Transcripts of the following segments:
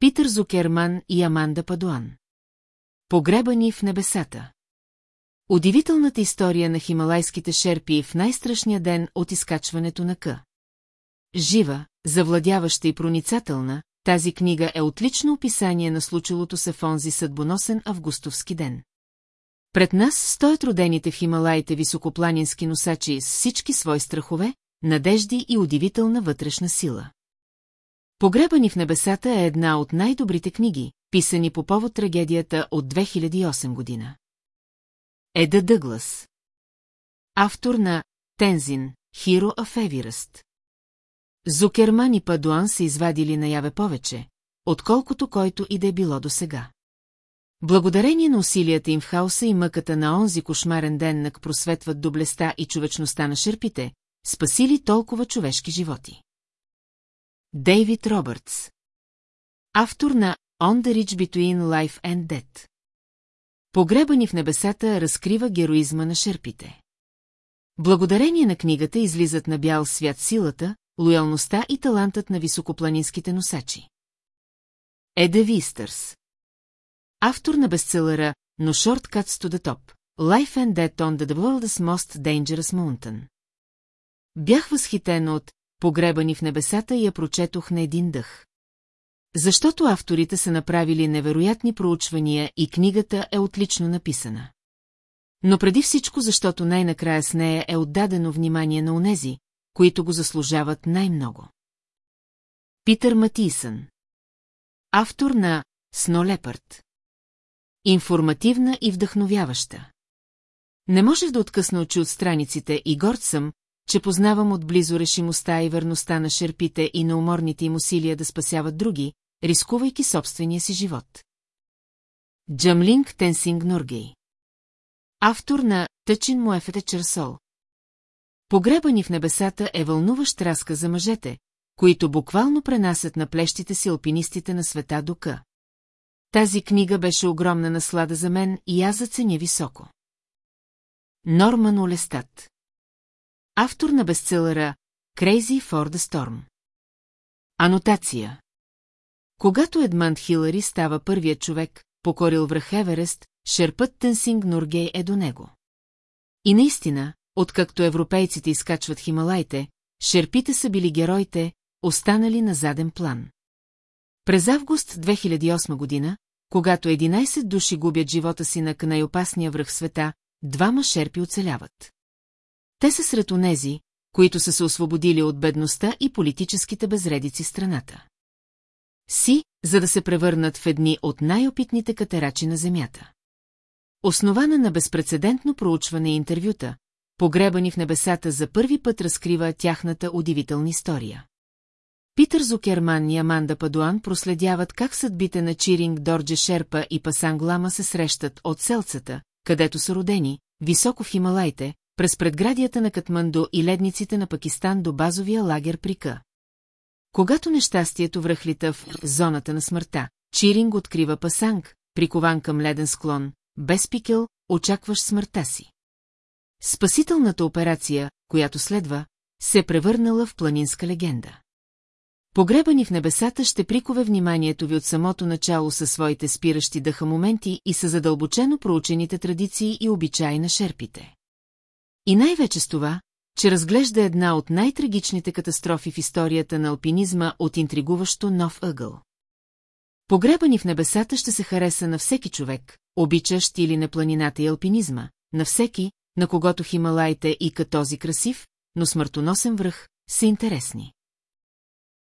Питър Зукерман и Аманда Падуан. Погребани в небесата. Удивителната история на хималайските шерпи в най-страшния ден от изкачването на К. Жива, завладяваща и проницателна, тази книга е отлично описание на случилото се в онзи съдбоносен августовски ден. Пред нас стоят родените в Хималаите високопланински носачи с всички свои страхове, надежди и удивителна вътрешна сила. Погребани в небесата е една от най-добрите книги, писани по повод трагедията от 2008 година. Еда Дъглас Автор на Тензин, Hero of Everest. Зукерман и Падуан са извадили наяве повече, отколкото който и да е било досега. Благодарение на усилията им в хаоса и мъката на онзи кошмарен ден нак просветват доблеста и човечността на шерпите, спасили толкова човешки животи. Дейвид Робъртс Автор на On the Ridge Between Life and Death Погребани в небесата разкрива героизма на шерпите. Благодарение на книгата излизат на бял свят силата, лоялността и талантът на високопланинските носачи. Еда Вистърс Автор на бестселъра No Shortcuts to the Top Life and Death on the World's Most Dangerous Mountain. Бях възхитен от Погребани в небесата я прочетох на един дъх. Защото авторите са направили невероятни проучвания и книгата е отлично написана. Но преди всичко, защото най-накрая с нея е отдадено внимание на онези, които го заслужават най-много. Питър Матисън Автор на Снолепърт Информативна и вдъхновяваща. Не можех да откъсна очи от страниците и горд съм, че познавам отблизо решимостта и верността на шерпите и на уморните им усилия да спасяват други, рискувайки собствения си живот. Джамлинг Тенсинг Норгей Автор на Тъчин Муефете Черсол Погребани в небесата е вълнуващ разказ за мъжете, които буквално пренасят на плещите си алпинистите на света до К. Тази книга беше огромна наслада за мен и аз заценя високо. Норман Олестат Автор на бестселъра Crazy for the Storm Анотация Когато Едманд Хилари става първият човек, покорил връх Еверест, шерпът Тенсинг Норгей е до него. И наистина, откакто европейците изкачват Хималайте, шерпите са били героите, останали на заден план. През август 2008 година, когато 11 души губят живота си на най-опасния връх света, двама шерпи оцеляват. Те са сред онези, които са се освободили от бедността и политическите безредици страната. Си, за да се превърнат в едни от най-опитните катерачи на Земята. Основана на безпредседентно проучване и интервюта, погребани в небесата за първи път разкрива тяхната удивителна история. Питър Зукерман и Аманда Падуан проследяват как съдбите на Чиринг, Дордже Шерпа и Пасанглама се срещат от селцата, където са родени, високо в Хималайте, през предградията на Катманду и ледниците на Пакистан до базовия лагер при К. Когато нещастието връхлита в зоната на смъртта, Чиринг открива Пасанг, прикован към леден склон, без пикел, очакваш смъртта си. Спасителната операция, която следва, се превърнала в планинска легенда. Погребани в небесата ще прикове вниманието ви от самото начало със своите спиращи дъха моменти и са задълбочено проучените традиции и обичаи на шерпите. И най-вече с това, че разглежда една от най-трагичните катастрофи в историята на алпинизма от интригуващо нов ъгъл. Погребани в небесата ще се хареса на всеки човек, обичащ или на планината и алпинизма, на всеки, на когото Хималайте и като този красив, но смъртоносен връх, са интересни.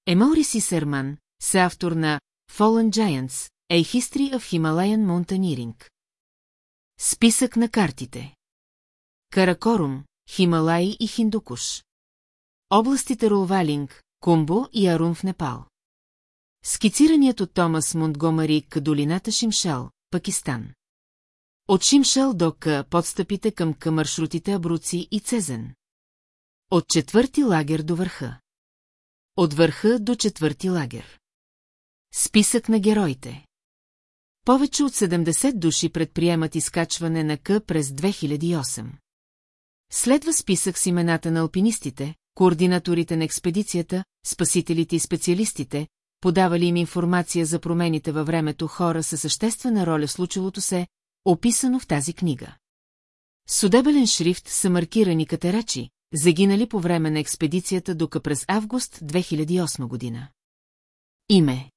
Емори Сисерман, автор на Fallen Giants, A History of Himalayan Mountaineering. Списък на картите Каракорум, Хималай и Хиндукуш. Областите Ролвалинг, Кумбо и Арун в Непал. Скицираният от Томас Монтгомари к долината Шимшал, Пакистан. От Шимшал до К подстъпите към К маршрутите Абруци и Цезен. От четвърти лагер до върха. От върха до четвърти лагер. Списък на героите. Повече от 70 души предприемат изкачване на К през 2008. Следва списък с имената на алпинистите, координаторите на експедицията, спасителите и специалистите, подавали им информация за промените във времето хора със съществена роля в случилото се, описано в тази книга. Судебелен шрифт са маркирани катерачи, загинали по време на експедицията до през август 2008 година. Име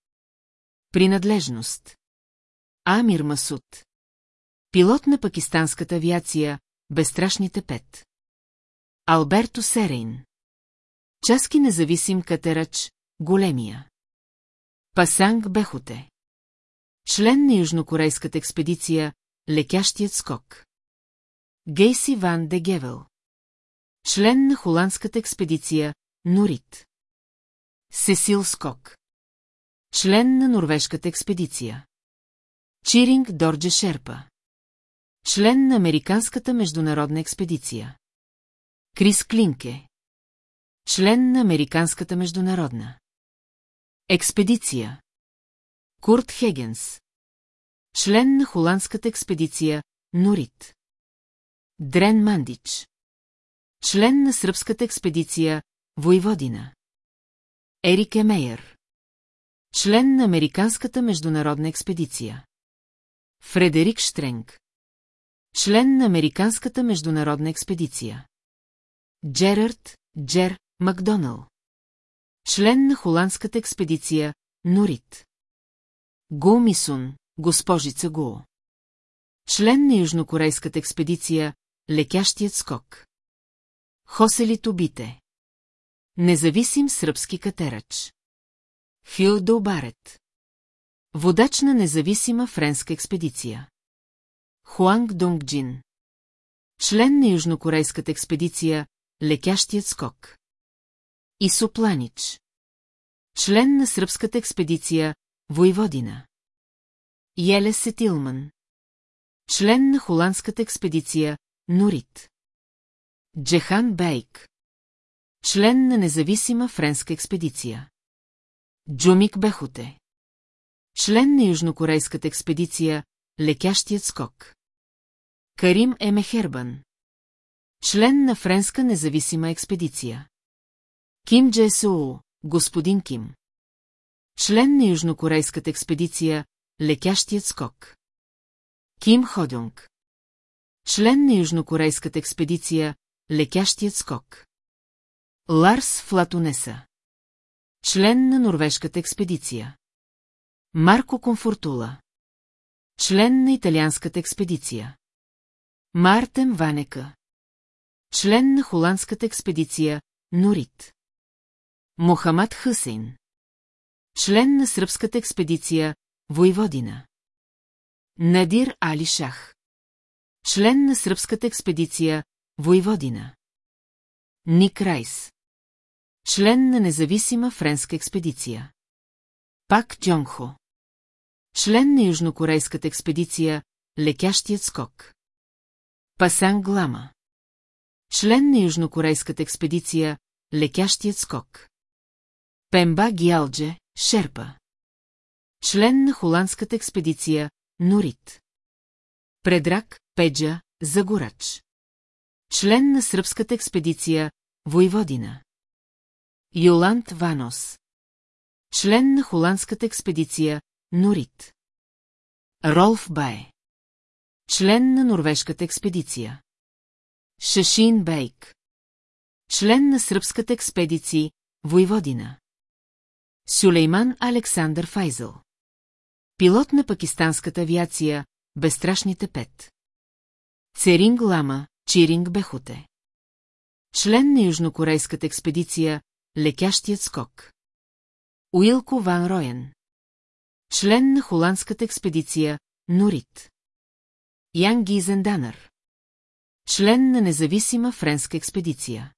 Принадлежност Амир Масуд Пилот на пакистанската авиация, безстрашните пет. Алберто Серейн Часки независим катерач, големия. Пасанг Бехоте Член на южнокорейската експедиция, лекящият скок. Гейси Ван де Гевел Член на холандската експедиция, Норит. Сесил Скок Член на норвежката експедиция. Чиринг Дордже Шерпа. Член на Американската международна експедиция. Крис Клинке. Член на Американската международна. Експедиция. Курт Хегенс. Член на Холандската експедиция, Норит. Дрен Мандич. Член на Сръбската експедиция, Войводина. Ерик Емейер. Член на Американската международна експедиция. Фредерик Штренг. Член на Американската международна експедиция. Джерард Джер Макдонал. Член на Холандската експедиция Норит. Го Мисун, госпожица Го. Член на Южнокорейската експедиция Лекящият скок. Хосели Тобите. Независим сръбски катерач. Хил Долбарет. Водач на независима френска експедиция. Хуанг Донгджин. Член на южнокорейската експедиция Лекящият скок. Исопланич. Член на сръбската експедиция Войводина. Еле Сетилман. Член на холандската експедиция Норит. Джехан Бейк. Член на независима френска експедиция. Джумик Бехоте. Член на южнокорейската експедиция Лекящият скок. Карим Емехербан. Член на френска независима експедиция. Ким Джесуу, господин Ким. Член на южнокорейската експедиция Лекящият скок. Ким Ходюнг. Член на южнокорейската експедиция Лекящият скок. Ларс Флатунеса. Член на норвежката експедиция. Марко Комфортула. Член на италианската експедиция. Мартен Ванека. Член на холандската експедиция Норит. Мохамад Хъсейн. Член на сръбската експедиция Войводина. Надир Али Шах. Член на сръбската експедиция Войводина. Ник Райс. Член на независима френска експедиция. Пак Джонхо. Член на южнокорейската експедиция Лекящият скок. Пасан Глама. Член на южнокорейската експедиция Лекящият скок. Пемба Гиалдже, Шерпа. Член на холандската експедиция Норит. Предрак, Педжа, Загорач. Член на сръбската експедиция Войводина. Йоланд Ванос. Член на холандската експедиция Норит. Ролф Бае. Член на норвежката експедиция. Шашин Бейк. Член на сръбската експедиция Войводина. Сюлейман Александър Файзъл. Пилот на пакистанската авиация Безстрашните пет. Церинг Лама, Чиринг Бехоте. Член на южнокорейската експедиция Лекящият скок. Уилко Ван Роен. Член на холандската експедиция Норит. Ян Гизен Данър. Член на независима френска експедиция.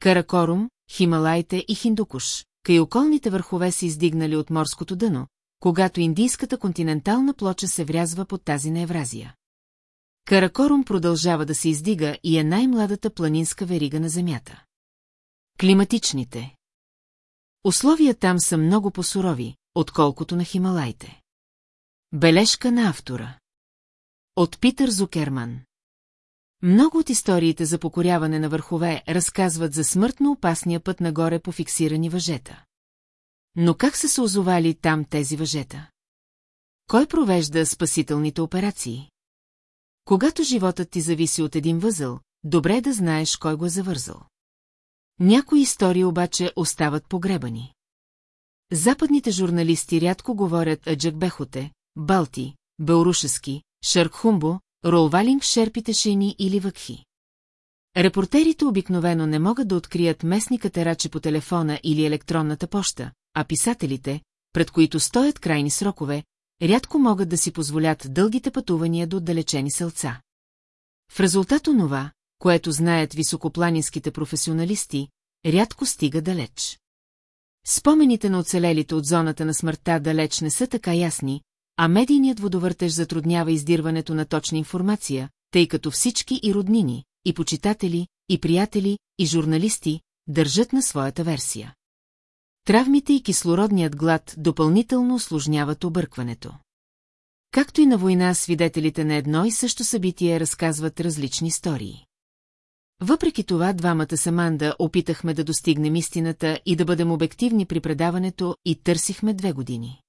Каракорум, Хималайте и Хиндукуш, кай околните върхове се издигнали от морското дъно, когато индийската континентална плоча се врязва под тази на Евразия. Каракорум продължава да се издига и е най-младата планинска верига на Земята. Климатичните Условия там са много по-сурови, отколкото на Хималайте. Бележка на автора От Питър Зукерман Много от историите за покоряване на върхове разказват за смъртно опасния път нагоре по фиксирани въжета. но как са се озовали там тези въжета? Кой провежда спасителните операции? Когато животът ти зависи от един възъл, добре е да знаеш кой го е завързал. Някои истории обаче остават погребани. Западните журналисти рядко говорят Аджак Бехоте, Балти, Белрушески, Шаркхумбо, Ролвалинг шерпите шени или вакхи. Репортерите обикновено не могат да открият местни катерачи по телефона или електронната поща, а писателите, пред които стоят крайни срокове, рядко могат да си позволят дългите пътувания до отдалечени селца. В резултат онова, което знаят високопланинските професионалисти, рядко стига далеч. Спомените на оцелелите от зоната на смъртта далеч не са така ясни, а медийният водовъртеж затруднява издирването на точна информация, тъй като всички и роднини, и почитатели, и приятели, и журналисти държат на своята версия. Травмите и кислородният глад допълнително осложняват объркването. Както и на война, свидетелите на едно и също събитие разказват различни истории. Въпреки това, двамата Саманда опитахме да достигнем истината и да бъдем обективни при предаването и търсихме две години.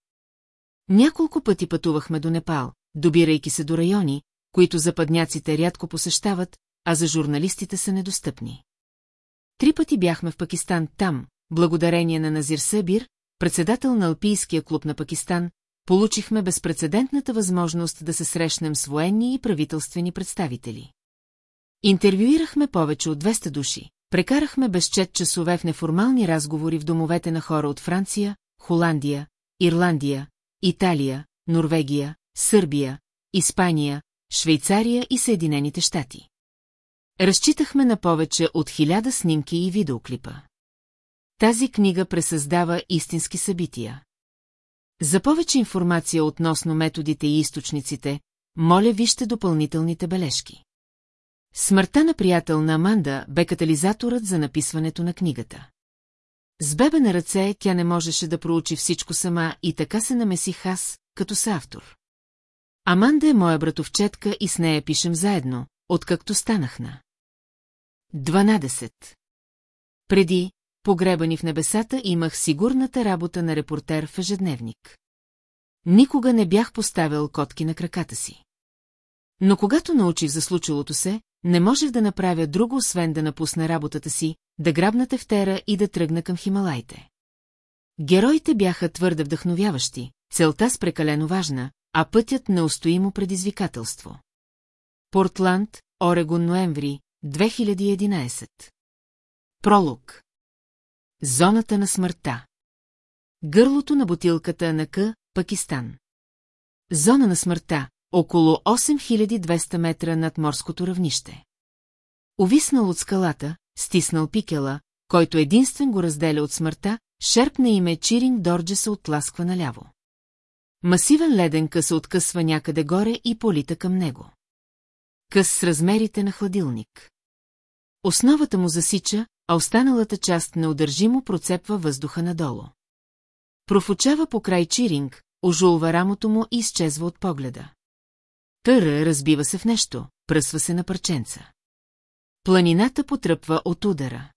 Няколко пъти пътувахме до Непал, добирайки се до райони, които западняците рядко посещават, а за журналистите са недостъпни. Три пъти бяхме в Пакистан там, благодарение на Назир Събир, председател на Алпийския клуб на Пакистан, получихме безпредседентната възможност да се срещнем с военни и правителствени представители. Интервюирахме повече от 200 души, прекарахме безчет часове в неформални разговори в домовете на хора от Франция, Холандия, Ирландия, Италия, Норвегия, Сърбия, Испания, Швейцария и Съединените щати. Разчитахме на повече от хиляда снимки и видеоклипа. Тази книга пресъздава истински събития. За повече информация относно методите и източниците, моля вижте допълнителните бележки. Смъртта на приятел на Аманда бе катализаторът за написването на книгата. С бебе на ръце тя не можеше да проучи всичко сама и така се намесих аз, като съавтор. Аманда е моя братовчетка и с нея пишем заедно, откакто станахна. 12. Преди, погребани в небесата, имах сигурната работа на репортер в ежедневник. Никога не бях поставил котки на краката си. Но когато научих за случилото се, не можех да направя друго, освен да напусна работата си, да грабна тефтера и да тръгна към Хималайте. Героите бяха твърде вдъхновяващи, целта с прекалено важна, а пътят неустоимо предизвикателство. Портланд, Орегон, ноември, 2011 Пролог. Зоната на смъртта. Гърлото на бутилката на К, Пакистан. Зона на смъртта, около 8200 метра над морското равнище. Овиснал от скалата, стиснал пикела, който единствен го разделя от смъртта, шерп на име Чиринг Дорджа се отласква наляво. Масивен леден къс откъсва някъде горе и полита към него. Къс с размерите на хладилник. Основата му засича, а останалата част неудържимо процепва въздуха надолу. Профучава по край Чиринг, ожулва рамото му и изчезва от погледа. Търа разбива се в нещо, пръсва се на парченца. Планината потръпва от удара.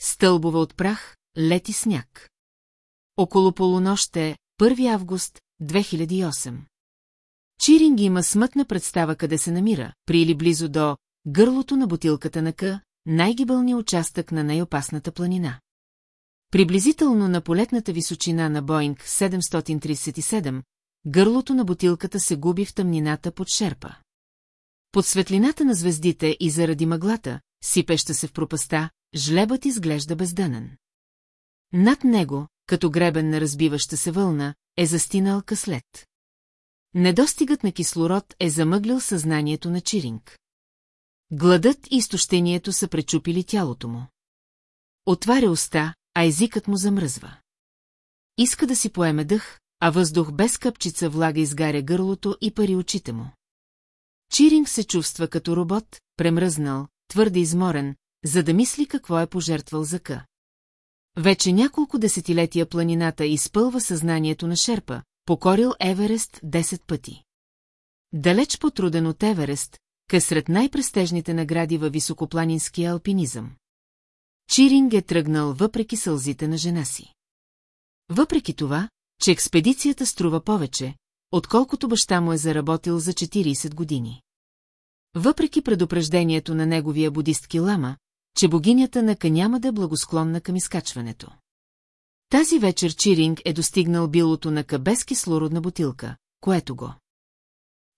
Стълбове от прах, лети сняг. Около полунощ е 1 август 2008. Чиринг има смътна представа къде се намира, при или близо до гърлото на бутилката на К, най-гибълния участък на най-опасната планина. Приблизително на полетната височина на Боинг 737, гърлото на бутилката се губи в тъмнината под шерпа. Под светлината на звездите и заради мъглата, сипеща се в пропаста, жлебът изглежда бездънен. Над него, като гребен на разбиваща се вълна, е застинал къслет. Недостигът на кислород е замъглил съзнанието на Чиринг. Гладът и изтощението са пречупили тялото му. Отваря уста, а езикът му замръзва. Иска да си поеме дъх, а въздух без къпчица влага изгаря гърлото и пари очите му. Чиринг се чувства като робот, премръзнал, твърде изморен, за да мисли какво е пожертвал за къ. Вече няколко десетилетия планината изпълва съзнанието на Шерпа, покорил Еверест 10 пъти. Далеч по-труден от Еверест, къ сред най-престежните награди във високопланинския алпинизъм. Чиринг е тръгнал въпреки сълзите на жена си. Въпреки това, че експедицията струва повече, отколкото баща му е заработил за 40 години. Въпреки предупреждението на неговия будистки лама, че богинята на Ка няма да е благосклонна към изкачването. Тази вечер Чиринг е достигнал билото на без кислородна бутилка, което го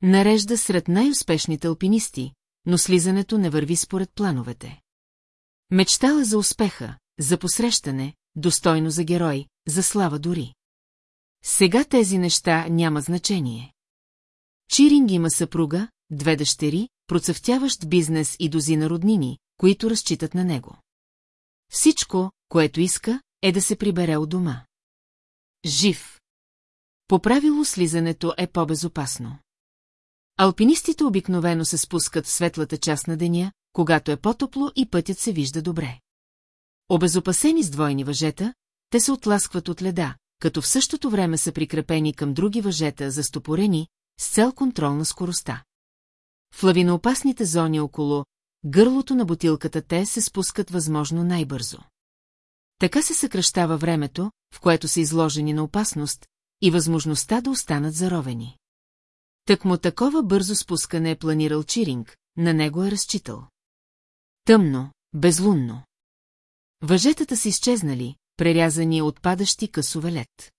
нарежда сред най-успешните алпинисти, но слизането не върви според плановете. Мечтала за успеха, за посрещане, достойно за герой, за слава дори. Сега тези неща няма значение. Чиринг има съпруга, две дъщери, процъфтяващ бизнес и дозина роднини, които разчитат на него. Всичко, което иска, е да се прибере от дома. Жив. По правило слизането е по-безопасно. Алпинистите обикновено се спускат в светлата част на деня, когато е по-топло и пътят се вижда добре. Обезопасени с двойни въжета, те се отласкват от леда, като в същото време са прикрепени към други въжета застопорени, с цел контрол на скоростта. В лавиноопасните зони около гърлото на бутилката те се спускат възможно най-бързо. Така се съкръщава времето, в което са изложени на опасност, и възможността да останат заровени. Так му такова бързо спускане е планирал Чиринг, на него е разчитал. Тъмно, безлунно. Въжетата са изчезнали, прерязани от падащи късове лед.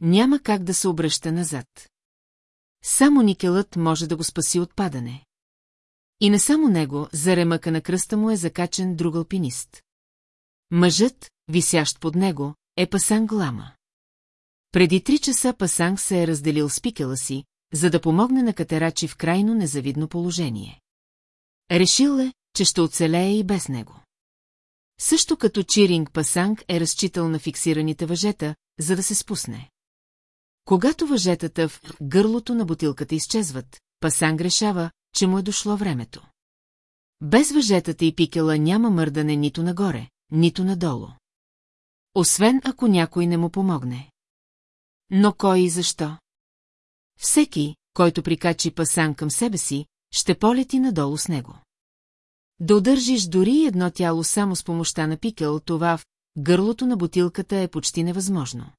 Няма как да се обръща назад. Само никелът може да го спаси от падане. И не само него, за ремъка на кръста му е закачен друг алпинист. Мъжът, висящ под него, е Пасанг Лама. Преди три часа Пасанг се е разделил с пикела си, за да помогне на Катерачи в крайно незавидно положение. Решил е, че ще оцелее и без него. Също като Чиринг Пасанг е разчитал на фиксираните въжета, за да се спусне. Когато въжетата в гърлото на бутилката изчезват, Пасанг решава, че му е дошло времето. Без въжетата и пикела няма мърдане нито нагоре, нито надолу. Освен ако някой не му помогне. Но кой и защо? Всеки, който прикачи пасан към себе си, ще полети надолу с него. Да удържиш дори едно тяло само с помощта на пикел, това в гърлото на бутилката е почти невъзможно.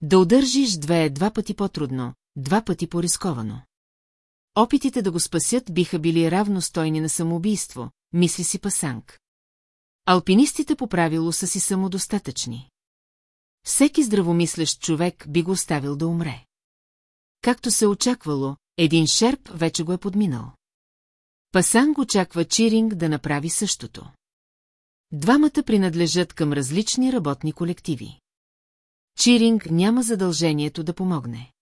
Да удържиш две е два пъти по-трудно, два пъти по-рисковано. Опитите да го спасят биха били равностойни на самоубийство, мисли си Пасанг. Алпинистите по правило са си самодостатъчни. Всеки здравомислещ човек би го оставил да умре. Както се очаквало, един шерп вече го е подминал. Пасанг очаква Чиринг да направи същото. Двамата принадлежат към различни работни колективи. Чиринг няма задължението да помогне.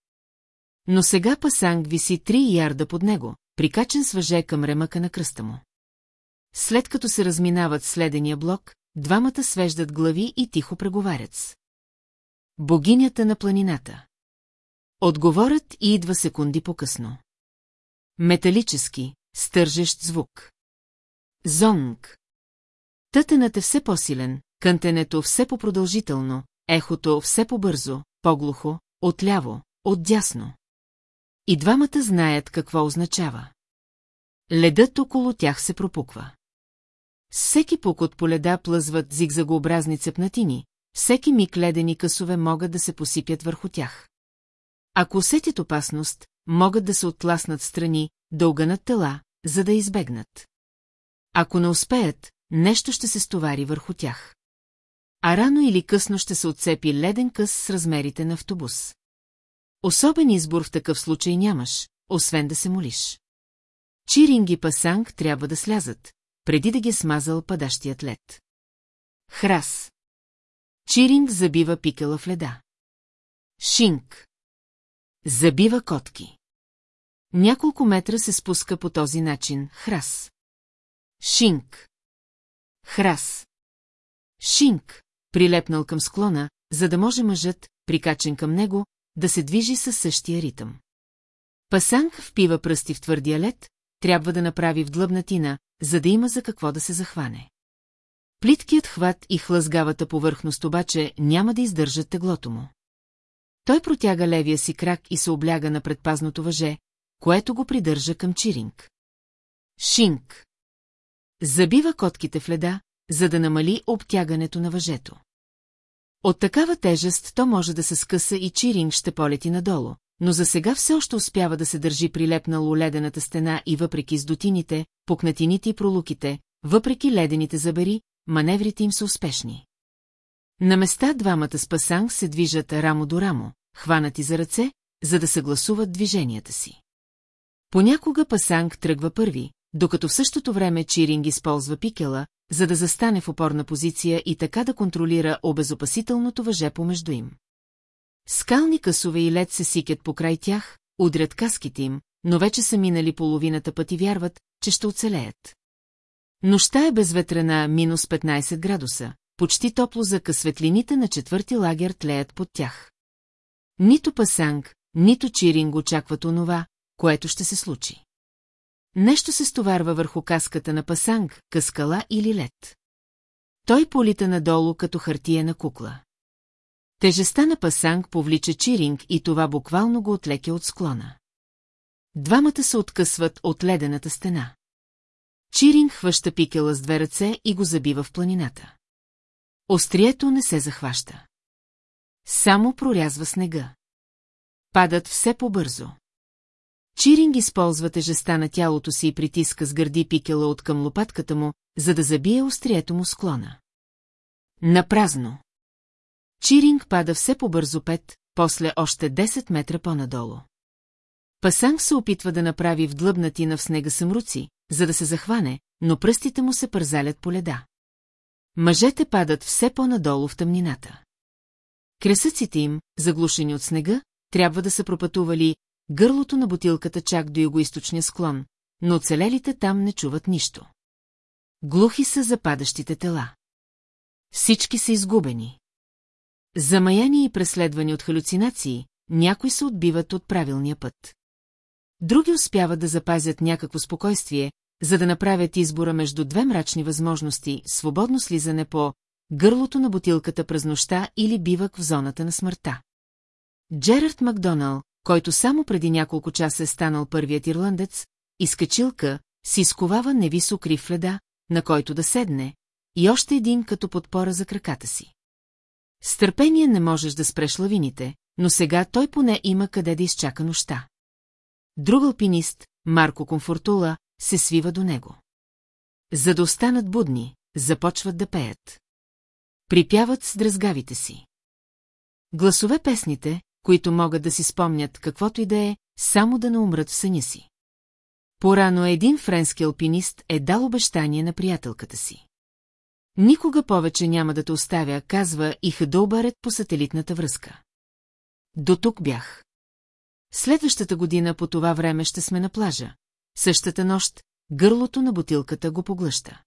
Но сега Пасанг виси три ярда под него, прикачен с въже към ремъка на кръста му. След като се разминават следения блок, двамата свеждат глави и тихо преговарят с. Богинята на планината. Отговорът и идва секунди по-късно. Металически, стържещ звук. Зонг. Тътенът е все по-силен, кънтенето все по-продължително, ехото все по-бързо, по-глухо, отляво, отдясно. И двамата знаят какво означава. Ледът около тях се пропуква. Всеки покот по леда плъзват зигзагообразни цепнатини, всеки миг ледени късове могат да се посипят върху тях. Ако усетят опасност, могат да се отласнат страни, да огънат тела, за да избегнат. Ако не успеят, нещо ще се стовари върху тях. А рано или късно ще се отцепи леден къс с размерите на автобус. Особен избор в такъв случай нямаш, освен да се молиш. Чиринг и Пасанг трябва да слязат, преди да ги е смазал падащият лед. Храс. Чиринг забива пикела в леда. Шинк. Забива котки. Няколко метра се спуска по този начин храс. Шинк. Храс. Шинк, прилепнал към склона, за да може мъжът, прикачен към него, да се движи със същия ритъм. Пасанг впива пръсти в твърдия лед, трябва да направи в длъбнатина, за да има за какво да се захване. Плиткият хват и хлъзгавата повърхност обаче няма да издържат теглото му. Той протяга левия си крак и се обляга на предпазното въже, което го придържа към Чиринг. Шинк. Забива котките в леда, за да намали обтягането на въжето. От такава тежест то може да се скъса и Чиринг ще полети надолу, но за сега все още успява да се държи прилепнало ледената стена и въпреки сдотините, пукнатините и пролуките, въпреки ледените забери, маневрите им са успешни. На места двамата с пасанг се движат рамо до рамо, хванати за ръце, за да съгласуват движенията си. Понякога пасанг тръгва първи, докато в същото време Чиринг използва пикела, за да застане в опорна позиция и така да контролира обезопасителното въже помежду им. Скални късове и лед се сикят по край тях, удрят каските им, но вече са минали половината път и вярват, че ще оцелеят. Нощта е безветрена минус 15 градуса, почти топло за светлините на четвърти лагер тлеят под тях. Нито Пасанг, нито Чиринг очакват онова, което ще се случи. Нещо се стоварва върху каската на Пасанг, къскала или лед. Той полита надолу като хартия на кукла. Тежестта на Пасанг повлича Чиринг и това буквално го отлекя от склона. Двамата се откъсват от ледената стена. Чиринг хваща пикела с две ръце и го забива в планината. Острието не се захваща. Само прорязва снега. Падат все по-бързо. Чиринг използва тежеста на тялото си и притиска с гърди пикела от към лопатката му, за да забие острието му склона. Напразно. Чиринг пада все по-бързо пет, после още 10 метра по-надолу. Пасанг се опитва да направи вдлъбнатина в снега съмруци, за да се захване, но пръстите му се пързалят по леда. Мъжете падат все по-надолу в тъмнината. Кресъците им, заглушени от снега, трябва да са пропътували гърлото на бутилката чак до югоисточния склон, но оцелелите там не чуват нищо. Глухи са западащите тела. Всички са изгубени. Замаяни и преследвани от халюцинации, някои се отбиват от правилния път. Други успяват да запазят някакво спокойствие, за да направят избора между две мрачни възможности – свободно слизане по гърлото на бутилката през нощта или бивък в зоната на смъртта. Джерард Макдонал, който само преди няколко часа е станал първият ирландец, изкачилка, си изковава невисок риф леда, на който да седне, и още един като подпора за краката си. С търпение не можеш да спреш лавините, но сега той поне има къде да изчака нощта. Друг алпинист, Марко Комфортула, се свива до него. За да останат будни, започват да пеят. Припяват с дръзгавите си. Гласове песните, които могат да си спомнят каквото и да е, само да не умрат в съня си. Порано един френски алпинист е дал обещание на приятелката си. Никога повече няма да те оставя, казва и Хадолбарет по сателитната връзка. До тук бях. Следващата година по това време ще сме на плажа. Същата нощ, гърлото на бутилката го поглъща.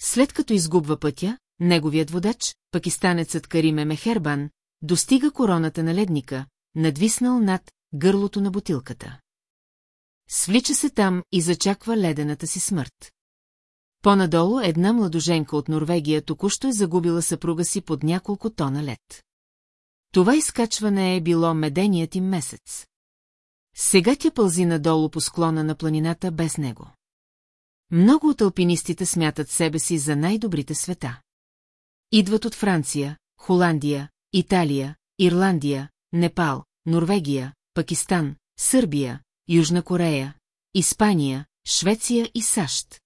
След като изгубва пътя, неговият водач, пакистанецът Кариме Мехербан, достига короната на ледника, надвиснал над гърлото на бутилката. Свлича се там и зачаква ледената си смърт. По-надолу една младоженка от Норвегия току-що е загубила съпруга си под няколко тона лед. Това изкачване е било меденият им месец. Сега тя пълзи надолу по склона на планината без него. Много от алпинистите смятат себе си за най-добрите света. Идват от Франция, Холандия, Италия, Ирландия, Непал, Норвегия, Пакистан, Сърбия, Южна Корея, Испания, Швеция и САЩ.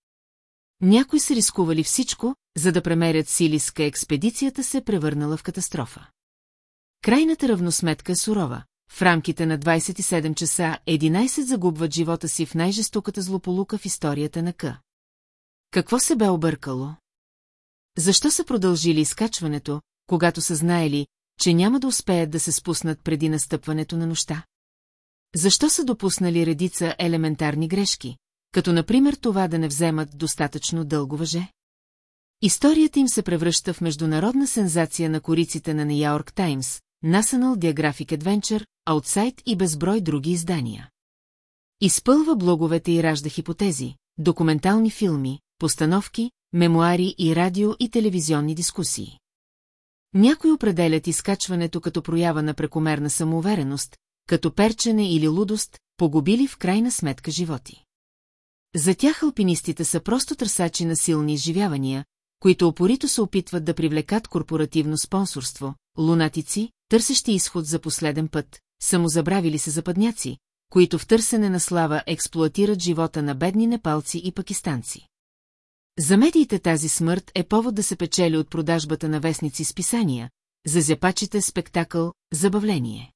Някои са рискували всичко, за да премерят силиска експедицията се превърнала в катастрофа. Крайната равносметка е сурова. В рамките на 27 часа 11 загубват живота си в най-жестоката злополука в историята на К. Какво се бе объркало? Защо са продължили изкачването, когато са знаели, че няма да успеят да се спуснат преди настъпването на нощта? Защо са допуснали редица елементарни грешки, като например това да не вземат достатъчно дълго въже? Историята им се превръща в международна сензация на кориците на Нью Йорк Таймс, National Geographic Adventure, Outside и безброй други издания. Изпълва блоговете и ражда хипотези, документални филми, постановки, мемуари и радио и телевизионни дискусии. Някои определят изкачването като проява на прекомерна самоувереност, като перчене или лудост, погубили в крайна сметка животи. За тях алпинистите са просто търсачи на силни изживявания, които опорито се опитват да привлекат корпоративно спонсорство, лунатици, търсещи изход за последен път, самозабравили се западняци, които в търсене на слава експлуатират живота на бедни непалци и пакистанци. За медиите тази смърт е повод да се печели от продажбата на вестници с писания, за зяпачите спектакъл, забавление.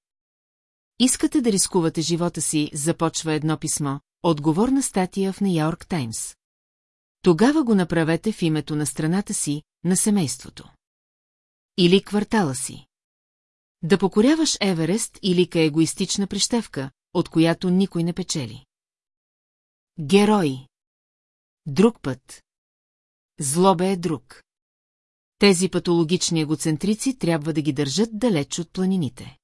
Искате да рискувате живота си, започва едно писмо, отговорна статия в Нью-Йорк Таймс. Тогава го направете в името на страната си, на семейството. Или квартала си. Да покоряваш Еверест или ка егоистична прищевка, от която никой не печели. Герой. Друг път. Злобе е друг. Тези патологични егоцентрици трябва да ги държат далеч от планините.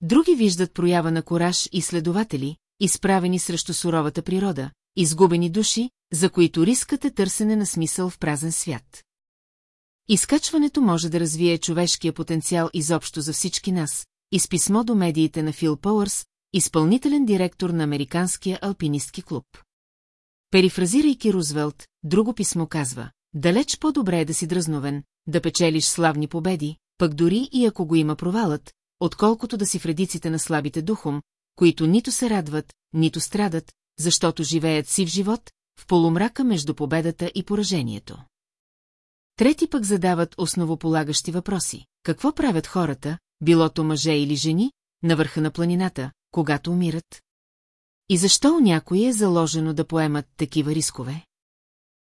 Други виждат проява на кораж и следователи, изправени срещу суровата природа, изгубени души, за които рискът е търсене на смисъл в празен свят. Изкачването може да развие човешкия потенциал изобщо за всички нас, и с писмо до медиите на Фил Пауърс, изпълнителен директор на Американския алпинистки клуб. Перифразирайки Рузвелт, друго писмо казва, далеч по-добре е да си дръзновен, да печелиш славни победи, пък дори и ако го има провалът, отколкото да си в редиците на слабите духом, които нито се радват, нито страдат, защото живеят си в живот, в полумрака между победата и поражението. Трети пък задават основополагащи въпроси. Какво правят хората, билото мъже или жени, на върха на планината, когато умират? И защо у някои е заложено да поемат такива рискове?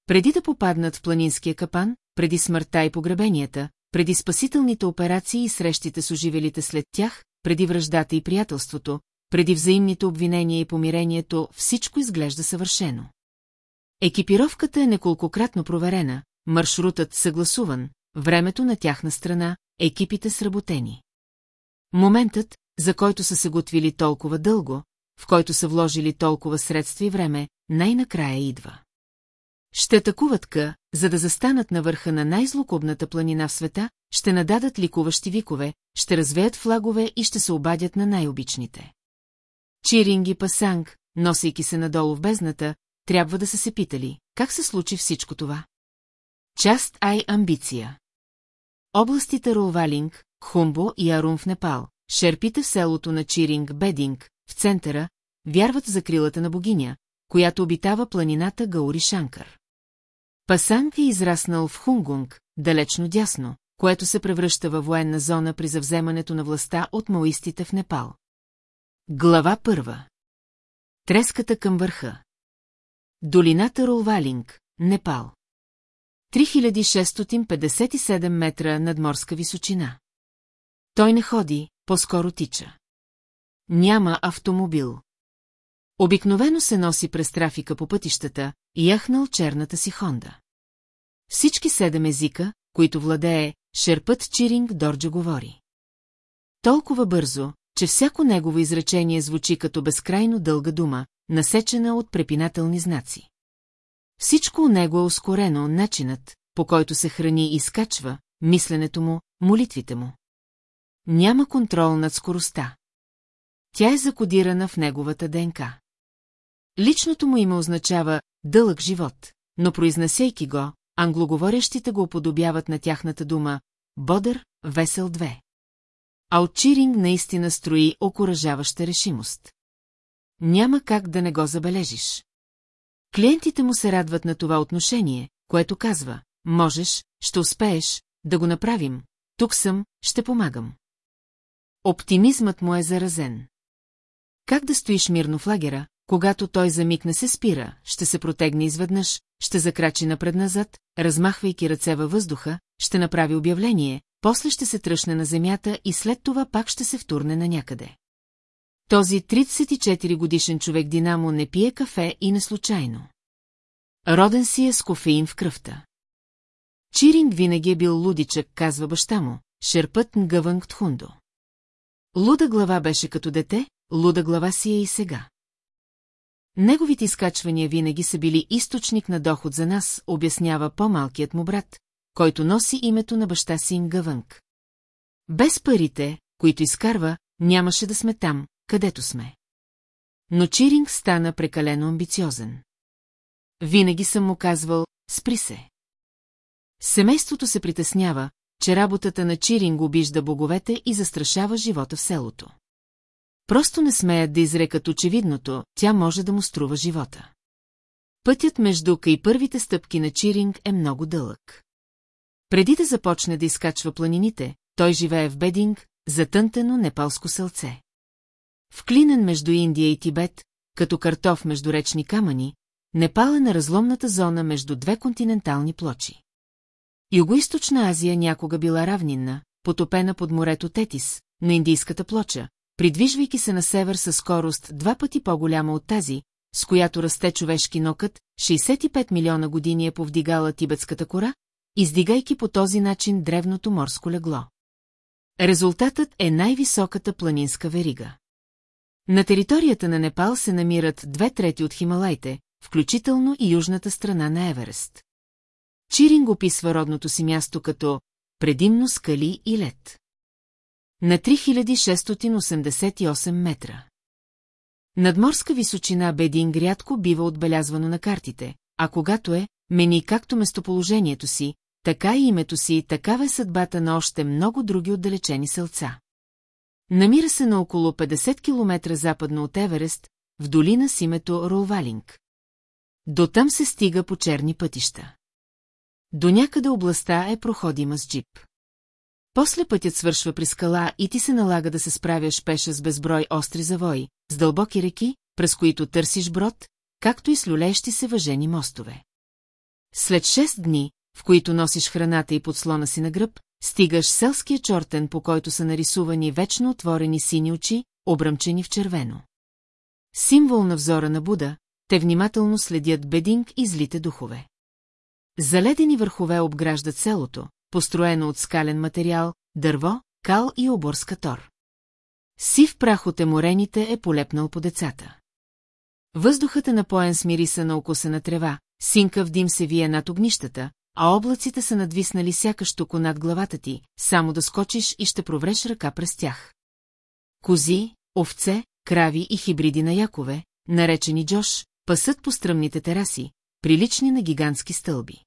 Преди да попаднат в планинския капан, преди смъртта и погребенията, преди спасителните операции и срещите с оживелите след тях, преди връждата и приятелството, преди взаимните обвинения и помирението, всичко изглежда съвършено. Екипировката е неколкократно проверена, маршрутът съгласуван, времето на тяхна страна, екипите сработени. Моментът, за който са се готвили толкова дълго, в който са вложили толкова средства и време, най-накрая идва. Ще атакуват К, за да застанат на върха на най-злокобната планина в света, ще нададат ликуващи викове, ще развеят флагове и ще се обадят на най-обичните. Чиринги Пасанг, носейки се надолу в бездната, трябва да са се питали, как се случи всичко това. Част Ай Амбиция Областите Ролвалинг, Хумбо и Арун в Непал, шерпите в селото на Чиринг Бединг, в центъра, вярват в закрилата на богиня, която обитава планината Гаури Шанкар. Пасанг е израснал в Хунгунг, далечно дясно, което се превръща във военна зона при завземането на властта от маоистите в Непал. Глава първа Треската към върха Долината Ролвалинг, Непал 3657 метра надморска височина. Той не ходи, по-скоро тича. Няма автомобил. Обикновено се носи през трафика по пътищата яхнал черната си Хонда. Всички седем езика, които владее, шерпът Чиринг Дорджа говори. Толкова бързо, че всяко негово изречение звучи като безкрайно дълга дума, насечена от препинателни знаци. Всичко у него е ускорено начинът, по който се храни и скачва, мисленето му, молитвите му. Няма контрол над скоростта. Тя е закодирана в неговата ДНК. Личното му име означава «дълъг живот», но произнасяйки го, англоговорящите го уподобяват на тяхната дума «бодър, весел две». А от Чиринг наистина строи окоръжаваща решимост. Няма как да не го забележиш. Клиентите му се радват на това отношение, което казва, можеш, ще успееш, да го направим, тук съм, ще помагам. Оптимизмът му е заразен. Как да стоиш мирно в лагера, когато той за миг не се спира, ще се протегне изведнъж, ще закрачи напред-назад, размахвайки ръце във въздуха, ще направи обявление, после ще се тръщне на земята и след това пак ще се втурне на някъде. Този 34 годишен човек Динамо не пие кафе и не случайно. Роден си е с кофеин в кръвта. Чиринг винаги е бил лудичък, казва баща му, шерпът Нгъвънг Тхундо. Луда глава беше като дете, луда глава си е и сега. Неговите изкачвания винаги са били източник на доход за нас, обяснява по-малкият му брат, който носи името на баща си Нгъвънг. Без парите, които изкарва, нямаше да сме там, където сме. Но Чиринг стана прекалено амбициозен. Винаги съм му казвал, спри се. Семейството се притеснява, че работата на Чиринг обижда боговете и застрашава живота в селото. Просто не смеят да изрекат очевидното, тя може да му струва живота. Пътят между и първите стъпки на Чиринг е много дълъг. Преди да започне да изкачва планините, той живее в Бединг, затънтено непалско селце. Вклинен между Индия и Тибет, като картоф между речни камъни, Непал е на разломната зона между две континентални плочи. Югоизточна Азия някога била равнинна, потопена под морето Тетис, на Индийската плоча, придвижвайки се на север със скорост два пъти по-голяма от тази, с която расте човешки нокът, 65 милиона години е повдигала тибетската кора, издигайки по този начин древното морско легло. Резултатът е най-високата планинска верига. На територията на Непал се намират две трети от Хималайте, включително и южната страна на Еверест. Чиринг описва родното си място като предимно скали и лед. На 3688 метра. Надморска височина Бединг рядко бива отбелязвано на картите, а когато е, мени както местоположението си, така и името си, такава е съдбата на още много други отдалечени селца. Намира се на около 50 км западно от Еверест, в долина с името Ролвалинг. До там се стига по черни пътища. До някъде областта е проходима с джип. После пътят свършва при скала и ти се налага да се справяш пеша с безброй остри завои, с дълбоки реки, през които търсиш брод, както и с люлеещи се въжени мостове. След шест дни, в които носиш храната и подслона си на гръб, стигаш селския чортен, по който са нарисувани вечно отворени сини очи, обръмчени в червено. Символ на взора на Буда, те внимателно следят бединг и злите духове. Заледени върхове обграждат селото, построено от скален материал, дърво, кал и оборска тор. Сив прах от еморените е полепнал по децата. Въздухът е напоен с мириса на окосена трева, синка в дим се вие над огнищата, а облаците са надвиснали сякаш токо над главата ти, само да скочиш и ще провреш ръка през тях. Кози, овце, крави и хибриди на якове, наречени Джош, пасат по стръмните тераси, прилични на гигантски стълби.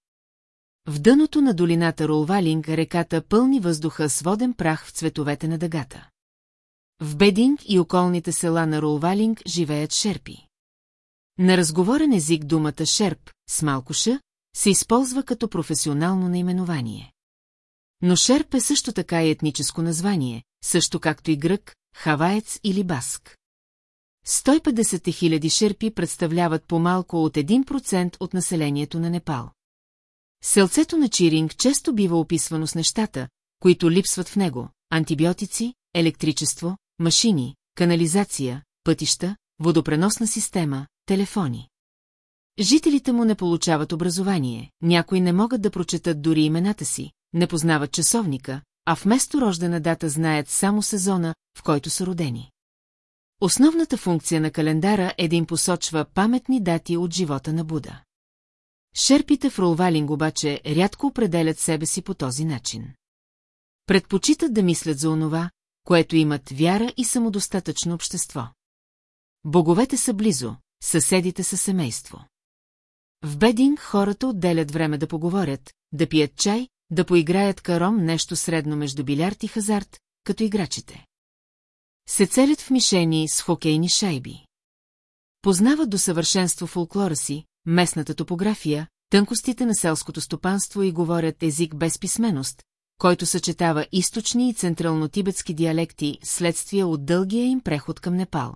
В дъното на долината Ролвалинг реката пълни въздуха с воден прах в цветовете на дъгата. В Бединг и околните села на Ролвалинг живеят шерпи. На разговорен език думата шерп, с малко ш, се използва като професионално наименование. Но шерп е също така и етническо название, също както и грък, хаваец или баск. 150 хиляди шерпи представляват по-малко от 1% от населението на Непал. Селцето на Чиринг често бива описвано с нещата, които липсват в него – антибиотици, електричество, машини, канализация, пътища, водопреносна система, телефони. Жителите му не получават образование, някои не могат да прочетат дори имената си, не познават часовника, а вместо рождена дата знаят само сезона, в който са родени. Основната функция на календара е да им посочва паметни дати от живота на Буда. Шерпите в Ролвалинг обаче рядко определят себе си по този начин. Предпочитат да мислят за онова, което имат вяра и самодостатъчно общество. Боговете са близо, съседите са семейство. В Бединг хората отделят време да поговорят, да пият чай, да поиграят каром нещо средно между билярд и хазарт, като играчите. Се целят в мишени с хокейни шайби. Познават до съвършенство фолклора си, местната топография, тънкостите на селското стопанство и говорят език без писменост, който съчетава източни и централно-тибетски диалекти следствие от дългия им преход към Непал.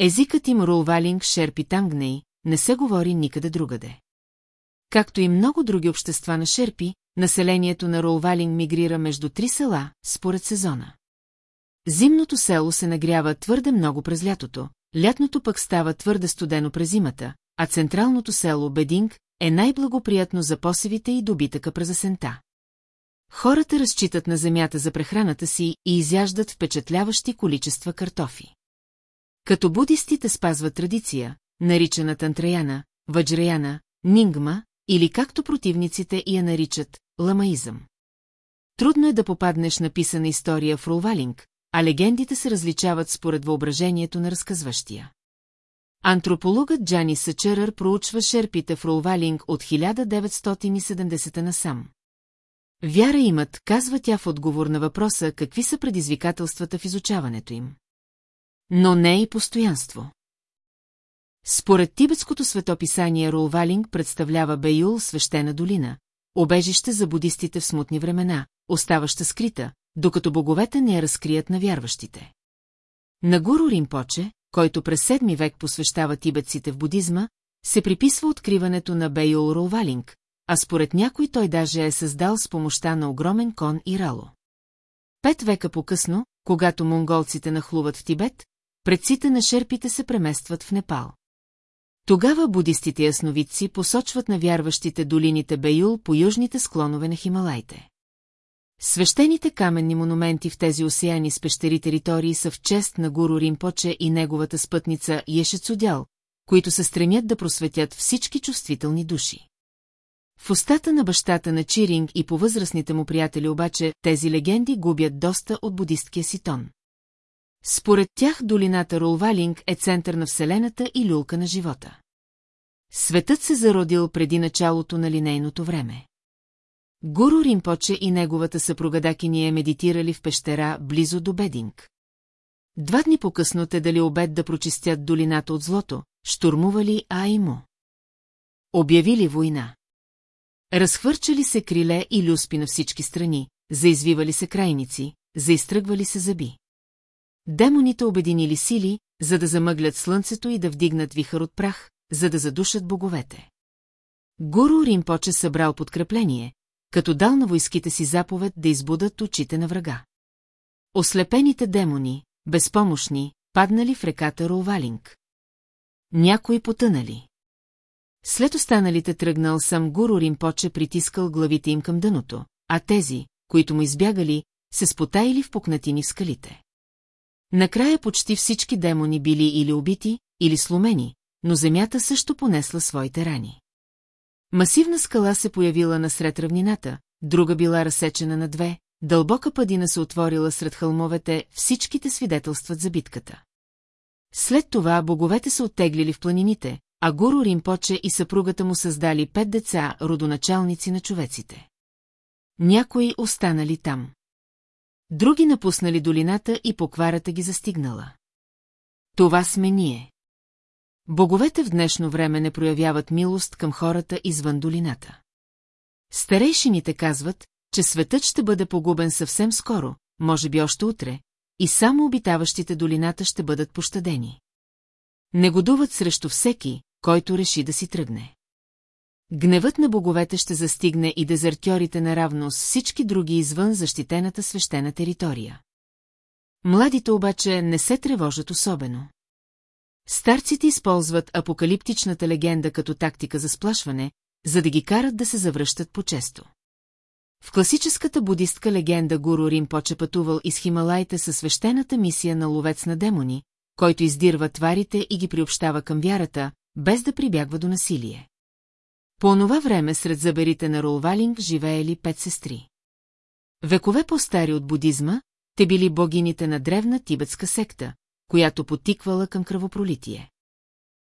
Езикът им Рулвалинг Шерпи Тангней не се говори никъде другаде. Както и много други общества на Шерпи, населението на Рулвалинг мигрира между три села, според сезона. Зимното село се нагрява твърде много през лятото, лятното пък става твърде студено през зимата, а централното село Бединг е най-благоприятно за посевите и добитъка през есента. Хората разчитат на земята за прехраната си и изяждат впечатляващи количества картофи. Като будистите спазват традиция, наричана Тантраяна, Ваджраяна, Нингма, или както противниците я наричат, ламаизъм. Трудно е да попаднеш на писана история в Рулвалинг, а легендите се различават според въображението на разказващия. Антропологът Джани Съчерър проучва шерпите в Ролвалинг от 1970 насам. Вяра имат, казва тя в отговор на въпроса, какви са предизвикателствата в изучаването им. Но не и постоянство. Според тибетското светописание Ролвалинг представлява Бейул свещена долина, обежище за будистите в смутни времена, оставаща скрита, докато боговете не я разкрият на вярващите. На гуру Римпоче, който през седми век посвещава тибетците в будизма, се приписва откриването на Бейол Ролвалинг, а според някой той даже е създал с помощта на огромен кон и рало. Пет века по-късно, когато монголците нахлуват в Тибет, предците на шерпите се преместват в Непал. Тогава будистите ясновидци посочват на вярващите долините Бейул по южните склонове на Хималайте. Свещените каменни монументи в тези осеяни с пещери територии са в чест на гуру Римпоче и неговата спътница Ешецудял, които се стремят да просветят всички чувствителни души. В устата на бащата на Чиринг и по възрастните му приятели обаче тези легенди губят доста от будисткия си тон. Според тях долината Ролвалинг е център на Вселената и люлка на живота. Светът се зародил преди началото на линейното време. Гуру Римпоче и неговата съпруга е медитирали в пещера близо до Бединг. Два дни по-късно те дали обед да прочистят долината от злото, штурмували Аимо. Обявили война. Разхвърчали се криле и люспи на всички страни, заизвивали се крайници, заизтръгвали се зъби. Демоните обединили сили, за да замъглят слънцето и да вдигнат вихър от прах, за да задушат боговете. Гуру Римпоче събрал подкрепление, като дал на войските си заповед да избудат очите на врага. Ослепените демони, безпомощни, паднали в реката Ролвалинг. Някои потънали. След останалите тръгнал сам Гуру Римпоче притискал главите им към дъното, а тези, които му избягали, се спотаили в пукнатини в скалите. Накрая почти всички демони били или убити, или сломени, но земята също понесла своите рани. Масивна скала се появила насред равнината, друга била разсечена на две, дълбока падина се отворила сред хълмовете, всичките свидетелстват за битката. След това боговете се оттеглили в планините, а Гуру Римпоче и съпругата му създали пет деца, родоначалници на човеците. Някои останали там. Други напуснали долината и покварата ги застигнала. Това сме ние. Боговете в днешно време не проявяват милост към хората извън долината. Старейшините казват, че светът ще бъде погубен съвсем скоро, може би още утре, и само обитаващите долината ще бъдат пощадени. Негодуват срещу всеки, който реши да си тръгне. Гневът на боговете ще застигне и дезертьорите наравно с всички други извън защитената свещена територия. Младите обаче не се тревожат особено. Старците използват апокалиптичната легенда като тактика за сплашване, за да ги карат да се завръщат по-често. В класическата будистка легенда Гуру Рим поче пътувал из Хималайте със свещената мисия на ловец на демони, който издирва тварите и ги приобщава към вярата, без да прибягва до насилие. По онова време сред заберите на Ролвалинг живеели пет сестри. Векове по-стари от будизма, те били богините на древна тибетска секта, която потиквала към кръвопролитие.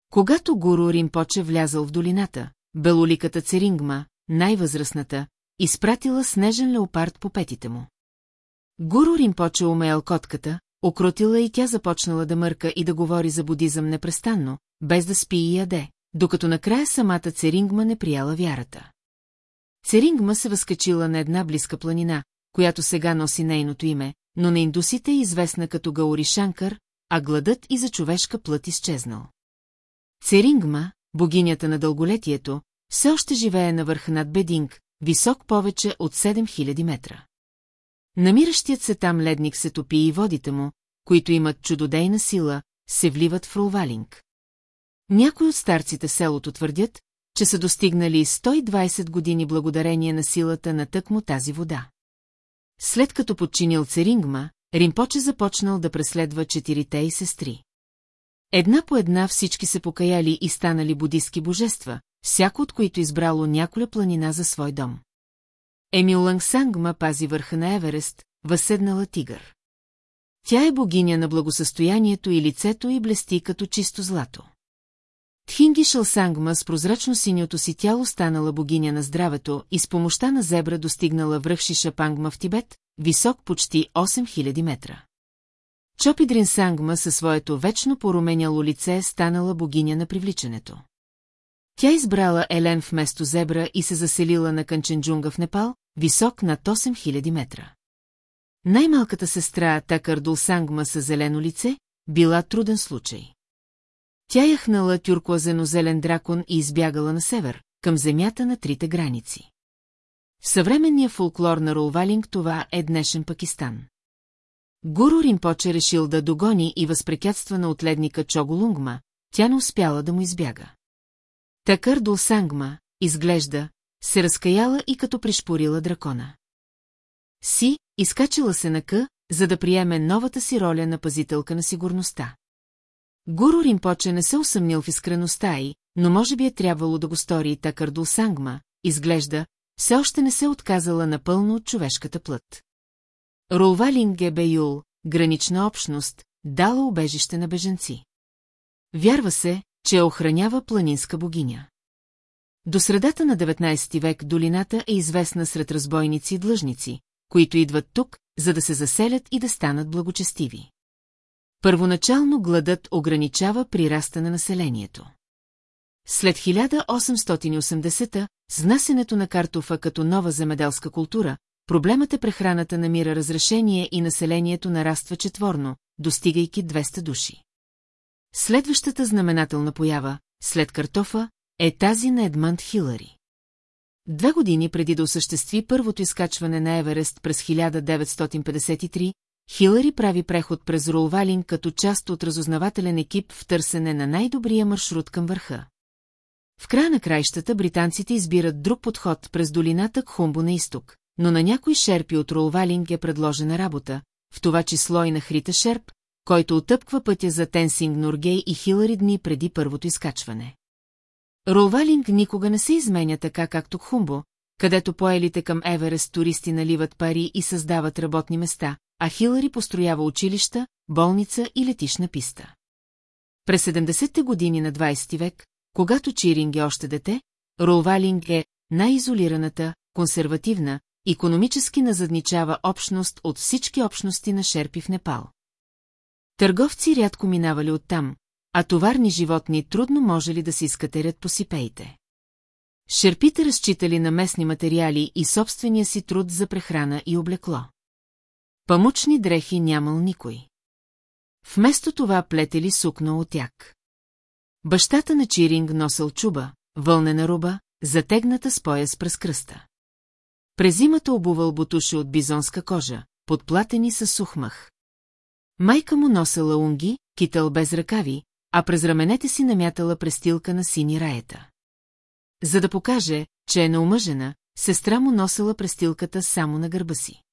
Когато Гуру Римпоче влязъл в долината, белоликата Церингма, най-възрастната, изпратила снежен леопард по петите му. Гуру Римпоче умеял котката, окротила и тя започнала да мърка и да говори за будизъм непрестанно, без да спи и яде, докато накрая самата Церингма не прияла вярата. Церингма се възкачила на една близка планина, която сега носи нейното име, но на индусите е известна като Гаори Шанкар, а гладът и за човешка плът изчезнал. Церингма, богинята на дълголетието, все още живее на върха над Бединг, висок повече от 7000 метра. Намиращият се там ледник се топи и водите му, които имат чудодейна сила, се вливат в Ролвалинг. Някои от старците селото твърдят, че са достигнали 120 години благодарение на силата на тъкмо тази вода. След като подчинил Церингма, Римпоче започнал да преследва четирите и сестри. Една по една всички се покаяли и станали будистки божества, всяко от които избрало няколя планина за свой дом. Емил Лангсангма пази върха на Еверест, възседнала тигър. Тя е богиня на благосъстоянието и лицето и блести като чисто злато. Тхинги Шалсангма с прозрачно синьото си тяло станала богиня на здравето и с помощта на зебра достигнала връх Шишапангма в Тибет, висок почти 8000 метра. Чопидрин Сангма със своето вечно поруменяло лице станала богиня на привличането. Тя избрала Елен вместо зебра и се заселила на Канченджунга в Непал, висок над 8000 метра. Най-малката сестра Такардул Сангма с зелено лице била труден случай. Тя яхнала тюркоазено-зелен дракон и избягала на север, към земята на трите граници. В съвременния фолклор на Ролвалинг това е днешен Пакистан. Гуру Римпоче решил да догони и възпрепятства на отледника Чоголунгма, тя не успяла да му избяга. Такър Сангма, изглежда, се разкаяла и като пришпорила дракона. Си, изкачила се на къ, за да приеме новата си роля на пазителка на сигурността. Гуру Римпоче не се усъмнил в искреността й, но може би е трябвало да го стори и Такър Сангма, изглежда, все още не се отказала напълно от човешката плът. Ролвалинг Беюл, гранична общност, дала убежище на беженци. Вярва се, че охранява планинска богиня. До средата на 19 век долината е известна сред разбойници и длъжници, които идват тук, за да се заселят и да станат благочестиви. Първоначално гладът ограничава прираста на населението. След 1880-та, с на картофа като нова земеделска култура, проблемът е прехраната намира разрешение и населението нараства четворно, достигайки 200 души. Следващата знаменателна поява, след картофа, е тази на Едмънд Хилари. Две години преди да осъществи първото изкачване на Еверест през 1953, Хилари прави преход през Ролвалин като част от разузнавателен екип в търсене на най-добрия маршрут към върха. В края на краищата британците избират друг подход през долината Кхумбо на изток, но на някой шерпи от Ролвалинг е предложена работа, в това число и на Хрита Шерп, който отъпква пътя за Тенсинг Норгей и Хилари дни преди първото изкачване. Ролвалинг никога не се изменя така, както Хумбо, където поелите към Еверест туристи наливат пари и създават работни места, а Хилари построява училища, болница и летишна писта. През 70-те години на 20 век, когато Чиринг е още дете, Ролвалинг е най-изолираната, консервативна, економически назадничава общност от всички общности на шерпи в Непал. Търговци рядко минавали оттам, а товарни животни трудно може ли да се изкатерят по сипеите. Шерпите разчитали на местни материали и собствения си труд за прехрана и облекло. Памучни дрехи нямал никой. Вместо това плетели сукно от тях. Бащата на Чиринг носил чуба, вълнена руба, затегната с пояс през кръста. През зимата обувал бутуши от бизонска кожа, подплатени с сухмах. Майка му носела унги, китъл без ръкави, а през раменете си намятала престилка на сини раета. За да покаже, че е наумъжена, сестра му носела престилката само на гърба си.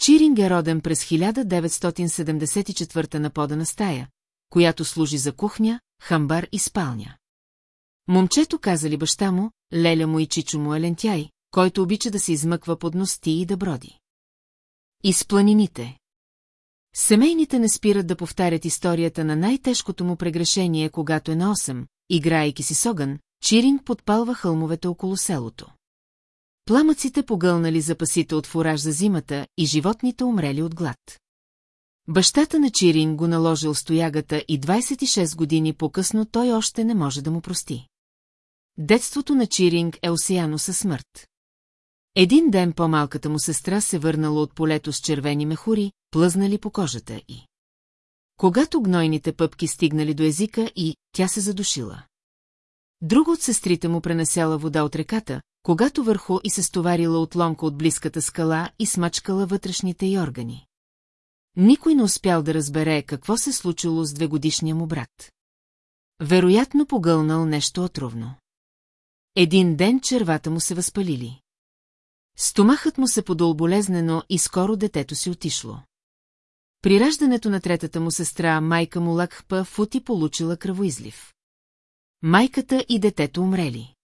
Чиринг е роден през 1974 на подана стая, която служи за кухня, хамбар и спалня. Момчето казали баща му, леля му и чичо му е лентяй, който обича да се измъква под ности и да броди. Из планините. Семейните не спират да повтарят историята на най-тежкото му прегрешение, когато е на 8, играйки си с огън, Чиринг подпалва хълмовете около селото. Пламъците погълнали запасите от фураж за зимата и животните умрели от глад. Бащата на Чирин го наложил стоягата и 26 години по-късно той още не може да му прости. Детството на Чиринг е осияно със смърт. Един ден по-малката му сестра се върнала от полето с червени мехури, плъзнали по кожата и. Когато гнойните пъпки стигнали до езика и тя се задушила. Друго от сестрите му пренесяла вода от реката, когато върху и се стоварила отломка от близката скала и смачкала вътрешните й органи. Никой не успял да разбере какво се случило с двегодишния му брат. Вероятно погълнал нещо отровно. Един ден червата му се възпалили. Стомахът му се подол болезнено и скоро детето си отишло. При раждането на третата му сестра, майка му Лакхпа Фути получила кръвоизлив. Майката и детето умрели.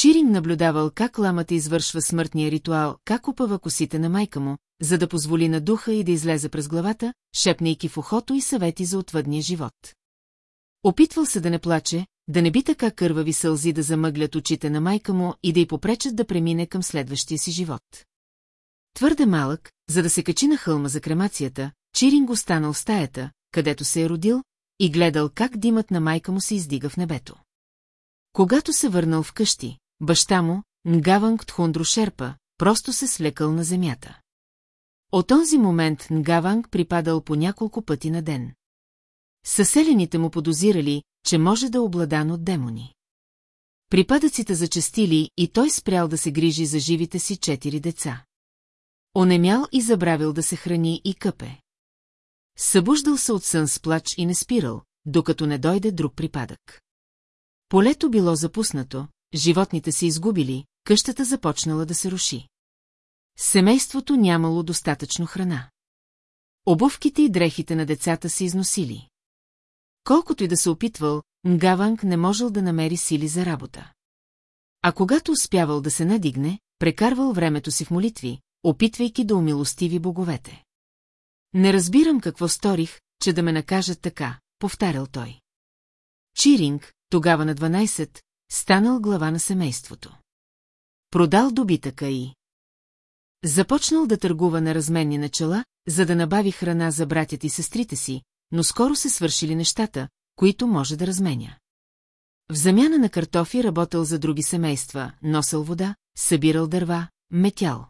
Чирин наблюдавал как ламата извършва смъртния ритуал, как опъва косите на майка му, за да позволи на духа и да излезе през главата, шепнейки в ухото и съвети за отвъдния живот. Опитвал се да не плаче, да не би така кървави сълзи да замъглят очите на майка му и да й попречат да премине към следващия си живот. Твърде малък, за да се качи на хълма за кремацията, Чиринг останал в стаята, където се е родил, и гледал как димът на майка му се издига в небето. Когато се върнал в къщи, баща му, Нгаванг Тхундро Шерпа, просто се слекал на земята. От този момент Нгаванг припадал по няколко пъти на ден. Съселените му подозирали, че може да е обладан от демони. Припадъците зачастили и той спрял да се грижи за живите си четири деца. Онемял и забравил да се храни и къпе. Събуждал се от сън с плач и не спирал, докато не дойде друг припадък. Полето било запуснато, животните се изгубили, къщата започнала да се руши. Семейството нямало достатъчно храна. Обувките и дрехите на децата се износили. Колкото и да се опитвал, Нгаванг не можел да намери сили за работа. А когато успявал да се надигне, прекарвал времето си в молитви, опитвайки да умилостиви боговете. Не разбирам какво сторих, че да ме накажат така, повтарял той. Чиринг, тогава на 12, станал глава на семейството. Продал добитъка и... Започнал да търгува на разменни начала, за да набави храна за братята и сестрите си, но скоро се свършили нещата, които може да разменя. В замяна на картофи работил за други семейства, носил вода, събирал дърва, метял.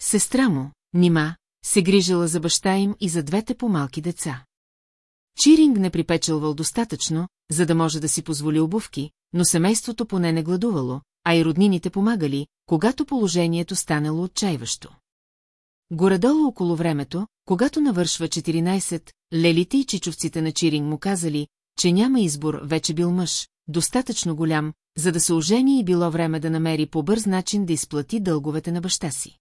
Сестра му, Нима, се грижила за баща им и за двете по-малки деца. Чиринг не припечелвал достатъчно, за да може да си позволи обувки, но семейството поне не гладувало, а и роднините помагали, когато положението станало отчаиващо. Горедолу около времето, когато навършва 14, лелите и чичовците на Чиринг му казали, че няма избор, вече бил мъж, достатъчно голям, за да се ожени и било време да намери по-бърз начин да изплати дълговете на баща си.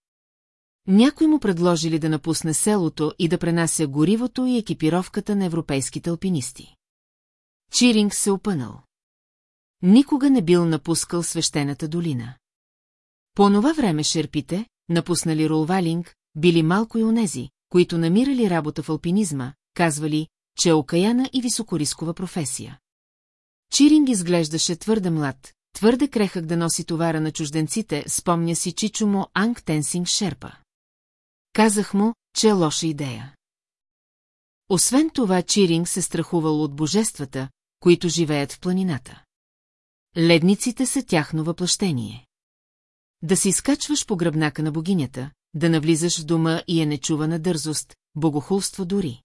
Някой му предложили да напусне селото и да пренася горивото и екипировката на европейските алпинисти. Чиринг се опънал. Никога не бил напускал свещената долина. По това време шерпите, напуснали Ролвалинг, били малко и онези, които намирали работа в алпинизма, казвали, че е окаяна и високорискова професия. Чиринг изглеждаше твърде млад, твърде крехък да носи товара на чужденците, спомня си Чичо му Анг Тенсинг Шерпа. Казах му, че е лоша идея. Освен това, Чиринг се страхувал от божествата, които живеят в планината. Ледниците са тяхно въплъщение. Да се изкачваш по гръбнака на богинята, да навлизаш в дома и е нечувана дързост, богохулство дори.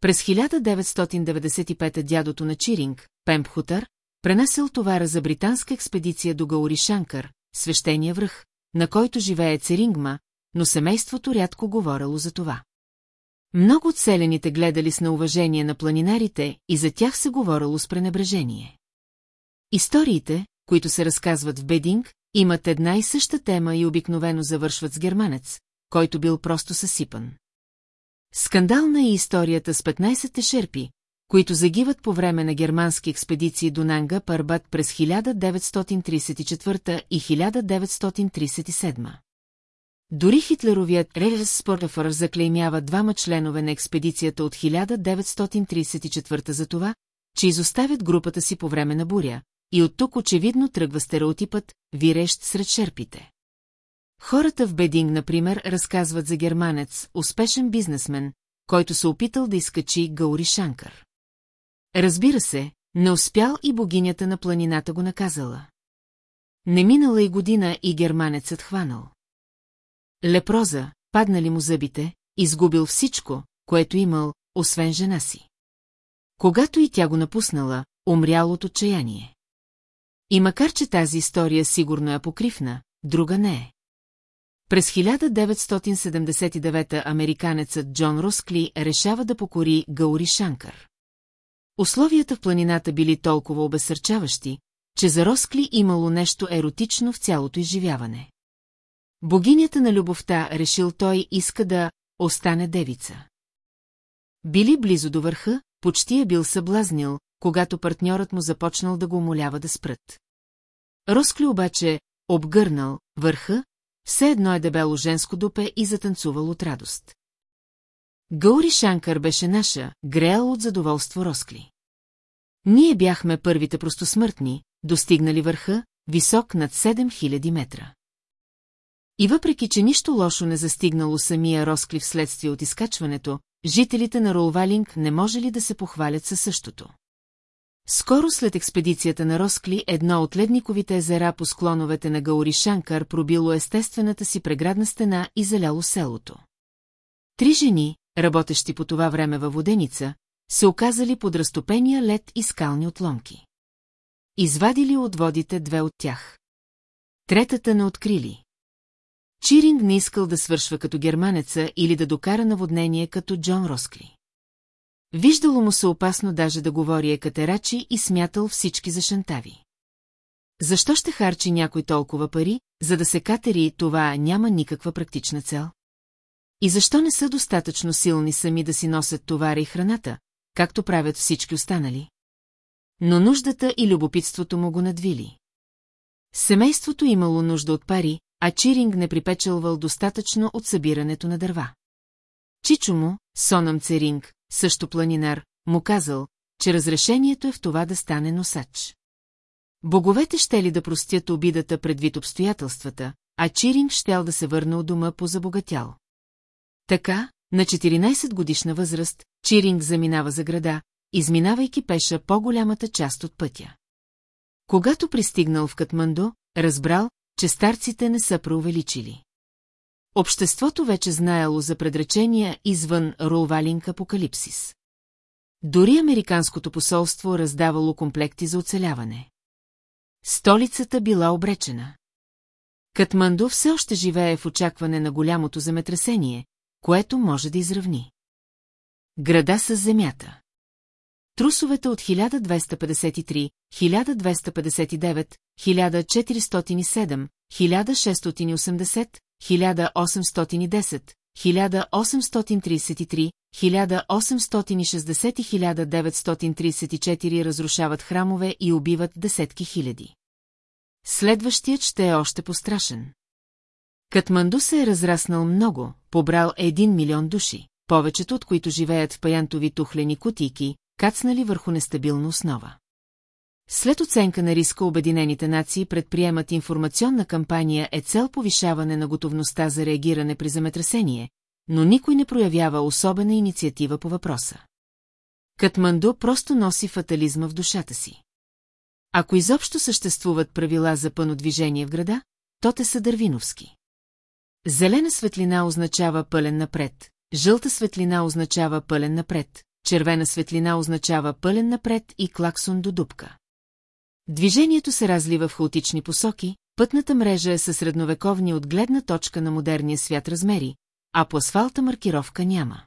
През 1995 дядото на Чиринг, Пемпхутър, пренасил товара за британска експедиция до Гаури Шанкър, свещения връх, на който живее Церингма, но семейството рядко говорело за това. Много от селените гледали с неуважение на планинарите и за тях се говорило с пренебрежение. Историите, които се разказват в Бединг, имат една и съща тема и обикновено завършват с германец, който бил просто съсипан. Скандална е историята с 15-те шерпи, които загиват по време на германски експедиции до Нанга Парбат през 1934 и 1937. Дори хитлеровият Рейс Спортафър заклеймява двама членове на експедицията от 1934 за това, че изоставят групата си по време на буря, и от тук очевидно тръгва стереотипът, вирещ сред шерпите. Хората в Бединг, например, разказват за германец, успешен бизнесмен, който се опитал да изкачи Гаури Шанкър. Разбира се, не успял и богинята на планината го наказала. Не минала и година и германецът хванал. Лепроза, паднали му зъбите, изгубил всичко, което имал, освен жена си. Когато и тя го напуснала, умрял от отчаяние. И макар, че тази история сигурно е покривна, друга не е. През 1979 американецът Джон Роскли решава да покори Гаури Шанкър. Условията в планината били толкова обесърчаващи, че за Роскли имало нещо еротично в цялото изживяване. Богинята на любовта решил той иска да остане девица. Били близо до върха, почти е бил съблазнил, когато партньорът му започнал да го умолява да спрат. Роскли обаче обгърнал върха, все едно е дебело женско дупе и затанцувал от радост. Гаури Шанкър беше наша, греял от задоволство Роскли. Ние бяхме първите простосмъртни, достигнали върха, висок над 7000 метра. И въпреки, че нищо лошо не застигнало самия Роскли вследствие от изкачването, жителите на Ролвалинг не може ли да се похвалят със същото. Скоро след експедицията на Роскли, едно от ледниковите езера по склоновете на Гаори Шанкар пробило естествената си преградна стена и заляло селото. Три жени, работещи по това време във воденица, се оказали под разтопения лед и скални отломки. Извадили от водите две от тях. Третата не открили. Чиринг не искал да свършва като германеца или да докара наводнение като Джон Роскли. Виждало му се опасно даже да говори екатерачи и смятал всички за шантави. Защо ще харчи някой толкова пари, за да се катери това няма никаква практична цел? И защо не са достатъчно силни сами да си носят товара и храната, както правят всички останали? Но нуждата и любопитството му го надвили. Семейството имало нужда от пари, а Чиринг не припечелвал достатъчно от събирането на дърва. Чичо му, Сонам Церинг, също планинар, му казал, че разрешението е в това да стане носач. Боговете ще ли да простят обидата предвид обстоятелствата, а Чиринг щял да се върне от дома по забогатял. Така, на 14 годишна възраст, Чиринг заминава за града, изминавайки пеша по-голямата част от пътя. Когато пристигнал в Катманду, разбрал, че старците не са преувеличили. Обществото вече знаело за предречения извън Ролвалинг апокалипсис. Дори Американското посолство раздавало комплекти за оцеляване. Столицата била обречена. Катманду все още живее в очакване на голямото земетресение, което може да изравни. Града с земята. Трусовете от 1253, 1259, 1407, 1680, 1810, 1833, 1860 и 1934 разрушават храмове и убиват десетки хиляди. Следващият ще е още пострашен. Катманду се е разраснал много, побрал един милион души, повечето от които живеят в паянтови тухлени кутийки, кацнали върху нестабилна основа. След оценка на риска Обединените нации предприемат информационна кампания е цел повишаване на готовността за реагиране при земетресение, но никой не проявява особена инициатива по въпроса. Катманду просто носи фатализма в душата си. Ако изобщо съществуват правила за пънодвижение в града, то те са дървиновски. Зелена светлина означава пълен напред, жълта светлина означава пълен напред, червена светлина означава пълен напред и клаксон до дупка. Движението се разлива в хаотични посоки, пътната мрежа е със средновековни от гледна точка на модерния свят размери, а по асфалта маркировка няма.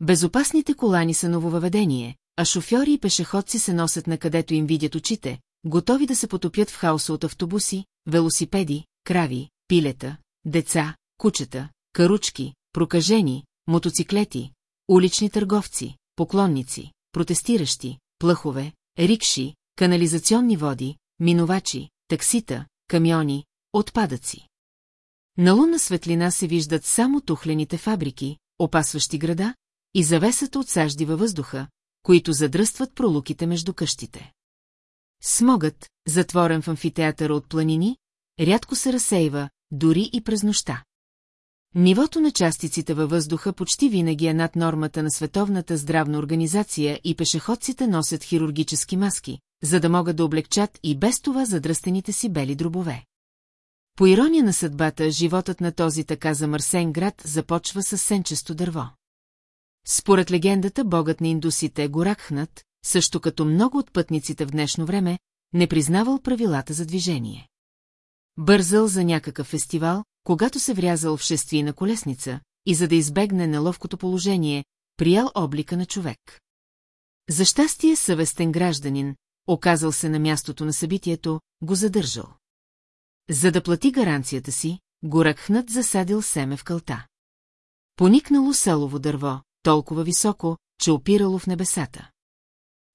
Безопасните колани са нововъведение, а шофьори и пешеходци се носят на където им видят очите, готови да се потопят в хаоса от автобуси, велосипеди, крави, пилета, деца, кучета, каручки, прокажени, мотоциклети, улични търговци, поклонници, протестиращи, плъхове, рикши, канализационни води, минувачи, таксита, камиони, отпадъци. На лунна светлина се виждат само тухлените фабрики, опасващи града, и завесата от сажди във въздуха, които задръстват пролуките между къщите. Смогът, затворен в амфитеатъра от планини, рядко се разсейва, дори и през нощта. Нивото на частиците във въздуха почти винаги е над нормата на Световната здравна организация и пешеходците носят хирургически маски, за да могат да облегчат и без това задръстените си бели дробове. По ирония на съдбата, животът на този така замърсен град започва с сенчесто дърво. Според легендата, богът на индусите Горакхнат, също като много от пътниците в днешно време, не признавал правилата за движение. Бързал за някакъв фестивал, когато се врязал в шествина колесница, и за да избегне неловкото положение, приял облика на човек. За щастие съвестен гражданин, оказал се на мястото на събитието, го задържал. За да плати гаранцията си, Горакхнат засадил семе в кълта. Поникнало селово дърво, толкова високо, че опирало в небесата.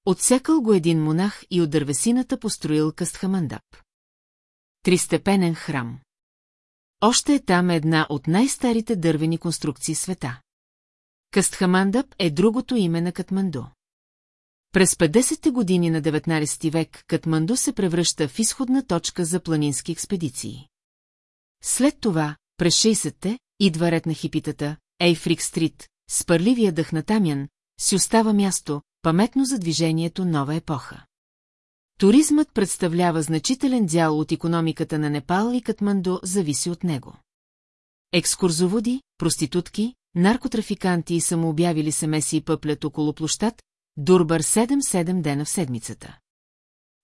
Отсекал го един монах и от дървесината построил къстхамандап. Тристепенен храм. Още е там една от най-старите дървени конструкции света. Къстхамандап е другото име на Катманду. През 50-те години на 19 век Катманду се превръща в изходна точка за планински експедиции. След това, през 60-те, идва ред на хипитата, Ейфрик Стрит, с пърливия дъх на Тамян, си остава място, паметно за движението нова епоха. Туризмът представлява значителен дял от економиката на Непал и Катманду зависи от него. Екскурзоводи, проститутки, наркотрафиканти и самообявили се меси и пъплят около площад, Дурбър 7-7 дена в седмицата.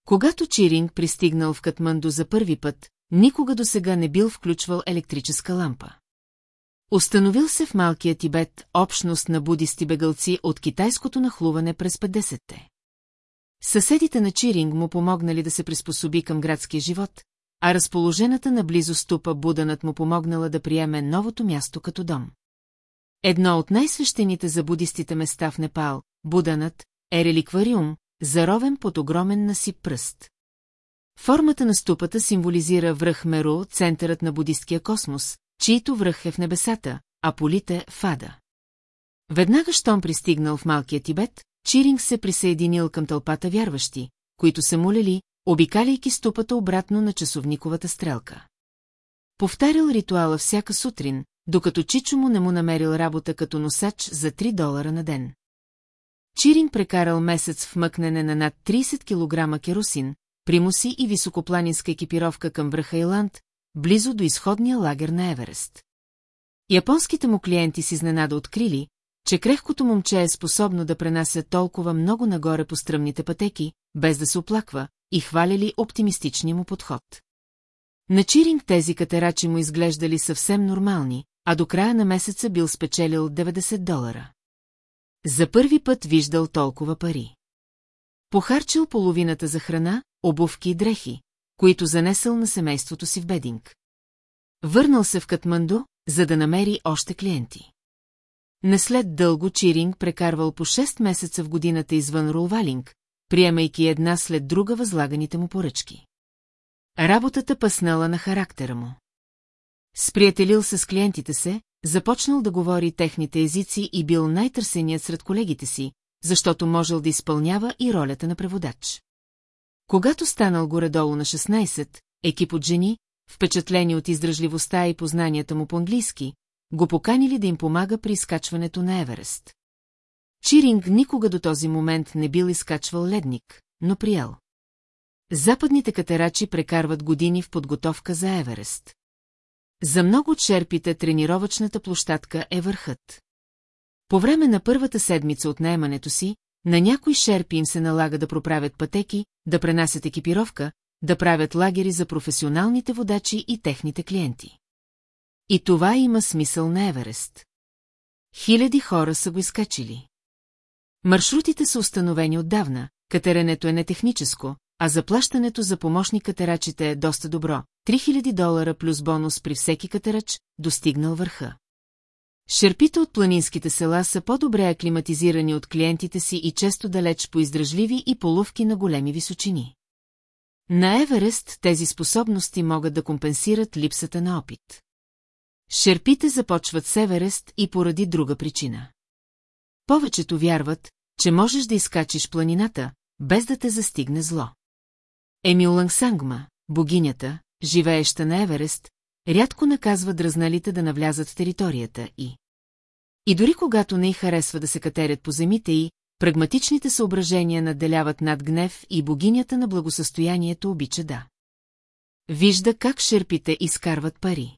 Когато Чиринг пристигнал в Катманду за първи път, никога до сега не бил включвал електрическа лампа. Установил се в Малкия Тибет общност на будисти бегалци от китайското нахлуване през 50-те. Съседите на Чиринг му помогнали да се приспособи към градския живот, а разположената наблизо ступа Буданът му помогнала да приеме новото място като дом. Едно от най-свещените за будистите места в Непал, Буданът, е реликвариум, заровен под огромен насип пръст. Формата на ступата символизира връх Меру, центърът на будисткия космос, чието връх е в небесата, а полите – в ада. Веднага щом пристигнал в Малкия Тибет, Чиринг се присъединил към тълпата вярващи, които се молели, обикаляйки ступата обратно на часовниковата стрелка. Повтарял ритуала всяка сутрин, докато Чичо му не му намерил работа като носач за 3 долара на ден. Чиринг прекарал месец в мъкнене на над 30 кг керосин, примуси и високопланинска екипировка към връха Иланд, близо до изходния лагер на Еверест. Японските му клиенти си изненада открили, че крехкото момче е способно да пренася толкова много нагоре по стръмните пътеки, без да се оплаква, и хваляли оптимистичния му подход. На Чиринг тези катерачи му изглеждали съвсем нормални, а до края на месеца бил спечелил 90 долара. За първи път виждал толкова пари. Похарчил половината за храна, обувки и дрехи, които занесъл на семейството си в Бединг. Върнал се в Катманду, за да намери още клиенти. Не след дълго Чиринг прекарвал по 6 месеца в годината извън Рулвалинг, приемайки една след друга възлаганите му поръчки. Работата пъснала на характера му. Сприятелил с клиентите се, започнал да говори техните езици и бил най-търсеният сред колегите си, защото можел да изпълнява и ролята на преводач. Когато станал горе-долу на 16, екип от жени, впечатлени от издръжливостта и познанията му по-английски, го поканили да им помага при изкачването на Еверест. Чиринг никога до този момент не бил изкачвал ледник, но приел. Западните катерачи прекарват години в подготовка за Еверест. За много от шерпите тренировъчната площадка е върхът. По време на първата седмица от наемането си, на някои шерпи им се налага да проправят пътеки, да пренасят екипировка, да правят лагери за професионалните водачи и техните клиенти. И това има смисъл на Еверест. Хиляди хора са го изкачили. Маршрутите са установени отдавна, катеренето е нетехническо, а заплащането за помощни катерачите е доста добро. 3000 долара плюс бонус при всеки катерач, достигнал върха. Шерпите от планинските села са по-добре аклиматизирани от клиентите си и често далеч по издръжливи и полувки на големи височини. На Еверест тези способности могат да компенсират липсата на опит. Шерпите започват с Еверест и поради друга причина. Повечето вярват, че можеш да изкачиш планината, без да те застигне зло. Емил Лангсангма, богинята, живееща на Еверест, рядко наказва дръзналите да навлязат в територията и... И дори когато не й харесва да се катерят по земите й, прагматичните съображения надделяват над гнев и богинята на благосъстоянието обича да. Вижда как шерпите изкарват пари.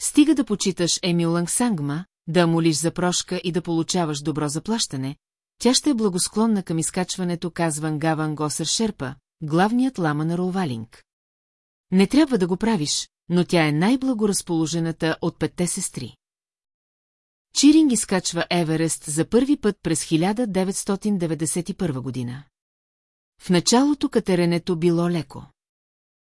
Стига да почиташ Емил Лангсангма, да молиш за прошка и да получаваш добро заплащане, тя ще е благосклонна към изкачването, казва Гаван Госър Шерпа, главният лама на Ролвалинг. Не трябва да го правиш, но тя е най-благоразположената от петте сестри. Чиринг изкачва Еверест за първи път през 1991 година. В началото катеренето било леко.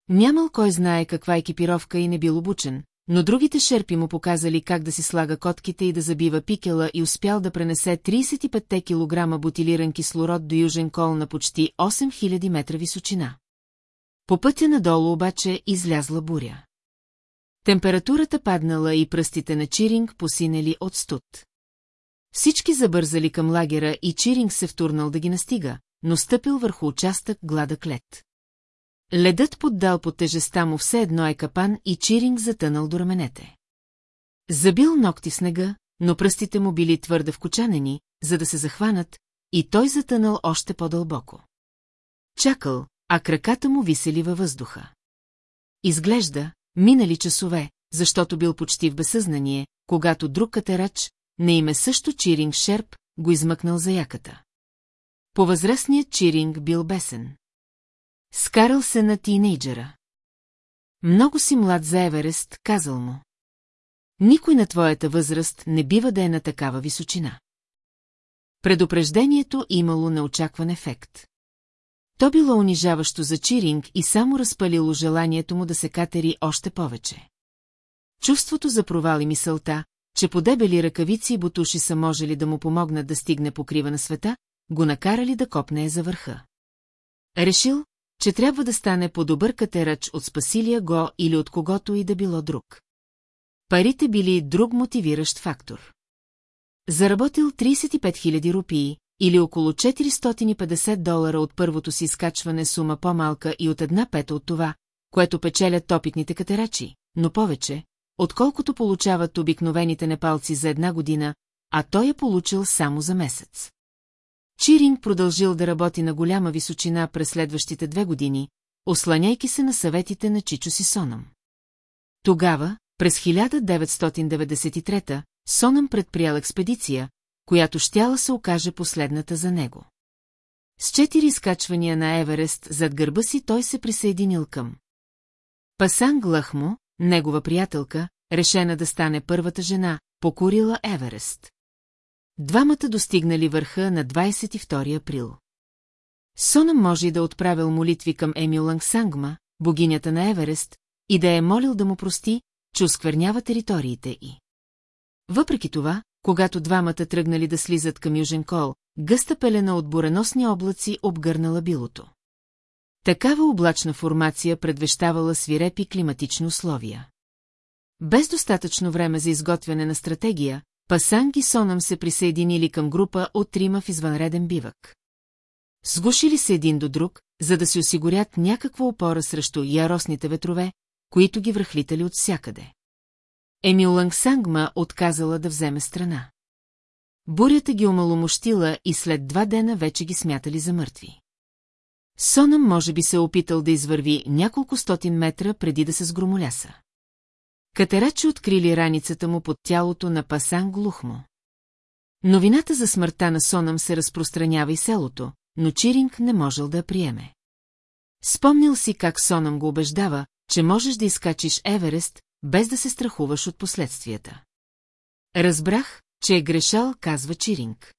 Нямал кой знае каква екипировка и не бил обучен, но другите шерпи му показали как да си слага котките и да забива пикела и успял да пренесе 35 кг бутилиран кислород до южен кол на почти 8000 метра височина. По пътя надолу обаче излязла буря. Температурата паднала и пръстите на Чиринг посинели от студ. Всички забързали към лагера и Чиринг се втурнал да ги настига, но стъпил върху участък гладък лед. Ледът поддал под тежеста му все едно е капан и Чиринг затънал до раменете. Забил ногти снега, но пръстите му били твърде вкочанени, за да се захванат, и той затънал още по-дълбоко. Чакал, а краката му висели във въздуха. Изглежда, минали часове, защото бил почти в безсъзнание, когато друг катерач, на име също Чиринг Шерп, го измъкнал за яката. Повъзрастният Чиринг бил бесен. Скарал се на тинейджера. Много си млад за Еверест, казал му. Никой на твоята възраст не бива да е на такава височина. Предупреждението имало неочакван ефект. То било унижаващо за Чиринг и само разпалило желанието му да се катери още повече. Чувството за провал и мисълта, че по дебели ръкавици и бутуши са можели да му помогнат да стигне покрива на света, го накарали да копне за върха. Решил, че трябва да стане по-добър катерач от Спасилия Го или от когото и да било друг. Парите били друг мотивиращ фактор. Заработил 35 000 рупии, или около 450 долара от първото си изкачване сума по-малка и от една пета от това, което печелят опитните катерачи, но повече, отколкото получават обикновените непалци за една година, а той е получил само за месец. Чиринг продължил да работи на голяма височина през следващите две години, осланяйки се на съветите на Чичо си Сонам. Тогава, през 1993 Сонам предприял експедиция, която щяла се окаже последната за него. С четири изкачвания на Еверест зад гърба си той се присъединил към. Пасан Глахмо, негова приятелка, решена да стане първата жена, покорила Еверест. Двамата достигнали върха на 22 април. Сонам може и да отправил молитви към Емил Лангсангма, богинята на Еверест, и да е молил да му прости, че осквернява териториите й. Въпреки това, когато двамата тръгнали да слизат към Южен кол, гъста пелена от буреносни облаци обгърнала билото. Такава облачна формация предвещавала свирепи климатични условия. Без достатъчно време за изготвяне на стратегия, Пасанг и Сонам се присъединили към група от трима в извънреден бивък. Сгушили се един до друг, за да си осигурят някаква опора срещу яростните ветрове, които ги връхлитали от всякъде. Емил Лангсангма отказала да вземе страна. Бурята ги омаломощила и след два дена вече ги смятали за мъртви. Сонам може би се е опитал да извърви няколко стотин метра преди да се сгромоляса. Катерачи открили раницата му под тялото на Пасан Глухмо. Новината за смъртта на Сонам се разпространява и селото, но Чиринг не можел да я приеме. Спомнил си как Сонам го убеждава, че можеш да изкачиш Еверест, без да се страхуваш от последствията. Разбрах, че е грешал, казва Чиринг.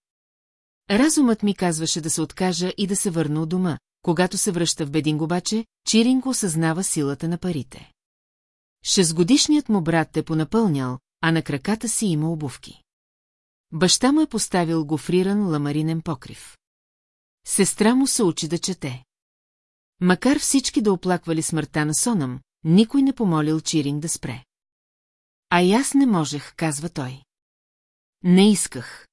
Разумът ми казваше да се откажа и да се върна от дома. Когато се връща в Бединг обаче, Чиринг осъзнава силата на парите. Шестгодишният му брат е понапълнял, а на краката си има обувки. Баща му е поставил гофриран ламаринен покрив. Сестра му се учи да чете. Макар всички да оплаквали смъртта на Сонам, никой не помолил Чиринг да спре. А и аз не можех, казва той. Не исках.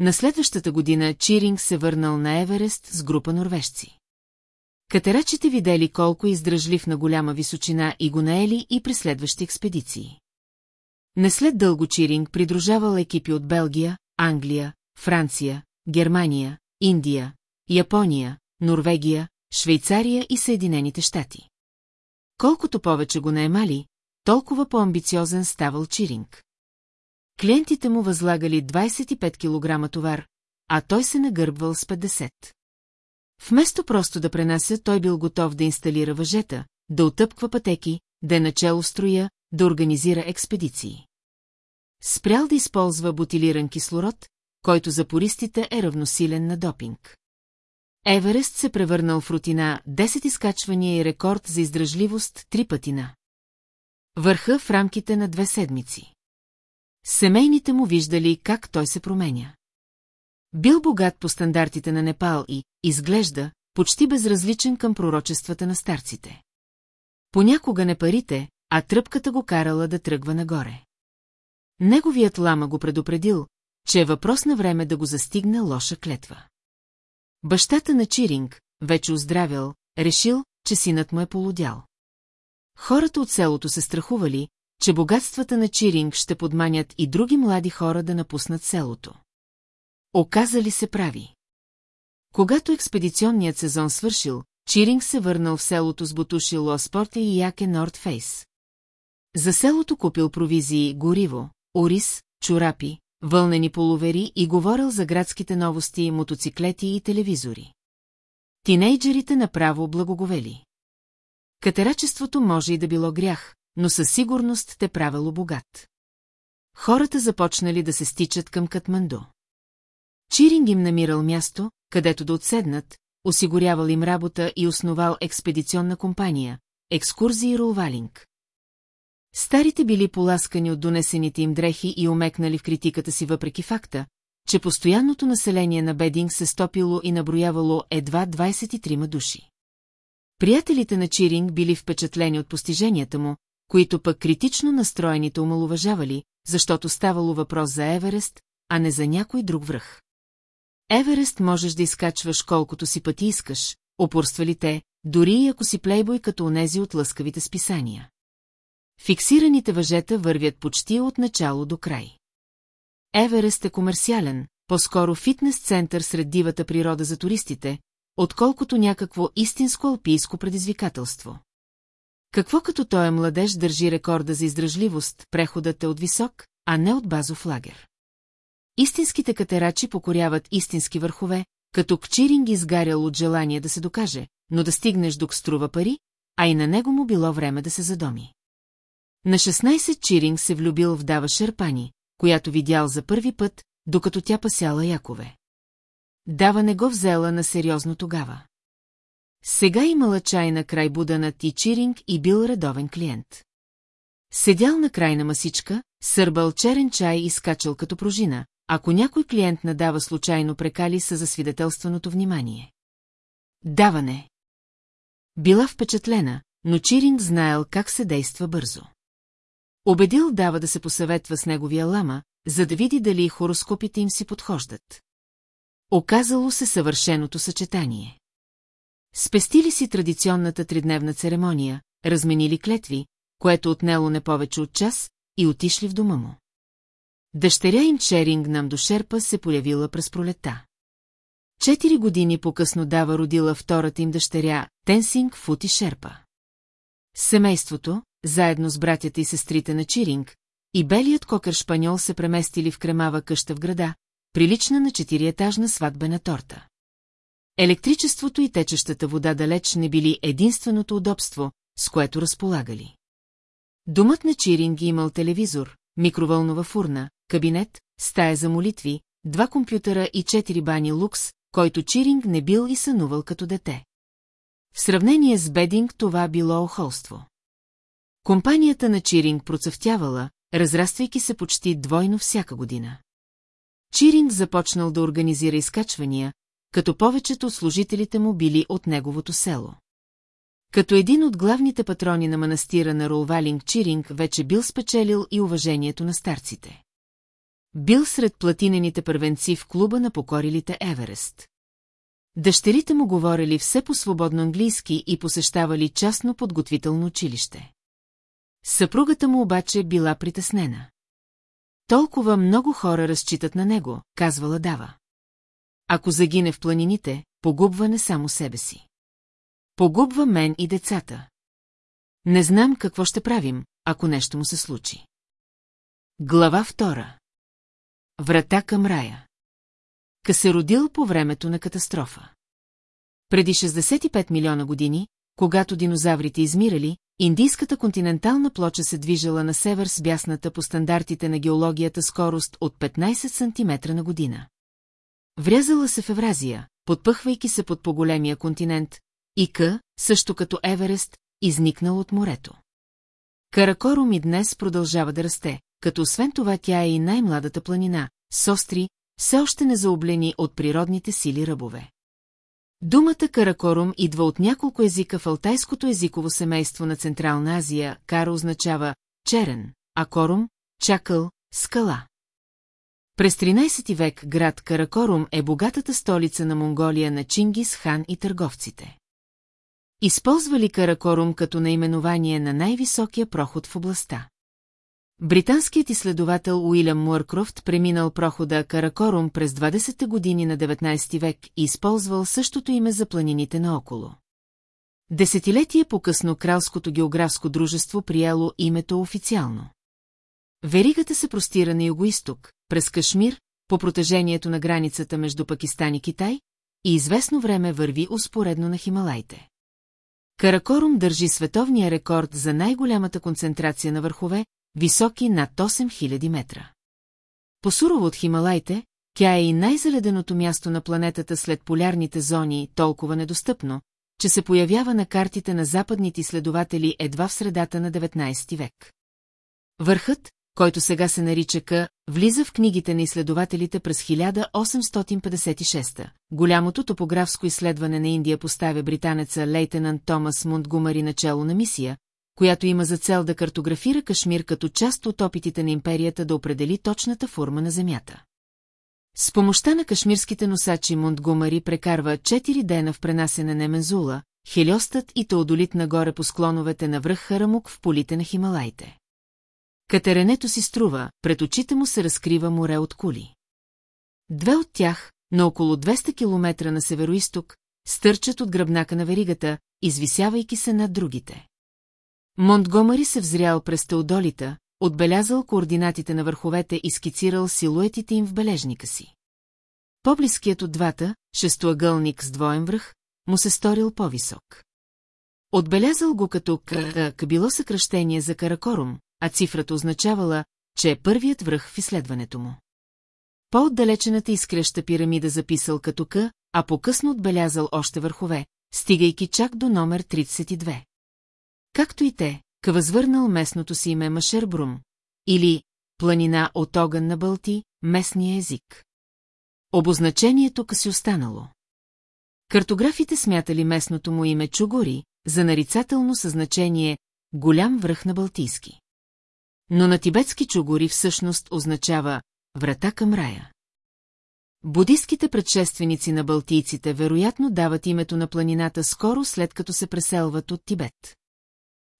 На следващата година Чиринг се върнал на Еверест с група норвежци. Катерачите видели колко издръжлив на голяма височина и го наели и при следващи експедиции. Не след дълго Чиринг придружавал екипи от Белгия, Англия, Франция, Германия, Индия, Япония, Норвегия, Швейцария и Съединените щати. Колкото повече го наемали, толкова по-амбициозен ставал Чиринг. Клиентите му възлагали 25 кг товар, а той се нагърбвал с 50. Вместо просто да пренася, той бил готов да инсталира въжета, да отъпква пътеки, да е начало строя, да организира експедиции. Спрял да използва бутилиран кислород, който за пористите е равносилен на допинг. Еверест се превърнал в рутина 10 изкачвания и рекорд за издръжливост три пъти на. Върха в рамките на две седмици. Семейните му виждали как той се променя. Бил богат по стандартите на Непал и, изглежда, почти безразличен към пророчествата на старците. Понякога не парите, а тръпката го карала да тръгва нагоре. Неговият лама го предупредил, че е въпрос на време да го застигне лоша клетва. Бащата на Чиринг, вече оздравял, решил, че синът му е полудял. Хората от селото се страхували, че богатствата на Чиринг ще подманят и други млади хора да напуснат селото. Оказали се прави. Когато експедиционният сезон свършил, Чиринг се върнал в селото с бутуши Лоспорте и яке Нордфейс. За селото купил провизии, гориво, ориз, чорапи, вълнени полувери и говорил за градските новости, мотоциклети и телевизори. Тинейджерите направо благоговели. Катерачеството може и да било грях, но със сигурност те правило богат. Хората започнали да се стичат към Катманду. Чиринг им намирал място, където да отседнат, осигурявал им работа и основал експедиционна компания, екскурзии Ролвалинг. Старите били поласкани от донесените им дрехи и омекнали в критиката си въпреки факта, че постоянното население на Бединг се стопило и наброявало едва 23 души. Приятелите на Чиринг били впечатлени от постиженията му, които пък критично настроените омалуважавали, защото ставало въпрос за Еверест, а не за някой друг връх. Еверест можеш да изкачваш колкото си пъти искаш, опорствали те, дори и ако си плейбой като онези от лъскавите списания. Фиксираните въжета вървят почти от начало до край. Еверест е комерциален, по-скоро фитнес-център сред дивата природа за туристите, отколкото някакво истинско алпийско предизвикателство. Какво като той е младеж държи рекорда за издръжливост, преходът е от висок, а не от базов лагер. Истинските катерачи покоряват истински върхове, като Кчиринг изгарял от желание да се докаже, но да стигнеш док струва пари, а и на него му било време да се задоми. На 16 Чиринг се влюбил в Дава Шерпани, която видял за първи път, докато тя пасяла якове. Дава не го взела на сериозно тогава. Сега имала чай на край буда и Чиринг и бил редовен клиент. Седял на крайна масичка, сърбал черен чай и скачал като пружина, ако някой клиент надава случайно прекали са за свидетелственото внимание. Даване. Била впечатлена, но Чиринг знаел как се действа бързо. Обедил дава да се посъветва с неговия лама, за да види дали хороскопите им си подхождат. Оказало се съвършеното съчетание. Спестили си традиционната тридневна церемония, разменили клетви, което отнело не повече от час, и отишли в дома му. Дъщеря им Черинг нам до Шерпа се появила през пролета. Четири години по-късно дава родила втората им дъщеря, Тенсинг Фути Шерпа. Семейството, заедно с братята и сестрите на Чиринг, и белият кокър шпаньол се преместили в кремава къща в града, прилична на четириетажна сватбена торта. Електричеството и течещата вода далеч не били единственото удобство, с което разполагали. Домът на Чиринг имал телевизор, микровълнова фурна, кабинет, стая за молитви, два компютъра и четири бани лукс, който Чиринг не бил и сънувал като дете. В сравнение с Бединг това било охолство. Компанията на Чиринг процъфтявала, разраствайки се почти двойно всяка година. Чиринг започнал да организира изкачвания, като повечето от служителите му били от неговото село. Като един от главните патрони на манастира на Ролвалинг Чиринг вече бил спечелил и уважението на старците. Бил сред платинените първенци в клуба на покорилите Еверест. Дъщерите му говорили все по-свободно английски и посещавали частно подготвително училище. Съпругата му обаче била притеснена. Толкова много хора разчитат на него, казвала Дава. Ако загине в планините, погубва не само себе си. Погубва мен и децата. Не знам какво ще правим, ако нещо му се случи. Глава втора Врата към рая Ка се родил по времето на катастрофа. Преди 65 милиона години, когато динозаврите измирали, индийската континентална плоча се движала на север с бясната по стандартите на геологията скорост от 15 см на година. Врязала се в Евразия, подпъхвайки се под по-големия континент, и К, също като Еверест, изникнал от морето. Каракорум и днес продължава да расте, като освен това тя е и най-младата планина, с остри, все още не заоблени от природните сили ръбове. Думата Каракорум идва от няколко езика в алтайското езиково семейство на Централна Азия, кара означава черен, а корум – чакъл, скала. През 13 век град Каракорум е богатата столица на Монголия на Чингис хан и търговците. Използвали Каракорум като наименование на най-високия проход в областта. Британският изследовател Уилям Муъркрофт преминал прохода Каракорум през 20-те години на 19 век и използвал същото име за планините наоколо. Десетилетие по-късно Кралското географско дружество приело името официално. Веригата се простира на югоисток, през Кашмир, по протежението на границата между Пакистан и Китай, и известно време върви успоредно на Хималайте. Каракорум държи световния рекорд за най-голямата концентрация на върхове, високи над 8000 метра. По сурово от Хималайте, тя е и най-заледеното място на планетата след полярните зони, толкова недостъпно, че се появява на картите на западните изследователи едва в средата на 19 век. Върхът, който сега се нарича К, влиза в книгите на изследователите през 1856. Голямото топографско изследване на Индия поставя британеца лейтенант Томас Монтгумари начало на мисия, която има за цел да картографира Кашмир като част от опитите на империята да определи точната форма на Земята. С помощта на кашмирските носачи Монтгумари прекарва 4 дена в пренасене на Мензула, Хелиостът и Теодолит нагоре по склоновете на връх Харамук в полите на Хималайте. Катеренето си струва, пред очите му се разкрива море от кули. Две от тях, на около 200 км на североисток, стърчат от гръбнака на веригата, извисявайки се над другите. Монтгомари се взрял през Теодолита, отбелязал координатите на върховете и скицирал силуетите им в бележника си. По-близкият от двата, шестоъгълник с двоен връх, му се сторил по-висок. Отбелязал го като к, било съкръщение за Каракорум, а цифрата означавала, че е първият връх в изследването му. По-отдалечената изкреща пирамида записал като К, а по-късно отбелязал още върхове, стигайки чак до номер 32. Както и те, възвърнал местното си име Машербрум, или планина от огън на Бълти, местния език. Обозначението К си останало. Картографите смятали местното му име Чугори за нарицателно съзначение голям връх на Балтийски. Но на тибетски чугори всъщност означава врата към рая. Будистските предшественици на балтийците вероятно дават името на планината скоро след като се преселват от Тибет.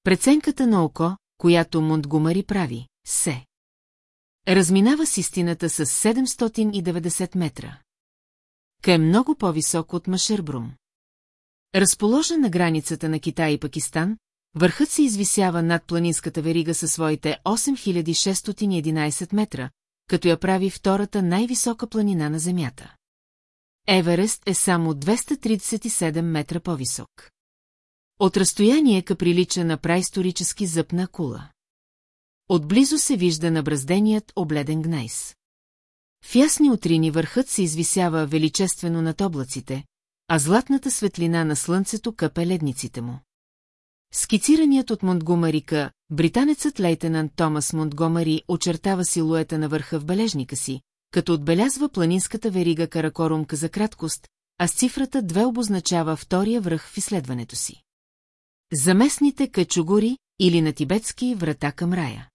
Преценката на око, която Монтгомари прави, се разминава с истината с 790 метра. Ка е много по-висок от Машербрум. Разположен на границата на Китай и Пакистан, Върхът се извисява над планинската верига със своите 8611 метра, като я прави втората най-висока планина на Земята. Еверест е само 237 метра по-висок. От разстояние ка прилича на праисторически зъб на кула. Отблизо се вижда набразденият обледен гнайс. В ясни утрини върхът се извисява величествено над облаците, а златната светлина на слънцето къпе ледниците му. Скицираният от Монтгомарика, британецът лейтенант Томас Монтгомари очертава силуета на върха в бележника си, като отбелязва планинската верига Каракорумка за краткост, а с цифрата 2 обозначава втория връх в изследването си. Заместните качугури или на тибетски врата към рая.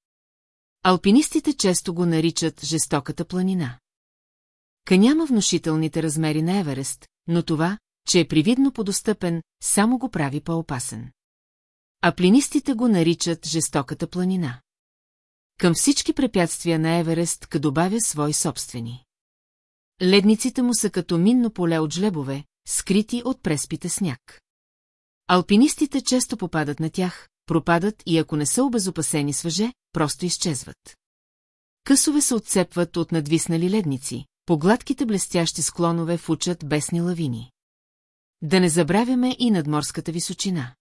Алпинистите често го наричат жестоката планина. Ка няма внушителните размери на Еверест, но това, че е привидно подостъпен, само го прави по-опасен. А го наричат жестоката планина. Към всички препятствия на Еверест ка добавя свои собствени. Ледниците му са като минно поле от жлебове, скрити от преспите сняг. Алпинистите често попадат на тях, пропадат и ако не са обезопасени с въже, просто изчезват. Късове се отцепват от надвиснали ледници, по гладките блестящи склонове фучат бесни лавини. Да не забравяме и надморската височина.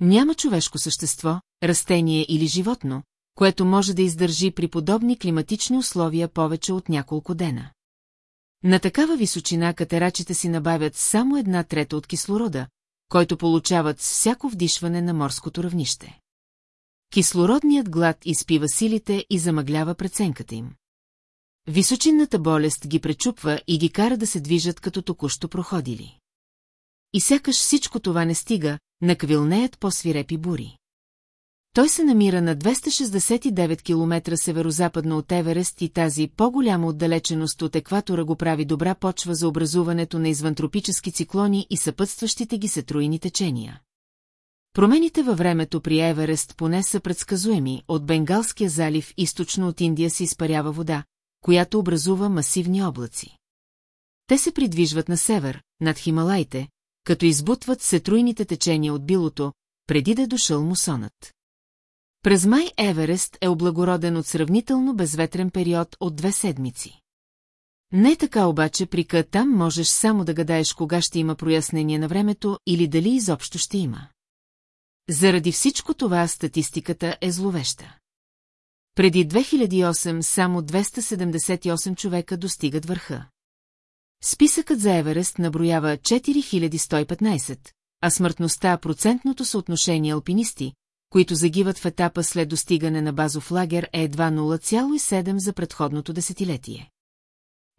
Няма човешко същество, растение или животно, което може да издържи при подобни климатични условия повече от няколко дена. На такава височина катерачите си набавят само една трета от кислорода, който получават с всяко вдишване на морското равнище. Кислородният глад изпива силите и замъглява преценката им. Височинната болест ги пречупва и ги кара да се движат като току-що проходили. И сякаш всичко това не стига, наквилнеят по-свирепи бури. Той се намира на 269 км северо-западно от Еверест и тази по-голяма отдалеченост от екватора го прави добра почва за образуването на извънтропически циклони и съпътстващите ги сетруини течения. Промените във времето при Еверест поне са предсказуеми, от Бенгалския залив източно от Индия се изпарява вода, която образува масивни облаци. Те се придвижват на север, над Хималайте, като избутват сетруйните течения от билото, преди да е дошъл мусонът. През май Еверест е облагороден от сравнително безветрен период от две седмици. Не така обаче при там можеш само да гадаеш кога ще има прояснение на времето или дали изобщо ще има. Заради всичко това статистиката е зловеща. Преди 2008 само 278 човека достигат върха. Списъкът за Еверест наброява 4115, а смъртността процентното съотношение алпинисти, които загиват в етапа след достигане на базов лагер е едва 0,7 за предходното десетилетие.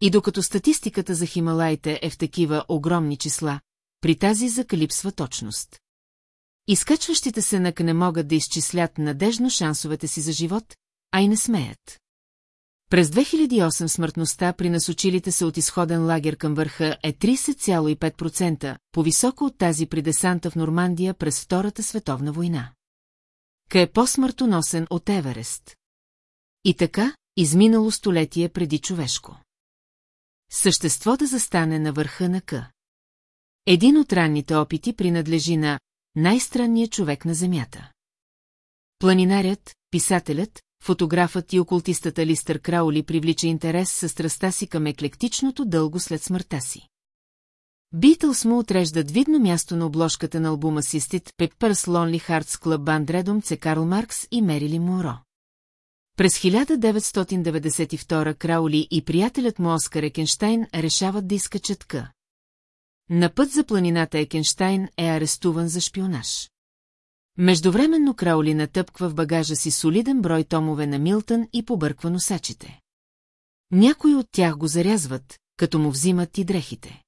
И докато статистиката за Хималайте е в такива огромни числа, при тази закалипсва точност. Изкачващите се нак не могат да изчислят надежно шансовете си за живот, а и не смеят. През 2008 смъртността при насочилите се от изходен лагер към върха е 30,5%, по-високо от тази при десанта в Нормандия през Втората световна война. Ка е по-смъртоносен от Еверест. И така, изминало столетие преди човешко. Същество да застане на върха на К. Един от ранните опити принадлежи на най-странният човек на Земята. Планинарят, писателят, фотографът и окултистата Листър Краули привлича интерес със страста си към еклектичното дълго след смъртта си. Битълс му отреждат видно място на обложката на албума си Стит Пепърс Лонли Хартс Клъб Банд Редом Це Карл Маркс и Мерили Моро. През 1992 Краули и приятелят му Оскар Екенштайн решават да изкачат К. На път за планината Екенштайн е арестуван за шпионаж. Междувременно Краули натъпква в багажа си солиден брой томове на Милтън и побърква носачите. Някои от тях го зарязват, като му взимат и дрехите.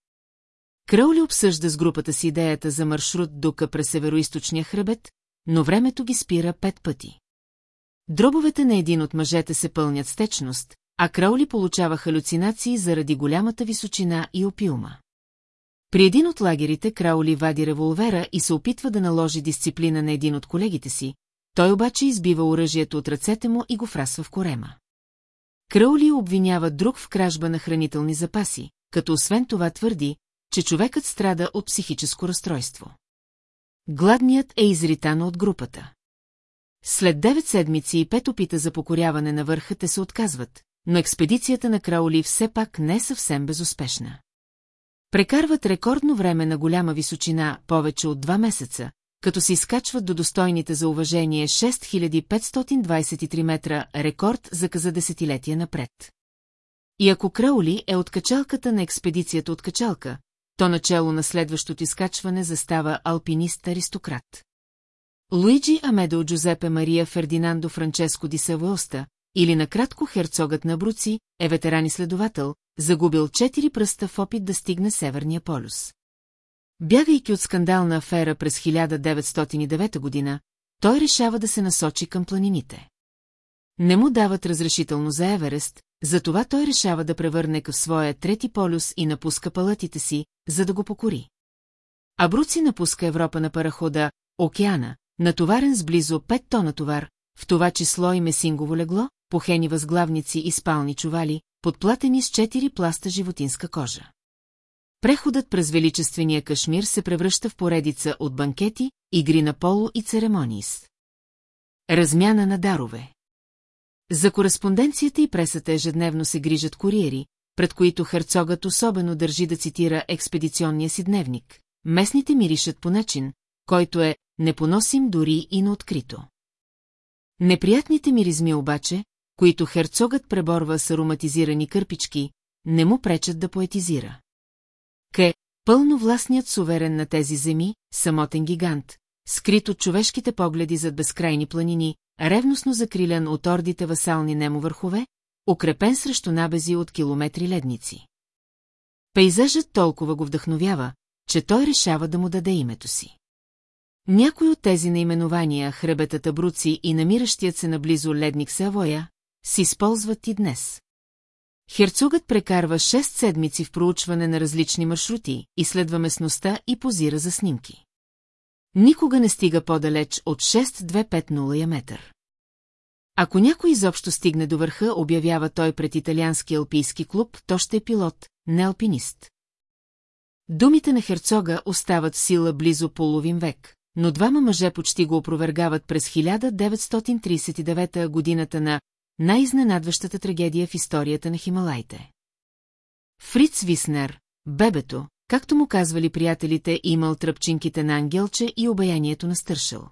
Краули обсъжда с групата си идеята за маршрут до през североисточния хребет, но времето ги спира пет пъти. Дробовете на един от мъжете се пълнят с течност, а Краули получава халюцинации заради голямата височина и опилма. При един от лагерите Краули вади револвера и се опитва да наложи дисциплина на един от колегите си, той обаче избива оръжието от ръцете му и го фрасва в корема. Краули обвинява друг в кражба на хранителни запаси, като освен това твърди, че човекът страда от психическо разстройство. Гладният е изритан от групата. След девет седмици и пет опита за покоряване на върха те се отказват, но експедицията на Краули все пак не е съвсем безуспешна. Прекарват рекордно време на голяма височина, повече от два месеца, като се изкачват до достойните за уважение 6523 метра, рекорд за каза десетилетия напред. И ако Краули е от качалката на експедицията от качалка, то начало на следващото изкачване застава алпинист-аристократ. Луиджи Амедо Джузепе Мария Фердинандо Франческо ди Савоста, или накратко херцогът на Бруци, е ветеран-изследовател, загубил четири пръста в опит да стигне Северния полюс. Бягайки от скандална афера през 1909 година, той решава да се насочи към планините. Не му дават разрешително за Еверест, затова той решава да превърне в своя трети полюс и напуска палатите си, за да го покори. Абруци напуска Европа на парахода «Океана», натоварен с близо 5 тона товар, в това число и месингово легло, похени възглавници и спални чували, подплатени с четири пласта животинска кожа. Преходът през величествения Кашмир се превръща в поредица от банкети, игри на поло и церемонии с. Размяна на дарове. За кореспонденцията и пресата ежедневно се грижат куриери, пред които херцогът особено държи да цитира експедиционния си дневник. Местните миришат по начин, който е непоносим дори и на открито. Неприятните миризми обаче, които херцогът преборва с ароматизирани кърпички, не му пречат да поетизира. Ке, пълновластният суверен на тези земи, самотен гигант, скрит от човешките погледи зад безкрайни планини, ревностно закрилян от ордите васални немо върхове, укрепен срещу набези от километри ледници. Пейзажът толкова го вдъхновява, че той решава да му даде името си. Някои от тези наименования, хребетата Бруци и намиращият се наблизо ледник Савоя, се използват и днес. Херцогът прекарва 6 седмици в проучване на различни маршрути, изследва местността и позира за снимки. Никога не стига по-далеч от 6250 метър. Ако някой изобщо стигне до върха, обявява той пред италиански алпийски клуб, то ще е пилот, не алпинист. Думите на Херцога остават в сила близо половин век, но двама мъже почти го опровергават през 1939 годината на най-изненадващата трагедия в историята на Хималайте. Фриц Виснер, бебето, както му казвали приятелите, имал тръпчинките на ангелче и обаянието на стършъл.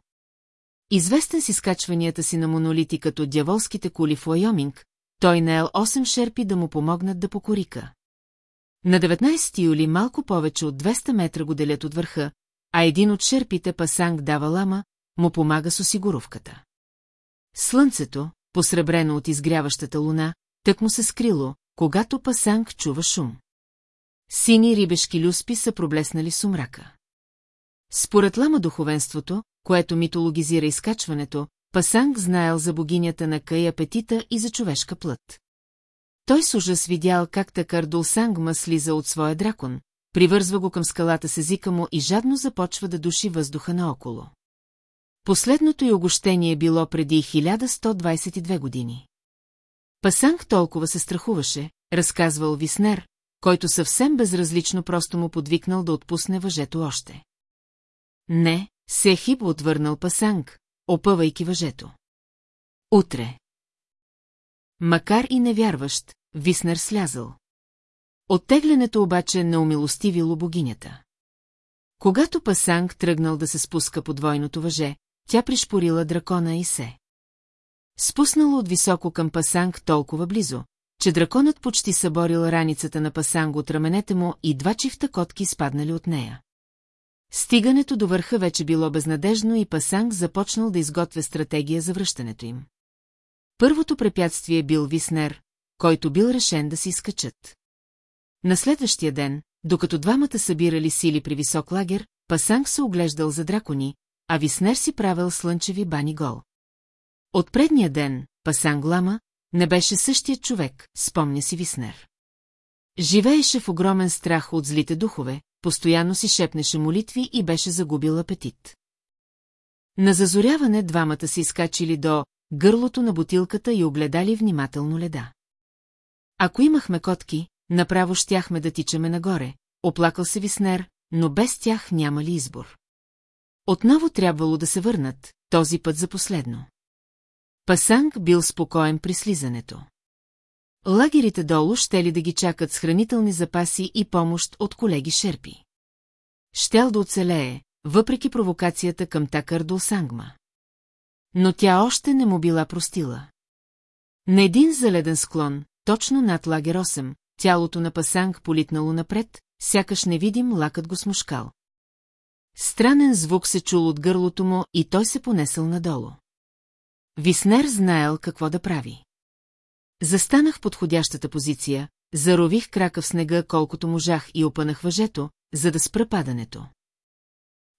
Известен с изкачванията си на монолити като дяволските кули в Лайоминг, той наел 8 шерпи да му помогнат да покорика. На 19 юли малко повече от 200 метра го делят от върха, а един от шерпите Пасанг дава лама, му помага с осигуровката. Слънцето, посребрено от изгряващата луна, тък му се скрило, когато Пасанг чува шум. Сини рибешки люспи са проблеснали сумрака. Според лама духовенството, което митологизира изкачването, Пасанг знаел за богинята на Кай апетита и за човешка плът. Той с ужас видял как Такър Дулсангма слиза от своя дракон, привързва го към скалата с езика му и жадно започва да души въздуха наоколо. Последното й огощение било преди 1122 години. Пасанг толкова се страхуваше, разказвал Виснер, който съвсем безразлично просто му подвикнал да отпусне въжето още. Не, Сехиб отвърнал Пасанг, опъвайки въжето. Утре. Макар и невярващ, Виснер слязал. Оттеглянето обаче не умилостивило богинята. Когато Пасанг тръгнал да се спуска по двойното въже, тя пришпорила дракона и се. Спуснала от високо към Пасанг толкова близо, че драконът почти съборил раницата на Пасанг от раменете му и два чифта котки спаднали от нея. Стигането до върха вече било безнадежно и Пасанг започнал да изготвя стратегия за връщането им. Първото препятствие бил Виснер, който бил решен да се изкачат. На следващия ден, докато двамата събирали сили при висок лагер, Пасанг се оглеждал за дракони, а Виснер си правил слънчеви бани гол. От предния ден, Пасанг Лама, не беше същият човек, спомня си Виснер. Живееше в огромен страх от злите духове, постоянно си шепнеше молитви и беше загубил апетит. На зазоряване двамата се изкачили до гърлото на бутилката и огледали внимателно леда. Ако имахме котки, направо щяхме да тичаме нагоре, оплакал се Виснер, но без тях няма ли избор. Отново трябвало да се върнат, този път за последно. Пасанг бил спокоен при слизането. Лагерите долу ще ли да ги чакат с хранителни запаси и помощ от колеги Шерпи. Щел да оцелее, въпреки провокацията към Такър до Сангма. Но тя още не му била простила. На един заледен склон, точно над лагер 8, тялото на Пасанг политнало напред, сякаш невидим лакът го смушкал. Странен звук се чул от гърлото му и той се понесъл надолу. Виснер знаел какво да прави. Застанах подходящата позиция, зарових крака в снега колкото можах и опънах въжето, за да спра падането.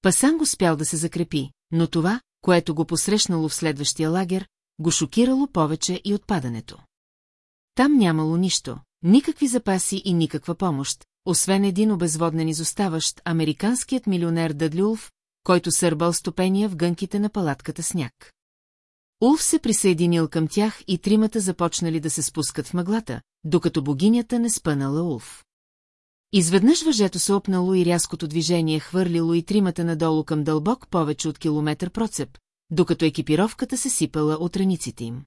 Пасанг успял да се закрепи, но това, което го посрещнало в следващия лагер, го шокирало повече и отпадането. Там нямало нищо, никакви запаси и никаква помощ, освен един обезводнен изоставащ американският милионер Дъдлюлф, който сърбал стопения в гънките на палатката сняг. Улф се присъединил към тях и тримата започнали да се спускат в мъглата, докато богинята не спънала Улф. Изведнъж въжето се опнало и рязкото движение хвърлило и тримата надолу към дълбок повече от километър процеп, докато екипировката се сипала от раниците им.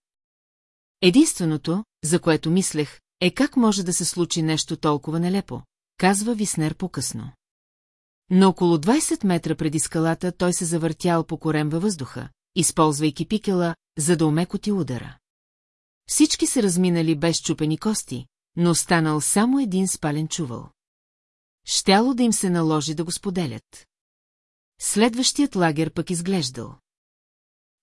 Единственото, за което мислех, е как може да се случи нещо толкова нелепо, казва Виснер по-късно. На около 20 метра преди скалата той се завъртял по корем във въздуха, използвайки пикела, за да умекоти удара. Всички се разминали без чупени кости, но останал само един спален чувал. Щяло да им се наложи да го споделят. Следващият лагер пък изглеждал.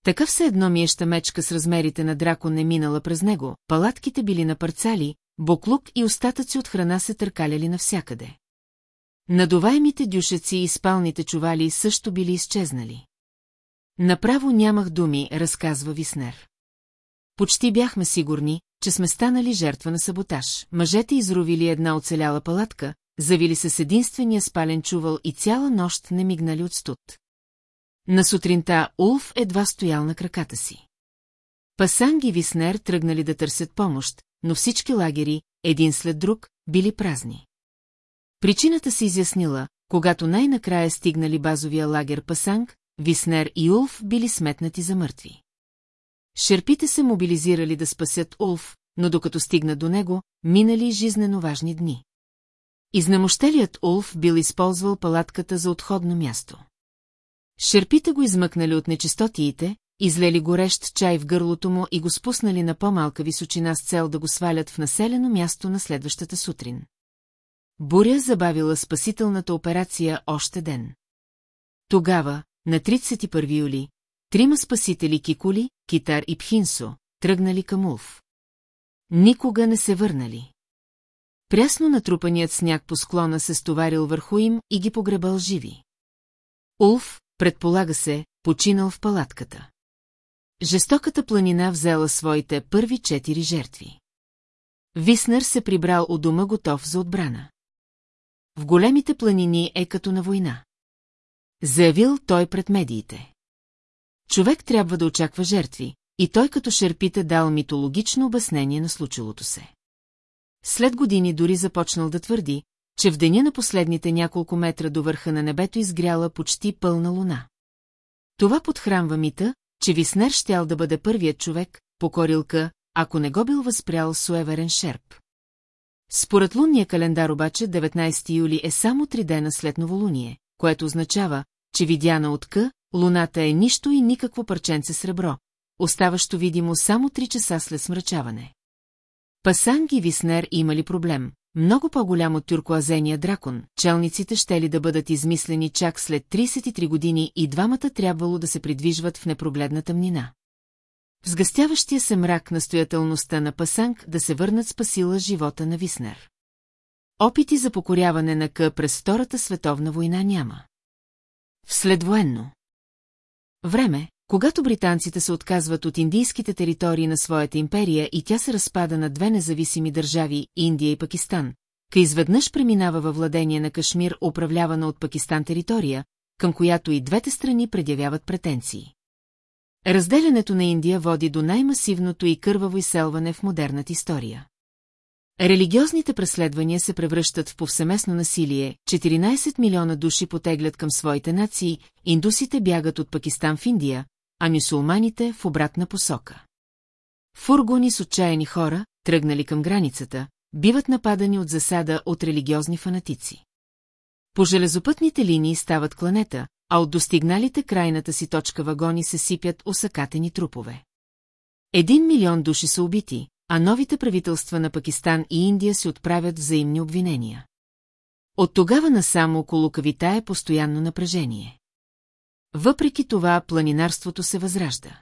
Такъв се едно миеща мечка с размерите на дракон не минала през него, палатките били на парцали, буклук и остатъци от храна се търкаляли навсякъде. Надуваемите дюшеци и спалните чували също били изчезнали. Направо нямах думи, разказва Виснер. Почти бяхме сигурни, че сме станали жертва на саботаж. Мъжете изровили една оцеляла палатка, завили се с единствения спален чувал и цяла нощ не мигнали от студ. На сутринта Улф едва стоял на краката си. Пасанг и Виснер тръгнали да търсят помощ, но всички лагери, един след друг, били празни. Причината се изяснила, когато най-накрая стигнали базовия лагер Пасанг, Виснер и Улф били сметнати за мъртви. Шерпите се мобилизирали да спасят Улф, но докато стигна до него, минали жизнено важни дни. Изнамощелият Улф бил използвал палатката за отходно място. Шерпите го измъкнали от нечистотиите, излели горещ чай в гърлото му и го спуснали на по-малка височина с цел да го свалят в населено място на следващата сутрин. Буря забавила спасителната операция още ден. Тогава, на 31 юли, трима спасители Кикули, Китар и Пхинсо тръгнали към Улф. Никога не се върнали. Прясно натрупаният сняг по склона се стоварил върху им и ги погребал живи. Улф, предполага се, починал в палатката. Жестоката планина взела своите първи четири жертви. Виснер се прибрал у дома готов за отбрана. В големите планини е като на война. Заявил той пред медиите. Човек трябва да очаква жертви, и той като шерпите дал митологично обяснение на случилото се. След години дори започнал да твърди, че в деня на последните няколко метра до върха на небето изгряла почти пълна луна. Това подхранва мита, че Виснер щял да бъде първият човек, покорилка, ако не го бил възпрял суеверен шерп. Според лунния календар обаче 19 юли е само три дена след новолуние, което означава, че видяна от К, луната е нищо и никакво парченце сребро, оставащо видимо само 3 часа след смрачаване. Пасанг и Виснер имали проблем, много по-голям от тюркоазения дракон, челниците ще ли да бъдат измислени чак след 33 години и двамата трябвало да се придвижват в непрогледна тъмнина. В сгъстяващия се мрак настоятелността на Пасанг да се върнат спасила живота на Виснер. Опити за покоряване на К през Втората световна война няма. Вследвоенно. Време, когато британците се отказват от индийските територии на своята империя и тя се разпада на две независими държави – Индия и Пакистан, къ изведнъж преминава във владение на Кашмир, управлявана от Пакистан територия, към която и двете страни предявяват претенции. Разделянето на Индия води до най-масивното и кърваво изселване в модерната история. Религиозните преследвания се превръщат в повсеместно насилие, 14 милиона души потеглят към своите нации, индусите бягат от Пакистан в Индия, а мюсулманите в обратна посока. Фургони с отчаяни хора, тръгнали към границата, биват нападани от засада от религиозни фанатици. По железопътните линии стават кланета, а от достигналите крайната си точка вагони се сипят осъкатени трупове. Един милион души са убити, а новите правителства на Пакистан и Индия се отправят взаимни обвинения. От тогава насам около кавита е постоянно напрежение. Въпреки това планинарството се възражда.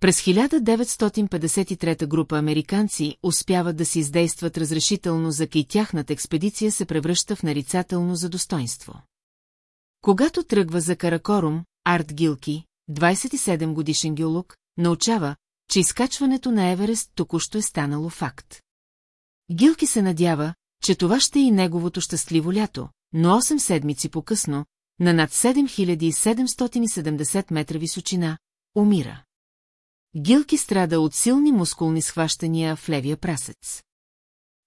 През 1953 група американци успяват да се издействат разрешително за тяхната експедиция се превръща в нарицателно за достоинство. Когато тръгва за Каракорум, Арт Гилки, 27 годишен геолог, научава, че изкачването на Еверест току-що е станало факт. Гилки се надява, че това ще е и неговото щастливо лято, но 8 седмици по-късно, на над 7770 метра височина, умира. Гилки страда от силни мускулни схващания в левия прасец.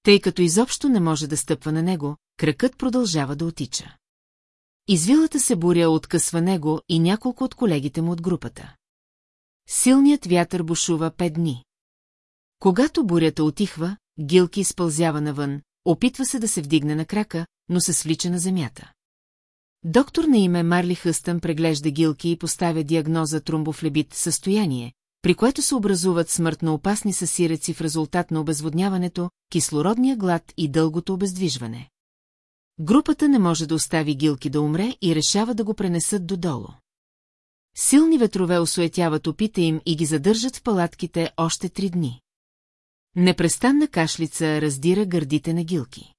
Тъй като изобщо не може да стъпва на него, кракът продължава да отича. Извилата се буря откъсва него и няколко от колегите му от групата. Силният вятър бушува пет дни. Когато бурята отихва, Гилки изпълзява навън, опитва се да се вдигне на крака, но се свлича на земята. Доктор на име Марли Хъстън преглежда Гилки и поставя диагноза тромбофлебит състояние, при което се образуват смъртно опасни съсиреци в резултат на обезводняването, кислородния глад и дългото обездвижване. Групата не може да остави Гилки да умре и решава да го пренесат додолу. Силни ветрове осуетяват опита им и ги задържат в палатките още три дни. Непрестанна кашлица раздира гърдите на Гилки.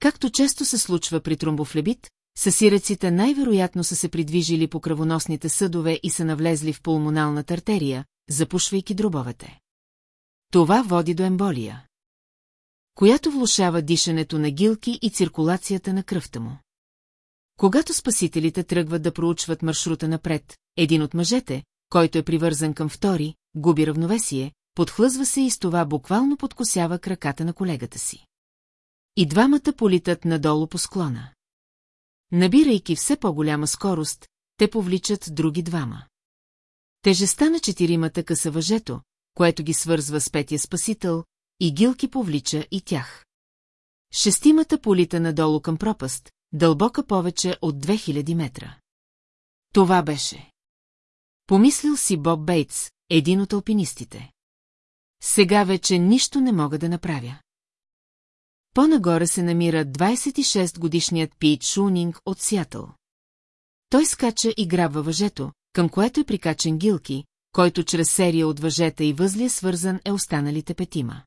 Както често се случва при тромбофлебит, съсиреците най-вероятно са се придвижили по кръвоносните съдове и са навлезли в пулмоналната артерия, запушвайки дробовете. Това води до емболия, която влушава дишането на гилки и циркулацията на кръвта му. Когато спасителите тръгват да проучват маршрута напред, един от мъжете, който е привързан към втори, губи равновесие, подхлъзва се и с това буквално подкосява краката на колегата си. И двамата политат надолу по склона. Набирайки все по-голяма скорост, те повличат други двама. Тежеста на четиримата къса въжето, което ги свързва с петия спасител, и гилки повлича и тях. Шестимата полита надолу към пропаст, дълбока повече от 2000 метра. Това беше. Помислил си Боб Бейтс, един от алпинистите. Сега вече нищо не мога да направя. По-нагоре се намира 26-годишният Пит Шунинг от Сиатъл. Той скача и грабва въжето, към което е прикачен Гилки, който чрез серия от въжета и възли е свързан е останалите петима.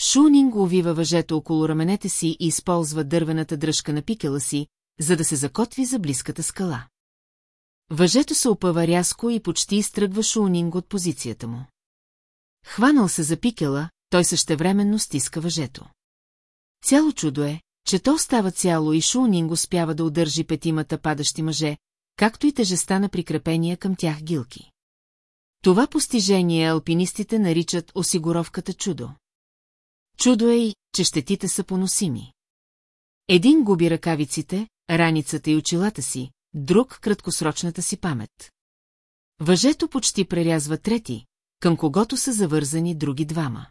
Шунинг увива въжето около раменете си и използва дървената дръжка на пикела си, за да се закотви за близката скала. Въжето се опъва рязко и почти изтръгва Шунинг от позицията му. Хванал се за пикела, той същевременно стиска въжето. Цяло чудо е, че то остава цяло и Шунинг успява да удържи петимата падащи мъже, както и тежеста на прикрепения към тях гилки. Това постижение алпинистите наричат осигуровката чудо. Чудо е и, че щетите са поносими. Един губи ръкавиците, раницата и очилата си, друг краткосрочната си памет. Въжето почти прерязва трети, към когото са завързани други двама.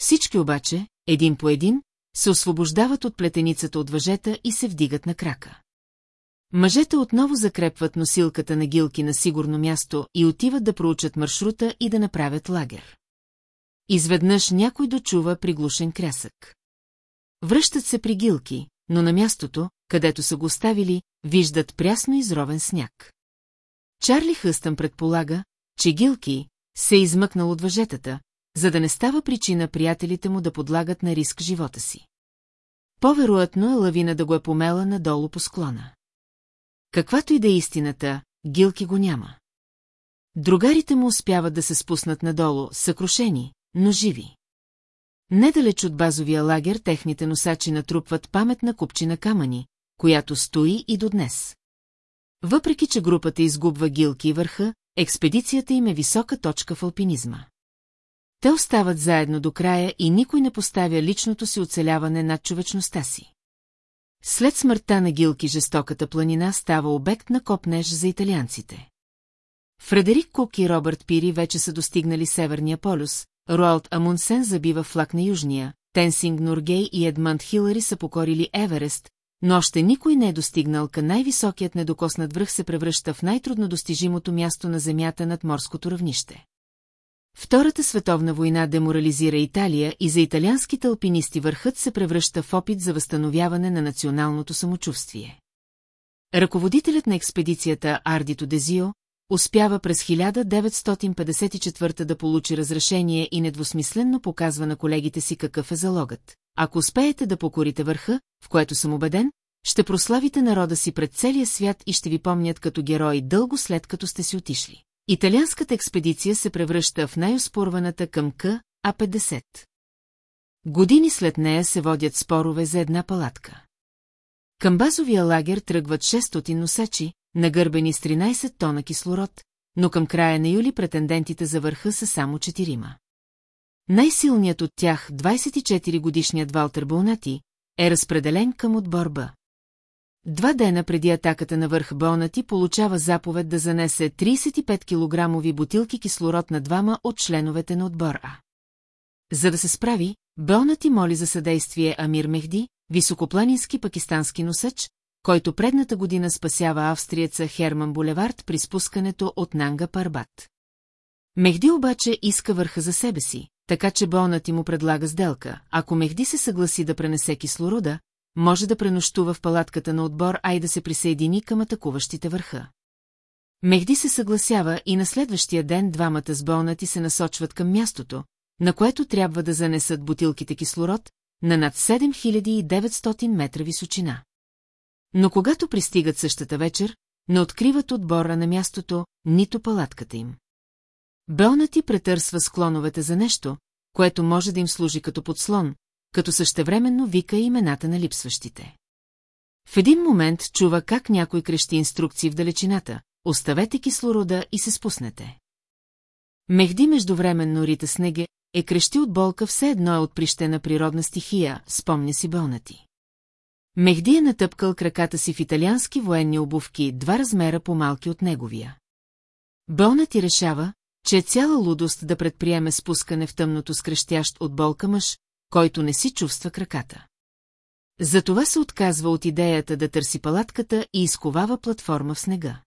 Всички обаче, един по един, се освобождават от плетеницата от въжета и се вдигат на крака. Мъжете отново закрепват носилката на гилки на сигурно място и отиват да проучат маршрута и да направят лагер. Изведнъж някой дочува приглушен крясък. Връщат се при гилки, но на мястото, където са го оставили, виждат прясно изровен сняг. Чарли Хъстън предполага, че Гилки се е измъкнал от въжетата, за да не става причина приятелите му да подлагат на риск живота си. По-вероятно е лавина да го е помела надолу по склона. Каквато и да е истината, Гилки го няма. Другарите му успяват да се спуснат надолу, съкрушени, но живи. Недалеч от базовия лагер техните носачи натрупват паметна купчина камъни, която стои и до днес. Въпреки, че групата изгубва гилки и върха, експедицията им е висока точка в алпинизма. Те остават заедно до края и никой не поставя личното си оцеляване над човечността си. След смъртта на Гилки жестоката планина става обект на копнеж за италианците. Фредерик Кук и Робърт Пири вече са достигнали Северния полюс, Роалд Амунсен забива флаг на Южния, Тенсинг Нургей и Едмънд Хилари са покорили Еверест, но още никой не е достигнал към най-високият недокоснат връх се превръща в най-трудно достижимото място на земята над морското равнище. Втората световна война деморализира Италия и за италианските алпинисти върхът се превръща в опит за възстановяване на националното самочувствие. Ръководителят на експедицията Ардито Дезио успява през 1954 да получи разрешение и недвусмисленно показва на колегите си какъв е залогът. Ако успеете да покорите върха, в което съм убеден, ще прославите народа си пред целия свят и ще ви помнят като герои дълго след като сте си отишли. Италианската експедиция се превръща в най-оспорваната към К, А-50. Години след нея се водят спорове за една палатка. Към базовия лагер тръгват 600 носачи, нагърбени с 13 тона кислород, но към края на юли претендентите за върха са само четирима. Най-силният от тях, 24-годишният Валтер Болнати, е разпределен към отбор Б. Два дена преди атаката на върх Болнати получава заповед да занесе 35 килограмови бутилки кислород на двама от членовете на отбор А. За да се справи, Болнати моли за съдействие Амир Мехди, високопланински пакистански носач, който предната година спасява австриеца Херман Булевард при спускането от Нанга Парбат. Мехди обаче иска върха за себе си, така че болнат му предлага сделка. Ако Мехди се съгласи да пренесе кислорода, може да пренощува в палатката на отбор, а и да се присъедини към атакуващите върха. Мехди се съгласява и на следващия ден двамата с болнати се насочват към мястото, на което трябва да занесат бутилките кислород, на над 7900 метра височина. Но когато пристигат същата вечер, не откриват отбора на мястото, нито палатката им. Белна ти претърсва склоновете за нещо, което може да им служи като подслон, като същевременно вика имената на липсващите. В един момент чува как някой крещи инструкции в далечината, оставете кислорода и се спуснете. Мехди междувременно рита снеге, е крещи от болка все едно е отприщена природна стихия, спомня си бълнати. Мехди е натъпкал краката си в италиански военни обувки, два размера по-малки от неговия. Бълна ти решава, че е цяла лудост да предприеме спускане в тъмното скрещящ от болка мъж, който не си чувства краката. Затова се отказва от идеята да търси палатката и изковава платформа в снега.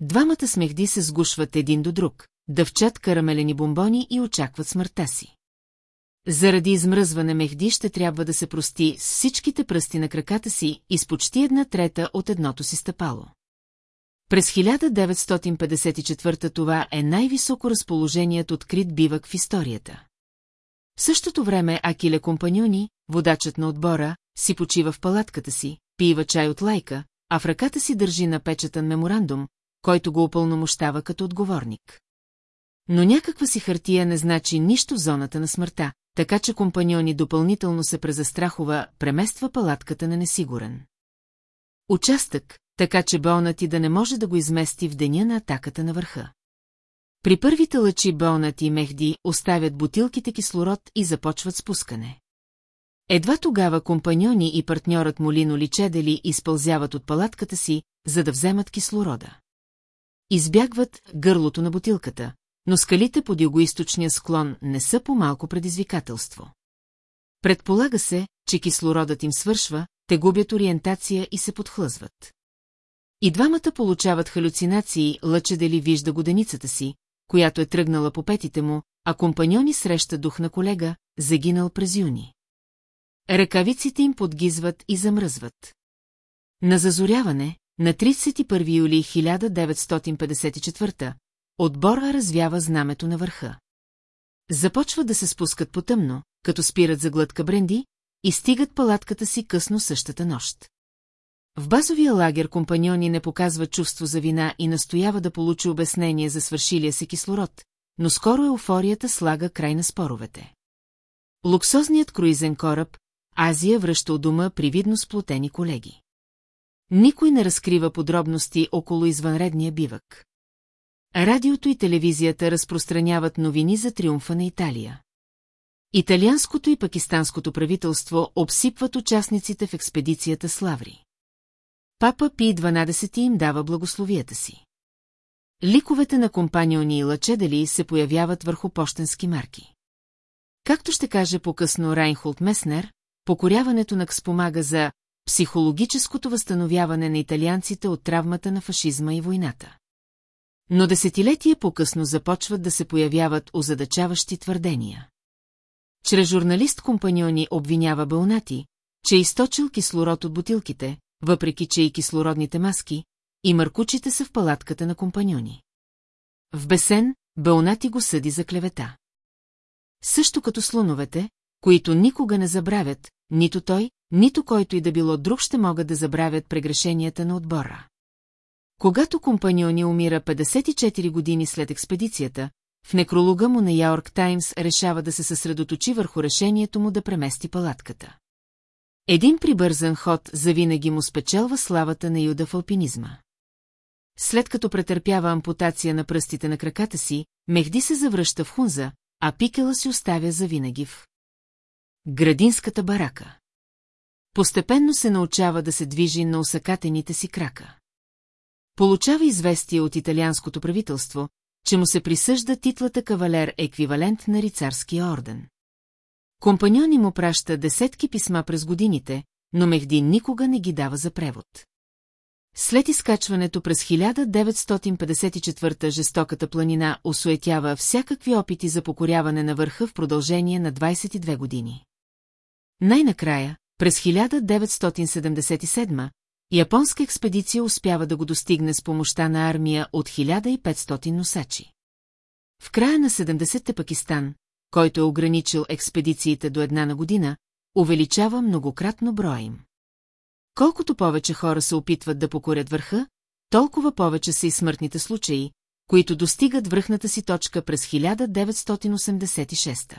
Двамата смехди се сгушват един до друг, дъвчат карамелени бомбони и очакват смъртта си. Заради измръзване Мехди ще трябва да се прости с всичките пръсти на краката си и с почти една трета от едното си стъпало. През 1954 това е най-високо разположеният открит бивък в историята. В същото време Акиле Компаньони, водачът на отбора, си почива в палатката си, пива чай от лайка, а в ръката си държи напечатан меморандум, който го упълномощава като отговорник. Но някаква си хартия не значи нищо в зоната на смъртта, така че компаньони допълнително се презастрахова, премества палатката на несигурен. Участък, така че болнати да не може да го измести в деня на атаката на върха. При първите лъчи Болнат и Мехди оставят бутилките кислород и започват спускане. Едва тогава компаньони и партньорът му Лино Личедели изпълзяват от палатката си, за да вземат кислорода. Избягват гърлото на бутилката, но скалите под югоисточния склон не са по-малко предизвикателство. Предполага се, че кислородът им свършва, те губят ориентация и се подхлъзват. И двамата получават халюцинации, лъчедели вижда годеницата си, която е тръгнала по петите му, а компаньони среща дух на колега, загинал през юни. Ръкавиците им подгизват и замръзват. На зазоряване, на 31 юли 1954 отбора развява знамето на върха. Започват да се спускат потъмно, като спират за глътка бренди, и стигат палатката си късно същата нощ. В базовия лагер компаньони не показва чувство за вина и настоява да получи обяснение за свършилия се кислород, но скоро еуфорията слага край на споровете. Луксозният круизен кораб, Азия връща у дома привидно сплотени колеги. Никой не разкрива подробности около извънредния бивък. Радиото и телевизията разпространяват новини за триумфа на Италия. Италианското и пакистанското правителство обсипват участниците в експедицията с лаври. Папа Пи 12 им дава благословията си. Ликовете на компаниони и лъчедали се появяват върху почтенски марки. Както ще каже по-късно Райнхолд Меснер, покоряването на спомага за психологическото възстановяване на италианците от травмата на фашизма и войната. Но десетилетия по-късно започват да се появяват озадачаващи твърдения. Чрез журналист компаньони обвинява Бълнати, че е източил кислород от бутилките, въпреки че и кислородните маски, и мъркучите са в палатката на компаньони. В бесен, Бълнати го съди за клевета. Също като слоновете, които никога не забравят, нито той, нито който и да било друг ще могат да забравят прегрешенията на отбора. Когато компаньони умира 54 години след експедицията, в некролога му на Йорк Таймс решава да се съсредоточи върху решението му да премести палатката. Един прибързан ход завинаги му спечелва славата на юда в алпинизма. След като претърпява ампутация на пръстите на краката си, Мехди се завръща в Хунза, а Пикела си оставя завинаги в градинската барака. Постепенно се научава да се движи на усъкатените си крака. Получава известие от италианското правителство, че му се присъжда титлата кавалер еквивалент на рицарския орден. Компаньони му праща десетки писма през годините, но Мехди никога не ги дава за превод. След изкачването през 1954 жестоката планина осуетява всякакви опити за покоряване на върха в продължение на 22 години. Най-накрая, през 1977 японска експедиция успява да го достигне с помощта на армия от 1500 носачи. В края на 70-те Пакистан, който е ограничил експедициите до една на година, увеличава многократно броя им. Колкото повече хора се опитват да покорят върха, толкова повече са и смъртните случаи, които достигат връхната си точка през 1986.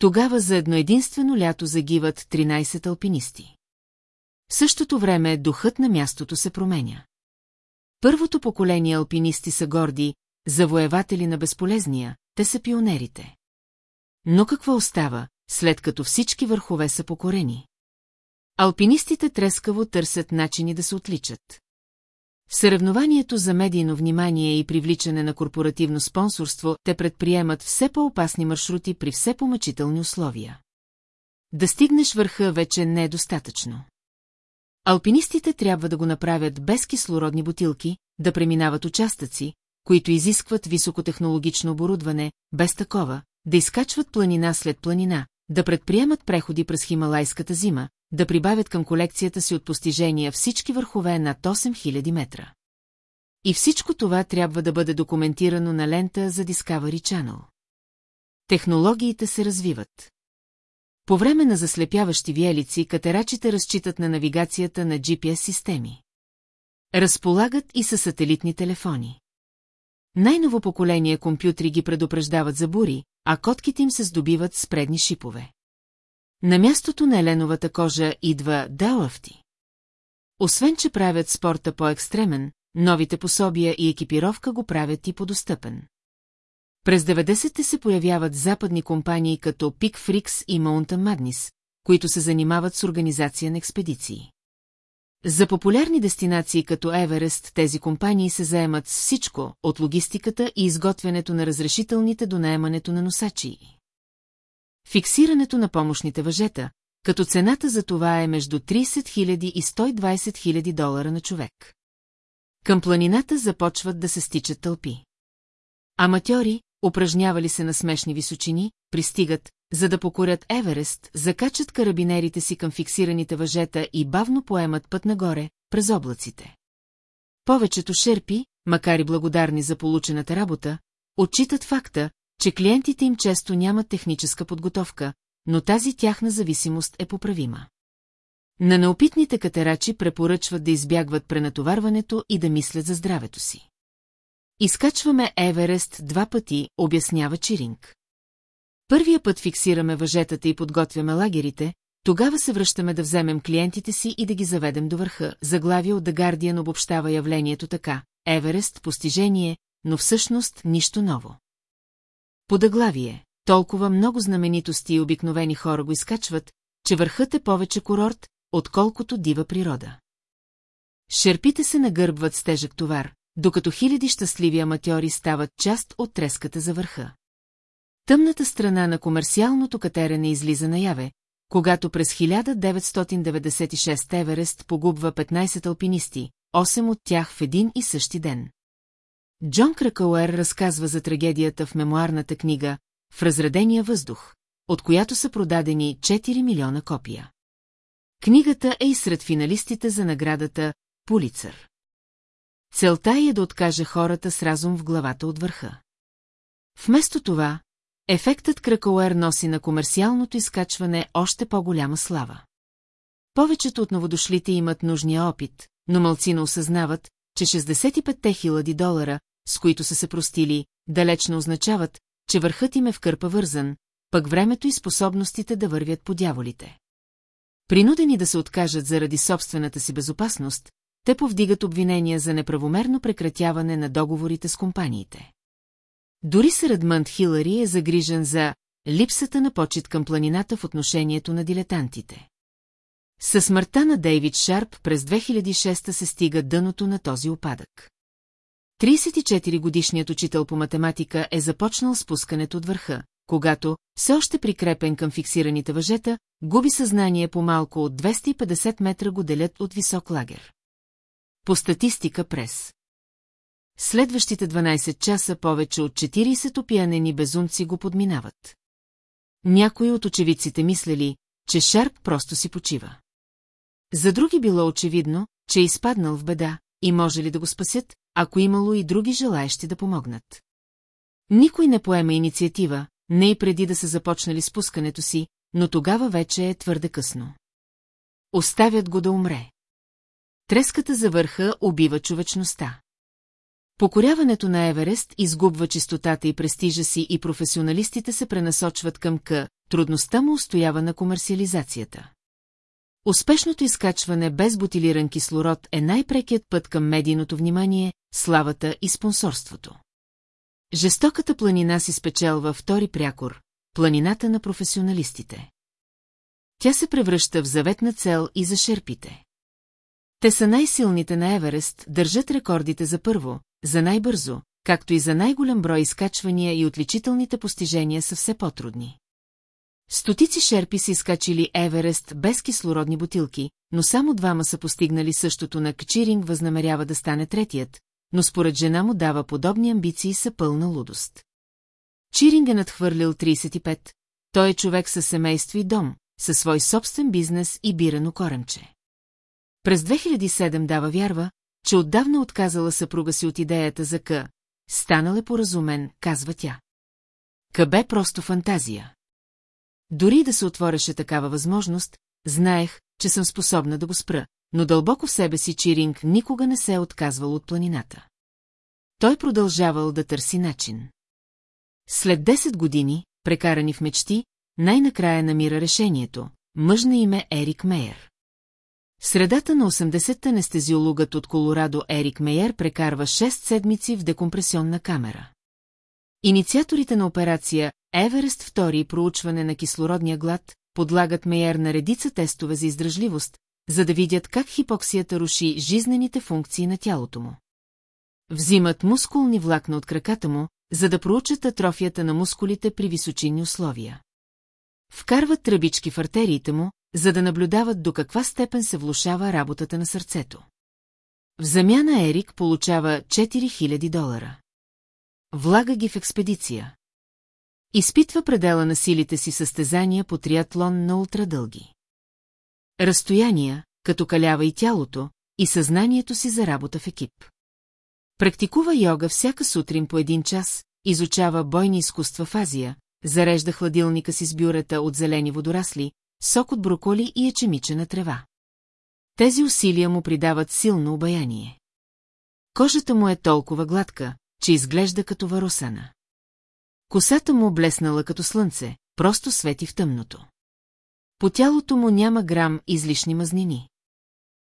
Тогава за едно единствено лято загиват 13 алпинисти. В същото време духът на мястото се променя. Първото поколение алпинисти са горди, завоеватели на безполезния, те са пионерите. Но какво остава, след като всички върхове са покорени? Алпинистите трескаво търсят начини да се отличат. В съревнованието за медийно внимание и привличане на корпоративно спонсорство те предприемат все по-опасни маршрути при все по-мъчителни условия. Да стигнеш върха вече не е достатъчно. Алпинистите трябва да го направят без кислородни бутилки, да преминават участъци, които изискват високотехнологично оборудване, без такова, да изкачват планина след планина, да предприемат преходи през Хималайската зима, да прибавят към колекцията си от постижения всички върхове над 8000 метра. И всичко това трябва да бъде документирано на лента за Discovery Channel. Технологиите се развиват. По време на заслепяващи виелици катерачите разчитат на навигацията на GPS-системи. Разполагат и със сателитни телефони. Най-ново поколение компютри ги предупреждават за бури, а котките им се здобиват с предни шипове. На мястото на еленовата кожа идва Дауафти. Освен, че правят спорта по-екстремен, новите пособия и екипировка го правят и по-достъпен. През 90-те се появяват западни компании като Peak Freaks и Mountain Madness, които се занимават с организация на експедиции. За популярни дестинации като Еверест тези компании се заемат с всичко, от логистиката и изготвянето на разрешителните до наемането на носачи. Фиксирането на помощните въжета, като цената за това е между 30 000 и 120 000 долара на човек. Към планината започват да се стичат тълпи. Аматьори, упражнявали се на смешни височини, пристигат, за да покорят Еверест, закачат карабинерите си към фиксираните въжета и бавно поемат път нагоре, през облаците. Повечето шерпи, макар и благодарни за получената работа, отчитат факта, че клиентите им често нямат техническа подготовка, но тази тяхна зависимост е поправима. На неопитните катерачи препоръчват да избягват пренатоварването и да мислят за здравето си. Изкачваме Еверест два пъти, обяснява Чиринг. Първия път фиксираме въжетата и подготвяме лагерите, тогава се връщаме да вземем клиентите си и да ги заведем до върха. Заглавие от The Guardian обобщава явлението така. Еверест – постижение, но всъщност нищо ново. Подаглавие. Толкова много знаменитости и обикновени хора го изкачват, че върхът е повече курорт, отколкото дива природа. Шерпите се нагърбват с тежък товар, докато хиляди щастливи аматьори стават част от треската за върха. Тъмната страна на комерциалното катерене излиза наяве, когато през 1996 Еверест погубва 15 алпинисти, 8 от тях в един и същи ден. Джон Кракауер разказва за трагедията в мемуарната книга «В разредения въздух», от която са продадени 4 милиона копия. Книгата е и сред финалистите за наградата Пулицър. Целта е да откаже хората с разум в главата от върха. Вместо това, ефектът Кракауер носи на комерциалното изкачване още по-голяма слава. Повечето от новодошлите имат нужния опит, но малцина осъзнават, че 65 хиляди долара, с които са се простили, далеч не означават, че върхът им е в кърпа вързан, пък времето и способностите да вървят по дяволите. Принудени да се откажат заради собствената си безопасност, те повдигат обвинения за неправомерно прекратяване на договорите с компаниите. Дори Средмънт Хилари е загрижен за липсата на почет към планината в отношението на дилетантите. Със смъртта на Дейвид Шарп през 2006 се стига дъното на този опадък. 34-годишният учител по математика е започнал спускането от върха, когато, все още прикрепен към фиксираните въжета, губи съзнание по малко от 250 метра го делят от висок лагер. По статистика прес. Следващите 12 часа повече от 40 опиянени безумци го подминават. Някои от очевидците мислели, че Шарп просто си почива. За други било очевидно, че е изпаднал в беда и може ли да го спасят, ако имало и други желаещи да помогнат. Никой не поема инициатива, не и преди да са започнали спускането си, но тогава вече е твърде късно. Оставят го да умре. Треската за върха убива човечността. Покоряването на Еверест изгубва чистотата и престижа си и професионалистите се пренасочват към К, трудността му устоява на комерциализацията. Успешното изкачване без бутилиран кислород е най-прекият път към медийното внимание, славата и спонсорството. Жестоката планина си спечелва втори прякор – планината на професионалистите. Тя се превръща в заветна цел и за шерпите. Те са най-силните на Еверест, държат рекордите за първо, за най-бързо, както и за най-голям брой изкачвания и отличителните постижения са все по-трудни. Стотици шерпи са изкачили Еверест без кислородни бутилки, но само двама са постигнали същото на Кчиринг възнамерява да стане третият, но според жена му дава подобни амбиции са пълна лудост. Чиринг е надхвърлил 35, той е човек със семейство и дом, със свой собствен бизнес и бирано коремче. През 2007 дава вярва, че отдавна отказала съпруга си от идеята за К. Станал е поразумен, казва тя. К бе просто фантазия. Дори да се отвореше такава възможност, знаех, че съм способна да го спра, но дълбоко в себе си Чиринг никога не се е отказвал от планината. Той продължавал да търси начин. След 10 години, прекарани в мечти, най-накрая намира решението. Мъж на име Ерик Мейер. Средата на 80-та анестезиологът от Колорадо Ерик Мейер прекарва 6 седмици в декомпресионна камера. Инициаторите на операция Еверест II проучване на кислородния глад подлагат Мейер на редица тестове за издръжливост, за да видят как хипоксията руши жизнените функции на тялото му. Взимат мускулни влакна от краката му, за да проучат атрофията на мускулите при височинни условия. Вкарват тръбички в артериите му, за да наблюдават до каква степен се влушава работата на сърцето. В замяна Ерик получава 4000 долара. Влага ги в експедиция. Изпитва предела на силите си състезания по триатлон на ултрадълги. Разстояния, като калява и тялото, и съзнанието си за работа в екип. Практикува йога всяка сутрин по един час, изучава бойни изкуства в Азия, зарежда хладилника си с бюрета от зелени водорасли, сок от броколи и ечемичена трева. Тези усилия му придават силно обаяние. Кожата му е толкова гладка, че изглежда като варосана. Косата му блеснала като слънце, просто свети в тъмното. По тялото му няма грам излишни мазнини.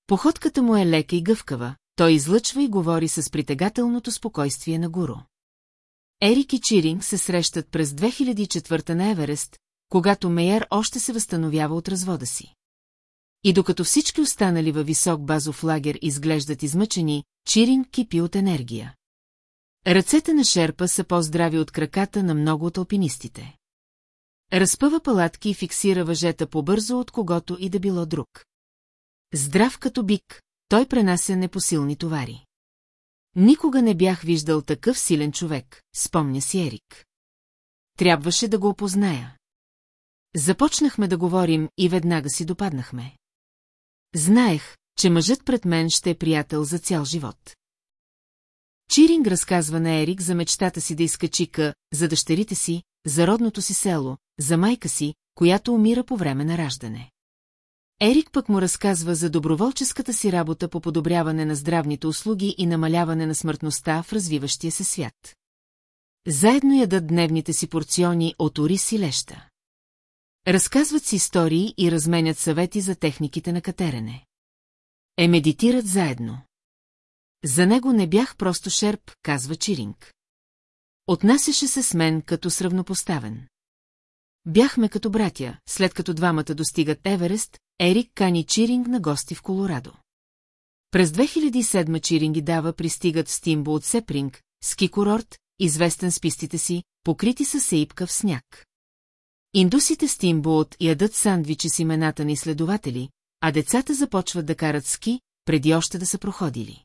Походката му е лека и гъвкава, той излъчва и говори с притегателното спокойствие на гуру. Ерик и Чиринг се срещат през 2004 на Еверест, когато Мейер още се възстановява от развода си. И докато всички останали във висок базов лагер изглеждат измъчени, Чиринг кипи от енергия. Ръцете на Шерпа са по-здрави от краката на много от алпинистите. Разпъва палатки и фиксира въжета по-бързо от когото и да било друг. Здрав като бик, той пренася непосилни товари. Никога не бях виждал такъв силен човек, спомня си Ерик. Трябваше да го опозная. Започнахме да говорим и веднага си допаднахме. Знаех, че мъжът пред мен ще е приятел за цял живот. Чиринг разказва на Ерик за мечтата си да изкачи къ, за дъщерите си, за родното си село, за майка си, която умира по време на раждане. Ерик пък му разказва за доброволческата си работа по подобряване на здравните услуги и намаляване на смъртността в развиващия се свят. Заедно ядат дневните си порциони от ориз и леща. Разказват си истории и разменят съвети за техниките на катерене. Е медитират заедно. За него не бях просто шерп, казва Чиринг. Отнасяше се с мен като сравнопоставен. Бяхме като братя, след като двамата достигат Еверест, Ерик кани Чиринг на гости в Колорадо. През 2007 Чиринги дава пристигат в Стимбо от Сепринг, ски курорт, известен с пистите си, покрити с сейпка в сняг. Индусите в Стимбоут ядат сандвичи с имената на изследователи, а децата започват да карат ски, преди още да са проходили.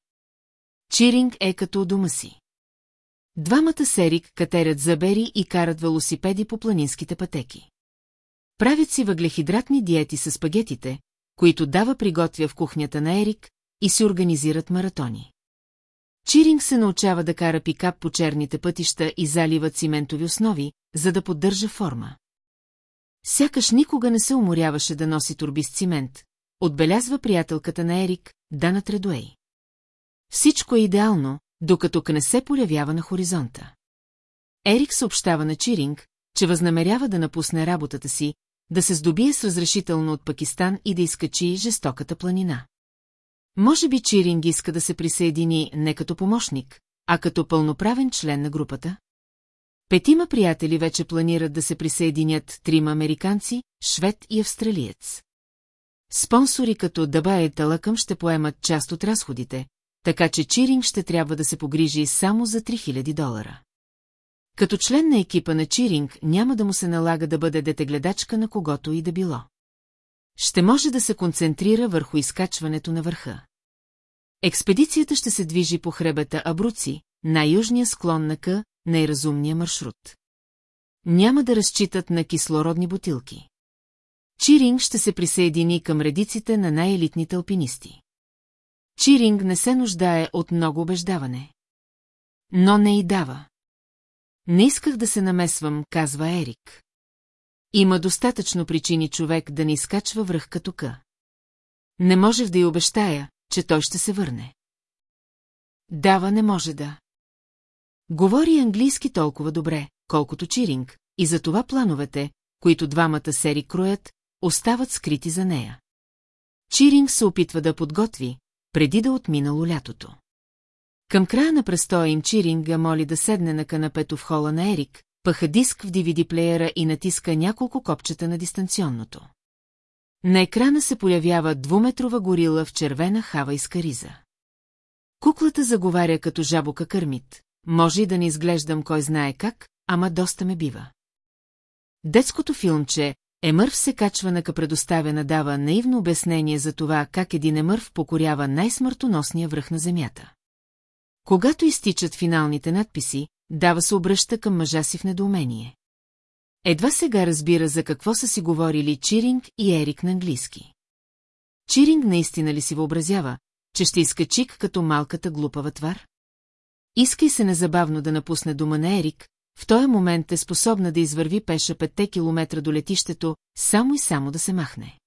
Чиринг е като у дома си. Двамата серик катерят забери и карат велосипеди по планинските пътеки. Правят си въглехидратни диети с спагетите, които дава приготвя в кухнята на Ерик, и си организират маратони. Чиринг се научава да кара пикап по черните пътища и залива циментови основи, за да поддържа форма. Сякаш никога не се уморяваше да носи турби с цимент, отбелязва приятелката на Ерик, Дана Тредуей. Всичко е идеално, докато не се появява на хоризонта. Ерик съобщава на Чиринг, че възнамерява да напусне работата си, да се здобие с разрешително от Пакистан и да изкачи жестоката планина. Може би Чиринг иска да се присъедини не като помощник, а като пълноправен член на групата? Петима приятели вече планират да се присъединят трима американци, швед и австралиец. Спонсори като Дабае Талъкъм ще поемат част от разходите, така че Чиринг ще трябва да се погрижи само за 3000 долара. Като член на екипа на Чиринг няма да му се налага да бъде детегледачка на когото и да било. Ще може да се концентрира върху изкачването на върха. Експедицията ще се движи по хребета Абруци, най-южния склон на К, най-разумния маршрут. Няма да разчитат на кислородни бутилки. Чиринг ще се присъедини към редиците на най-елитните алпинисти. Чиринг не се нуждае от много убеждаване. Но не и дава. Не исках да се намесвам, казва Ерик. Има достатъчно причини човек да не изкачва връх като къ. Не можех да й обещая, че той ще се върне. Дава не може да. Говори английски толкова добре, колкото Чиринг, и за това плановете, които двамата сери кроят, остават скрити за нея. Чиринг се опитва да подготви, преди да отминало лятото. Към края на престоя им Чиринга моли да седне на канапето в хола на Ерик, пъха диск в DVD-плеера и натиска няколко копчета на дистанционното. На екрана се появява двуметрова горила в червена хавайска риза. Куклата заговаря като жабока кърмит. Може и да не изглеждам кой знае как, ама доста ме бива. Детското филмче Емърв се качва на предоставя надава наивно обяснение за това как един Емърв покорява най-смъртоносния връх на земята. Когато изтичат финалните надписи, Дава се обръща към мъжа си в недоумение. Едва сега разбира за какво са си говорили Чиринг и Ерик на английски. Чиринг наистина ли си въобразява, че ще изкачик като малката глупава твар? Иска и се незабавно да напусне дома на Ерик, в този момент е способна да извърви пеша петте километра до летището, само и само да се махне.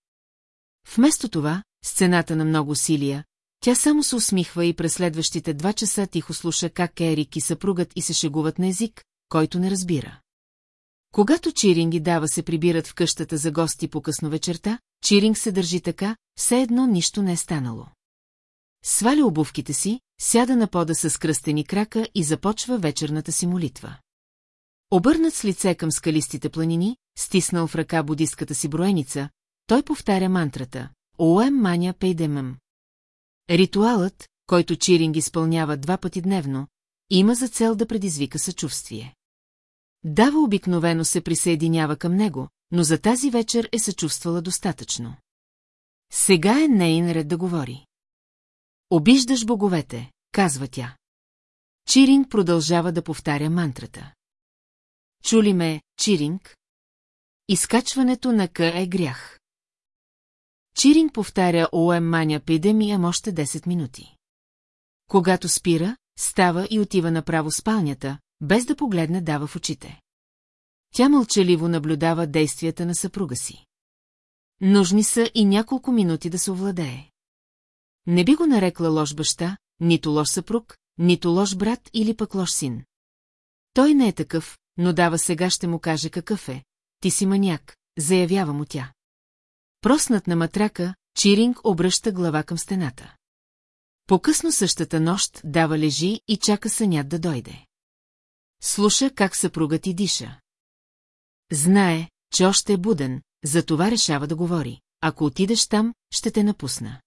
Вместо това, сцената на много усилия, тя само се усмихва и през следващите два часа тихо слуша как Ерик и съпругът и се шегуват на език, който не разбира. Когато Чиринг и Дава се прибират в къщата за гости по късно вечерта, Чиринг се държи така, все едно нищо не е станало. Сваля обувките си, сяда на пода с кръстени крака и започва вечерната си молитва. Обърнат с лице към скалистите планини, стиснал в ръка будистката си броеница, той повтаря мантрата «Оем маня пейдемъм». Ритуалът, който Чиринг изпълнява два пъти дневно, има за цел да предизвика съчувствие. Дава обикновено се присъединява към него, но за тази вечер е съчувствала достатъчно. Сега е нейн ред да говори. Обиждаш боговете, казва тя. Чиринг продължава да повтаря мантрата. Чули ме, Чиринг? Изкачването на К е грях. Чиринг повтаря Оем Маня Пидемия още 10 минути. Когато спира, става и отива направо спалнята, без да погледне дава в очите. Тя мълчаливо наблюдава действията на съпруга си. Нужни са и няколко минути да се овладее. Не би го нарекла лош баща, нито лош съпруг, нито лош брат или пък лош син. Той не е такъв, но дава сега ще му каже какъв е. Ти си маняк, заявява му тя. Проснат на матрака, Чиринг обръща глава към стената. По-късно същата нощ дава лежи и чака сънят да дойде. Слуша как съпругът ти диша. Знае, че още е буден, затова решава да говори. Ако отидеш там, ще те напусна.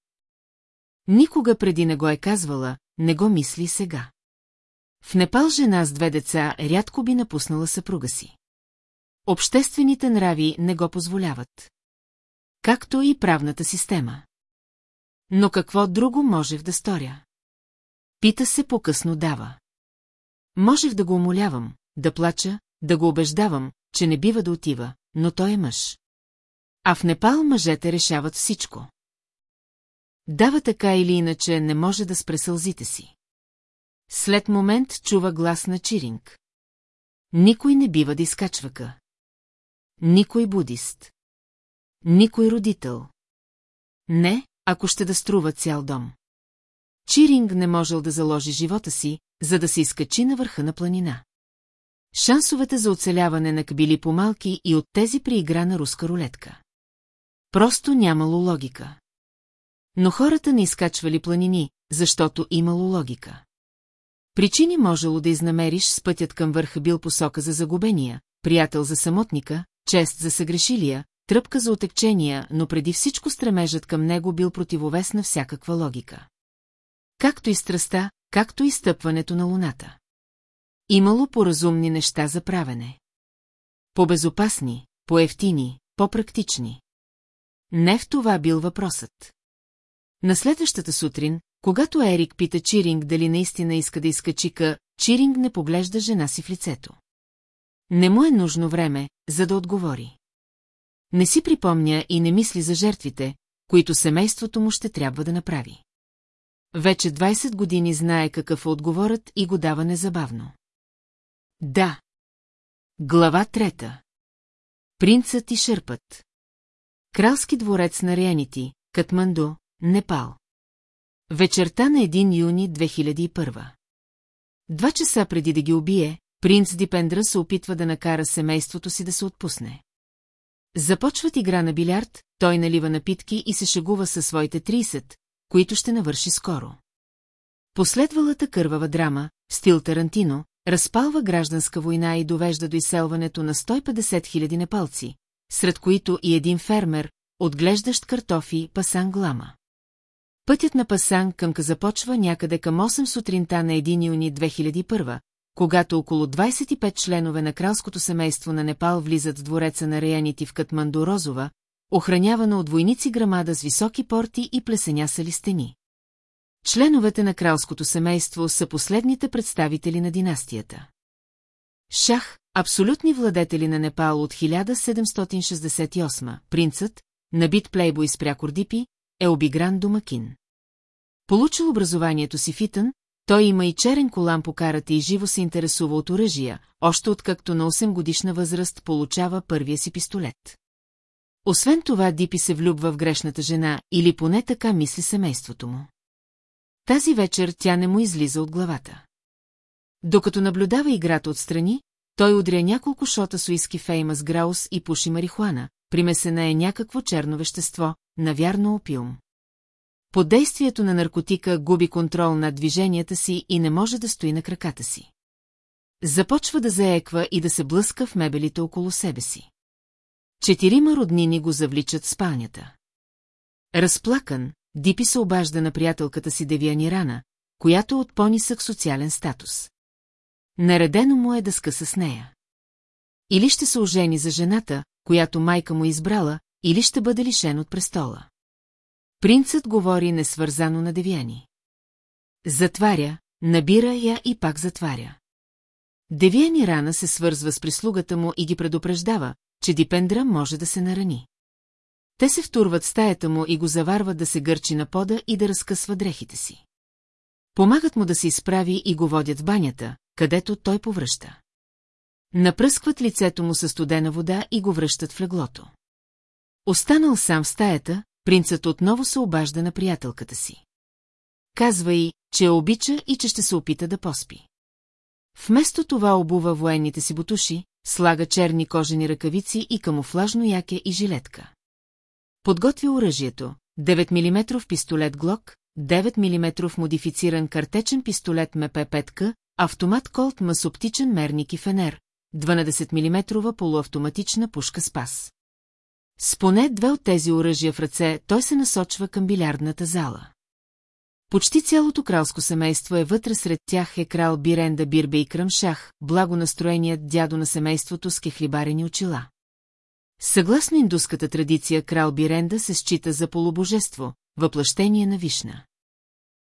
Никога преди не го е казвала, не го мисли сега. В Непал жена с две деца рядко би напуснала съпруга си. Обществените нрави не го позволяват. Както и правната система. Но какво друго можех да сторя? Пита се по-късно дава. Можех да го умолявам, да плача, да го убеждавам, че не бива да отива, но той е мъж. А в Непал мъжете решават всичко. Дава така или иначе не може да спре сълзите си. След момент чува глас на Чиринг. Никой не бива да изкачва ка. Никой будист. Никой родител. Не, ако ще да струва цял дом. Чиринг не можел да заложи живота си, за да се изкачи на върха на планина. Шансовете за оцеляване на били по-малки и от тези при игра на руска рулетка. Просто нямало логика. Но хората не изкачвали планини, защото имало логика. Причини можело да изнамериш с пътят към върха бил посока за загубения, приятел за самотника, чест за съгрешилия, тръпка за отекчения, но преди всичко стремежът към него бил противовес на всякаква логика. Както и страста, както и стъпването на луната. Имало поразумни неща за правене. По-безопасни, по-ефтини, по-практични. Не в това бил въпросът. На следващата сутрин, когато Ерик пита Чиринг дали наистина иска да изкачи къ, Чиринг не поглежда жена си в лицето. Не му е нужно време, за да отговори. Не си припомня и не мисли за жертвите, които семейството му ще трябва да направи. Вече 20 години знае какъв е отговорът и го дава незабавно. Да. Глава трета. Принцът и шърпът. Кралски дворец на Реанити, Катманду, Непал. Вечерта на 1 юни 2001. Два часа преди да ги убие, принц Дипендра се опитва да накара семейството си да се отпусне. Започват игра на билярд, той налива напитки и се шегува със своите 30, които ще навърши скоро. Последвалата кървава драма, стил Тарантино, разпалва гражданска война и довежда до изселването на 150 хиляди непалци, сред които и един фермер, отглеждащ картофи Пасан Глама. Пътят на Пасан към започва някъде към 8 сутринта на 1 юни 2001, когато около 25 членове на кралското семейство на Непал влизат в двореца на Раяните в Катманду Розова, охранявана от войници грамада с високи порти и плесенясали стени. Членовете на кралското семейство са последните представители на династията. Шах, абсолютни владетели на Непал от 1768, принцът, набит плейбой с прякордипи, е обигран домакин. Получил образованието си фитън, той има и черен колан по карата и живо се интересува от оръжия, още откакто на 8 годишна възраст получава първия си пистолет. Освен това Дипи се влюбва в грешната жена, или поне така мисли семейството му. Тази вечер тя не му излиза от главата. Докато наблюдава играта отстрани, той удря няколко шота с уиски Феймас Граус и пуши марихуана, примесена е някакво черно вещество, навярно опиум. Под действието на наркотика губи контрол над движенията си и не може да стои на краката си. Започва да заеква и да се блъска в мебелите около себе си. Четирима роднини го завличат в спалнята. Разплакан, Дипи се обажда на приятелката си Девианирана, която е от по-нисък социален статус. Наредено му е да скъса с нея. Или ще се ожени за жената, която майка му е избрала, или ще бъде лишен от престола. Принцът говори несвързано на Девяни. Затваря, набира я и пак затваря. Девяни рана се свързва с прислугата му и ги предупреждава, че Дипендра може да се нарани. Те се втурват стаята му и го заварват да се гърчи на пода и да разкъсва дрехите си. Помагат му да се изправи и го водят в банята, където той повръща. Напръскват лицето му със студена вода и го връщат в леглото. Останал сам в стаята, принцът отново се обажда на приятелката си. Казва й, че я обича и че ще се опита да поспи. Вместо това обува военните си бутуши, слага черни кожени ръкавици и камуфлажно яке и жилетка. Подготвя оръжието, 9 мм пистолет Глок, 9 мм модифициран картечен пистолет МП-5К, автомат Колт с оптичен мерник и фенер, 12 мм полуавтоматична пушка Спас. С поне две от тези оръжия в ръце той се насочва към билярдната зала. Почти цялото кралско семейство е вътре сред тях е крал Биренда Бирбе и Кръмшах, благонастроеният дядо на семейството с кехлибарени очила. Съгласно индуската традиция, крал Биренда се счита за полубожество, въплъщение на Вишна.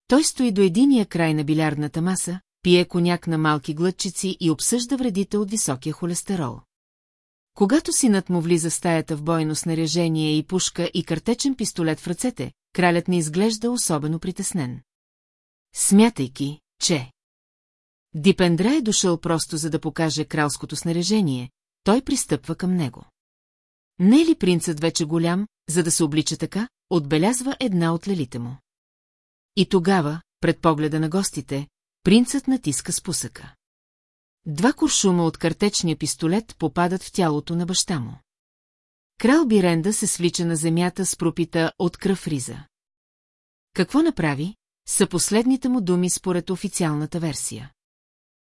Той стои до единия край на билярдната маса, пие коняк на малки глътчици и обсъжда вредите от високия холестерол. Когато синът му влиза в стаята в бойно снаряжение и пушка и картечен пистолет в ръцете, кралят не изглежда особено притеснен. Смятайки, че... Дипендра е дошъл просто за да покаже кралското снаряжение, той пристъпва към него. Не е ли принцът вече голям, за да се облича така, отбелязва една от лелите му. И тогава, пред погледа на гостите, принцът натиска спусъка. Два куршума от картечния пистолет попадат в тялото на баща му. Крал Биренда се свлича на земята с пропита от кръв риза. Какво направи? Са последните му думи според официалната версия.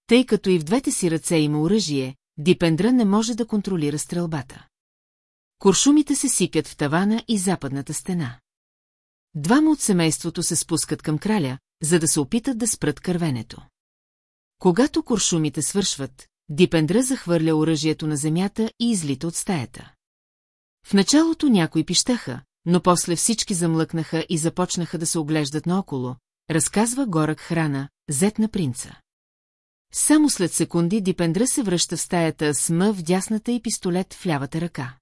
Тъй като и в двете си ръце има оръжие, Дипендра не може да контролира стрелбата. Куршумите се сипят в тавана и западната стена. Двама от семейството се спускат към краля, за да се опитат да спрат кървенето. Когато куршумите свършват, Дипендра захвърля оръжието на земята и излита от стаята. В началото някои пищаха, но после всички замлъкнаха и започнаха да се оглеждат наоколо, разказва Горък Храна, зет на принца. Само след секунди Дипендра се връща в стаята с мъ в дясната и пистолет в лявата ръка.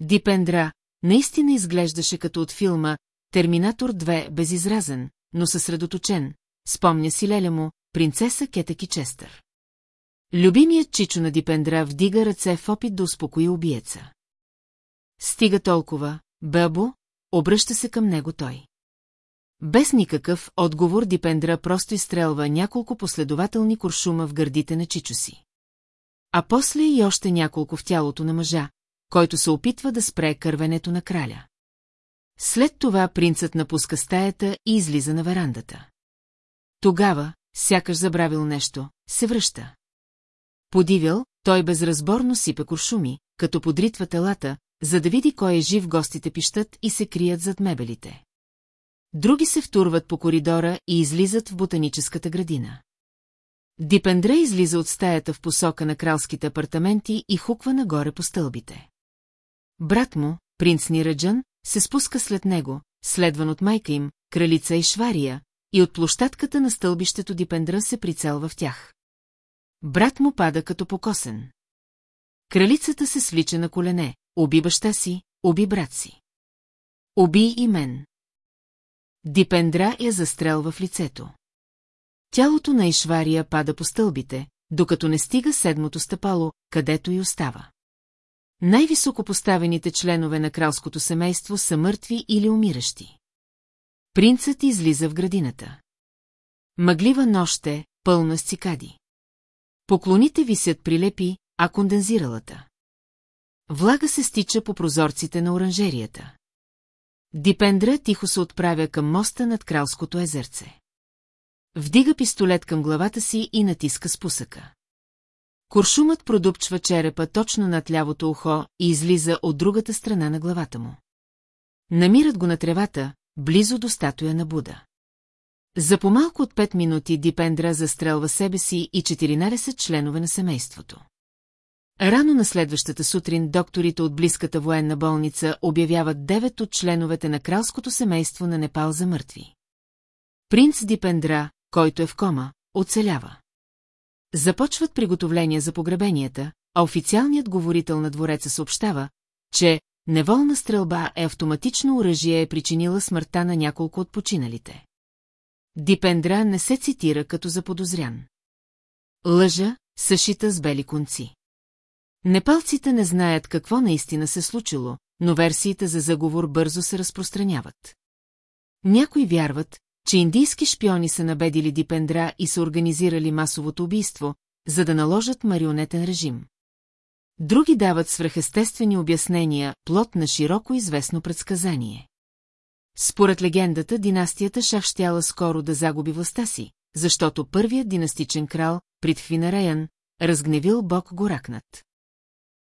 Дипендра наистина изглеждаше като от филма Терминатор 2 безизразен, но съсредоточен, спомня си леля му, принцеса Кетаки Честър. Любимият чичо на Дипендра вдига ръце в опит да успокои убиеца. Стига толкова, Бабо, обръща се към него той. Без никакъв отговор Дипендра просто изстрелва няколко последователни куршума в гърдите на Чичо си. А после и още няколко в тялото на мъжа, който се опитва да спре кървенето на краля. След това принцът напуска стаята и излиза на верандата. Тогава, сякаш забравил нещо, се връща. Подивил, той безразборно сипе куршуми, като подритва телата, за да види кой е жив гостите пищат и се крият зад мебелите. Други се втурват по коридора и излизат в ботаническата градина. Дипендре излиза от стаята в посока на кралските апартаменти и хуква нагоре по стълбите. Брат му, принц Нираджан, се спуска след него, следван от майка им, кралица и Швария, и от площадката на стълбището Дипендра се прицелва в тях. Брат му пада като покосен. Кралицата се свлича на колене, уби баща си, уби брат си. Уби и мен. Дипендра я застрелва в лицето. Тялото на Ишвария пада по стълбите, докато не стига седмото стъпало, където и остава. Най-високо поставените членове на кралското семейство са мъртви или умиращи. Принцът излиза в градината. Мъглива нощ е, пълна с цикади. Поклоните висят прилепи, а кондензиралата. Влага се стича по прозорците на оранжерията. Дипендра тихо се отправя към моста над Кралското езерце. Вдига пистолет към главата си и натиска спусъка. Куршумът продупчва черепа точно над лявото ухо и излиза от другата страна на главата му. Намират го на тревата, близо до статуя на Буда. За по-малко от пет минути Дипендра застрелва себе си и 14 членове на семейството. Рано на следващата сутрин докторите от близката военна болница обявяват девет от членовете на кралското семейство на Непал за мъртви. Принц Дипендра, който е в кома, оцелява. Започват приготовления за погребенията, а официалният говорител на двореца съобщава, че неволна стрелба е автоматично оръжие е причинила смъртта на няколко от починалите. Дипендра не се цитира като заподозрян. Лъжа, съшита с бели конци. Непалците не знаят какво наистина се случило, но версиите за заговор бързо се разпространяват. Някои вярват, че индийски шпиони са набедили Дипендра и са организирали масовото убийство, за да наложат марионетен режим. Други дават свръхестествени обяснения, плод на широко известно предсказание. Според легендата, династията Шах щяла скоро да загуби властта си, защото първият династичен крал, Притхвинараян, разгневил бог Горакнат.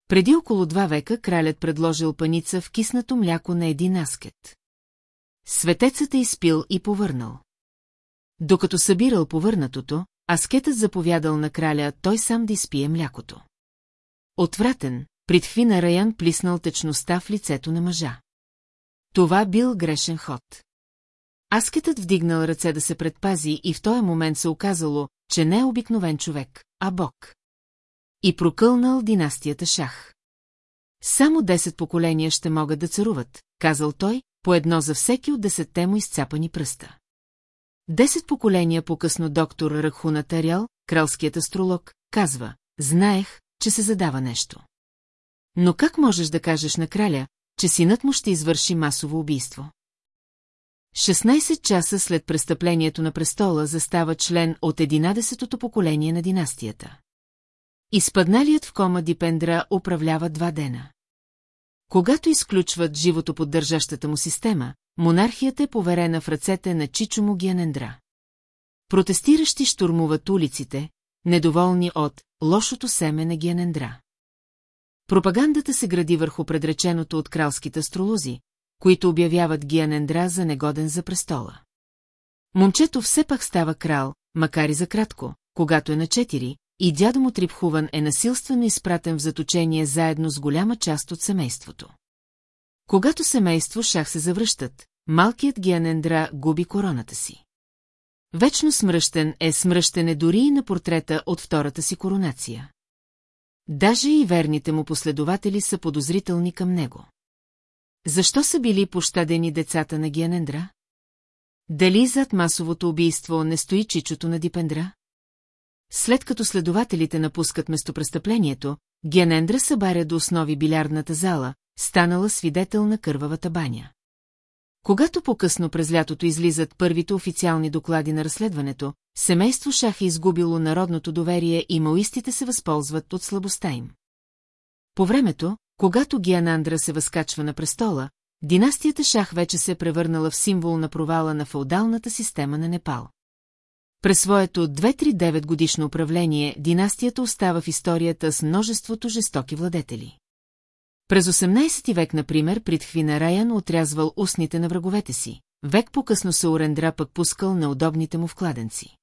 Преди около два века кралят предложил паница в киснато мляко на един аскет. Светецът е изпил и повърнал. Докато събирал повърнатото, аскетът заповядал на краля той сам да изпие млякото. Отвратен, притхви на Раян плиснал течността в лицето на мъжа. Това бил грешен ход. Аскетът вдигнал ръце да се предпази и в този момент се оказало, че не е обикновен човек, а бог и прокълнал династията Шах. Само 10 поколения ще могат да царуват, казал той, по едно за всеки от десетте му изцапани пръста. Десет поколения по-късно доктор Рахуна Тарял, кралският астролог, казва, знаех, че се задава нещо. Но как можеш да кажеш на краля, че синът му ще извърши масово убийство. 16 часа след престъплението на престола застава член от 11-то поколение на династията. Изпадналият в кома Дипендра управлява два дена. Когато изключват живото поддържащата му система, монархията е поверена в ръцете на Чичо Мугианендра. Протестиращи штурмуват улиците, недоволни от лошото семе на Гианендра. Пропагандата се гради върху предреченото от кралските астролози, които обявяват Гианендра за негоден за престола. Момчето все пак става крал, макар и за кратко, когато е на четири, и дядо му Трипхуван е насилствено изпратен в заточение заедно с голяма част от семейството. Когато семейство шах се завръщат, малкият Гианендра губи короната си. Вечно смръщен е смръщене дори и на портрета от втората си коронация. Даже и верните му последователи са подозрителни към него. Защо са били пощадени децата на Гианендра? Дали зад масовото убийство не стои чичото на Дипендра? След като следователите напускат местопрестъплението, Генендра събаря до основи билярдната зала, станала свидетел на кървавата баня. Когато по-късно през лятото излизат първите официални доклади на разследването, семейство Шах е изгубило народното доверие и маоистите се възползват от слабостта им. По времето, когато Гианандра се възкачва на престола, династията Шах вече се е превърнала в символ на провала на феодалната система на Непал. През своето 2-3-9 годишно управление династията остава в историята с множеството жестоки владетели. През 18 век, например, Притхвина Раян отрязвал устните на враговете си. Век по-късно се Орендра пък пускал неудобните му вкладенци.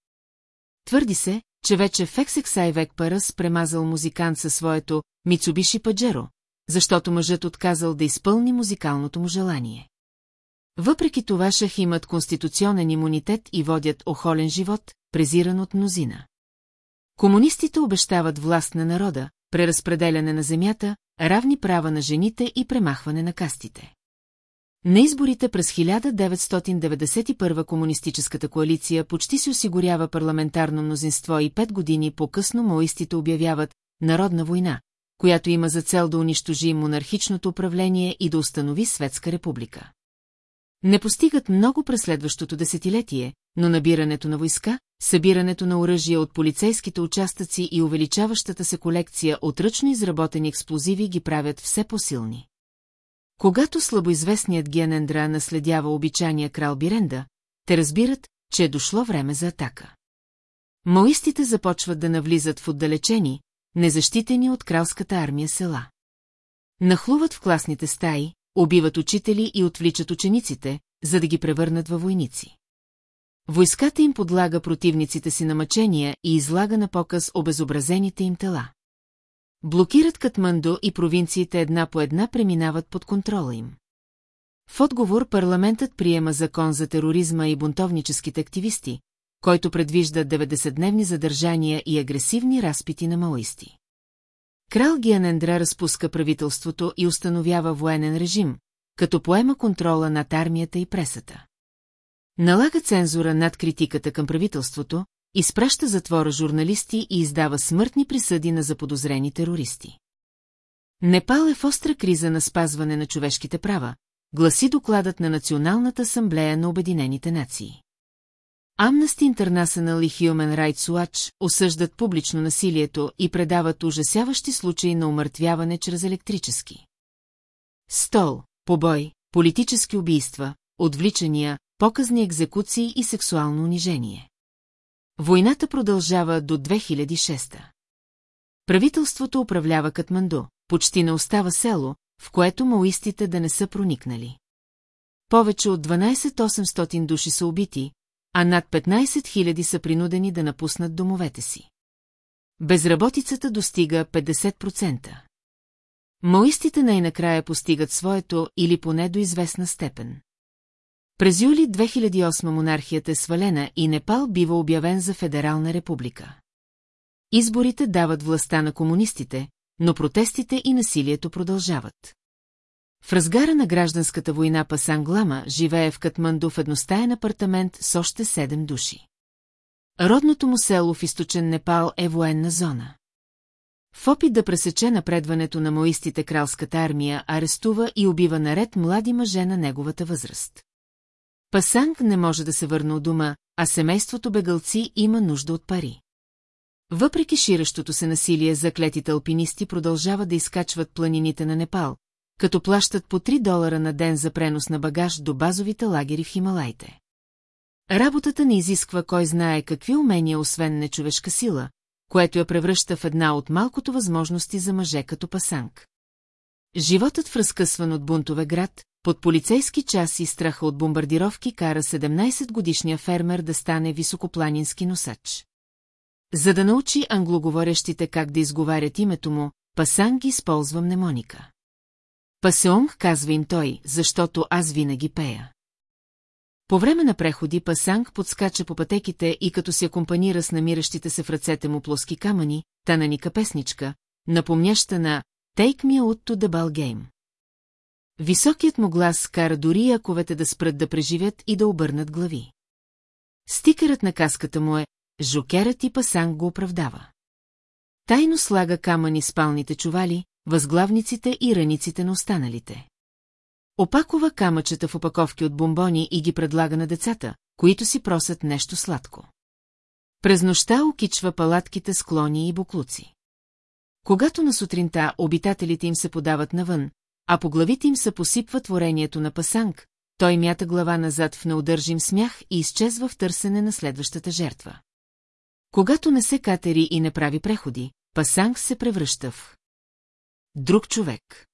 Твърди се, че вече в Ексексай век Парас премазал музикант със своето Мицубиши Паджеро, защото мъжът отказал да изпълни музикалното му желание. Въпреки това шах имат конституционен имунитет и водят охолен живот, презиран от мнозина. Комунистите обещават власт на народа, преразпределяне на земята, равни права на жените и премахване на кастите. На изборите през 1991 комунистическата коалиция почти се осигурява парламентарно мнозинство и пет години по-късно моистите обявяват народна война, която има за цел да унищожи монархичното управление и да установи светска република. Не постигат много през следващото десетилетие, но набирането на войска, събирането на оръжие от полицейските участъци и увеличаващата се колекция от ръчно изработени експлозиви ги правят все по-силни. Когато слабоизвестният Генендра наследява обичания крал Биренда, те разбират, че е дошло време за атака. Моистите започват да навлизат в отдалечени, незащитени от кралската армия села. Нахлуват в класните стаи, убиват учители и отвличат учениците, за да ги превърнат във войници. Войската им подлага противниците си на мъчения и излага на показ обезобразените им тела. Блокират Катмандо и провинциите една по една преминават под контрола им. В отговор парламентът приема закон за тероризма и бунтовническите активисти, който предвижда 90-дневни задържания и агресивни разпити на маоисти. Крал Гианендра разпуска правителството и установява военен режим, като поема контрола над армията и пресата. Налага цензура над критиката към правителството, изпраща затвора журналисти и издава смъртни присъди на заподозрени терористи. Непал е в остра криза на спазване на човешките права, гласи докладът на Националната асамблея на Обединените нации. Amnesty International и Human Rights Watch осъждат публично насилието и предават ужасяващи случаи на умъртвяване чрез електрически. Стол, побой, политически убийства, отвличания, показни екзекуции и сексуално унижение. Войната продължава до 2006. Правителството управлява Катманду, почти не остава село, в което маоистите да не са проникнали. Повече от 12-800 души са убити, а над 15 000 са принудени да напуснат домовете си. Безработицата достига 50%. Маоистите най-накрая постигат своето или поне до известна степен. През юли 2008 монархията е свалена и Непал бива обявен за федерална република. Изборите дават властта на комунистите, но протестите и насилието продължават. В разгара на гражданската война Пасанглама живее в Катманду в едностаен апартамент с още седем души. Родното му село в източен Непал е военна зона. В опит да пресече напредването на моистите кралската армия, арестува и убива наред млади мъже на неговата възраст. Пасанг не може да се върне от дома, а семейството бегалци има нужда от пари. Въпреки ширащото се насилие, заклетите алпинисти продължават да изкачват планините на Непал, като плащат по 3 долара на ден за пренос на багаж до базовите лагери в Хималайте. Работата не изисква кой знае какви умения, освен нечовешка сила, което я превръща в една от малкото възможности за мъже като пасанг. Животът в разкъсван от бунтове град, под полицейски час и страха от бомбардировки кара 17-годишния фермер да стане високопланински носач. За да научи англоговорящите как да изговарят името му, Пасанг използва мнемоника. Пасеонг казва им той, защото аз винаги пея. По време на преходи Пасанг подскача по пътеките и като се акомпанира с намиращите се в ръцете му плоски камъни, тананика песничка, напомняща на «Take me out to the ball game». Високият му глас кара дори яковете да спрат да преживят и да обърнат глави. Стикерът на каската му е «Жокерът и Пасанг го оправдава». Тайно слага камъни спалните чували, възглавниците и раниците на останалите. Опакова камъчета в опаковки от бомбони и ги предлага на децата, които си просят нещо сладко. През нощта окичва палатките склони и буклуци. Когато на сутринта обитателите им се подават навън, а по главите им се посипва творението на Пасанг, той мята глава назад в неудържим смях и изчезва в търсене на следващата жертва. Когато не се катери и не прави преходи, Пасанг се превръща в друг човек.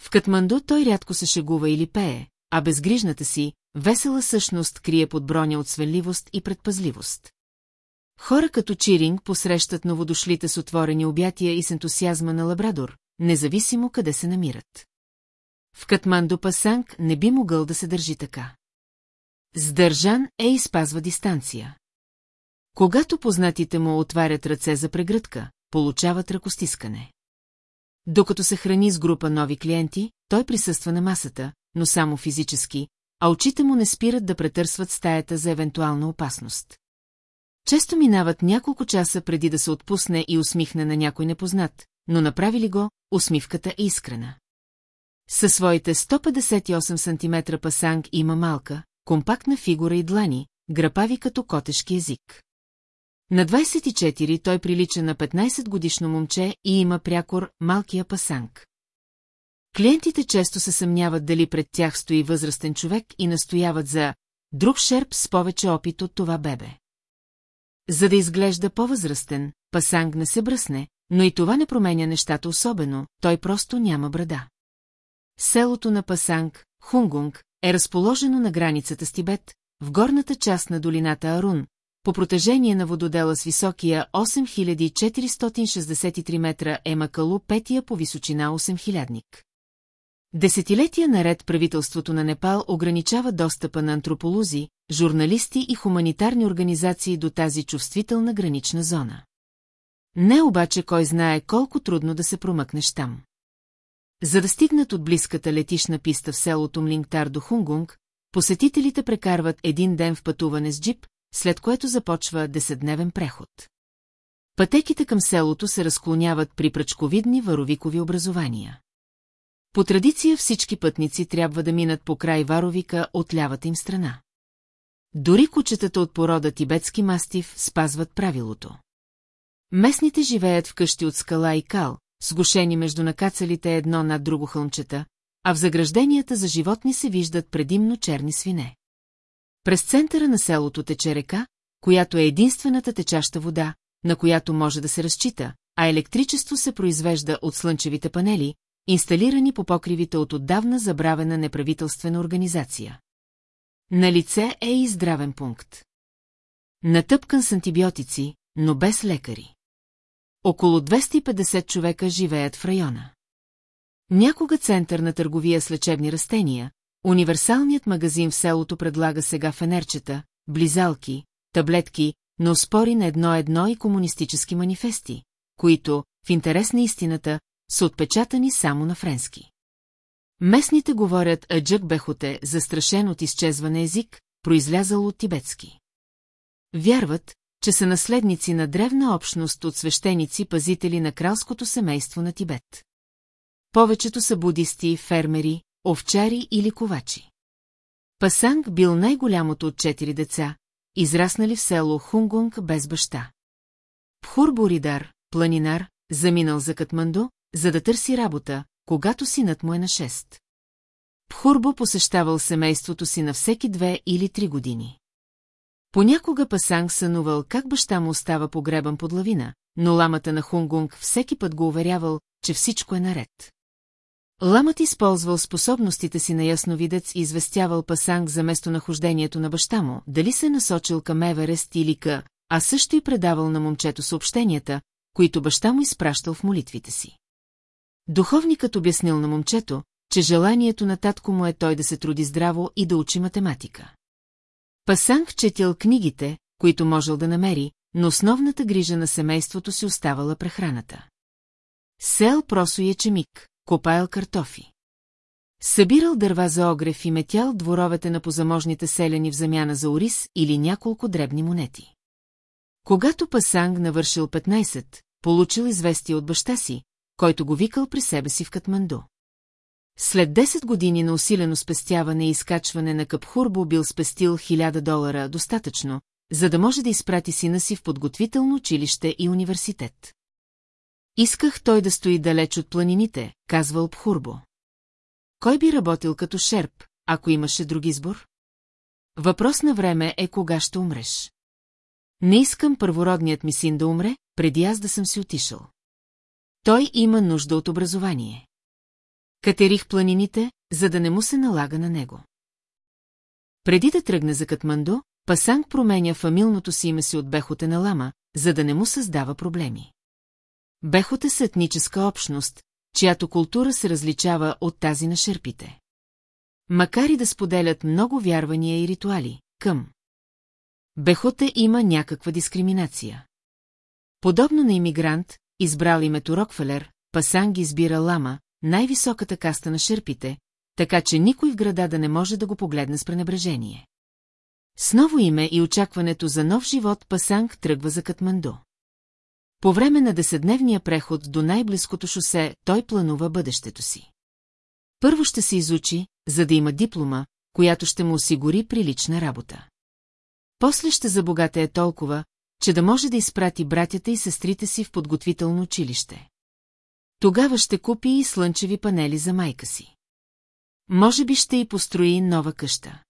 В Катманду той рядко се шегува или пее, а безгрижната си, весела същност крие под броня от свенливост и предпазливост. Хора като Чиринг посрещат новодошлите с отворени обятия и с ентусиазма на лабрадор, независимо къде се намират. В Катманду Пасанг не би могъл да се държи така. Сдържан е и спазва дистанция. Когато познатите му отварят ръце за прегръдка, получават ръкостискане. Докато се храни с група нови клиенти, той присъства на масата, но само физически, а очите му не спират да претърсват стаята за евентуална опасност. Често минават няколко часа преди да се отпусне и усмихне на някой непознат, но направи ли го, усмивката е искрена. Със своите 158 см пасанг има малка, компактна фигура и длани, грапави като котешки език. На 24 той прилича на 15-годишно момче и има прякор малкия пасанг. Клиентите често се съмняват дали пред тях стои възрастен човек и настояват за друг шерп с повече опит от това бебе. За да изглежда по-възрастен, Пасанг не се бръсне, но и това не променя нещата особено, той просто няма брада. Селото на Пасанг, Хунгунг, е разположено на границата с Тибет, в горната част на долината Арун, по протежение на вододела с високия 8463 метра е Макалу петия по височина 8000-ник. Десетилетия наред правителството на Непал ограничава достъпа на антрополози, журналисти и хуманитарни организации до тази чувствителна гранична зона. Не обаче кой знае колко трудно да се промъкнеш там. За да стигнат от близката летишна писта в селото Млингтар до Хунгунг, посетителите прекарват един ден в пътуване с джип, след което започва десетдневен преход. Пътеките към селото се разклоняват при пръчковидни варовикови образования. По традиция всички пътници трябва да минат по край варовика от лявата им страна. Дори кучетата от порода тибетски мастив спазват правилото. Местните живеят в къщи от скала и кал, сгушени между накацалите едно над друго хълмчета, а в загражденията за животни се виждат предимно черни свине. През центъра на селото тече река, която е единствената течаща вода, на която може да се разчита, а електричество се произвежда от слънчевите панели, инсталирани по покривите от отдавна забравена неправителствена организация. На лице е и здравен пункт. Натъпкан с антибиотици, но без лекари. Около 250 човека живеят в района. Някога център на търговия с лечебни растения, универсалният магазин в селото предлага сега фенерчета, близалки, таблетки, но спори на едно-едно и комунистически манифести, които, в интерес на истината, са отпечатани само на френски. Местните говорят Аджък Бехоте, застрашен от изчезване език, произлязал от тибетски. Вярват, че са наследници на древна общност от свещеници-пазители на кралското семейство на Тибет. Повечето са будисти, фермери, овчари или ковачи. Пасанг бил най-голямото от четири деца, израснали в село Хунгунг без баща. Пхур Боридар, планинар, заминал за Катманду, за да търси работа, когато синът му е на 6. Пхурбо посещавал семейството си на всеки две или три години. Понякога Пасанг сънувал как баща му остава погребан под лавина, но ламата на Хунгунг всеки път го уверявал, че всичко е наред. Ламът използвал способностите си на ясновидец и известявал Пасанг за местонахождението на баща му, дали се е насочил към Еверест или К, а също и предавал на момчето съобщенията, които баща му изпращал в молитвите си. Духовникът обяснил на момчето, че желанието на татко му е той да се труди здраво и да учи математика. Пасанг четял книгите, които можел да намери, но основната грижа на семейството си оставала прехраната. Сел просо ячемик, копаял картофи. Събирал дърва за огрев и метял дворовете на позаможните селени в замяна за ориз или няколко дребни монети. Когато Пасанг навършил 15, получил известие от баща си, който го викал при себе си в Катманду. След 10 години на усилено спестяване и изкачване на Капхурбо бил спестил 1000 долара достатъчно, за да може да изпрати сина си в подготвително училище и университет. Исках той да стои далеч от планините, казвал Пхурбо. Кой би работил като шерп, ако имаше друг избор? Въпрос на време е кога ще умреш. Не искам първородният ми син да умре, преди аз да съм си отишъл. Той има нужда от образование. Катерих планините, за да не му се налага на него. Преди да тръгне за Катманду, Пасанг променя фамилното си име си от Бехоте на Лама, за да не му създава проблеми. Бехоте са етническа общност, чиято култура се различава от тази на шерпите. Макар и да споделят много вярвания и ритуали, към Бехоте има някаква дискриминация. Подобно на иммигрант, избрал името Рокфелер, Пасанг избира Лама, най-високата каста на шерпите, така че никой в града да не може да го погледне с пренебрежение. С ново име и очакването за нов живот Пасанг тръгва за Катманду. По време на деседневния преход до най-близкото шосе той планува бъдещето си. Първо ще се изучи, за да има диплома, която ще му осигури прилична работа. После ще забогатее толкова, че да може да изпрати братята и сестрите си в подготвително училище. Тогава ще купи и слънчеви панели за майка си. Може би ще и построи нова къща.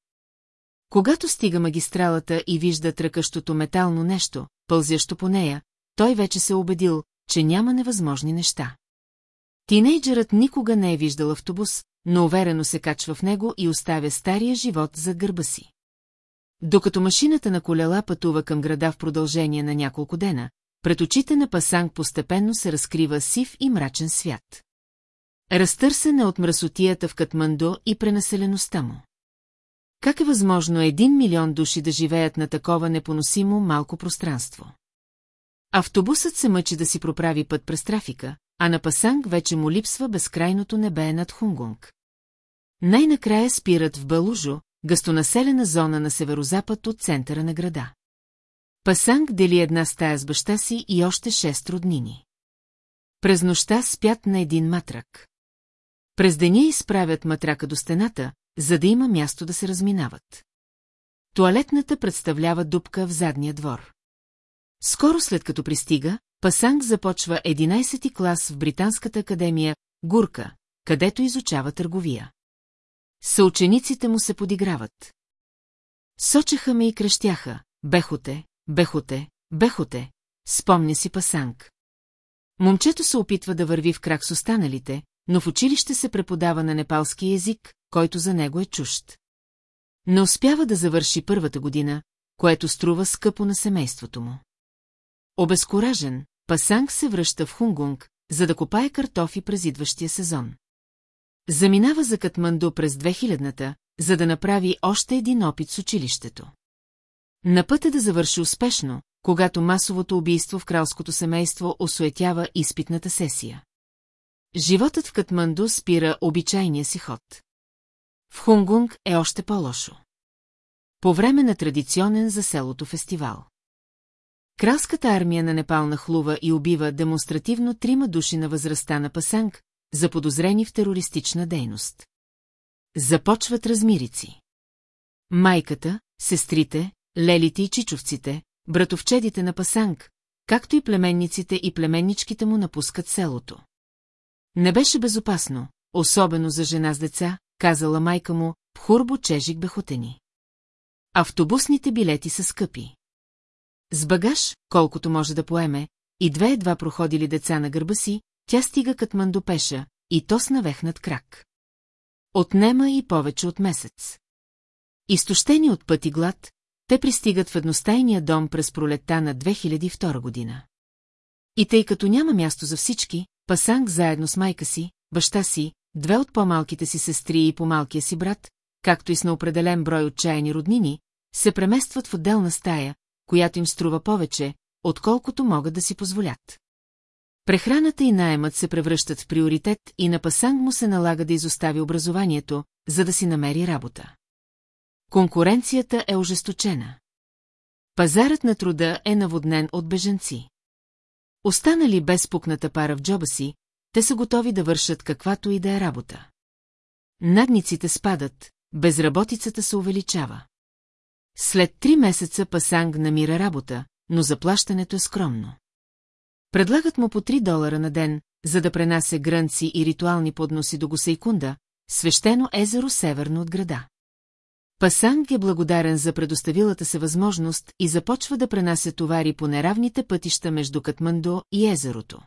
Когато стига магистралата и вижда тръкащото метално нещо, пълзящо по нея, той вече се е убедил, че няма невъзможни неща. Тинейджерът никога не е виждал автобус, но уверено се качва в него и оставя стария живот за гърба си. Докато машината на колела пътува към града в продължение на няколко дена, пред очите на Пасанг постепенно се разкрива сив и мрачен свят. Разтърсена от мръсотията в Катманду и пренаселеността му. Как е възможно един милион души да живеят на такова непоносимо малко пространство? Автобусът се мъчи да си проправи път през трафика, а на Пасанг вече му липсва безкрайното небе над Хунгунг. Най-накрая спират в Балужо, гъстонаселена зона на северозапад от центъра на града. Пасанг дели една стая с баща си и още шест роднини. През нощта спят на един матрак. През деня изправят матрака до стената, за да има място да се разминават. Туалетната представлява дупка в задния двор. Скоро след като пристига, Пасанг започва 11-ти клас в Британската академия Гурка, където изучава търговия. Съучениците му се подиграват. Сочеха ме и крещяха. Бехоте, бехоте, бехоте, спомня си Пасанг. Момчето се опитва да върви в крак с останалите, но в училище се преподава на непалски език, който за него е чужд. Не успява да завърши първата година, което струва скъпо на семейството му. Обезкуражен, Пасанг се връща в Хунгунг, за да копае картофи през идващия сезон. Заминава за Катманду през 2000-та, за да направи още един опит с училището. На път е да завърши успешно, когато масовото убийство в кралското семейство осуетява изпитната сесия. Животът в Катманду спира обичайния си ход. В Хунгунг е още по-лошо. По време на традиционен за селото фестивал. Кралската армия на Непал нахлува и убива демонстративно трима души на възрастта на Пасанг, заподозрени в терористична дейност. Започват размирици. Майката, сестрите, лелите и чичовците, братовчедите на Пасанг, както и племенниците и племенничките му напускат селото. Не беше безопасно, особено за жена с деца, казала майка му, Пхурбо Чежик Бехотени. Автобусните билети са скъпи. С багаж, колкото може да поеме, и две едва проходили деца на гърба си, тя стига Катман до пеша, и то с навехнат крак. Отнема и повече от месец. Изтощени от пъти глад, те пристигат в едностайния дом през пролетта на 2002 година. И тъй като няма място за всички, Пасанг заедно с майка си, баща си, две от по-малките си сестри и по-малкия си брат, както и с неопределен брой отчаяни роднини, се преместват в отделна стая, която им струва повече, отколкото могат да си позволят. Прехраната и наемът се превръщат в приоритет и на Пасанг му се налага да изостави образованието, за да си намери работа. Конкуренцията е ожесточена. Пазарът на труда е наводнен от бежанци. Останали без пукната пара в джоба си, те са готови да вършат каквато и да е работа. Надниците спадат, безработицата се увеличава. След три месеца Пасанг намира работа, но заплащането е скромно. Предлагат му по 3 долара на ден, за да пренася грънци и ритуални подноси до Гусейкунда, свещено езеро северно от града. Пасанг е благодарен за предоставилата се възможност и започва да пренася товари по неравните пътища между Катмандо и езерото.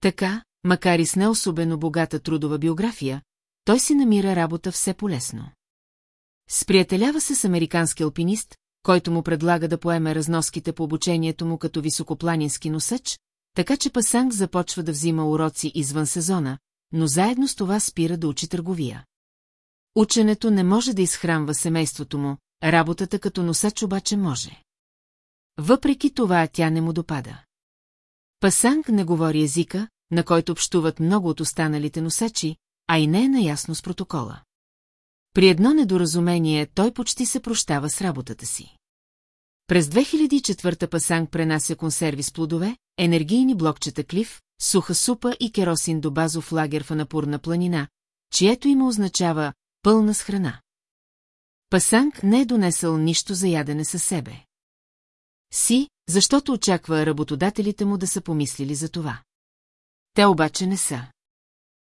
Така, макар и с не особено богата трудова биография, той си намира работа все полезно. Сприятелява се с американски алпинист, който му предлага да поеме разноските по обучението му като високопланински носач, така че Пасанг започва да взима уроци извън сезона, но заедно с това спира да учи търговия. Ученето не може да изхранва семейството му, работата като носач обаче може. Въпреки това тя не му допада. Пасанг не говори езика, на който общуват много от останалите носачи, а и не е наясно с протокола. При едно недоразумение той почти се прощава с работата си. През 2004 Пасанг пренася консерви с плодове, енергийни блокчета клиф, суха супа и керосин до базов лагер в Анапурна планина, чието има означава пълна с храна. Пасанг не е донесъл нищо за ядене със себе. Си, защото очаква работодателите му да са помислили за това. Те обаче не са.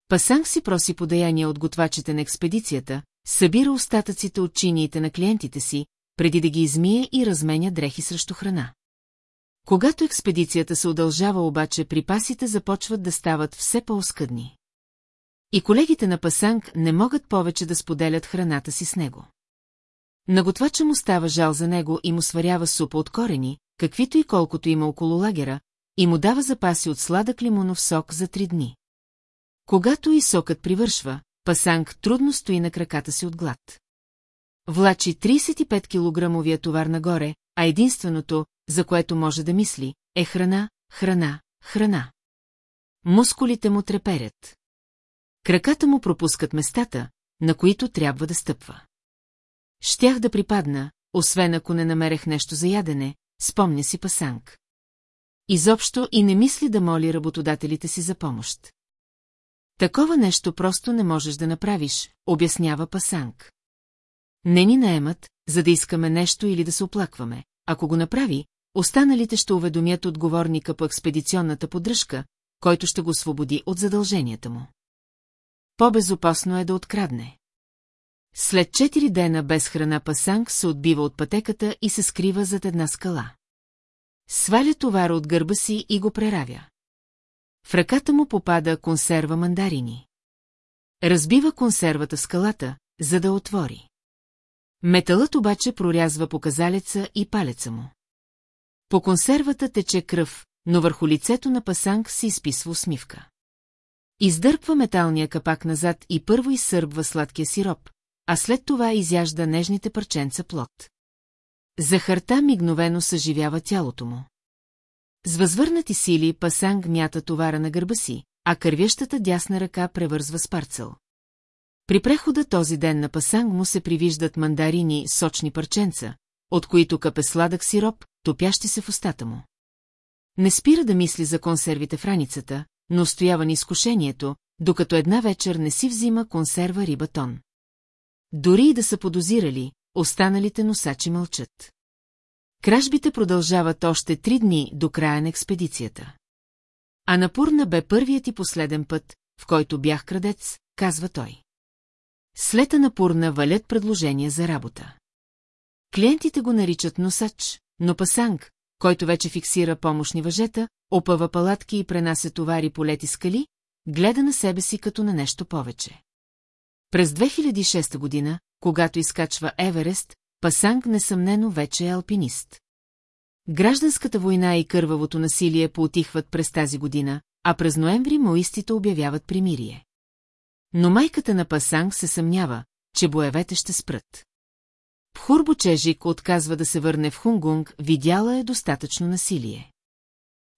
Пасанг си проси подаяние от готвачите на експедицията, събира остатъците от чиниите на клиентите си, преди да ги измие и разменя дрехи срещу храна. Когато експедицията се удължава обаче, припасите започват да стават все по-оскъдни. И колегите на Пасанг не могат повече да споделят храната си с него. Наготвача му става жал за него и му сварява супа от корени, каквито и колкото има около лагера, и му дава запаси от сладък лимонов сок за три дни. Когато и сокът привършва, Пасанг трудно стои на краката си от глад. Влачи 35 килограмовия товар нагоре, а единственото, за което може да мисли, е храна, храна, храна. Мускулите му треперят. Краката му пропускат местата, на които трябва да стъпва. Щях да припадна, освен ако не намерех нещо за ядене, спомня си Пасанг. Изобщо и не мисли да моли работодателите си за помощ. Такова нещо просто не можеш да направиш, обяснява Пасанг. Не ни наемат, за да искаме нещо или да се оплакваме. Ако го направи, останалите ще уведомят отговорника по експедиционната поддръжка, който ще го освободи от задълженията му. По-безопасно е да открадне. След четири дена без храна Пасанг се отбива от пътеката и се скрива зад една скала. Сваля товара от гърба си и го преравя. В ръката му попада консерва мандарини. Разбива консервата в скалата, за да отвори. Металът обаче прорязва показалеца и палеца му. По консервата тече кръв, но върху лицето на Пасанг се изписва усмивка. Издърпва металния капак назад и първо изсърбва сладкия сироп, а след това изяжда нежните парченца плод. Захарта мигновено съживява тялото му. С възвърнати сили Пасанг мята товара на гърба си, а кървящата дясна ръка превързва с парцел. При прехода този ден на Пасанг му се привиждат мандарини сочни парченца, от които капе сладък сироп, топящи се в устата му. Не спира да мисли за консервите в раницата, но стоява на изкушението, докато една вечер не си взима консерва рибатон. Дори и да са подозирали, останалите носачи мълчат. Кражбите продължават още три дни до края на експедицията. А Напурна бе първият и последен път, в който бях крадец, казва той. След Анапурна валят предложения за работа. Клиентите го наричат носач, но пасанг, който вече фиксира помощни въжета, опъва палатки и пренася товари по лети скали, гледа на себе си като на нещо повече. През 2006 година, когато изкачва Еверест, Пасанг несъмнено вече е алпинист. Гражданската война и кървавото насилие поотихват през тази година, а през ноември моистите обявяват примирие. Но майката на Пасанг се съмнява, че боевете ще спрат. Пхурбо Чежик отказва да се върне в Хунгунг, видяла е достатъчно насилие.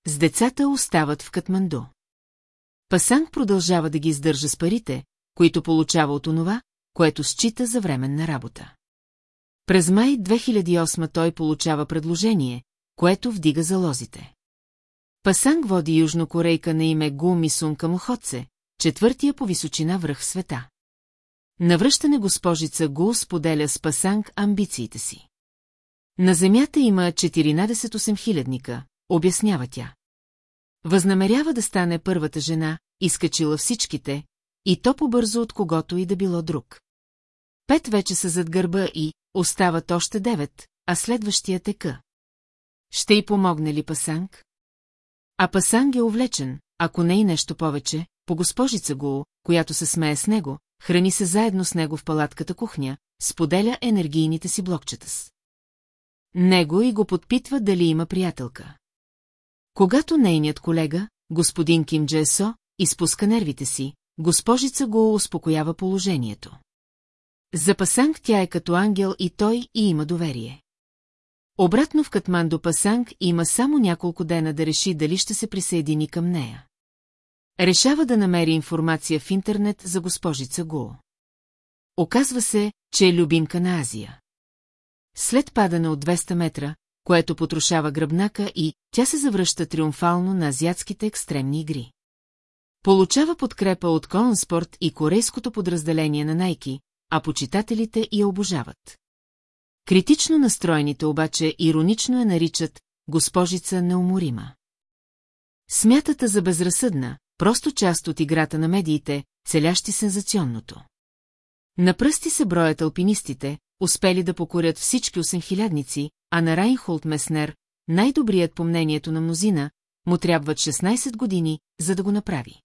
С децата остават в Катманду. Пасанг продължава да ги издържа с парите, които получава от онова, което счита за временна работа. През май 2008 той получава предложение, което вдига залозите. Пасанг води южнокорейка на име Гу Мисун към Охотце, четвъртия по височина връх света. Навръщане госпожица Гу споделя с Пасанг амбициите си. На земята има 14 хилядника, обяснява тя. Възнамерява да стане първата жена, изкачила всичките, и то по-бързо от когото и да било друг. Пет вече са зад гърба и остават още девет, а следващия тека. Ще й помогне ли Пасанг? А Пасанг е увлечен, ако не и нещо повече, по госпожица Гу, която се смее с него, храни се заедно с него в палатката кухня, споделя енергийните си блокчета с. Него и го подпитва дали има приятелка. Когато нейният колега, господин Ким Джесо, изпуска нервите си, госпожица го успокоява положението. За Пасанг тя е като ангел и той и има доверие. Обратно в Катмандо Пасанг има само няколко дена да реши дали ще се присъедини към нея. Решава да намери информация в интернет за госпожица Гу. Оказва се, че е любимка на Азия. След падане от 200 метра, което потрошава гръбнака и тя се завръща триумфално на азиатските екстремни игри. Получава подкрепа от Конспорт и корейското подразделение на Найки, а почитателите я обожават. Критично настроените обаче иронично я наричат госпожица неуморима. Смятата за безразсъдна, просто част от играта на медиите, целящи сензационното. На пръсти се броят алпинистите, успели да покорят всички осемхилядници, а на Райнхолд Меснер, най-добрият по мнението на мнозина, му трябват 16 години, за да го направи.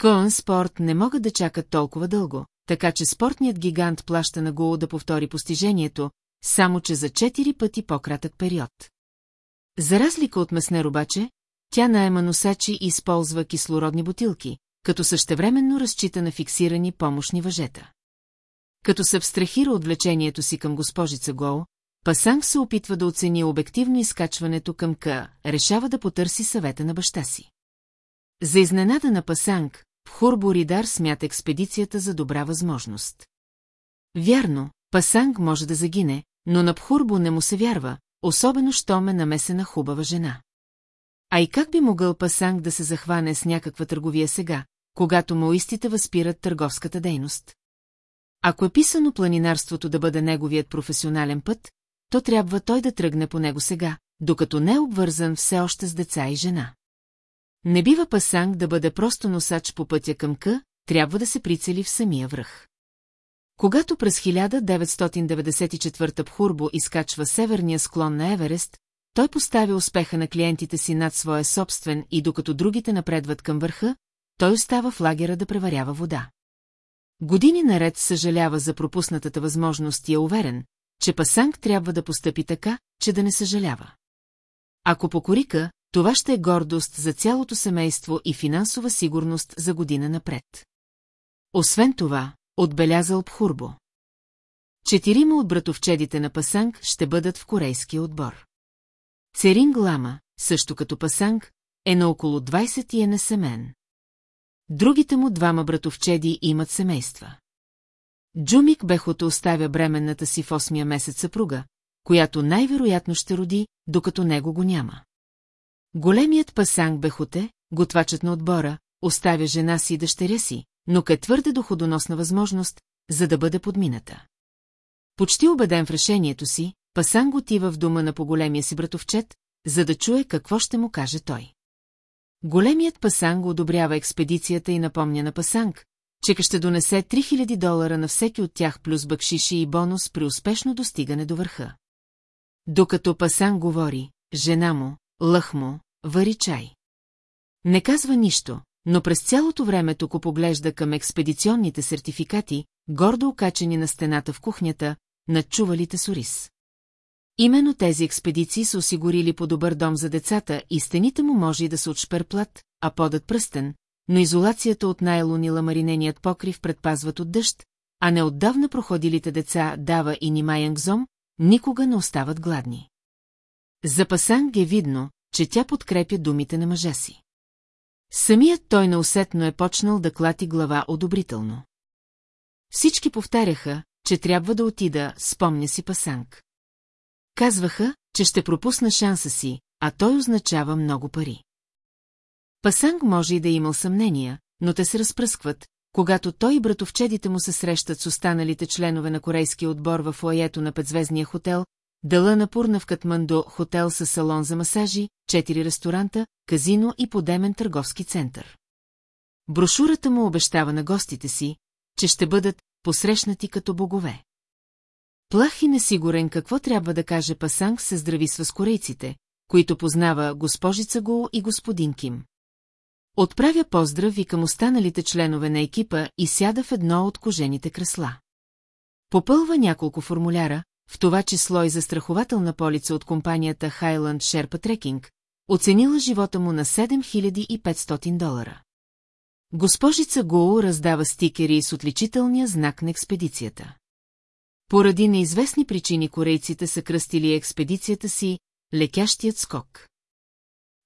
Коън Спорт не могат да чакат толкова дълго, така че спортният гигант плаща на Гол да повтори постижението, само че за 4 пъти по-кратък период. За разлика от Меснер обаче, тя наема носачи и използва кислородни бутилки, като същевременно разчита на фиксирани помощни въжета. Като се абстрахира от влечението си към госпожица Гол, Пасанг се опитва да оцени обективно изкачването към К, решава да потърси съвета на баща си. За изненада на Пасанг, Пхурбо Ридар смята експедицията за добра възможност. Вярно, Пасанг може да загине, но на Пхурбо не му се вярва, особено щом е намесена хубава жена. А и как би могъл Пасанг да се захване с някаква търговия сега, когато маоистите възпират търговската дейност? Ако е писано планинарството да бъде неговият професионален път, то трябва той да тръгне по него сега, докато не е обвързан все още с деца и жена. Не бива Пасанг да бъде просто носач по пътя към К, трябва да се прицели в самия връх. Когато през 1994 Пхурбо изкачва северния склон на Еверест, той поставя успеха на клиентите си над своя собствен и докато другите напредват към върха, той остава в лагера да преварява вода. Години наред съжалява за пропуснатата възможност и е уверен, че Пасанг трябва да постъпи така, че да не съжалява. Ако покорика, това ще е гордост за цялото семейство и финансова сигурност за година напред. Освен това, отбелязал Пхурбо. Четирима от братовчедите на Пасанг ще бъдат в корейския отбор. Церинг Лама, също като Пасанг, е на около 20 и е несемен. Другите му двама братовчеди имат семейства. Джумик Бехото оставя бременната си в осмия месец съпруга, която най-вероятно ще роди, докато него го няма. Големият пасанг Бехоте, готвачът на отбора, оставя жена си и дъщеря си, но е твърде доходоносна възможност, за да бъде подмината. Почти убеден в решението си, Пасанг отива в дома на поголемия си братовчет, за да чуе какво ще му каже той. Големият Пасанг одобрява експедицията и напомня на Пасанг, че ще донесе 3000 долара на всеки от тях плюс бъкшиши и бонус при успешно достигане до върха. Докато Пасанг говори, жена му, лъх му, вари чай. Не казва нищо, но през цялото време тук поглежда към експедиционните сертификати, гордо окачени на стената в кухнята, над чувалите Сорис. Именно тези експедиции са осигурили по добър дом за децата и стените му може и да са от шперплат, а подът пръстен, но изолацията от найлон и ламариненият покрив предпазват от дъжд, а неотдавна проходилите деца Дава и Нимаянгзом никога не остават гладни. За Пасанг е видно, че тя подкрепя думите на мъжа си. Самият той неусетно е почнал да клати глава одобрително. Всички повтаряха, че трябва да отида, спомня си Пасанг. Казваха, че ще пропусна шанса си, а той означава много пари. Пасанг може и да е имал съмнения, но те се разпръскват, когато той и братовчедите му се срещат с останалите членове на корейския отбор в лаето на петзвездния хотел, дъла на Пурна в Катмандо хотел с салон за масажи, четири ресторанта, казино и подемен търговски център. Брошурата му обещава на гостите си, че ще бъдат посрещнати като богове. Плах и несигурен какво трябва да каже Пасанг се здрависва с корейците, които познава госпожица Го и господин Ким. Отправя поздрав и към останалите членове на екипа и сяда в едно от кожените кресла. Попълва няколко формуляра, в това число и застрахователна полица от компанията Highland Sherpa Trekking, оценила живота му на 7500 долара. Госпожица Гоу раздава стикери с отличителния знак на експедицията. Поради неизвестни причини корейците са кръстили експедицията си «Лекящият скок».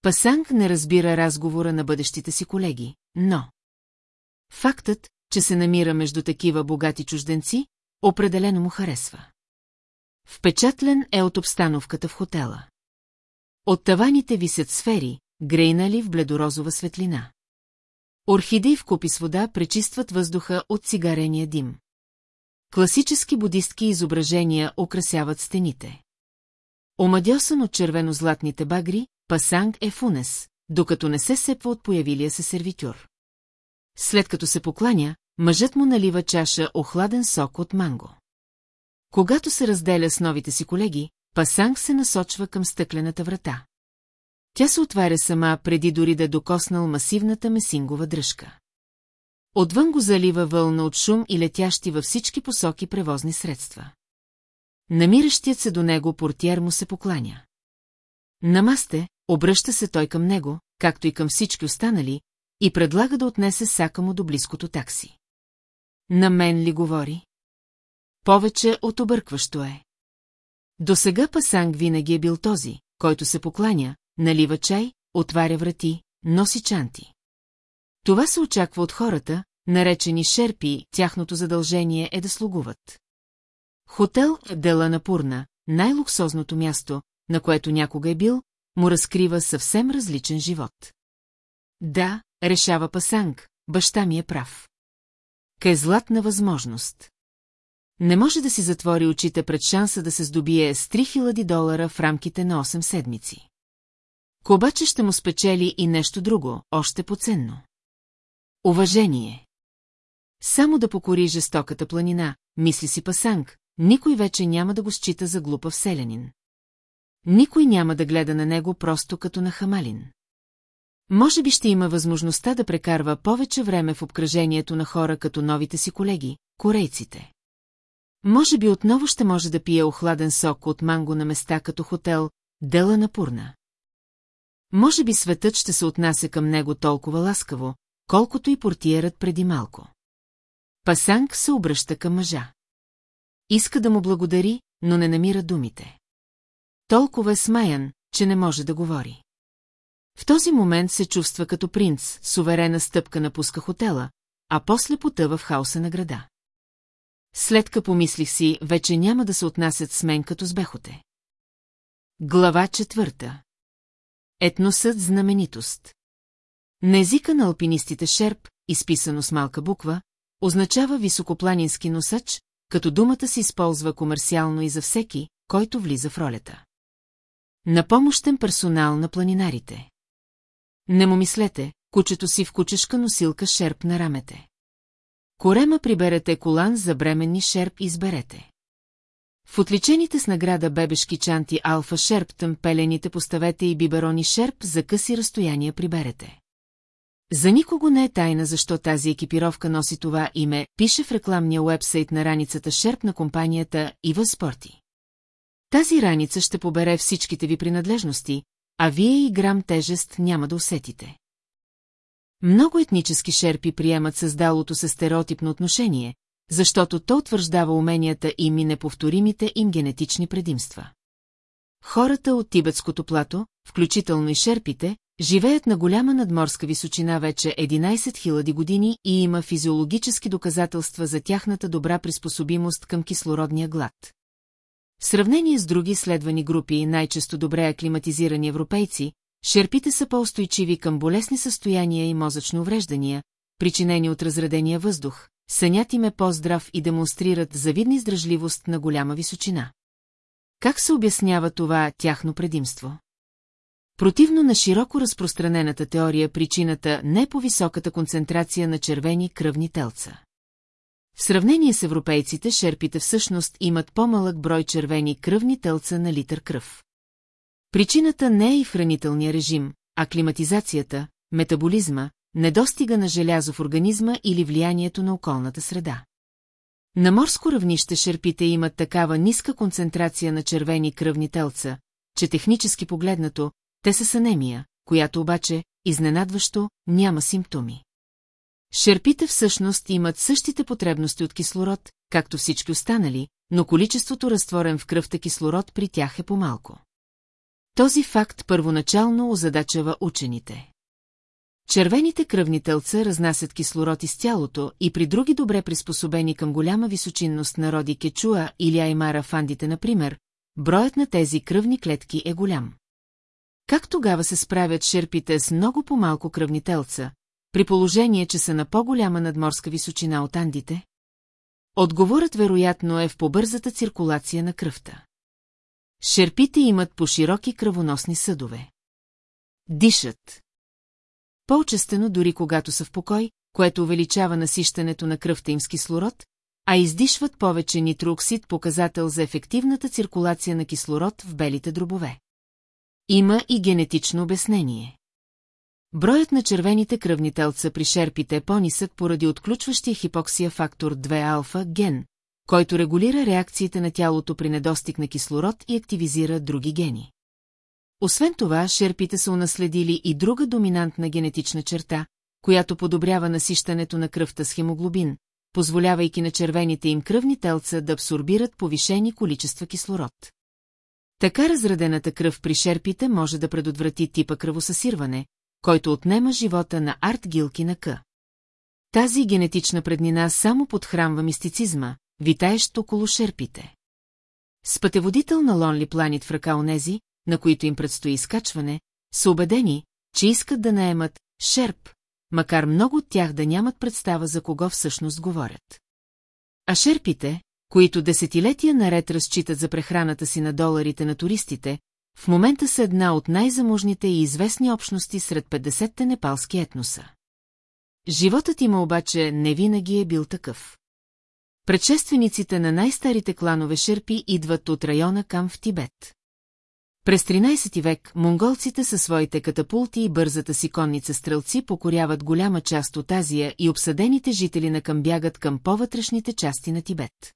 Пасанг не разбира разговора на бъдещите си колеги, но... Фактът, че се намира между такива богати чужденци, определено му харесва. Впечатлен е от обстановката в хотела. От таваните висят сфери, грейнали в бледорозова светлина. Орхидеи в купи с вода пречистват въздуха от цигарения дим. Класически будистки изображения украсяват стените. Омадьосан от червено-златните багри, Пасанг е фунес, докато не се сепва от появилия се сервитюр. След като се покланя, мъжът му налива чаша охладен сок от манго. Когато се разделя с новите си колеги, Пасанг се насочва към стъклената врата. Тя се отваря сама, преди дори да е докоснал масивната месингова дръжка. Отвън го залива вълна от шум и летящи във всички посоки превозни средства. Намиращият се до него портиер му се покланя. Намасте, обръща се той към него, както и към всички останали, и предлага да отнесе сака му до близкото такси. На мен ли говори? Повече от объркващо е. До сега Пасанг винаги е бил този, който се покланя, налива чай, отваря врати, носи чанти. Това се очаква от хората, наречени шерпи, тяхното задължение е да слугуват. Хотел Дела на Пурна, най-луксозното място, на което някога е бил, му разкрива съвсем различен живот. Да, решава Пасанг, баща ми е прав. Ка златна възможност. Не може да си затвори очите пред шанса да се здобие с 3000 долара в рамките на 8 седмици. Кобаче ще му спечели и нещо друго, още поценно. Уважение. Само да покори жестоката планина, мисли си Пасанг, никой вече няма да го счита за глупав селянин. Никой няма да гледа на него просто като на хамалин. Може би ще има възможността да прекарва повече време в обкръжението на хора като новите си колеги, корейците. Може би отново ще може да пие охладен сок от манго на места като хотел, Дела на Пурна. Може би светът ще се отнася към него толкова ласкаво, колкото и портиерът преди малко. Пасанг се обръща към мъжа. Иска да му благодари, но не намира думите. Толкова е смаян, че не може да говори. В този момент се чувства като принц, суверена стъпка напуска хотела, а после потъва в хаоса на града. След като помислих си, вече няма да се отнасят с мен като с бехоте. Глава четвърта Етносът знаменитост На езика на алпинистите шерп, изписано с малка буква, означава високопланински носач, като думата се използва комерциално и за всеки, който влиза в ролята. На помощен персонал на планинарите. Не му мислете, кучето си в кучешка носилка шерп на рамете. Корема приберете колан за бременни шерп изберете. В отличените с награда бебешки чанти Алфа Шерптън пелените поставете и биберони Шерп за къси разстояния приберете. За никого не е тайна защо тази екипировка носи това име, пише в рекламния уебсайт на раницата Шерп на компанията Ива Спорти. Тази раница ще побере всичките ви принадлежности, а вие и грам тежест няма да усетите. Много етнически шерпи приемат създалото се стереотипно отношение, защото то утвърждава уменията им и неповторимите им генетични предимства. Хората от тибетското плато, включително и шерпите, живеят на голяма надморска височина вече 11 000 години и има физиологически доказателства за тяхната добра приспособимост към кислородния глад. В сравнение с други следвани групи, най-често добре аклиматизирани европейци, шерпите са по-устойчиви към болесни състояния и мозъчно увреждания, причинени от разредения въздух, сънят им е по-здрав и демонстрират завидна издръжливост на голяма височина. Как се обяснява това тяхно предимство? Противно на широко разпространената теория причината не е по-високата концентрация на червени кръвни телца. В сравнение с европейците, шерпите всъщност имат по-малък брой червени кръвни телца на литър кръв. Причината не е и хранителния режим, а климатизацията, метаболизма, недостига на желязо в организма или влиянието на околната среда. На морско равнище шерпите имат такава ниска концентрация на червени кръвни телца, че технически погледнато, те са с анемия, която обаче, изненадващо, няма симптоми. Шерпите всъщност имат същите потребности от кислород, както всички останали, но количеството разтворен в кръвта кислород при тях е по-малко. Този факт първоначално озадачава учените. Червените кръвни телца разнасят кислород из тялото и при други добре приспособени към голяма височинност народи Кечуа или Аймара фандите, например, броят на тези кръвни клетки е голям. Как тогава се справят шерпите с много по-малко кръвни телца, при положение, че са на по-голяма надморска височина от Андите? Отговорът вероятно е в побързата циркулация на кръвта. Шерпите имат по-широки кръвоносни съдове. Дишат. По-честено дори когато са в покой, което увеличава насищането на кръвта им с кислород, а издишват повече нитрооксид показател за ефективната циркулация на кислород в белите дробове. Има и генетично обяснение. Броят на червените кръвни телца при шерпите е по-нисък поради отключващия хипоксия фактор 2 алфа ген, който регулира реакциите на тялото при недостиг на кислород и активизира други гени. Освен това, шерпите са унаследили и друга доминантна генетична черта, която подобрява насищането на кръвта с хемоглобин, позволявайки на червените им кръвни телца да абсорбират повишени количества кислород. Така разредената кръв при шерпите може да предотврати типа кръвосъсирване, който отнема живота на арт гилки на К. Тази генетична преднина само подхранва мистицизма, витаещ около шерпите. С пътеводител на Лонли Планет в ръка онези, на които им предстои изкачване, са убедени, че искат да наемат шерп, макар много от тях да нямат представа за кого всъщност говорят. А шерпите, които десетилетия наред разчитат за прехраната си на доларите на туристите, в момента са една от най-заможните и известни общности сред 50-те непалски етноса. Животът има обаче не винаги е бил такъв. Предшествениците на най-старите кланове шерпи идват от района Кам в Тибет. През 13 век монголците със своите катапулти и бързата си конница стрелци покоряват голяма част от Азия и обсъдените жители на Кам бягат към по-вътрешните части на Тибет.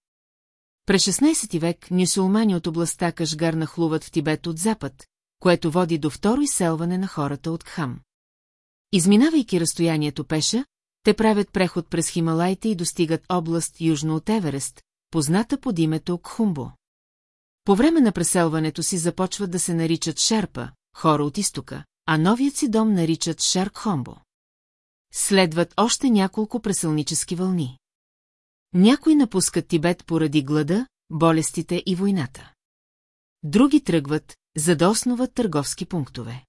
През 16 век нюсулмани от областта Кашгар нахлуват в Тибет от запад, което води до второ изселване на хората от Кхам. Изминавайки разстоянието пеша, те правят преход през Хималайте и достигат област южно от Еверест, позната под името Кхумбо. По време на преселването си започват да се наричат Шерпа, хора от изтока, а новият си дом наричат Шаркхомбо. Следват още няколко преселнически вълни. Някои напускат Тибет поради глада, болестите и войната. Други тръгват, за да основат търговски пунктове.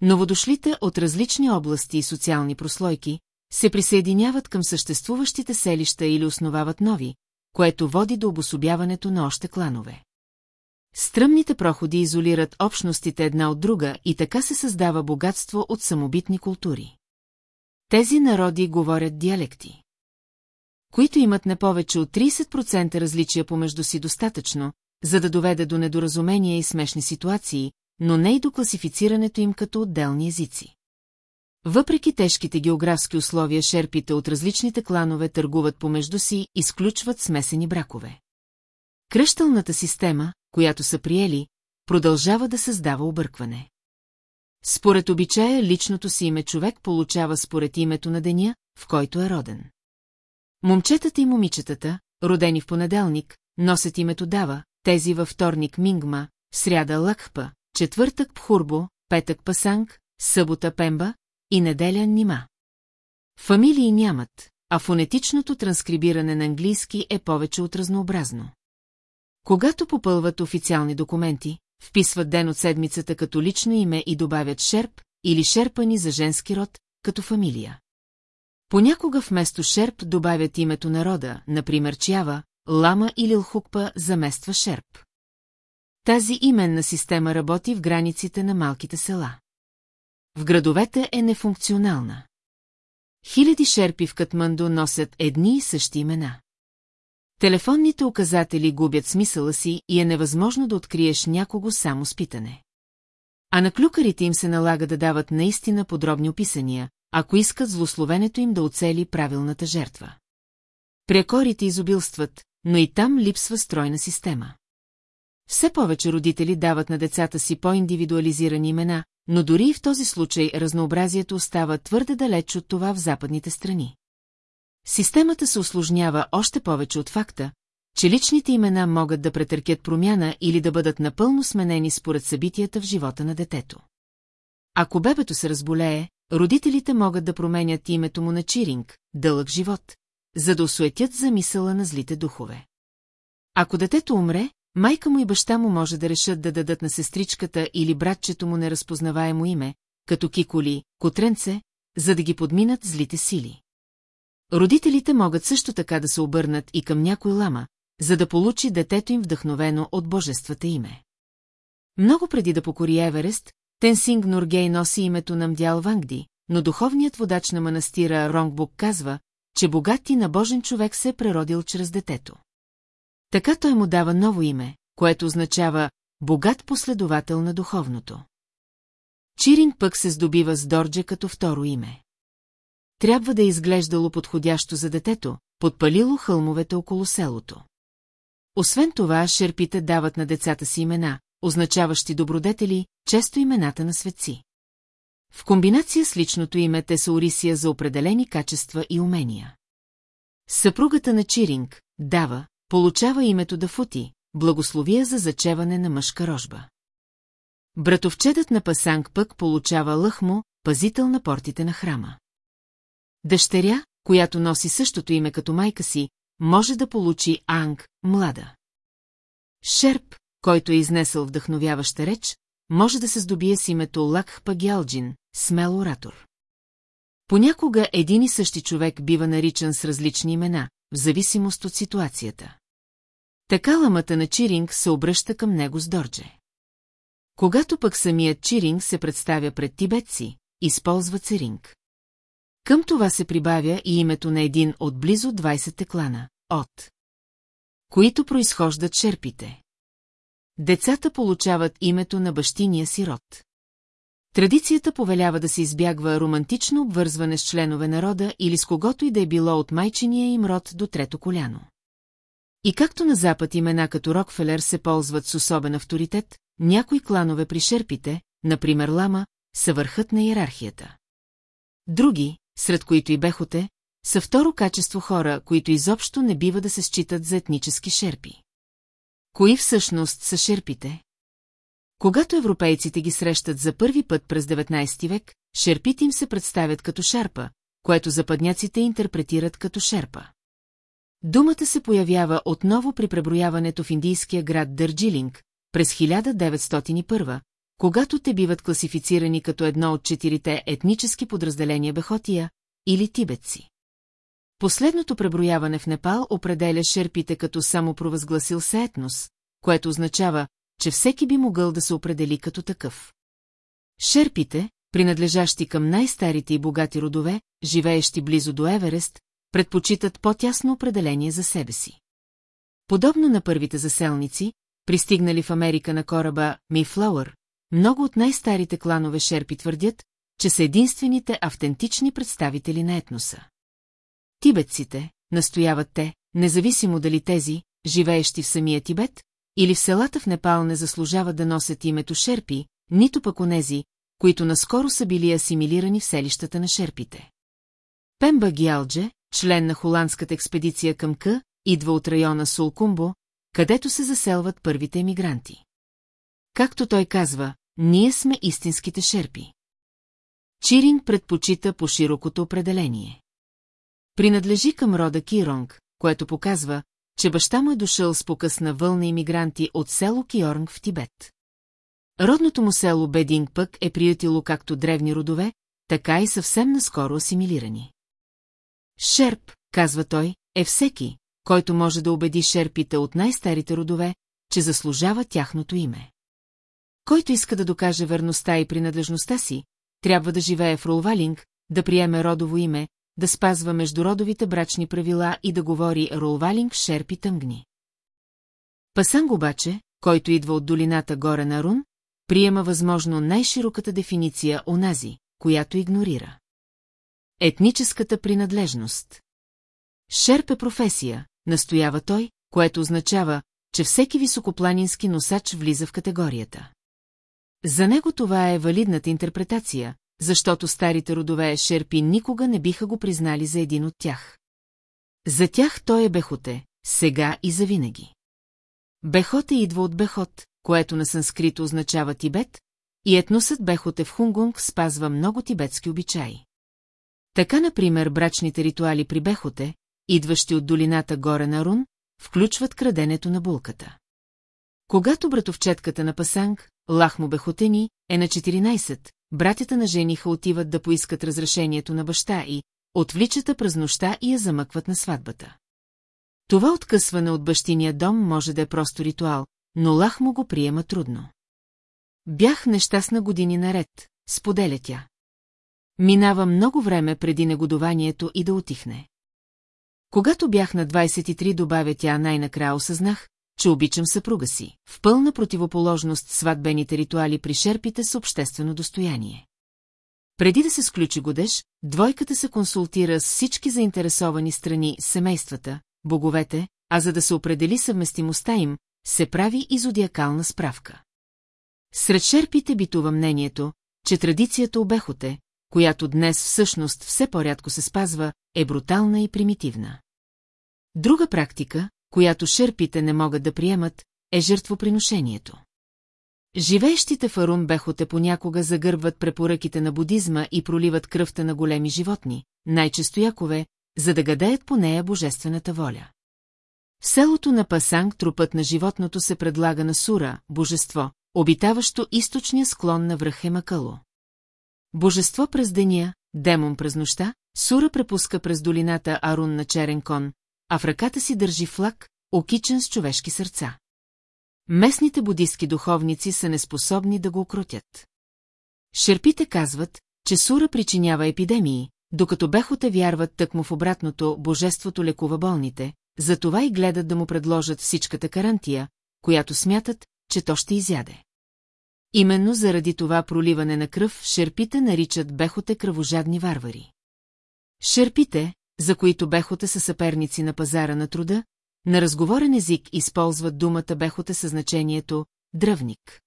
Новодошлите от различни области и социални прослойки се присъединяват към съществуващите селища или основават нови, което води до обособяването на още кланове. Стръмните проходи изолират общностите една от друга и така се създава богатство от самобитни култури. Тези народи говорят диалекти, които имат не повече от 30% различия помежду си достатъчно, за да доведе до недоразумения и смешни ситуации, но не и до класифицирането им като отделни езици. Въпреки тежките географски условия, шерпите от различните кланове търгуват помежду си и сключват смесени бракове. Кръщълната система, която са приели, продължава да създава объркване. Според обичая личното си име човек получава според името на деня, в който е роден. Момчетата и момичетата, родени в понеделник, носят името Дава, тези във вторник Мингма, сряда Лакхпа, четвъртък Пхурбо, петък Пасанг, събота Пемба и неделя Нима. Фамилии нямат, а фонетичното транскрибиране на английски е повече от разнообразно. Когато попълват официални документи, вписват ден от седмицата като лично име и добавят шерп или шерпани за женски род, като фамилия. Понякога вместо шерп добавят името на рода, например Чява, Лама или Лхукпа замества шерп. Тази именна система работи в границите на малките села. В градовете е нефункционална. Хиляди шерпи в Катманду носят едни и същи имена. Телефонните указатели губят смисъла си и е невъзможно да откриеш някого само с питане. А на клюкарите им се налага да дават наистина подробни описания, ако искат злословенето им да оцели правилната жертва. Прекорите изобилстват, но и там липсва стройна система. Все повече родители дават на децата си по-индивидуализирани имена, но дори и в този случай разнообразието остава твърде далеч от това в западните страни. Системата се осложнява още повече от факта, че личните имена могат да претъркят промяна или да бъдат напълно сменени според събитията в живота на детето. Ако бебето се разболее, родителите могат да променят името му на Чиринг, дълъг живот, за да осуетят замисъла на злите духове. Ако детето умре, майка му и баща му може да решат да дадат на сестричката или братчето му неразпознаваемо име, като киколи, котренце, за да ги подминат злите сили. Родителите могат също така да се обърнат и към някой лама, за да получи детето им вдъхновено от божествата име. Много преди да покори Еверест, Тенсинг Нургей носи името на Мдял Вангди, но духовният водач на манастира Ронгбук казва, че богат и набожен човек се е преродил чрез детето. Така той му дава ново име, което означава богат последовател на духовното. Чиринг пък се здобива с Дорджа като второ име. Трябва да е изглеждало подходящо за детето, подпалило хълмовете около селото. Освен това, шерпите дават на децата си имена, означаващи добродетели, често имената на светци. В комбинация с личното име те са орисия за определени качества и умения. Съпругата на Чиринг, Дава, получава името Дафути, благословия за зачеване на мъжка рожба. Братовчедът на Пасанг пък получава Лъхмо, пазител на портите на храма. Дъщеря, която носи същото име като майка си, може да получи Анг, млада. Шерп, който е изнесъл вдъхновяваща реч, може да се здобие с името Лакх Пагялджин, смел оратор. Понякога един и същи човек бива наричан с различни имена, в зависимост от ситуацията. Така ламата на Чиринг се обръща към него с Дордже. Когато пък самият Чиринг се представя пред тибетци, използва церинг. Към това се прибавя и името на един от близо 20 клана, от които произхождат шерпите. Децата получават името на бащиния си род. Традицията повелява да се избягва романтично обвързване с членове на рода или с когото и да е било от майчиния им род до трето коляно. И както на запад имена като Рокфелер се ползват с особен авторитет, някои кланове при шерпите, например Лама, са върхът на иерархията. Други, сред които и бехоте, са второ качество хора, които изобщо не бива да се считат за етнически шерпи. Кои всъщност са шерпите? Когато европейците ги срещат за първи път през 19 век, шерпите им се представят като шарпа, което западняците интерпретират като шерпа. Думата се появява отново при преброяването в индийския град Дърджилинг, през 1901, когато те биват класифицирани като едно от четирите етнически подразделения Бехотия или тибетци. Последното преброяване в Непал определя шерпите като самопровъзгласил се етнос, което означава, че всеки би могъл да се определи като такъв. Шерпите, принадлежащи към най-старите и богати родове, живеещи близо до Еверест, предпочитат по-тясно определение за себе си. Подобно на първите заселници, пристигнали в Америка на кораба Мейфлауър, много от най-старите кланове шерпи твърдят, че са единствените автентични представители на етноса. Тибетците, настояват те, независимо дали тези, живеещи в самия Тибет, или в селата в Непал не заслужават да носят името шерпи, нито пък онези, които наскоро са били асимилирани в селищата на шерпите. Пемба Гиалдже, член на холандската експедиция към К, идва от района Сулкумбо, където се заселват първите емигранти. Както той казва, ние сме истинските шерпи. Чиринг предпочита по широкото определение. Принадлежи към рода Киронг, което показва, че баща му е дошъл с покъсна вълна иммигранти от село Киорнг в Тибет. Родното му село Бединг пък е приютило както древни родове, така и съвсем наскоро асимилирани. Шерп, казва той, е всеки, който може да убеди шерпите от най-старите родове, че заслужава тяхното име. Който иска да докаже верността и принадлежността си, трябва да живее в Ролвалинг, да приеме родово име, да спазва междуродовите брачни правила и да говори Ролвалинг шерпи тъмгни. Пасанг обаче, който идва от долината горе на Рун, приема възможно най-широката дефиниция онази, която игнорира. Етническата принадлежност. Шерп е професия, настоява той, което означава, че всеки високопланински носач влиза в категорията. За него това е валидната интерпретация, защото старите родове шерпи никога не биха го признали за един от тях. За тях той е Бехоте, сега и завинаги. Бехоте идва от Бехот, което на санскрито означава Тибет, и етносът Бехоте в Хунгунг спазва много тибетски обичаи. Така, например, брачните ритуали при Бехоте, идващи от долината горе на Рун, включват краденето на булката. Когато братовчетката на Пасанг, Лахмо Бехотени, е на 14, братята на жениха отиват да поискат разрешението на баща и отвличата през нощта и я замъкват на сватбата. Това откъсване от бащиния дом може да е просто ритуал, но Лахмо го приема трудно. Бях нещастна години наред, споделя тя. Минава много време преди негодованието и да отихне. Когато бях на 23, добавя тя най-накрая осъзнах, че обичам съпруга си, в пълна противоположност сватбените ритуали при шерпите с обществено достояние. Преди да се сключи годеж, двойката се консултира с всички заинтересовани страни, семействата, боговете, а за да се определи съвместимостта им, се прави и зодиакална справка. Сред шерпите битува мнението, че традицията обехоте, която днес всъщност все по-рядко се спазва, е брутална и примитивна. Друга практика, която шерпите не могат да приемат, е жертвоприношението. Живеещите в Арун Бехоте понякога загърбват препоръките на будизма и проливат кръвта на големи животни, най-често якове, за да гадеят по нея божествената воля. В селото на Пасанг трупът на животното се предлага на Сура, божество, обитаващо източния склон на връх Хемакало. Божество през деня, демон през нощта, Сура препуска през долината Арун на черен кон, а в ръката си държи флаг, окичен с човешки сърца. Местните будистки духовници са неспособни да го окрутят. Шерпите казват, че Сура причинява епидемии, докато бехоте вярват тъкмо в обратното, божеството лекува болните, затова и гледат да му предложат всичката карантия, която смятат, че то ще изяде. Именно заради това проливане на кръв шерпите наричат бехоте кръвожадни варвари. Шерпите, за които бехоте са съперници на пазара на труда, на разговорен език използват думата бехоте със значението «дръвник».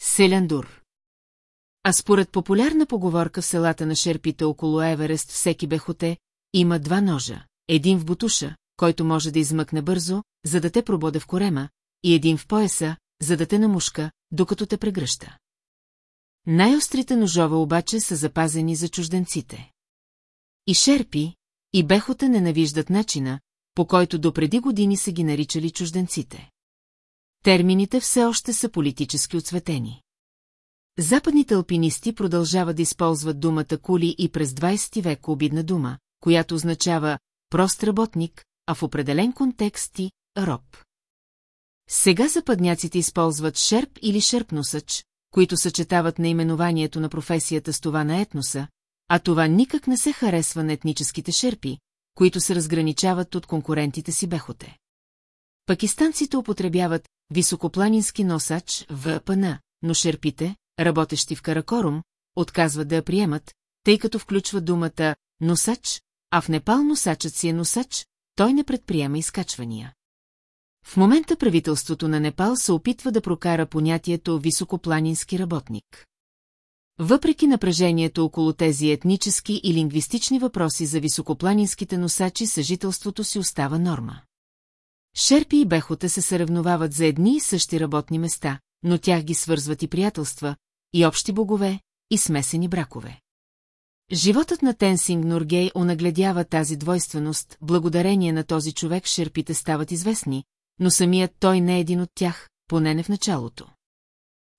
Селяндур А според популярна поговорка в селата на шерпите около Еверест всеки бехоте има два ножа, един в бутуша, който може да измъкне бързо, за да те прободе в корема, и един в пояса, за да те намушка, докато те прегръща. Най-острите ножове обаче са запазени за чужденците. И шерпи, и бехота ненавиждат начина, по който допреди години са ги наричали чужденците. термините все още са политически оцветени. Западните алпинисти продължават да използват думата кули и през 20 век обидна дума, която означава прост работник, а в определен контекст и роб. Сега западняците използват шерп или шерпносъч, които съчетават наименованието на професията с това на етноса, а това никак не се харесва на етническите шерпи, които се разграничават от конкурентите си бехоте. Пакистанците употребяват високопланински носач в ПН, но шерпите, работещи в Каракорум, отказват да я приемат, тъй като включва думата «носач», а в Непал носачът си е носач, той не предприема изкачвания. В момента правителството на Непал се опитва да прокара понятието високопланински работник. Въпреки напрежението около тези етнически и лингвистични въпроси за високопланинските носачи, съжителството си остава норма. Шерпи и бехота се съревновават за едни и същи работни места, но тях ги свързват и приятелства, и общи богове, и смесени бракове. Животът на Тенсинг Норгей онагледява тази двойственост, благодарение на този човек шерпите стават известни, но самият той не е един от тях, поне не в началото.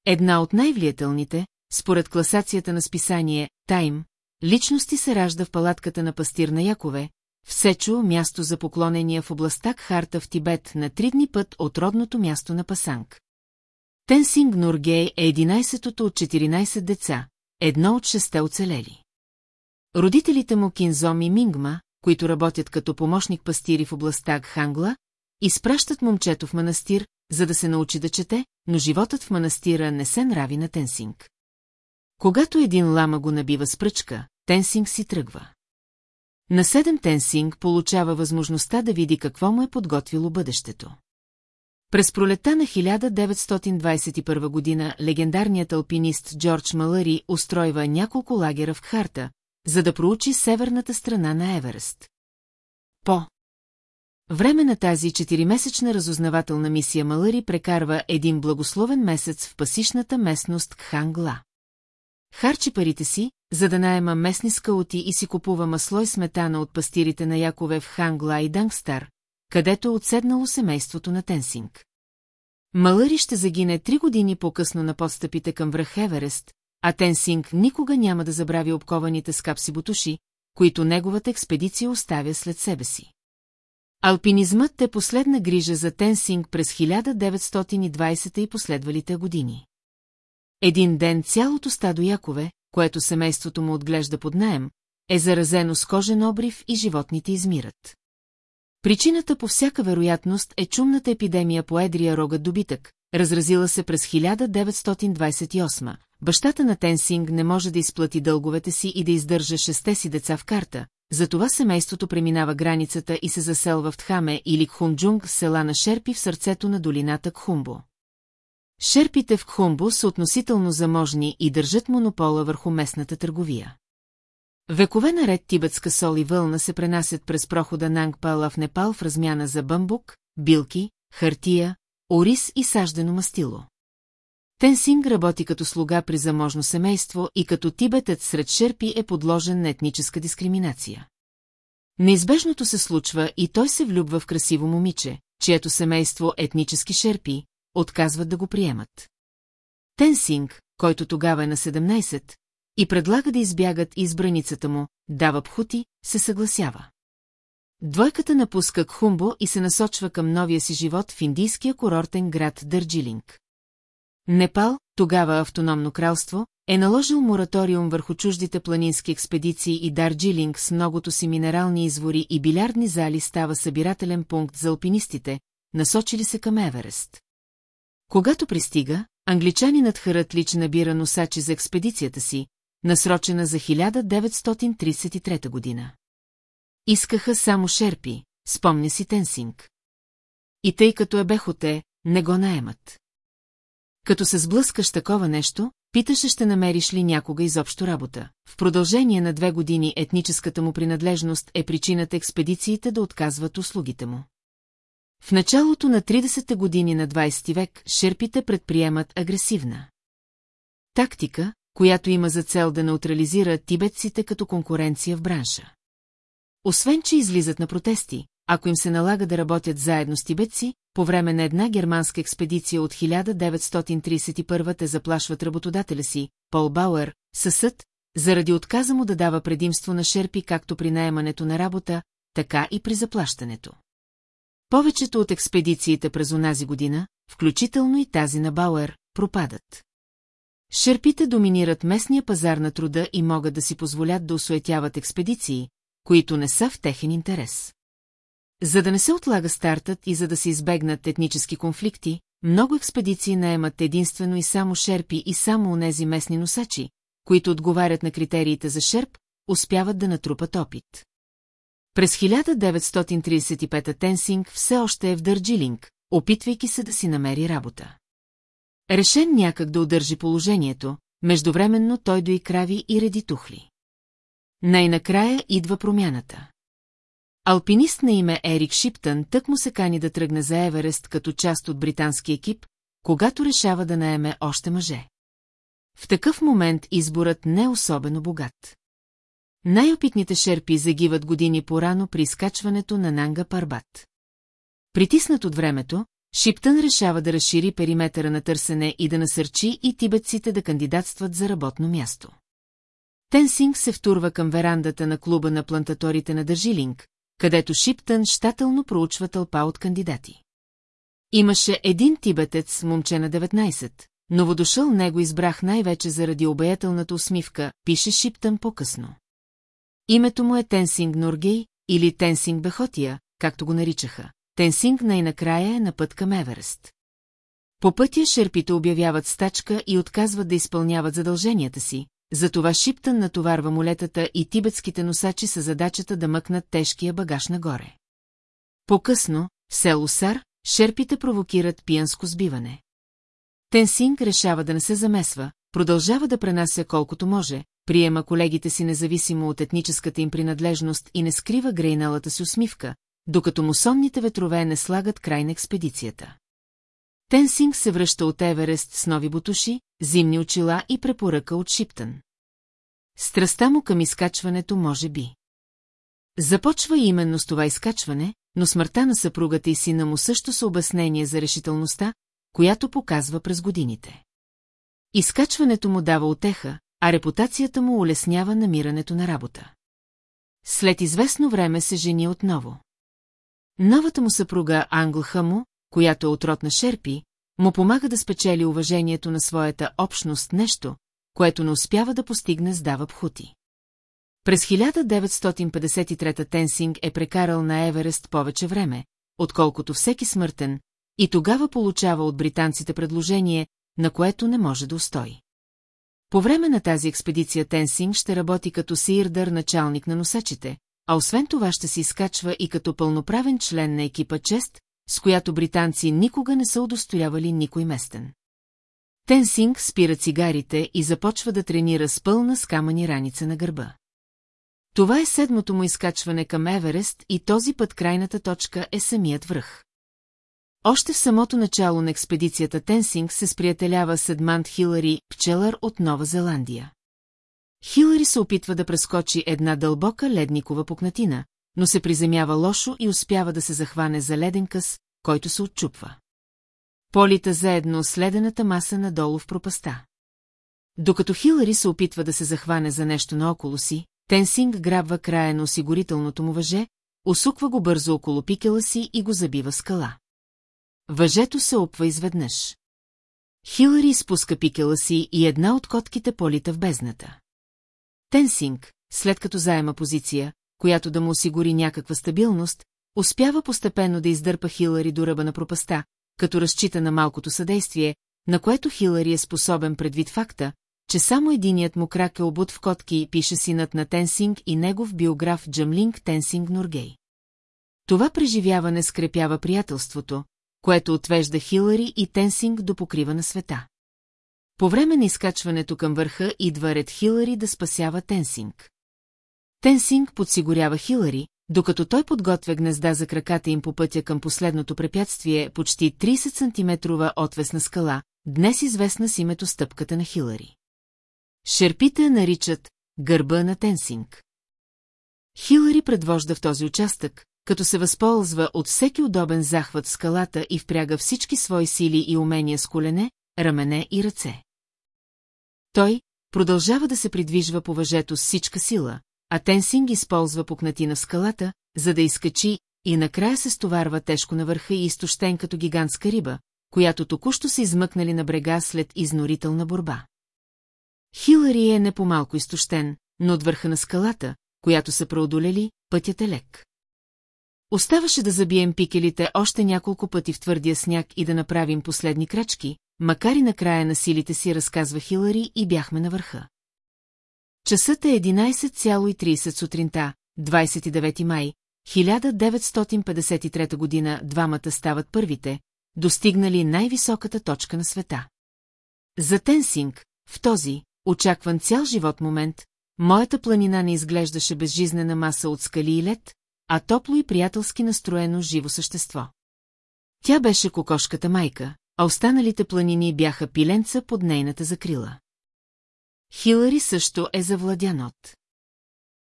Една от най-влиятелните, според класацията на списание «Тайм», личности се ражда в палатката на пастир на Якове, в Сечо, място за поклонения в областта Кхарта в Тибет на три дни път от родното място на Пасанг. Тенсинг Нургей е 11-тото от 14 деца, едно от шесте оцелели. Родителите му Кинзом и Мингма, които работят като помощник пастири в областта Гхангла, изпращат момчето в манастир, за да се научи да чете, но животът в манастира не се нрави на Тенсинг. Когато един лама го набива с пръчка, Тенсинг си тръгва. На седем Тенсинг получава възможността да види какво му е подготвило бъдещето. През пролета на 1921 година легендарният алпинист Джордж Малъри устройва няколко лагера в Кхарта, за да проучи северната страна на Еверест. По време на тази четиримесечна разузнавателна мисия Малъри прекарва един благословен месец в пасишната местност Кхангла. Харчи парите си, за да наема местни скаути и си купува масло и сметана от пастирите на Якове в Хангла и Дангстар, където е отседнало семейството на Тенсинг. Малъри ще загине три години по-късно на подстъпите към връх Еверест, а Тенсинг никога няма да забрави обкованите с капси бутуши, които неговата експедиция оставя след себе си. Алпинизмът е последна грижа за Тенсинг през 1920 и последвалите години. Един ден цялото стадо якове, което семейството му отглежда под наем, е заразено с кожен обрив и животните измират. Причината по всяка вероятност е чумната епидемия по едрия рогът добитък, разразила се през 1928. Бащата на Тенсинг не може да изплати дълговете си и да издържа шесте си деца в карта, затова семейството преминава границата и се заселва в Тхаме или Кхунджунг, села на Шерпи в сърцето на долината Кхумбо. Шерпите в Кхумбо са относително заможни и държат монопола върху местната търговия. Векове наред тибетска сол и вълна се пренасят през прохода Нангпала в Непал в размяна за бамбук, билки, хартия, ориз и саждено мастило. Тенсинг работи като слуга при заможно семейство и като тибетът сред шерпи е подложен на етническа дискриминация. Неизбежното се случва и той се влюбва в красиво момиче, чието семейство етнически шерпи, отказват да го приемат. Тенсинг, който тогава е на 17, и предлага да избягат избраницата му, дава пхути, се съгласява. Двойката напуска Кхумбо и се насочва към новия си живот в индийския курортен град Дърджилинг. Непал, тогава автономно кралство, е наложил мораториум върху чуждите планински експедиции и Дарджилинг с многото си минерални извори и билярдни зали става събирателен пункт за алпинистите, насочили се към Еверест. Когато пристига, англичанинът Харатлич набира носачи за експедицията си, насрочена за 1933 година. Искаха само шерпи, спомня си Тенсинг. И тъй като е бехоте, не го наемат. Като се сблъскаш такова нещо, питаше ще намериш ли някога изобщо работа. В продължение на две години етническата му принадлежност е причината експедициите да отказват услугите му. В началото на 30-те години на 20 век шерпите предприемат агресивна тактика, която има за цел да неутрализира тибетците като конкуренция в бранша. Освен, че излизат на протести, ако им се налага да работят заедно с тибетци, по време на една германска експедиция от 1931 те заплашват работодателя си, Пол Бауер, със съд, заради отказа му да дава предимство на шерпи както при наемането на работа, така и при заплащането. Повечето от експедициите през онази година, включително и тази на Бауер, пропадат. Шерпите доминират местния пазар на труда и могат да си позволят да осуетяват експедиции, които не са в техен интерес. За да не се отлага стартът и за да се избегнат етнически конфликти, много експедиции наемат единствено и само шерпи и само онези местни носачи, които отговарят на критериите за шерп, успяват да натрупат опит. През 1935 Тенсинг все още е в Дърджилинг, опитвайки се да си намери работа. Решен някак да удържи положението, междувременно той дои крави и реди тухли. Най-накрая идва промяната. Алпинист на име Ерик Шиптън тък му се кани да тръгне за Еверест като част от британски екип, когато решава да наеме още мъже. В такъв момент изборът не е особено богат. Най-опитните шерпи загиват години по-рано при изкачването на Нанга Парбат. Притиснат от времето, Шиптън решава да разшири периметъра на търсене и да насърчи и тибетците да кандидатстват за работно място. Тенсинг се втурва към верандата на клуба на плантаторите на Държилинг, където Шиптън щателно проучва тълпа от кандидати. Имаше един тибетец, момче на 19, новодошъл него избрах най-вече заради обаятелната усмивка, пише Шиптън по-късно. Името му е Тенсинг Норгей или Тенсинг Бехотия, както го наричаха. Тенсинг най-накрая е на път към Еверест. По пътя шерпите обявяват стачка и отказват да изпълняват задълженията си, затова Шиптън натоварва молетата и тибетските носачи са задачата да мъкнат тежкия багаж нагоре. По-късно, в село Сар, шерпите провокират пиянско сбиване. Тенсинг решава да не се замесва, продължава да пренася колкото може, приема колегите си независимо от етническата им принадлежност и не скрива грейналата си усмивка, докато мусонните ветрове не слагат край на експедицията. Тенсинг се връща от Еверест с нови бутуши, зимни очила и препоръка от Шиптън. Страста му към изкачването може би. Започва именно с това изкачване, но смъртта на съпругата и сина му също са обяснение за решителността, която показва през годините. Изкачването му дава отеха, а репутацията му улеснява намирането на работа. След известно време се жени отново. Новата му съпруга Англ Хамо, която е отрод на Шерпи, му помага да спечели уважението на своята общност нещо, което не успява да постигне с Дава Пхути. През 1953 Тенсинг е прекарал на Еверест повече време, отколкото всеки смъртен, и тогава получава от британците предложение, на което не може да устои. По време на тази експедиция Тенсинг ще работи като сирдър началник на носачите, а освен това ще се изкачва и като пълноправен член на екипа Чест, с която британци никога не са удостоявали никой местен. Тенсинг спира цигарите и започва да тренира с пълна скамани раница на гърба. Това е седмото му изкачване към Еверест и този път крайната точка е самият връх. Още в самото начало на експедицията Тенсинг се сприятелява с Едмант Хилари, пчелър от Нова Зеландия. Хилари се опитва да прескочи една дълбока ледникова пукнатина, но се приземява лошо и успява да се захване за леден къс, който се отчупва. Полита заедно с ледената маса надолу в пропаста. Докато Хилари се опитва да се захване за нещо наоколо си, Тенсинг грабва края на осигурителното му въже, усуква го бързо около пикела си и го забива скала. Въжето се опва изведнъж. Хилари изпуска пикела си и една от котките полита в бездната. Тенсинг, след като заема позиция, която да му осигури някаква стабилност, успява постепенно да издърпа Хилари до ръба на пропаста, като разчита на малкото съдействие, на което Хилари е способен предвид факта, че само единият му крак е обут в котки, пише синът на Тенсинг и негов биограф Джамлинг Тенсинг Норгей. Това преживяване скрепява приятелството, което отвежда Хилари и Тенсинг до покрива на света. По време на изкачването към върха идва ред Хилари да спасява Тенсинг. Тенсинг подсигурява Хилари, докато той подготвя гнезда за краката им по пътя към последното препятствие, почти 30 см отвесна скала, днес известна с името стъпката на Хилари. Шерпите наричат гърба на Тенсинг. Хилари предвожда в този участък, като се възползва от всеки удобен захват в скалата и впряга всички свои сили и умения с колене, рамене и ръце. Той продължава да се придвижва по въжето с всичка сила, а Тенсинг използва пукнатина в скалата, за да изкачи и накрая се стоварва тежко на върха и изтощен като гигантска риба, която току-що се измъкнали на брега след изнорителна борба. Хилари е не по-малко изтощен, но от върха на скалата, която са преодолели, пътят е лек. Оставаше да забием пикелите още няколко пъти в твърдия сняг и да направим последни крачки, макар и накрая на силите си разказва Хилари и бяхме на върха. Часът е 11,30 сутринта, 29 май, 1953 година двамата стават първите, достигнали най-високата точка на света. За Тенсинг, в този, очакван цял живот момент, моята планина не изглеждаше безжизнена маса от скали и лед, а топло и приятелски настроено живо същество. Тя беше кокошката майка, а останалите планини бяха пиленца под нейната закрила. Хилари също е завладян от.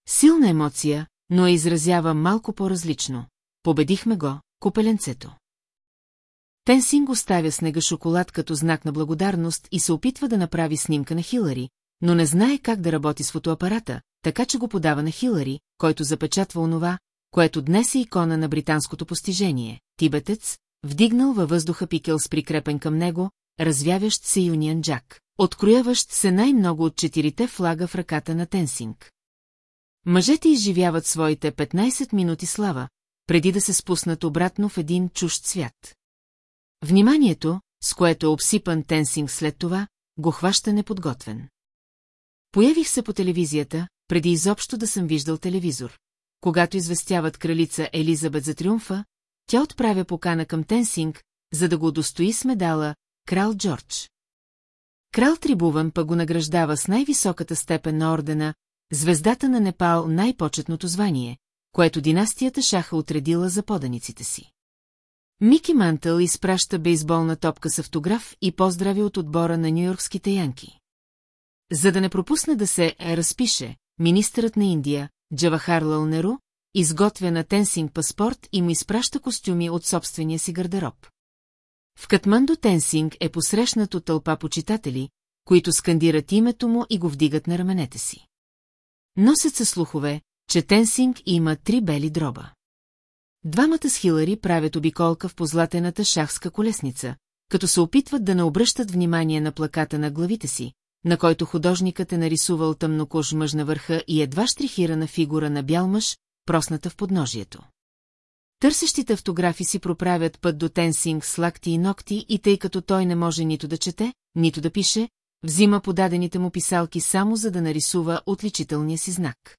Силна емоция, но я изразява малко по-различно. Победихме го, копеленцето. Тенсинг оставя снега шоколад като знак на благодарност и се опитва да направи снимка на Хилари, но не знае как да работи с фотоапарата, така че го подава на Хилари, който запечатва онова, което днес е икона на британското постижение – тибетец, вдигнал във въздуха пикел с прикрепен към него, развяващ се Юниан Джак, открояващ се най-много от четирите флага в ръката на Тенсинг. Мъжете изживяват своите 15 минути слава, преди да се спуснат обратно в един чужд свят. Вниманието, с което е обсипан Тенсинг след това, го хваща неподготвен. Появих се по телевизията, преди изобщо да съм виждал телевизор. Когато известяват кралица Елизабет за триумфа, тя отправя покана към Тенсинг, за да го удостои с медала «Крал Джордж». Крал Трибуван пък го награждава с най-високата степен на ордена, звездата на Непал най-почетното звание, което династията Шаха отредила за поданиците си. Мики Мантъл изпраща бейсболна топка с автограф и поздрави от отбора на нью-йоркските янки. За да не пропусне да се разпише, министърът на Индия, Джавахар Лалнеру, изготвя на Тенсинг паспорт и му изпраща костюми от собствения си гардероб. В Катмандо Тенсинг е посрещнат от тълпа почитатели, които скандират името му и го вдигат на раменете си. Носят се слухове, че Тенсинг има три бели дроба. Двамата с Хилари правят обиколка в позлатената шахска колесница, като се опитват да не обръщат внимание на плаката на главите си, на който художникът е нарисувал тъмнокож мъж на върха и едва штрихирана фигура на бял мъж, просната в подножието. Търсещите автографи си проправят път до Тенсинг с лакти и ногти и тъй като той не може нито да чете, нито да пише, взима подадените му писалки само за да нарисува отличителния си знак.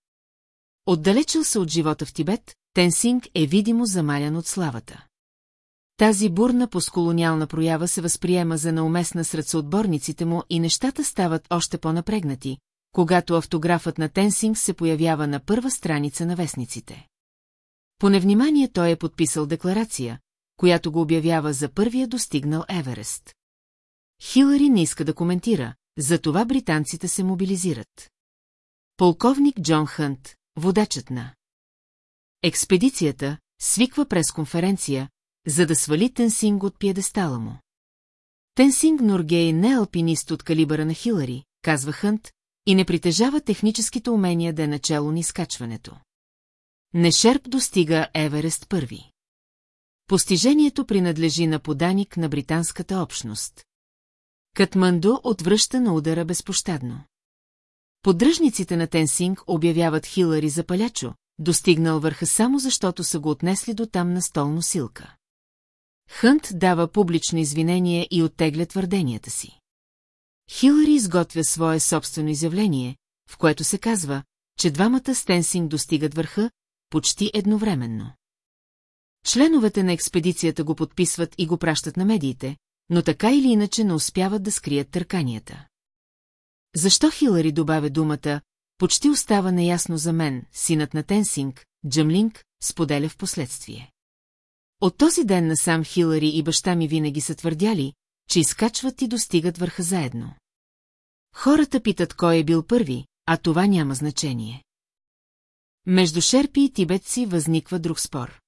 Отдалечил се от живота в Тибет, Тенсинг е видимо замалян от славата. Тази бурна постколониална проява се възприема за неуместна сред съотборниците му и нещата стават още по-напрегнати, когато автографът на Тенсинг се появява на първа страница на вестниците. По невнимание той е подписал декларация, която го обявява за първия достигнал Еверест. Хилари не иска да коментира, затова британците се мобилизират. Полковник Джон Хънт, водачът на експедицията, свиква пресконференция, за да свали Тенсинг от пиедестала му. Тенсинг Норгей не е алпинист от калибъра на Хилари, казва Хънт, и не притежава техническите умения да е начало на изкачването. Нешерп достига Еверест първи. Постижението принадлежи на поданик на британската общност. Катманду отвръща на удара безпощадно. Поддръжниците на Тенсинг обявяват Хилари за палячо, достигнал върха само защото са го отнесли до там на столно силка. Хънт дава публично извинение и оттегля твърденията си. Хилари изготвя свое собствено изявление, в което се казва, че двамата Стенсинг достигат върха почти едновременно. Членовете на експедицията го подписват и го пращат на медиите, но така или иначе не успяват да скрият търканията. Защо Хилари добавя думата, почти остава неясно за мен, синът на Тенсинг, Джамлинг, споделя в последствие. От този ден насам Хилари и баща ми винаги са твърдяли, че изкачват и достигат върха заедно. Хората питат кой е бил първи, а това няма значение. Между шерпи и тибетци възниква друг спор.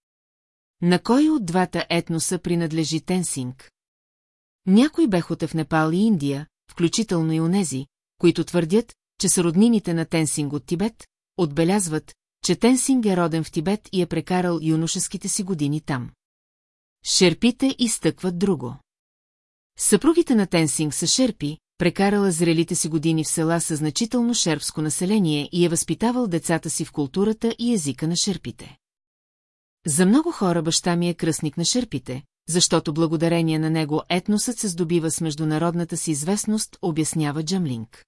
На кой от двата етноса принадлежи Тенсинг? Някои бехота в Непал и Индия, включително и онези, които твърдят, че са роднините на Тенсинг от Тибет, отбелязват, че Тенсинг е роден в Тибет и е прекарал юношеските си години там. Шерпите изтъкват друго. Съпругите на Тенсинг са шерпи, прекарала зрелите си години в села със значително шерпско население и е възпитавал децата си в културата и езика на шерпите. За много хора баща ми е кръстник на шерпите, защото благодарение на него етносът се здобива с международната си известност, обяснява Джамлинг.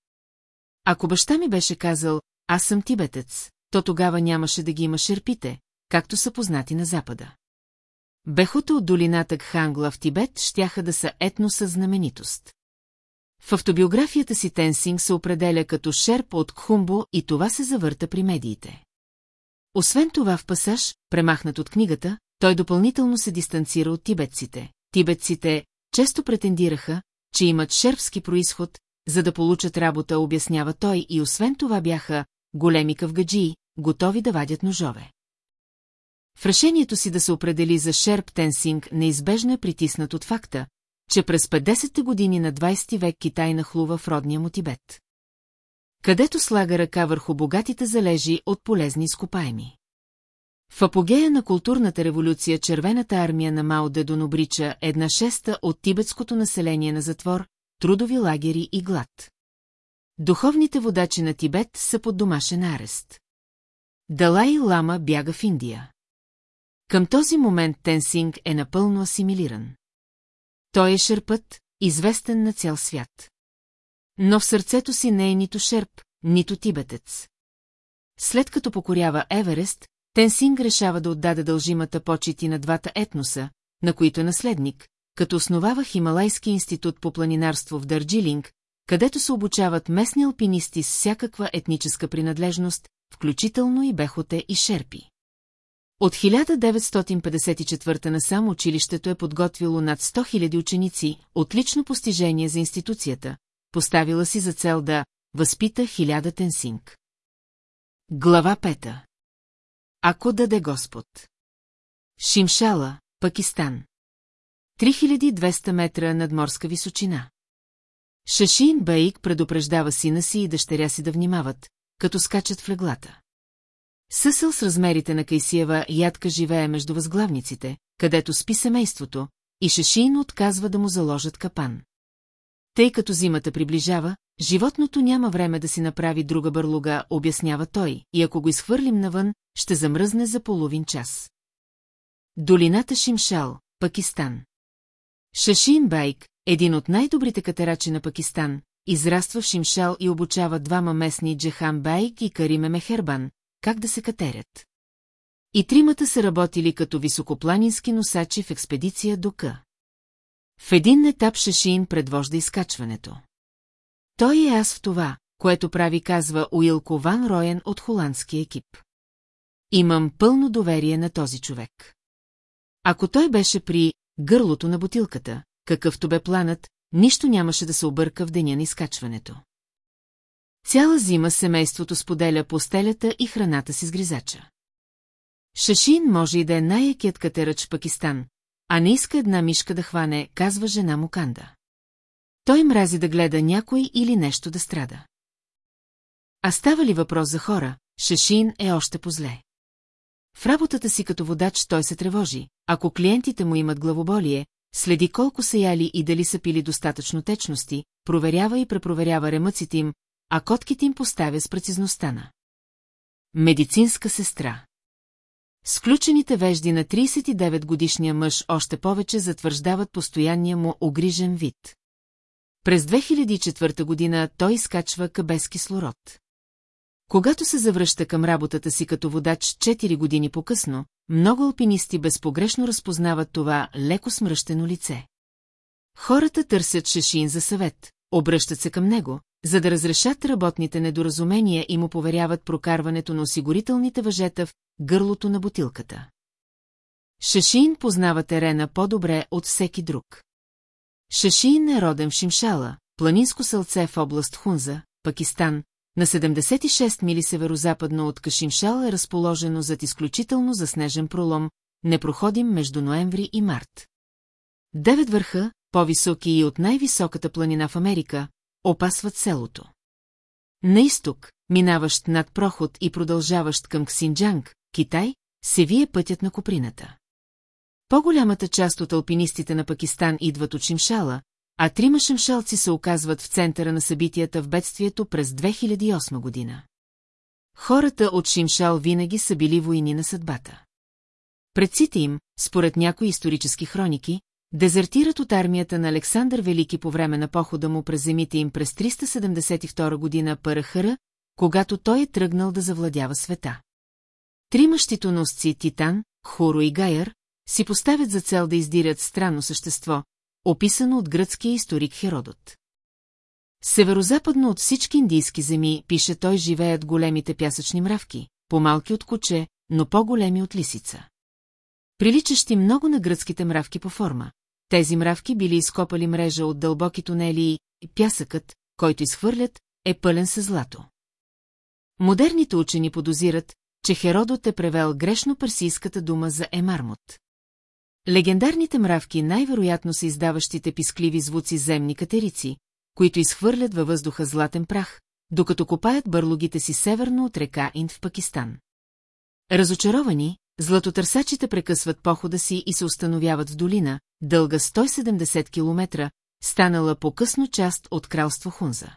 Ако баща ми беше казал, аз съм тибетец, то тогава нямаше да ги има шерпите, както са познати на Запада. Бехота от долината Кхангла в Тибет щяха да са етноса знаменитост. В автобиографията си Тенсинг се определя като шерп от Кхумбо и това се завърта при медиите. Освен това в пасаж, премахнат от книгата, той допълнително се дистанцира от тибетците. Тибетците често претендираха, че имат шерпски происход, за да получат работа, обяснява той, и освен това бяха големи кавгаджии, готови да вадят ножове. В решението си да се определи за Шерп Тенсинг неизбежно е притиснат от факта, че през 50-те години на 20 век Китай нахлува в родния му Тибет. Където слага ръка върху богатите залежи от полезни изкопаеми. В апогея на културната революция червената армия на Мао Дедон обрича една шеста от тибетското население на затвор, трудови лагери и глад. Духовните водачи на Тибет са под домашен арест. Далай Лама бяга в Индия. Към този момент Тенсинг е напълно асимилиран. Той е шерпът, известен на цял свят. Но в сърцето си не е нито шерп, нито тибетец. След като покорява Еверест, Тенсинг решава да отдаде дължимата почити на двата етноса, на които е наследник, като основава Хималайски институт по планинарство в Дарджилинг, където се обучават местни алпинисти с всякаква етническа принадлежност, включително и бехоте и шерпи. От 1954 насам училището е подготвило над 100 000 ученици, отлично постижение за институцията, поставила си за цел да възпита хиляда тенсинг. Глава пета Ако даде Господ Шимшала, Пакистан 3200 метра над морска височина. Шашин Баик предупреждава сина си и дъщеря си да внимават, като скачат в леглата. Съсъл с размерите на Кайсиева ядка живее между възглавниците, където спи семейството, и Шашин отказва да му заложат капан. Тъй като зимата приближава, животното няма време да си направи друга бърлуга, обяснява той, и ако го изхвърлим навън, ще замръзне за половин час. Долината Шимшал, Пакистан Шашин Байк, един от най-добрите катерачи на Пакистан, израства в Шимшал и обучава двама местни Джехан Байк и Кариме Мехербан, как да се катерят. И тримата са работили като високопланински носачи в експедиция до К. В един етап Шашин предвожда изкачването. Той е аз в това, което прави, казва Уилко Ван Роен от холандския екип. Имам пълно доверие на този човек. Ако той беше при гърлото на бутилката, какъвто бе планът, нищо нямаше да се обърка в деня на изкачването. Цяла зима семейството споделя постелята и храната си с гризача. Шашин може и да е най-якият катерач в Пакистан, а не иска една мишка да хване, казва жена му Канда. Той мрази да гледа някой или нещо да страда. А става ли въпрос за хора, Шашин е още позле. В работата си като водач той се тревожи, ако клиентите му имат главоболие, следи колко са яли и дали са пили достатъчно течности, проверява и препроверява ремъците им, а котките им поставя с прецизността на. Медицинска сестра Сключените вежди на 39-годишния мъж още повече затвърждават постоянния му огрижен вид. През 2004 година той изкачва без кислород. Когато се завръща към работата си като водач 4 години по-късно, много алпинисти безпогрешно разпознават това леко смръщено лице. Хората търсят Шешин за съвет, обръщат се към него, за да разрешат работните недоразумения и му поверяват прокарването на осигурителните въжета в гърлото на бутилката. Шашин познава терена по-добре от всеки друг. Шашин е роден в Шимшала, планинско селце в област Хунза, Пакистан, на 76 мили северо-западно от Кашимшал е разположено зад изключително заснежен пролом, непроходим между ноември и март. Девет върха, по-високи и от най-високата планина в Америка, опасват селото. На изток, минаващ над проход и продължаващ към Ксинджанг, Китай, се вие пътят на Коприната. По-голямата част от алпинистите на Пакистан идват от Шимшала, а трима шимшалци се оказват в центъра на събитията в бедствието през 2008 година. Хората от Шимшал винаги са били войни на съдбата. Предците им, според някои исторически хроники, дезертират от армията на Александър Велики по време на похода му през земите им през 372 година Парахара, когато той е тръгнал да завладява света. Трима щитоносци Титан, Хуро и Гайер си поставят за цел да издирят странно същество, описано от гръцкия историк Херодот. Северозападно от всички индийски земи, пише той, живеят големите пясъчни мравки, по-малки от куче, но по-големи от лисица. Приличащи много на гръцките мравки по форма. Тези мравки били изкопали мрежа от дълбоки тунели и пясъкът, който изхвърлят, е пълен с злато. Модерните учени подозират, че Херодот е превел грешно персийската дума за емармот. Легендарните мравки най-вероятно са издаващите пискливи звуци земни катерици, които изхвърлят във въздуха златен прах, докато копаят бърлогите си северно от река Инд в Пакистан. Разочаровани, златотърсачите прекъсват похода си и се установяват в долина, дълга 170 км, станала по-късно част от кралство Хунза.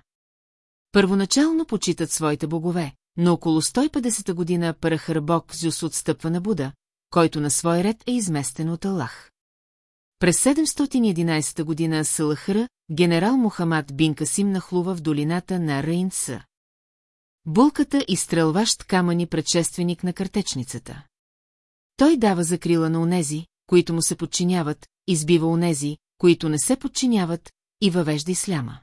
Първоначално почитат своите богове, но около 150 година Парахарбок Зюс отстъпва на Буда, който на свой ред е изместен от Аллах. През 711 година Салахра, генерал Мухамад бин Касим нахлува в долината на Рейнса. Булката и стрелващ камъни предшественик на картечницата. Той дава закрила на онези, които му се подчиняват, избива онези, които не се подчиняват, и въвежда исляма.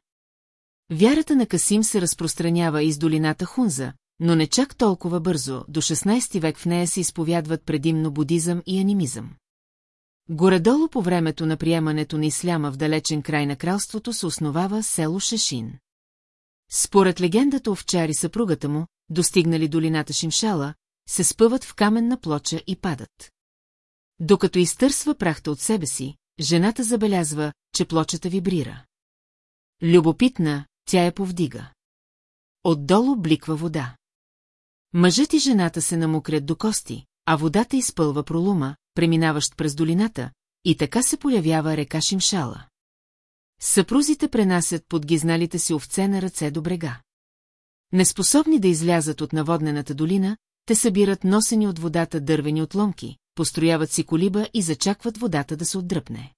Вярата на Касим се разпространява из долината Хунза, но не чак толкова бързо, до 16 век в нея се изповядват предимно будизъм и анимизъм. Горедолу по времето на приемането на исляма в далечен край на кралството се основава село Шешин. Според легендата овчари съпругата му, достигнали долината Шимшала, се спъват в каменна плоча и падат. Докато изтърсва прахта от себе си, жената забелязва, че плочата вибрира. Любопитна, тя я повдига. Отдолу бликва вода. Мъжът и жената се намокрят до кости, а водата изпълва пролума, преминаващ през долината, и така се появява река Шимшала. Съпрузите пренасят под гизналите си овце на ръце до брега. Неспособни да излязат от наводнената долина, те събират носени от водата дървени отломки, построяват си колиба и зачакват водата да се отдръпне.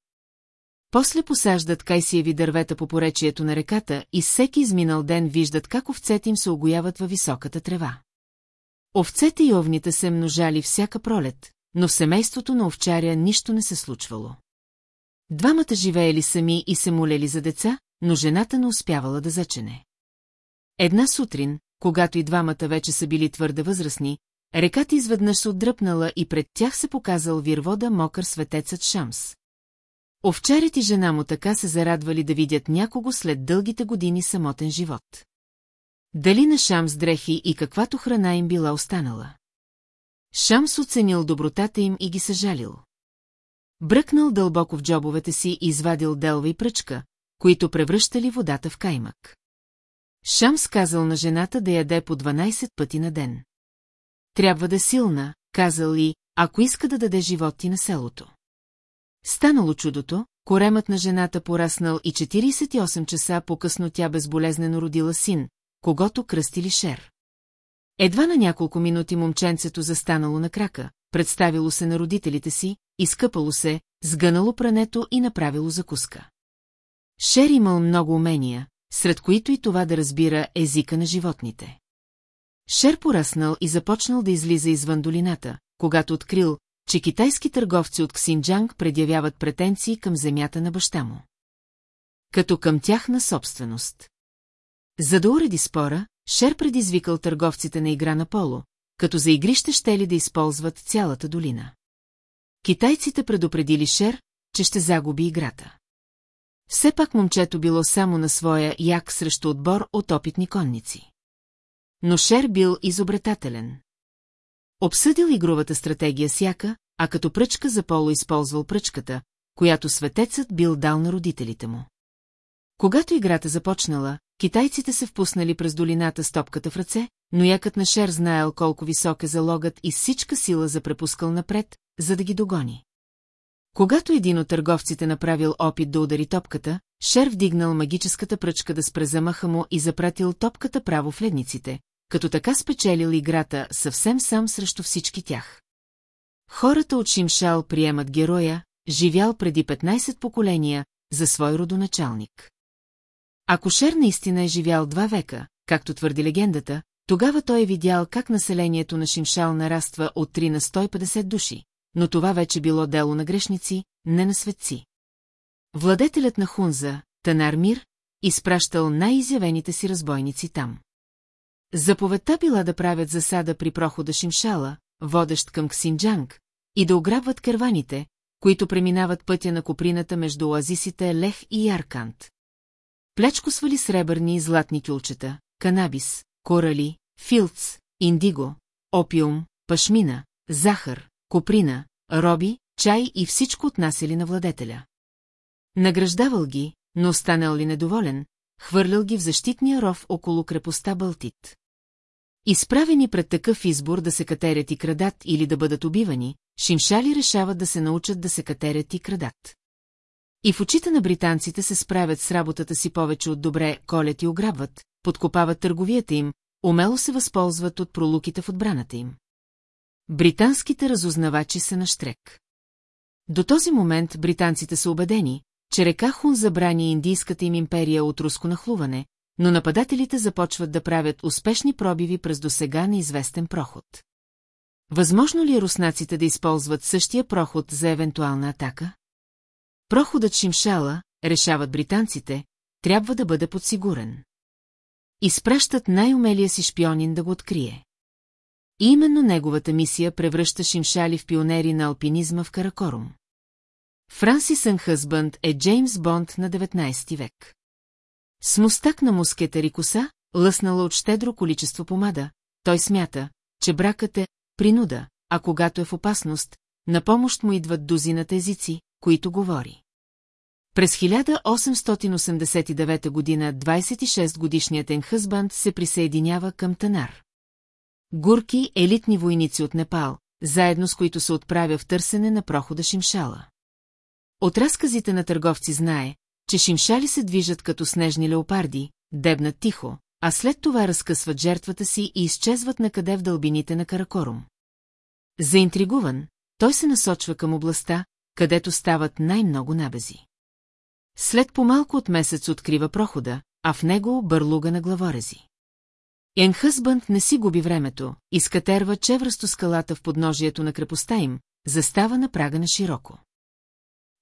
После посаждат кайсиеви дървета по поречието на реката и всеки изминал ден виждат как овцете им се огояват във високата трева. Овцете и овните се множали всяка пролет, но в семейството на овчаря нищо не се случвало. Двамата живеели сами и се молели за деца, но жената не успявала да зачене. Една сутрин, когато и двамата вече са били твърде възрастни, реката изведнъж се отдръпнала и пред тях се показал вирвода мокър светецът Шамс. Овчарят и жена му така се зарадвали да видят някого след дългите години самотен живот. Дали на Шамс дрехи и каквато храна им била останала. Шамс оценил добротата им и ги съжалил. Бръкнал дълбоко в джобовете си и извадил делва и пръчка, които превръщали водата в каймък. Шамс казал на жената да яде по 12 пъти на ден. Трябва да е силна, казал и, ако иска да даде живот ти на селото. Станало чудото, коремът на жената пораснал и 48 часа по-късно тя безболезнено родила син, когато кръстили Шер. Едва на няколко минути момченцето застанало на крака, представило се на родителите си, изкъпало се, сгънало прането и направило закуска. Шер имал много умения, сред които и това да разбира езика на животните. Шер пораснал и започнал да излиза извън долината, когато открил, че китайски търговци от Ксинджанг предявяват претенции към земята на баща му. Като към тяхна собственост. За да уреди спора, Шер предизвикал търговците на игра на поло, като за игрище ще ли да използват цялата долина. Китайците предупредили Шер, че ще загуби играта. Все пак момчето било само на своя як срещу отбор от опитни конници. Но Шер бил изобретателен. Обсъдил игровата стратегия с Яка, а като пръчка за поло използвал пръчката, която светецът бил дал на родителите му. Когато играта започнала, китайците се впуснали през долината с топката в ръце, но якът на Шер знаел колко висок е залогът и всичка сила за препускал напред, за да ги догони. Когато един от търговците направил опит да удари топката, Шер вдигнал магическата пръчка да спре замаха му и запратил топката право в ледниците, като така спечелил играта съвсем сам срещу всички тях. Хората от Шимшал приемат героя, живял преди 15 поколения, за свой родоначалник. Ако Шер наистина е живял два века, както твърди легендата, тогава той е видял как населението на Шимшал нараства от 3 на 150 души, но това вече било дело на грешници, не на светци. Владетелят на Хунза, Танар Мир, изпращал най-изявените си разбойници там. Заповедта била да правят засада при прохода Шимшала, водещ към Ксинджанг, и да ограбват кърваните, които преминават пътя на коприната между оазисите Лех и Яркант. Плечко свали сребърни и златни кюлчета, канабис, корали, филц, индиго, опиум, пашмина, захар, коприна, роби, чай и всичко отнасяли на владетеля. Награждавал ги, но останал ли недоволен, хвърлял ги в защитния ров около крепостта Балтит. Изправени пред такъв избор да се катерят и крадат или да бъдат убивани, шимшали решават да се научат да се катерят и крадат. И в очите на британците се справят с работата си повече от добре, колят и ограбват, подкопават търговията им, умело се възползват от пролуките в отбраната им. Британските разузнавачи са на штрек. До този момент британците са убедени, че река Хун забрани индийската им империя от руско нахлуване, но нападателите започват да правят успешни пробиви през досега неизвестен проход. Възможно ли е руснаците да използват същия проход за евентуална атака? Проходът Шимшала, решават британците, трябва да бъде подсигурен. Изпращат най-умелия си шпионин да го открие. И именно неговата мисия превръща Шимшали в пионери на алпинизма в Каракорум. Франсис Хъзбънд е Джеймс Бонд на 19 век. С мустак на мускета и коса, лъснала от щедро количество помада, той смята, че бракът е принуда, а когато е в опасност, на помощ му идват дозината езици, които говори. През 1889 година 26-годишният Енхъзбанд се присъединява към Танар. Гурки – елитни войници от Непал, заедно с които се отправя в търсене на прохода Шимшала. От разказите на търговци знае, че шимшали се движат като снежни леопарди, дебнат тихо, а след това разкъсват жертвата си и изчезват накъде в дълбините на Каракорум. Заинтригуван, той се насочва към областта, където стават най-много набези. След по-малко от месец открива прохода, а в него бърлуга на главорези. Енхъсбънд не си губи времето, изкатерва чевръсто скалата в подножието на крепостта им, застава на прага на широко.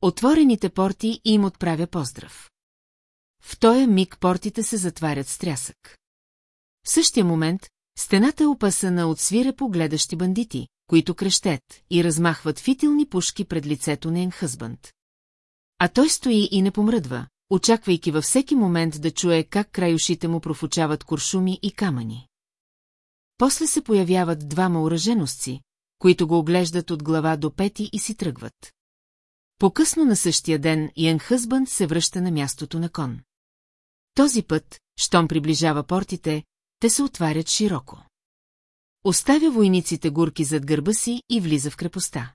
Отворените порти им отправя поздрав. В този миг портите се затварят с трясък. В същия момент стената е опасана от свирепо гледащи бандити, които крещят и размахват фитилни пушки пред лицето на Енхъзбънд. А той стои и не помръдва, очаквайки във всеки момент да чуе как край ушите му профучават куршуми и камъни. После се появяват двама ураженостци, които го оглеждат от глава до пети и си тръгват. По-късно на същия ден Ян се връща на мястото на кон. Този път, щом приближава портите, те се отварят широко. Оставя войниците гурки зад гърба си и влиза в крепостта.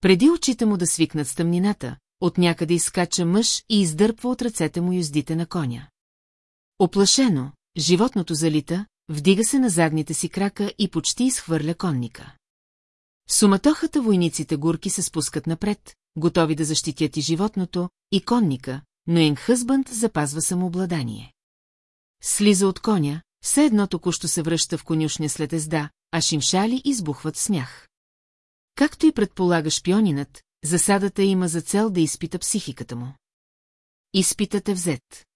Преди очите му да свикнат с тъмнината, от някъде изкача мъж и издърпва от ръцете му юздите на коня. Оплашено, животното залита, вдига се на задните си крака и почти изхвърля конника. Суматохата войниците гурки се спускат напред, готови да защитят и животното, и конника, но Енхъзбънд запазва самообладание. Слиза от коня, все едно току-що се връща в конюшня след езда, а шимшали избухват смях. Както и предполага шпионинът, засадата има за цел да изпита психиката му. Изпитът е взет.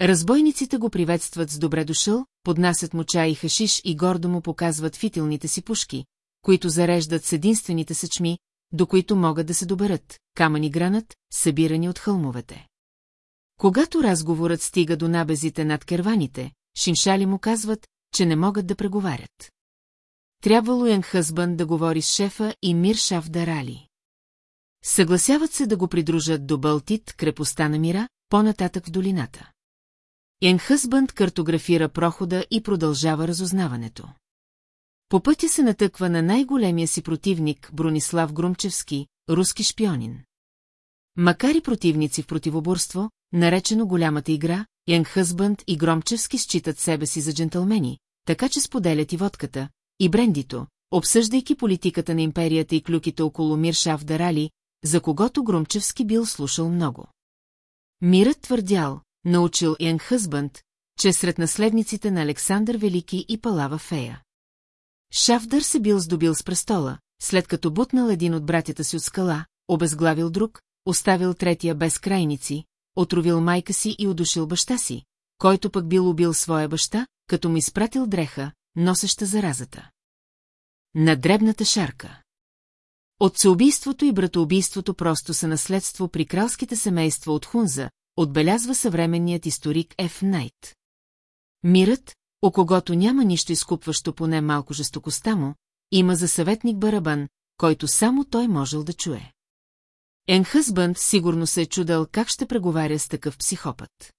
Разбойниците го приветстват с добре дошъл, поднасят му чай и хашиш и гордо му показват фитилните си пушки, които зареждат с единствените съчми, до които могат да се доберат, камъни гранат, събирани от хълмовете. Когато разговорът стига до набезите над керваните, шиншали му казват, че не могат да преговарят. трябвало Янг Хъзбън да говори с шефа и Мир Шаф Дарали. Съгласяват се да го придружат до Балтит, крепостта на Мира, по-нататък в долината. Янг Хъзбънд картографира прохода и продължава разузнаването. По пътя се натъква на най-големия си противник Бронислав Грумчевски, руски шпионин. Макар и противници в противоборство, наречено голямата игра, Янг Хъзбънд и Громчевски считат себе си за джентълмени, така че споделят и водката, и брендито, обсъждайки политиката на империята и клюките около Мир Шаф Дарали, за когото Грумчевски бил слушал много. Мирът твърдял, научил Янг Хъзбънд, че сред наследниците на Александър Велики и Палава Фея. Шафдър се бил здобил с престола, след като бутнал един от братята си от скала, обезглавил друг, оставил третия без крайници, отровил майка си и удушил баща си, който пък бил убил своя баща, като му изпратил дреха, носеща заразата. На дребната шарка. Отцеубийството и братоубийството просто са наследство при кралските семейства от Хунза, отбелязва съвременният историк Ф. Найт. Мирът, о когото няма нищо изкупващо поне малко жестокостта му, има за съветник барабан, който само той можел да чуе. Енхъсбънд сигурно се е чудал как ще преговаря с такъв психопат.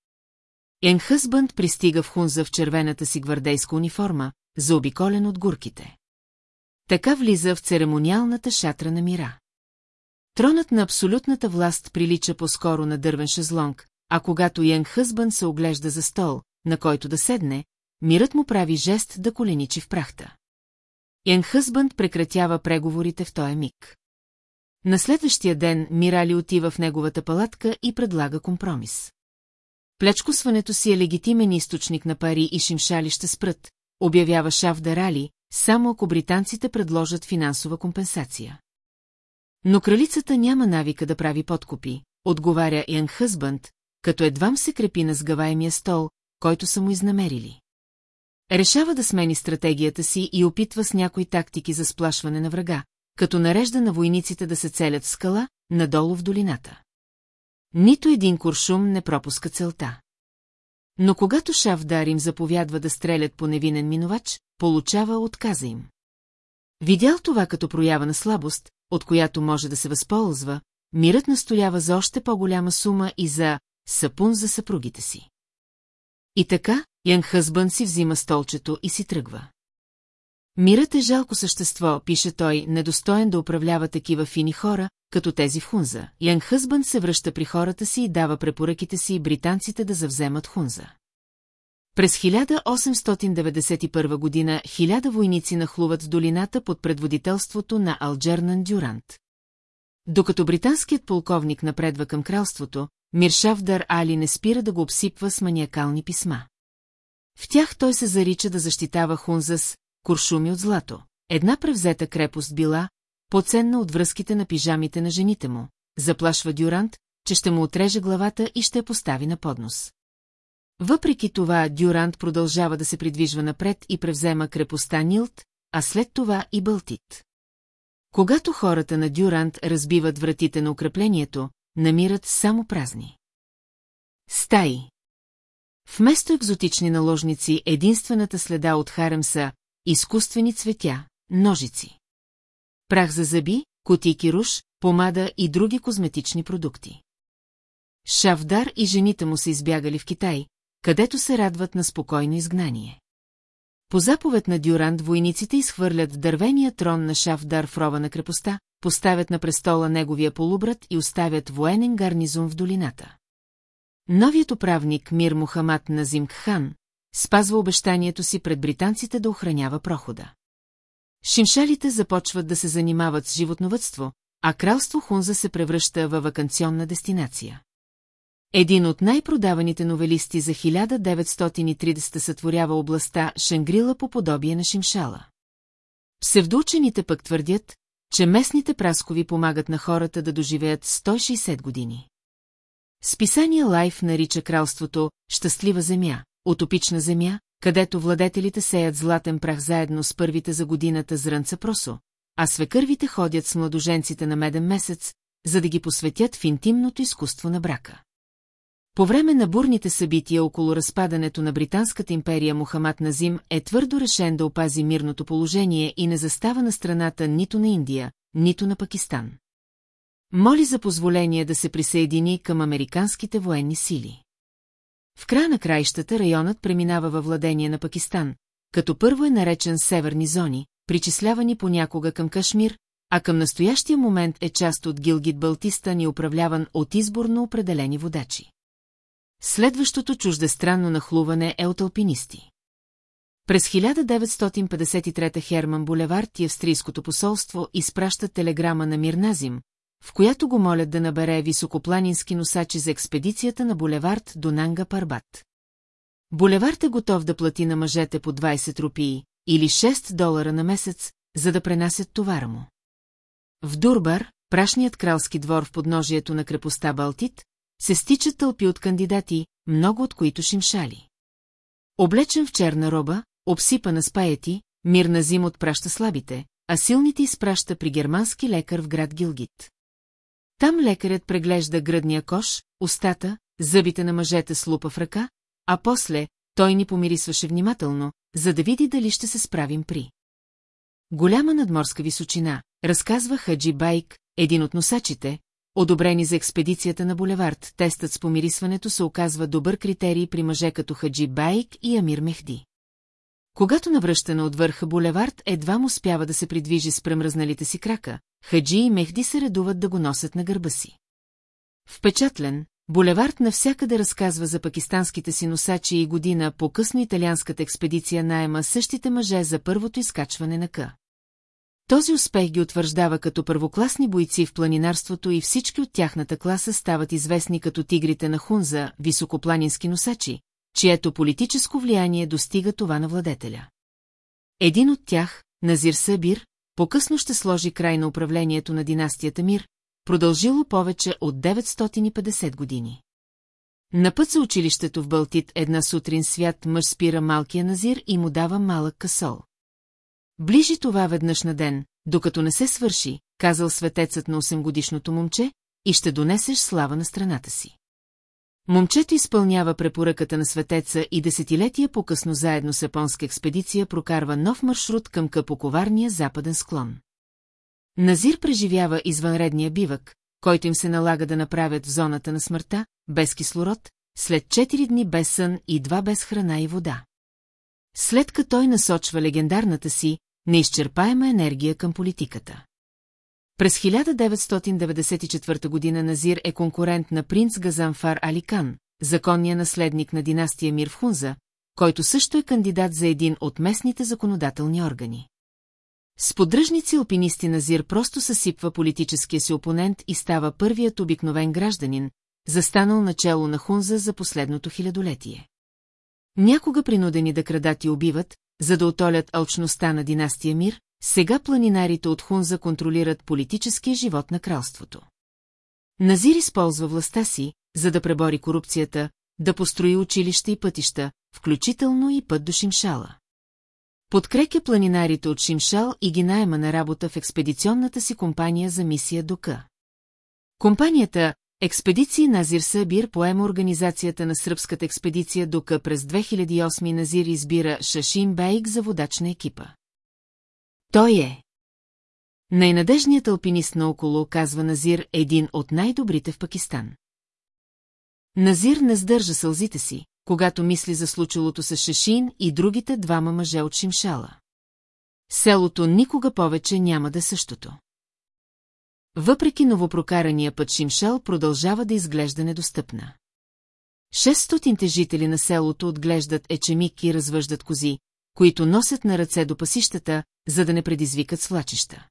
Енхъсбънд пристига в Хунза в червената си гвардейска униформа, заобиколен от гурките. Така влиза в церемониалната шатра на мира. Тронът на абсолютната власт прилича по-скоро на дървен шезлонг, а когато Янг Хъзбън се оглежда за стол, на който да седне, мирът му прави жест да коленичи в прахта. Хъзбънд прекратява преговорите в този миг. На следващия ден Мирали отива в неговата палатка и предлага компромис. Плечкосването си е легитимен източник на пари и шимшали ще спрат, обявява Шаф Дарали, само ако британците предложат финансова компенсация. Но кралицата няма навика да прави подкупи, отговаря Янг Хъзбънд, като едвам се крепи на сгъваемия стол, който са му изнамерили. Решава да смени стратегията си и опитва с някои тактики за сплашване на врага, като нарежда на войниците да се целят в скала, надолу в долината. Нито един куршум не пропуска целта. Но когато Шавдар им заповядва да стрелят по невинен минувач, получава отказа им. Видял това като проява на слабост, от която може да се възползва, мирът настоява за още по-голяма сума и за сапун за съпругите си. И така, Ян Хъзбън си взима столчето и си тръгва. Мирът е жалко същество, пише той, недостоен да управлява такива фини хора, като тези в Хунза. Ян Хъзбън се връща при хората си и дава препоръките си британците да завземат Хунза. През 1891 година хиляда войници нахлуват в долината под предводителството на Алджернан Дюрант. Докато британският полковник напредва към кралството, Миршавдар Али не спира да го обсипва с маниакални писма. В тях той се зарича да защитава Хунзас, куршуми от злато. Една превзета крепост била, по-ценна от връзките на пижамите на жените му, заплашва Дюрант, че ще му отреже главата и ще я постави на поднос. Въпреки това Дюрант продължава да се придвижва напред и превзема крепостта Нилт, а след това и Балтит. Когато хората на Дюрант разбиват вратите на укреплението, намират само празни. Стаи Вместо екзотични наложници, единствената следа от харем са изкуствени цветя, ножици. Прах за зъби, кутийки руш, помада и други козметични продукти. Шавдар и жените му са избягали в Китай, където се радват на спокойно изгнание. По заповед на Дюрант войниците изхвърлят дървения трон на Шавдар в рова на крепостта, поставят на престола неговия полубрат и оставят военен гарнизон в долината. Новият управник Мир Мухамад Назимк хан спазва обещанието си пред британците да охранява прохода. Шимшалите започват да се занимават с животновътство, а кралство Хунза се превръща във вакансионна дестинация. Един от най-продаваните новелисти за 1930 сътворява областта Шангрила по подобие на Шимшала. Псевдоучените пък твърдят, че местните праскови помагат на хората да доживеят 160 години. Списание Лайф нарича кралството «Щастлива земя», утопична земя, където владетелите сеят златен прах заедно с първите за годината зрънца просо, а свекървите ходят с младоженците на меден месец, за да ги посветят в интимното изкуство на брака. По време на бурните събития около разпадането на Британската империя Мухамад Назим е твърдо решен да опази мирното положение и не застава на страната нито на Индия, нито на Пакистан. Моли за позволение да се присъедини към американските военни сили. В края на краищата районът преминава във владение на Пакистан, като първо е наречен Северни зони, причислявани понякога към Кашмир, а към настоящия момент е част от Гилгит Балтистан и управляван от изборно определени водачи. Следващото чуждестранно нахлуване е от алпинисти. През 1953 Херман Булевард и австрийското посолство изпращат телеграма на Мирназим, в която го молят да набере високопланински носачи за експедицията на булевард до Нанга Парбат. Булевард е готов да плати на мъжете по 20 рупии или 6 долара на месец, за да пренасят товара му. В Дурбар, прашният кралски двор в подножието на крепостта Балтит, се стичат тълпи от кандидати, много от които шимшали. Облечен в черна роба, обсипана с паети, мир на зим отпраща слабите, а силните изпраща при германски лекар в град Гилгит. Там лекарят преглежда гръдния кош, устата, зъбите на мъжете с лупа в ръка, а после той ни помирисваше внимателно, за да види дали ще се справим при. Голяма надморска височина, разказва Хаджи Байк, един от носачите, одобрени за експедицията на булевард, тестът с помирисването се оказва добър критерий при мъже като Хаджи Байк и Амир Мехди. Когато навръщана от върха булевард, едва му успява да се придвижи с премръзналите си крака, Хаджи и Мехди се редуват да го носят на гърба си. Впечатлен, булевард навсякъде разказва за пакистанските си носачи и година по-късно италианската експедиция найема същите мъже за първото изкачване на К. Този успех ги утвърждава като първокласни бойци в планинарството и всички от тяхната класа стават известни като тигрите на Хунза, високопланински носачи, чието политическо влияние достига това на владетеля. Един от тях, Назир Сабир, по-късно ще сложи край на управлението на династията Мир, продължило повече от 950 години. На път за училището в Балтит една сутрин свят мъж спира малкия Назир и му дава малък касол. Ближи това веднъж на ден, докато не се свърши, казал светецът на 8-годишното момче, и ще донесеш слава на страната си. Момчето изпълнява препоръката на светеца и десетилетия по-късно заедно с японска експедиция прокарва нов маршрут към къпоковарния западен склон. Назир преживява извънредния бивък, който им се налага да направят в зоната на смъртта, без кислород, след 4 дни без сън и два без храна и вода. След като той насочва легендарната си, неизчерпаема енергия към политиката. През 1994 година Назир е конкурент на принц Газанфар Аликан, законния наследник на династия Мир в Хунза, който също е кандидат за един от местните законодателни органи. С поддръжници алпинисти Назир просто съсипва политическия си опонент и става първият обикновен гражданин, застанал начало на Хунза за последното хилядолетие. Някога принудени да крадат и убиват, за да отолят алчността на династия Мир, сега планинарите от Хунза контролират политическия живот на кралството. Назир използва властта си, за да пребори корупцията, да построи училища и пътища, включително и път до Шимшала. Подкрепя планинарите от Шимшал и ги найема на работа в експедиционната си компания за мисия до К. Компанията Експедиции Назир Сабир поема организацията на сръбската експедиция до К през 2008 Назир избира Шашин Бейк за водач на екипа. Той е. Най-надежният алпинист наоколо, казва Назир, един от най-добрите в Пакистан. Назир не сдържа сълзите си, когато мисли за случилото с Шашин и другите двама мъже от Шимшала. Селото никога повече няма да е същото. Въпреки новопрокарания път Шимшал продължава да изглежда недостъпна. Шестстотинте жители на селото отглеждат ечемик и развъждат кози, които носят на ръце до пасищата, за да не предизвикат свлачища.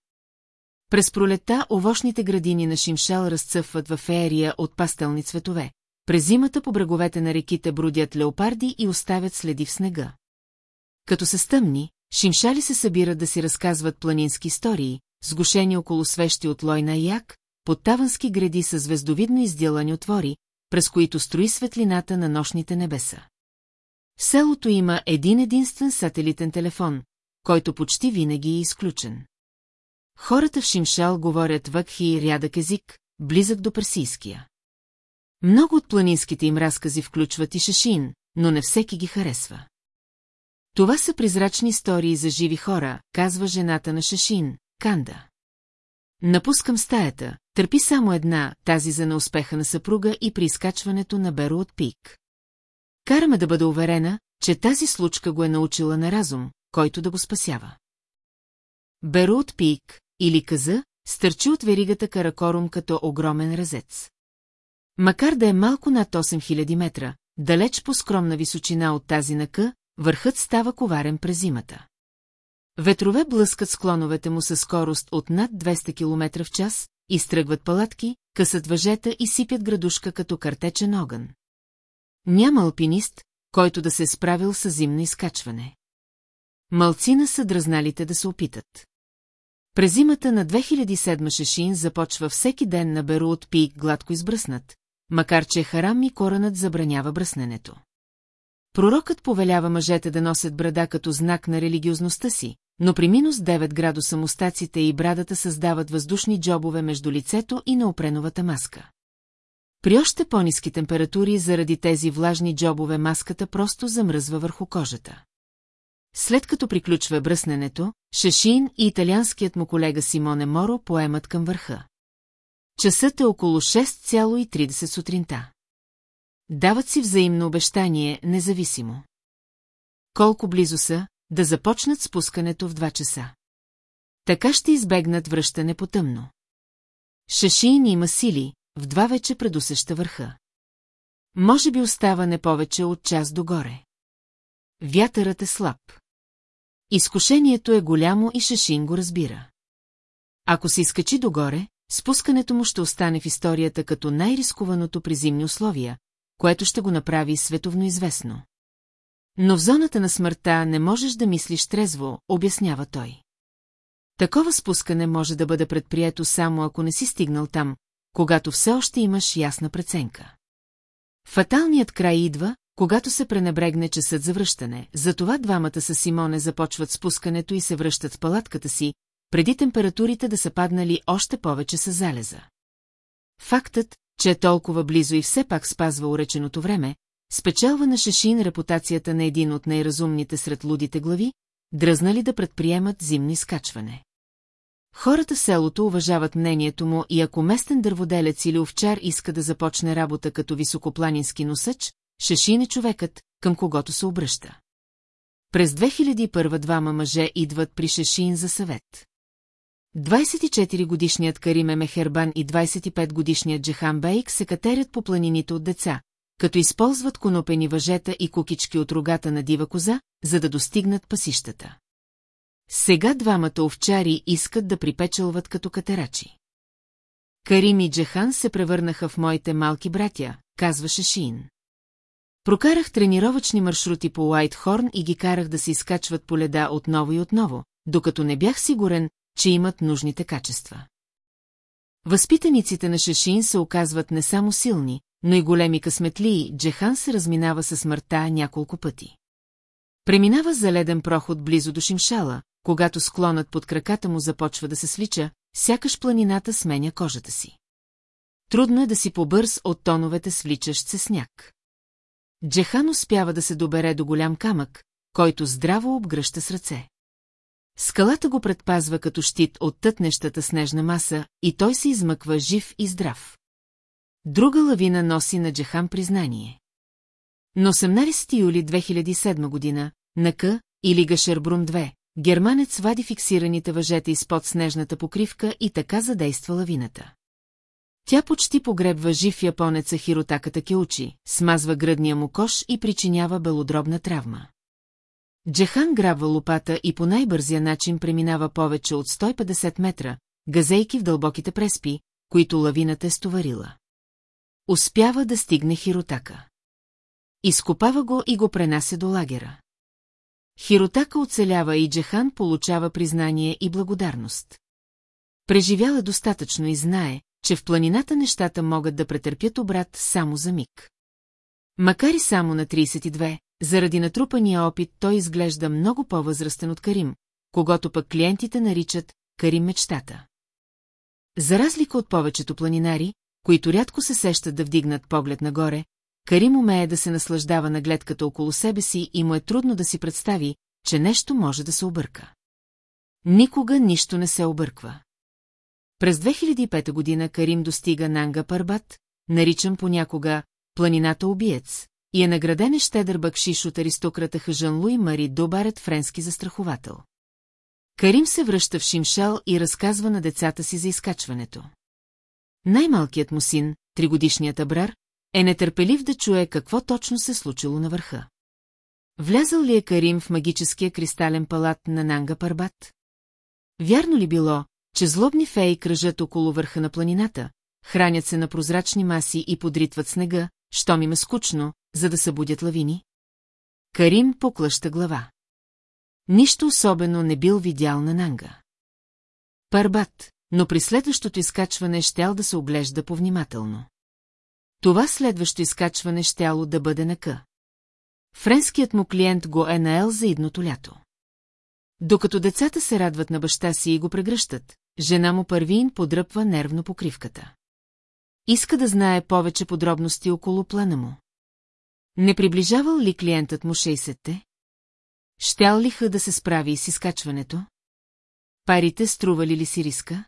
През пролета овощните градини на Шимшал разцъфват в феерия от пастелни цветове. През зимата по бреговете на реките бродят леопарди и оставят следи в снега. Като се стъмни, шимшали се събират да си разказват планински истории, сгушени около свещи от лойна як, под тавански гради с звездовидно изделани отвори, през които строи светлината на нощните небеса. Селото има един единствен сателитен телефон, който почти винаги е изключен. Хората в Шимшал говорят въкхи и рядък език, близък до персийския. Много от планинските им разкази включват и шашин, но не всеки ги харесва. Това са призрачни истории за живи хора, казва жената на Шашин, Канда. Напускам стаята, търпи само една, тази за неуспеха на съпруга и при изкачването на Беро от пик. Караме да бъда уверена, че тази случка го е научила на разум, който да го спасява. Беру от пик, или каза, стърчи от веригата каракорум като огромен разец. Макар да е малко над 8000 метра, далеч по скромна височина от тази на къ, върхът става коварен през зимата. Ветрове блъскат склоновете му със скорост от над 200 км в час, изтръгват палатки, късат въжета и сипят градушка като картечен огън. Няма алпинист, който да се е справил с зимно изкачване. Малцина са дръзналите да се опитат. През зимата на 2007 Шешин започва всеки ден на Беру от пик гладко избръснат, макар че Харам и Коранът забранява бръсненето. Пророкът повелява мъжете да носят брада като знак на религиозността си, но при минус 9 градуса мустаците и брадата създават въздушни джобове между лицето и неопреновата маска. При още по-низки температури заради тези влажни джобове маската просто замръзва върху кожата. След като приключва бръсненето, Шашин и италианският му колега Симоне Моро поемат към върха. Часът е около 6,30 сутринта. Дават си взаимно обещание, независимо. Колко близо са, да започнат спускането в 2 часа. Така ще избегнат връщане по тъмно. Шашин има сили, в два вече предусеща върха. Може би остава не повече от час догоре. Вятърът е слаб. Изкушението е голямо и Шашин го разбира. Ако се изкачи догоре, спускането му ще остане в историята като най-рискуваното при зимни условия, което ще го направи световно известно. Но в зоната на смъртта не можеш да мислиш трезво, обяснява той. Такова спускане може да бъде предприето само ако не си стигнал там, когато все още имаш ясна преценка. Фаталният край идва, когато се пренебрегне часът за връщане, затова двамата с Симоне започват спускането и се връщат в палатката си, преди температурите да са паднали още повече с залеза. Фактът, че е толкова близо и все пак спазва уреченото време, спечелва на Шешин репутацията на един от най-разумните сред лудите глави, дръзнали да предприемат зимни скачване. Хората в селото уважават мнението му и ако местен дърводелец или овчар иска да започне работа като високопланински носъч, Шешин е човекът, към когото се обръща. През 2001 двама мъже идват при Шешин за съвет. 24-годишният Кариме Мехербан и 25-годишният Джехан Бейк се катерят по планините от деца, като използват конопени въжета и кукички от рогата на дива коза, за да достигнат пасищата. Сега двамата овчари искат да припечелват като катерачи. Карим и Джехан се превърнаха в моите малки братя, казваше Шин. Прокарах тренировъчни маршрути по Уайтхорн и ги карах да се изкачват по леда отново и отново, докато не бях сигурен, че имат нужните качества. Възпитаниците на Шашин се оказват не само силни, но и големи късметлии, Джехан се разминава със смъртта няколко пъти. Преминава за леден проход близо до Шимшала, когато склонът под краката му започва да се слича, сякаш планината сменя кожата си. Трудно е да си побърз от тоновете свличащ се сняг. Джехан успява да се добере до голям камък, който здраво обгръща с ръце. Скалата го предпазва като щит от тътнещата снежна маса и той се измъква жив и здрав. Друга лавина носи на Джехан признание. На 18 юли 2007 година, на К, или Гашербрун 2, германец вади фиксираните въжета изпод снежната покривка и така задейства лавината. Тя почти погребва жив японеца Хиротака Такеучи, смазва гръдния му кош и причинява белодробна травма. Джехан грабва лопата и по най-бързия начин преминава повече от 150 метра, газейки в дълбоките преспи, които лавината е стоварила. Успява да стигне Хиротака. Изкопава го и го пренася до лагера. Хиротака оцелява и Джехан получава признание и благодарност. Преживяла достатъчно и знае, че в планината нещата могат да претърпят обрат само за миг. Макар и само на 32, заради натрупания опит той изглежда много по-възрастен от Карим, когато пък клиентите наричат Карим мечтата. За разлика от повечето планинари, които рядко се сещат да вдигнат поглед нагоре, Карим умее да се наслаждава на гледката около себе си и му е трудно да си представи, че нещо може да се обърка. Никога нищо не се обърква. През 2005 година Карим достига Нанга Парбат, наричан понякога планината убиец, и е награден щедър бакшиш от аристократа Хъжан Луи Мари Добарет френски застраховател. Карим се връща в Шимшал и разказва на децата си за изкачването. Най-малкият му син, тригодишният Абрар, е нетърпелив да чуе какво точно се случило на върха. Влязъл ли е Карим в магическия кристален палат на Нанга Парбат? Вярно ли било, че злобни феи кръжат около върха на планината, хранят се на прозрачни маси и подритват снега, щом им е скучно, за да събудят лавини? Карим поклаща глава. Нищо особено не бил видял на Нанга. Парбат, но при следващото изкачване щял да се оглежда повнимателно. Това следващо изкачване щяло да бъде на К. Френският му клиент го е наел за идното лято. Докато децата се радват на баща си и го прегръщат, жена му Първин подръпва нервно покривката. Иска да знае повече подробности около плана му. Не приближавал ли клиентът му 60-те? Щял ли ха да се справи с изкачването? Парите стрували ли си риска?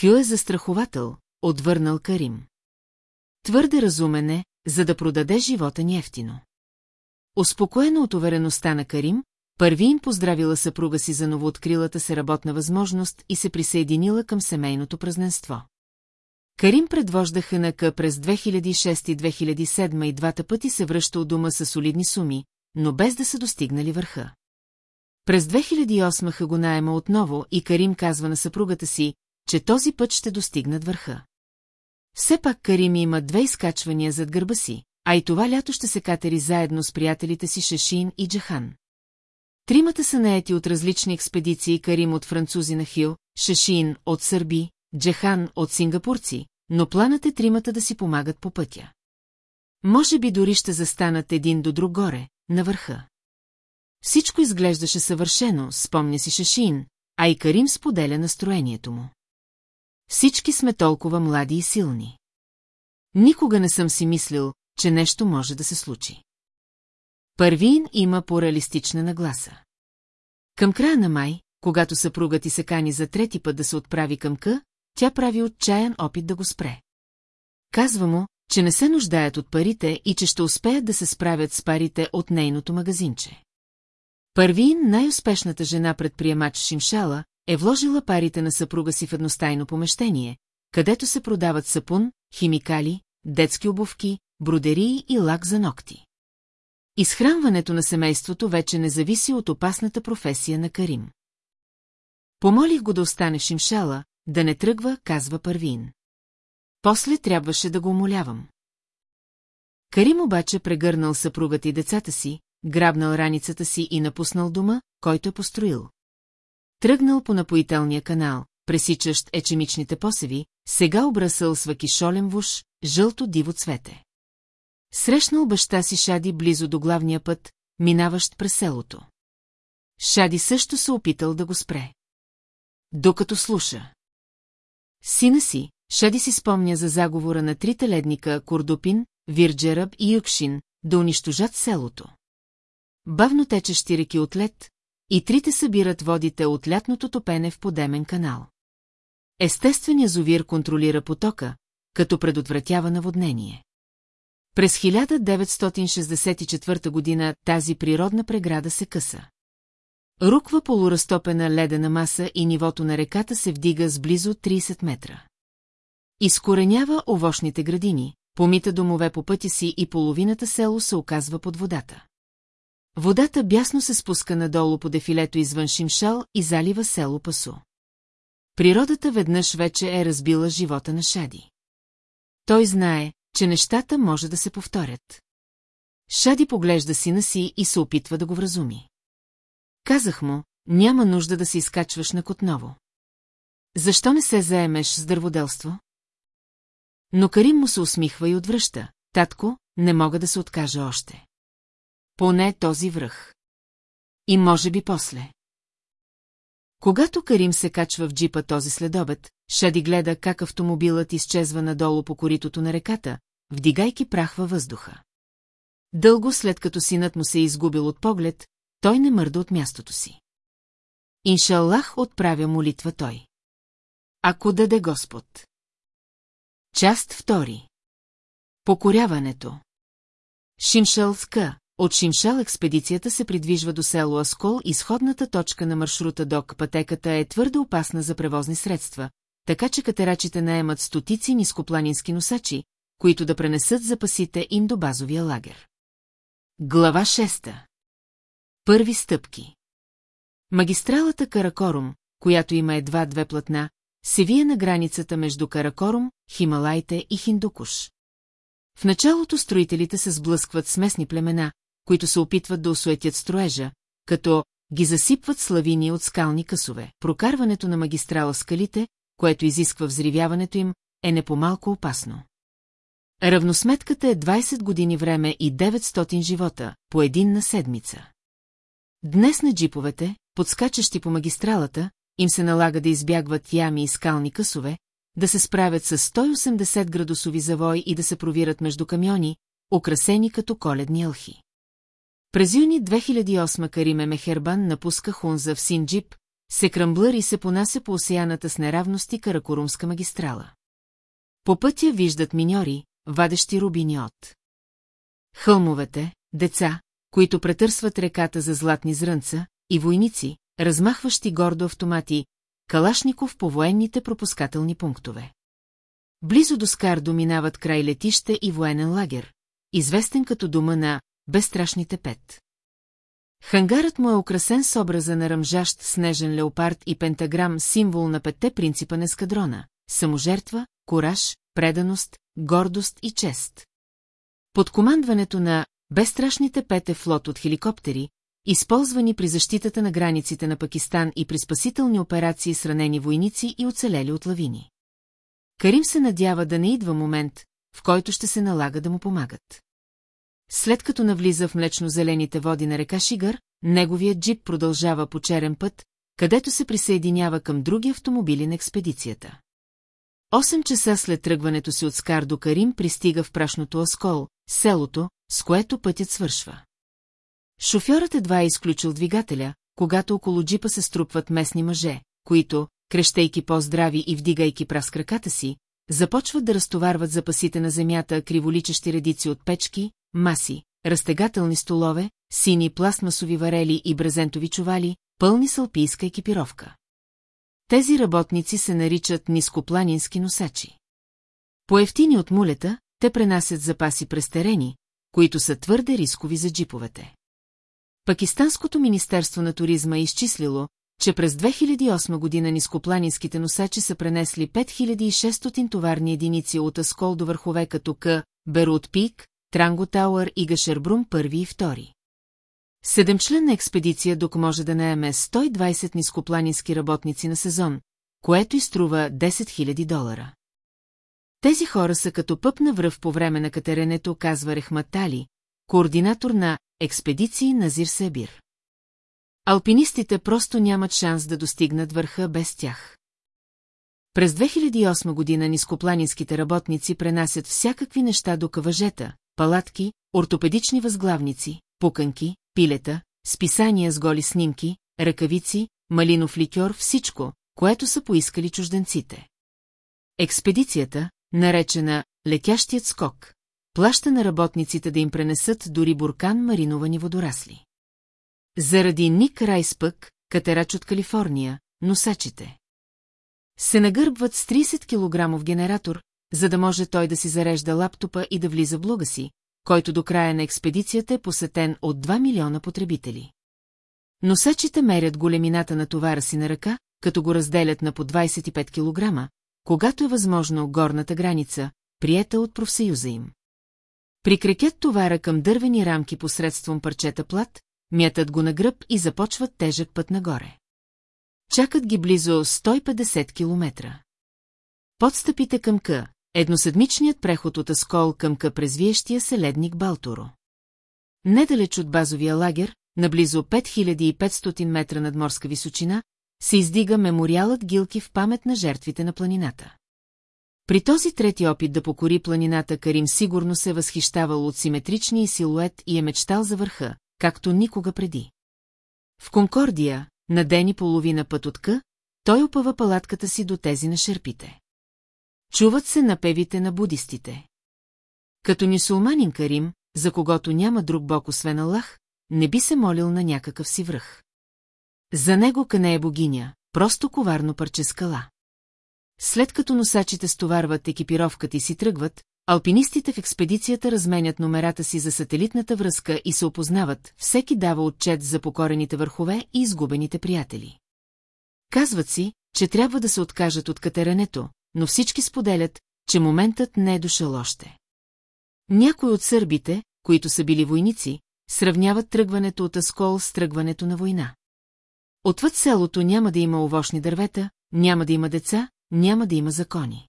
Хю е застраховател, отвърнал Карим. Твърде разумен е, за да продаде живота ни ефтино. Успокоено от увереността на Карим, първи им поздравила съпруга си за новооткрилата се работна възможност и се присъединила към семейното празненство. Карим предвожда ХНК през 2006 и 2007 и двата пъти се връща от дома с солидни суми, но без да са достигнали върха. През 2008 го наема отново и Карим казва на съпругата си, че този път ще достигнат върха. Все пак Карим има две изкачвания зад гърба си, а и това лято ще се катери заедно с приятелите си Шешин и Джахан. Тримата са наети от различни експедиции Карим от французи на Хил, Шешин от сърби, Джахан от сингапурци, но планът е тримата да си помагат по пътя. Може би дори ще застанат един до друг горе, на върха. Всичко изглеждаше съвършено, спомня си Шешин, а и Карим споделя настроението му. Всички сме толкова млади и силни. Никога не съм си мислил, че нещо може да се случи. Първин има по-реалистична нагласа. Към края на май, когато съпругът ти се кани за трети път да се отправи към К, тя прави отчаян опит да го спре. Казва му, че не се нуждаят от парите и че ще успеят да се справят с парите от нейното магазинче. Първин, най-успешната жена предприемач Шимшала, е вложила парите на съпруга си в едностайно помещение, където се продават сапун, химикали, детски обувки, бродерии и лак за ногти. Изхранването на семейството вече не зависи от опасната професия на Карим. Помолих го да остане в Шимшала, да не тръгва, казва Първин. После трябваше да го умолявам. Карим обаче прегърнал съпругата и децата си, грабнал раницата си и напуснал дома, който е построил. Тръгнал по напоителния канал, пресичащ ечемичните посеви, сега обрасъл с вакишолен вуш, жълто диво цвете. Срещнал баща си Шади близо до главния път, минаващ през селото. Шади също се опитал да го спре. Докато слуша. Сина си, Шади си спомня за заговора на трите ледника Кордопин, Вирджеръб и Юкшин да унищожат селото. Бавно течещи реки от лед, и трите събират водите от лятното топене в подемен канал. Естественият язовир контролира потока, като предотвратява наводнение. През 1964 година тази природна преграда се къса. Руква полуразтопена ледена маса и нивото на реката се вдига с близо 30 метра. Изкоренява овощните градини, помита домове по пътя си и половината село се оказва под водата. Водата бясно се спуска надолу по дефилето извън Шимшал и залива село Пасо. Природата веднъж вече е разбила живота на Шади. Той знае, че нещата може да се повторят. Шади поглежда сина си и се опитва да го вразуми. Казах му, няма нужда да се изкачваш на котново. Защо не се заемеш с дърводелство? Но Карим му се усмихва и отвръща. Татко, не мога да се откажа още. Поне този връх. И може би после. Когато Карим се качва в джипа този следобед, Шади гледа как автомобилът изчезва надолу по коритото на реката, вдигайки прах във въздуха. Дълго след като синът му се е изгубил от поглед, той не мърда от мястото си. Иншаллах отправя молитва той. Ако даде Господ. Част втори. Покоряването. Шимшалска. От Шимшал експедицията се придвижва до село Аскол и сходната точка на маршрута док пътеката е твърде опасна за превозни средства, така че катерачите наемат стотици нископланински носачи, които да пренесат запасите им до базовия лагер. Глава 6. Първи стъпки. Магистралата Каракорум, която има едва две платна, се вие на границата между Каракорум, Хималайте и Хиндукуш. В началото строителите се сблъскват с местни племена, които се опитват да осуетят строежа, като ги засипват славини от скални късове. Прокарването на магистрала скалите, което изисква взривяването им, е не по-малко опасно. Равносметката е 20 години време и 900 живота, по един на седмица. Днес на джиповете, подскачащи по магистралата, им се налага да избягват ями и скални късове, да се справят с 180 градусови завой и да се провират между камиони, украсени като коледни елхи. През юни 2008 Кариме Мехербан напуска Хунза в Синджип, се кръмблър и се понася по осеяната с неравности Каракорумска магистрала. По пътя виждат миньори, вадещи рубини от хълмовете, деца, които претърсват реката за златни зрънца, и войници, размахващи гордо автомати, Калашников по военните пропускателни пунктове. Близо до Скардо минават край летище и военен лагер, известен като дома на безстрашните пет. Хангарът му е украсен с образа на ръмжащ снежен леопард и пентаграм, символ на петте принципа на ескадрона – саможертва, кораж, преданост, гордост и чест. Под командването на безстрашните пет е флот от хеликоптери, използвани при защитата на границите на Пакистан и при спасителни операции с ранени войници и оцелели от лавини. Карим се надява да не идва момент, в който ще се налага да му помагат. След като навлиза в млечно-зелените води на река Шигър, неговият джип продължава по черен път, където се присъединява към други автомобили на експедицията. Осем часа след тръгването си от Скар до Карим пристига в прашното Аскол, селото, с което пътят свършва. Шофьорът едва е изключил двигателя, когато около джипа се струпват местни мъже, които, крещейки по-здрави и вдигайки прас краката си, започват да разтоварват запасите на земята криволичещи редици от печки, маси, разтегателни столове, сини пластмасови варели и брезентови чували, пълни с алпийска екипировка. Тези работници се наричат нископланински носачи. Поевтини от мулета, те пренасят запаси през терени, които са твърде рискови за джиповете. Пакистанското министерство на туризма е изчислило, че през 2008 година нископланинските носачи са пренесли 5600 товарни единици от Аскол до върхове като К, Берут Пик, Транго Тауър и Гашербрум първи и втори. Седемчленна експедиция док може да наеме 120 нископланински работници на сезон, което изтрува 10 000 долара. Тези хора са като пъп на връв по време на катеренето, казва Рехматали, координатор на експедиции на Зир Алпинистите просто нямат шанс да достигнат върха без тях. През 2008 година нископланинските работници пренасят всякакви неща до каважета, палатки, ортопедични възглавници, пуканки, пилета, списания с голи снимки, ръкавици, малинов ликьор, всичко, което са поискали чужденците. Експедицията, наречена «Летящият скок», плаща на работниците да им пренесат дори буркан мариновани водорасли. Заради Ник Райспък, катерач от Калифорния, носачите се нагърбват с 30 кг генератор, за да може той да си зарежда лаптопа и да влиза в блога си, който до края на експедицията е посетен от 2 милиона потребители. Носачите мерят големината на товара си на ръка, като го разделят на по 25 кг, когато е възможно горната граница, приета от профсъюза им. Прикрекят товара към дървени рамки посредством парчета плат, мятат го на гръб и започват тежък път нагоре. Чакат ги близо 150 километра. Подстъпите към К, едноседмичният преход от Аскол към К през виещия се ледник Балтуро. Недалеч от базовия лагер, наблизо 5500 метра над морска височина, се издига мемориалът Гилки в памет на жертвите на планината. При този трети опит да покори планината Карим сигурно се възхищавал от симетричния силует и е мечтал за върха, както никога преди. В Конкордия, на ден и половина път от Къ, той опъва палатката си до тези на шерпите. Чуват се напевите на будистите. Като нюсулманин Карим, за когото няма друг бог освен Аллах, не би се молил на някакъв си връх. За него къне е богиня, просто коварно парче скала. След като носачите стоварват екипировката и си тръгват, алпинистите в експедицията разменят номерата си за сателитната връзка и се опознават, всеки дава отчет за покорените върхове и изгубените приятели. Казват си, че трябва да се откажат от катеренето, но всички споделят, че моментът не е дошъл още. Някои от сърбите, които са били войници, сравняват тръгването от Аскол с тръгването на война. Отвъд селото няма да има овощни дървета, няма да има деца, няма да има закони.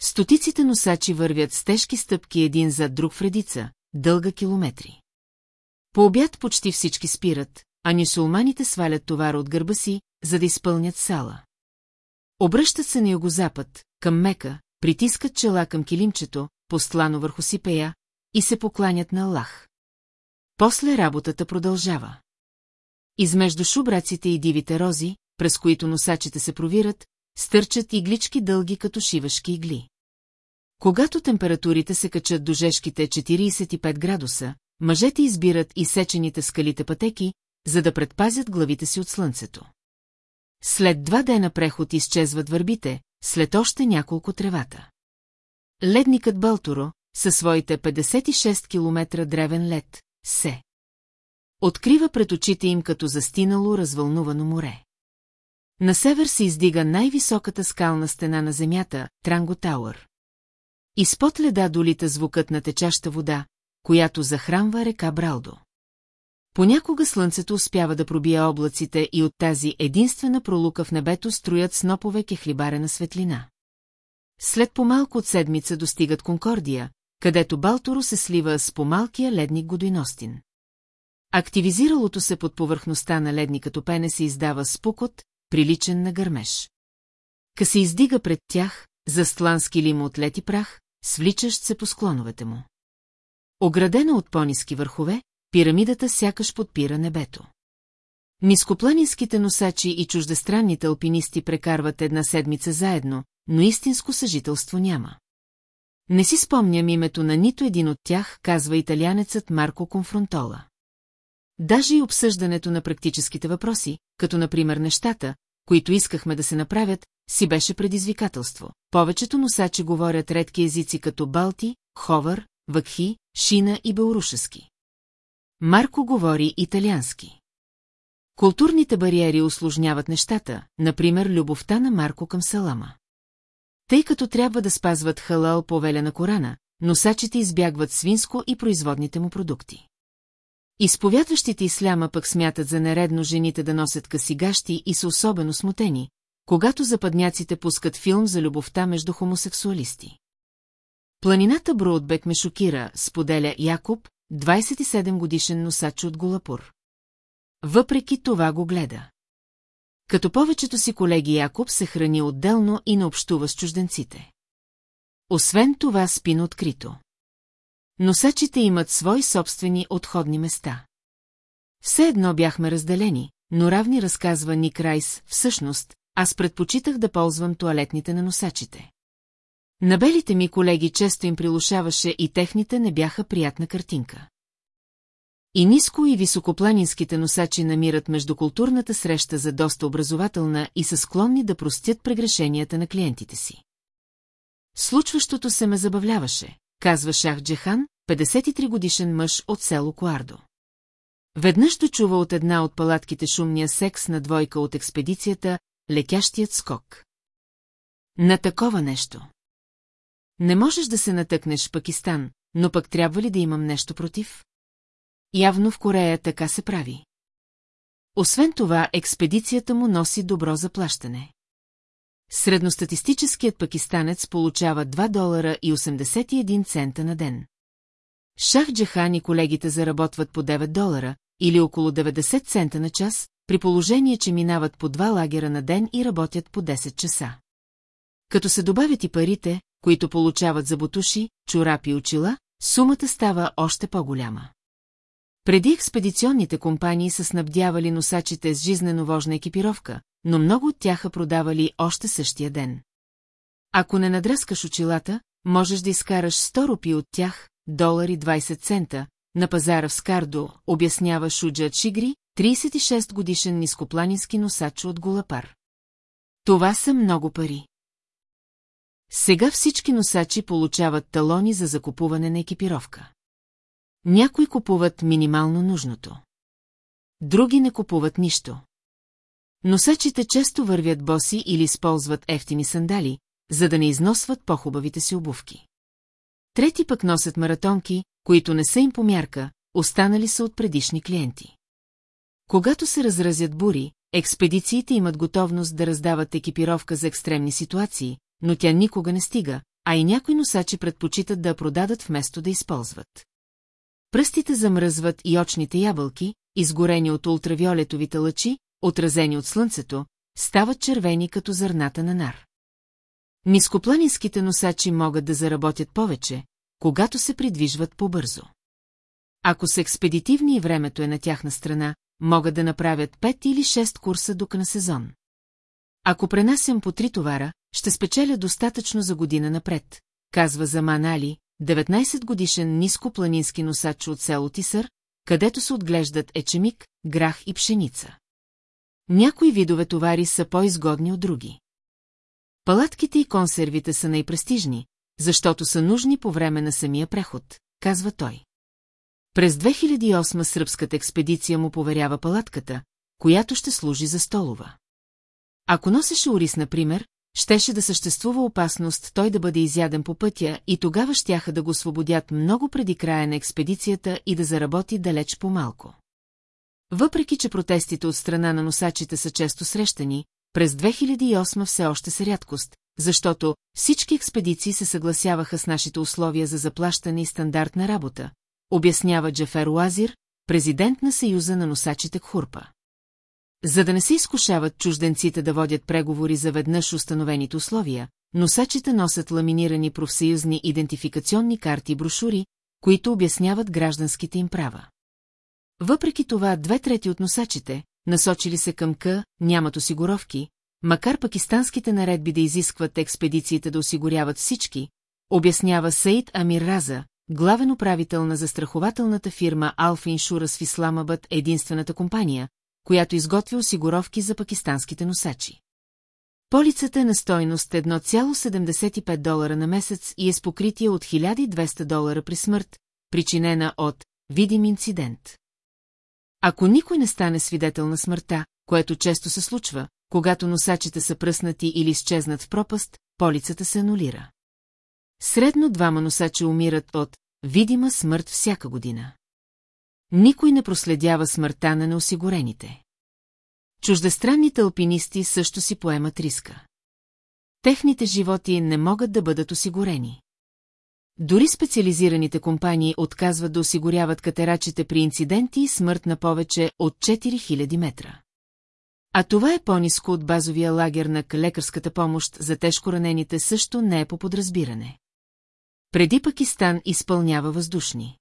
Стотиците носачи вървят с тежки стъпки един зад друг в редица, дълга километри. По обяд почти всички спират, а нюсулманите свалят товара от гърба си, за да изпълнят сала. Обръщат се на югозапад, към Мека, притискат чела към килимчето, постлано върху сипея, и се покланят на Аллах. После работата продължава. Измежду шубраците и дивите рози, през които носачите се провират, стърчат иглички дълги като шивашки игли. Когато температурите се качат до жешките 45 градуса, мъжете избират изсечените скалите пътеки, за да предпазят главите си от слънцето. След два дена преход изчезват върбите, след още няколко тревата. Ледникът Балторо, със своите 56 км древен лед, се открива пред очите им като застинало развълнувано море. На север се издига най-високата скална стена на земята, Транго Тауър. Изпод леда долита звукът на течаща вода, която захранва река Бралдо. Понякога слънцето успява да пробие облаците и от тази единствена пролука в небето строят снопове кехлибарена светлина. След по-малко от седмица достигат Конкордия, където Балторо се слива с по-малкия ледник Годиностин. Активизиралото се под повърхността на ледника топене се издава спукот, приличен на гърмеж. Ка се издига пред тях, застлан с килим от лети прах, свличащ се по склоновете му. Оградена от по-низки върхове, пирамидата сякаш подпира небето. Нископланинските носачи и чуждестранните алпинисти прекарват една седмица заедно, но истинско съжителство няма. Не си спомням името на нито един от тях, казва италянецът Марко Конфронтола. Даже и обсъждането на практическите въпроси, като например нещата, които искахме да се направят, си беше предизвикателство. Повечето носачи говорят редки езици като балти, ховър, вакхи, шина и белорушески. Марко говори италиански. Културните бариери усложняват нещата, например любовта на Марко към салама. Тъй като трябва да спазват халал повеля на Корана, носачите избягват свинско и производните му продукти. Изповядващите исляма пък смятат за нередно жените да носят касигащи и са особено смутени, когато западняците пускат филм за любовта между хомосексуалисти. Планината Броудбек ме шокира, споделя Якоб, 27 годишен носач от Голапур. Въпреки това го гледа. Като повечето си колеги Якоб се храни отделно и не общува с чужденците. Освен това спи на открито. Носачите имат свои собствени отходни места. Все едно бяхме разделени, но равни разказва Ник Райс, всъщност, аз предпочитах да ползвам туалетните на носачите. На белите ми колеги често им прилушаваше и техните не бяха приятна картинка. И ниско и високопланинските носачи намират междукултурната среща за доста образователна и са склонни да простят прегрешенията на клиентите си. Случващото се ме забавляваше, казва Шах Джехан, 53 годишен мъж от село Коардо. Веднъж чува от една от палатките шумния секс на двойка от експедицията, лекящият скок. На такова нещо. Не можеш да се натъкнеш в Пакистан, но пък трябва ли да имам нещо против? Явно в Корея така се прави. Освен това, експедицията му носи добро заплащане. Средностатистическият пакистанец получава 2 долара и 81 цента на ден. Шах Джахан и колегите заработват по 9 долара или около 90 цента на час, при положение, че минават по два лагера на ден и работят по 10 часа. Като се добавят и парите, които получават за бутуши, чорапи и очила, сумата става още по-голяма. Преди експедиционните компании са снабдявали носачите с жизнено важна екипировка, но много от тях продавали още същия ден. Ако не надръскаш очилата, можеш да изкараш 100 рупи от тях, долари 20 цента, на пазара в Скардо, обяснява Шуджа Чигри, 36 годишен нископланински носач от Голапар. Това са много пари. Сега всички носачи получават талони за закупуване на екипировка. Някои купуват минимално нужното. Други не купуват нищо. Носачите често вървят боси или използват ефтини сандали, за да не износват по-хубавите си обувки. Трети пък носят маратонки, които не са им по мярка, останали са от предишни клиенти. Когато се разразят бури, експедициите имат готовност да раздават екипировка за екстремни ситуации, но тя никога не стига, а и някои носачи предпочитат да я продадат вместо да използват. Пръстите замръзват и очните ябълки, изгорени от ултравиолетовите лъчи, отразени от слънцето, стават червени като зърната на нар. Нископланинските носачи могат да заработят повече, когато се придвижват по-бързо. Ако са експедитивни и времето е на тяхна страна, могат да направят 5 или 6 курса до на сезон. Ако пренасям по три товара, ще спечеля достатъчно за година напред, казва Заман Али, 19 годишен нископланински носач от село Тисър, където се отглеждат ечемик, грах и пшеница. Някои видове товари са по-изгодни от други. Палатките и консервите са най-престижни, защото са нужни по време на самия преход, казва той. През 2008 сръбската експедиция му поверява палатката, която ще служи за столова. Ако носеше ориз, например, щеше да съществува опасност той да бъде изяден по пътя и тогава щяха да го освободят много преди края на експедицията и да заработи далеч по-малко. Въпреки, че протестите от страна на носачите са често срещани, през 2008 все още са рядкост, защото всички експедиции се съгласяваха с нашите условия за заплащане и стандартна работа, обяснява Джефер Уазир, президент на Съюза на носачите Кхурпа. За да не се изкушават чужденците да водят преговори за веднъж установените условия, носачите носят ламинирани профсъюзни идентификационни карти и брошури, които обясняват гражданските им права. Въпреки това, две трети от носачите, насочили се към К, нямат осигуровки, макар пакистанските наредби да изискват експедициите да осигуряват всички, обяснява Саид Амир Раза, главен управител на застрахователната фирма Алфа Иншурас в Исламабад, единствената компания, която изготвя осигуровки за пакистанските носачи. Полицата е на стойност 1,75 долара на месец и е с покритие от 1200 долара при смърт, причинена от видим инцидент. Ако никой не стане свидетел на смъртта, което често се случва, когато носачите са пръснати или изчезнат в пропаст, полицата се анулира. Средно двама носачи умират от видима смърт всяка година. Никой не проследява смъртта на неосигурените. Чуждестранните алпинисти също си поемат риска. Техните животи не могат да бъдат осигурени. Дори специализираните компании отказват да осигуряват катерачите при инциденти и смърт на повече от 4000 метра. А това е по-низко от базовия лагер на лекарската помощ за тежко ранените също не е по подразбиране. Преди Пакистан изпълнява въздушни.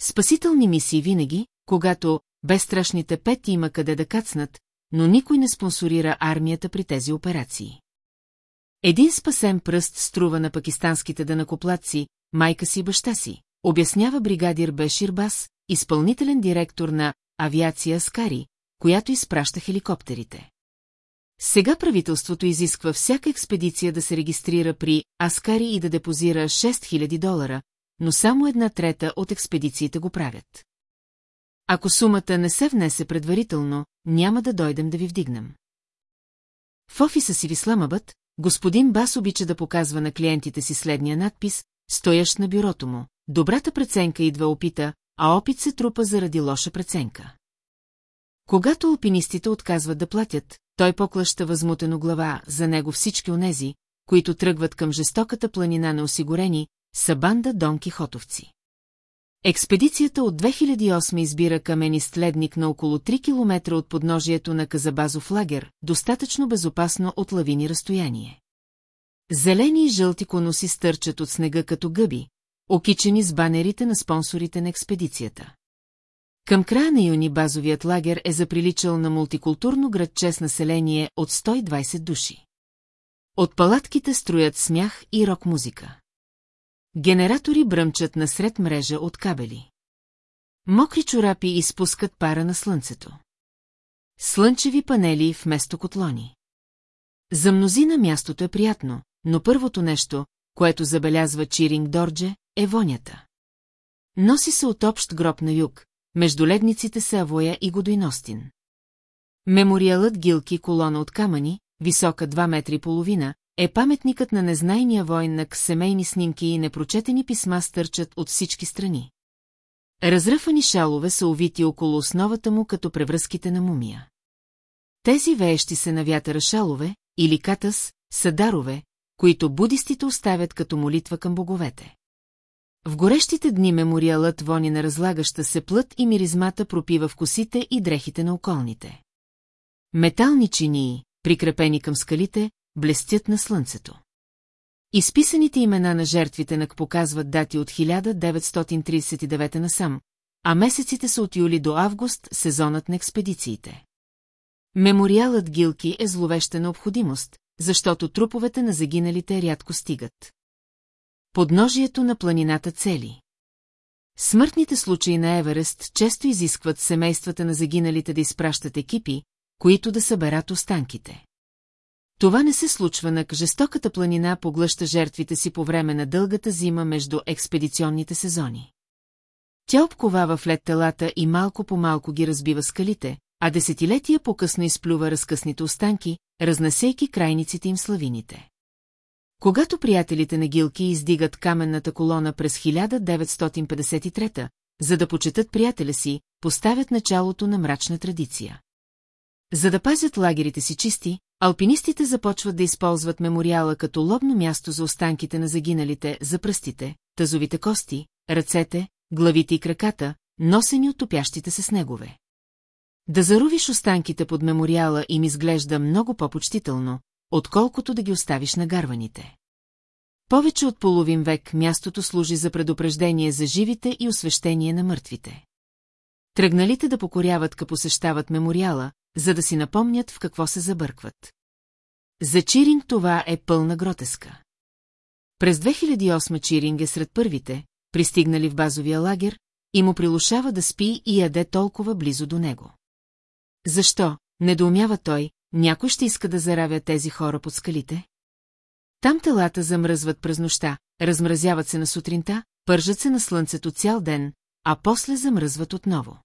Спасителни мисии винаги, когато безстрашните пет има къде да кацнат, но никой не спонсорира армията при тези операции. Един спасен пръст струва на пакистанските данакоплатци, майка си и баща си, обяснява бригадир Бешир Бас, изпълнителен директор на авиация Скари, която изпраща хеликоптерите. Сега правителството изисква всяка експедиция да се регистрира при Аскари и да депозира 6000 долара, но само една трета от експедициите го правят. Ако сумата не се внесе предварително, няма да дойдем да ви вдигнем. В офиса си в Исламабът, господин Бас обича да показва на клиентите си следния надпис, стоящ на бюрото му. Добрата преценка идва опита, а опит се трупа заради лоша преценка. Когато алпинистите отказват да платят, той поклаща възмутено глава за него всички онези, които тръгват към жестоката планина на осигурени, са банда Дон Кихотовци. Експедицията от 2008 избира каменист ледник на около 3 км от подножието на Казабазов лагер, достатъчно безопасно от лавини разстояние. Зелени и жълти коноси стърчат от снега като гъби, окичени с банерите на спонсорите на експедицията. Към края на юни базовият лагер е заприличал на мултикултурно градче с население от 120 души. От палатките строят смях и рок-музика. Генератори бръмчат насред мрежа от кабели. Мокри чорапи изпускат пара на слънцето. Слънчеви панели вместо котлони. За мнозина мястото е приятно, но първото нещо, което забелязва Чиринг Дордже, е вонята. Носи се от общ гроб на юг, между ледниците са Авоя и Годойностин. Мемориалът Гилки колона от камъни, висока 2 метра и половина, е паметникът на незнайния войнак, семейни снимки и непрочетени писма стърчат от всички страни. Разръфани шалове са увити около основата му като превръзките на мумия. Тези веещи се на вятъра шалове, или катас, са дарове, които будистите оставят като молитва към боговете. В горещите дни мемориалът вони на разлагаща се плът и миризмата пропива в косите и дрехите на околните. Метални чинии, прикрепени към скалите, блестят на слънцето. Изписаните имена на жертвите нак показват дати от 1939 насам, а месеците са от юли до август сезонът на експедициите. Мемориалът Гилки е зловеща необходимост, защото труповете на загиналите рядко стигат. Подножието на планината цели. Смъртните случаи на Еверест често изискват семействата на загиналите да изпращат екипи, които да съберат останките. Това не се случва на жестоката планина поглъща жертвите си по време на дългата зима между експедиционните сезони. Тя обковава в лед телата и малко по малко ги разбива скалите, а десетилетия по-късно изплюва разкъсните останки, разнасейки крайниците им славините. Когато приятелите на Гилки издигат каменната колона през 1953, за да почетат приятеля си, поставят началото на мрачна традиция. За да пазят лагерите си чисти, алпинистите започват да използват мемориала като лобно място за останките на загиналите, за пръстите, тазовите кости, ръцете, главите и краката, носени от топящите се снегове. Да зарувиш останките под мемориала им изглежда много по-почтително, отколкото да ги оставиш на гарваните. Повече от половин век мястото служи за предупреждение за живите и освещение на мъртвите. Тръгналите да покоряват ка посещават мемориала, за да си напомнят в какво се забъркват. За Чиринг това е пълна гротеска. През 2008 Чиринг е сред първите, пристигнали в базовия лагер, и му прилушава да спи и яде толкова близо до него. Защо, недоумява той, някой ще иска да заравя тези хора под скалите? Там телата замръзват през нощта, размразяват се на сутринта, пържат се на слънцето цял ден, а после замръзват отново.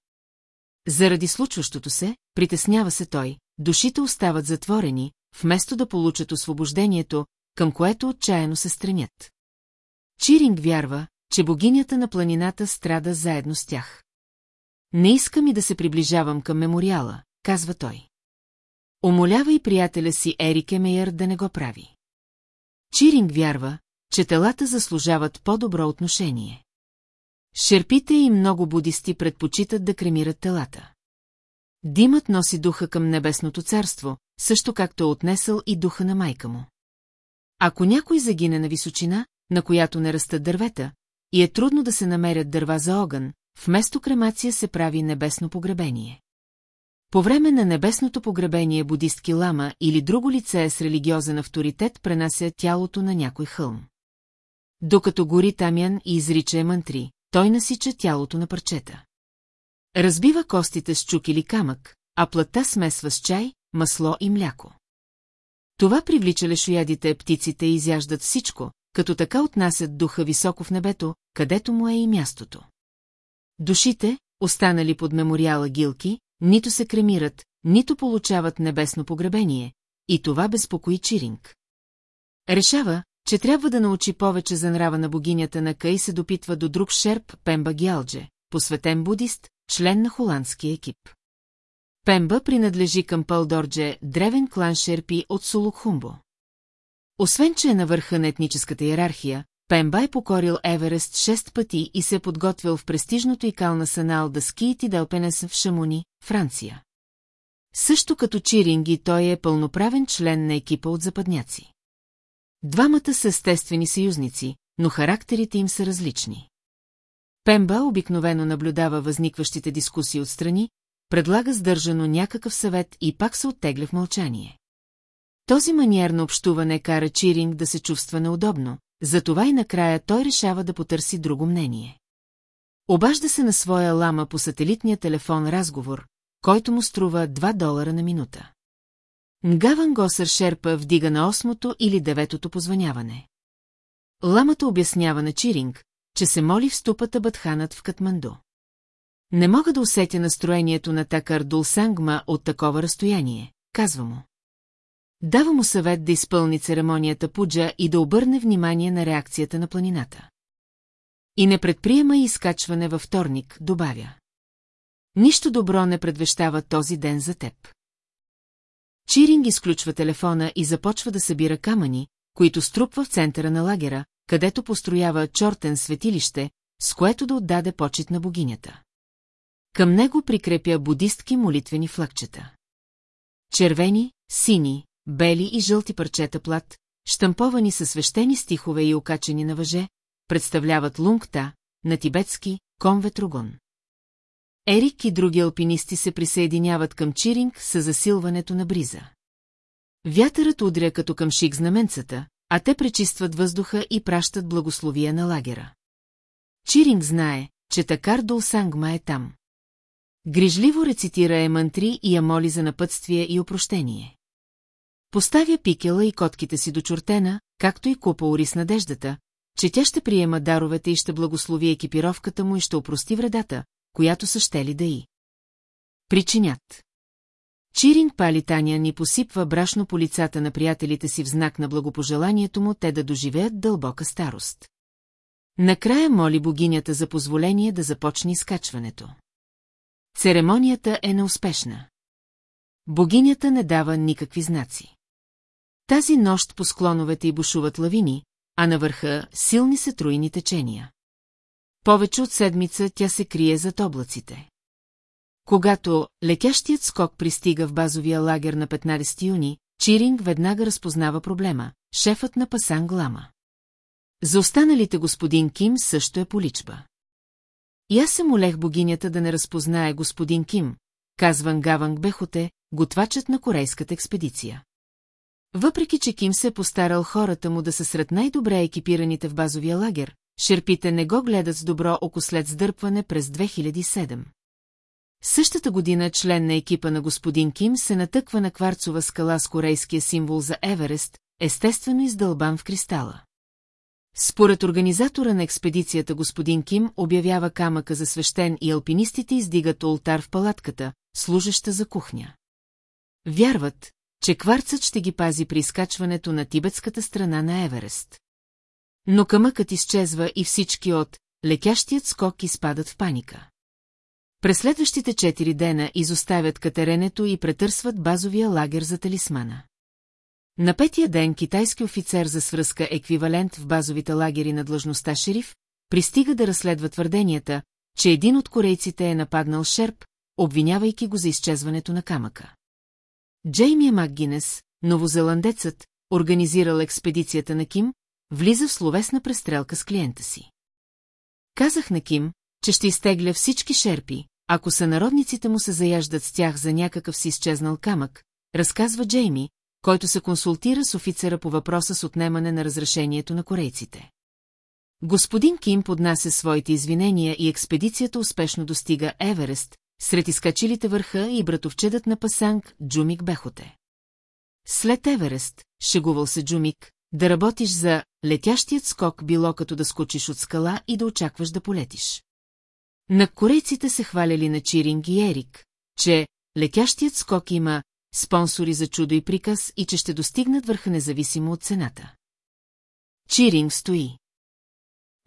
Заради случващото се, притеснява се той, душите остават затворени, вместо да получат освобождението, към което отчаяно се стремят. Чиринг вярва, че богинята на планината страда заедно с тях. Не искам и да се приближавам към мемориала, казва той. Умолява и приятеля си Ерик Емейър да не го прави. Чиринг вярва, че телата заслужават по-добро отношение. Шерпите и много будисти предпочитат да кремират телата. Димът носи духа към небесното царство, също както е отнесъл и духа на майка му. Ако някой загине на височина, на която не растат дървета, и е трудно да се намерят дърва за огън, вместо кремация се прави небесно погребение. По време на небесното погребение будистки лама или друго лице с религиозен авторитет пренася тялото на някой хълм. Докато гори Тамян и изрича мантри, той насича тялото на парчета. Разбива костите с чук или камък, а плътта смесва с чай, масло и мляко. Това привлича лешоядите, птиците и изяждат всичко, като така отнасят духа високо в небето, където му е и мястото. Душите, останали под мемориала Гилки, нито се кремират, нито получават небесно погребение, и това безпокои Чиринг. Решава, че трябва да научи повече за нрава на богинята на Кай се допитва до друг шерп Пемба Гялдже, посветен будист, член на холандския екип. Пемба принадлежи към Пълдордже, древен клан шерпи от Сулукхумбо. Освен, че е на върха на етническата иерархия, Пемба е покорил Еверест шест пъти и се е подготвил в престижното и кална санал да ският и Делпенес в Шамони, Франция. Също като Чиринги той е пълноправен член на екипа от западняци. Двамата са естествени съюзници, но характерите им са различни. Пемба обикновено наблюдава възникващите дискусии отстрани, предлага сдържано някакъв съвет и пак се оттегля в мълчание. Този маниер на общуване кара Чиринг да се чувства неудобно, затова и накрая той решава да потърси друго мнение. Обажда се на своя лама по сателитния телефон разговор, който му струва 2 долара на минута. Ngаван Госър Шерпа вдига на осмото или деветото позваняване. Ламата обяснява на Чиринг, че се моли в ступата Батханът в Катманду. Не мога да усетя настроението на Такар Дулсангма от такова разстояние, казва му. Дава му съвет да изпълни церемонията пуджа и да обърне внимание на реакцията на планината. И не предприема и изкачване във вторник, добавя. Нищо добро не предвещава този ден за теб. Чиринг изключва телефона и започва да събира камъни, които струпва в центъра на лагера, където построява чортен светилище, с което да отдаде почет на богинята. Към него прикрепя будистки молитвени флагчета. Червени, сини, бели и жълти парчета плат, штамповани със свещени стихове и окачени на въже, представляват лунгта, на тибетски, конветругон. Ерик и други алпинисти се присъединяват към Чиринг с засилването на бриза. Вятърът удря като към шик знаменцата, а те пречистват въздуха и пращат благословия на лагера. Чиринг знае, че Такар Долсангма е там. Грижливо рецитира е мантри и я моли за напътствие и опрощение. Поставя пикела и котките си до чортена, както и купа ори с надеждата, че тя ще приема даровете и ще благослови екипировката му и ще опрости вредата, която са щели да и. Причинят. Чиринг пали Таня ни посипва брашно по лицата на приятелите си в знак на благопожеланието му те да доживеят дълбока старост. Накрая моли богинята за позволение да започне изкачването. Церемонията е неуспешна. Богинята не дава никакви знаци. Тази нощ по склоновете й бушуват лавини, а на върха силни се труйни течения. Повече от седмица тя се крие зад облаците. Когато летящият скок пристига в базовия лагер на 15 юни, Чиринг веднага разпознава проблема – шефът на Пасан Лама. За останалите господин Ким също е поличба. И аз се молех богинята да не разпознае господин Ким, казван Гаванг Бехоте, готвачът на корейската експедиция. Въпреки, че Ким се е постарал хората му да са сред най-добре екипираните в базовия лагер, шерпите не го гледат с добро око след сдърпване през 2007. Същата година член на екипа на господин Ким се натъква на кварцова скала с корейския символ за Еверест, естествено издълбан в кристала. Според организатора на експедицията господин Ким обявява камъка за свещен и алпинистите издигат ултар в палатката, служеща за кухня. Вярват, че кварцът ще ги пази при изкачването на тибетската страна на Еверест. Но камъкът изчезва и всички от лекящият скок изпадат в паника. През следващите четири дена изоставят катеренето и претърсват базовия лагер за талисмана. На петия ден китайски офицер за свръзка еквивалент в базовите лагери на длъжността шериф пристига да разследва твърденията, че един от корейците е нападнал Шерп, обвинявайки го за изчезването на камъка. Джейми Макгинес, новозеландецът, организирал експедицията на Ким, влиза в словесна престрелка с клиента си. Казах на Ким, че ще изтегля всички шерпи, ако сънародниците му се заяждат с тях за някакъв си изчезнал камък, разказва Джейми, който се консултира с офицера по въпроса с отнемане на разрешението на корейците. Господин Ким поднася своите извинения и експедицията успешно достига Еверест, сред изкачилите върха и братовчедът на Пасанг, Джумик Бехоте. След Еверест, шегувал се Джумик, да работиш за летящият скок било като да скочиш от скала и да очакваш да полетиш. На корейците се хваляли на Чиринг и Ерик, че летящият скок има спонсори за чудо и приказ и че ще достигнат върха независимо от цената. Чиринг стои.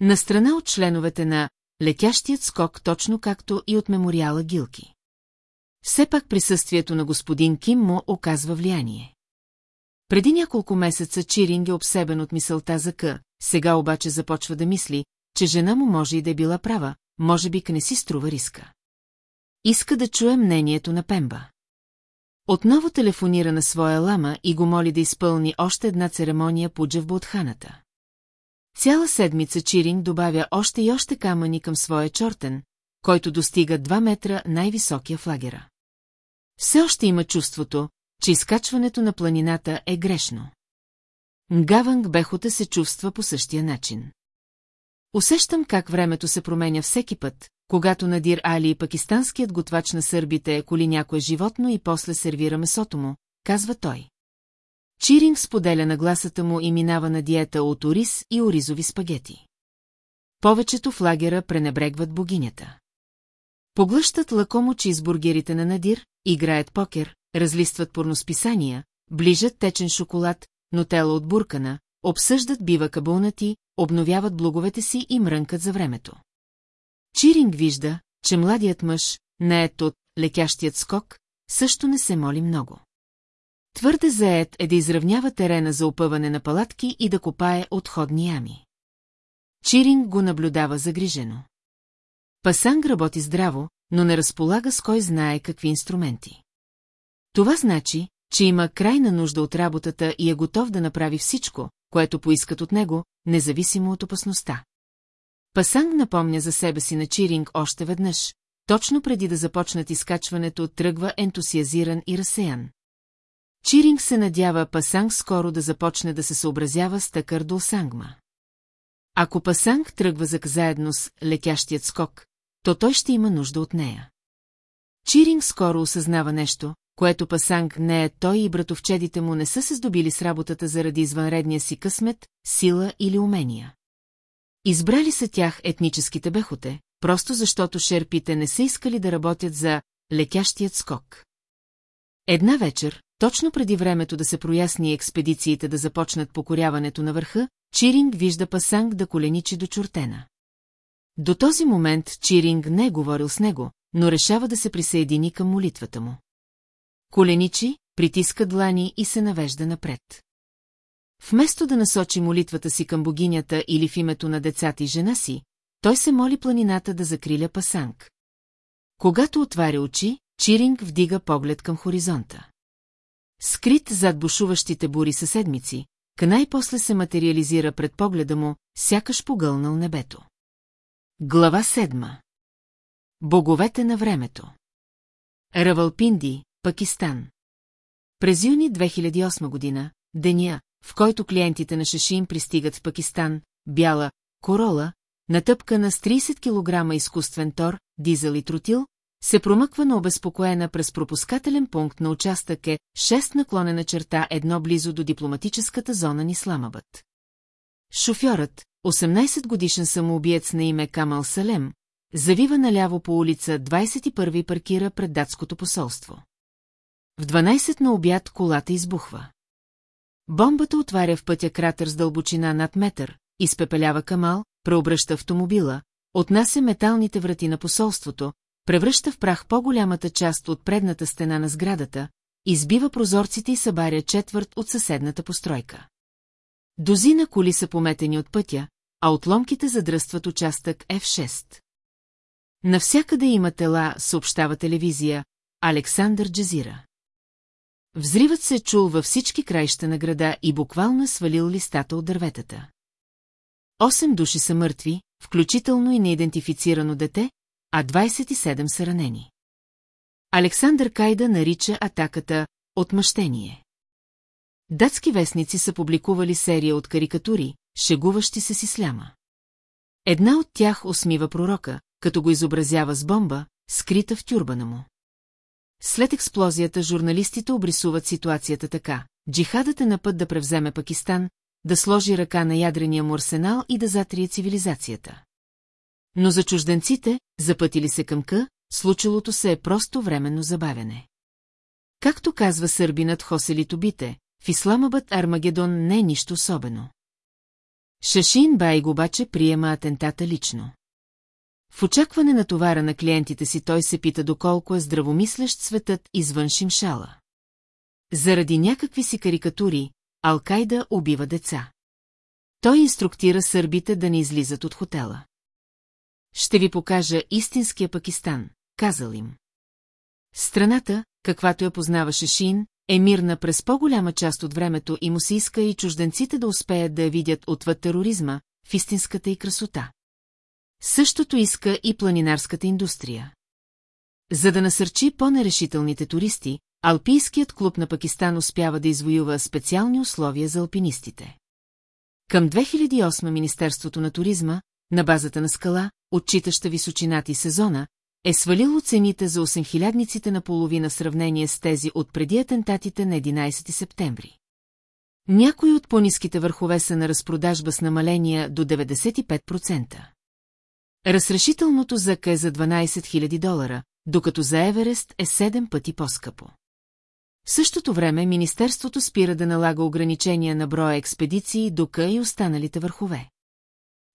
На страна от членовете на летящият скок точно както и от мемориала Гилки. Все пак присъствието на господин Ким му оказва влияние. Преди няколко месеца Чиринг е обсебен от мисълта за К, сега обаче започва да мисли, че жена му може и да е била права, може би не си струва риска. Иска да чуе мнението на Пемба. Отново телефонира на своя лама и го моли да изпълни още една церемония по джавбоотханата. Цяла седмица Чиринг добавя още и още камъни към своя чортен, който достига 2 метра най-високия флагера. Все още има чувството, че изкачването на планината е грешно. Гаванг Бехота се чувства по същия начин. Усещам как времето се променя всеки път, когато Надир Али и пакистанският готвач на сърбите е коли някое животно и после сервира месото му, казва той. Чиринг споделя на гласата му и минава на диета от ориз и оризови спагети. Повечето в лагера пренебрегват богинята. Поглъщат лакомо чизбургерите на Надир, играят покер, разлистват порносписания, ближат течен шоколад, нотела от буркана, обсъждат бива кабулнати, обновяват блоговете си и мрънкат за времето. Чиринг вижда, че младият мъж, наед от лекящият скок, също не се моли много. Твърде заед е да изравнява терена за опъване на палатки и да копае отходни ями. Чиринг го наблюдава загрижено. Пасанг работи здраво, но не разполага с кой знае какви инструменти. Това значи, че има крайна нужда от работата и е готов да направи всичко, което поискат от него, независимо от опасността. Пасанг напомня за себе си на Чиринг още веднъж, точно преди да започнат изкачването, тръгва ентусиазиран и разсеян. Чиринг се надява Пасанг скоро да започне да се съобразява с Такър Долсангма. Ако Пасанг тръгва за заедно с летящият скок, то той ще има нужда от нея. Чиринг скоро осъзнава нещо, което Пасанг не е той и братовчедите му не са се здобили с работата заради извънредния си късмет, сила или умения. Избрали са тях етническите бехоте, просто защото шерпите не са искали да работят за летящият скок. Една вечер, точно преди времето да се проясни експедициите да започнат покоряването на върха, Чиринг вижда Пасанг да коленичи до чортена. До този момент Чиринг не е говорил с него, но решава да се присъедини към молитвата му. Коленичи, притиска длани и се навежда напред. Вместо да насочи молитвата си към богинята или в името на децата и жена си, той се моли планината да закриля пасанг. Когато отваря очи, Чиринг вдига поглед към хоризонта. Скрит зад бушуващите бури съседмици, най-после се материализира пред погледа му, сякаш погълнал небето. Глава седма Боговете на времето Равалпинди, Пакистан През юни 2008 година, деня, в който клиентите на Шашин пристигат в Пакистан, бяла, корола, натъпкана с 30 кг изкуствен тор, дизел и тротил, се промъква на обезпокоена през пропускателен пункт на участък е 6 наклонена черта едно близо до дипломатическата зона Нисламабът. Шофьорът, 18 годишен самоубиец на име Камал Салем, завива наляво по улица 21 и паркира пред датското посолство. В 12 на обяд колата избухва. Бомбата отваря в пътя кратер с дълбочина над метър, изпепелява Камал, преобръща автомобила, отнася металните врати на посолството, превръща в прах по-голямата част от предната стена на сградата, избива прозорците и събаря четвърт от съседната постройка. Дозина коли са пометени от пътя, а отломките задръстват участък F6. Навсякъде има тела, съобщава телевизия, Александър Джазира. Взривът се чул във всички краища на града и буквално е свалил листата от дърветата. Осем души са мъртви, включително и неидентифицирано дете, а 27 са ранени. Александър Кайда нарича атаката «отмъщение». Датски вестници са публикували серия от карикатури, шегуващи се с исляма. Една от тях усмива пророка, като го изобразява с бомба, скрита в тюрбана му. След експлозията журналистите обрисуват ситуацията така. Джихадът е на път да превземе Пакистан, да сложи ръка на ядрения му арсенал и да затрие цивилизацията. Но за чужденците, запътили се към К, случилото се е просто временно забавяне. Както казва сърбинът Хосели Тобите, в Исламабът Армагедон не е нищо особено. Шашин Байг обаче приема атентата лично. В очакване на товара на клиентите си той се пита доколко е здравомислещ светът извън Шимшала. Заради някакви си карикатури, Алкайда убива деца. Той инструктира сърбите да не излизат от хотела. Ще ви покажа истинския Пакистан, казал им. Страната, каквато я познаваше Шин, е мирна през по-голяма част от времето и му се иска и чужденците да успеят да я видят отвъд тероризма, в истинската и красота. Същото иска и планинарската индустрия. За да насърчи по-нерешителните туристи, Алпийският клуб на Пакистан успява да извоюва специални условия за алпинистите. Към 2008 Министерството на туризма, на базата на скала, отчитаща височината и сезона, е свалило цените за 8000-ниците на половина в сравнение с тези от преди атентатите на 11 септември. Някои от по-низките върхове са на разпродажба с намаления до 95%. Разрешителното за К е за 12 000 долара, докато за Еверест е 7 пъти по-скъпо. В същото време Министерството спира да налага ограничения на броя експедиции до К и останалите върхове.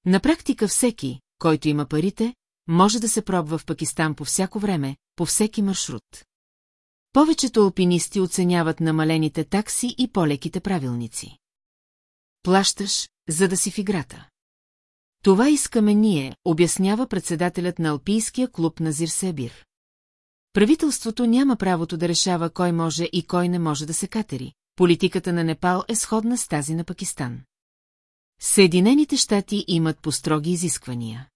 На практика всеки, който има парите, може да се пробва в Пакистан по всяко време, по всеки маршрут. Повечето алпинисти оценяват намалените такси и по-леките правилници. Плащаш, за да си в играта. Това искаме ние, обяснява председателят на Алпийския клуб на Зирсебир. Правителството няма правото да решава кой може и кой не може да се катери. Политиката на Непал е сходна с тази на Пакистан. Съединените щати имат построги изисквания.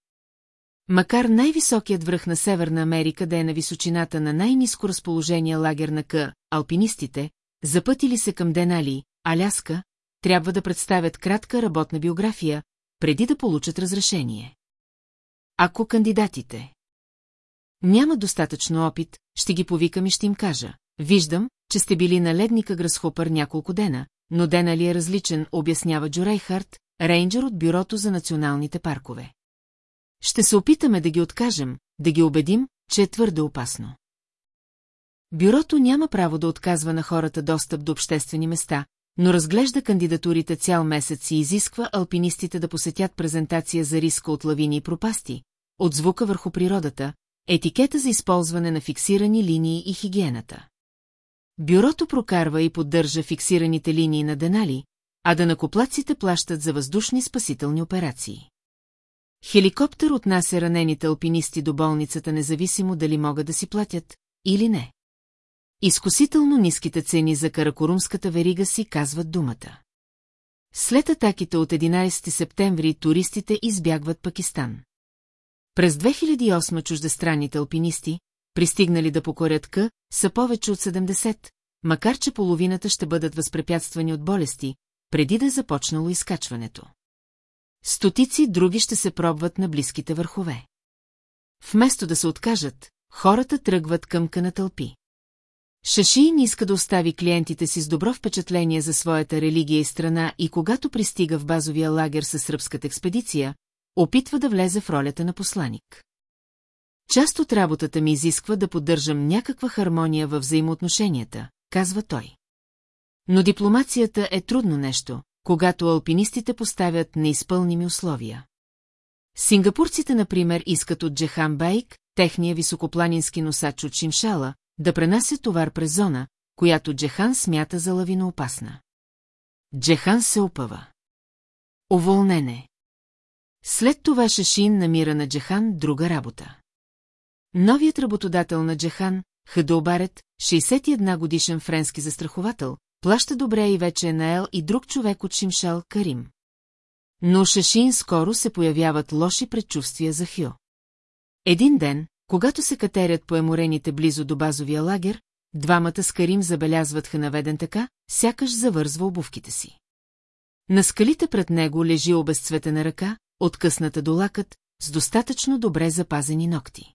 Макар най-високият връх на Северна Америка да е на височината на най-низко разположение лагер на К, алпинистите, запътили се към Денали, Аляска, трябва да представят кратка работна биография, преди да получат разрешение. Ако кандидатите няма достатъчно опит, ще ги повикам и ще им кажа. Виждам, че сте били на ледника Грасхопър няколко дена, но Денали е различен, обяснява Джо Рейхард, рейнджер от Бюрото за националните паркове. Ще се опитаме да ги откажем, да ги убедим, че е твърде опасно. Бюрото няма право да отказва на хората достъп до обществени места, но разглежда кандидатурите цял месец и изисква алпинистите да посетят презентация за риска от лавини и пропасти, от звука върху природата, етикета за използване на фиксирани линии и хигиената. Бюрото прокарва и поддържа фиксираните линии на Денали, а да накоплаците плащат за въздушни спасителни операции. Хеликоптер отнася ранените алпинисти до болницата независимо дали могат да си платят или не. Изкусително ниските цени за каракорумската верига си казват думата. След атаките от 11 септември туристите избягват Пакистан. През 2008 чуждестранните алпинисти, пристигнали да покорят К, са повече от 70, макар че половината ще бъдат възпрепятствани от болести, преди да е започнало изкачването. Стотици други ще се пробват на близките върхове. Вместо да се откажат, хората тръгват към къна тълпи. Шашиин иска да остави клиентите си с добро впечатление за своята религия и страна и когато пристига в базовия лагер със сръбската експедиция, опитва да влезе в ролята на посланик. Част от работата ми изисква да поддържам някаква хармония във взаимоотношенията, казва той. Но дипломацията е трудно нещо, когато алпинистите поставят неизпълними условия. Сингапурците, например, искат от Джехан Байк, техния високопланински носач от Шимшала, да пренася товар през зона, която Джехан смята за лавиноопасна. Джехан се опъва. Уволнене. След това Шашин намира на Джехан друга работа. Новият работодател на Джехан, Хадолбарет, 61 годишен френски застраховател, плаща добре и вече е наел и друг човек от Шимшал, Карим. Но Шашин скоро се появяват лоши предчувствия за Хю. Един ден, когато се катерят по еморените близо до базовия лагер, двамата с Карим забелязват ханаведен така, сякаш завързва обувките си. На скалите пред него лежи обезцветена ръка, откъсната до лакът, с достатъчно добре запазени ногти.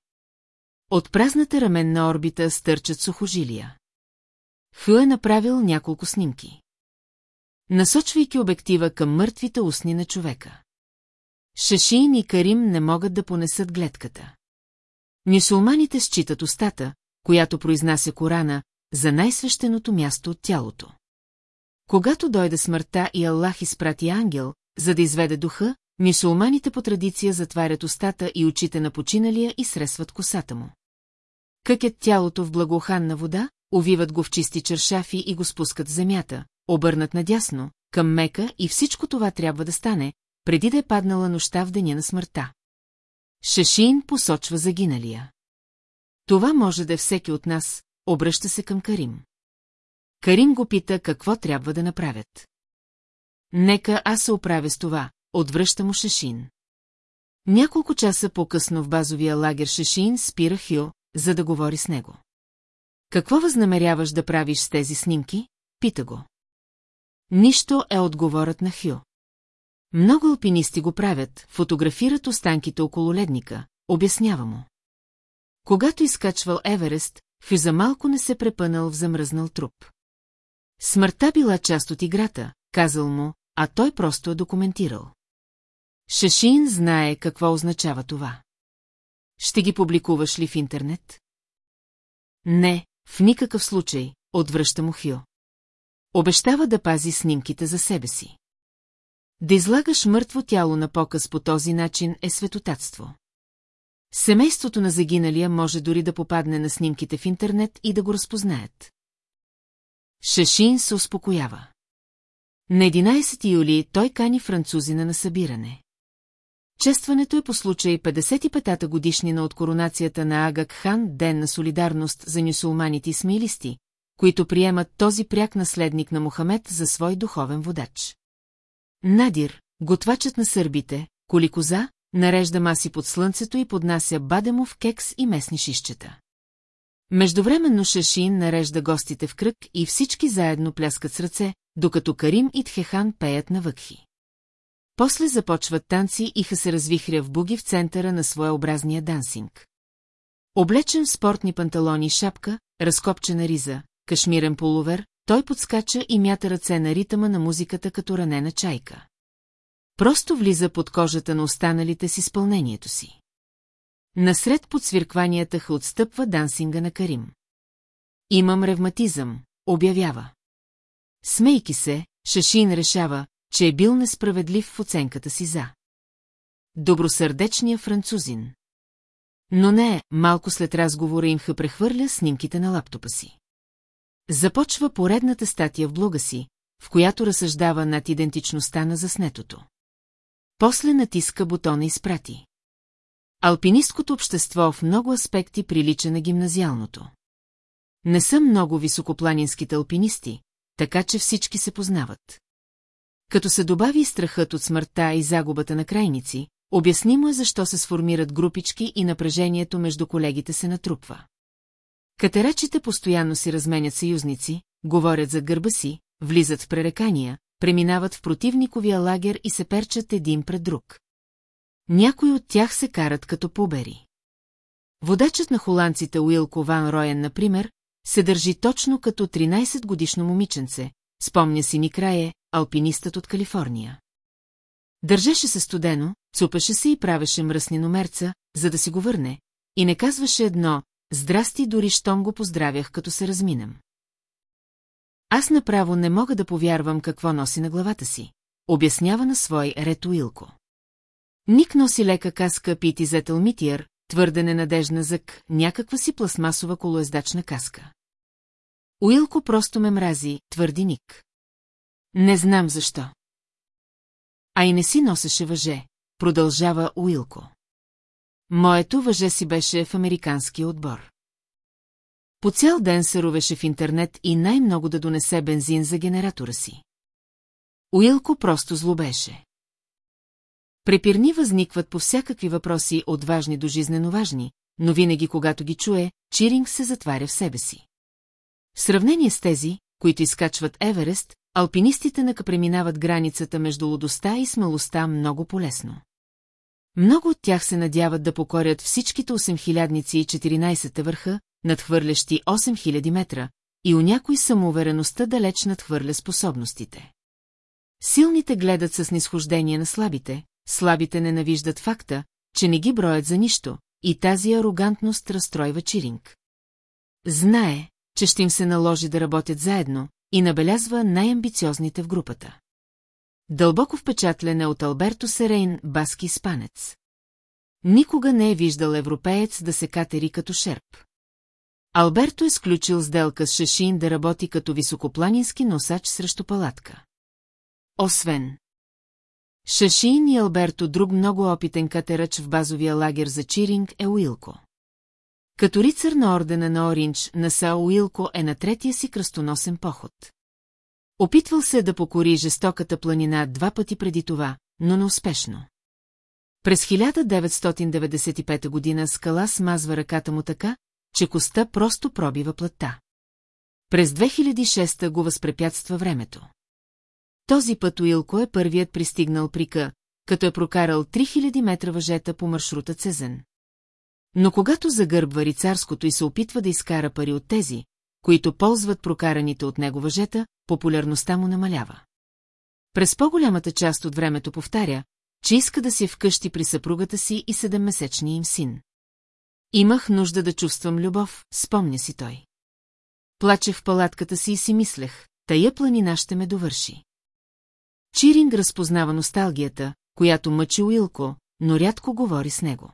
От празната раменна орбита стърчат сухожилия. Хю е направил няколко снимки. Насочвайки обектива към мъртвите устни на човека. Шашин и Карим не могат да понесат гледката. Мюсулманите считат устата, която произнася Корана, за най-свещеното място от тялото. Когато дойде смъртта и Аллах изпрати ангел, за да изведе духа, мюсулманите по традиция затварят устата и очите на починалия и сресват косата му. Къкят тялото в благоханна вода, увиват го в чисти чершафи и го спускат в земята, обърнат надясно, към Мека и всичко това трябва да стане, преди да е паднала нощта в деня на смъртта. Шашин посочва загиналия. Това може да е всеки от нас, обръща се към Карим. Карим го пита какво трябва да направят. Нека аз се оправя с това, отвръща му Шашин. Няколко часа по-късно в базовия лагер Шашин спира Хил, за да говори с него. Какво възнамеряваш да правиш с тези снимки? Пита го. Нищо е отговорът на Хю. Много алпинисти го правят, фотографират останките около ледника, обяснява му. Когато изкачвал Еверест, Хю за малко не се препънал в замръзнал труп. Смъртта била част от играта, казал му, а той просто е документирал. Шашин знае какво означава това. Ще ги публикуваш ли в интернет? Не, в никакъв случай, отвръща му Хил. Обещава да пази снимките за себе си. Да излагаш мъртво тяло на показ по този начин е светотатство. Семейството на загиналия може дори да попадне на снимките в интернет и да го разпознаят. Шашин се успокоява. На 11 юли той кани французина на събиране. Честването е по случай 55-та годишнина от коронацията на Агак Хан, ден на солидарност за нюсулманите и смилисти, които приемат този пряк наследник на Мохамед за свой духовен водач. Надир, готвачът на сърбите, коликоза, нарежда маси под слънцето и поднася бадемов кекс и местни шишчета. Междувременно Шашин нарежда гостите в кръг и всички заедно пляскат с ръце, докато Карим и Тхехан пеят на въкхи. После започват танци и ха се развихря в буги в центъра на своеобразния дансинг. Облечен в спортни панталони и шапка, разкопчена риза, кашмирен полувер, той подскача и мята ръце на ритъма на музиката като ранена чайка. Просто влиза под кожата на останалите с изпълнението си. Насред подсвиркванията ха отстъпва дансинга на Карим. Имам ревматизъм, обявява. Смейки се, Шашин решава, че е бил несправедлив в оценката си за. Добросърдечния французин. Но не, малко след разговора им ха прехвърля снимките на лаптопа си. Започва поредната статия в блога си, в която разсъждава над идентичността на заснетото. После натиска бутона изпрати. Алпинисткото общество в много аспекти прилича на гимназиалното. Не са много високопланинските алпинисти, така че всички се познават. Като се добави страхът от смъртта и загубата на крайници, обяснимо е защо се сформират групички и напрежението между колегите се натрупва. Катерачите постоянно си разменят съюзници, говорят за гърба си, влизат в пререкания, преминават в противниковия лагер и се перчат един пред друг. Някои от тях се карат като побери. Водачът на холандците Уилко Ван Роен, например, се държи точно като 13-годишно момиченце, спомня си ни крае, алпинистът от Калифорния. Държеше се студено, цупеше се и правеше мръсни номерца, за да си го върне, и не казваше едно «Здрасти» дори щом го поздравях, като се разминем. Аз направо не мога да повярвам какво носи на главата си, обяснява на свой ред Уилко. Ник носи лека каска Пити Зетълмитиер, твърде ненадежна зък, някаква си пластмасова колоездачна каска. Уилко просто ме мрази, твърди Ник. Не знам защо. А и не си носеше въже, продължава Уилко. Моето въже си беше в американския отбор. По цял ден се ровеше в интернет и най-много да донесе бензин за генератора си. Уилко просто злобеше. Препирни възникват по всякакви въпроси от важни до жизнено важни, но винаги когато ги чуе, Чиринг се затваря в себе си. В сравнение с тези, които изкачват Еверест, алпинистите нака преминават границата между лудостта и смелостта много полесно. Много от тях се надяват да покорят всичките 8000 и 14 върха, надхвърлящи 8000 метра, и у някой самоувереността далеч надхвърля способностите. Силните гледат с нисхождение на слабите, слабите ненавиждат факта, че не ги броят за нищо, и тази арогантност разстройва Чиринг. Знае, че ще им се наложи да работят заедно, и набелязва най-амбициозните в групата. Дълбоко впечатлен е от Алберто Серейн, баски испанец. Никога не е виждал европеец да се катери като шерп. Алберто е сключил сделка с Шашин да работи като високопланински носач срещу палатка. Освен Шашин и Алберто друг много опитен катерач в базовия лагер за Чиринг е Уилко. Като рицар на ордена на Оринч, Насао Уилко е на третия си кръстоносен поход. Опитвал се да покори жестоката планина два пъти преди това, но неуспешно. През 1995 година скала смазва ръката му така, че коста просто пробива плътта. През 2006 го възпрепятства времето. Този път Уилко е първият пристигнал при К, като е прокарал 3000 метра въжета по маршрута Цезен. Но когато загърбва рицарското и се опитва да изкара пари от тези, които ползват прокараните от него въжета, популярността му намалява. През по-голямата част от времето повтаря, че иска да си вкъщи при съпругата си и седеммесечния им син. Имах нужда да чувствам любов, спомня си той. Плачех в палатката си и си мислех, тая планина ще ме довърши. Чиринг разпознава носталгията, която мъчи Уилко, но рядко говори с него.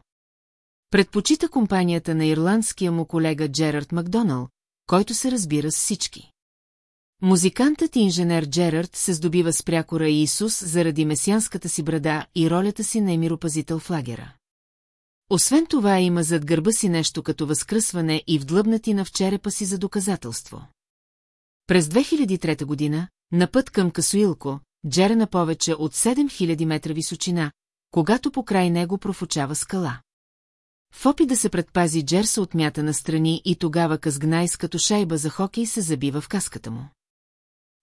Предпочита компанията на ирландския му колега Джерард Макдонал, който се разбира с всички. Музикантът и инженер Джерард се здобива с прякора Иисус заради месианската си брада и ролята си на емиропазител в лагера. Освен това има зад гърба си нещо като възкръсване и вдлъбнатина в черепа си за доказателство. През 2003 година, на път към Касуилко, Джер на повече от 7000 метра височина, когато покрай него профучава скала. В опит да се предпази Джер се отмята на страни и тогава Казгнайс като шайба за хокей се забива в каската му.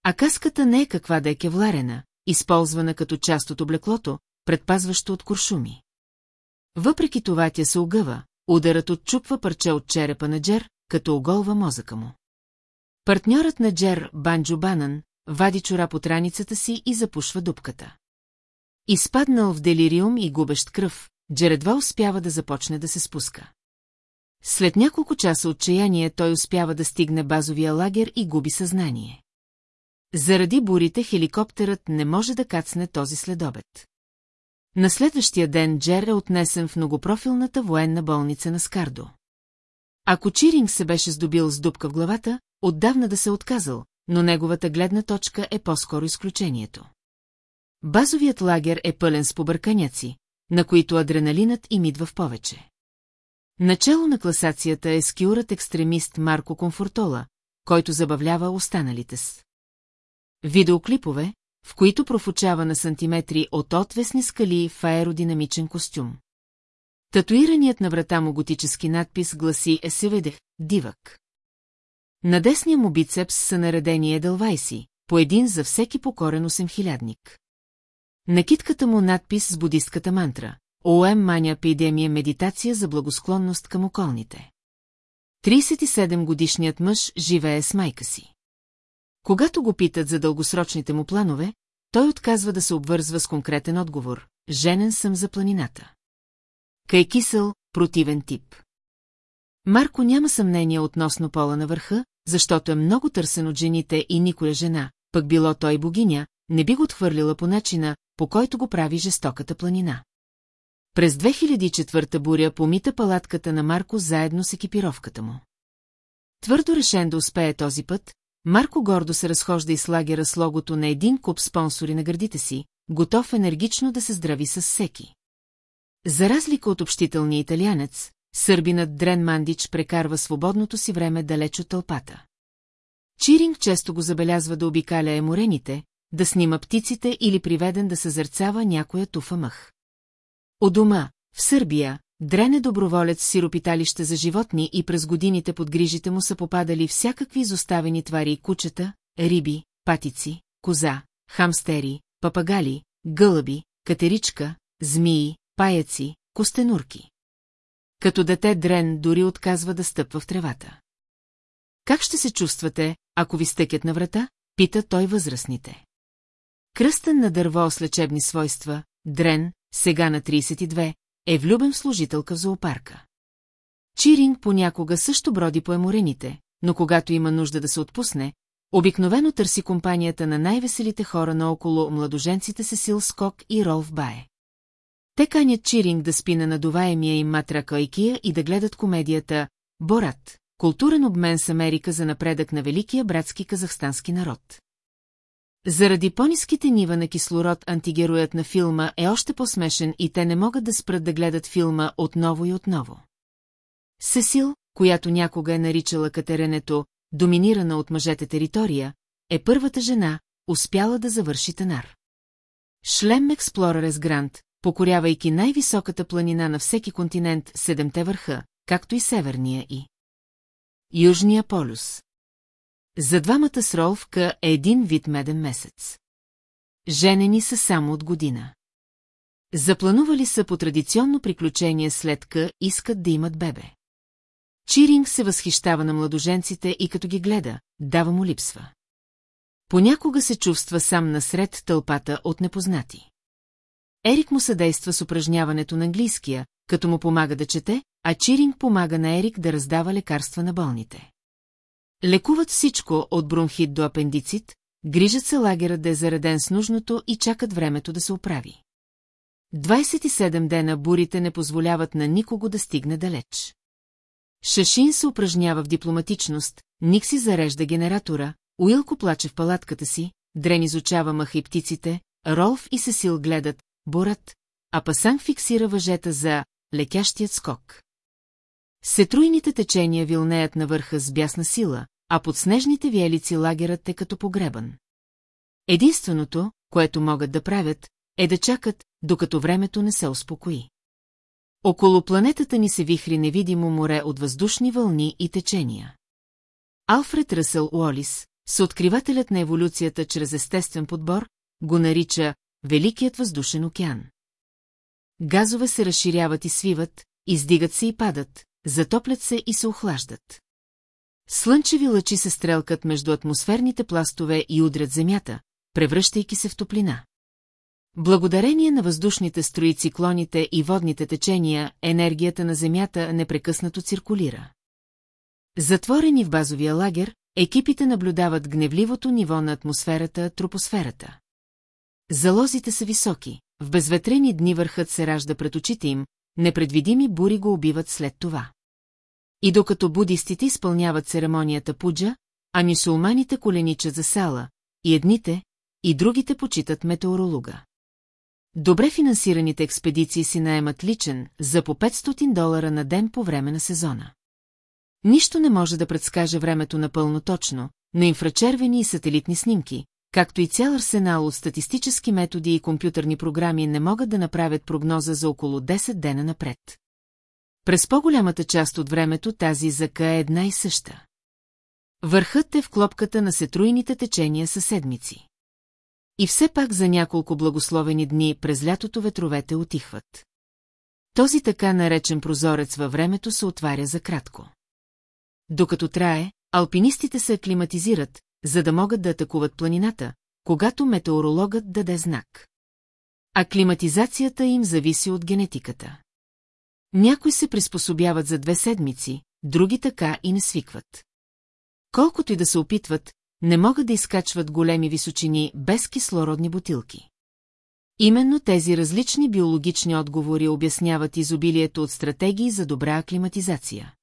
А каската не е каква да е кевларена, използвана като част от облеклото, предпазващо от куршуми. Въпреки това тя се огъва, ударът отчупва парче от черепа на Джер, като оголва мозъка му. Партньорът на Джер, Банджо Банан, вади чорап от раницата си и запушва дупката. Изпаднал в делириум и губещ кръв, Джер едва успява да започне да се спуска. След няколко часа отчаяние той успява да стигне базовия лагер и губи съзнание. Заради бурите хеликоптерът не може да кацне този следобед. На следващия ден Джер е отнесен в многопрофилната военна болница на Скардо. Ако Чиринг се беше здобил с дупка в главата, отдавна да се е отказал, но неговата гледна точка е по-скоро изключението. Базовият лагер е пълен с побърканяци, на които адреналинът им идва в повече. Начало на класацията е скиурът екстремист Марко Комфортола, който забавлява останалите с. Видеоклипове, в които профучава на сантиметри от отвесни скали в аеродинамичен костюм. Татуираният на врата му готически надпис гласи Есеведех, дивък. На десния му бицепс са наредени едълвайси, по един за всеки покорен осемхилядник. На китката му надпис с будистката мантра ОМ маня епидемия медитация за благосклонност към околните. 37-годишният мъж живее с майка си. Когато го питат за дългосрочните му планове, той отказва да се обвързва с конкретен отговор. Женен съм за планината. Кай кисел, противен тип. Марко няма съмнение относно пола на върха, защото е много търсен от жените и никоя жена, пък било той богиня, не би го отхвърлила по начина, по който го прави жестоката планина. През 2004 буря помита палатката на Марко заедно с екипировката му. Твърдо решен да успее този път, Марко гордо се разхожда и с лагера с логото на един куп спонсори на гърдите си, готов енергично да се здрави с всеки. За разлика от общителния италянец, сърбинът Дрен Мандич прекарва свободното си време далеч от тълпата. Чиринг често го забелязва да обикаля еморените, да снима птиците или приведен да съзърцава някоя туфа мъх. У дома, в Сърбия, Дрен е доброволец в сиропиталище за животни и през годините под грижите му са попадали всякакви изоставени твари кучета, риби, патици, коза, хамстери, папагали, гълъби, катеричка, змии, паяци, костенурки. Като дете Дрен дори отказва да стъпва в тревата. Как ще се чувствате, ако ви стъкят на врата? Пита той възрастните. Кръстен на дърво с лечебни свойства, Дрен, сега на 32, е влюбен служителка в зоопарка. Чиринг понякога също броди по еморените, но когато има нужда да се отпусне, обикновено търси компанията на най-веселите хора наоколо младоженците Сесил Скок и Ролф Бае. Те канят Чиринг да спи на надуваемия им матрака Айкия и да гледат комедията «Борат», културен обмен с Америка за напредък на великия братски казахстански народ. Заради по-ниските нива на кислород антигероят на филма е още по-смешен и те не могат да спрат да гледат филма отново и отново. Сесил, която някога е наричала Катеренето, доминирана от мъжете територия, е първата жена, успяла да завърши Танар. Шлем Експлоререс Грант, покорявайки най-високата планина на всеки континент Седемте върха, както и Северния и Южния полюс. За двамата с Ролф К е един вид меден месец. Женени са само от година. Запланували са по традиционно приключение след К, искат да имат бебе. Чиринг се възхищава на младоженците и като ги гледа, дава му липсва. Понякога се чувства сам насред тълпата от непознати. Ерик му съдейства с упражняването на английския, като му помага да чете, а Чиринг помага на Ерик да раздава лекарства на болните. Лекуват всичко от бронхит до апендицит, грижат се лагерът да е зареден с нужното и чакат времето да се оправи. 27 дена бурите не позволяват на никого да стигне далеч. Шашин се упражнява в дипломатичност, Ник си зарежда генератора, Уилко плаче в палатката си, Дрен изучава мъха и птиците, Ролф и Сесил гледат, борат, а Пасан фиксира въжета за летящият скок. Сетруйните течения вилнеят на върха с бясна сила, а под снежните виелици лагерът е като погребан. Единственото, което могат да правят, е да чакат, докато времето не се успокои. Около планетата ни се вихри невидимо море от въздушни вълни и течения. Алфред Ръсъл Уолис, съоткривателят на еволюцията чрез естествен подбор, го нарича Великият въздушен океан. Газове се разширяват и свиват, издигат се и падат, затоплят се и се охлаждат. Слънчеви лъчи се стрелкат между атмосферните пластове и удрят земята, превръщайки се в топлина. Благодарение на въздушните строи циклоните и водните течения, енергията на Земята непрекъснато циркулира. Затворени в базовия лагер, екипите наблюдават гневливото ниво на атмосферата, тропосферата. Залозите са високи, в безветрени дни върхът се ражда пред очите им, непредвидими бури го убиват след това. И докато будистите изпълняват церемонията пуджа, а мисулманите коленичат за сала, и едните, и другите почитат метеоролога. Добре финансираните експедиции си наемат личен, за по 500 долара на ден по време на сезона. Нищо не може да предскаже времето напълно точно, но инфрачервени и сателитни снимки, както и цял арсенал от статистически методи и компютърни програми не могат да направят прогноза за около 10 дена напред. През по-голямата част от времето тази зъка е една и съща. Върхът е в клопката на сетруйните течения със седмици. И все пак за няколко благословени дни през лятото ветровете отихват. Този така наречен прозорец във времето се отваря за кратко. Докато трае, алпинистите се аклиматизират, за да могат да атакуват планината, когато метеорологът даде знак. Аклиматизацията им зависи от генетиката. Някои се приспособяват за две седмици, други така и не свикват. Колкото и да се опитват, не могат да изкачват големи височини без кислородни бутилки. Именно тези различни биологични отговори обясняват изобилието от стратегии за добра аклиматизация.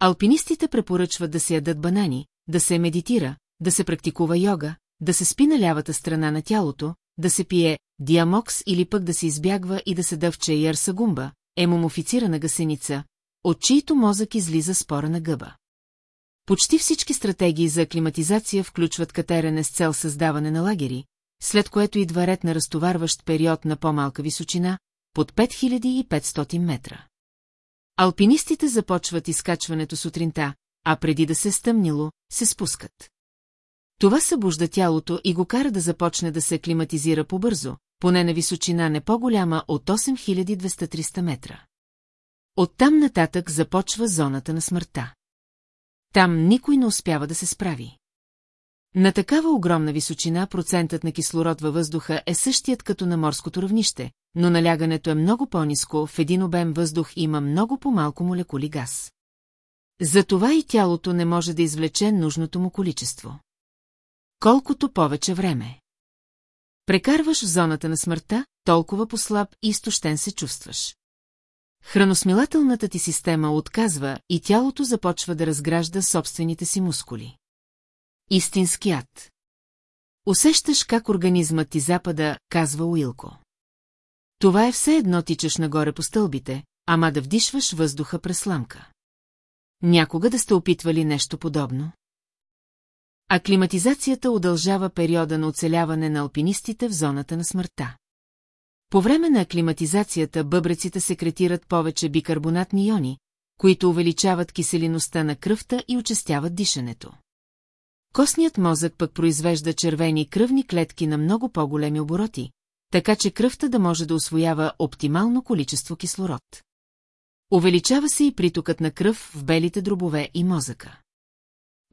Алпинистите препоръчват да се ядат банани, да се медитира, да се практикува йога, да се спи на лявата страна на тялото, да се пие диамокс или пък да се избягва и да се дъвче ярсагумба, емомофицирана гасеница, от чието мозък излиза спора на гъба. Почти всички стратегии за аклиматизация включват катерене с цел създаване на лагери, след което идва ред на разтоварващ период на по-малка височина, под 5500 метра. Алпинистите започват изкачването сутринта, а преди да се стъмнило, се спускат. Това събужда тялото и го кара да започне да се аклиматизира побързо, поне на височина не по-голяма от 8200-300 метра. Оттам нататък започва зоната на смъртта. Там никой не успява да се справи. На такава огромна височина процентът на кислород във въздуха е същият като на морското равнище, но налягането е много по-низко, в един обем въздух има много по-малко молекули газ. Затова и тялото не може да извлече нужното му количество. Колкото повече време. Прекарваш в зоната на смъртта, толкова послаб и изтощен се чувстваш. Храносмилателната ти система отказва и тялото започва да разгражда собствените си мускули. Истинският. Усещаш как организмът ти запада, казва Уилко. Това е все едно тичаш нагоре по стълбите, ама да вдишваш въздуха през сламка. Някога да сте опитвали нещо подобно? Аклиматизацията удължава периода на оцеляване на алпинистите в зоната на смъртта. По време на аклиматизацията бъбреците секретират повече бикарбонатни иони, които увеличават киселиността на кръвта и очистяват дишането. Костният мозък пък произвежда червени кръвни клетки на много по-големи обороти, така че кръвта да може да освоява оптимално количество кислород. Увеличава се и притокът на кръв в белите дробове и мозъка.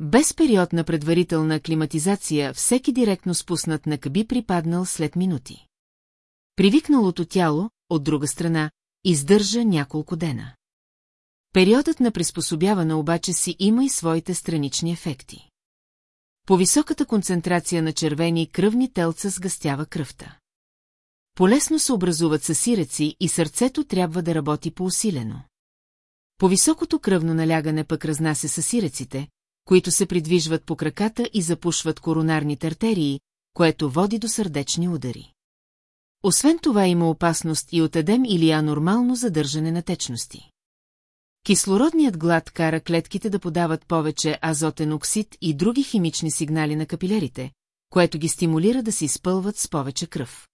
Без период на предварителна аклиматизация, всеки директно спуснат на къби припаднал след минути. Привикналото тяло, от друга страна, издържа няколко дена. Периодът на приспособяване обаче си има и своите странични ефекти. По високата концентрация на червени кръвни телца сгъстява кръвта. Полесно се образуват съсиреци и сърцето трябва да работи по-усилено. По високото кръвно налягане пък разнася съсиреците, които се придвижват по краката и запушват коронарните артерии, което води до сърдечни удари. Освен това има опасност и от едем или анормално задържане на течности. Кислородният глад кара клетките да подават повече азотен оксид и други химични сигнали на капилярите, което ги стимулира да се изпълват с повече кръв.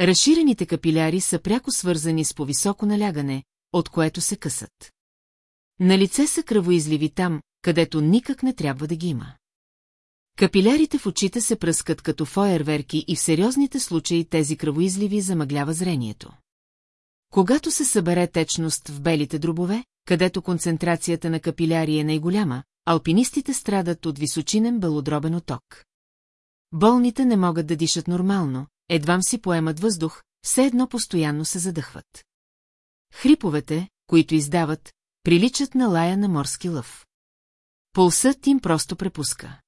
Разширените капиляри са пряко свързани с повисоко налягане, от което се късат. На лице са кръвоизливи там, където никак не трябва да ги има. Капилярите в очите се пръскат като фойерверки и в сериозните случаи тези кръвоизливи замъглява зрението. Когато се събере течност в белите дробове, където концентрацията на капиляри е най-голяма, алпинистите страдат от височинен белодробен оток. Болните не могат да дишат нормално, едвам си поемат въздух, все едно постоянно се задъхват. Хриповете, които издават, приличат на лая на морски лъв. Пулсът им просто препуска.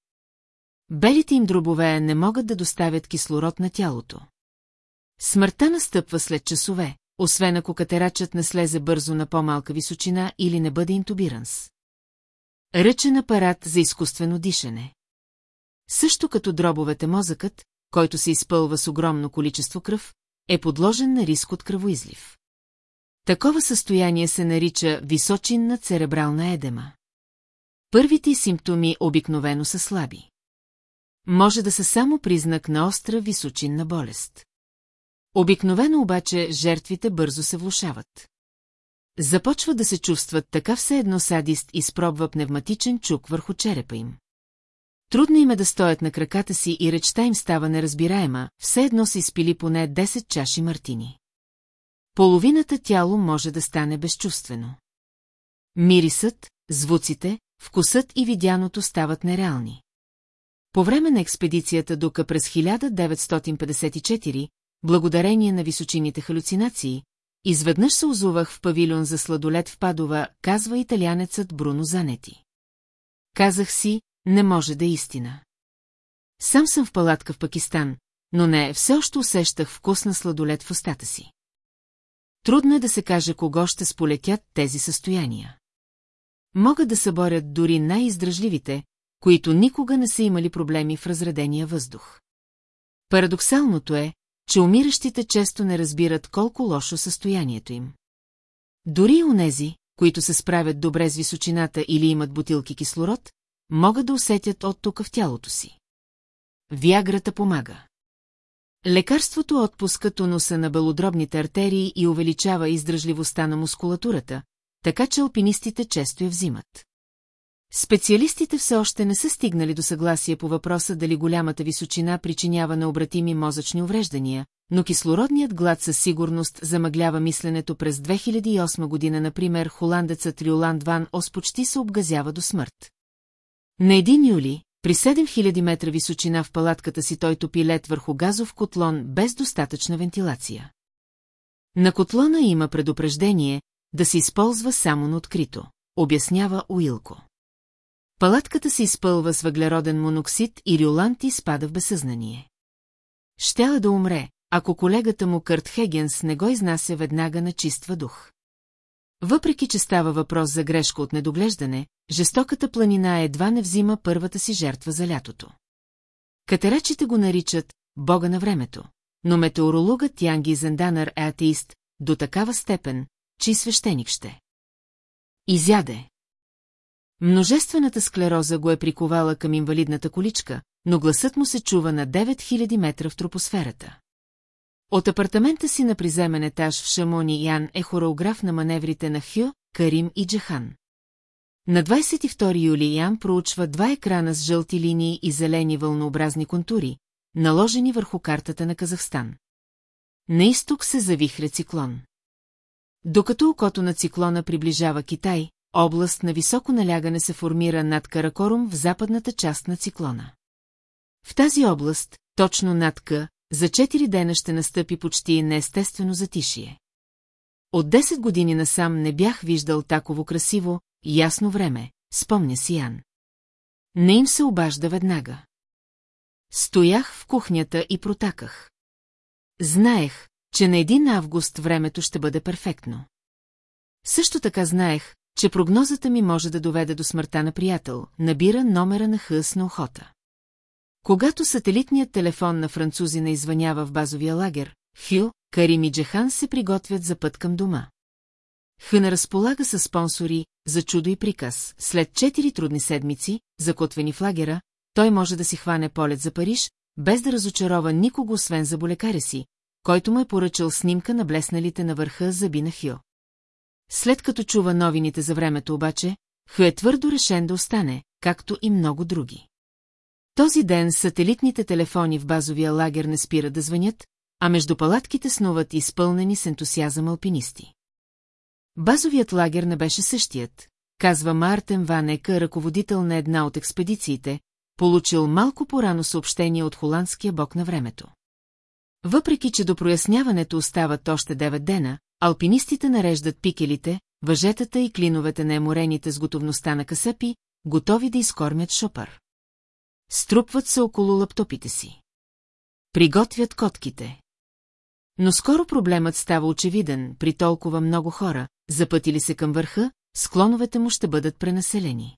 Белите им дробове не могат да доставят кислород на тялото. Смъртта настъпва след часове, освен ако катерачът не слезе бързо на по-малка височина или не бъде интубиран с. Ръчен апарат за изкуствено дишане. Също като дробовете мозъкът, който се изпълва с огромно количество кръв, е подложен на риск от кръвоизлив. Такова състояние се нарича височинна церебрална едема. Първите симптоми обикновено са слаби. Може да са само признак на остра височинна болест. Обикновено обаче жертвите бързо се влушават. Започва да се чувстват така все едно садист изпробва пневматичен чук върху черепа им. Трудно им е да стоят на краката си и речта им става неразбираема, все едно се изпили поне 10 чаши мартини. Половината тяло може да стане безчувствено. Мирисът, звуците, вкусът и видяното стават нереални. По време на експедицията дока през 1954, благодарение на височините халюцинации, изведнъж се озувах в павилион за сладолет в Падова, казва италянецът Бруно Занети. Казах си, не може да е истина. Сам съм в палатка в Пакистан, но не, все още усещах вкус на сладолет в устата си. Трудно е да се каже кого ще сполетят тези състояния. Могат да съборят дори най-издръжливите, които никога не са имали проблеми в разредения въздух. Парадоксалното е, че умиращите често не разбират колко лошо състоянието им. Дори и онези, които се справят добре с височината или имат бутилки кислород, могат да усетят оттука в тялото си. Виаграта помага. Лекарството отпуска тонуса на белодробните артерии и увеличава издръжливостта на мускулатурата, така че алпинистите често я взимат. Специалистите все още не са стигнали до съгласие по въпроса дали голямата височина причинява необратими мозъчни увреждания, но кислородният глад със сигурност замъглява мисленето през 2008 година, например, холандецът Риоланд Ван Ос почти се обгазява до смърт. На 1 юли, при 7000 метра височина в палатката си той топи лед върху газов котлон без достатъчна вентилация. На котлона има предупреждение да се използва само на открито, обяснява Уилко. Палатката се изпълва с въглероден моноксид и Рюланти спада в безсъзнание. Щяла да умре, ако колегата му Кърт Хегенс не го изнася веднага на чист въздух. Въпреки, че става въпрос за грешка от недоглеждане, жестоката планина едва не взима първата си жертва за лятото. Катерачите го наричат «бога на времето», но метеорологът Янги Зенданър е атеист до такава степен, че и свещеник ще. Изяде. Множествената склероза го е приковала към инвалидната количка, но гласът му се чува на 9000 метра в тропосферата. От апартамента си на приземен етаж в Шамони Ян е хореограф на маневрите на Хю, Карим и Джахан. На 22 юли Ян проучва два екрана с жълти линии и зелени вълнообразни контури, наложени върху картата на Казахстан. На изток се завихря циклон. Докато окото на циклона приближава Китай, област на високо налягане се формира над Каракорум в западната част на циклона. В тази област, точно над К, за четири дена ще настъпи почти неестествено затишие. От 10 години насам не бях виждал таково красиво, ясно време, спомня си Ян. Не им се обажда веднага. Стоях в кухнята и протаках. Знаех, че на един август времето ще бъде перфектно. Също така знаех, че прогнозата ми може да доведе до смъртта на приятел, набира номера на хъс на охота. Когато сателитният телефон на французина извънява в базовия лагер, Хю, Карим и Джехан се приготвят за път към дома. Хъна разполага с спонсори за чудо и приказ. След четири трудни седмици, закотвени в лагера, той може да си хване полет за Париж, без да разочарова никого освен за болекаря си, който му е поръчал снимка на блесналите на върха зъби на Хю. След като чува новините за времето обаче, Хю е твърдо решен да остане, както и много други. Този ден сателитните телефони в базовия лагер не спират да звънят, а между палатките снуват изпълнени с ентусиазъм алпинисти. Базовият лагер не беше същият, казва Мартен Ванека, ръководител на една от експедициите, получил малко порано съобщение от холандския бок на времето. Въпреки, че до проясняването остават още 9 дена, алпинистите нареждат пикелите, въжетата и клиновете на еморените с готовността на касапи, готови да изкормят шопър. Струпват се около лаптопите си. Приготвят котките. Но скоро проблемът става очевиден при толкова много хора, запътили се към върха, склоновете му ще бъдат пренаселени.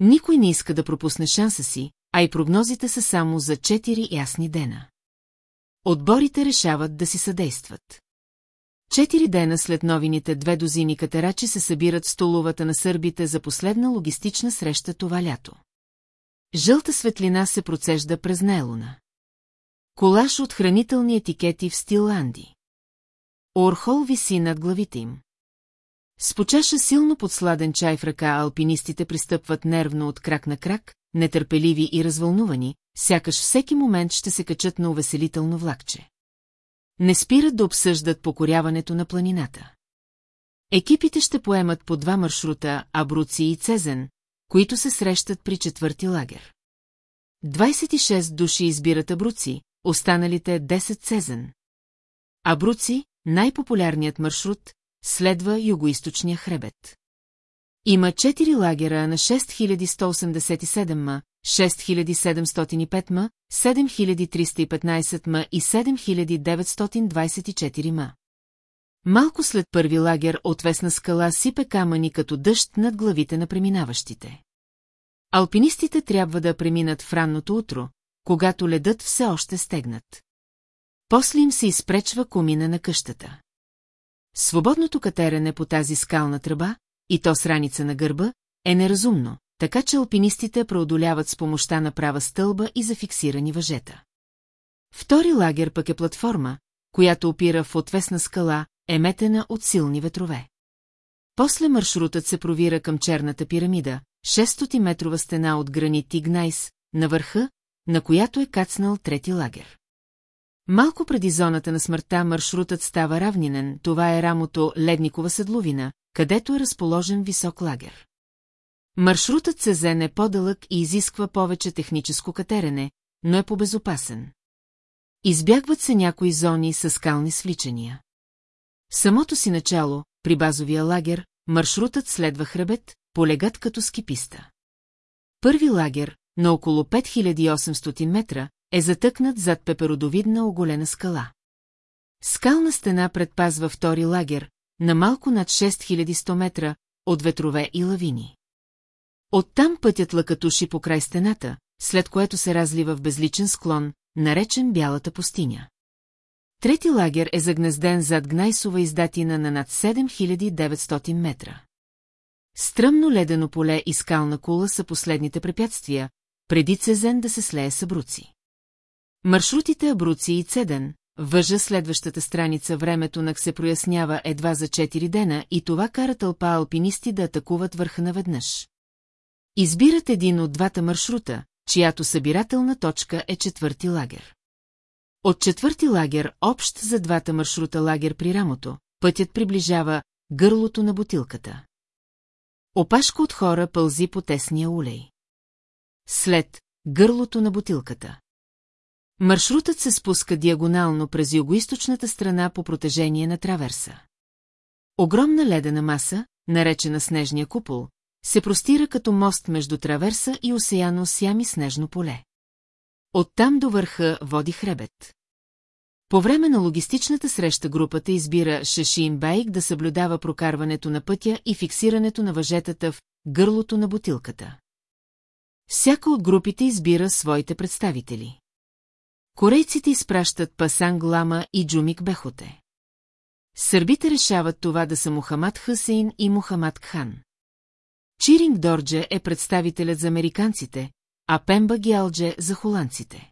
Никой не иска да пропусне шанса си, а и прогнозите са само за 4 ясни дена. Отборите решават да си съдействат. Четири дена след новините две дозини катерачи се събират в столовата на сърбите за последна логистична среща това лято. Жълта светлина се процежда през Нелуна. Колаш от хранителни етикети в стил Анди. Орхол виси над главите им. С почаша силно подсладен чай в ръка алпинистите пристъпват нервно от крак на крак, нетърпеливи и развълнувани, сякаш всеки момент ще се качат на увеселително влакче. Не спират да обсъждат покоряването на планината. Екипите ще поемат по два маршрута Абруци и Цезен, които се срещат при четвърти лагер. 26 души избират Абруци, останалите 10 Цезен. Абруци, най-популярният маршрут, следва югоисточния хребет. Има 4 лагера на 6187 ма, 6705 ма, 7315 ма и 7924 ма. Малко след първи лагер отвесна скала сипе камъни като дъжд над главите на преминаващите. Алпинистите трябва да преминат в ранното утро, когато ледът все още стегнат. После им се изпречва комина на къщата. Свободното катерене по тази скална тръба, и то с раница на гърба, е неразумно, така че алпинистите преодоляват с помощта на права стълба и зафиксирани въжета. Втори лагер пък е платформа, която опира в отвесна скала, еметена от силни ветрове. После маршрутът се провира към черната пирамида, 600-метрова стена от гранит и гнайс, на върха, на която е кацнал трети лагер. Малко преди зоната на смъртта маршрутът става равнинен, това е рамото Ледникова седловина, където е разположен висок лагер. Маршрутът Сезен е по-дълъг и изисква повече техническо катерене, но е по-безопасен. Избягват се някои зони с скални свличания. В самото си начало, при базовия лагер, маршрутът следва хребет, полегат като скиписта. Първи лагер, на около 5800 метра, е затъкнат зад пеперодовидна оголена скала. Скална стена предпазва втори лагер, на малко над 6100 метра, от ветрове и лавини. Оттам пътят лъкатуши по край стената, след което се разлива в безличен склон, наречен Бялата пустиня. Трети лагер е загнезден зад Гнайсова издатина на над 7900 метра. Стръмно ледено поле и скална кула са последните препятствия, преди Цезен да се слее с Абруци. Маршрутите Абруци и Цеден, въжа следващата страница времето на се прояснява едва за 4 дена и това кара тълпа алпинисти да атакуват върха наведнъж. Избират един от двата маршрута, чиято събирателна точка е четвърти лагер. От четвърти лагер, общ за двата маршрута лагер при рамото, пътят приближава гърлото на бутилката. Опашко от хора пълзи по тесния улей. След гърлото на бутилката. Маршрутът се спуска диагонално през югоисточната страна по протежение на траверса. Огромна ледена маса, наречена снежния купол, се простира като мост между траверса и осеяно сями снежно поле. Оттам до върха води хребет. По време на логистичната среща групата избира Шашин Байк да съблюдава прокарването на пътя и фиксирането на въжетата в гърлото на бутилката. Всяка от групите избира своите представители. Корейците изпращат Пасанг Лама и Джумик Бехоте. Сърбите решават това да са Мухамад Хасейн и Мухамад Кхан. Чиринг Дордже е представителят за американците, а Пемба Гиалдже за холандците.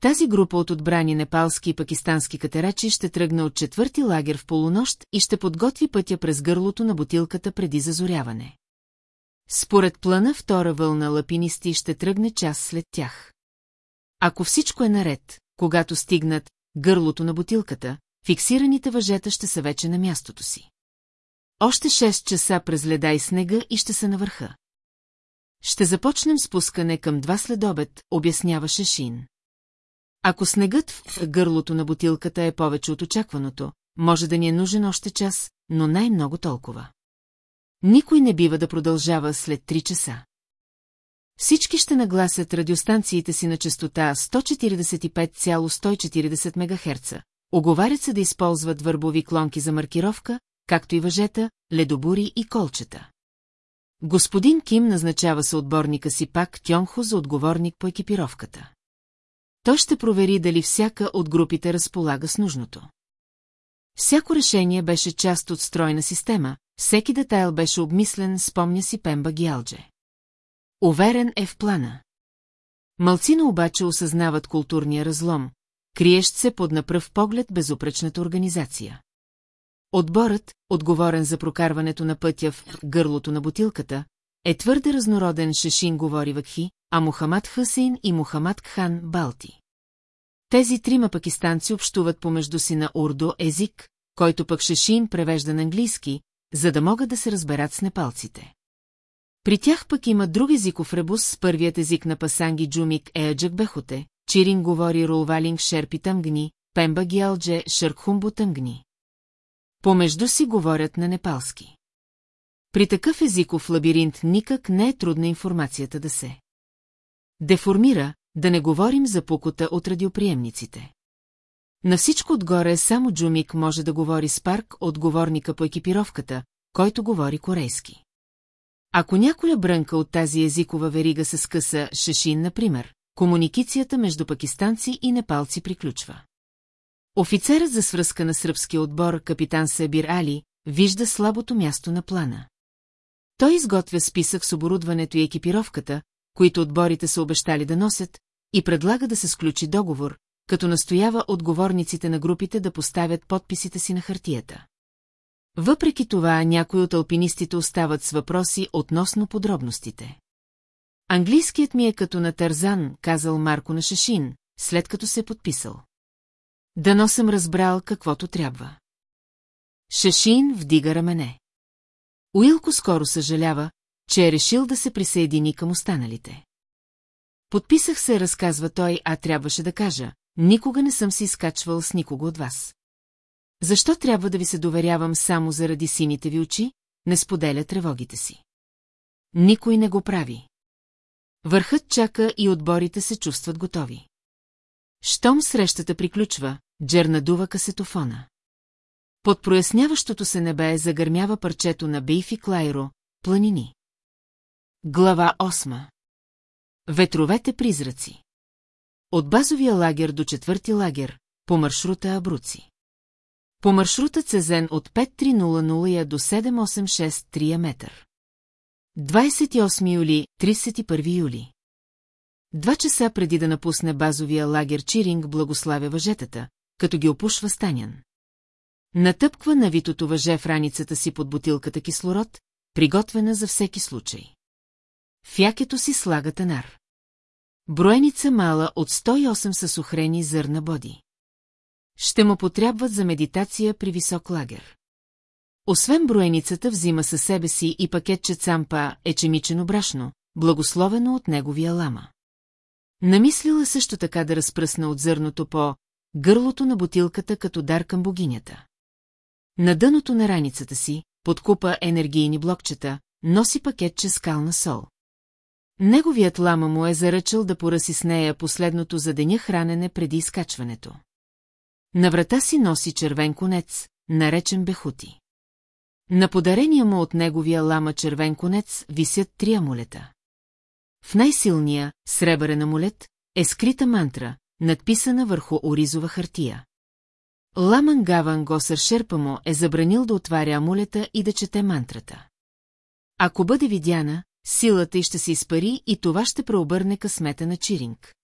Тази група от отбрани непалски и пакистански катерачи ще тръгне от четвърти лагер в полунощ и ще подготви пътя през гърлото на бутилката преди зазоряване. Според плана втора вълна лапинисти ще тръгне час след тях. Ако всичко е наред, когато стигнат гърлото на бутилката, фиксираните въжета ще са вече на мястото си. Още 6 часа през леда и снега и ще са на върха. Ще започнем спускане към два следобед, обясняваше Шин. Ако снегът в гърлото на бутилката е повече от очакваното, може да ни е нужен още час, но най-много толкова. Никой не бива да продължава след 3 часа. Всички ще нагласят радиостанциите си на частота 145,140 МГц. Оговарят се да използват върбови клонки за маркировка, както и въжета, ледобури и колчета. Господин Ким назначава съотборника си пак Тьонхо за отговорник по екипировката. Той ще провери дали всяка от групите разполага с нужното. Всяко решение беше част от стройна система, всеки детайл беше обмислен, спомня си Пемба Гиалдже. Уверен е в плана. Малцина обаче осъзнават културния разлом, криещ се под напръв поглед безупречната организация. Отборът, отговорен за прокарването на пътя в гърлото на бутилката, е твърде разнороден Шешин говори Вакхи, а Мухамад Хасейн и Мухамад Кхан Балти. Тези трима пакистанци общуват помежду си на урдо език, който пък Шешин превежда на английски, за да могат да се разберат с непалците. При тях пък има друг езиков ребус, първият език на пасанги джумик е Аджак Бехоте, Чирин говори Рулвалинг Шерпи Тъмгни, Пемба Гиалдже Шъркхумбо Тъмгни. Помежду си говорят на непалски. При такъв езиков лабиринт никак не е трудна информацията да се деформира, да не говорим за пукота от радиоприемниците. На всичко отгоре само Джумик може да говори с парк отговорника по екипировката, който говори корейски. Ако някоя брънка от тази езикова верига се скъса Шешин, например, комуникацията между пакистанци и непалци приключва. Офицерът за свръзка на сръбския отбор, капитан Сабир Али, вижда слабото място на плана. Той изготвя списък с оборудването и екипировката, които отборите са обещали да носят, и предлага да се сключи договор, като настоява отговорниците на групите да поставят подписите си на хартията. Въпреки това, някои от алпинистите остават с въпроси относно подробностите. Английският ми е като на Тарзан, казал Марко на Шашин, след като се е подписал. Дано съм разбрал каквото трябва. Шашин вдига рамене. Уилко скоро съжалява, че е решил да се присъедини към останалите. Подписах се, разказва той, а трябваше да кажа, никога не съм се изкачвал с никого от вас. Защо трябва да ви се доверявам само заради сините ви очи? Не споделя тревогите си. Никой не го прави. Върхът чака и отборите се чувстват готови. Щом срещата приключва, Джер надува касетофона. Под проясняващото се небе загърмява парчето на Бейфи Клайро, планини. Глава 8 Ветровете призраци От базовия лагер до четвърти лагер, по маршрута Абруци. По маршрута Цезен от 5300 до 7863 метър. 28 юли, 31 юли. Два часа преди да напусне базовия лагер Чиринг благославя въжетата, като ги опушва Станян. Натъпква навитото въже в раницата си под бутилката кислород, приготвена за всеки случай. В якето си слага танар. Броеница мала от 108 съсухрени зърна боди. Ще му потребват за медитация при висок лагер. Освен броеницата взима със себе си и пакетче цампа ечемичено брашно, благословено от неговия лама. Намислила също така да разпръсна от зърното по гърлото на бутилката като дар към богинята. На дъното на раницата си, под купа енергийни блокчета, носи пакетче скална сол. Неговият лама му е заръчал да поръси с нея последното за деня хранене преди изкачването. На врата си носи червен конец, наречен Бехути. На подарения му от неговия лама червен конец висят три амулета. В най-силния, сребърен амулет, е скрита мантра, надписана върху оризова хартия. Ламан Гаван Госър Шерпа му е забранил да отваря амулета и да чете мантрата. Ако бъде видяна, силата й ще се изпари и това ще преобърне късмета на Чиринг.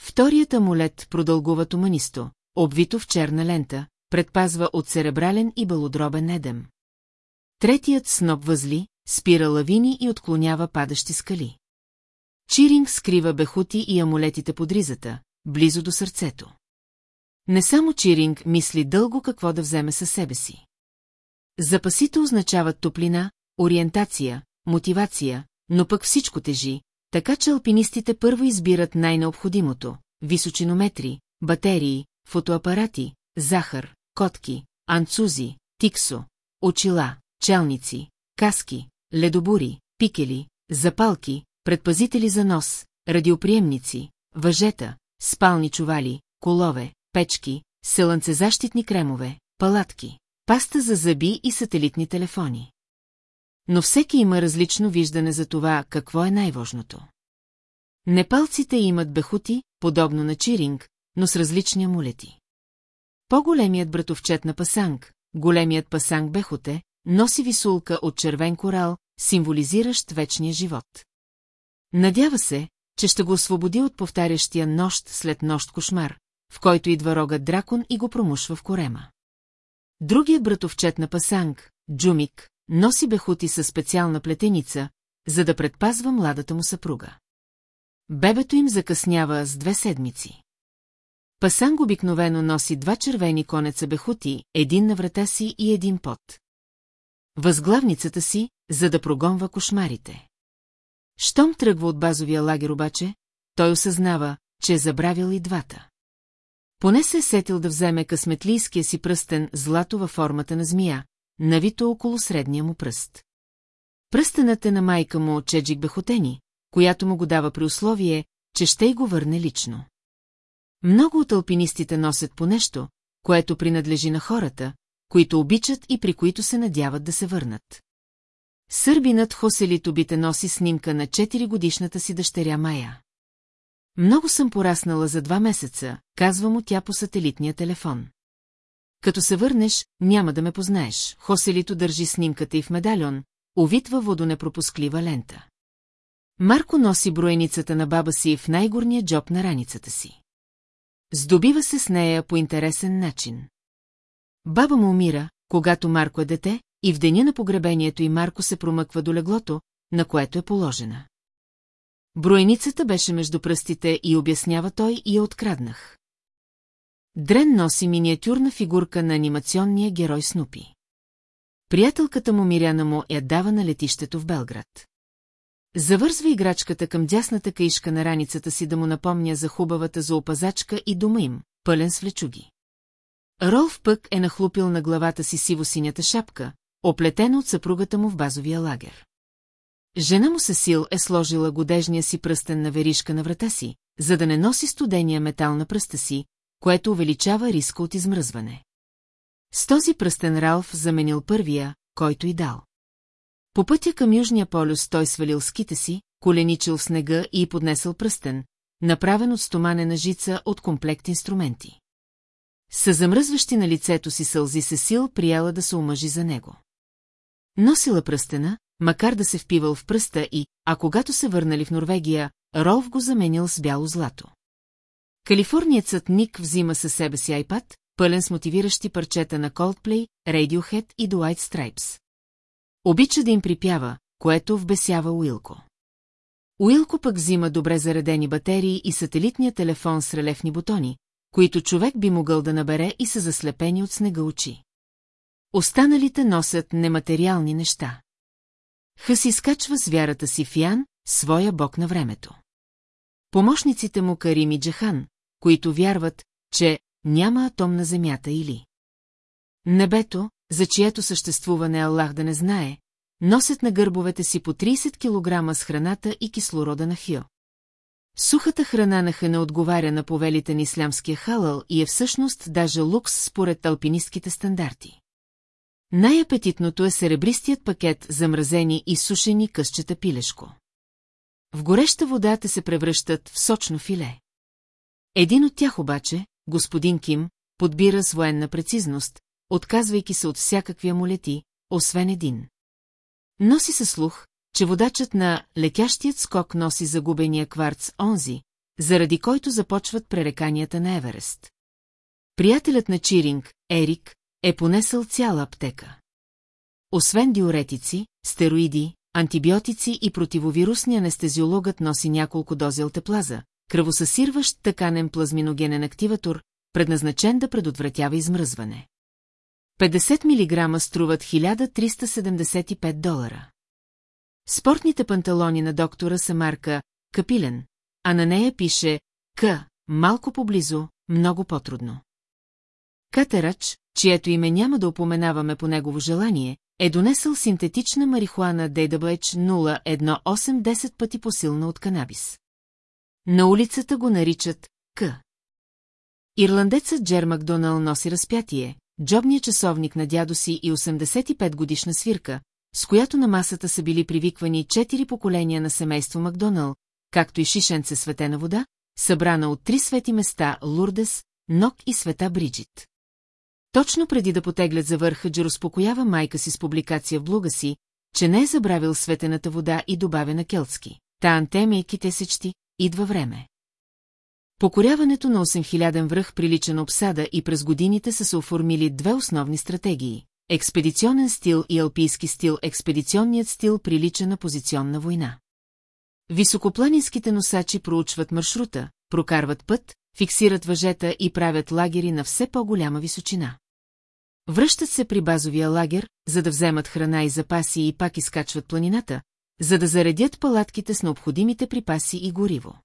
Вторият амулет продългува туманисто, обвито в черна лента, предпазва от церебрален и балодробен едем. Третият сноп възли, спира лавини и отклонява падащи скали. Чиринг скрива бехути и амулетите под ризата, близо до сърцето. Не само Чиринг мисли дълго какво да вземе със себе си. Запасите означават топлина, ориентация, мотивация, но пък всичко тежи, така че алпинистите първо избират най-необходимото – височинометри, батерии, фотоапарати, захар, котки, анцузи, тиксо, очила, челници, каски, ледобури, пикели, запалки, предпазители за нос, радиоприемници, въжета, спални чували, колове, печки, селънцезащитни кремове, палатки, паста за зъби и сателитни телефони. Но всеки има различно виждане за това, какво е най-важното. Непалците имат бехути, подобно на чиринг, но с различни амулети. По-големият братовчет на Пасанг, големият Пасанг Бехоте, носи висулка от червен корал, символизиращ вечния живот. Надява се, че ще го освободи от повтарящия нощ след нощ кошмар, в който идва рогът дракон и го промушва в корема. Другият братовчет на Пасанг, Джумик, носи бехути със специална плетеница, за да предпазва младата му съпруга. Бебето им закъснява с две седмици. Пасанг обикновено носи два червени конеца бехути, един на врата си и един пот. Възглавницата си, за да прогонва кошмарите. Щом тръгва от базовия лагер обаче, той осъзнава, че е забравил и двата. Поне се е сетил да вземе късметлийския си пръстен злато във формата на змия, навито около средния му пръст. Пръстенът е на майка му Чеджик Бехотени, която му го дава при условие, че ще й го върне лично. Много от алпинистите носят по нещо, което принадлежи на хората, които обичат и при които се надяват да се върнат. Сърбинът Хоселит обите носи снимка на 4-годишната си дъщеря Майя. Много съм пораснала за два месеца, казва му тя по сателитния телефон. Като се върнеш, няма да ме познаеш. Хоселито държи снимката и в медальон, увитва водонепропусклива лента. Марко носи броеницата на баба си в най-горния джоб на раницата си. Здобива се с нея по интересен начин. Баба му умира, когато Марко е дете, и в деня на погребението и Марко се промъква до леглото, на което е положена. Броеницата беше между пръстите и обяснява той и я откраднах. Дрен носи миниатюрна фигурка на анимационния герой Снупи. Приятелката му Миряна му я дава на летището в Белград. Завързва играчката към дясната каишка на раницата си да му напомня за хубавата зоопазачка и дома им, пълен с влечуги. Ролф пък е нахлупил на главата си сиво-синята шапка, оплетена от съпругата му в базовия лагер. Жена му Сесил е сложила годежния си пръстен на веришка на врата си, за да не носи студения метал на пръста си, което увеличава риска от измръзване. С този пръстен Ралф заменил първия, който и дал. По пътя към Южния полюс той свалил ските си, коленичил в снега и поднесъл пръстен, направен от стоманена жица от комплект инструменти. С замръзващи на лицето си сълзи Сесил прияла да се омъжи за него. Носила пръстена, макар да се впивал в пръста и, а когато се върнали в Норвегия, Ролф го заменил с бяло злато. Калифорниецът Ник взима със себе си айпад, пълен с мотивиращи парчета на Coldplay, Radiohead и The White Stripes. Обича да им припява, което вбесява Уилко. Уилко пък взима добре заредени батерии и сателитния телефон с релефни бутони, които човек би могъл да набере и са заслепени от снега очи. Останалите носят нематериални неща. Хъс изкачва с вярата си в Ян, своя бог на времето. Помощниците му Карим и Джахан, които вярват, че няма атом на Земята или... Небето, за чието съществуване Аллах да не знае, носят на гърбовете си по 30 кг с храната и кислорода на Хио. Сухата храна на Хана отговаря на повелите на ислямския халал и е всъщност даже лукс според алпинистките стандарти. Най-апетитното е серебристият пакет замразени и сушени късчета пилешко. В гореща вода те се превръщат в сочно филе. Един от тях обаче, господин Ким, подбира с военна прецизност, отказвайки се от всякакви амулети, освен един. Носи се слух, че водачът на лекящият скок носи загубения кварц онзи, заради който започват пререканията на Еверест. Приятелят на Чиринг, Ерик, е понесъл цяла аптека. Освен диуретици, стероиди, антибиотици и противовирусни анестезиологът носи няколко дози алтеплаза, кръвосъсирващ таканен плазминогенен активатор, предназначен да предотвратява измръзване. 50 мг струват 1375 долара. Спортните панталони на доктора са марка Капилен, а на нея пише К, малко поблизо, много по-трудно. Катерач, чието име няма да упоменаваме по негово желание, е донесъл синтетична марихуана DWH 018 10 пъти посилна от канабис. На улицата го наричат К. Ирландецът Джер Макдонал носи разпятие, джобния часовник на дядо си и 85 годишна свирка, с която на масата са били привиквани четири поколения на семейство Макдонал, както и шишенце светена вода, събрана от три свети места Лурдес, Нок и света Бриджит. Точно преди да потеглят за върха, Джер успокоява майка си с публикация в блога си, че не е забравил светената вода и добавя на келтски. Та антемейки те сечти, идва време. Покоряването на 8000 връх прилича на обсада и през годините са се оформили две основни стратегии – експедиционен стил и алпийски стил. Експедиционният стил прилича на позиционна война. Високопланинските носачи проучват маршрута, прокарват път, фиксират въжета и правят лагери на все по-голяма височина. Връщат се при базовия лагер, за да вземат храна и запаси и пак изкачват планината, за да заредят палатките с необходимите припаси и гориво.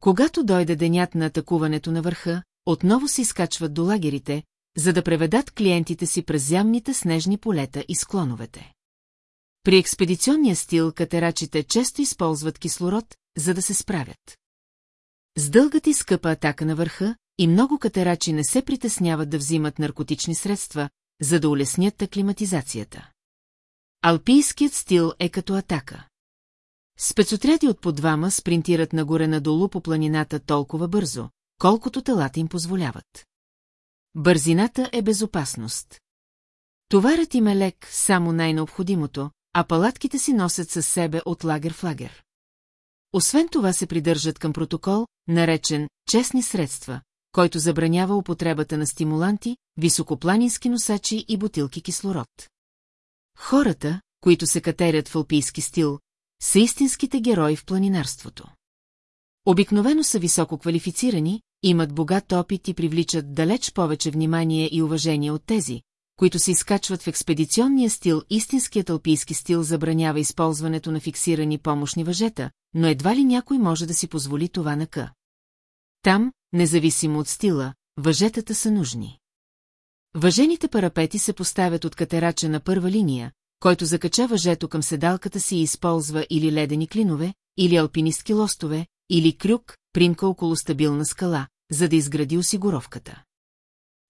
Когато дойде денят на атакуването на върха, отново се изкачват до лагерите, за да преведат клиентите си през зямните снежни полета и склоновете. При експедиционния стил катерачите често използват кислород, за да се справят. С дългата и скъпа атака на върха, и много катерачи не се притесняват да взимат наркотични средства, за да улеснят аклиматизацията. Алпийският стил е като атака. Спецотряди от по двама спринтират нагоре-надолу по планината толкова бързо, колкото телата им позволяват. Бързината е безопасност. Товарът им е лек, само най-необходимото, а палатките си носят със себе от лагер в лагер. Освен това се придържат към протокол, наречен «честни средства», който забранява употребата на стимуланти, високопланински носачи и бутилки кислород. Хората, които се катерят в алпийски стил, са истинските герои в планинарството. Обикновено са високо квалифицирани, имат богат опит и привличат далеч повече внимание и уважение от тези, които се изкачват в експедиционния стил. Истинският алпийски стил забранява използването на фиксирани помощни въжета, но едва ли някой може да си позволи това на къ. Там, независимо от стила, въжетата са нужни. Въжените парапети се поставят от катерача на първа линия, който закача въжето към седалката си и използва или ледени клинове, или алпинистки лостове, или крюк, примка около стабилна скала, за да изгради осигуровката.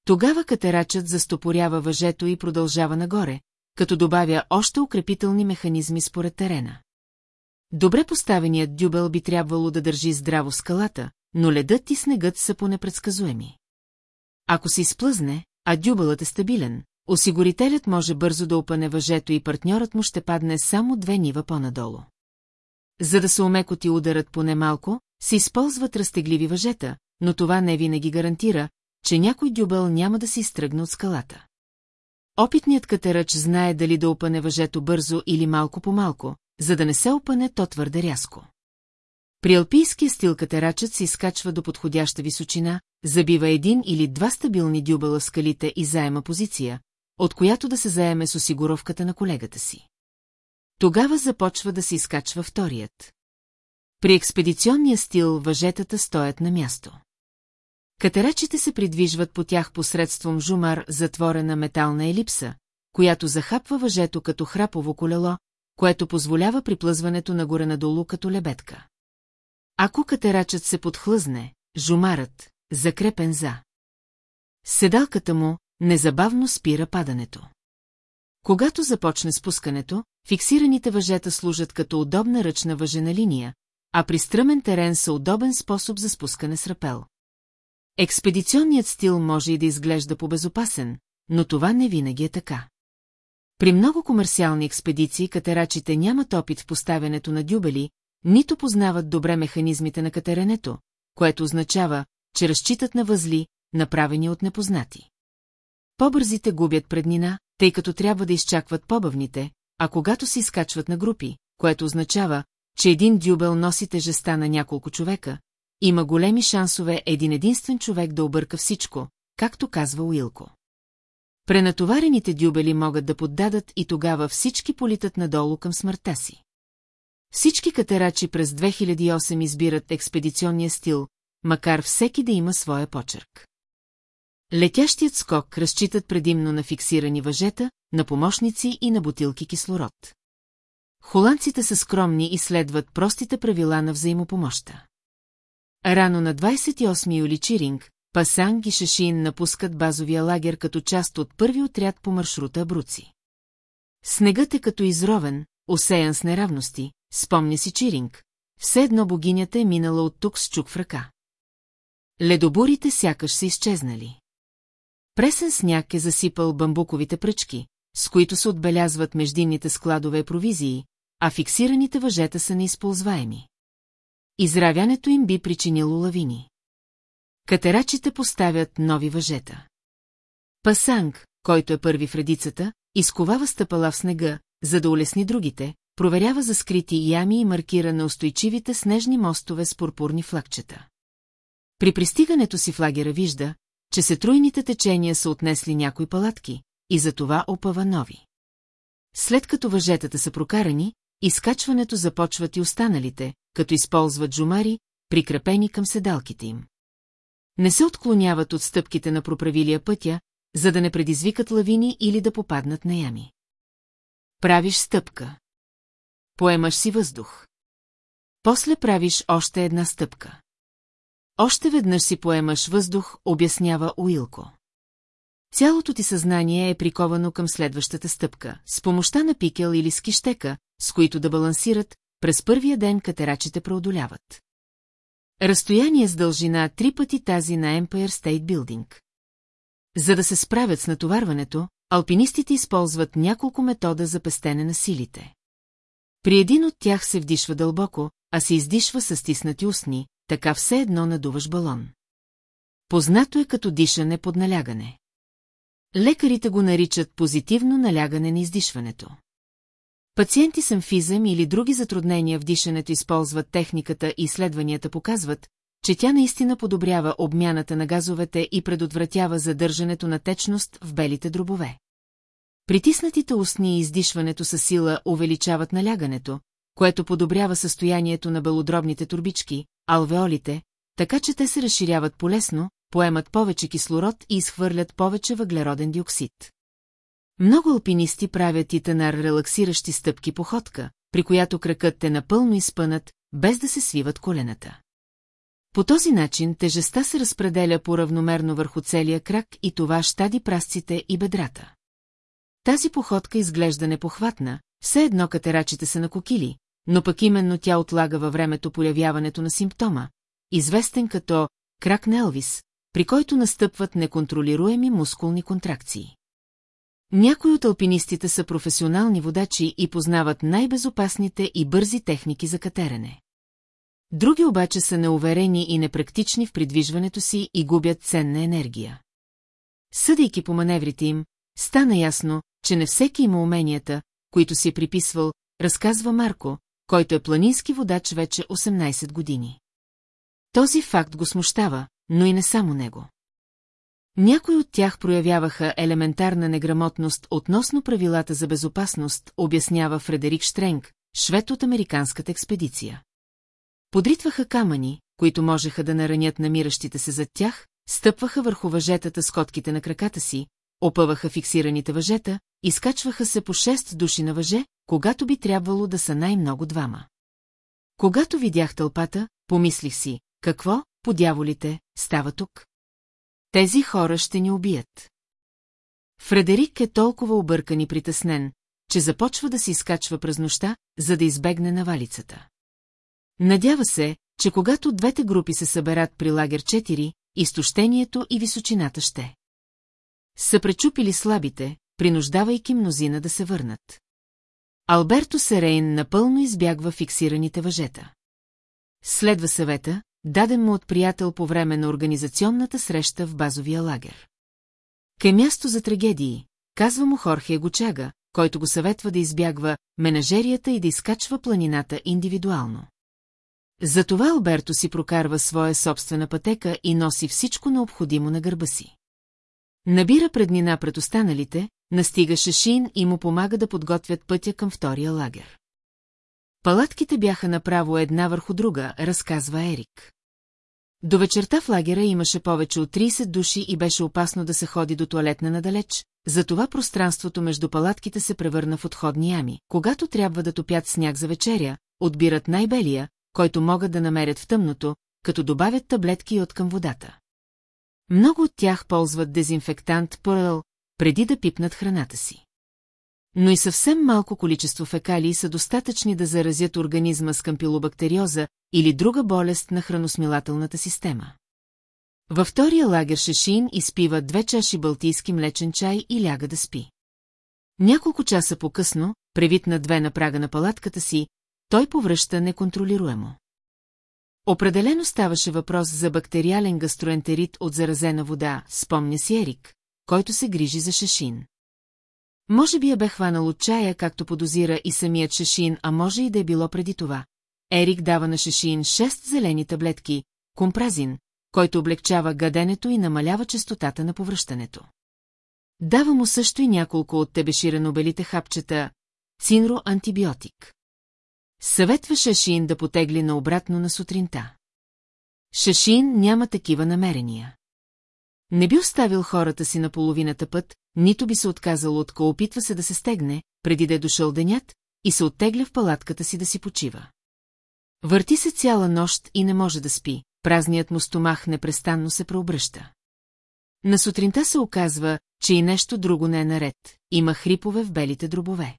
Тогава катерачът застопорява въжето и продължава нагоре, като добавя още укрепителни механизми според терена. Добре поставеният дюбел би трябвало да държи здраво скалата, но ледът и снегът са по-непредсказуеми. Ако се изплъзне, а дюбелът е стабилен, осигурителят може бързо да опане въжето и партньорът му ще падне само две нива по-надолу. За да се омекоти ударът поне малко, се използват разтегливи въжета, но това не винаги гарантира, че някой дюбел няма да се изтръгне от скалата. Опитният катерач знае дали да опане въжето бързо или малко по малко, за да не се опане то твърде рязко. При алпийския стил катерачът се изкачва до подходяща височина, забива един или два стабилни дюбела в скалите и заема позиция, от която да се заеме с осигуровката на колегата си. Тогава започва да се изкачва вторият. При експедиционния стил въжетата стоят на място. Катерачите се придвижват по тях посредством жумар затворена метална елипса, която захапва въжето като храпово колело, което позволява приплъзването нагоре-надолу като лебедка. Ако катерачът се подхлъзне, жумарът, закрепен за. Седалката му незабавно спира падането. Когато започне спускането, фиксираните въжета служат като удобна ръчна въжена линия, а при стръмен терен са удобен способ за спускане с рапел. Експедиционният стил може и да изглежда по-безопасен, но това не винаги е така. При много комерциални експедиции катерачите нямат опит в поставянето на дюбели, нито познават добре механизмите на катеренето, което означава, че разчитат на възли, направени от непознати. По-бързите губят преднина, тъй като трябва да изчакват по-бавните, а когато се изкачват на групи, което означава, че един дюбел носи тежеста на няколко човека, има големи шансове един единствен човек да обърка всичко, както казва Уилко. Пренатоварените дюбели могат да поддадат и тогава всички политат надолу към смъртта си. Всички катерачи през 2008 избират експедиционния стил, макар всеки да има своя почерк. Летящият скок разчитат предимно на фиксирани въжета, на помощници и на бутилки кислород. Холандците са скромни и следват простите правила на взаимопомощта. Рано на 28 юли Чиринг, Пасанг и Шашин напускат базовия лагер като част от първи отряд по маршрута Бруци. Снегът е като изровен, осеян с неравности, спомня си Чиринг. Все едно богинята е минала от тук с чук в ръка. Ледобурите сякаш са изчезнали. Пресен сняг е засипал бамбуковите пръчки, с които се отбелязват междинните складове провизии, а фиксираните въжета са неизползваеми. Изравянето им би причинило лавини. Катерачите поставят нови въжета. Пасанг, който е първи в редицата, изковава стъпала в снега, за да улесни другите, проверява за скрити ями и маркира на устойчивите снежни мостове с пурпурни флагчета. При пристигането си в лагера вижда, че сетруйните течения са отнесли някои палатки, и затова опава нови. След като въжетата са прокарани, изкачването започват и останалите, като използват жумари, прикрепени към седалките им. Не се отклоняват от стъпките на проправилия пътя, за да не предизвикат лавини или да попаднат на ями. Правиш стъпка. Поемаш си въздух. После правиш още една стъпка. Още веднъж си поемаш въздух, обяснява Уилко. Цялото ти съзнание е приковано към следващата стъпка, с помощта на пикел или скищека, с които да балансират, през първия ден катерачите преодоляват. Разстояние с дължина три пъти тази на Empire State Building. За да се справят с натоварването, алпинистите използват няколко метода за пестене на силите. При един от тях се вдишва дълбоко, а се издишва с стиснати устни, така все едно надуваш балон. Познато е като дишане под налягане. Лекарите го наричат позитивно налягане на издишването. Пациенти с емфизъм или други затруднения в дишането използват техниката и изследванията показват, че тя наистина подобрява обмяната на газовете и предотвратява задържането на течност в белите дробове. Притиснатите устни и издишването със сила увеличават налягането, което подобрява състоянието на белодробните турбички, алвеолите, така че те се разширяват полесно, поемат повече кислород и изхвърлят повече въглероден диоксид. Много алпинисти правят и тенар релаксиращи стъпки походка, при която кракът е напълно изпънат, без да се свиват колената. По този начин тежестта се разпределя по-равномерно върху целия крак и това щади прасците и бедрата. Тази походка изглежда непохватна, все едно катерачите са на кокили, но пък именно тя отлага във времето появяването на симптома, известен като крак на Елвис, при който настъпват неконтролируеми мускулни контракции. Някои от алпинистите са професионални водачи и познават най-безопасните и бързи техники за катерене. Други обаче са неуверени и непрактични в придвижването си и губят ценна енергия. Съдейки по маневрите им, стана ясно, че не всеки има уменията, които си е приписвал, разказва Марко, който е планински водач вече 18 години. Този факт го смущава, но и не само него. Някои от тях проявяваха елементарна неграмотност относно правилата за безопасност, обяснява Фредерик Штренг, швед от американската експедиция. Подритваха камъни, които можеха да наранят намиращите се зад тях, стъпваха върху въжетата с котките на краката си, опъваха фиксираните въжета, изкачваха се по шест души на въже, когато би трябвало да са най-много двама. Когато видях тълпата, помислих си, какво, по дяволите, става тук? Тези хора ще ни убият. Фредерик е толкова объркан и притеснен, че започва да се изкачва през нощта, за да избегне навалицата. Надява се, че когато двете групи се съберат при лагер 4, изтощението и височината ще. Са пречупили слабите, принуждавайки мнозина да се върнат. Алберто Серейн напълно избягва фиксираните въжета. Следва съвета, даден му от приятел по време на организационната среща в базовия лагер. Кай място за трагедии, казва му Хорхе Гочага, който го съветва да избягва менажерията и да изкачва планината индивидуално. Затова Алберто си прокарва своя собствена пътека и носи всичко необходимо на гърба си. Набира преднина пред останалите, настига Шашин и му помага да подготвят пътя към втория лагер. Палатките бяха направо една върху друга, разказва Ерик. До вечерта в лагера имаше повече от 30 души и беше опасно да се ходи до туалетна надалеч, затова пространството между палатките се превърна в отходни ями. Когато трябва да топят сняг за вечеря, отбират най-белия, който могат да намерят в тъмното, като добавят таблетки от към водата. Много от тях ползват дезинфектант Пърл, преди да пипнат храната си. Но и съвсем малко количество фекалии са достатъчни да заразят организма с кампилобактериоза или друга болест на храносмилателната система. Във втория лагер Шешин изпива две чаши балтийски млечен чай и ляга да спи. Няколко часа по-късно, превит на две на прага на палатката си, той повръща неконтролируемо. Определено ставаше въпрос за бактериален гастроентерит от заразена вода, спомня си Ерик, който се грижи за Шешин. Може би я бе хванал от чая, както подозира и самият Шешин, а може и да е било преди това. Ерик дава на Шешин шест зелени таблетки, компразин, който облегчава гаденето и намалява частотата на повръщането. Дава му също и няколко от тебеширено-белите хапчета, цинро-антибиотик. Съветва Шашин да потегли наобратно на сутринта. Шашин няма такива намерения. Не би оставил хората си на половината път, нито би се отказал от ко опитва се да се стегне, преди да е дошъл денят, и се оттегля в палатката си да си почива. Върти се цяла нощ и не може да спи, празният му стомах непрестанно се преобръща. На сутринта се оказва, че и нещо друго не е наред, има хрипове в белите дробове.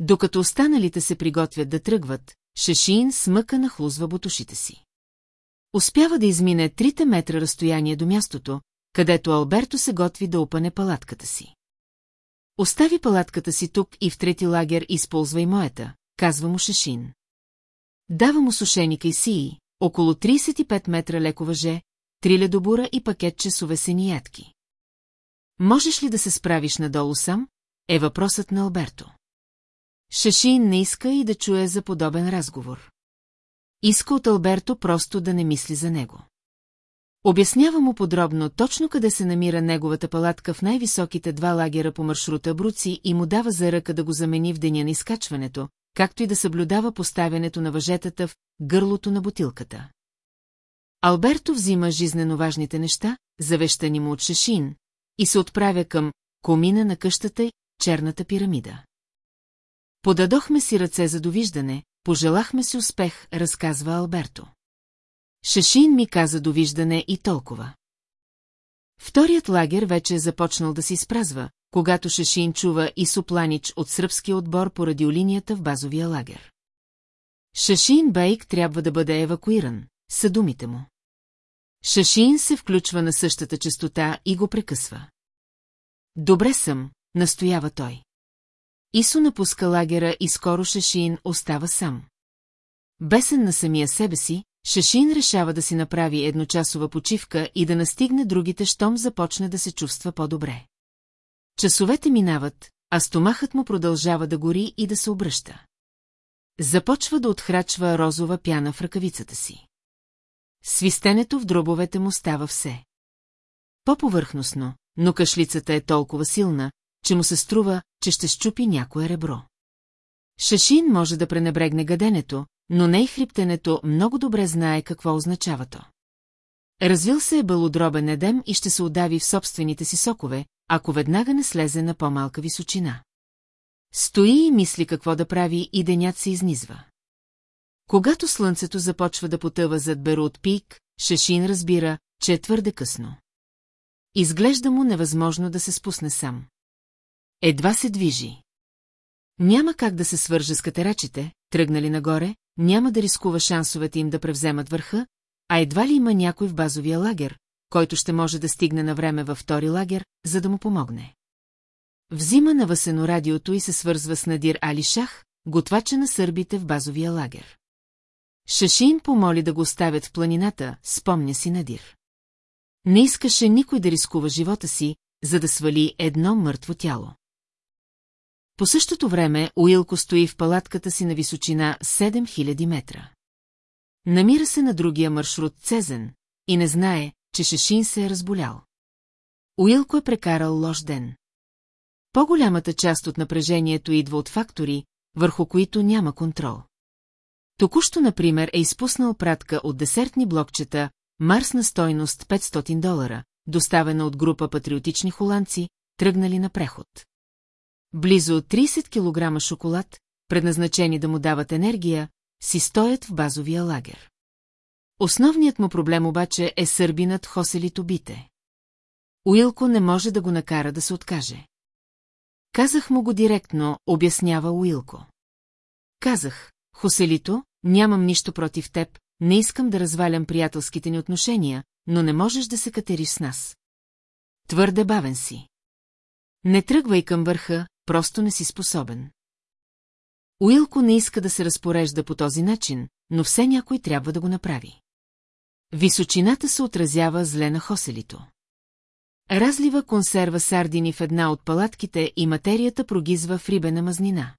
Докато останалите се приготвят да тръгват, Шашин смъка нахлузва бутушите си. Успява да измине трите метра разстояние до мястото, където Алберто се готви да опане палатката си. Остави палатката си тук и в трети лагер използва и моята, казва му Шашин. Дава му и сии, около 35 метра леко въже, три ледобура и пакет часове сени ядки. Можеш ли да се справиш надолу сам? Е въпросът на Алберто. Шашин не иска и да чуе за подобен разговор. Иска от Алберто просто да не мисли за него. Обяснява му подробно точно къде се намира неговата палатка в най-високите два лагера по маршрута Бруци и му дава за ръка да го замени в деня на изкачването, както и да съблюдава поставянето на въжетата в гърлото на бутилката. Алберто взима жизнено важните неща, завещани му от Шашин, и се отправя към комина на къщата черната пирамида. Подадохме си ръце за довиждане, пожелахме си успех, разказва Алберто. Шашин ми каза довиждане и толкова. Вторият лагер вече е започнал да се изпразва, когато Шашин чува и Сопланич от сръбския отбор по радиолинията в базовия лагер. Шашин Бейк трябва да бъде евакуиран, са думите му. Шашин се включва на същата частота и го прекъсва. Добре съм, настоява той. Исо напуска лагера и скоро Шашин остава сам. Бесен на самия себе си, Шашин решава да си направи едночасова почивка и да настигне другите, щом започне да се чувства по-добре. Часовете минават, а стомахът му продължава да гори и да се обръща. Започва да отхрачва розова пяна в ръкавицата си. Свистенето в дробовете му става все. По-повърхностно, но кашлицата е толкова силна, че му се струва, че ще щупи някое ребро. Шашин може да пренебрегне гаденето, но не и хриптенето много добре знае какво означава то. Развил се е балодробен едем и ще се удави в собствените си сокове, ако веднага не слезе на по-малка височина. Стои и мисли какво да прави и денят се изнизва. Когато слънцето започва да потъва зад Берут пик, Шашин разбира, че е твърде късно. Изглежда му невъзможно да се спусне сам. Едва се движи. Няма как да се свърже с катерачите, тръгнали нагоре, няма да рискува шансовете им да превземат върха, а едва ли има някой в базовия лагер, който ще може да стигне на време във втори лагер, за да му помогне. Взима на Васено радиото и се свързва с Надир Али Шах, готвача на сърбите в базовия лагер. Шашин помоли да го оставят в планината, спомня си Надир. Не искаше никой да рискува живота си, за да свали едно мъртво тяло. По същото време Уилко стои в палатката си на височина 7000 метра. Намира се на другия маршрут Цезен и не знае, че Шешин се е разболял. Уилко е прекарал лош ден. По-голямата част от напрежението идва от фактори, върху които няма контрол. Току-що, например, е изпуснал пратка от десертни блокчета Марс на стойност 500 долара, доставена от група патриотични холандци, тръгнали на преход. Близо 30 кг шоколад, предназначени да му дават енергия, си стоят в базовия лагер. Основният му проблем обаче е сърбинът Хоселито Бите. Уилко не може да го накара да се откаже. Казах му го директно, обяснява Уилко. Казах, Хоселито, нямам нищо против теб, не искам да развалям приятелските ни отношения, но не можеш да се катериш с нас. Твърде бавен си. Не тръгвай към върха, просто не си способен. Уилко не иска да се разпорежда по този начин, но все някой трябва да го направи. Височината се отразява зле на хоселито. Разлива консерва сардини в една от палатките и материята прогизва в рибена мазнина.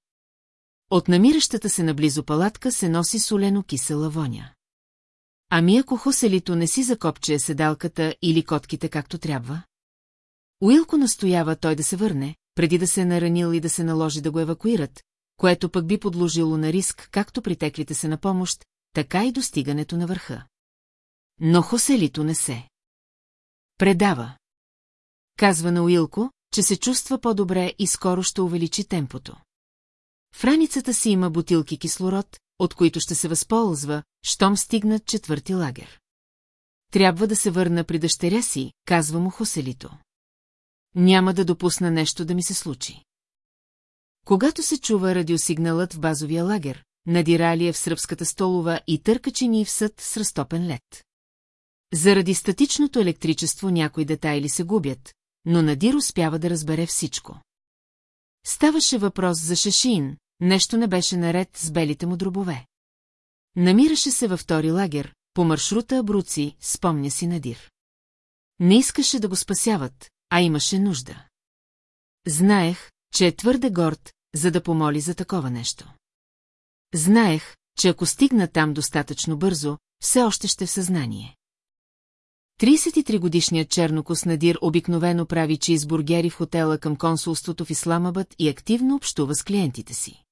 От намиращата се наблизо палатка се носи солено-кисела воня. Ами ако хоселито не си закопче седалката или котките както трябва? Уилко настоява той да се върне, преди да се е наранил и да се наложи да го евакуират, което пък би подложило на риск както притеклите се на помощ, така и достигането на върха. Но Хоселито не се. Предава. Казва на Уилко, че се чувства по-добре и скоро ще увеличи темпото. В раницата си има бутилки кислород, от които ще се възползва, щом стигнат четвърти лагер. Трябва да се върна при дъщеря си, казва му Хоселито. Няма да допусна нещо да ми се случи. Когато се чува радиосигналът в базовия лагер, надирали е в сръбската столова и търкачени в съд с разтопен лед. Заради статичното електричество някои детайли се губят, но Надир успява да разбере всичко. Ставаше въпрос за Шашин, нещо не беше наред с белите му дробове. Намираше се във втори лагер, по маршрута Абруци, спомня си Надир. Не искаше да го спасяват, а имаше нужда. Знаех, че е твърде горд, за да помоли за такова нещо. Знаех, че ако стигна там достатъчно бързо, все още ще в съзнание. 33-годишният чернокос Надир обикновено прави чизбургери в хотела към консулството в Исламабад и активно общува с клиентите си.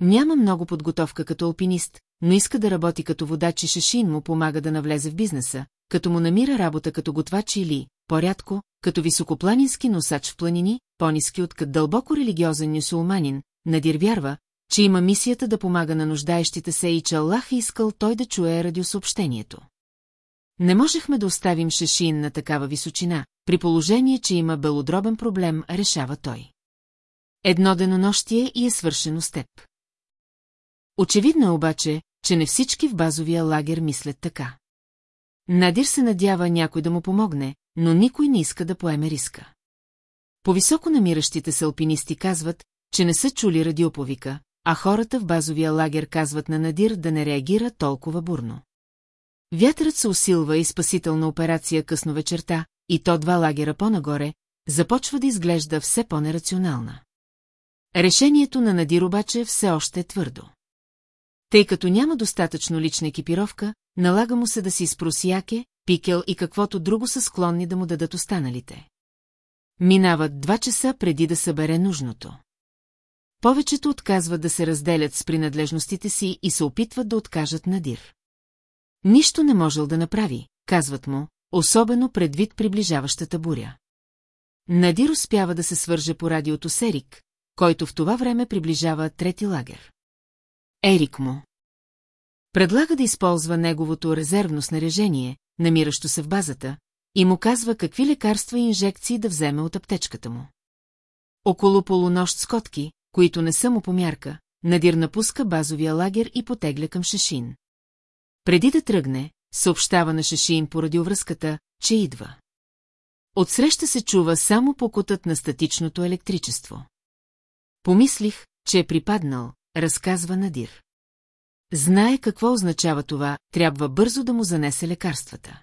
Няма много подготовка като алпинист, но иска да работи като водач и Шашин му помага да навлезе в бизнеса, като му намира работа като готвач или, по-рядко, като високопланински носач в планини, по-низки от като дълбоко религиозен нюсулманин, Надир вярва, че има мисията да помага на нуждаещите се и че Аллах е искал той да чуе радиосъобщението. Не можехме да оставим Шешин на такава височина, при положение, че има белодробен проблем, решава той. Едно денонощие и е свършено с теб. Очевидно е обаче, че не всички в базовия лагер мислят така. Надир се надява някой да му помогне, но никой не иска да поеме риска. Повисоко намиращите се алпинисти казват, че не са чули радиоповика, а хората в базовия лагер казват на Надир да не реагира толкова бурно. Вятърът се усилва и спасителна операция късно вечерта, и то два лагера по-нагоре, започва да изглежда все по-нерационална. Решението на Надир обаче все още е твърдо. Тъй като няма достатъчно лична екипировка, налага му се да си изпроси яке, пикел и каквото друго са склонни да му дадат останалите. Минават два часа преди да събере нужното. Повечето отказват да се разделят с принадлежностите си и се опитват да откажат Надир. Нищо не можел да направи, казват му, особено предвид приближаващата буря. Надир успява да се свърже по радиото с Ерик, който в това време приближава трети лагер. Ерик му. Предлага да използва неговото резервно снаряжение, намиращо се в базата, и му казва какви лекарства и инжекции да вземе от аптечката му. Около полунощ скотки, които не са му по мярка, Надир напуска базовия лагер и потегля към Шешин. Преди да тръгне, съобщава на Шешин по радиовръзката, че идва. Отсреща се чува само покутът на статичното електричество. Помислих, че е припаднал, разказва Надир. Знае какво означава това, трябва бързо да му занесе лекарствата.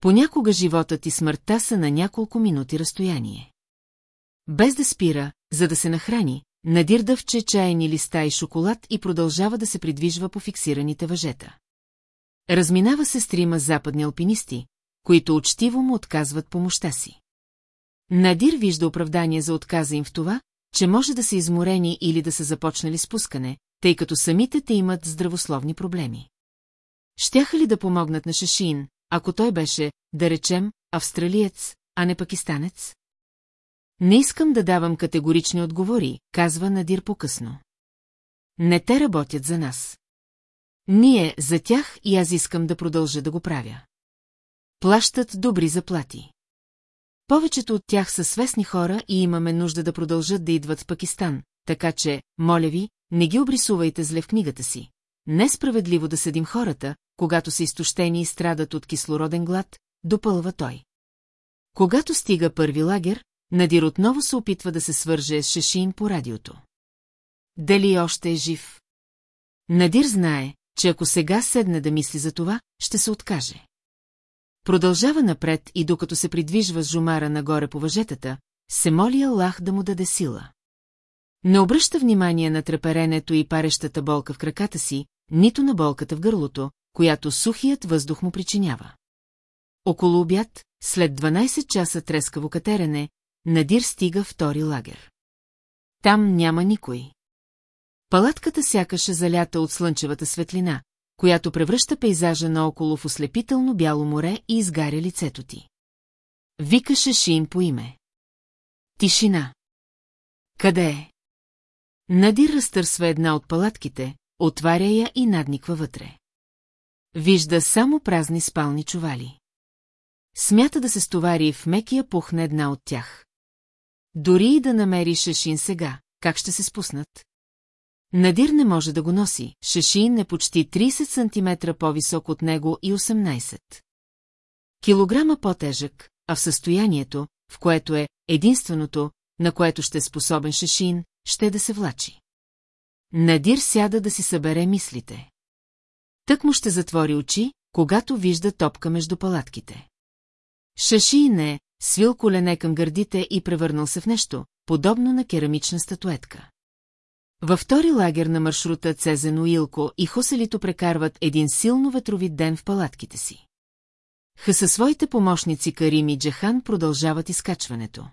Понякога животът и смъртта са на няколко минути разстояние. Без да спира, за да се нахрани, Надир дъвче чайни листа и шоколад и продължава да се придвижва по фиксираните въжета. Разминава се с трима западни алпинисти, които учтиво му отказват помощта си. Надир вижда оправдание за отказа им в това, че може да са изморени или да са започнали спускане, тъй като самите те имат здравословни проблеми. Щяха ли да помогнат на Шашин, ако той беше, да речем, австралиец, а не пакистанец? Не искам да давам категорични отговори, казва Надир по-късно. Не те работят за нас. Ние за тях и аз искам да продължа да го правя. Плащат добри заплати. Повечето от тях са свестни хора и имаме нужда да продължат да идват в Пакистан, така че, моля ви, не ги обрисувайте зле в книгата си. Несправедливо да съдим хората, когато са изтощени и страдат от кислороден глад, допълва той. Когато стига първи лагер, Надир отново се опитва да се свърже с Шешин по радиото. Дали още е жив? Надир знае, че ако сега седне да мисли за това, ще се откаже. Продължава напред и докато се придвижва с жумара нагоре по въжетата, се моли Аллах да му даде сила. Не обръща внимание на треперенето и парещата болка в краката си, нито на болката в гърлото, която сухият въздух му причинява. Около обяд, след 12 часа трескаво катерене, Надир стига втори лагер. Там няма никой. Палатката сякаше залята от слънчевата светлина, която превръща пейзажа наоколо в ослепително бяло море и изгаря лицето ти. Викаше Шин по име. Тишина. Къде е? Надир разтърсва една от палатките, отваря я и надниква вътре. Вижда само празни спални чували. Смята да се стовари в мекия пух на една от тях. Дори и да намери Шешин сега, как ще се спуснат? Надир не може да го носи, Шешин е почти 30 см по-висок от него и 18. Килограма по-тежък, а в състоянието, в което е единственото, на което ще е способен Шешин, ще да се влачи. Надир сяда да си събере мислите. Тък му ще затвори очи, когато вижда топка между палатките. Шашин е, свил колене към гърдите и превърнал се в нещо, подобно на керамична статуетка. Във втори лагер на маршрута Цезено Илко и Хоселито прекарват един силно ветровит ден в палатките си. Ха със своите помощници Карим и Джахан продължават изкачването.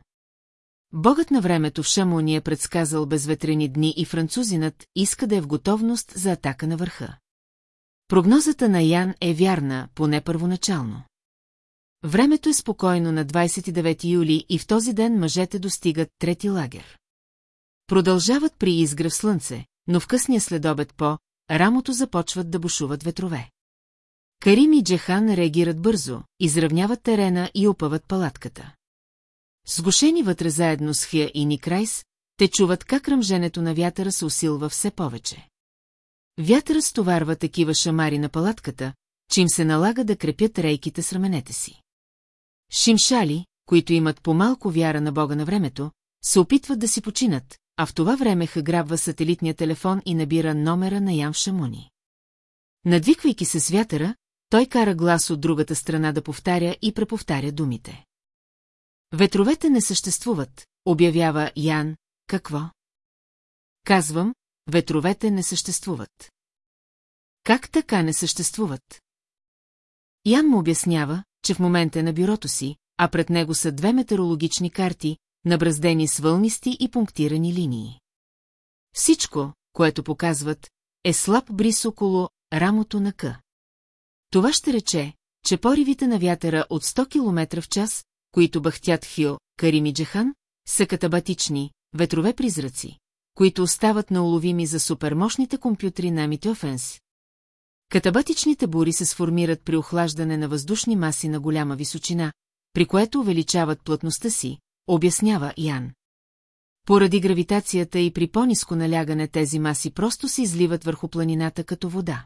Богът на времето в Шамони е предсказал безветрени дни и французинът иска да е в готовност за атака на върха. Прогнозата на Ян е вярна, поне първоначално. Времето е спокойно на 29 юли и в този ден мъжете достигат трети лагер. Продължават при изгрев слънце, но в късния следобед по рамото започват да бушуват ветрове. Карим и Джехан реагират бързо, изравняват терена и опъват палатката. Сгушени вътре заедно с Хия и Никрайс, те чуват как ръмженето на вятъра се усилва все повече. Вятъра стоварва такива шамари на палатката, че им се налага да крепят рейките с раменете си. Шимшали, които имат по-малко вяра на Бога на времето, се опитват да си починат, а в това време хаграбва сателитния телефон и набира номера на Ян Шамуни. Надвиквайки се с вятъра, той кара глас от другата страна да повтаря и преповтаря думите. Ветровете не съществуват, обявява Ян, какво? Казвам, ветровете не съществуват. Как така не съществуват? Ян му обяснява, че в момента е на бюрото си, а пред него са две метеорологични карти, набраздени с вълнисти и пунктирани линии. Всичко, което показват, е слаб бриз около рамото на К. Това ще рече, че поривите на вятъра от 100 км в час, които бахтят Хио, Карим и Джехан, са катабатични, ветрове призраци, които остават науловими за супермощните компютри на Амитофенс. Катабатичните бури се сформират при охлаждане на въздушни маси на голяма височина, при което увеличават плътността си, обяснява Ян. Поради гравитацията и при по-низко налягане тези маси просто се изливат върху планината като вода.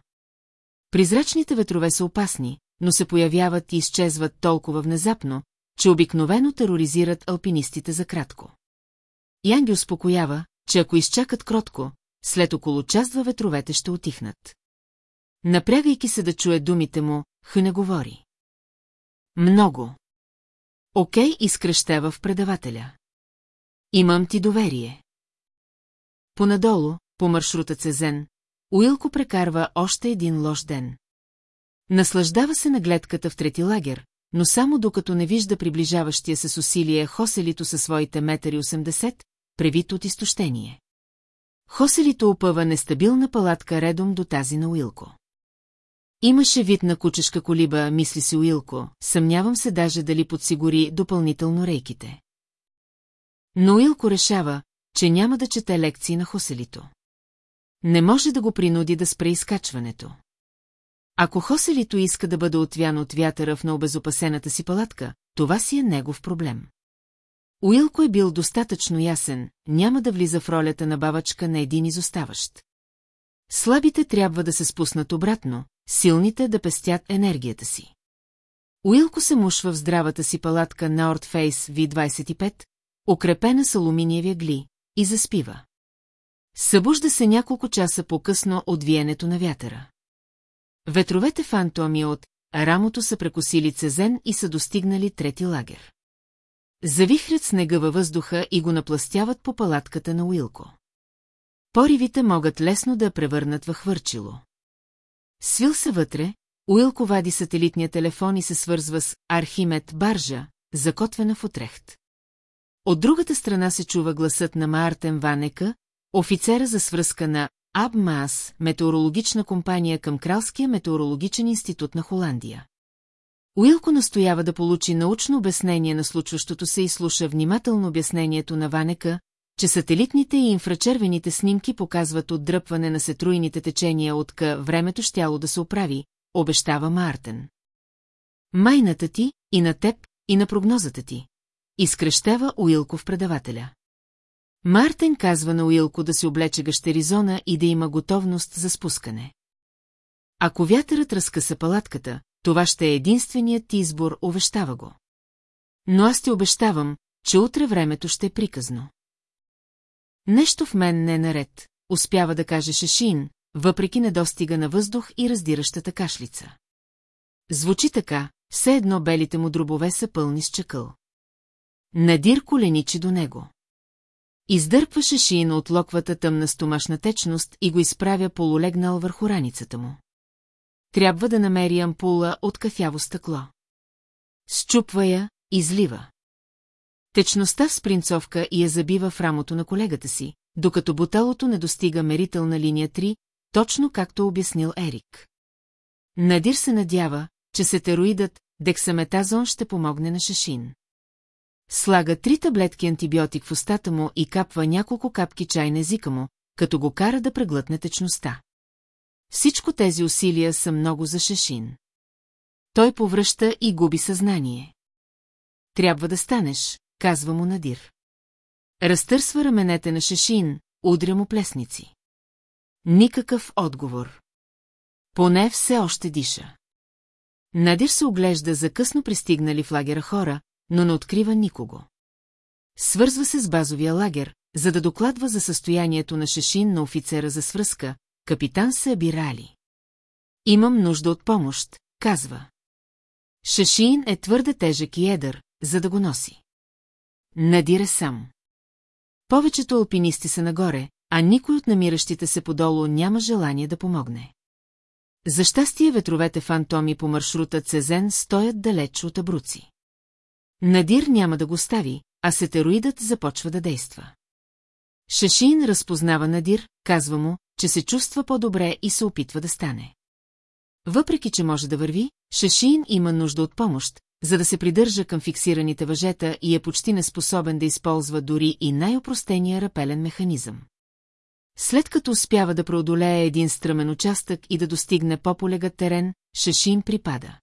Призрачните ветрове са опасни, но се появяват и изчезват толкова внезапно, че обикновено тероризират алпинистите за кратко. Ян ги успокоява, че ако изчакат кротко, след около час два ветровете ще отихнат. Напрягайки се да чуе думите му, Х не говори. Много. Окей, изкръщава в предавателя. Имам ти доверие. Понадолу, по маршрута Цезен, Уилко прекарва още един лош ден. Наслаждава се на гледката в трети лагер, но само докато не вижда приближаващия се с усилие Хоселито със своите метъри 80, превит от изтощение. Хоселито опъва нестабилна палатка редом до тази на Уилко. Имаше вид на кучешка колиба, мисли си Уилко, съмнявам се даже дали подсигури допълнително рейките. Но Уилко решава, че няма да чете лекции на Хоселито. Не може да го принуди да спре изкачването. Ако Хоселито иска да бъде отвян от вятъра в необезопасената си палатка, това си е негов проблем. Уилко е бил достатъчно ясен, няма да влиза в ролята на бабачка на един изоставащ. Слабите трябва да се спуснат обратно, силните да пестят енергията си. Уилко се мушва в здравата си палатка на Face V25, укрепена с алуминиеви гли, и заспива. Събужда се няколко часа по-късно от виенето на вятъра. Ветровете фантоми от рамото са прекосили Цезен и са достигнали трети лагер. Завихрят снега във въздуха и го напластяват по палатката на Уилко. Поривите могат лесно да превърнат в хвърчило. Свил се вътре, Уилко вади сателитния телефон и се свързва с Архимед Баржа, закотвена в Отрехт. От другата страна се чува гласът на Мартен Ванека, офицера за свръзка на Абмас, метеорологична компания към Кралския метеорологичен институт на Холандия. Уилко настоява да получи научно обяснение на случващото се и слуша внимателно обяснението на Ванека, че сателитните и инфрачервените снимки показват отдръпване на сетруйните течения от къ времето щяло да се оправи, обещава Мартен. Майната ти, и на теб, и на прогнозата ти. Изкръщава Уилко в предавателя. Мартен казва на Уилко да се облече гащеризона и да има готовност за спускане. Ако вятърът разкъса палатката, това ще е единственият ти избор, увещава го. Но аз ти обещавам, че утре времето ще е приказно. Нещо в мен не е наред, успява да каже Шешин, въпреки недостига на въздух и раздиращата кашлица. Звучи така, все едно белите му дробове са пълни с чакъл. Надир коленичи до него. Издърпва Шешин от локвата тъмна стомашна течност и го изправя полулегнал върху раницата му. Трябва да намери ампула от кафяво стъкло. Счупва я, излива. Течността в спринцовка и я забива в рамото на колегата си, докато буталото не достига мерителна линия 3, точно както обяснил Ерик. Надир се надява, че сетероидът дексаметазон ще помогне на Шашин. Слага три таблетки антибиотик в устата му и капва няколко капки чай на езика му, като го кара да преглътне течността. Всичко тези усилия са много за Шашин. Той повръща и губи съзнание. Трябва да станеш, казва му Надир. Разтърсва раменете на Шешин, удря му плесници. Никакъв отговор. Поне все още диша. Надир се оглежда за късно пристигнали в лагера хора, но не открива никого. Свързва се с базовия лагер, за да докладва за състоянието на Шешин на офицера за свръзка, капитан Сабирали. Имам нужда от помощ, казва. Шешин е твърде тежък и едър, за да го носи. Надире сам. Повечето алпинисти са нагоре, а никой от намиращите се подолу няма желание да помогне. За щастие ветровете фантоми по маршрута Цезен стоят далеч от абруци. Надир няма да го стави, а сетероидът започва да действа. Шашин разпознава Надир, казва му, че се чувства по-добре и се опитва да стане. Въпреки, че може да върви, Шашин има нужда от помощ, за да се придържа към фиксираните въжета и е почти неспособен да използва дори и най-опростения рапелен механизъм. След като успява да преодолее един стръмен участък и да достигне по-полегат терен, Шашин припада.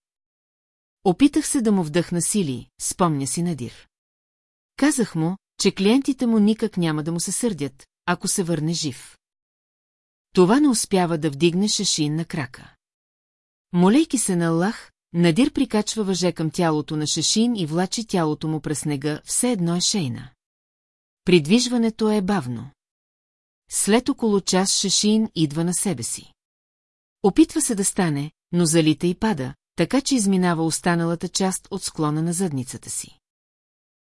Опитах се да му вдъхна сили, спомня си Надир. Казах му, че клиентите му никак няма да му се сърдят, ако се върне жив. Това не успява да вдигне Шашин на крака. Молейки се на Аллах, Надир прикачва въже към тялото на Шашин и влачи тялото му през снега, все едно е шейна. Придвижването е бавно. След около час Шашин идва на себе си. Опитва се да стане, но залита и пада, така че изминава останалата част от склона на задницата си.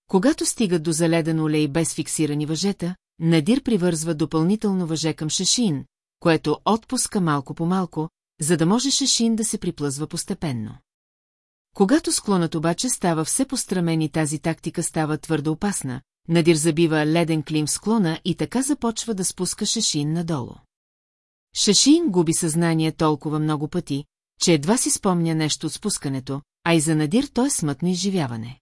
Когато стигат до заледен олей без фиксирани въжета, Надир привързва допълнително въже към Шашин, което отпуска малко по малко, за да може Шашин да се приплъзва постепенно. Когато склонът обаче става все пострамен и тази тактика става твърде опасна, Надир забива леден клим в склона и така започва да спуска Шашин надолу. Шашин губи съзнание толкова много пъти, че едва си спомня нещо от спускането, а и за Надир то е смътно изживяване.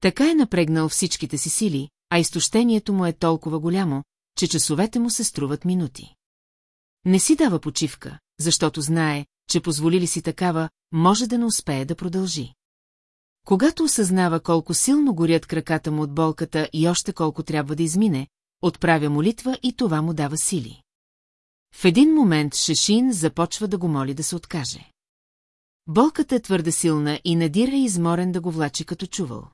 Така е напрегнал всичките си сили, а изтощението му е толкова голямо, че часовете му се струват минути. Не си дава почивка, защото знае, че позволи ли си такава, може да не успее да продължи. Когато осъзнава колко силно горят краката му от болката и още колко трябва да измине, отправя молитва и това му дава сили. В един момент Шешин започва да го моли да се откаже. Болката е твърде силна и Надир е изморен да го влачи като чувал.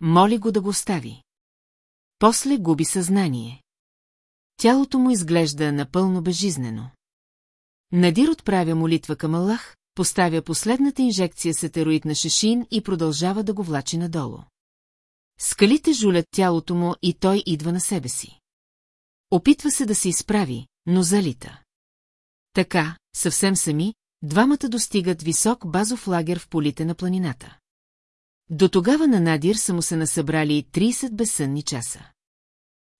Моли го да го остави. После губи съзнание. Тялото му изглежда напълно безжизнено. Надир отправя молитва към Аллах, поставя последната инжекция с етероид на Шешин и продължава да го влачи надолу. Скалите жулят тялото му и той идва на себе си. Опитва се да се изправи, но залита. Така, съвсем сами, двамата достигат висок базов лагер в полите на планината. До тогава на Надир са му се насъбрали 30 безсънни часа.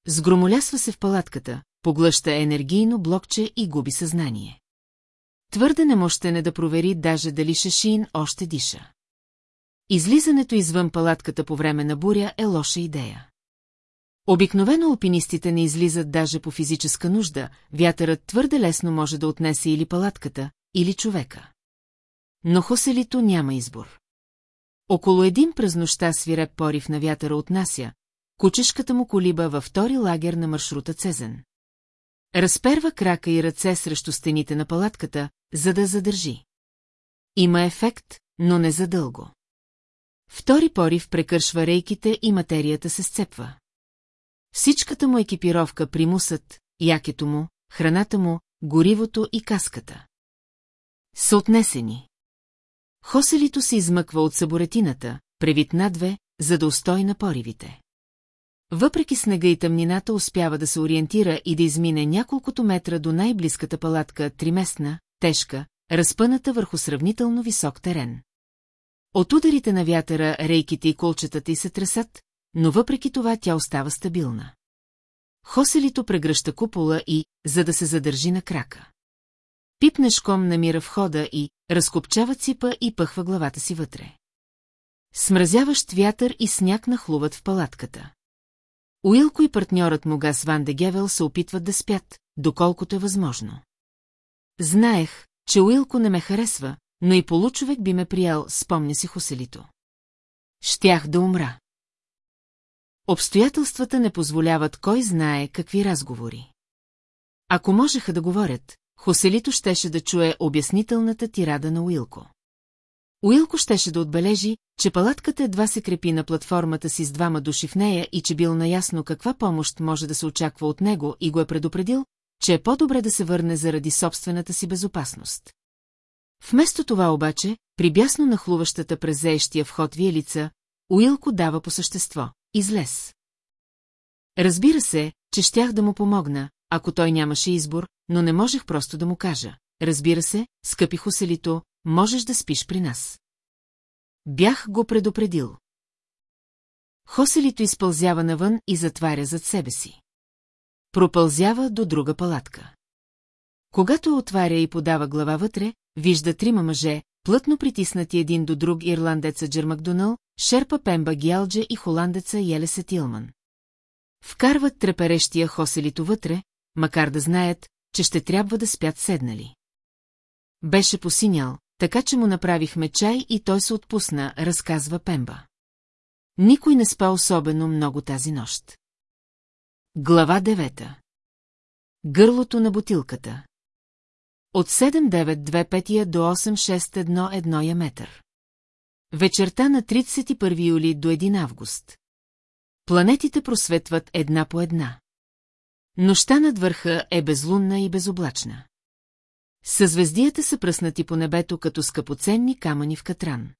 Сгромолясва се в палатката, поглъща енергийно блокче и губи съзнание. Твърде немощен е да провери даже дали Шашин още диша. Излизането извън палатката по време на буря е лоша идея. Обикновено алпинистите не излизат даже по физическа нужда, вятърът твърде лесно може да отнесе или палатката, или човека. Но Хоселито няма избор. Около един през нощта свиреп порив на вятъра отнася, кучешката му колиба във втори лагер на маршрута Цезен. Разперва крака и ръце срещу стените на палатката, за да задържи. Има ефект, но не задълго. Втори порив прекършва рейките и материята се сцепва. Всичката му екипировка примусът, якето му, храната му, горивото и каската. Са отнесени. Хоселито се измъква от саборетината, превит надве, за да устои на поривите. Въпреки снега и тъмнината успява да се ориентира и да измине няколкото метра до най-близката палатка, триместна, тежка, разпъната върху сравнително висок терен. От ударите на вятъра рейките и колчетата й се тресат, но въпреки това тя остава стабилна. Хоселито прегръща купола и, за да се задържи на крака. Пипнешком намира входа и разкопчава ципа и пъхва главата си вътре. Смразяващ вятър и сняг нахлуват в палатката. Уилко и партньорът му Гас Ван де Гевел се опитват да спят, доколкото е възможно. Знаех, че Уилко не ме харесва, но и получовек би ме приял, спомня си Хоселито. Щях да умра. Обстоятелствата не позволяват кой знае какви разговори. Ако можеха да говорят, Хоселито щеше да чуе обяснителната тирада на Уилко. Уилко щеше да отбележи, че палатката едва се крепи на платформата си с двама души в нея и че бил наясно каква помощ може да се очаква от него и го е предупредил, че е по-добре да се върне заради собствената си безопасност. Вместо това обаче, при бясно нахлуващата през заещия вход виелица, Уилко дава по същество. Излез. Разбира се, че щях да му помогна, ако той нямаше избор, но не можех просто да му кажа. Разбира се, скъпи Хоселито, можеш да спиш при нас. Бях го предупредил. Хоселито изпълзява навън и затваря зад себе си. Пропълзява до друга палатка. Когато отваря и подава глава вътре, вижда трима мъже, плътно притиснати един до друг ирландеца Джер Макдонал, Шерпа Пемба Гиалдже и холандеца Елеса Тилман. Вкарват треперещия Хоселито вътре, макар да знаят, че ще трябва да спят седнали. Беше посинял, така че му направихме чай и той се отпусна, разказва Пемба. Никой не спа особено много тази нощ. Глава девета Гърлото на бутилката От 7925 до 8611 я метър. Вечерта на 31 юли до 1 август. Планетите просветват една по една. Нощта над върха е безлунна и безоблачна. Съзвездията са пръснати по небето като скъпоценни камъни в катран.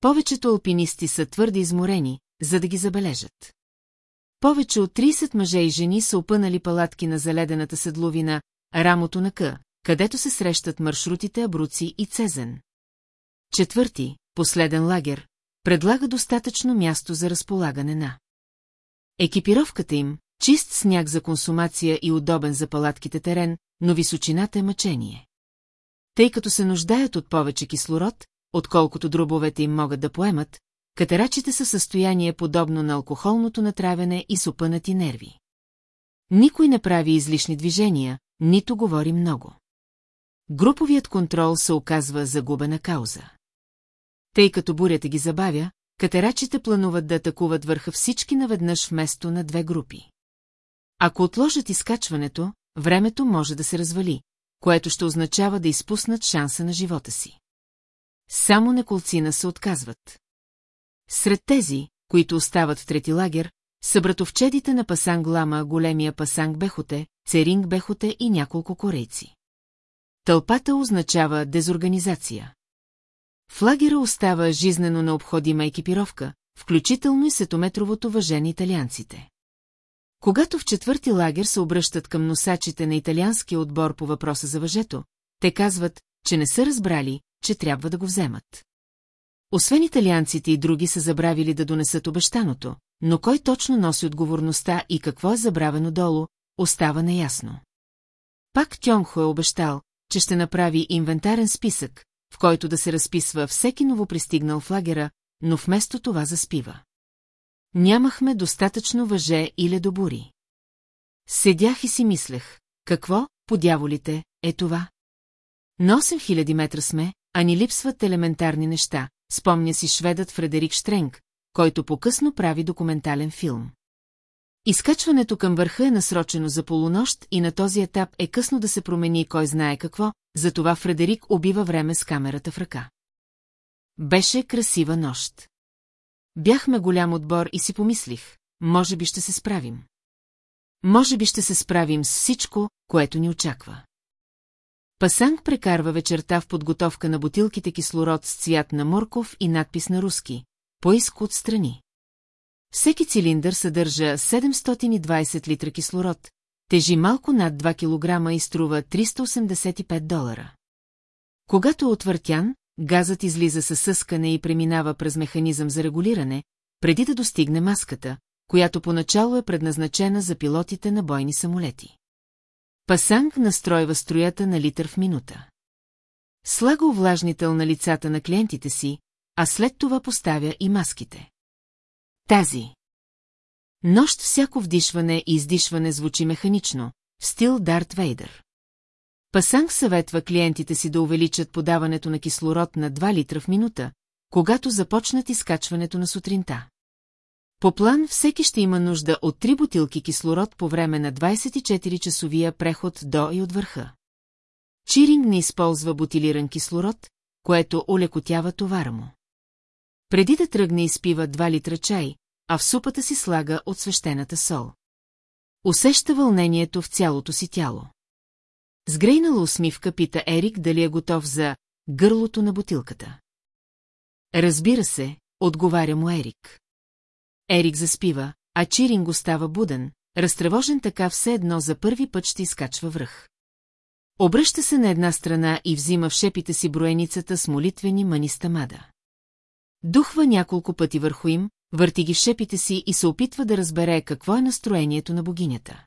Повечето алпинисти са твърде изморени, за да ги забележат. Повече от 30 мъже и жени са опънали палатки на заледената седловина, рамото на К, където се срещат маршрутите Абруци и Цезен. Четвърти, последен лагер, предлага достатъчно място за разполагане на. Екипировката им, чист сняг за консумация и удобен за палатките терен, но височината е мъчение. Тъй като се нуждаят от повече кислород, отколкото дробовете им могат да поемат, катерачите са в състояние подобно на алкохолното натравяне и супънати нерви. Никой не прави излишни движения, нито говори много. Груповият контрол се оказва загубена кауза. Тъй като бурята ги забавя, катерачите плануват да атакуват върха всички наведнъж вместо на две групи. Ако отложат изкачването, времето може да се развали, което ще означава да изпуснат шанса на живота си. Само неколцина се отказват. Сред тези, които остават в трети лагер, са братовчедите на Пасанг Лама, големия Пасанг Бехоте, Церинг Бехоте и няколко корейци. Тълпата означава дезорганизация. В лагера остава жизнено необходима екипировка, включително и сетометровото въжение италианците. Когато в четвърти лагер се обръщат към носачите на италианския отбор по въпроса за въжето, те казват, че не са разбрали, че трябва да го вземат. Освен италианците и други са забравили да донесат обещаното, но кой точно носи отговорността и какво е забравено долу, остава неясно. Пак Тьонхо е обещал, че ще направи инвентарен списък, в който да се разписва всеки новопристигнал в лагера, но вместо това заспива. Нямахме достатъчно въже и ледобури. Седях и си мислех, какво, по дяволите, е това? На 8000 метра сме, а ни липсват елементарни неща, спомня си шведът Фредерик Штренг, който по-късно прави документален филм. Изкачването към върха е насрочено за полунощ и на този етап е късно да се промени кой знае какво, затова Фредерик убива време с камерата в ръка. Беше красива нощ. Бяхме голям отбор и си помислих, може би ще се справим. Може би ще се справим с всичко, което ни очаква. Пасанг прекарва вечерта в подготовка на бутилките кислород с цвят на морков и надпис на руски «Поиск отстрани». Всеки цилиндър съдържа 720 литра кислород, тежи малко над 2 кг и струва 385 долара. Когато е отвъртян, газът излиза със съскане и преминава през механизъм за регулиране, преди да достигне маската, която поначало е предназначена за пилотите на бойни самолети. Пасанг настройва строята на литър в минута. Слага увлажнител на лицата на клиентите си, а след това поставя и маските. Тази. Нощ всяко вдишване и издишване звучи механично, в стил Дарт Вейдър. Пасанг съветва клиентите си да увеличат подаването на кислород на 2 литра в минута, когато започнат изкачването на сутринта. По план всеки ще има нужда от 3 бутилки кислород по време на 24-часовия преход до и от върха. Чиринг не използва бутилиран кислород, което улекотява товара му. Преди да тръгне изпива 2 литра чай, а в супата си слага от свещената сол. Усеща вълнението в цялото си тяло. Сгрейнала усмивка пита Ерик дали е готов за гърлото на бутилката. Разбира се, отговаря му Ерик. Ерик заспива, а Чиринг остава буден, разтревожен така все едно за първи път ще изкачва връх. Обръща се на една страна и взима в шепите си броеницата с молитвени маниста мада. Духва няколко пъти върху им, върти ги шепите си и се опитва да разбере какво е настроението на богинята.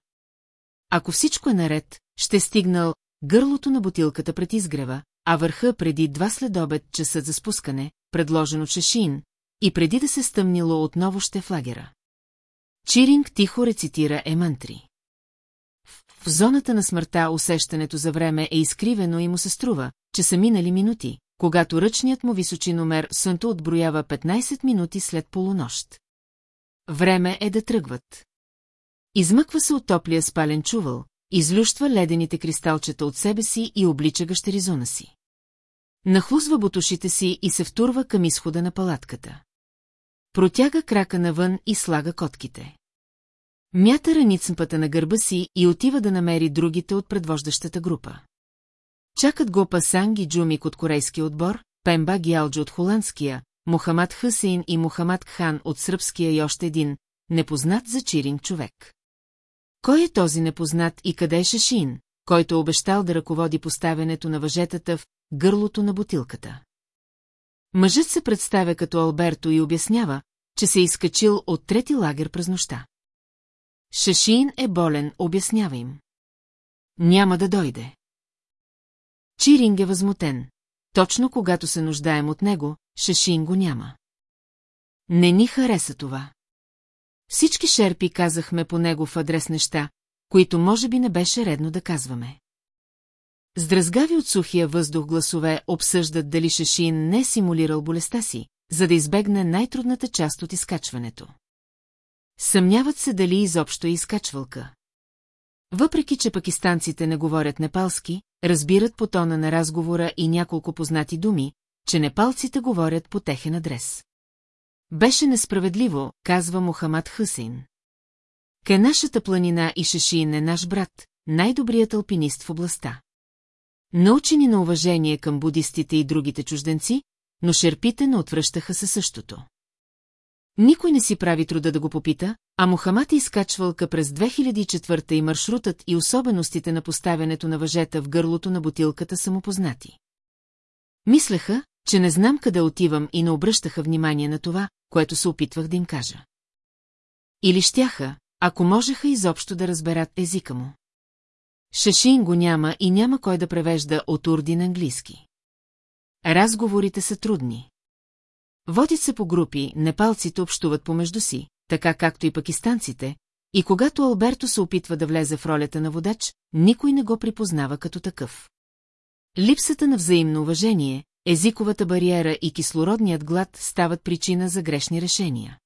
Ако всичко е наред, ще стигнал гърлото на бутилката пред изгрева, а върха преди два следобед часът за спускане, предложен от Шешин, и преди да се стъмнило отново ще в лагера. Чиринг тихо рецитира емантри. В зоната на смъртта усещането за време е изкривено и му се струва, че са минали минути, когато ръчният му височиномер сънто отброява 15 минути след полунощ. Време е да тръгват. Измъква се от топлия спален чувал, излющва ледените кристалчета от себе си и облича гъщеризона си. Нахлузва бутушите си и се втурва към изхода на палатката. Протяга крака навън и слага котките. Мята раницъмпата на гърба си и отива да намери другите от предвождащата група. Чакат го Пасанги Джумик от корейския отбор, Пемба Гиалджо от холандския, Мохамад Хасейн и Мохамад Хан от сръбския и още един, непознат за Чиринг човек. Кой е този непознат и къде е Шашин, който е обещал да ръководи поставянето на въжетата в гърлото на бутилката? Мъжът се представя като Алберто и обяснява, че се е изкачил от трети лагер през нощта. Шашин е болен, обяснява им. Няма да дойде. Чиринг е възмутен. Точно когато се нуждаем от него, Шашин го няма. Не ни хареса това. Всички шерпи казахме по него в адрес неща, които може би не беше редно да казваме. Сдръзгави от сухия въздух гласове обсъждат дали Шашин не е симулирал болестта си, за да избегне най-трудната част от изкачването. Съмняват се дали изобщо е изкачвалка. Въпреки, че пакистанците не говорят непалски, разбират по тона на разговора и няколко познати думи, че непалците говорят по техен адрес. Беше несправедливо, казва Мухамад Хусейн. Ке нашата планина и Шешин е наш брат, най-добрият алпинист в областта. Научени на уважение към будистите и другите чужденци, но шерпите не отвръщаха се същото. Никой не си прави труда да го попита, а Мухамад е изкачвалка през 2004 и маршрутът и особеностите на поставянето на въжета в гърлото на бутилката са му познати. Мислеха, че не знам къде отивам и не обръщаха внимание на това, което се опитвах да им кажа. Или щяха, ако можеха изобщо да разберат езика му. Шашин го няма и няма кой да превежда от урди на английски. Разговорите са трудни. Водят се по групи, непалците общуват помежду си, така както и пакистанците, и когато Алберто се опитва да влезе в ролята на водач, никой не го припознава като такъв. Липсата на взаимно уважение, езиковата бариера и кислородният глад стават причина за грешни решения.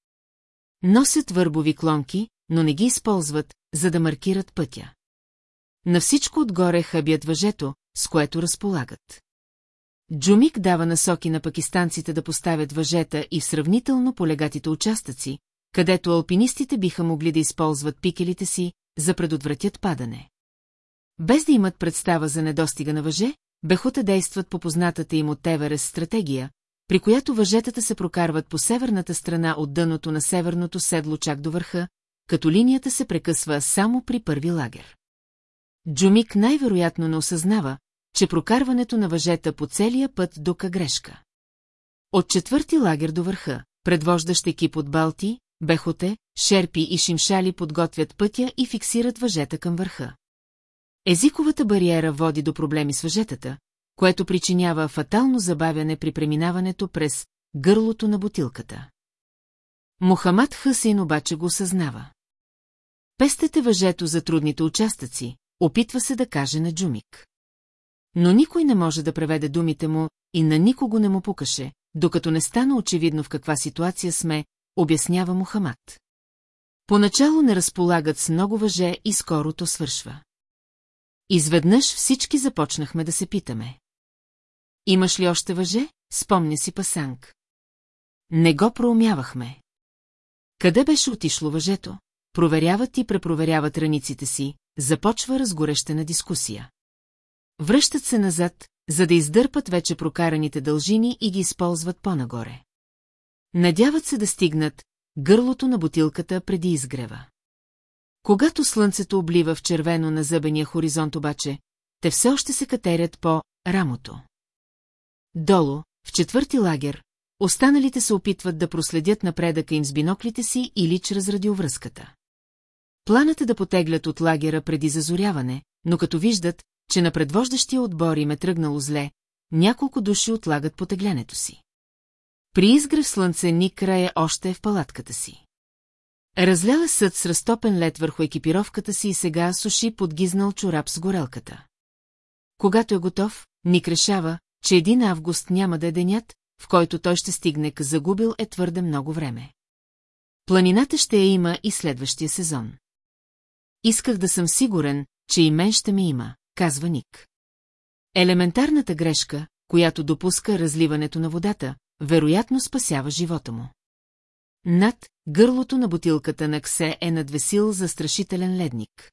Носят върбови клонки, но не ги използват, за да маркират пътя. На всичко отгоре хабят въжето, с което разполагат. Джумик дава насоки на пакистанците да поставят въжета и в сравнително полегатите участъци, където алпинистите биха могли да използват пикелите си, за предотвратят падане. Без да имат представа за недостига на въже, бехута действат по познатата им от Еверес стратегия, при която въжетата се прокарват по северната страна от дъното на северното седло чак до върха, като линията се прекъсва само при първи лагер. Джумик най-вероятно не осъзнава, че прокарването на въжета по целия път дока грешка. От четвърти лагер до върха, предвождащ екип от Балти, Бехоте, Шерпи и Шимшали подготвят пътя и фиксират въжета към върха. Езиковата бариера води до проблеми с въжетата, което причинява фатално забавяне при преминаването през гърлото на бутилката. Мохамад Хасин обаче го съзнава. Пестете въжето за трудните участъци, опитва се да каже на Джумик. но никой не може да преведе думите му и на никого не му пукаше, докато не стана очевидно в каква ситуация сме, обяснява Мухамад. Поначало не разполагат с много въже и скоро то свършва. Изведнъж всички започнахме да се питаме. Имаш ли още въже? Спомня си Пасанг. Не го проумявахме. Къде беше отишло въжето? Проверяват и препроверяват раниците си, започва разгорещена дискусия. Връщат се назад, за да издърпат вече прокараните дължини и ги използват по-нагоре. Надяват се да стигнат гърлото на бутилката преди изгрева. Когато слънцето облива в червено на зъбения хоризонт обаче, те все още се катерят по рамото. Долу, в четвърти лагер, останалите се опитват да проследят напредъка им с биноклите си или чрез радиовръзката. Планът е да потеглят от лагера преди зазоряване, но като виждат, че на предвождащия отбор им е тръгнало зле, няколко души отлагат потеглянето си. При изгрев слънце Ник края още е в палатката си. Разляла съд с разтопен лед върху екипировката си и сега суши подгизнал чорап с горелката. Когато е готов, Ник решава, че един август няма да е денят, в който той ще стигне к загубил е твърде много време. Планината ще я има и следващия сезон. Исках да съм сигурен, че и мен ще ми има, казва Ник. Елементарната грешка, която допуска разливането на водата, вероятно спасява живота му. Над гърлото на бутилката на Ксе е надвесил застрашителен ледник.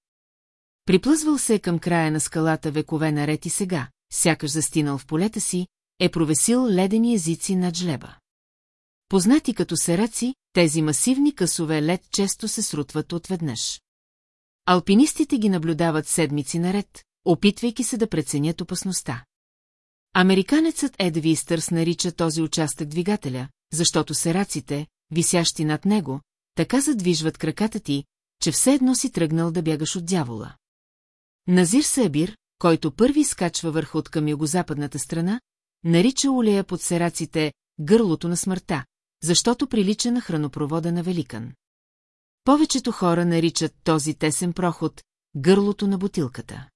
Приплъзвал се към края на скалата векове наред и сега, сякаш застинал в полета си, е провесил ледени езици над жлеба. Познати като сераци, тези масивни късове лед често се срутват отведнъж. Алпинистите ги наблюдават седмици наред, опитвайки се да преценят опасността. Американецът Ед Вистърс нарича този участък двигателя, защото сераците, висящи над него, така задвижват краката ти, че все едно си тръгнал да бягаш от дявола. Назир Себир, който първи скачва върху от към югозападната страна, нарича улея под сераците гърлото на смъртта, защото прилича на хранопровода на Великан. Повечето хора наричат този тесен проход гърлото на бутилката.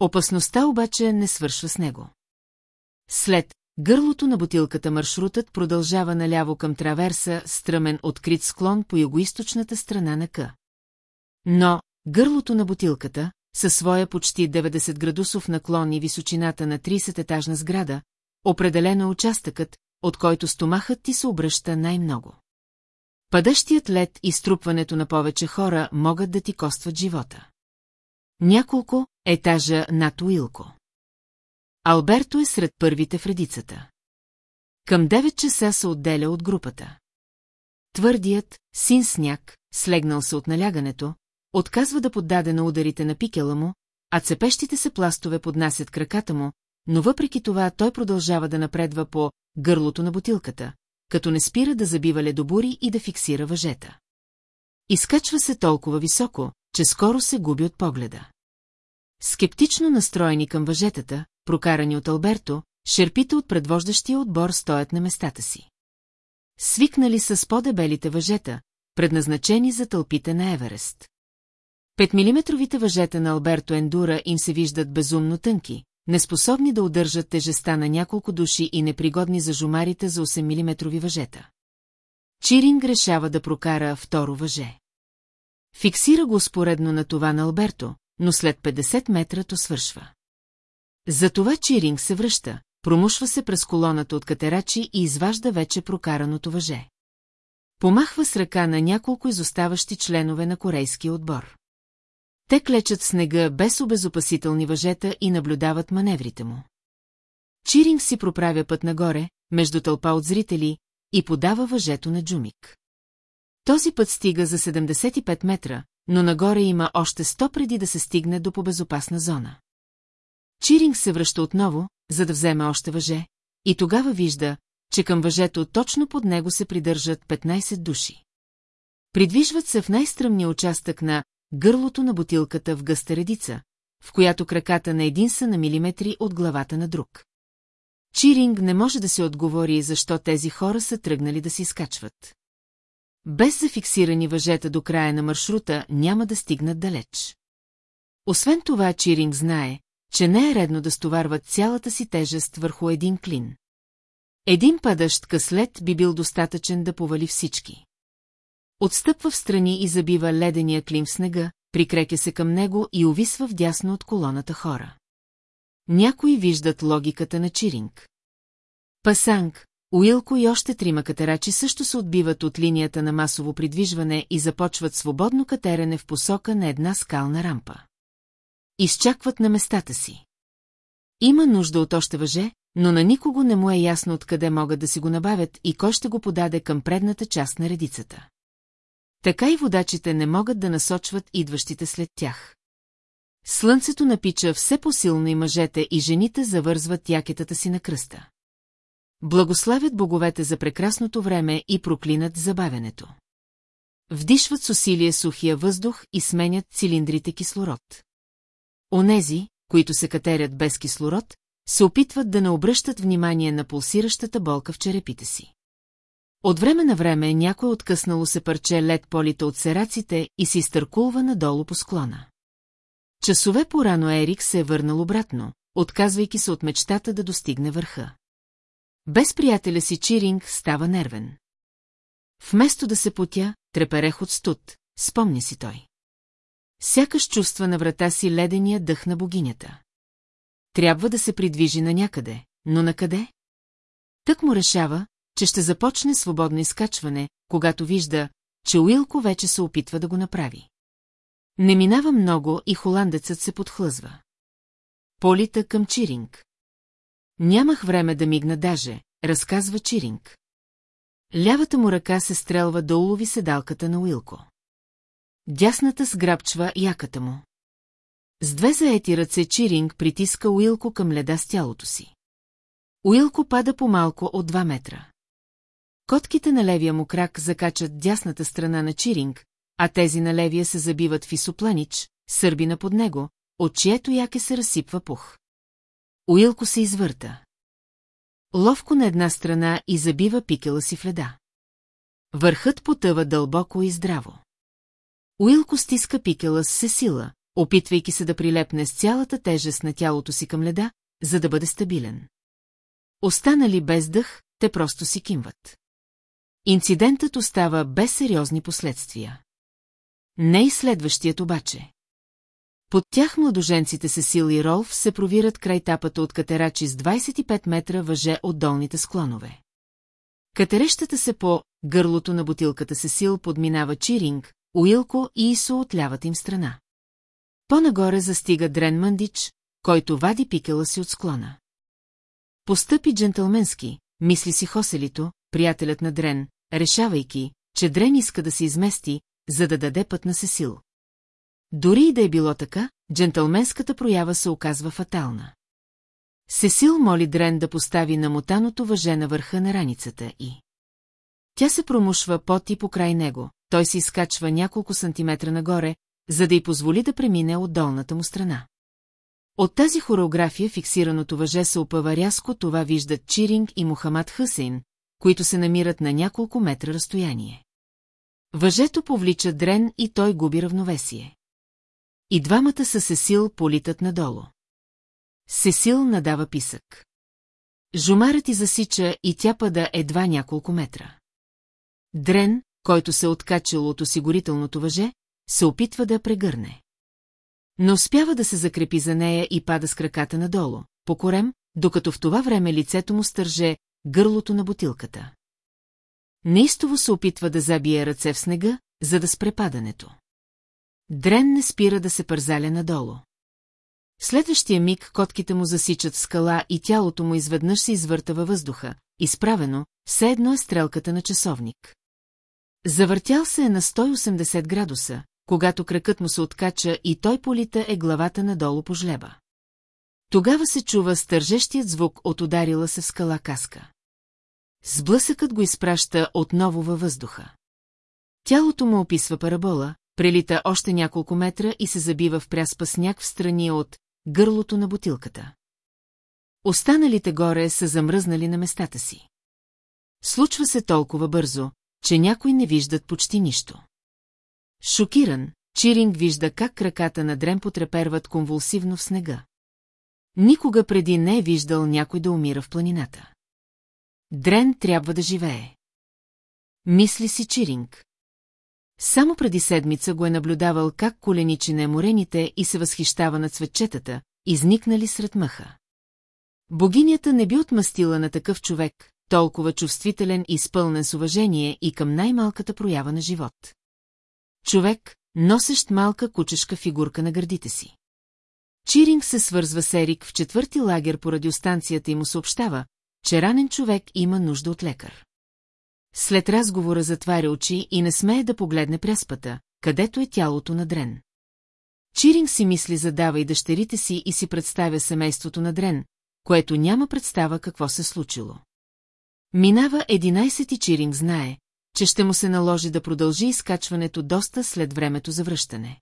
Опасността обаче не свършва с него. След гърлото на бутилката маршрутът продължава наляво към траверса, стръмен открит склон по югоисточната страна на К. Но гърлото на бутилката, със своя почти 90 градусов наклон и височината на 30-етажна сграда, определено е участъкът, от който стомахът ти се обръща най-много. Падащият лед и струпването на повече хора могат да ти костват живота. Няколко етажа над Уилко. Алберто е сред първите в редицата. Към 9 часа се отделя от групата. Твърдият, син сняг, слегнал се от налягането, отказва да поддаде на ударите на пикела му, а цепещите се пластове поднасят краката му, но въпреки това той продължава да напредва по гърлото на бутилката, като не спира да забива ледобури и да фиксира въжета. Изкачва се толкова високо, че скоро се губи от погледа. Скептично настроени към въжетата, прокарани от Алберто, шерпите от предвождащия отбор стоят на местата си. Свикнали с по-дебелите въжета, предназначени за тълпите на Еверест. Петмилиметровите въжета на Алберто Ендура им се виждат безумно тънки, неспособни да удържат тежеста на няколко души и непригодни за жумарите за 8 мм въжета. Чиринг решава да прокара второ въже. Фиксира го успоредно на това на Алберто, но след 50 метра то свършва. Затова Чиринг се връща, промушва се през колоната от катерачи и изважда вече прокараното въже. Помахва с ръка на няколко изоставащи членове на корейския отбор. Те клечат снега без обезопасителни въжета и наблюдават маневрите му. Чиринг си проправя път нагоре, между тълпа от зрители, и подава въжето на Джумик. Този път стига за 75 метра, но нагоре има още 100 преди да се стигне до побезопасна зона. Чиринг се връща отново, за да вземе още въже, и тогава вижда, че към въжето точно под него се придържат 15 души. Придвижват се в най-стръмния участък на гърлото на бутилката в гъста редица, в която краката на един са на милиметри от главата на друг. Чиринг не може да се отговори защо тези хора са тръгнали да се изкачват. Без зафиксирани въжета до края на маршрута няма да стигнат далеч. Освен това, Чиринг знае, че не е редно да стоварват цялата си тежест върху един клин. Един падащ къслет би бил достатъчен да повали всички. Отстъпва в страни и забива ледения клин в снега, прикрекя се към него и увисва вдясно от колоната хора. Някои виждат логиката на Чиринг. Пасанг, Уилко и още трима катерачи също се отбиват от линията на масово придвижване и започват свободно катерене в посока на една скална рампа. Изчакват на местата си. Има нужда от още въже, но на никого не му е ясно откъде могат да си го набавят и кой ще го подаде към предната част на редицата. Така и водачите не могат да насочват идващите след тях. Слънцето напича все по-силно и мъжете и жените завързват якетата си на кръста. Благославят боговете за прекрасното време и проклинат забавенето. Вдишват с усилие сухия въздух и сменят цилиндрите кислород. Онези, които се катерят без кислород, се опитват да не обръщат внимание на пулсиращата болка в черепите си. От време на време някой откъснало се парче лед полита от сераците и се изтъркулва надолу по склона. Часове по-рано Ерик се е върнал обратно, отказвайки се от мечтата да достигне върха. Без приятеля си Чиринг става нервен. Вместо да се потя, треперех от студ, спомни си той. Сякаш чувства на врата си ледения дъх на богинята. Трябва да се придвижи на някъде, но на къде? Тък му решава, че ще започне свободно изкачване, когато вижда, че Уилко вече се опитва да го направи. Не минава много и холандецът се подхлъзва. Полита към Чиринг. Нямах време да мигна даже, разказва Чиринг. Лявата му ръка се стрелва да улови седалката на Уилко. Дясната сграбчва яката му. С две заети ръце Чиринг притиска Уилко към леда с тялото си. Уилко пада по-малко от 2 метра. Котките на левия му крак закачат дясната страна на Чиринг, а тези на левия се забиват в Исопланич, сърбина под него, от чието яке се разсипва пух. Уилко се извърта. Ловко на една страна и забива пикела си в леда. Върхът потъва дълбоко и здраво. Уилко стиска пикела с все сила, опитвайки се да прилепне с цялата тежест на тялото си към леда, за да бъде стабилен. Останали без дъх, те просто си кимват. Инцидентът остава без сериозни последствия. Не и следващият обаче. Под тях младоженците Сесил и Ролф се провират край тапата от катерачи с 25 метра въже от долните склонове. Катерещата се по гърлото на бутилката Сесил подминава Чиринг, Уилко и Исо от лявата им страна. По-нагоре застига Дрен Мандич, който вади пикела си от склона. Постъпи джентълменски, мисли си Хоселито, приятелят на Дрен, решавайки, че Дрен иска да се измести, за да даде път на Сесил. Дори и да е било така, джентълменската проява се оказва фатална. Сесил моли Дрен да постави намотаното въже на върха на раницата и... Тя се промушва пот и по край него, той се изкачва няколко сантиметра нагоре, за да й позволи да премине от долната му страна. От тази хореография фиксираното въже се опъва рязко, това виждат Чиринг и Мухамад Хъсейн, които се намират на няколко метра разстояние. Въжето повлича дрен и той губи равновесие. И двамата са Сесил политат надолу. Сесил надава писък. Жумарът и засича и тя пада едва няколко метра. Дрен, който се откачал от осигурителното въже, се опитва да я прегърне. Но успява да се закрепи за нея и пада с краката надолу, по корем, докато в това време лицето му стърже гърлото на бутилката. Неистово се опитва да забие ръце в снега, за да спре падането. Дрен не спира да се пързаля надолу. Следващия миг котките му засичат в скала и тялото му изведнъж се извърта във въздуха, изправено, все едно е стрелката на часовник. Завъртял се е на 180 градуса, когато кракът му се откача и той полита е главата надолу по жлеба. Тогава се чува стържещият звук от ударила се в скала каска. Сблъсъкът го изпраща отново във въздуха. Тялото му описва парабола, прелита още няколко метра и се забива в пряспа сняг в страни от гърлото на бутилката. Останалите горе са замръзнали на местата си. Случва се толкова бързо, че някой не виждат почти нищо. Шокиран, Чиринг вижда как краката на Дрем потреперват конвулсивно в снега. Никога преди не е виждал някой да умира в планината. Дрен трябва да живее. Мисли си Чиринг. Само преди седмица го е наблюдавал как коленичи на еморените и се възхищава на цветчетата, изникнали сред мъха. Богинята не би отмъстила на такъв човек, толкова чувствителен и спълнен с уважение и към най-малката проява на живот. Човек, носещ малка кучешка фигурка на гърдите си. Чиринг се свързва с Ерик в четвърти лагер по радиостанцията и му съобщава, че ранен човек има нужда от лекар. След разговора затваря очи и не смее да погледне пряспата, където е тялото на Дрен. Чиринг си мисли за Дава и дъщерите си и си представя семейството на Дрен, което няма представа какво се случило. Минава 11 и Чиринг знае, че ще му се наложи да продължи изкачването доста след времето за връщане.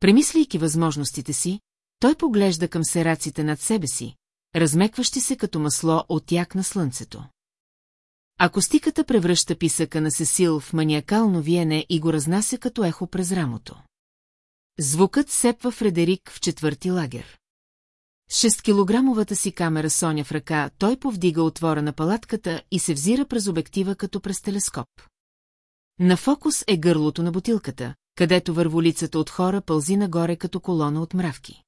Премисляйки възможностите си, той поглежда към сераците над себе си, размекващи се като масло от як на слънцето. Акустиката превръща писъка на Сесил в маниакално виене и го разнася като ехо през рамото. Звукът сепва Фредерик в четвърти лагер. Шесткилограмовата си камера Соня в ръка, той повдига отвора на палатката и се взира през обектива като през телескоп. На фокус е гърлото на бутилката, където върволицата от хора пълзи нагоре като колона от мравки.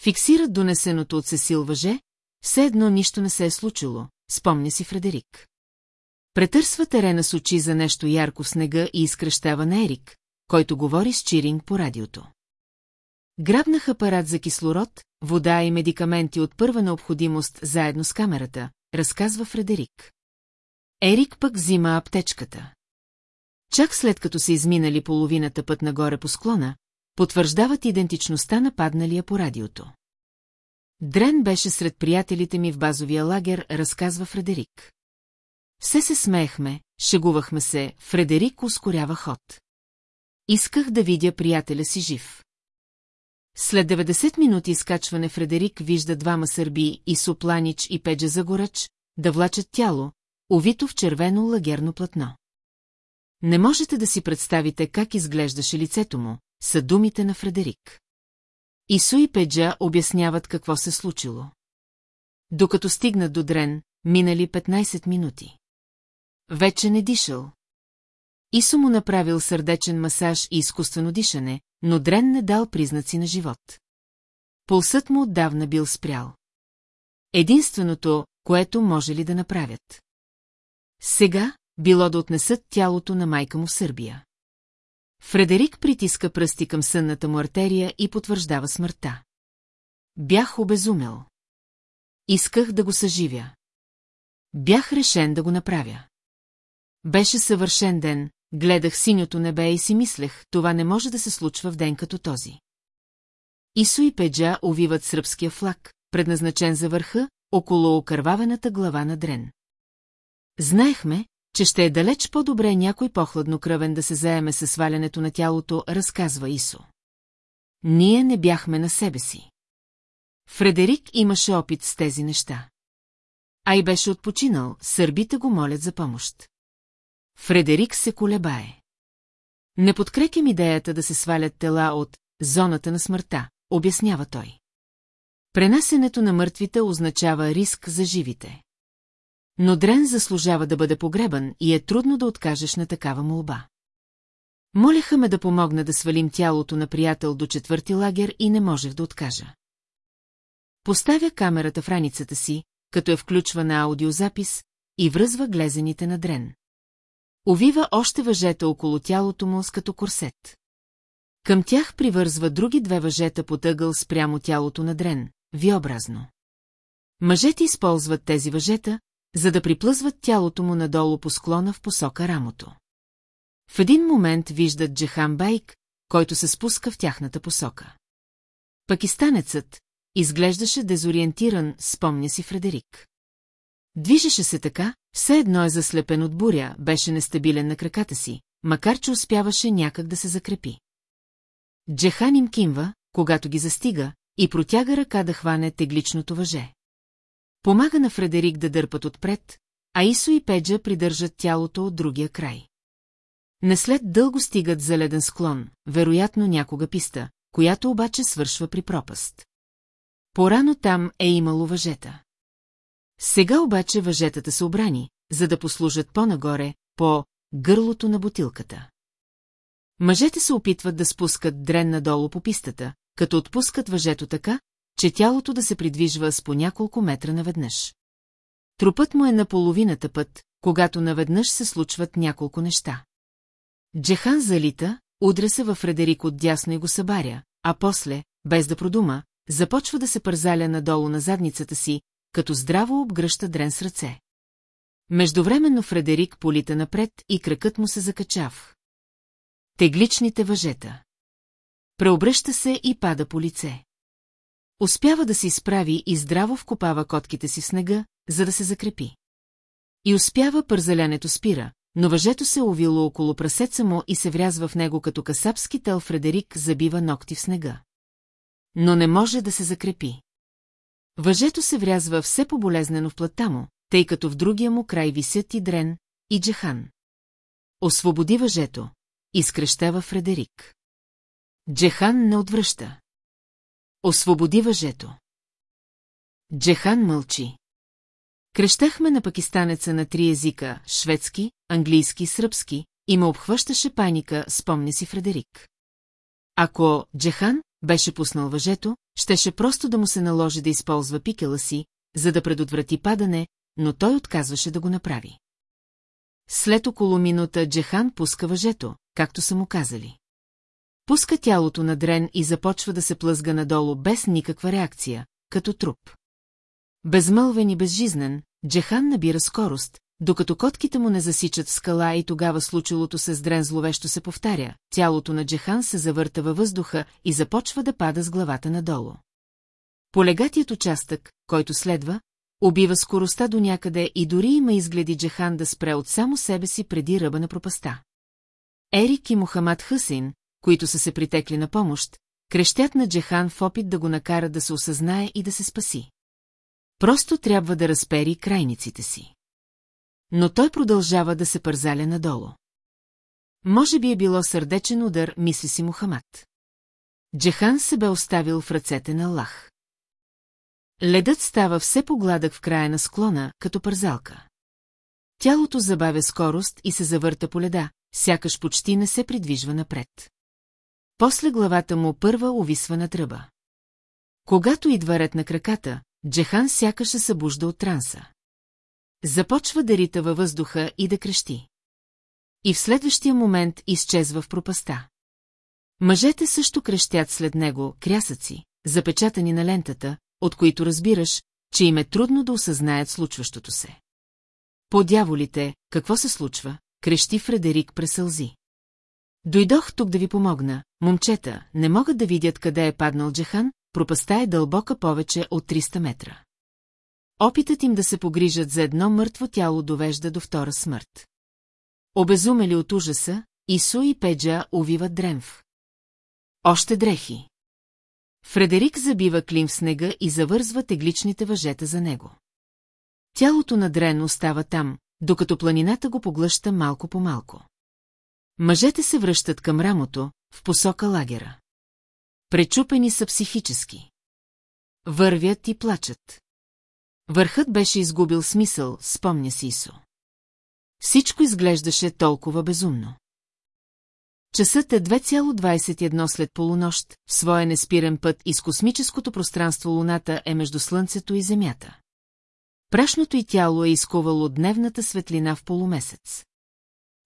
Фиксират донесеното от Сесил въже, все едно нищо не се е случило, спомня си Фредерик. Претърсва терена с очи за нещо ярко в снега и изкръщава на Ерик, който говори с Чиринг по радиото. Грабнах апарат за кислород, вода и медикаменти от първа необходимост заедно с камерата, разказва Фредерик. Ерик пък взима аптечката. Чак след като са изминали половината път нагоре по склона, потвърждават идентичността на падналия по радиото. Дрен беше сред приятелите ми в базовия лагер, разказва Фредерик. Все се смеехме, шегувахме се, Фредерик ускорява ход. Исках да видя приятеля си жив. След 90 минути изкачване Фредерик вижда двама сърби и Сопланич и Педжа Загорач да влачат тяло, увито в червено лагерно платно. Не можете да си представите как изглеждаше лицето му, са думите на Фредерик. Ису и Педжа обясняват какво се случило. Докато стигнат до Дрен, минали 15 минути. Вече не дишал. Исо му направил сърдечен масаж и изкуствено дишане, но Дрен не дал признаци на живот. Пулсът му отдавна бил спрял. Единственото, което може ли да направят. Сега било да отнесат тялото на майка му в Сърбия. Фредерик притиска пръсти към сънната му артерия и потвърждава смъртта. Бях обезумел. Исках да го съживя. Бях решен да го направя. Беше съвършен ден, гледах синьото небе и си мислех, това не може да се случва в ден като този. Исо и Педжа увиват сръбския флаг, предназначен за върха, около окървавената глава на Дрен. Знаехме, че ще е далеч по-добре някой по-хладнокръвен да се заеме със свалянето на тялото, разказва Исо. Ние не бяхме на себе си. Фредерик имаше опит с тези неща. А и беше отпочинал, сърбите го молят за помощ. Фредерик се колебае. Не подкрепям идеята да се свалят тела от зоната на смъртта, обяснява той. Пренасенето на мъртвите означава риск за живите. Но Дрен заслужава да бъде погребан и е трудно да откажеш на такава молба. Молеха ме да помогна да свалим тялото на приятел до четвърти лагер и не можех да откажа. Поставя камерата в раницата си, като е включва на аудиозапис и връзва глезените на Дрен. Овива още въжета около тялото му с като корсет. Към тях привързва други две въжета по тъгъл спрямо тялото на Дрен, виобразно. Мъжете използват тези въжета, за да приплъзват тялото му надолу по склона в посока рамото. В един момент виждат Джехан Байк, който се спуска в тяхната посока. Пакистанецът изглеждаше дезориентиран, спомня си Фредерик. Движеше се така, все едно е заслепен от буря, беше нестабилен на краката си, макар че успяваше някак да се закрепи. Джехан им кимва, когато ги застига, и протяга ръка да хване тегличното въже. Помага на Фредерик да дърпат отпред, а Исо и Педжа придържат тялото от другия край. Не след дълго стигат за леден склон, вероятно някога писта, която обаче свършва при пропаст. Порано там е имало въжета. Сега обаче въжетата са обрани, за да послужат по-нагоре, по гърлото на бутилката. Мъжете се опитват да спускат дрен надолу по пистата, като отпускат въжето така, че тялото да се придвижва с по няколко метра наведнъж. Трупът му е на половината път, когато наведнъж се случват няколко неща. Джехан залита, удря се във Фредерик от дясно и го събаря, а после, без да продума, започва да се пързаля надолу на задницата си, като здраво обгръща дрен с ръце. Междувременно Фредерик полита напред и кракът му се закачав. Тегличните въжета. Преобръща се и пада по лице. Успява да се изправи и здраво вкопава котките си в снега, за да се закрепи. И успява пързалянето спира, но въжето се овило около прасеца му и се врязва в него като касапски тел Фредерик забива ногти в снега. Но не може да се закрепи. Въжето се врязва все поболезнено в плътта му, тъй като в другия му край висят и Дрен, и Джехан. Освободи въжето, изкръщава Фредерик. Джехан не отвръща. Освободи въжето. Джехан мълчи. Крещахме на пакистанеца на три езика – шведски, английски, сръбски, и ме обхващаше паника, спомня си Фредерик. Ако Джехан беше пуснал въжето, щеше просто да му се наложи да използва пикела си, за да предотврати падане, но той отказваше да го направи. След около минута Джехан пуска въжето, както са му казали. Пуска тялото на Дрен и започва да се плъзга надолу без никаква реакция, като труп. Безмълвен и безжизнен, Джехан набира скорост, докато котките му не засичат в скала и тогава случилото се с Дрен зловещо се повтаря, тялото на Джехан се завърта във въздуха и започва да пада с главата надолу. Полегатият участък, който следва, убива скоростта до някъде и дори има изгледи Джехан да спре от само себе си преди ръба на пропаста. Ерик и Мухамад Хъсин, които са се притекли на помощ, крещят на Джехан в опит да го накара да се осъзнае и да се спаси. Просто трябва да разпери крайниците си. Но той продължава да се пързаля надолу. Може би е било сърдечен удар, мисли си Мухамад. Джехан се бе оставил в ръцете на Аллах. Ледът става все по-гладък в края на склона, като пързалка. Тялото забавя скорост и се завърта по леда, сякаш почти не се придвижва напред. После главата му първа увисва на тръба. Когато идва ред на краката, Джехан сякаш се събужда от транса. Започва да рита във въздуха и да крещи. И в следващия момент изчезва в пропаста. Мъжете също крещят след него, крясъци, запечатани на лентата, от които разбираш, че им е трудно да осъзнаят случващото се. По дяволите, какво се случва, крещи Фредерик пресълзи. Дойдох тук да ви помогна, момчета, не могат да видят къде е паднал Джехан, пропаста е дълбока повече от 300 метра. Опитът им да се погрижат за едно мъртво тяло довежда до втора смърт. Обезумели от ужаса, Исо и Педжа увиват Дремв. Още дрехи. Фредерик забива Клим в снега и завързва тегличните въжета за него. Тялото на Дрен остава там, докато планината го поглъща малко по малко. Мъжете се връщат към рамото, в посока лагера. Пречупени са психически. Вървят и плачат. Върхът беше изгубил смисъл, спомня си Исо. Всичко изглеждаше толкова безумно. Часът е 2,21 след полунощ, в своя неспирен път из космическото пространство Луната е между Слънцето и Земята. Прашното й тяло е изкувало дневната светлина в полумесец.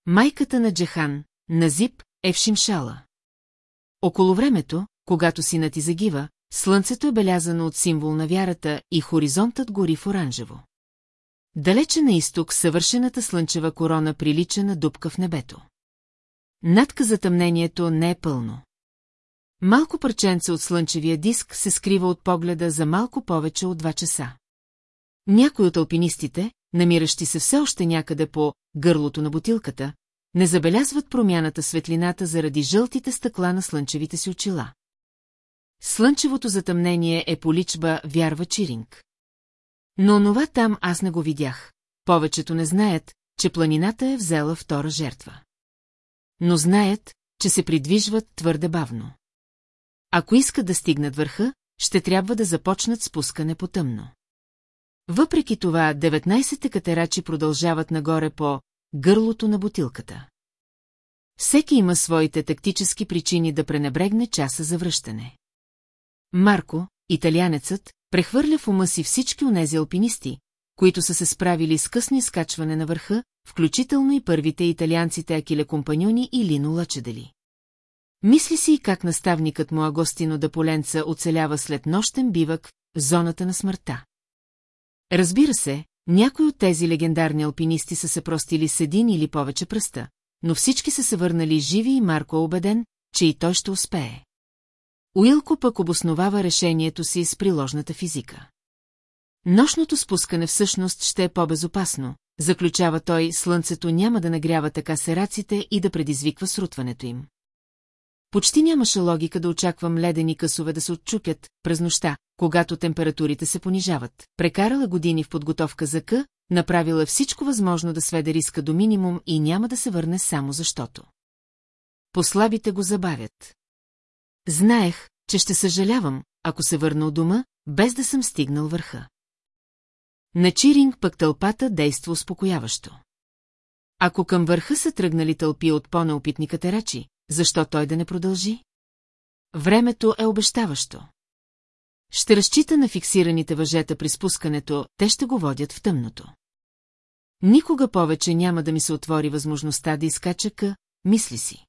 Майката на Джехан, Назип, е в Шимшала. Около времето, когато синът ти загива, слънцето е белязано от символ на вярата и хоризонтът гори в оранжево. Далече на изток съвършената слънчева корона прилича на дупка в небето. Надка затъмнението не е пълно. Малко парченце от слънчевия диск се скрива от погледа за малко повече от два часа. Някои от алпинистите, намиращи се все още някъде по гърлото на бутилката, не забелязват промяната светлината заради жълтите стъкла на слънчевите си очила. Слънчевото затъмнение е поличба, вярва Чиринг. Но онова там аз не го видях. Повечето не знаят, че планината е взела втора жертва. Но знаят, че се придвижват твърде бавно. Ако искат да стигнат върха, ще трябва да започнат спускане по тъмно. Въпреки това, 19-те катерачи продължават нагоре по гърлото на бутилката. Всеки има своите тактически причини да пренебрегне часа за връщане. Марко, италянецът, прехвърля в ума си всички онези алпинисти, които са се справили с късно изкачване на върха, включително и първите италианците Акиле Компаньони и Лино Лачедели. Мисли си и как наставникът му Агостино да Поленца оцелява след нощен бивък в зоната на смъртта. Разбира се, някои от тези легендарни алпинисти са се простили с един или повече пръста, но всички са се върнали живи и Марко е убеден, че и той ще успее. Уилко пък обосновава решението си с приложната физика. Нощното спускане всъщност ще е по-безопасно, заключава той, слънцето няма да нагрява така сераците и да предизвиква срутването им. Почти нямаше логика да очаквам ледени късове да се отчупят през нощта, когато температурите се понижават. Прекарала години в подготовка за К, направила всичко възможно да сведе риска до минимум и няма да се върне само защото. Послабите го забавят. Знаех, че ще съжалявам, ако се върна от дома, без да съм стигнал върха. На Чиринг пък тълпата действа успокояващо. Ако към върха са тръгнали тълпи от по-неопитни катерачи, защо той да не продължи? Времето е обещаващо. Ще разчита на фиксираните въжета при спускането, те ще го водят в тъмното. Никога повече няма да ми се отвори възможността да изкача къ, мисли си.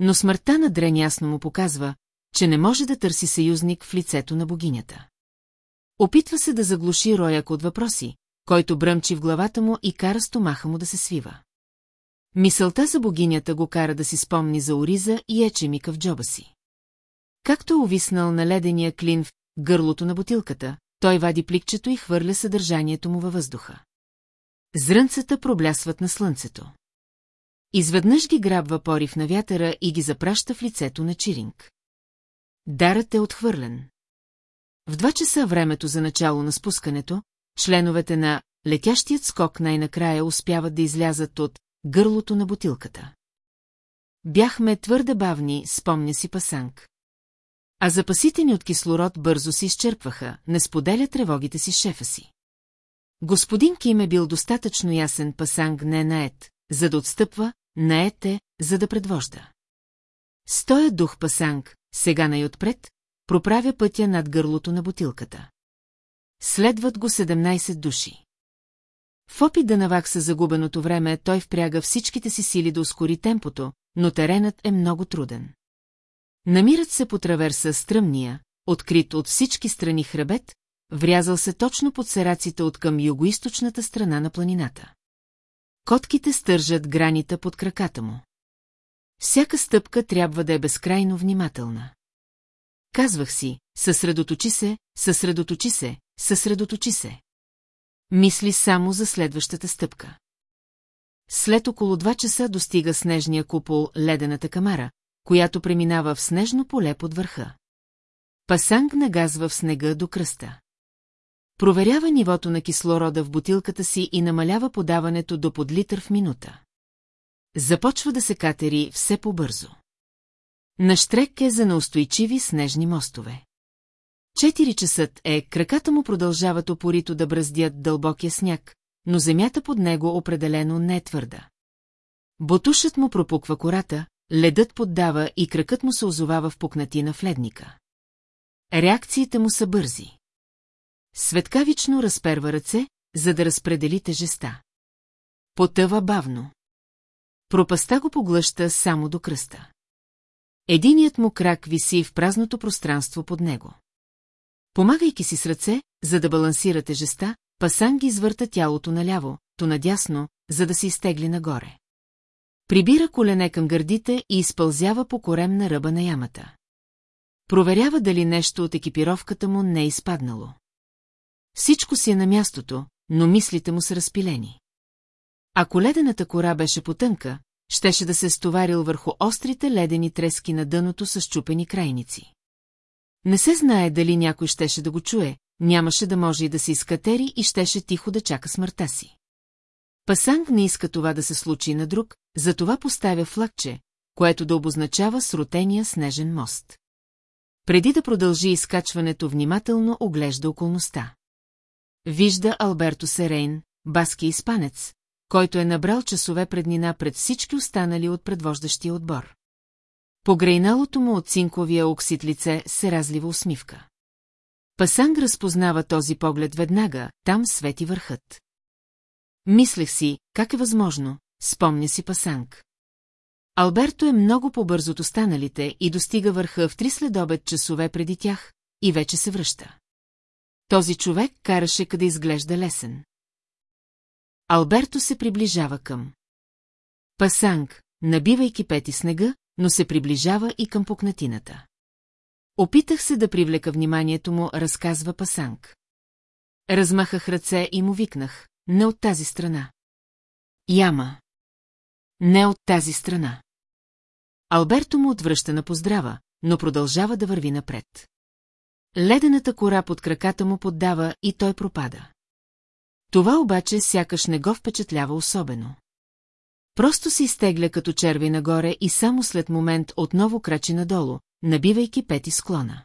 Но смъртта на Дрен ясно му показва, че не може да търси съюзник в лицето на богинята. Опитва се да заглуши рояк от въпроси, който бръмчи в главата му и кара стомаха му да се свива. Мисълта за богинята го кара да си спомни за Ориза и ечемика в джоба си. Както увиснал на ледения клин в гърлото на бутилката, той вади пликчето и хвърля съдържанието му във въздуха. Зрънцата проблясват на слънцето. Изведнъж ги грабва порив на вятъра и ги запраща в лицето на Чиринг. Дарът е отхвърлен. В два часа времето за начало на спускането, членовете на летящият скок най-накрая успяват да излязат от гърлото на бутилката. Бяхме твърде бавни, спомня си Пасанг. А запасите ни от кислород бързо се изчерпваха, не споделя тревогите си шефа си. Господин Ким е бил достатъчно ясен Пасанг не наед, за да отстъпва, наед е, за да предвожда. Стоя дух Пасанг, сега най-отпред, проправя пътя над гърлото на бутилката. Следват го 17 души. В опит да навакса загубеното време, той впряга всичките си сили да ускори темпото, но теренът е много труден. Намират се по траверса стръмния, открит от всички страни хребет, врязал се точно под сераците от към югоисточната страна на планината. Котките стържат гранита под краката му. Всяка стъпка трябва да е безкрайно внимателна. Казвах си, съсредоточи се, съсредоточи се, съсредоточи се. Мисли само за следващата стъпка. След около два часа достига снежния купол ледената камара, която преминава в снежно поле под върха. Пасанг нагазва в снега до кръста. Проверява нивото на кислорода в бутилката си и намалява подаването до под литър в минута. Започва да се катери все по-бързо. На штрек е за неустойчиви снежни мостове. Четири часът е, краката му продължават опорито да бръздят дълбокия сняг, но земята под него определено не е твърда. Бутушът му пропуква кората, ледът поддава и кракът му се озовава в пукнатина в ледника. Реакциите му са бързи. Светкавично разперва ръце, за да разпредели тежеста. Потъва бавно. Пропаста го поглъща само до кръста. Единият му крак виси в празното пространство под него. Помагайки си с ръце, за да балансира тежеста, Пасанг извърта тялото наляво, то надясно, за да се изтегли нагоре. Прибира колене към гърдите и изпълзява по корем на ръба на ямата. Проверява дали нещо от екипировката му не е изпаднало. Всичко си е на мястото, но мислите му са разпилени. Ако ледената кора беше потънка, щеше да се стоварил върху острите ледени трески на дъното с чупени крайници. Не се знае дали някой щеше да го чуе, нямаше да може и да се изкатери и щеше тихо да чака смъртта си. Пасанг не иска това да се случи на друг, затова поставя флагче, което да обозначава срутения снежен мост. Преди да продължи изкачването, внимателно оглежда околността. Вижда Алберто Серейн, баски испанец, който е набрал часове преднина пред всички останали от предвождащия отбор. По грейналото му от цинковия оксид лице се разлива усмивка. Пасанг разпознава този поглед веднага, там свети върхът. Мислех си, как е възможно, спомня си Пасанг. Алберто е много по-бързо от останалите и достига върха в три следобед часове преди тях и вече се връща. Този човек караше къде изглежда лесен. Алберто се приближава към. Пасанг, набивайки пети снега, но се приближава и към пукнатината. Опитах се да привлека вниманието му, разказва Пасанг. Размахах ръце и му викнах, не от тази страна. Яма. Не от тази страна. Алберто му отвръща на поздрава, но продължава да върви напред. Ледената кора под краката му поддава и той пропада. Това обаче сякаш не го впечатлява особено. Просто се изтегля като черви нагоре и само след момент отново крачи надолу, набивайки пети склона.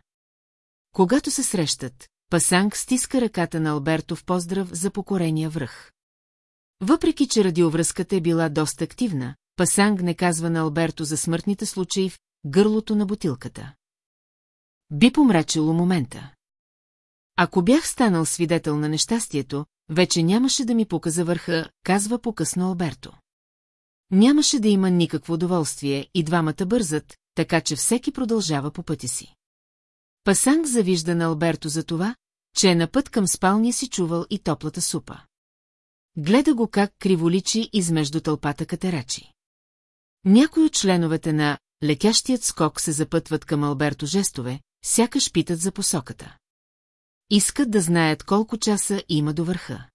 Когато се срещат, Пасанг стиска ръката на Алберто в поздрав за покорения връх. Въпреки, че радиовръзката е била доста активна, Пасанг не казва на Алберто за смъртните случаи в гърлото на бутилката. Би помрачило момента. Ако бях станал свидетел на нещастието, вече нямаше да ми показа върха, казва покъсно Алберто. Нямаше да има никакво удоволствие и двамата бързат, така че всеки продължава по пътя си. Пасанг завижда на Алберто за това, че е на път към спалния си чувал и топлата супа. Гледа го как криволичи измежду тълпата катерачи. Някои от членовете на лекящият скок се запътват към Алберто жестове, сякаш питат за посоката. Искат да знаят колко часа има до върха.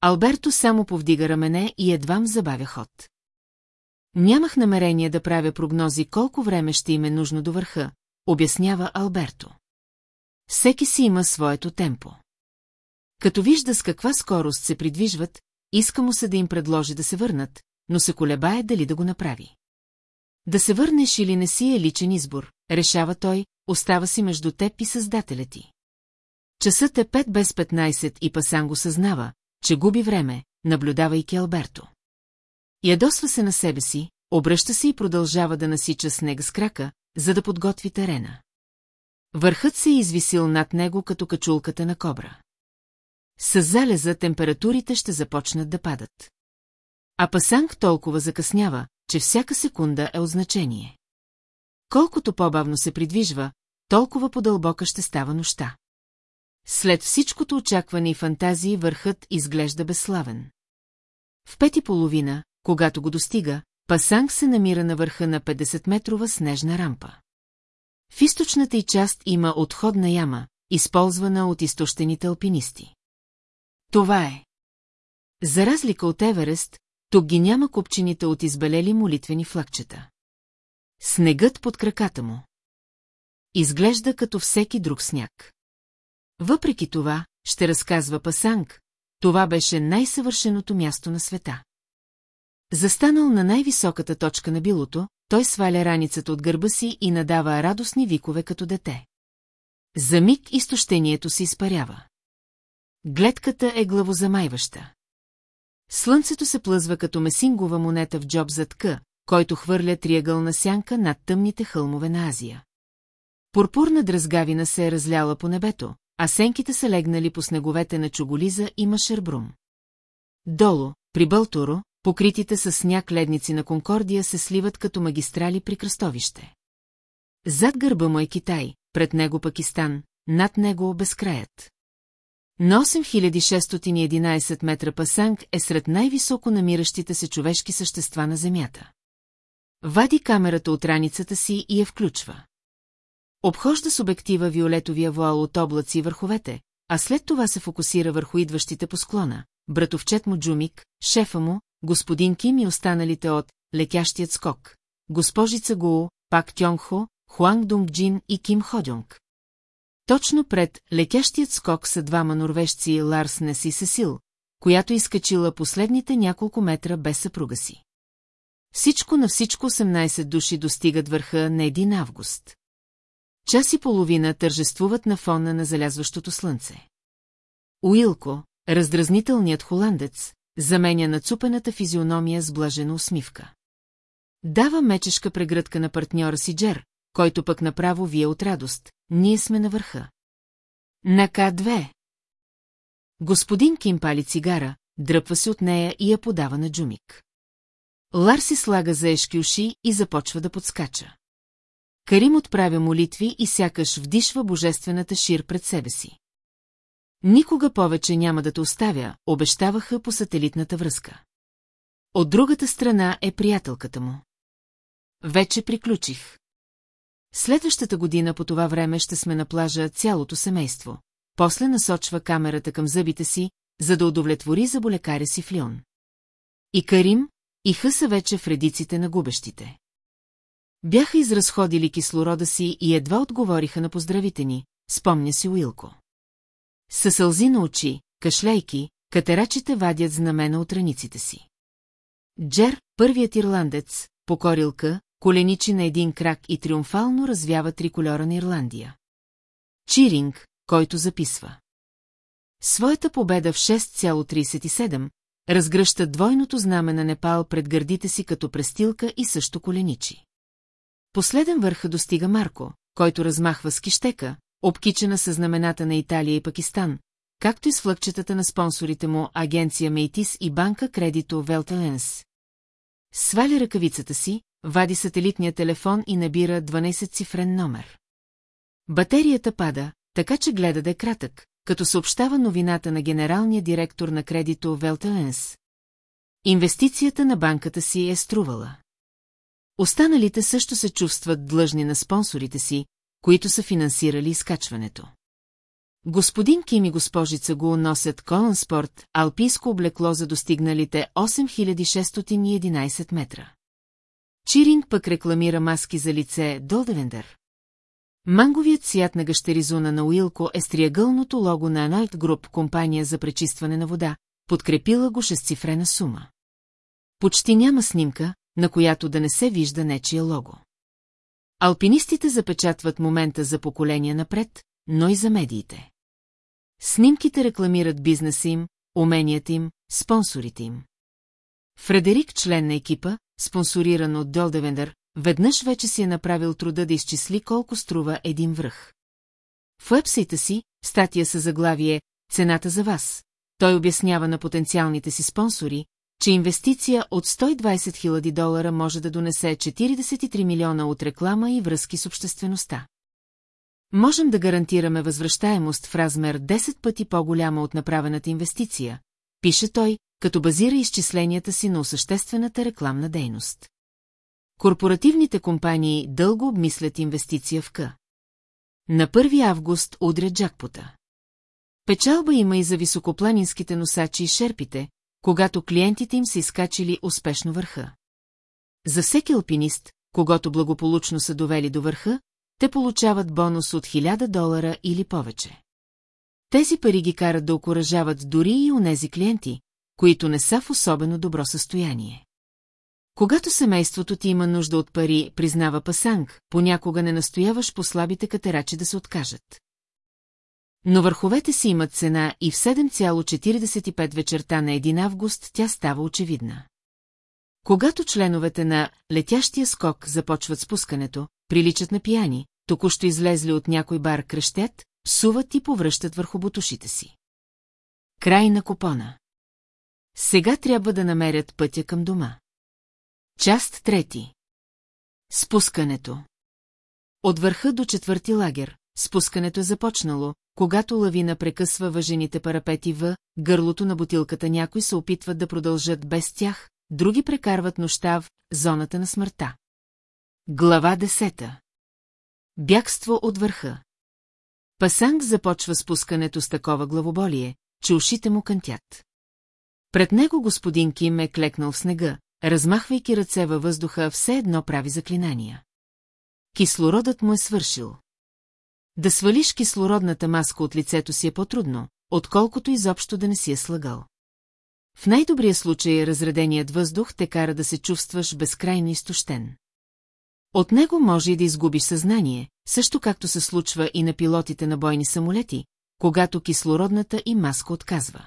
Алберто само повдига рамене и едвам забавя ход. Нямах намерение да правя прогнози колко време ще им е нужно до върха, обяснява Алберто. Всеки си има своето темпо. Като вижда с каква скорост се придвижват, иска му се да им предложи да се върнат, но се колебае дали да го направи. Да се върнеш или не си е личен избор, решава той, остава си между теб и създателя ти. Часът е 5 без 15 и Пасанго съзнава, че губи време, наблюдавайки Алберто. Ядосва се на себе си, обръща се и продължава да насича снег с крака, за да подготви терена. Върхът се е извисил над него като качулката на кобра. С залеза температурите ще започнат да падат. А Пасанг толкова закъснява, че всяка секунда е от значение. Колкото по-бавно се придвижва, толкова по-дълбока ще става нощта. След всичкото очакване и фантазии върхът изглежда безславен. В пети половина, когато го достига, Пасанг се намира на върха на 50-метрова снежна рампа. В източната й част има отходна яма, използвана от изтощените алпинисти. Това е. За разлика от Еверест, тук ги няма копчините от избелели молитвени флагчета. Снегът под краката му. Изглежда като всеки друг сняг. Въпреки това, ще разказва Пасанг, това беше най-съвършеното място на света. Застанал на най-високата точка на билото, той сваля раницата от гърба си и надава радостни викове като дете. За миг изтощението се изпарява. Гледката е главозамайваща. Слънцето се плъзва като месингова монета в джоб зад К, който хвърля триъгълна сянка над тъмните хълмове на Азия. Пурпурна дръзгавина се е разляла по небето, а сенките са легнали по снеговете на Чуголиза и Машербрум. Долу, при Бълторо, покритите с сняг ледници на Конкордия се сливат като магистрали при кръстовище. Зад гърба му е Китай, пред него Пакистан, над него безкраят. На 8611 метра Пасанг е сред най-високо намиращите се човешки същества на Земята. Вади камерата от раницата си и я включва. Обхожда с обектива виолетовия вуал от облаци върховете, а след това се фокусира върху идващите по склона, братовчет му Джумик, шефа му, господин Ким и останалите от «Летящият скок», госпожица Гуу, Пак Тьонгхо, Хуанг Дунгджин и Ким Ходюнг. Точно пред летящият скок са двама норвежци Ларснес и Сесил, която изкачила последните няколко метра без съпруга си. Всичко на всичко 18 души достигат върха на 1 август. Час и половина тържествуват на фона на залязващото слънце. Уилко, раздразнителният холандец, заменя нацупената физиономия с блажена усмивка. Дава мечешка прегръдка на партньора си Джер, който пък направо вие от радост. Ние сме на върха. На К2. Господин Ким пали цигара, дръпва се от нея и я подава на Джумик. Ларси слага заешки уши и започва да подскача. Карим отправя молитви и сякаш вдишва божествената шир пред себе си. Никога повече няма да те оставя, обещаваха по сателитната връзка. От другата страна е приятелката му. Вече приключих. Следващата година по това време ще сме на плажа цялото семейство. После насочва камерата към зъбите си, за да удовлетвори заболекаря си в Лион. И Карим, и Хъса вече в редиците на губещите. Бяха изразходили кислорода си и едва отговориха на поздравите ни, спомня си Уилко. Със сълзи на очи, кашляйки, катерачите вадят знамена от раниците си. Джер, първият ирландец, покорилка, коленичи на един крак и триумфално развява триколора на Ирландия. Чиринг, който записва. Своята победа в 6,37 разгръща двойното знаме на Непал пред гърдите си като престилка и също коленичи. Последен върха достига Марко, който размахва с кищека, обкичена със знамената на Италия и Пакистан, както и с флъкчетата на спонсорите му агенция Мейтис и банка Кредито Велтеленс. Сваля ръкавицата си, вади сателитния телефон и набира 12-цифрен номер. Батерията пада, така че гледа да е кратък, като съобщава новината на генералния директор на кредито Велтеленс. Инвестицията на банката си е струвала. Останалите също се чувстват длъжни на спонсорите си, които са финансирали изкачването. Господин Ким и госпожица го носят Колън Спорт, алпийско облекло за достигналите 8611 метра. Чиринг пък рекламира маски за лице Долдевендър. Манговият цвят на гъщеризуна на Уилко е с триъгълното лого на Анайт Груп, компания за пречистване на вода, подкрепила го шестцифрена сума. Почти няма снимка, на която да не се вижда нечия лого. Алпинистите запечатват момента за поколения напред, но и за медиите. Снимките рекламират бизнеса им, уменията им, спонсорите им. Фредерик, член на екипа, спонсориран от Долдевендър, веднъж вече си е направил труда да изчисли колко струва един връх. В уебсайта си, статия с заглавие «Цената за вас», той обяснява на потенциалните си спонсори, че инвестиция от 120 000 долара може да донесе 43 милиона от реклама и връзки с обществеността. Можем да гарантираме възвръщаемост в размер 10 пъти по-голяма от направената инвестиция, пише той, като базира изчисленията си на осъществената рекламна дейност. Корпоративните компании дълго обмислят инвестиция в К. На 1 август удря джакпота. Печалба има и за високопланинските носачи и шерпите, когато клиентите им са изкачили успешно върха. За всеки алпинист, когато благополучно са довели до върха, те получават бонус от 1000 долара или повече. Тези пари ги карат да окоръжават дори и онези клиенти, които не са в особено добро състояние. Когато семейството ти има нужда от пари, признава Пасанг, понякога не настояваш по слабите катерачи да се откажат. Но върховете си имат цена и в 7,45 вечерта на 1 август тя става очевидна. Когато членовете на летящия скок започват спускането, приличат на пияни, току-що излезли от някой бар кръщят, псуват и повръщат върху бутушите си. Край на купона. Сега трябва да намерят пътя към дома. Част трети. Спускането. От върха до четвърти лагер, спускането е започнало, когато лавина прекъсва въжените парапети в гърлото на бутилката някои се опитват да продължат без тях, други прекарват нощта в зоната на смъртта. Глава десета. Бягство от върха. Пасанг започва спускането с такова главоболие, че ушите му кънтят. Пред него господин Ким е клекнал в снега, размахвайки ръце във въздуха, все едно прави заклинания. Кислородът му е свършил. Да свалиш кислородната маска от лицето си е по-трудно, отколкото изобщо да не си е слагал. В най-добрия случай разреденият въздух те кара да се чувстваш безкрайно изтощен. От него може и да изгубиш съзнание, също както се случва и на пилотите на бойни самолети, когато кислородната и маска отказва.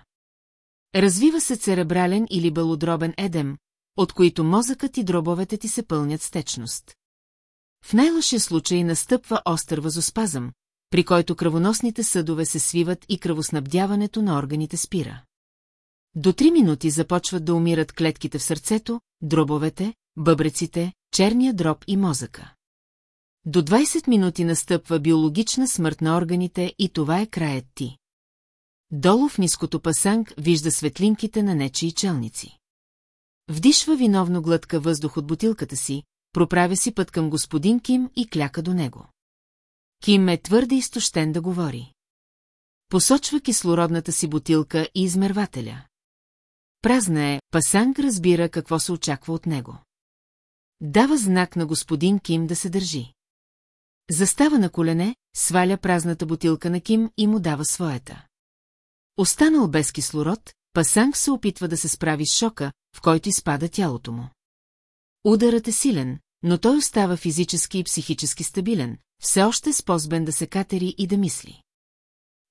Развива се церебрален или белодробен едем, от които мозъкът и дробовете ти се пълнят с течност. В най-лъшия случай настъпва остър възоспазъм, при който кръвоносните съдове се свиват и кръвоснабдяването на органите спира. До три минути започват да умират клетките в сърцето, дробовете, бъбреците, черния дроб и мозъка. До 20 минути настъпва биологична смърт на органите и това е краят ти. Долу в ниското пасанг вижда светлинките на нечи и челници. Вдишва виновно глътка въздух от бутилката си, проправя си път към господин Ким и кляка до него. Ким е твърде изтощен да говори. Посочва кислородната си бутилка и измервателя. Празна е, Пасанг разбира какво се очаква от него. Дава знак на господин Ким да се държи. Застава на колене, сваля празната бутилка на Ким и му дава своята. Останал без кислород, Пасанг се опитва да се справи с шока, в който изпада тялото му. Ударът е силен, но той остава физически и психически стабилен, все още способен да се катери и да мисли.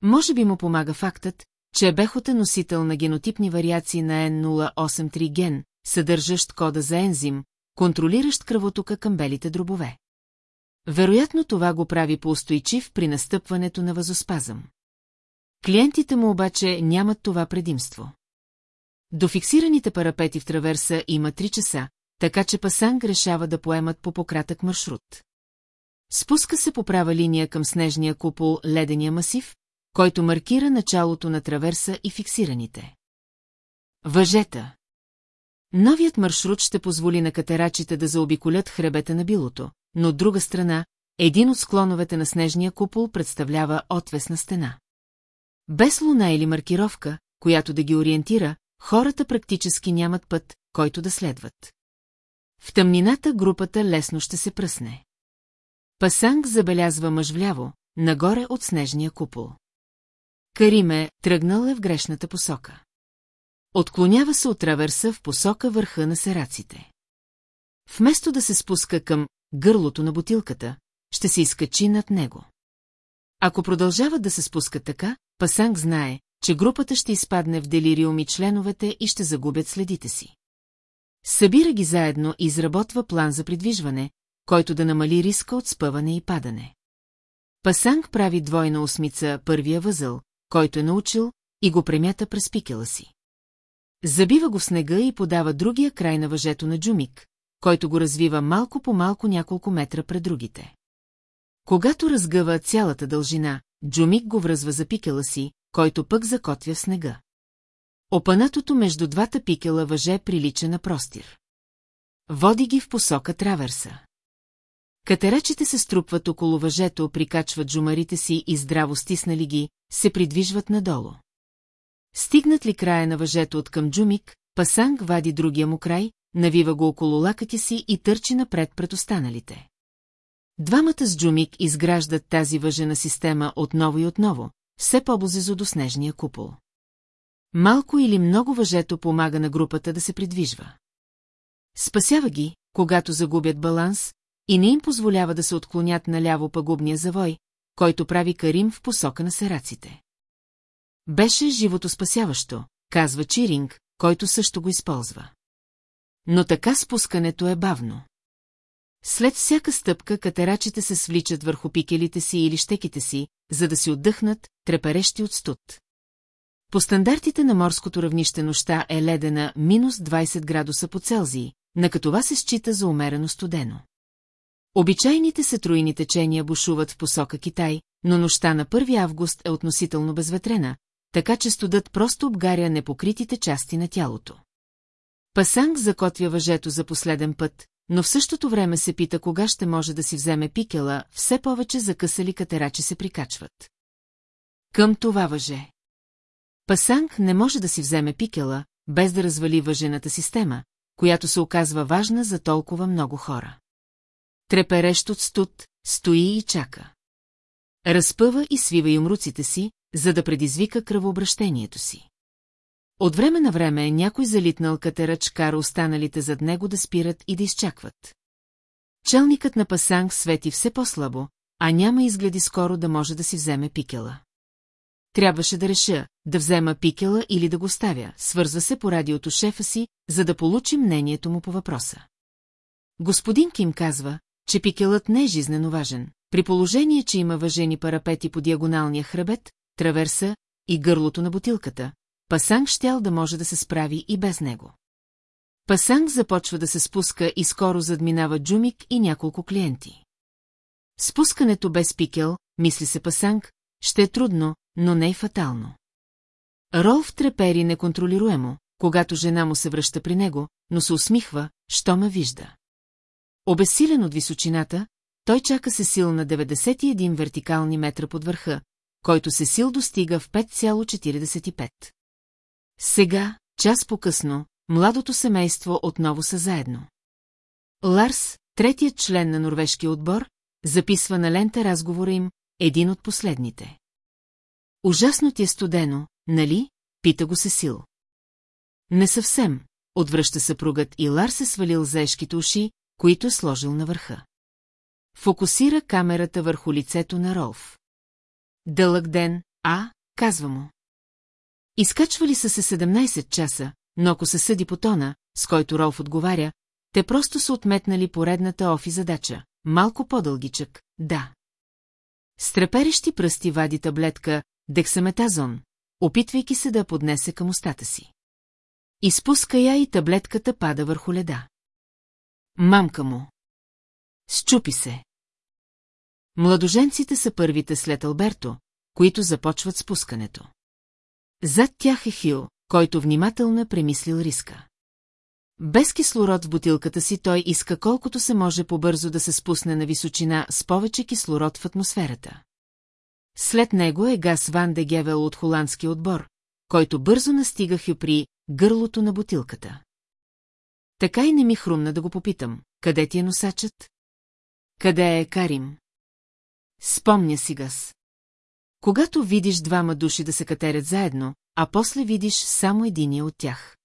Може би му помага фактът, че Ебехот е носител на генотипни вариации на N083 ген, съдържащ кода за ензим, контролиращ кръвотока към белите дробове. Вероятно това го прави поустойчив при настъпването на възоспазъм. Клиентите му обаче нямат това предимство. До фиксираните парапети в траверса има 3 часа, така че Пасанг решава да поемат по пократък маршрут. Спуска се по права линия към снежния купол ледения масив, който маркира началото на траверса и фиксираните. Въжета Новият маршрут ще позволи на катерачите да заобиколят хребета на билото, но от друга страна, един от склоновете на снежния купол представлява отвесна стена. Без луна или маркировка, която да ги ориентира, хората практически нямат път, който да следват. В тъмнината групата лесно ще се пръсне. Пасанг забелязва мъж вляво, нагоре от снежния купол. Кариме тръгнал е в грешната посока. Отклонява се от траверса в посока върха на сераците. Вместо да се спуска към гърлото на бутилката, ще се изкачи над него. Ако продължават да се спускат така, Пасанг знае, че групата ще изпадне в делириум и членовете и ще загубят следите си. Събира ги заедно и изработва план за придвижване, който да намали риска от спъване и падане. Пасанг прави двойна осмица първия възъл, който е научил, и го премята през пикела си. Забива го в снега и подава другия край на въжето на Джумик, който го развива малко по малко няколко метра пред другите. Когато разгъва цялата дължина, Джумик го връзва за пикела си, който пък закотвя в снега. Опанатото между двата пикела въже прилича на простир. Води ги в посока траверса. Катерачите се струпват около въжето, прикачват жумарите си и здраво стиснали ги, се придвижват надолу. Стигнат ли края на въжето от към Джумик, Пасанг вади другия му край, навива го около лакътя си и търчи напред пред останалите. Двамата с Джумик изграждат тази въжена система отново и отново, все по-близо до снежния купол. Малко или много въжето помага на групата да се придвижва. Спасява ги, когато загубят баланс, и не им позволява да се отклонят наляво пагубния завой, който прави Карим в посока на сераците. Беше животоспасяващо, казва Чиринг, който също го използва. Но така спускането е бавно. След всяка стъпка катерачите се свличат върху пикелите си или щеките си, за да си отдъхнат, треперещи от студ. По стандартите на морското равнище нощта е ледена минус 20 градуса по Целзий, на това се счита за умерено студено. Обичайните се труйни течения бушуват в посока Китай, но нощта на 1 август е относително безветрена, така че студът просто обгаря непокритите части на тялото. Пасанг закотвя въжето за последен път, но в същото време се пита кога ще може да си вземе пикела, все повече закъсали катерачи се прикачват. Към това въже. Пасанг не може да си вземе пикела, без да развали въжената система, която се оказва важна за толкова много хора. Треперещ от студ, стои и чака. Разпъва и свива юмруците си, за да предизвика кръвообращението си. От време на време някой залитнал катерач кара останалите зад него да спират и да изчакват. Челникът на Пасанг свети все по-слабо, а няма изгледи скоро да може да си вземе пикела. Трябваше да реша, да взема пикела или да го ставя, свърза се по радиото шефа си, за да получи мнението му по въпроса. Господин Ким казва, че пикелът не е жизнено важен, при положение, че има въжени парапети по диагоналния хребет, траверса и гърлото на бутилката, Пасанг щял да може да се справи и без него. Пасанг започва да се спуска и скоро задминава Джумик и няколко клиенти. Спускането без пикел, мисли се Пасанг, ще е трудно, но не и фатално. Ролф трепери неконтролируемо, когато жена му се връща при него, но се усмихва, що ме вижда. Обесилен от височината, той чака се сил на 91 вертикални метра под върха, който се сил достига в 5,45. Сега, час по-късно, младото семейство отново са заедно. Ларс, третият член на норвежкия отбор, записва на лента разговора им, един от последните. Ужасно ти е студено, нали? Пита го Сесил. Не съвсем, отвръща съпругът и Лар се свалил заешките уши, които е сложил на върха. Фокусира камерата върху лицето на Ролф. Дълъг ден, а, казва му. Изкачвали са се 17 часа, но ако се съди по тона, с който Ролф отговаря, те просто са отметнали поредната офи задача. Малко по-дългичък, да. С треперещи пръсти вади таблетка дексаметазон, опитвайки се да поднесе към устата си. Изпуска я и таблетката пада върху леда. Мамка му. Счупи се. Младоженците са първите след Алберто, които започват спускането. Зад тях е Хил, който внимателно е премислил риска. Без кислород в бутилката си той иска колкото се може по-бързо да се спусне на височина с повече кислород в атмосферата. След него е Гас Ван де Гевел от холандския отбор, който бързо настига Хю при гърлото на бутилката. Така и не ми хрумна да го попитам, къде ти е носачът? Къде е Карим? Спомня си гас. Когато видиш двама души да се катерят заедно, а после видиш само единия от тях.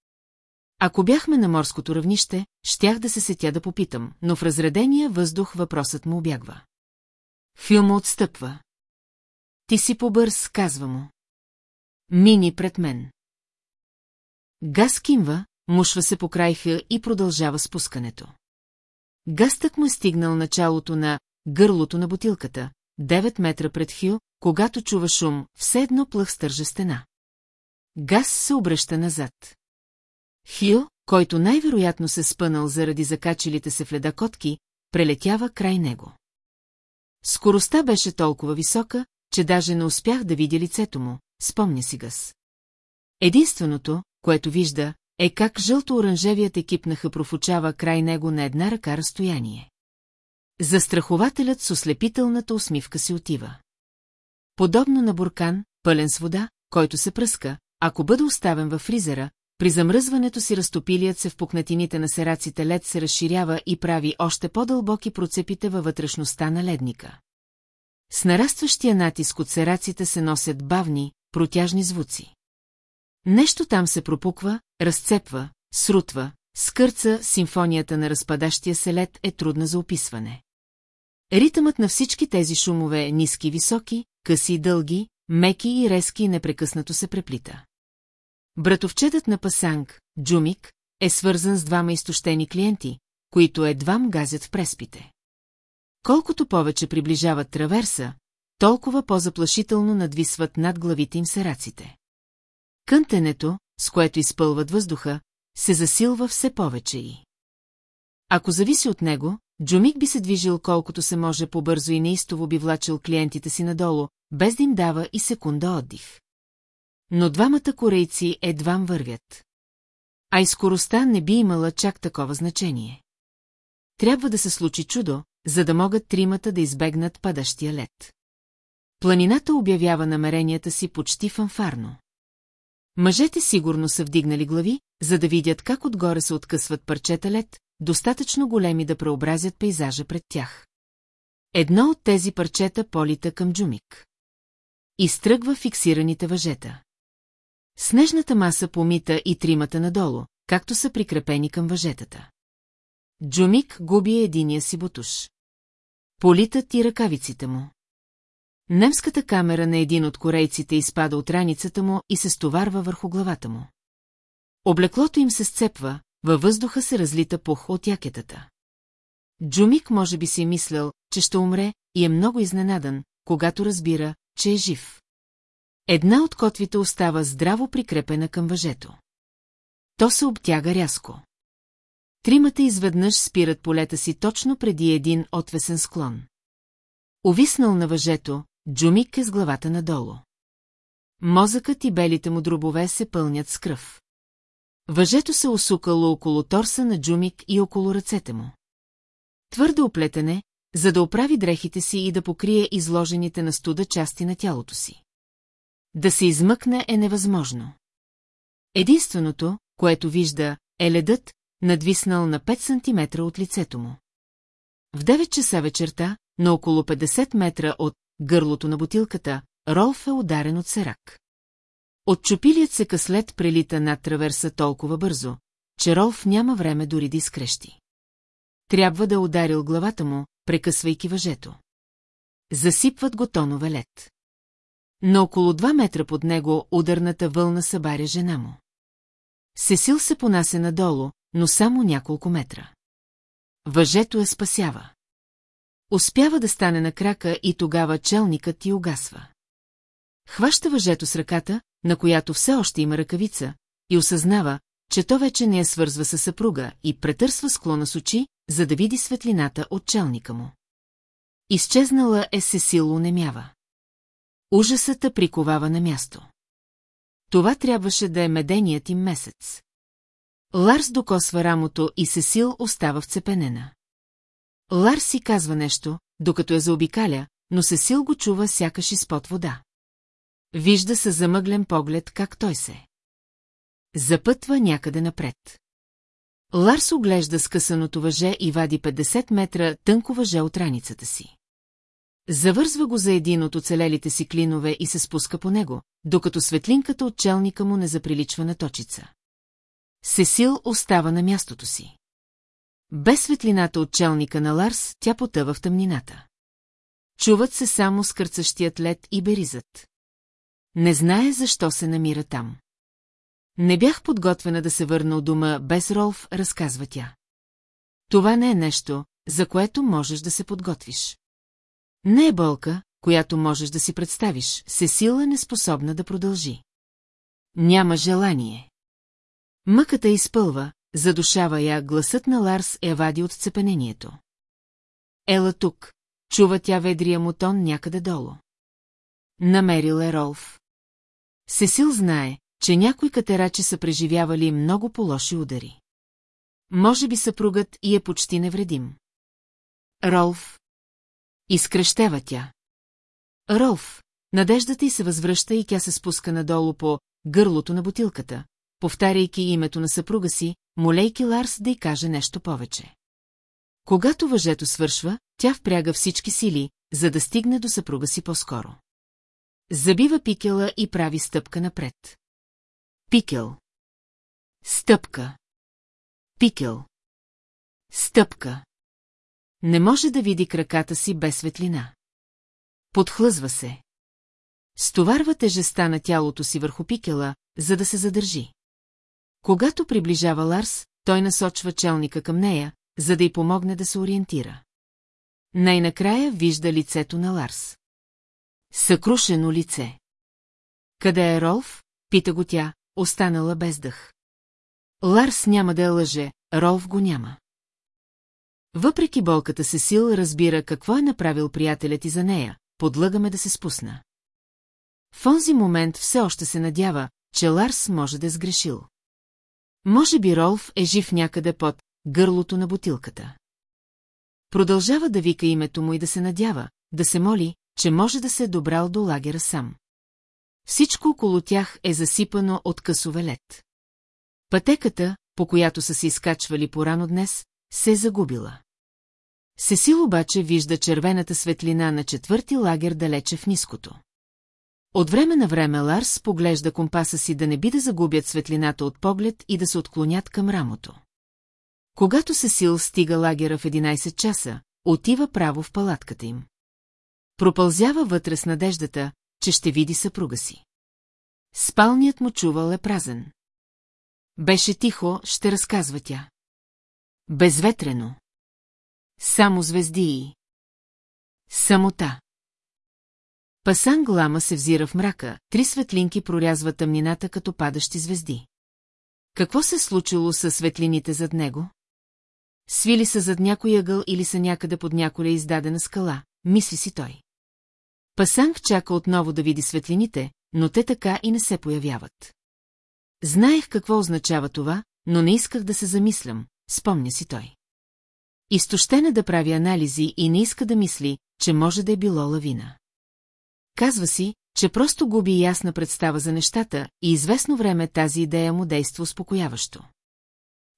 Ако бяхме на морското равнище, щях да се сетя да попитам, но в разредения въздух въпросът му обягва. Филма отстъпва. Ти си побърз, казва му. Мини пред мен. Газ кимва, мушва се по крайха и продължава спускането. Гастък му е стигнал началото на гърлото на бутилката, 9 метра пред Хю, когато чува шум, все едно плъх стържа стена. Газ се обръща назад. Хю, който най-вероятно се спънал заради закачилите се в леда котки, прелетява край него. Скоростта беше толкова висока, че даже не успях да видя лицето му, спомня си гъс. Единственото, което вижда, е как жълто-оранжевият екип на профучава край него на една ръка разстояние. Застрахователят с ослепителната усмивка си отива. Подобно на буркан, пълен с вода, който се пръска, ако бъде оставен във фризера, при замръзването си разтопилият се в пукнатините на сераците лед се разширява и прави още по-дълбоки процепите във вътрешността на ледника. С нарастващия натиск от сераците се носят бавни, протяжни звуци. Нещо там се пропуква, разцепва, срутва, скърца, симфонията на разпадащия се лед е трудна за описване. Ритъмът на всички тези шумове е ниски високи, къси и дълги, меки и резки и непрекъснато се преплита. Братовчетът на Пасанг, Джумик, е свързан с двама изтощени клиенти, които едвам газят в преспите. Колкото повече приближават траверса, толкова по-заплашително надвисват над главите им сераците. Кънтенето, с което изпълват въздуха, се засилва все повече и. Ако зависи от него, Джумик би се движил колкото се може по-бързо и неистово би влачил клиентите си надолу, без да им дава и секунда отдих. Но двамата корейци едвам вървят. А и скоростта не би имала чак такова значение. Трябва да се случи чудо, за да могат тримата да избегнат падащия лед. Планината обявява намеренията си почти фанфарно. Мъжете сигурно са вдигнали глави, за да видят как отгоре се откъсват парчета лед, достатъчно големи да преобразят пейзажа пред тях. Едно от тези парчета полита към Джумик. Изтръгва фиксираните въжета. Снежната маса помита и тримата надолу, както са прикрепени към въжетата. Джумик губи единия си бутуш. Политът и ръкавиците му. Немската камера на един от корейците изпада от раницата му и се стоварва върху главата му. Облеклото им се сцепва, във въздуха се разлита пух от якетата. Джумик може би си е мислял, че ще умре и е много изненадан, когато разбира, че е жив. Една от котвите остава здраво прикрепена към въжето. То се обтяга рязко. Тримата изведнъж спират полета си точно преди един отвесен склон. Овиснал на въжето, Джумик е с главата надолу. Мозъкът и белите му дробове се пълнят с кръв. Въжето се усукало около торса на Джумик и около ръцете му. Твърдо оплетене, за да оправи дрехите си и да покрие изложените на студа части на тялото си. Да се измъкне е невъзможно. Единственото, което вижда, е ледът, надвиснал на 5 см от лицето му. В 9 часа вечерта, на около 50 метра от гърлото на бутилката, Ролф е ударен от серак. Отчупилият се къслет прелита над траверса толкова бързо, че Ролф няма време дори да изкрещи. Трябва да е ударил главата му, прекъсвайки въжето. Засипват го тонове лед. На около два метра под него ударната вълна събаря жена му. Сесил се понася надолу, но само няколко метра. Въжето я спасява. Успява да стане на крака и тогава челникът ти угасва. Хваща въжето с ръката, на която все още има ръкавица, и осъзнава, че то вече не я свързва с съпруга и претърсва склона с очи, за да види светлината от челника му. Изчезнала е Сесил унемява. Ужасата приковава на място. Това трябваше да е меденият им месец. Ларс докосва рамото и Сесил остава вцепенена. Ларс си казва нещо, докато я заобикаля, но Сесил го чува сякаш изпод вода. Вижда със замъглен поглед как той се. Запътва някъде напред. Ларс оглежда скъсаното въже и вади 50 метра тънко въже от раницата си. Завързва го за един от оцелелите си клинове и се спуска по него, докато светлинката от челника му не заприличва на точица. Сесил остава на мястото си. Без светлината от челника на Ларс, тя потъва в тъмнината. Чуват се само скърцащият лед и беризът. Не знае защо се намира там. Не бях подготвена да се върна от дома без Ролф, разказва тя. Това не е нещо, за което можеш да се подготвиш. Не е болка, която можеш да си представиш, Сесила неспособна да продължи. Няма желание. Мъката изпълва, задушава я, гласът на Ларс е вади от цепенението. Ела тук, чува тя ведрия му тон някъде долу. Намерил е Ролф. Сесил знае, че някои катерачи са преживявали много по-лоши удари. Може би съпругът и е почти невредим. Ролф. Изкръщева тя. Ролф, надеждата й се възвръща и тя се спуска надолу по гърлото на бутилката, повтаряйки името на съпруга си, молейки Ларс да й каже нещо повече. Когато въжето свършва, тя впряга всички сили, за да стигне до съпруга си по-скоро. Забива пикела и прави стъпка напред. Пикел. Стъпка. Пикел. Стъпка. Не може да види краката си без светлина. Подхлъзва се. Стоварва тежеста на тялото си върху пикела, за да се задържи. Когато приближава Ларс, той насочва челника към нея, за да й помогне да се ориентира. Най-накрая вижда лицето на Ларс. Съкрушено лице. Къде е Ролф? Пита го тя, останала без дъх. Ларс няма да я лъже, Ролф го няма. Въпреки болката Сесил разбира какво е направил приятелят и за нея, подлагаме да се спусна. В онзи момент все още се надява, че Ларс може да е сгрешил. Може би Ролф е жив някъде под гърлото на бутилката. Продължава да вика името му и да се надява, да се моли, че може да се е добрал до лагера сам. Всичко около тях е засипано от късове лед. Пътеката, по която са се изкачвали порано днес, се е загубила. Сесил обаче вижда червената светлина на четвърти лагер далече в ниското. От време на време Ларс поглежда компаса си да не би да загубят светлината от поглед и да се отклонят към рамото. Когато Сесил стига лагера в 11 часа, отива право в палатката им. Пропълзява вътре с надеждата, че ще види съпруга си. Спалният му чувал е празен. Беше тихо, ще разказва тя. Безветрено. Само звезди. Самота. Пасан глама се взира в мрака, три светлинки прорязват тъмнината като падащи звезди. Какво се случило с светлините зад него? Свили са зад някой ъгъл или са някъде под няколя издадена скала, мисли си той. Пасанг чака отново да види светлините, но те така и не се появяват. Знаех какво означава това, но не исках да се замислям, спомня си той. Изтощена да прави анализи и не иска да мисли, че може да е било лавина. Казва си, че просто губи ясна представа за нещата и известно време тази идея му действа успокояващо.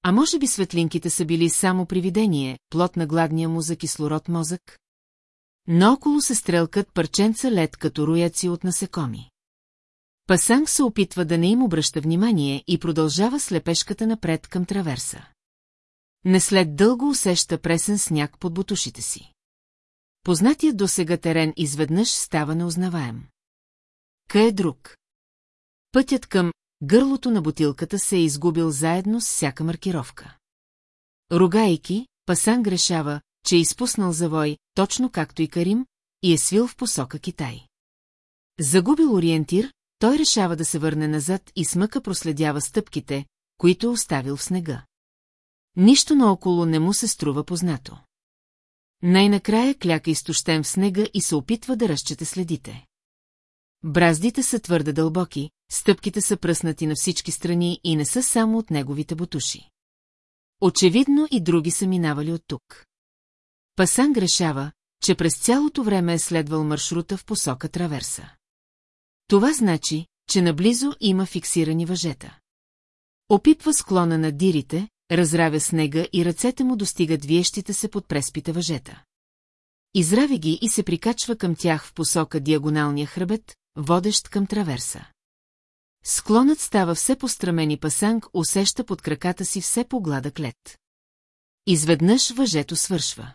А може би светлинките са били само привидение, плод на гладния му за кислород мозък? Наоколо се стрелкат парченца лед като руяци от насекоми. Пасанг се опитва да не им обръща внимание и продължава слепешката напред към траверса. Не след дълго усеща пресен сняг под бутушите си. Познатият досега терен изведнъж става неузнаваем. Къде е друг? Пътят към гърлото на бутилката се е изгубил заедно с всяка маркировка. Ругайки, Пасан грешава, че е изпуснал завой, точно както и Карим, и е свил в посока Китай. Загубил ориентир, той решава да се върне назад и смъка проследява стъпките, които е оставил в снега. Нищо наоколо не му се струва познато. Най-накрая кляка изтощен в снега и се опитва да разчете следите. Браздите са твърде дълбоки, стъпките са пръснати на всички страни и не са само от неговите бутуши. Очевидно и други са минавали от тук. Пасан решава, че през цялото време е следвал маршрута в посока траверса. Това значи, че наблизо има фиксирани въжета. Опипва склона на дирите, разравя снега и ръцете му достигат виещите се под преспите въжета. Израви ги и се прикачва към тях в посока диагоналния хребет, водещ към траверса. Склонът става все по-страмени пасанг, усеща под краката си все по-гладък лед. Изведнъж въжето свършва.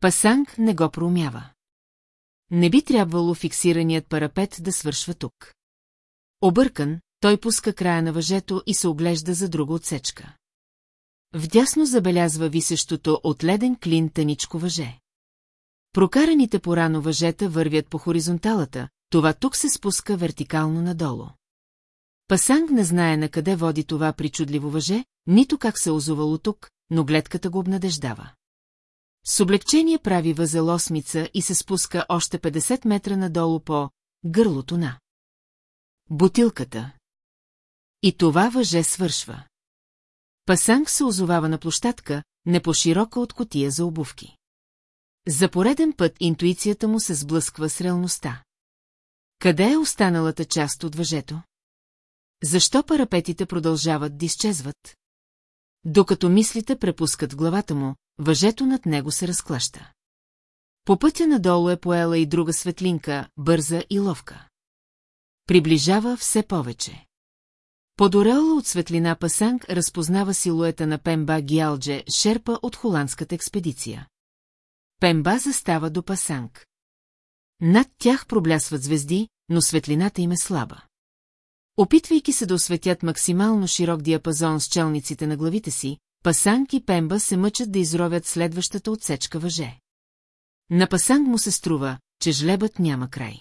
Пасанг не го проумява. Не би трябвало фиксираният парапет да свършва тук. Объркан, той пуска края на въжето и се оглежда за друга отсечка. Вдясно забелязва висещото от леден клин тъничко въже. Прокараните порано въжета вървят по хоризонталата, това тук се спуска вертикално надолу. Пасанг не знае на къде води това причудливо въже, нито как се озувало тук, но гледката го обнадеждава. С облегчение прави възел осмица и се спуска още 50 метра надолу по гърлото на бутилката. И това въже свършва. Пасанг се озовава на площадка, не по-широка от котия за обувки. За пореден път интуицията му се сблъсква с реалността. Къде е останалата част от въжето? Защо парапетите продължават да изчезват? Докато мислите препускат главата му, въжето над него се разклаща. По пътя надолу е поела и друга светлинка, бърза и ловка. Приближава все повече. Под ореола от светлина Пасанг разпознава силуета на Пемба Гиалдже, шерпа от холандската експедиция. Пемба застава до Пасанг. Над тях проблясват звезди, но светлината им е слаба. Опитвайки се да осветят максимално широк диапазон с челниците на главите си, Пасанг и Пемба се мъчат да изровят следващата отсечка въже. На Пасанг му се струва, че жлебът няма край.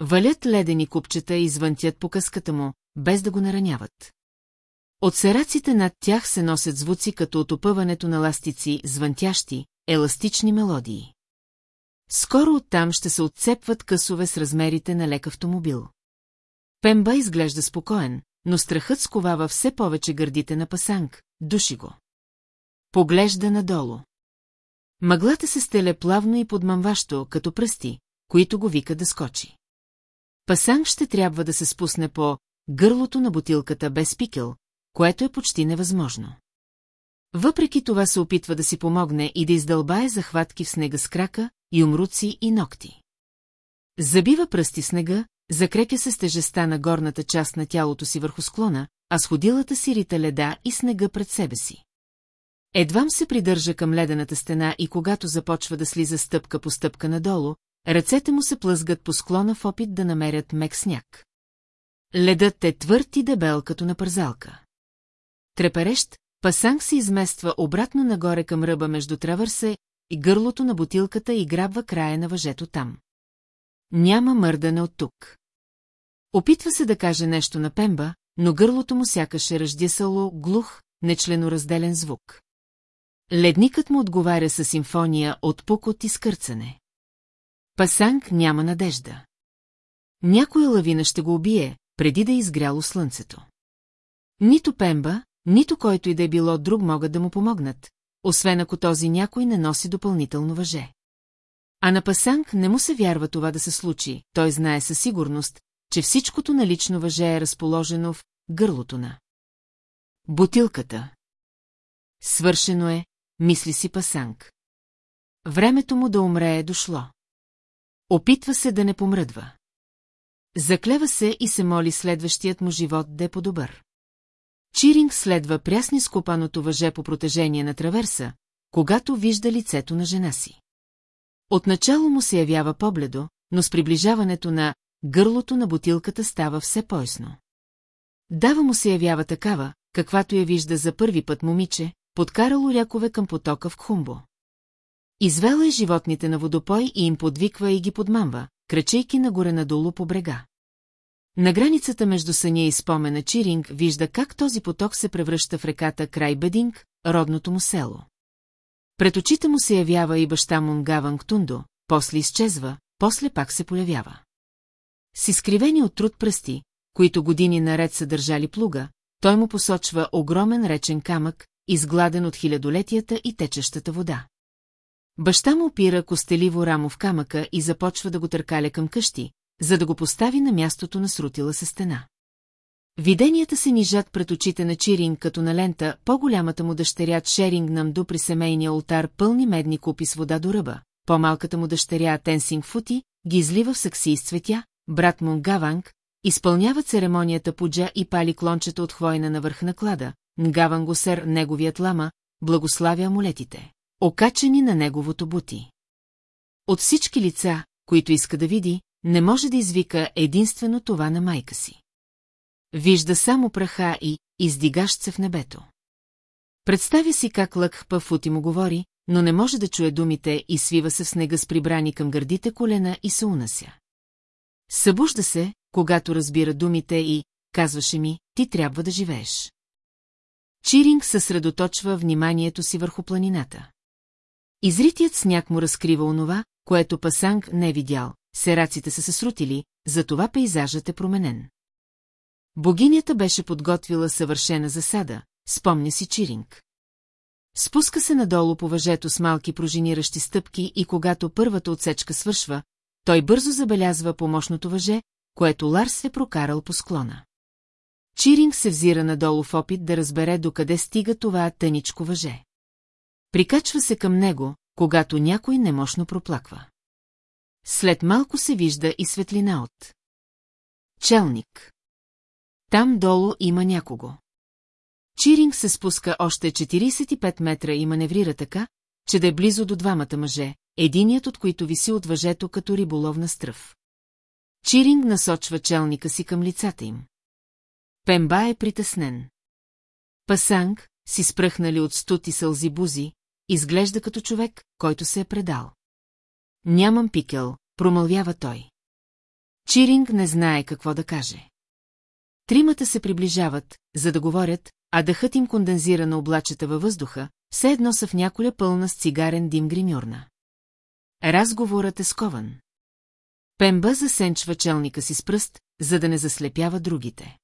Валят ледени купчета и звънтят по къската му, без да го нараняват. От сераците над тях се носят звуци като от опъването на ластици, звънтящи, еластични мелодии. Скоро оттам ще се отцепват късове с размерите на лек автомобил. Пемба изглежда спокоен, но страхът сковава все повече гърдите на пасанг, души го. Поглежда надолу. Мъглата се стеля плавно и подмамващо, като пръсти, които го вика да скочи. Пасанг ще трябва да се спусне по гърлото на бутилката без пикел, което е почти невъзможно. Въпреки това се опитва да си помогне и да издълбае захватки в снега с крака, юмруци и ногти. Забива пръсти снега, закрепя се с тежеста на горната част на тялото си върху склона, а с ходилата си рита леда и снега пред себе си. Едвам се придържа към ледената стена и когато започва да слиза стъпка по стъпка надолу, ръцете му се плъзгат по склона в опит да намерят мек сняг. Ледът е твърд и дебел като на пързалка. Треперещ, Пасанг се измества обратно нагоре към ръба между травърсе и гърлото на бутилката и грабва края на въжето там. Няма мърдане от тук. Опитва се да каже нещо на Пемба, но гърлото му сякаш е ръждисало глух, нечленоразделен звук. Ледникът му отговаря със симфония от пукот и скърцане. Пасанг няма надежда. Някоя лавина ще го убие, преди да е изгряло слънцето. Нито Пемба, нито който и да е било друг могат да му помогнат, освен ако този някой не носи допълнително въже. А на Пасанг не му се вярва това да се случи, той знае със сигурност, че всичкото налично въже е разположено в гърлото на. Бутилката. Свършено е, мисли си Пасанг. Времето му да умре е дошло. Опитва се да не помръдва. Заклева се и се моли следващият му живот да е по-добър. Чиринг следва прясни скопаното въже по протежение на траверса, когато вижда лицето на жена си. Отначало му се явява побледо, но с приближаването на гърлото на бутилката става все поясно. Дава му се явява такава, каквато я вижда за първи път момиче, подкарало рякове към потока в Кхумбо. Извела е животните на водопой и им подвиква и ги подмамва, крачейки нагоре-надолу по брега. На границата между съня и спомена Чиринг вижда как този поток се превръща в реката край Бединг, родното му село. Пред очите му се явява и баща му Нгаванг Тундо, после изчезва, после пак се появява. С изкривени от труд пръсти, които години наред са държали плуга, той му посочва огромен речен камък, изгладен от хилядолетията и течещата вода. Баща му опира костеливо рамо в камъка и започва да го търкаля към къщи, за да го постави на мястото на срутила се стена. Виденията се нижат пред очите на Чиринг като на лента, по-голямата му дъщеря Шеринг Намду при семейния ултар пълни медни купи с вода до ръба, по-малката му дъщеря Тенсинг Фути ги излива в сакси с цветя, брат му Гаванг, изпълнява церемонията пуджа и пали клончета от хвойна на върх на клада, Нгавангосер, неговият лама, благославя амулетите, окачени на неговото бути. От всички лица, които иска да види, не може да извика единствено това на майка си. Вижда само праха и издигащ се в небето. Представя си как лъкхпа Фути му говори, но не може да чуе думите и свива се в снега с прибрани към гърдите колена и се унася. Събужда се, когато разбира думите и, казваше ми, ти трябва да живееш. Чиринг съсредоточва вниманието си върху планината. Изритият сняг му разкрива онова, което Пасанг не е видял, сераците са се срутили, затова пейзажът е променен. Богинята беше подготвила съвършена засада, спомня си Чиринг. Спуска се надолу по въжето с малки пружиниращи стъпки и когато първата отсечка свършва, той бързо забелязва помощното въже, което Ларс е прокарал по склона. Чиринг се взира надолу в опит да разбере докъде стига това тъничко въже. Прикачва се към него, когато някой немощно проплаква. След малко се вижда и светлина от. Челник. Там долу има някого. Чиринг се спуска още 45 метра и маневрира така, че да е близо до двамата мъже, единият от които виси от въжето като риболовна стръв. Чиринг насочва челника си към лицата им. Пемба е притеснен. Пасанг, си спръхнали от студ и сълзи бузи, изглежда като човек, който се е предал. Нямам пикел, промълвява той. Чиринг не знае какво да каже. Тримата се приближават, за да говорят, а дъхът им кондензира на облачета във въздуха, все едно са в няколя пълна с цигарен дим гримьорна. Разговорът е скован. Пемба засенчва челника си с пръст, за да не заслепява другите.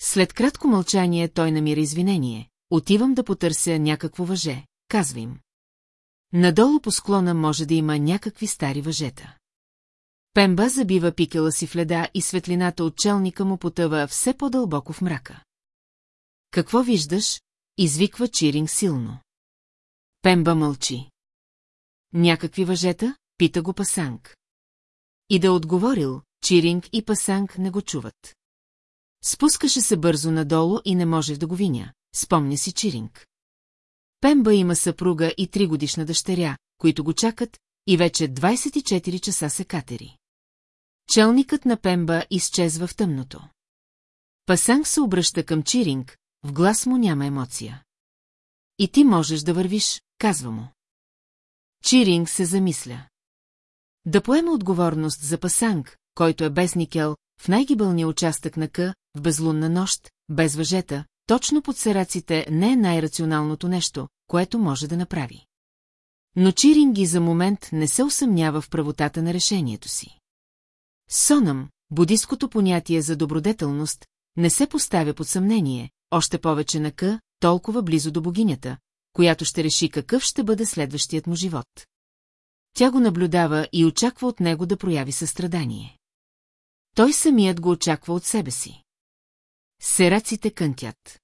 След кратко мълчание той намира извинение. Отивам да потърся някакво въже, казва им. Надолу по склона може да има някакви стари въжета. Пемба забива пикела си в леда и светлината от челника му потъва все по-дълбоко в мрака. Какво виждаш? Извиква Чиринг силно. Пемба мълчи. Някакви въжета? Пита го Пасанг. И да отговорил, Чиринг и Пасанг не го чуват. Спускаше се бързо надолу и не може да го виня, спомня си Чиринг. Пемба има съпруга и тригодишна дъщеря, които го чакат, и вече 24 часа се катери. Челникът на Пемба изчезва в тъмното. Пасанг се обръща към Чиринг, в глас му няма емоция. И ти можеш да вървиш, казва му. Чиринг се замисля. Да поема отговорност за Пасанг, който е без никел, в най-гибълния участък на К, в безлунна нощ, без въжета, точно под сераците не е най-рационалното нещо, което може да направи. Но Чиринги за момент не се усъмнява в правотата на решението си. Сонам, будисткото понятие за добродетелност, не се поставя под съмнение, още повече на К, толкова близо до богинята, която ще реши какъв ще бъде следващият му живот. Тя го наблюдава и очаква от него да прояви състрадание. Той самият го очаква от себе си. Сераците кънтят.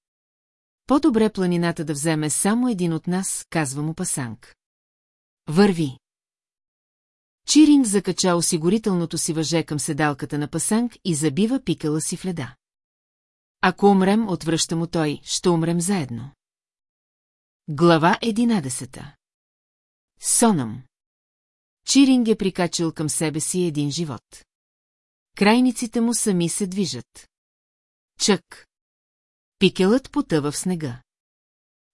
По-добре планината да вземе само един от нас, казва му Пасанг. Върви. Чиринг закача осигурителното си въже към седалката на Пасанг и забива пикала си в леда. Ако умрем, отвръща му той, ще умрем заедно. Глава единадесета Сонам Чиринг е прикачил към себе си един живот. Крайниците му сами се движат. Чък. Пикелът потъва в снега.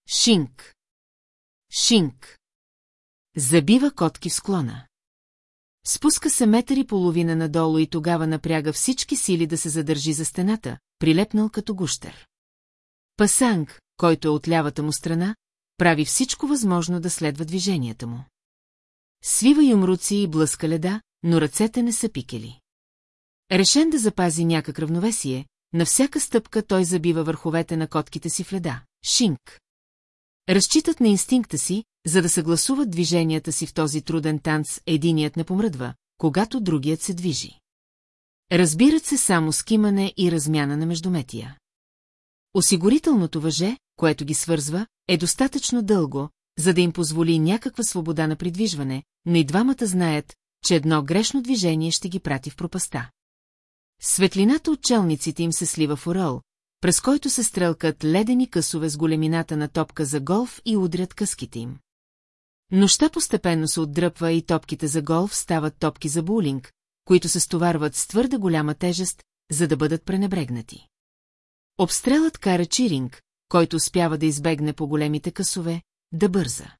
Шинк. Шинк. Забива котки в склона. Спуска се метър и половина надолу и тогава напряга всички сили да се задържи за стената, прилепнал като гущер. Пасанг, който е от лявата му страна, прави всичко възможно да следва движенията му. Свива юмруци и блъска леда, но ръцете не са пикели. Решен да запази някак равновесие, на всяка стъпка той забива върховете на котките си в леда. Шинк. Разчитат на инстинкта си, за да съгласуват движенията си в този труден танц, единият не помръдва, когато другият се движи. Разбират се само скимане и размяна на междуметия. Осигурителното въже, което ги свързва, е достатъчно дълго, за да им позволи някаква свобода на придвижване, но и двамата знаят, че едно грешно движение ще ги прати в пропаста. Светлината от челниците им се слива в орел, през който се стрелкат ледени късове с големината на топка за голф и удрят къските им. Нощта постепенно се отдръпва и топките за голф стават топки за булинг, които се стоварват с твърде голяма тежест, за да бъдат пренебрегнати. Обстрелът кара Чиринг, който успява да избегне по големите късове, да бърза.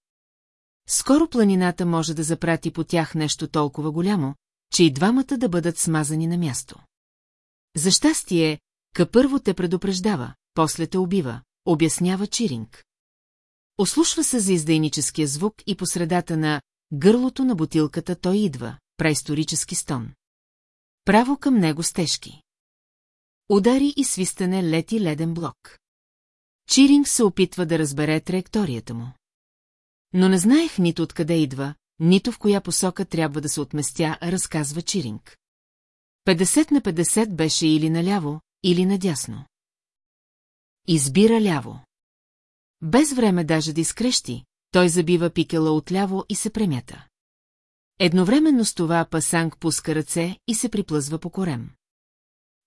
Скоро планината може да запрати по тях нещо толкова голямо, че и двамата да бъдат смазани на място. За щастие, Ка първо те предупреждава, после те убива, обяснява Чиринг. Ослушва се за издейническия звук и по средата на гърлото на бутилката той идва, праисторически стон. Право към него стежки. Удари и свистане лети леден блок. Чиринг се опитва да разбере траекторията му. Но не знаех нито откъде идва, нито в коя посока трябва да се отместя, разказва Чиринг. 50 на 50 беше или наляво, или надясно. Избира ляво. Без време даже да изкрещи, той забива пикела отляво и се премята. Едновременно с това Пасанг пуска ръце и се приплъзва по корем.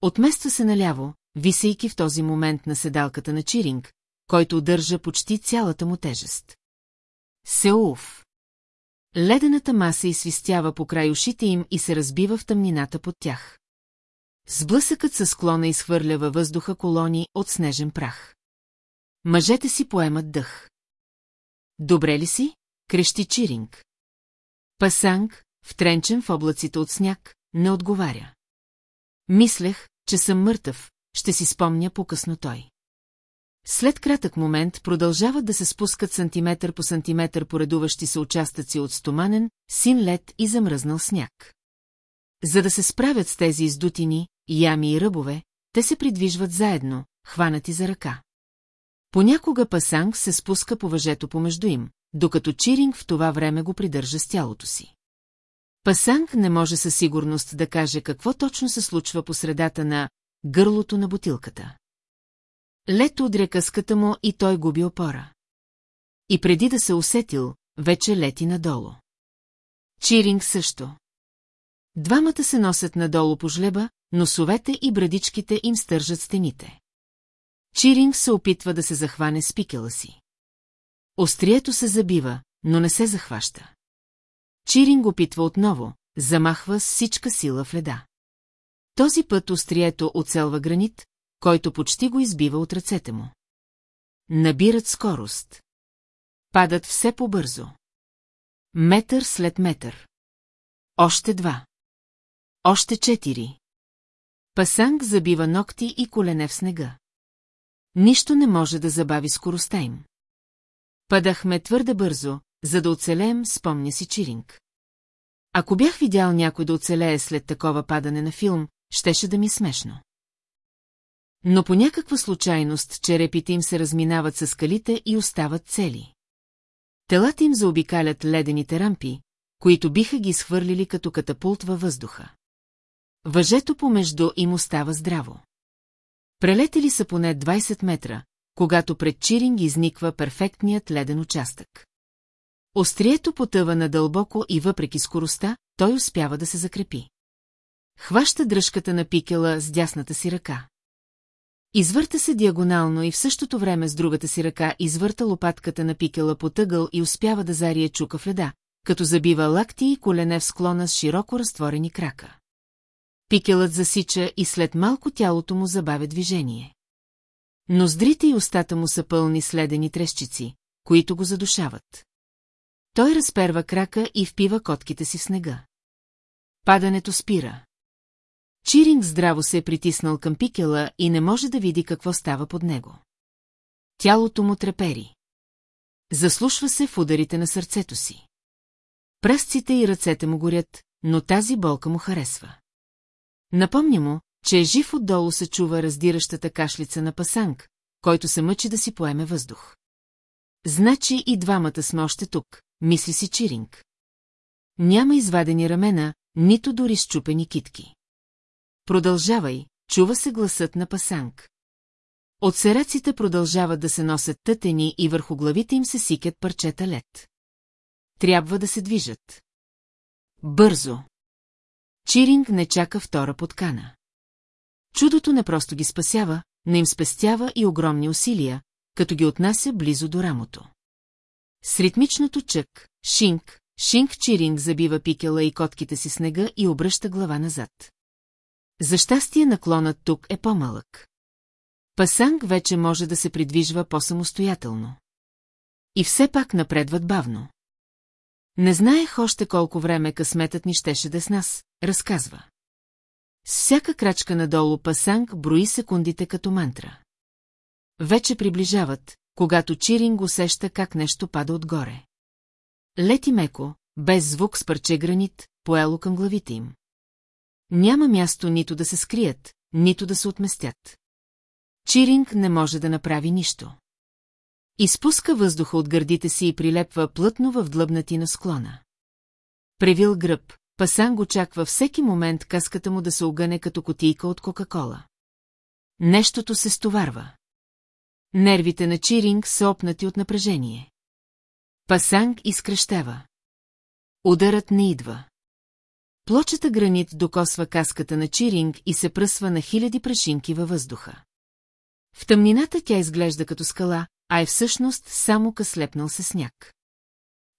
Отмества се наляво, висейки в този момент на седалката на Чиринг, който удържа почти цялата му тежест. Сеуф. Ледената маса изсвистява по край ушите им и се разбива в тъмнината под тях. Сблъсъкът със склона изхвърля във въздуха колони от снежен прах. Мъжете си поемат дъх. Добре ли си? крещи Чиринг. Пасанг, втренчен в облаците от сняг, не отговаря. Мислех, че съм мъртъв, ще си спомня по-късно той. След кратък момент продължават да се спускат сантиметър по сантиметър поредуващи се участъци от стоманен, син лед и замръзнал сняг. За да се справят с тези издутини, ями и ръбове, те се придвижват заедно, хванати за ръка. Понякога Пасанг се спуска по въжето помежду им, докато Чиринг в това време го придържа с тялото си. Пасанг не може със сигурност да каже какво точно се случва по средата на гърлото на бутилката. Лед удря къската му и той губи опора. И преди да се усетил, вече лети надолу. Чиринг също. Двамата се носят надолу по жлеба, носовете и брадичките им стържат стените. Чиринг се опитва да се захване с пикела си. Острието се забива, но не се захваща. Чиринг опитва отново, замахва с всичка сила в леда. Този път острието оцелва гранит, който почти го избива от ръцете му. Набират скорост. Падат все по-бързо. Метър след метър. Още два. Още четири. Пасанг забива ногти и колене в снега. Нищо не може да забави скоростта им. Падахме твърде бързо, за да оцелеем, спомня си Чиринг. Ако бях видял някой да оцелее след такова падане на филм, щеше да ми е смешно. Но по някаква случайност черепите им се разминават с скалите и остават цели. Телата им заобикалят ледените рампи, които биха ги схвърлили като катапулт във въздуха. Въжето помежду им остава здраво. Прелетели са поне 20 метра, когато пред Чиринг изниква перфектният леден участък. Острието потъва надълбоко и въпреки скоростта, той успява да се закрепи. Хваща дръжката на пикела с дясната си ръка. Извърта се диагонално и в същото време с другата си ръка извърта лопатката на пикела по тъгъл и успява да зарие чука в леда, като забива лакти и колене в склона с широко разтворени крака. Пикелът засича и след малко тялото му забавя движение. Ноздрите и устата му са пълни следени трещици, които го задушават. Той разперва крака и впива котките си в снега. Падането спира. Чиринг здраво се е притиснал към пикела и не може да види какво става под него. Тялото му трепери. Заслушва се в ударите на сърцето си. Пръстците и ръцете му горят, но тази болка му харесва. Напомня му, че е жив отдолу се чува раздиращата кашлица на пасанг, който се мъчи да си поеме въздух. Значи и двамата сме още тук, мисли си Чиринг. Няма извадени рамена, нито дори щупени китки. Продължавай, чува се гласът на пасанг. От сераците продължават да се носят тътени и върху главите им се сикят парчета лед. Трябва да се движат. Бързо. Чиринг не чака втора подкана. Чудото не просто ги спасява, но им спестява и огромни усилия, като ги отнася близо до рамото. С ритмичното чък, шинк, шинк Чиринг забива пикела и котките си снега и обръща глава назад. За щастие наклонът тук е по-малък. Пасанг вече може да се придвижва по-самостоятелно. И все пак напредват бавно. Не знаех още колко време късметът ни щеше да е с нас, разказва. С всяка крачка надолу Пасанг брои секундите като мантра. Вече приближават, когато Чиринг усеща как нещо пада отгоре. Лети меко, без звук с парче гранит, поело към главите им. Няма място нито да се скрият, нито да се отместят. Чиринг не може да направи нищо. Изпуска въздуха от гърдите си и прилепва плътно в длъбнати на склона. Превил гръб, Пасан го чаква всеки момент каската му да се огъне като котийка от Кока-кола. Нещото се стоварва. Нервите на Чиринг са опнати от напрежение. Пасанг изкръщева. Ударът не идва. Плочата гранит докосва каската на Чиринг и се пръсва на хиляди прашинки във въздуха. В тъмнината тя изглежда като скала, а е всъщност само къслепнал се сняг.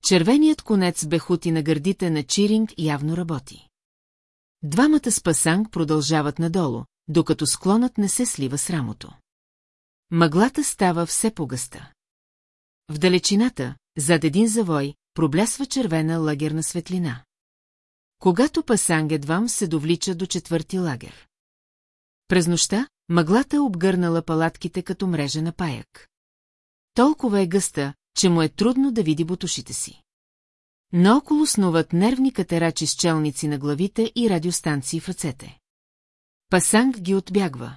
Червеният конец бехути на гърдите на Чиринг явно работи. Двамата с Пасанг продължават надолу, докато склонът не се слива с рамото. Мъглата става все по-гъста. В далечината, зад един завой, проблясва червена лагерна светлина. Когато Пасанг едвам се довлича до четвърти лагер. През нощта, мъглата е обгърнала палатките като мрежа на паяк. Толкова е гъста, че му е трудно да види бутушите си. Наоколо снуват нервни катерачи с челници на главите и радиостанции в ръцете. Пасанг ги отбягва.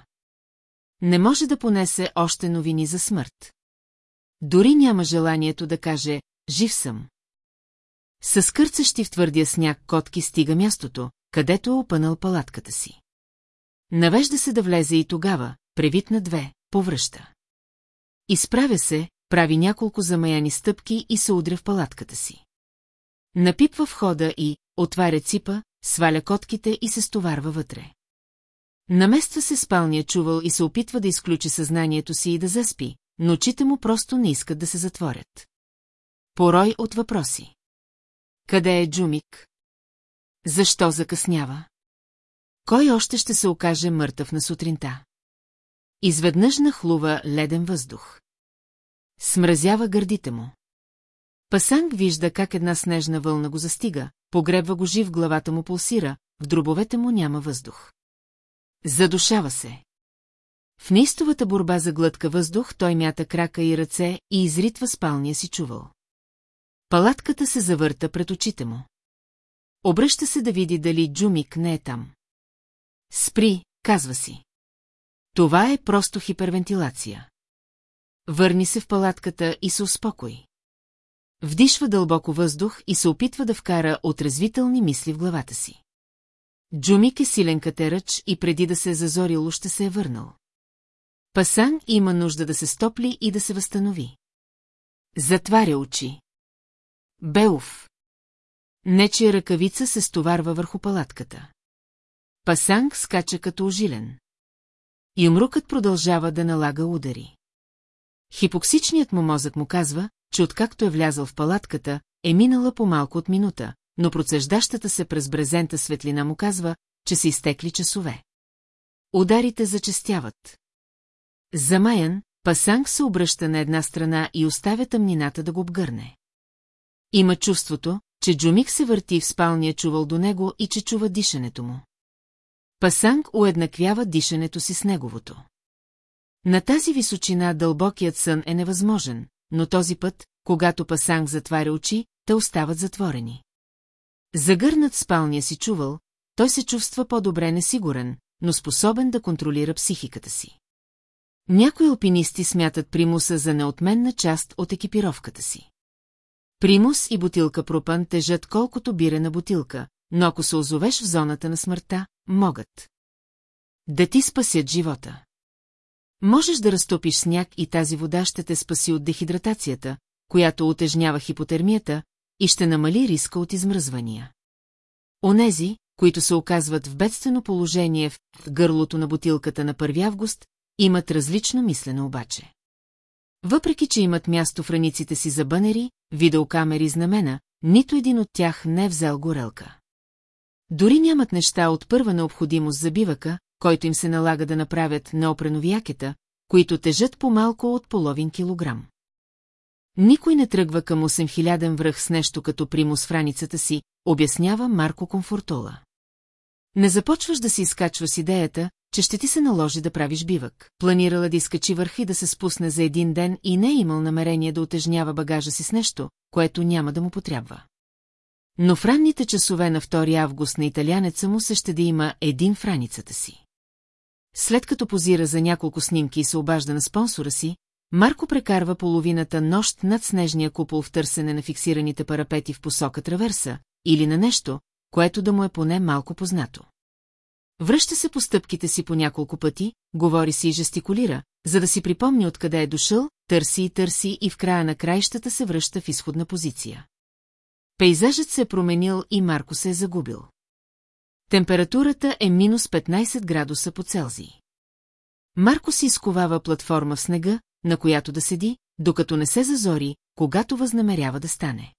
Не може да понесе още новини за смърт. Дори няма желанието да каже «Жив съм». С кърцащи в твърдия сняг котки стига мястото, където е опънал палатката си. Навежда се да влезе и тогава, превит на две, повръща. Изправя се, прави няколко замаяни стъпки и се удря в палатката си. Напипва входа и, отваря ципа, сваля котките и се стоварва вътре. Намества се спалния чувал и се опитва да изключи съзнанието си и да заспи, но очите му просто не искат да се затворят. порой от въпроси. Къде е Джумик? Защо закъснява? Кой още ще се окаже мъртъв на сутринта? Изведнъж нахлува леден въздух. Смразява гърдите му. Пасанг вижда как една снежна вълна го застига, погребва го жив, главата му пулсира, в дробовете му няма въздух. Задушава се. В неистовата борба за глътка въздух той мята крака и ръце и изритва спалния си чувал. Палатката се завърта пред очите му. Обръща се да види дали Джумик не е там. Спри, казва си. Това е просто хипервентилация. Върни се в палатката и се успокой. Вдишва дълбоко въздух и се опитва да вкара отрезвителни мисли в главата си. Джумик е силен катерач и преди да се е зазорило ще се е върнал. Пасан има нужда да се стопли и да се възстанови. Затваря очи. Беуф. Нечия ръкавица се стоварва върху палатката. Пасанг скача като ожилен. Юмрукът продължава да налага удари. Хипоксичният му мозък му казва, че откакто е влязъл в палатката, е минала по малко от минута, но процеждащата се през брезента светлина му казва, че са изтекли часове. Ударите зачестяват. Замаян, Пасанг се обръща на една страна и оставя тъмнината да го обгърне. Има чувството, че Джумик се върти в спалния чувал до него и че чува дишането му. Пасанг уеднаквява дишането си с неговото. На тази височина дълбокият сън е невъзможен, но този път, когато Пасанг затваря очи, те остават затворени. Загърнат спалния си чувал, той се чувства по-добре несигурен, но способен да контролира психиката си. Някои алпинисти смятат примуса за неотменна част от екипировката си. Примус и бутилка пропан тежат колкото бирена бутилка, но ако се озовеш в зоната на смъртта, могат. Да ти спасят живота. Можеш да разтопиш сняг и тази вода ще те спаси от дехидратацията, която отежнява хипотермията и ще намали риска от измръзвания. Онези, които се оказват в бедствено положение в гърлото на бутилката на 1 август, имат различно мислене обаче. Въпреки, че имат място в раниците си за бънери, видеокамери и знамена, нито един от тях не е взел горелка. Дори нямат неща от първа необходимост за бивака, който им се налага да направят неопренови якета, които тежат по-малко от половин килограм. Никой не тръгва към 8000 връх с нещо като примус в раницата си, обяснява Марко Комфортола. Не започваш да си с идеята, че ще ти се наложи да правиш бивък. Планирала да изкачи върх и да се спусне за един ден и не е имал намерение да отежнява багажа си с нещо, което няма да му потрябва. Но в ранните часове на 2 август на италянеца му се ще да има един в раницата си. След като позира за няколко снимки и се обажда на спонсора си, Марко прекарва половината нощ над снежния купол в търсене на фиксираните парапети в посока траверса или на нещо, което да му е поне малко познато. Връща се по стъпките си по няколко пъти, говори си и жестикулира, за да си припомни откъде е дошъл, търси и търси и в края на краищата се връща в изходна позиция. Пейзажът се е променил и Марко се е загубил. Температурата е минус 15 градуса по Целзий. Марко си изковава платформа в снега, на която да седи, докато не се зазори, когато възнамерява да стане.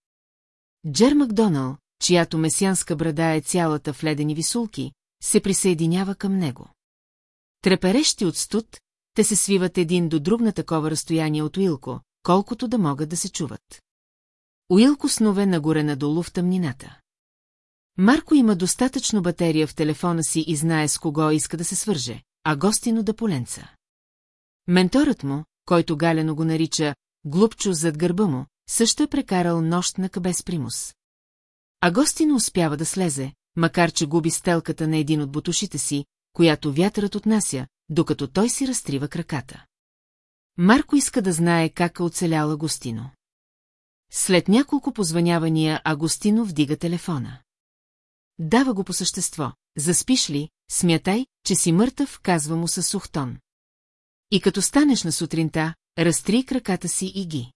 Джер Макдонал, чиято месянска брада е цялата в ледени висулки, се присъединява към него. Треперещи от студ, те се свиват един до друг на такова разстояние от Уилко, колкото да могат да се чуват. Уилко снове нагоре надолу в тъмнината. Марко има достатъчно батерия в телефона си и знае с кого иска да се свърже, а гостино да поленца. Менторът му, който галено го нарича глупчо зад гърба му, също е прекарал нощ на кабес примус. А гостино успява да слезе, макар че губи стелката на един от бутушите си, която вятърът отнася, докато той си разтрива краката. Марко иска да знае как е оцелял Агустино. След няколко позванявания Агустино вдига телефона. Дава го по същество. Заспиш ли, смятай, че си мъртъв, казва му със сух тон. И като станеш на сутринта, разтри краката си и ги.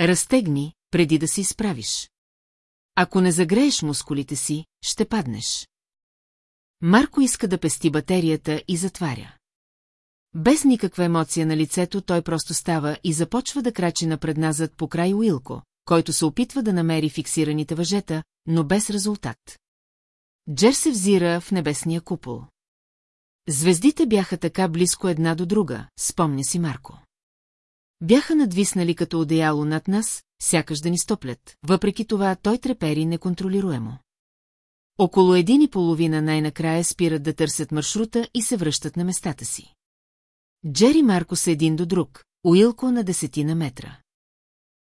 Разтегни, преди да се изправиш. Ако не загрееш мускулите си, ще паднеш. Марко иска да пести батерията и затваря. Без никаква емоция на лицето той просто става и започва да крачи напред-назад по край Уилко, който се опитва да намери фиксираните въжета, но без резултат. Джер се взира в небесния купол. Звездите бяха така близко една до друга, спомня си Марко. Бяха надвиснали като одеяло над нас, сякаш да ни стоплят, въпреки това той трепери неконтролируемо. Около един и половина най-накрая спират да търсят маршрута и се връщат на местата си. Джери Марко са един до друг, Уилко на десетина метра.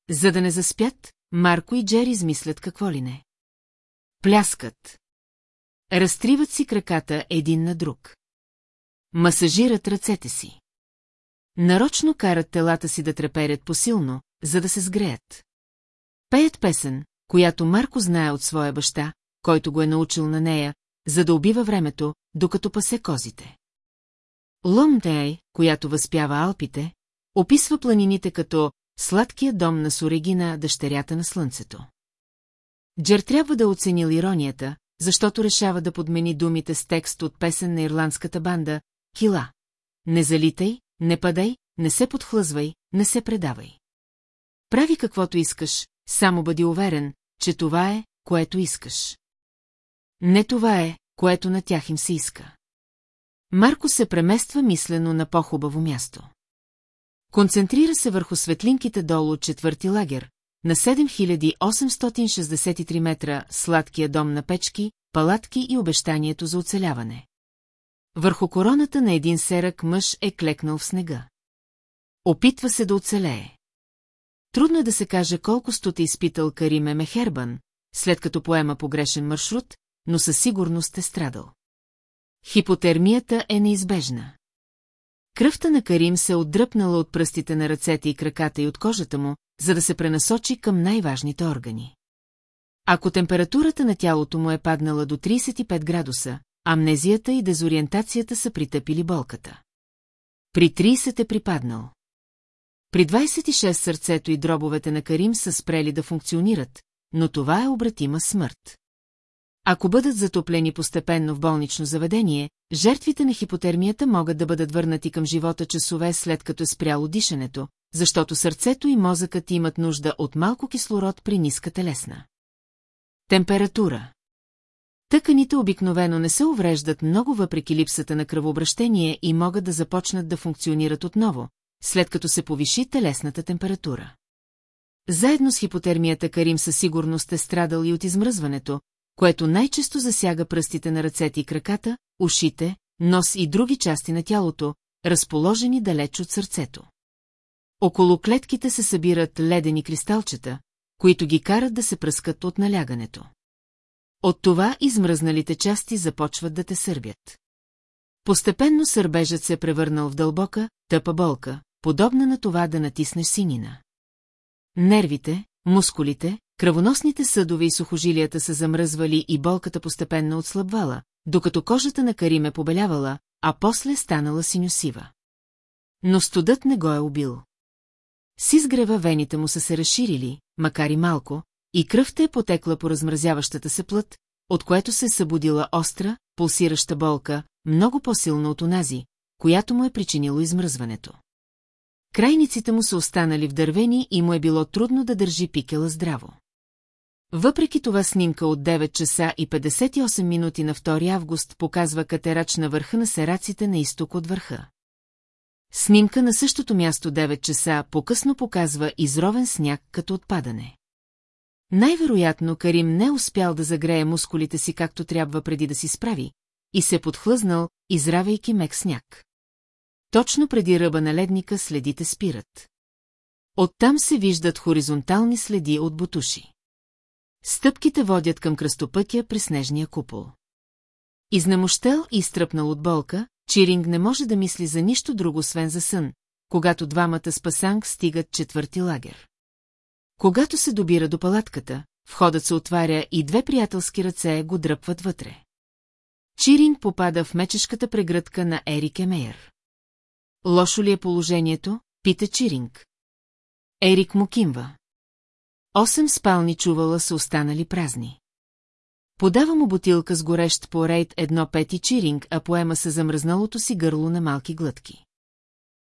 За да не заспят, Марко и Джери измислят какво ли не. Пляскат. Разтриват си краката един на друг. Масажират ръцете си. Нарочно карат телата си да треперят посилно, за да се сгреят. Пеят песен, която Марко знае от своя баща, който го е научил на нея, за да убива времето, докато пасе козите. Ломтей, която възпява Алпите, описва планините като сладкия дом на Сорегина, дъщерята на слънцето. Джер трябва да оценил иронията, защото решава да подмени думите с текст от песен на ирландската банда «Кила». Не залитай, не падай, не се подхлъзвай, не се предавай. Прави каквото искаш, само бъди уверен, че това е, което искаш. Не това е, което на тях им се иска. Марко се премества мислено на по-хубаво място. Концентрира се върху светлинките долу от четвърти лагер, на 7863 метра сладкия дом на печки, палатки и обещанието за оцеляване. Върху короната на един серък мъж е клекнал в снега. Опитва се да оцелее. Трудно е да се каже колко стота изпитал Кариме Мехербан, след като поема погрешен маршрут, но със сигурност е страдал. Хипотермията е неизбежна. Кръвта на Карим се е отдръпнала от пръстите на ръцете и краката и от кожата му, за да се пренасочи към най-важните органи. Ако температурата на тялото му е паднала до 35 градуса, амнезията и дезориентацията са притъпили болката. При 30 е припаднал. При 26 сърцето и дробовете на Карим са спрели да функционират, но това е обратима смърт. Ако бъдат затоплени постепенно в болнично заведение, жертвите на хипотермията могат да бъдат върнати към живота часове след като е спряло дишането, защото сърцето и мозъкът имат нужда от малко кислород при ниска телесна. Температура Тъканите обикновено не се увреждат много въпреки липсата на кръвообращение и могат да започнат да функционират отново, след като се повиши телесната температура. Заедно с хипотермията Карим със сигурност е страдал и от измръзването, което най-често засяга пръстите на ръцете и краката, ушите, нос и други части на тялото, разположени далеч от сърцето. Около клетките се събират ледени кристалчета, които ги карат да се пръскат от налягането. От това измръзналите части започват да те сърбят. Постепенно сърбежът се е превърнал в дълбока, тъпа болка, подобна на това да натиснеш синина. Нервите, мускулите, кръвоносните съдове и сухожилията са замръзвали и болката постепенно отслабвала, докато кожата на Карим е побелявала, а после станала синюсива. Но студът не го е убил. С изгрева вените му са се разширили, макар и малко, и кръвта е потекла по размразяващата се плът, от което се е събудила остра, пулсираща болка, много по-силна от онази, която му е причинило измръзването. Крайниците му са останали в дървени и му е било трудно да държи пикела здраво. Въпреки това снимка от 9 часа и 58 минути на 2 август показва катерач на върха на сераците на изток от върха. Снимка на същото място 9 часа по-късно показва изровен сняг като отпадане. Най-вероятно Карим не успял да загрее мускулите си както трябва преди да си справи, и се подхлъзнал, изравяйки мек сняг. Точно преди ръба на ледника следите спират. Оттам се виждат хоризонтални следи от бутуши. Стъпките водят към кръстопътя при снежния купол. Изнемощел и изтръпнал от болка, Чиринг не може да мисли за нищо друго, освен за сън, когато двамата с Пасанг стигат четвърти лагер. Когато се добира до палатката, входът се отваря и две приятелски ръце го дръпват вътре. Чиринг попада в мечешката прегръдка на Ерик Емейер. Лошо ли е положението? Пита Чиринг. Ерик му кимва. Осем спални чувала са останали празни. Подава му бутилка с горещ по рейд едно пети чиринг, а поема се замръзналото си гърло на малки глътки.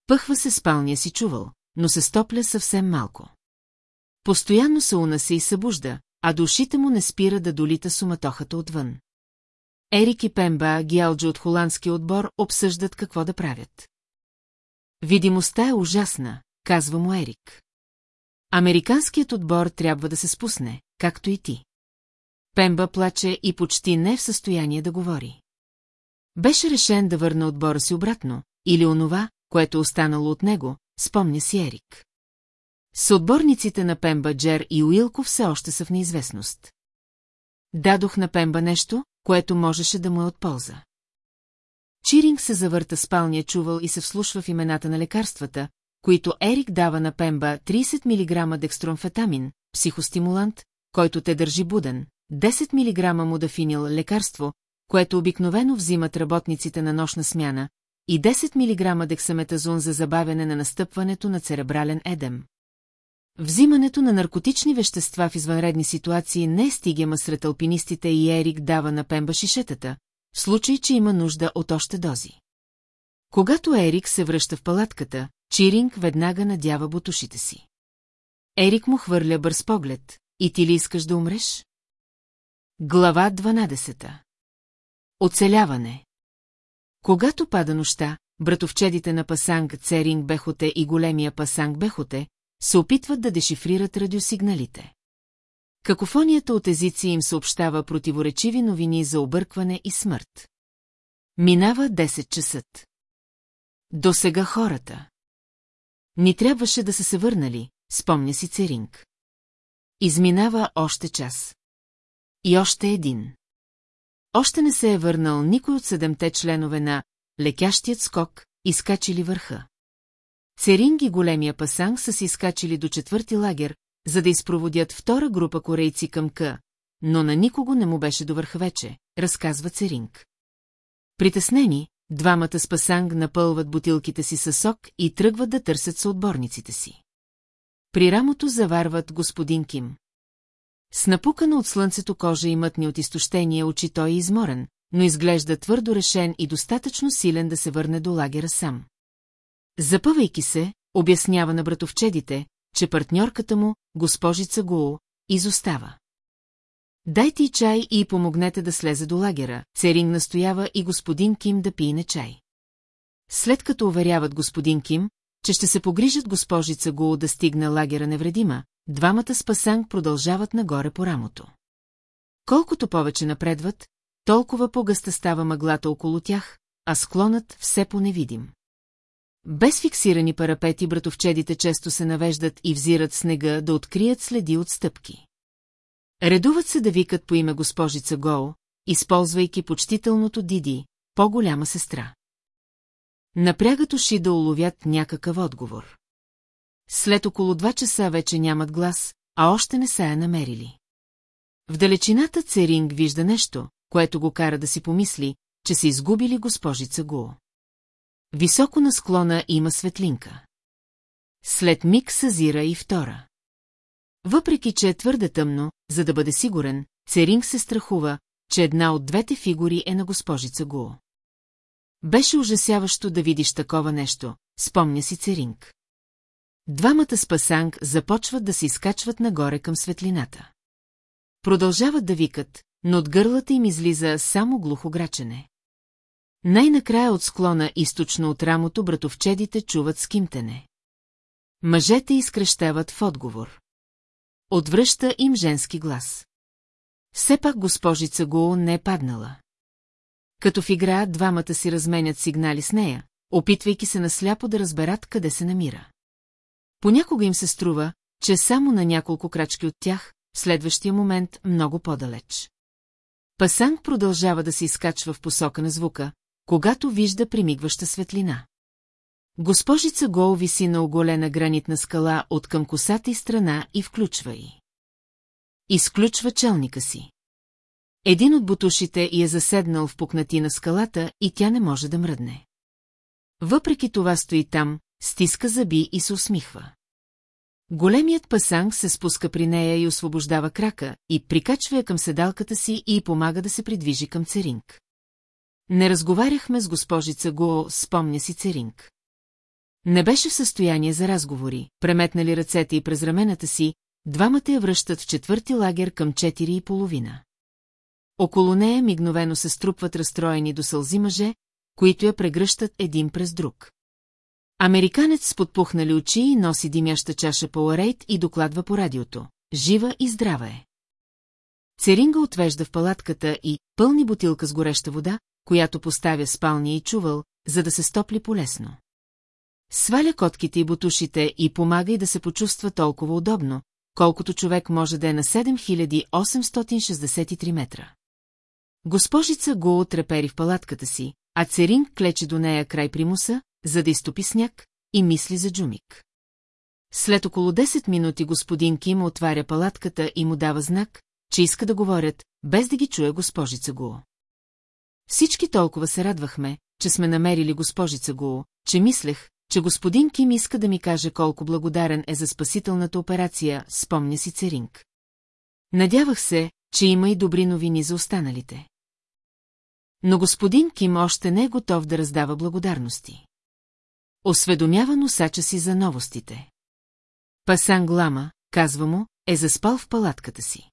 Пъхва се спалния си чувал, но се стопля съвсем малко. Постоянно се унася и събужда, а душите му не спира да долита суматохата отвън. Ерик и Пемба, гиалджи от холандския отбор, обсъждат какво да правят. Видимостта е ужасна, казва му Ерик. Американският отбор трябва да се спусне, както и ти. Пемба плаче и почти не е в състояние да говори. Беше решен да върне отбора си обратно, или онова, което останало от него, спомня си Ерик. Съотборниците на Пемба, Джер и Уилко все още са в неизвестност. Дадох на Пемба нещо, което можеше да му е от полза. Чиринг се завърта спалния чувал и се вслушва в имената на лекарствата, които Ерик дава на Пемба 30 мг декстромфетамин, психостимулант, който те държи буден, 10 мг мудафинил лекарство, което обикновено взимат работниците на нощна смяна, и 10 мг дексаметазон за забавяне на настъпването на церебрален едем. Взимането на наркотични вещества в извънредни ситуации не е стигема сред алпинистите и Ерик дава на Пемба шишетата, в случай, че има нужда от още дози. Когато Ерик се връща в палатката, Чиринг веднага надява бутушите си. Ерик му хвърля бърз поглед. И ти ли искаш да умреш? Глава 12 Оцеляване Когато пада нощта, братовчедите на Пасанг Церинг Бехоте и големия Пасанг Бехоте се опитват да дешифрират радиосигналите. Какофонията от езици им съобщава противоречиви новини за объркване и смърт. Минава 10 часът. До сега хората. Ни трябваше да са се върнали, спомня си Церинг. Изминава още час. И още един. Още не се е върнал никой от седемте членове на лекящият скок, изкачили върха. Церинг и големия пасанг са се изкачили до четвърти лагер, за да изпроводят втора група корейци към К, но на никого не му беше до върха вече, разказва Церинг. Притеснени, двамата с пасанг напълват бутилките си със сок и тръгват да търсят съотборниците си. При рамото заварват господин Ким. С напукана от слънцето кожа и мътни от изтощение очи той е изморен, но изглежда твърдо решен и достатъчно силен да се върне до лагера сам. Запъвайки се, обяснява на братовчедите, че партньорката му, госпожица Гуу, изостава. Дайте и чай и помогнете да слезе до лагера, Церинг настоява и господин Ким да пине чай. След като уверяват господин Ким, че ще се погрижат госпожица Гуу да стигне лагера невредима, двамата с пасанг продължават нагоре по рамото. Колкото повече напредват, толкова по-гъста става мъглата около тях, а склонът все по-невидим. Без фиксирани парапети братовчедите често се навеждат и взират снега да открият следи от стъпки. Редуват се да викат по име госпожица Гол, използвайки почтителното Диди, по-голяма сестра. Напрягат уши да уловят някакъв отговор. След около два часа вече нямат глас, а още не са я намерили. В далечината Церинг вижда нещо, което го кара да си помисли, че са изгубили госпожица Гуо. Високо на склона има светлинка. След миг съзира и втора. Въпреки, че е твърде тъмно, за да бъде сигурен, Церинг се страхува, че една от двете фигури е на госпожица Гуо. Беше ужасяващо да видиш такова нещо, спомня си Церинг. Двамата с пасанг започват да се изкачват нагоре към светлината. Продължават да викат, но от гърлата им излиза само глухо грачене. Най-накрая от склона източно от рамото братовчедите чуват скимтене. Мъжете изкрещават в отговор. Отвръща им женски глас. Все пак госпожица Гуо не е паднала. Като в игра двамата си разменят сигнали с нея, опитвайки се насляпо да разберат къде се намира. Понякога им се струва, че само на няколко крачки от тях, в следващия момент много по-далеч. Пасанг продължава да се изкачва в посока на звука, когато вижда примигваща светлина. Госпожица Гол виси на оголена гранитна скала от към косата и страна и включва й. Изключва челника си. Един от бутушите й е заседнал в пукнати на скалата и тя не може да мръдне. Въпреки това стои там, стиска зъби и се усмихва. Големият пасанг се спуска при нея и освобождава крака, и прикачва я към седалката си и помага да се придвижи към Церинг. Не разговаряхме с госпожица Го, спомня си Церинг. Не беше в състояние за разговори, преметнали ръцете и през рамената си, двамата я връщат в четвърти лагер към четири и половина. Около нея мигновено се струпват разстроени до сълзи мъже, които я прегръщат един през друг. Американец с подпухнали очи и носи димяща чаша по рейд и докладва по радиото. Жива и здрава е. Церинга отвежда в палатката и пълни бутилка с гореща вода, която поставя спалня и чувал, за да се стопли полесно. Сваля котките и бутушите и помага и да се почувства толкова удобно, колкото човек може да е на 7863 метра. Госпожица го трепери в палатката си, а Церинг клече до нея край примуса, за да изтопи сняг, и мисли за Джумик. След около 10 минути господин Ким отваря палатката и му дава знак, че иска да говорят, без да ги чуе госпожица Гуо. Всички толкова се радвахме, че сме намерили госпожица Гуо, че мислех, че господин Ким иска да ми каже колко благодарен е за спасителната операция, спомня си Церинг. Надявах се, че има и добри новини за останалите. Но господин Ким още не е готов да раздава благодарности. Осведомява носача си за новостите. Пасан Глама, казва му, е заспал в палатката си.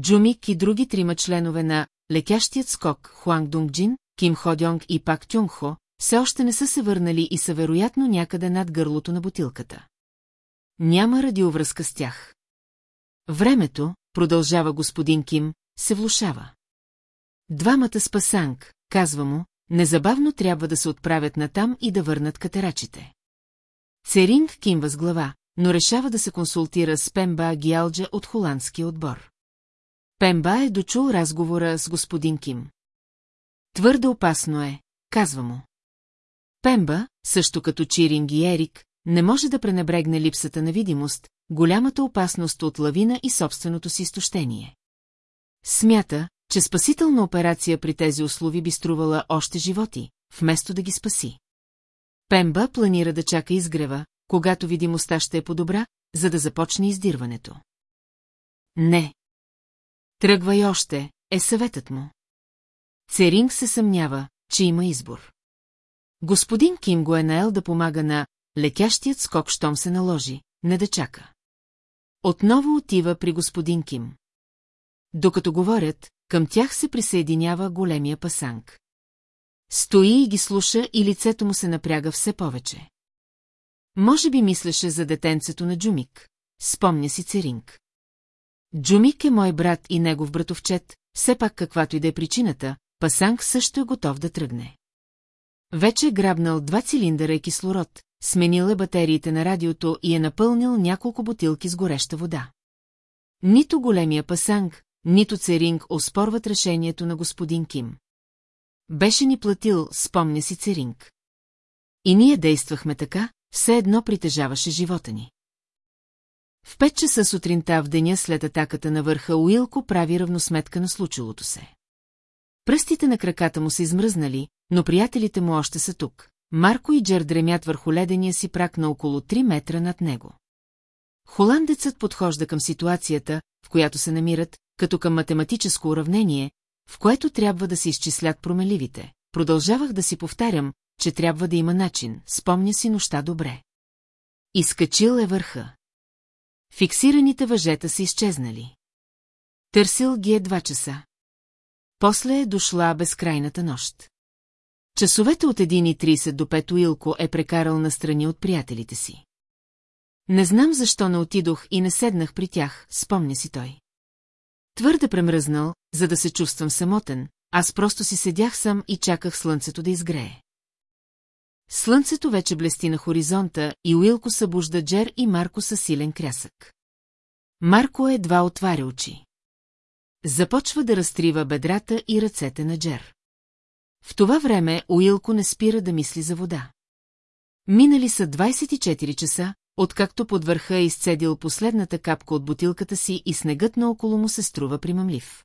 Джумик и други трима членове на лекящият скок Хуанг Дунгджин, Ким Ходьонг и Пак Тюнгхо все още не са се върнали и са вероятно някъде над гърлото на бутилката. Няма радиовръзка с тях. Времето, продължава господин Ким, се влушава. Двамата с пасанг, казва му, незабавно трябва да се отправят натам и да върнат катерачите. Церинг кимва с глава, но решава да се консултира с Пемба Гиалджа от холандския отбор. Пемба е дочул разговора с господин Ким. Твърде опасно е, казва му. Пемба, също като Чиринг и Ерик, не може да пренебрегне липсата на видимост, голямата опасност от лавина и собственото си изтощение. Смята, че спасителна операция при тези услови би струвала още животи, вместо да ги спаси. Пемба планира да чака изгрева, когато видимостта ще е по-добра, за да започне издирването. Не. Тръгвай още, е съветът му. Церинг се съмнява, че има избор. Господин Ким го е наел да помага на летящият скок, щом се наложи, не да чака. Отново отива при господин Ким. Докато говорят, към тях се присъединява големия пасанг. Стои и ги слуша и лицето му се напряга все повече. Може би мислеше за детенцето на Джумик. Спомня си Церинг. Джумик е мой брат и негов братовчет, все пак каквато и да е причината, Пасанг също е готов да тръгне. Вече е грабнал два цилиндъра и кислород, сменил е батериите на радиото и е напълнил няколко бутилки с гореща вода. Нито големия пасанг, нито Церинг оспорват решението на господин Ким. Беше ни платил, спомня си Церинг. И ние действахме така, все едно притежаваше живота ни. В пет часа сутринта в деня след атаката на върха Уилко прави равносметка на случилото се. Пръстите на краката му са измръзнали, но приятелите му още са тук. Марко и Джер дремят върху ледения си прак на около 3 метра над него. Холандецът подхожда към ситуацията, в която се намират, като към математическо уравнение, в което трябва да се изчислят промеливите. Продължавах да си повтарям, че трябва да има начин, спомня си нощта добре. Изкачил е върха. Фиксираните въжета са изчезнали. Търсил ги е два часа. После е дошла безкрайната нощ. Часовете от 1.30 до 5 Уилко е прекарал настрани от приятелите си. Не знам защо не отидох и не седнах при тях, спомня си той. Твърде премръзнал, за да се чувствам самотен, аз просто си седях сам и чаках слънцето да изгрее. Слънцето вече блести на хоризонта и Уилко събужда Джер и Марко със силен крясък. Марко едва отваря очи. Започва да разтрива бедрата и ръцете на Джер. В това време Уилко не спира да мисли за вода. Минали са 24 часа, откакто под върха е изцедил последната капка от бутилката си и снегът наоколо му се струва примамлив.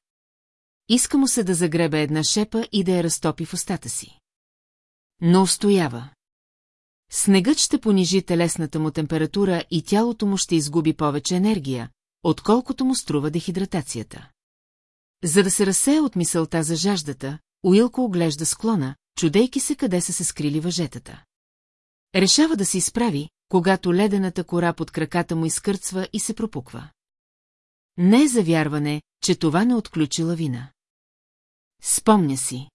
Иска му се да загребе една шепа и да я разтопи в устата си. Но устоява. Снегът ще понижи телесната му температура и тялото му ще изгуби повече енергия, отколкото му струва дехидратацията. За да се разсея от мисълта за жаждата, Уилко оглежда склона, чудейки се къде са се скрили въжетата. Решава да се изправи, когато ледената кора под краката му изкърцва и се пропуква. Не е завярване, че това не отключи лавина. Спомня си.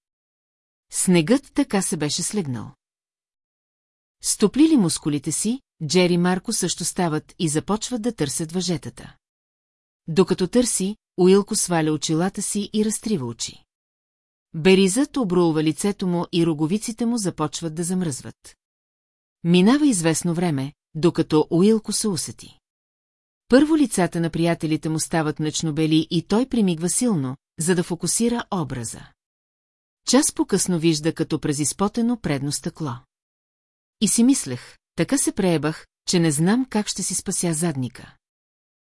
Снегът така се беше слегнал. Стоплили мускулите си, Джери Марко също стават и започват да търсят въжетата. Докато търси, Уилко сваля очилата си и разтрива очи. Беризът обрулва лицето му и роговиците му започват да замръзват. Минава известно време, докато Уилко се усети. Първо лицата на приятелите му стават нъчнобели и той примигва силно, за да фокусира образа. Час по-късно вижда като през изпотено предно стъкло. И си мислех, така се преебах, че не знам как ще си спася задника.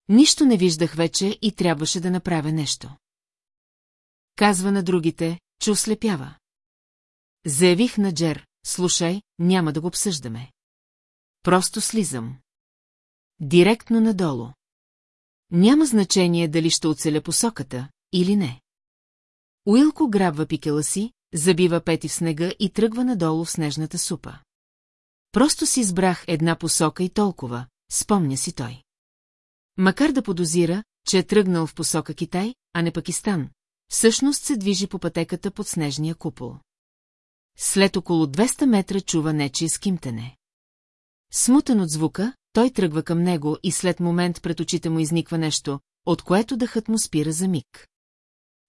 Нищо не виждах вече и трябваше да направя нещо. Казва на другите, че ослепява. Заявих на Джер, слушай, няма да го обсъждаме. Просто слизам. Директно надолу. Няма значение дали ще оцеля посоката или не. Уилко грабва пикела си, забива пети в снега и тръгва надолу в снежната супа. Просто си избрах една посока и толкова, спомня си той. Макар да подозира, че е тръгнал в посока Китай, а не Пакистан, всъщност се движи по пътеката под снежния купол. След около 200 метра чува нечие скимтене. Смутен от звука, той тръгва към него и след момент пред очите му изниква нещо, от което дъхът му спира за миг.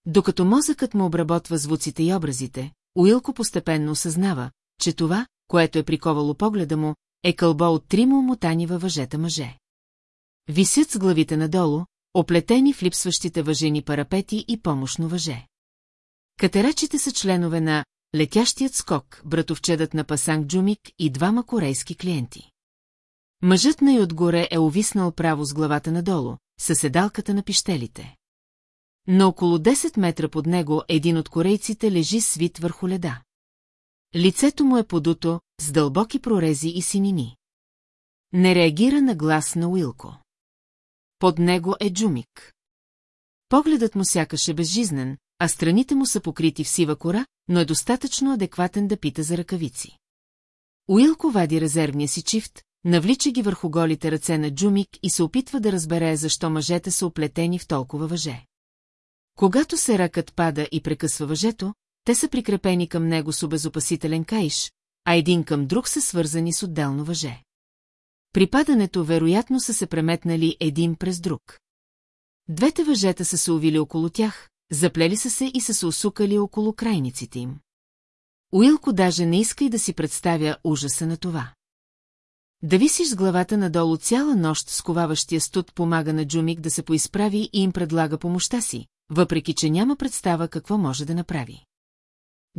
Докато мозъкът му обработва звуците и образите, Уилко постепенно осъзнава, че това, което е приковало погледа му, е кълбо от трима умотани във въжета мъже. Висят с главите надолу, оплетени в липсващите въжени парапети и помощно въже. Катерачите са членове на летящият скок, братовчедът на Пасанг Джумик и двама корейски клиенти. Мъжът най-отгоре е увиснал право с главата надолу, със седалката на пищелите. На около 10 метра под него един от корейците лежи свит върху леда. Лицето му е подуто, с дълбоки прорези и синини. Не реагира на глас на Уилко. Под него е Джумик. Погледът му сякаше безжизнен, а страните му са покрити в сива кора, но е достатъчно адекватен да пита за ръкавици. Уилко вади резервния си чифт, навлича ги върху голите ръце на Джумик и се опитва да разбере защо мъжете са оплетени в толкова въже. Когато се ръкът пада и прекъсва въжето, те са прикрепени към него с обезопасителен каиш, а един към друг са свързани с отделно въже. При падането вероятно са се преметнали един през друг. Двете въжета са се увили около тях, заплели са се и са се усукали около крайниците им. Уилко даже не иска и да си представя ужаса на това. Да висиш с главата надолу цяла нощ с коваващия студ помага на Джумик да се поизправи и им предлага помощта си, въпреки че няма представа какво може да направи.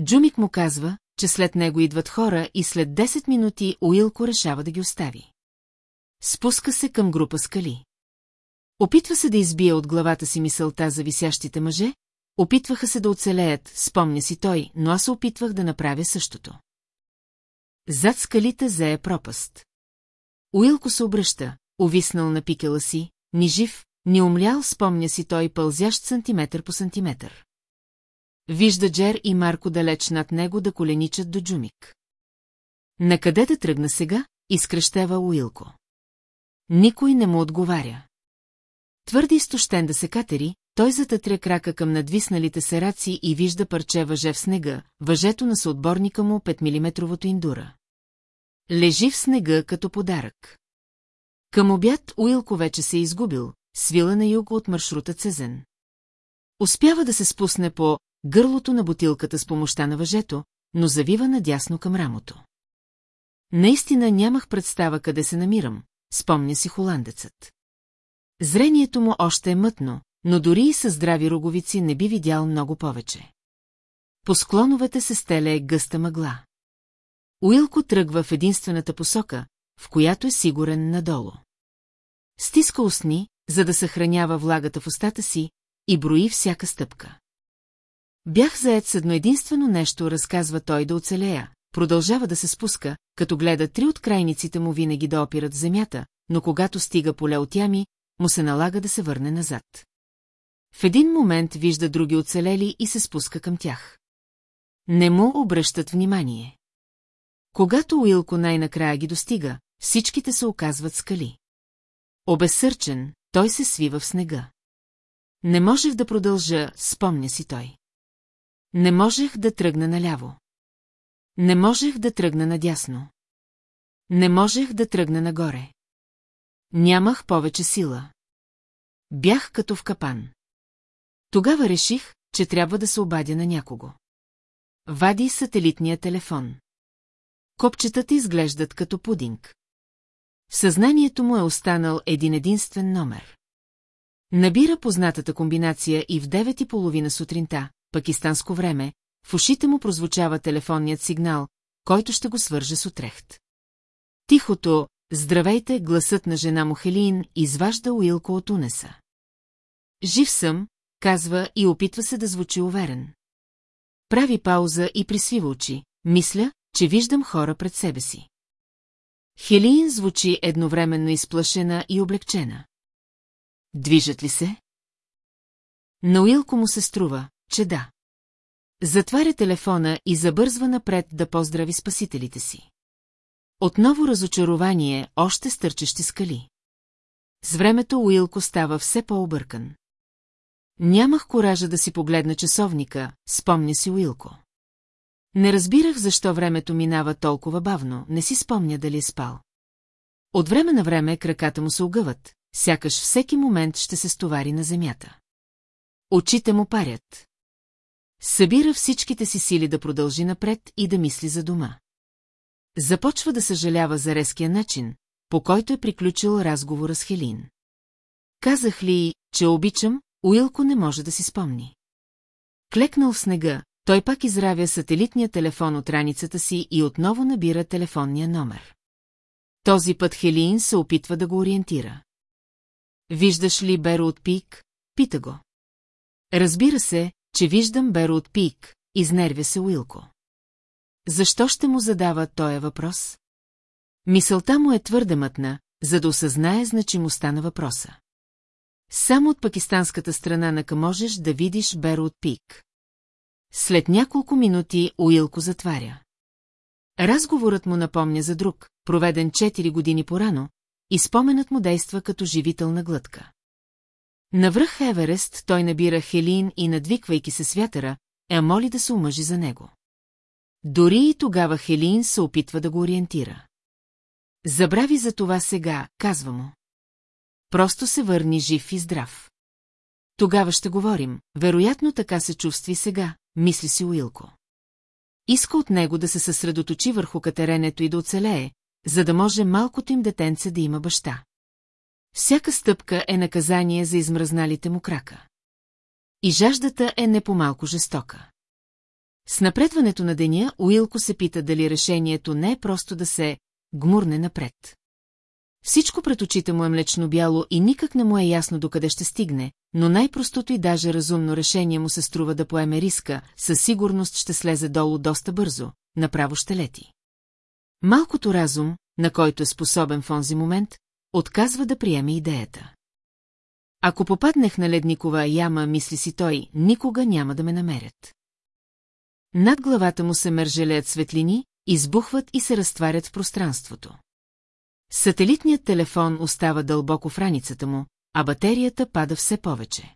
Джумик му казва, че след него идват хора и след 10 минути Уилко решава да ги остави. Спуска се към група скали. Опитва се да избие от главата си мисълта за висящите мъже, опитваха се да оцелеят, спомня си той, но аз опитвах да направя същото. Зад скалите зае пропаст. Уилко се обръща, увиснал на пикела си, ни жив, ни умлял, спомня си той пълзящ сантиметър по сантиметър. Вижда Джер и Марко далеч над него да коленичат до Джумик. Накъде да тръгна сега? Изкръщева Уилко. Никой не му отговаря. Твърди изтощен да се катери, той затътря крака към надвисналите сераци и вижда парче въже в снега, въжето на съотборника му 5-мм индура. Лежи в снега като подарък. Към обяд Уилко вече се е изгубил, свила на юг от маршрута Цезен. Успява да се спусне по гърлото на бутилката с помощта на въжето, но завива надясно към рамото. Наистина нямах представа къде се намирам, спомня си холандецът. Зрението му още е мътно, но дори и със здрави роговици не би видял много повече. По склоновете се стеле гъста мъгла. Уилко тръгва в единствената посока, в която е сигурен надолу. Стиска устни, за да съхранява влагата в устата си, и брои всяка стъпка. Бях заед с едно единствено нещо, разказва той да оцелея. Продължава да се спуска, като гледа три от крайниците му винаги да опират в земята, но когато стига поле от ями, му се налага да се върне назад. В един момент вижда други оцелели и се спуска към тях. Не му обръщат внимание. Когато Уилко най-накрая ги достига, всичките се оказват скали. Обесърчен, той се свива в снега. Не можех да продължа, спомня си той. Не можех да тръгна наляво. Не можех да тръгна надясно. Не можех да тръгна нагоре. Нямах повече сила. Бях като в капан. Тогава реших, че трябва да се обадя на някого. Вади сателитния телефон. Копчетата изглеждат като пудинг. В съзнанието му е останал един единствен номер. Набира познатата комбинация и в девет и половина сутринта, пакистанско време, в ушите му прозвучава телефонният сигнал, който ще го свърже с отрехт. Тихото «Здравейте» гласът на жена му Хелин изважда Уилко от унеса. Жив съм, казва и опитва се да звучи уверен. Прави пауза и присвива очи. Мисля, че виждам хора пред себе си. Хелин звучи едновременно изплашена и облегчена. Движат ли се? На Уилко му се струва, че да. Затваря телефона и забързва напред да поздрави спасителите си. Отново разочарование, още стърчещи скали. С времето Уилко става все по-объркан. Нямах коража да си погледна часовника, спомня си Уилко. Не разбирах защо времето минава толкова бавно, не си спомня дали е спал. От време на време краката му се огъват, сякаш всеки момент ще се стовари на земята. Очите му парят. Събира всичките си сили да продължи напред и да мисли за дома. Започва да съжалява за резкия начин, по който е приключил разговора с Хелин. Казах ли, че обичам, Уилко не може да си спомни. Клекнал в снега, той пак изравя сателитния телефон от раницата си и отново набира телефонния номер. Този път Хелин се опитва да го ориентира. Виждаш ли Беро от Пик? Пита го. Разбира се, че виждам Беро от Пик, изнервя се Уилко. Защо ще му задава този въпрос? Мисълта му е твърде мътна, за да осъзнае значимостта на въпроса. Само от пакистанската страна на можеш да видиш Беро от Пик. След няколко минути Уилко затваря. Разговорът му напомня за друг, проведен 4 години порано, и споменът му действа като живителна глътка. Навръх Еверест той набира Хелин и, надвиквайки се святъра, е моли да се омъжи за него. Дори и тогава Хелин се опитва да го ориентира. Забрави за това сега, казва му. Просто се върни жив и здрав. Тогава ще говорим, вероятно така се чувстви сега, мисли си Уилко. Иска от него да се съсредоточи върху катеренето и да оцелее, за да може малкото им детенце да има баща. Всяка стъпка е наказание за измръзналите му крака. И жаждата е не по-малко жестока. С напредването на деня Уилко се пита дали решението не е просто да се гмурне напред. Всичко пред очите му е млечно-бяло и никак не му е ясно докъде ще стигне, но най-простото и даже разумно решение му се струва да поеме риска, със сигурност ще слезе долу доста бързо, направо ще лети. Малкото разум, на който е способен в онзи момент, отказва да приеме идеята. Ако попаднах на ледникова яма, мисли си той, никога няма да ме намерят. Над главата му се мържелеят светлини, избухват и се разтварят в пространството. Сателитният телефон остава дълбоко в раницата му, а батерията пада все повече.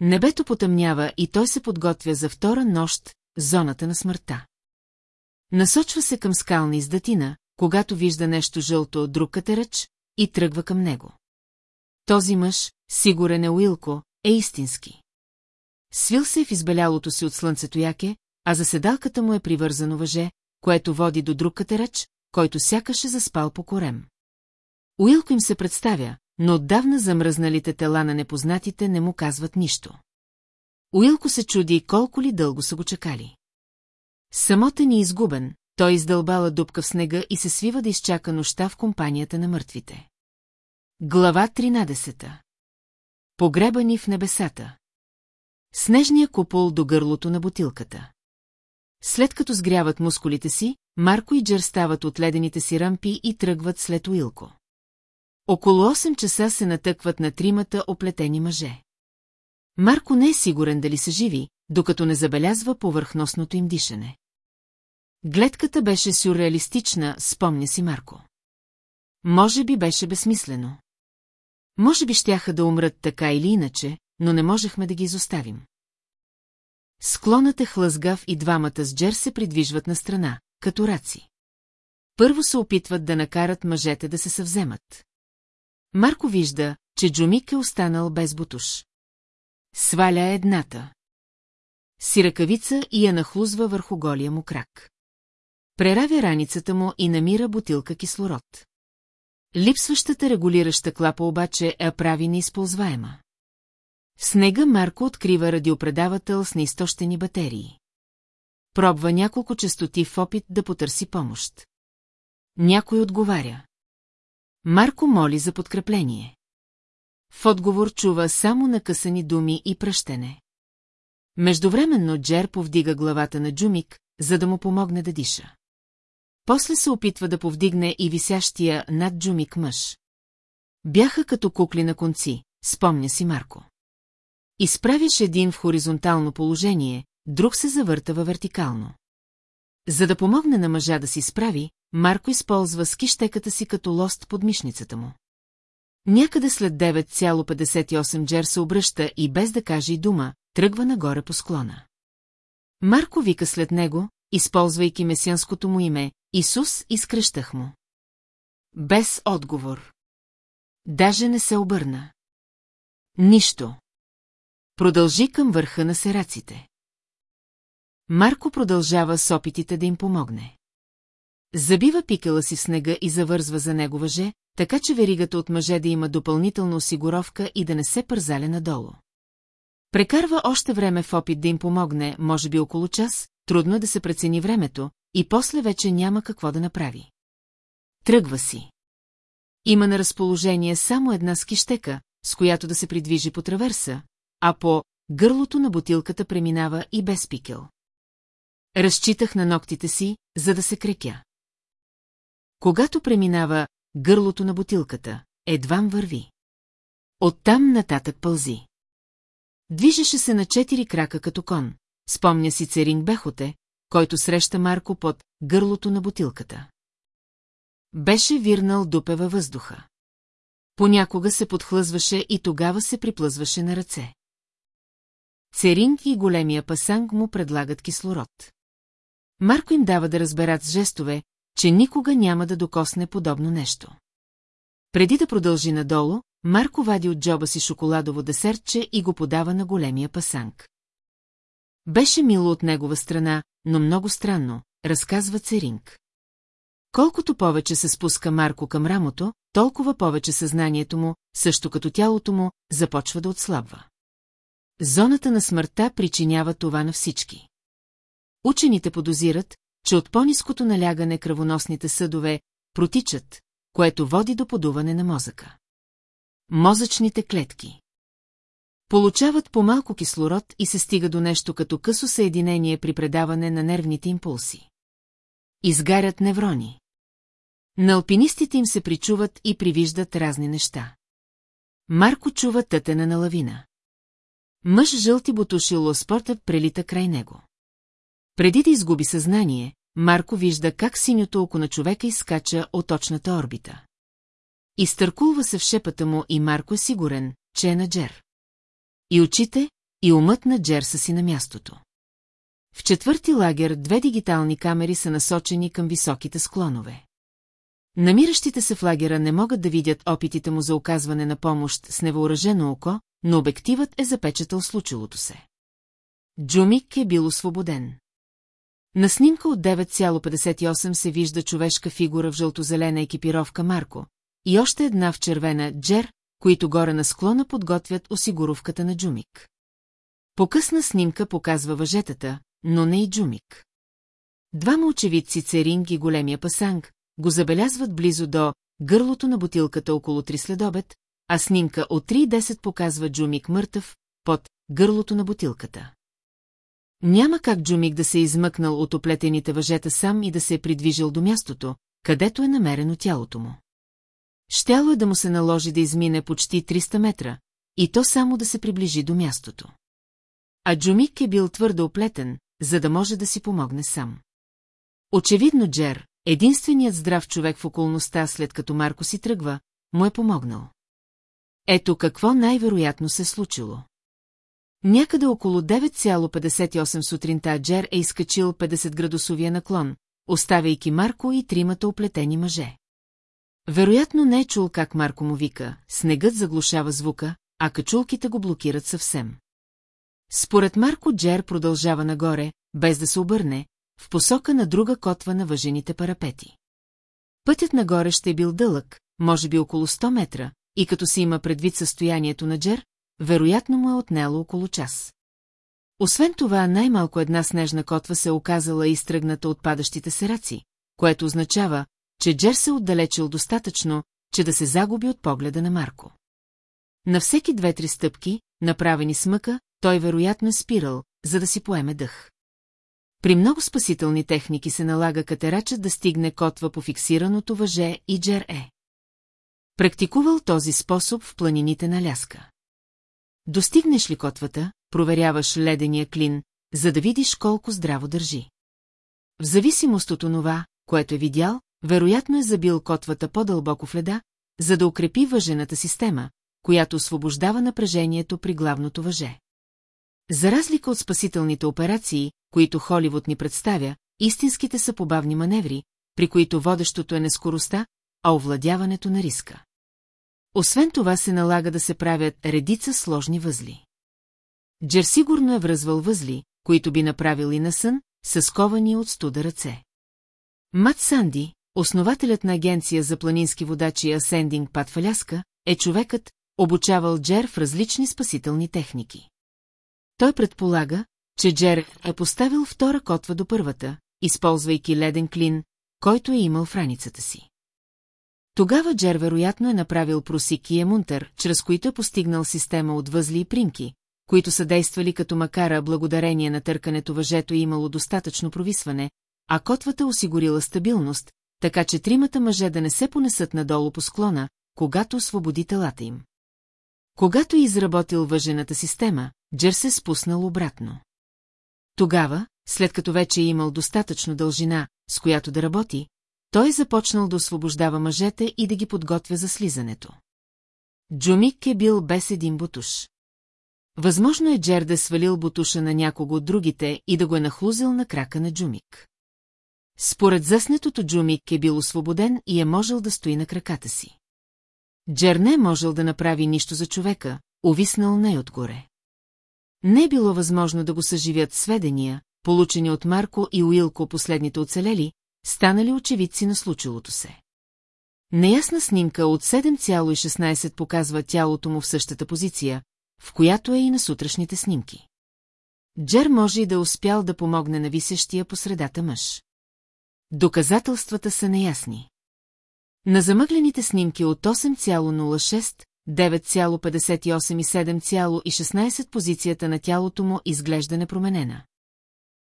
Небето потъмнява и той се подготвя за втора нощ, зоната на смъртта. Насочва се към скална издатина, когато вижда нещо жълто от друг катерач, и тръгва към него. Този мъж, сигурен е Уилко, е истински. Свил се в избелялото си от слънцето яке, а за седалката му е привързано въже, което води до друг катерач, който сякаше заспал по корем. Уилко им се представя, но отдавна замръзналите тела на непознатите не му казват нищо. Уилко се чуди колко ли дълго са го чекали. Самотен и изгубен, той издълбала дупка в снега и се свива да изчака нощта в компанията на мъртвите. Глава 13 Погребани в небесата Снежния купол до гърлото на бутилката. След като сгряват мускулите си, Марко и Джер стават от ледените си рампи и тръгват след Уилко. Около 8 часа се натъкват на тримата оплетени мъже. Марко не е сигурен дали са живи, докато не забелязва повърхностното им дишане. Гледката беше сюрреалистична, спомня си Марко. Може би беше безсмислено. Може би щяха да умрат така или иначе, но не можехме да ги изоставим. Склонът е хлъзгав и двамата с Джер се придвижват на страна, като раци. Първо се опитват да накарат мъжете да се съвземат. Марко вижда, че Джумик е останал без бутуш. Сваля едната. Си ръкавица и я нахлузва върху голия му крак. Преравя раницата му и намира бутилка кислород. Липсващата регулираща клапа обаче я прави неизползваема. В снега Марко открива радиопредавател с неизтощени батерии. Пробва няколко частоти в опит да потърси помощ. Някой отговаря. Марко моли за подкрепление. В отговор чува само накъсани думи и пръщене. Междувременно Джер повдига главата на Джумик, за да му помогне да диша. После се опитва да повдигне и висящия над Джумик мъж. Бяха като кукли на конци, спомня си Марко. Изправиш един в хоризонтално положение, друг се завърта във вертикално. За да помогне на мъжа да си справи, Марко използва скищеката си като лост под мишницата му. Някъде след 9,58 Джер се обръща и без да каже и дума, тръгва нагоре по склона. Марко вика след него, използвайки месианското му име, Исус изкръщах му. Без отговор. Даже не се обърна. Нищо. Продължи към върха на сераците. Марко продължава с опитите да им помогне. Забива пикала си в снега и завързва за него въже, така че веригата от мъже да има допълнителна осигуровка и да не се пързаля надолу. Прекарва още време в опит да им помогне, може би около час, трудно е да се прецени времето, и после вече няма какво да направи. Тръгва си. Има на разположение само една скищека, с която да се придвижи по траверса, а по гърлото на бутилката преминава и без пикел. Разчитах на ногтите си, за да се крекя. Когато преминава гърлото на бутилката, едвам върви. Оттам нататък пълзи. Движеше се на четири крака като кон, спомня си Церинг Бехоте, който среща Марко под гърлото на бутилката. Беше вирнал дупе във въздуха. Понякога се подхлъзваше и тогава се приплъзваше на ръце. Церинг и големия пасанг му предлагат кислород. Марко им дава да разберат с жестове, че никога няма да докосне подобно нещо. Преди да продължи надолу, Марко вади от джоба си шоколадово десертче и го подава на големия пасанг. Беше мило от негова страна, но много странно, разказва Церинг. Колкото повече се спуска Марко към рамото, толкова повече съзнанието му, също като тялото му, започва да отслабва. Зоната на смъртта причинява това на всички. Учените подозират, че от по-низкото налягане кръвоносните съдове протичат, което води до подуване на мозъка. Мозъчните клетки Получават по-малко кислород и се стига до нещо като късо съединение при предаване на нервните импулси. Изгарят неврони. На алпинистите им се причуват и привиждат разни неща. Марко чува тътена на лавина. Мъж жълти бутуши лоспорта прелита край него. Преди да изгуби съзнание, Марко вижда как синьото око на човека изскача от точната орбита. Изтъркулва се в шепата му и Марко е сигурен, че е на Джер. И очите, и умът на Джер са си на мястото. В четвърти лагер две дигитални камери са насочени към високите склонове. Намиращите се в лагера не могат да видят опитите му за оказване на помощ с невооръжено око, но обективът е запечатал случилото се. Джумик е бил освободен. На снимка от 9,58 се вижда човешка фигура в жълтозелена екипировка Марко и още една в червена Джер, които горе на склона подготвят осигуровката на Джумик. Покъсна снимка показва въжетата, но не и Джумик. Двама очевидци Церинг и големия пасанг го забелязват близо до гърлото на бутилката около 3 следобед, а снимка от 3.10 показва Джумик мъртъв под гърлото на бутилката. Няма как Джумик да се е измъкнал от оплетените въжета сам и да се е придвижил до мястото, където е намерено тялото му. Щяло е да му се наложи да измине почти 300 метра, и то само да се приближи до мястото. А Джумик е бил твърдо оплетен, за да може да си помогне сам. Очевидно Джер, единственият здрав човек в околността след като Марко си тръгва, му е помогнал. Ето какво най-вероятно се случило. Някъде около 9,58 сутринта Джер е изкачил 50-градусовия наклон, оставяйки Марко и тримата оплетени мъже. Вероятно не е чул как Марко му вика, снегът заглушава звука, а качулките го блокират съвсем. Според Марко Джер продължава нагоре, без да се обърне, в посока на друга котва на въжените парапети. Пътят нагоре ще е бил дълъг, може би около 100 метра, и като се има предвид състоянието на Джер, вероятно му е отнело около час. Освен това, най-малко една снежна котва се е оказала изтръгната от падащите сераци, което означава, че Джер се отдалечил достатъчно, че да се загуби от погледа на Марко. На всеки две-три стъпки, направени с мъка, той вероятно е спирал, за да си поеме дъх. При много спасителни техники се налага катерачът да стигне котва по фиксираното въже и Джер е. Практикувал този способ в планините на Ляска. Достигнеш ли котвата, проверяваш ледения клин, за да видиш колко здраво държи. В зависимост от онова, което е видял, вероятно е забил котвата по-дълбоко в леда, за да укрепи въжената система, която освобождава напрежението при главното въже. За разлика от спасителните операции, които Холивуд ни представя, истинските са побавни маневри, при които водещото е не скоростта, а овладяването на риска. Освен това се налага да се правят редица сложни възли. Джер сигурно е връзвал възли, които би направил и на сън, с ковани от студа ръце. Мат Санди, основателят на агенция за планински водачи Ascending Пат Фаляска, е човекът, обучавал Джер в различни спасителни техники. Той предполага, че Джер е поставил втора котва до първата, използвайки леден клин, който е имал в раницата си. Тогава Джер вероятно е направил просик и емунтер, чрез които е постигнал система от възли и примки, които са действали като макара благодарение на търкането въжето и имало достатъчно провисване, а котвата осигурила стабилност, така че тримата мъже да не се понесат надолу по склона, когато освободи телата им. Когато е изработил въжената система, Джер се спуснал обратно. Тогава, след като вече е имал достатъчно дължина, с която да работи, той е започнал да освобождава мъжете и да ги подготвя за слизането. Джумик е бил без един бутуш. Възможно е Джер да е свалил бутуша на някого от другите и да го е нахлузил на крака на Джумик. Според заснетото Джумик е бил освободен и е можел да стои на краката си. Джер не е можел да направи нищо за човека, увиснал най-отгоре. Не е било възможно да го съживят сведения, получени от Марко и Уилко последните оцелели, станали очевидци на случилото се. Неясна снимка от 7,16 показва тялото му в същата позиция, в която е и на сутрешните снимки. Джер може и да е успял да помогне на висещия по средата мъж. Доказателствата са неясни. На замъглените снимки от 8,06, 9,58 и 7,16 позицията на тялото му изглежда непроменена.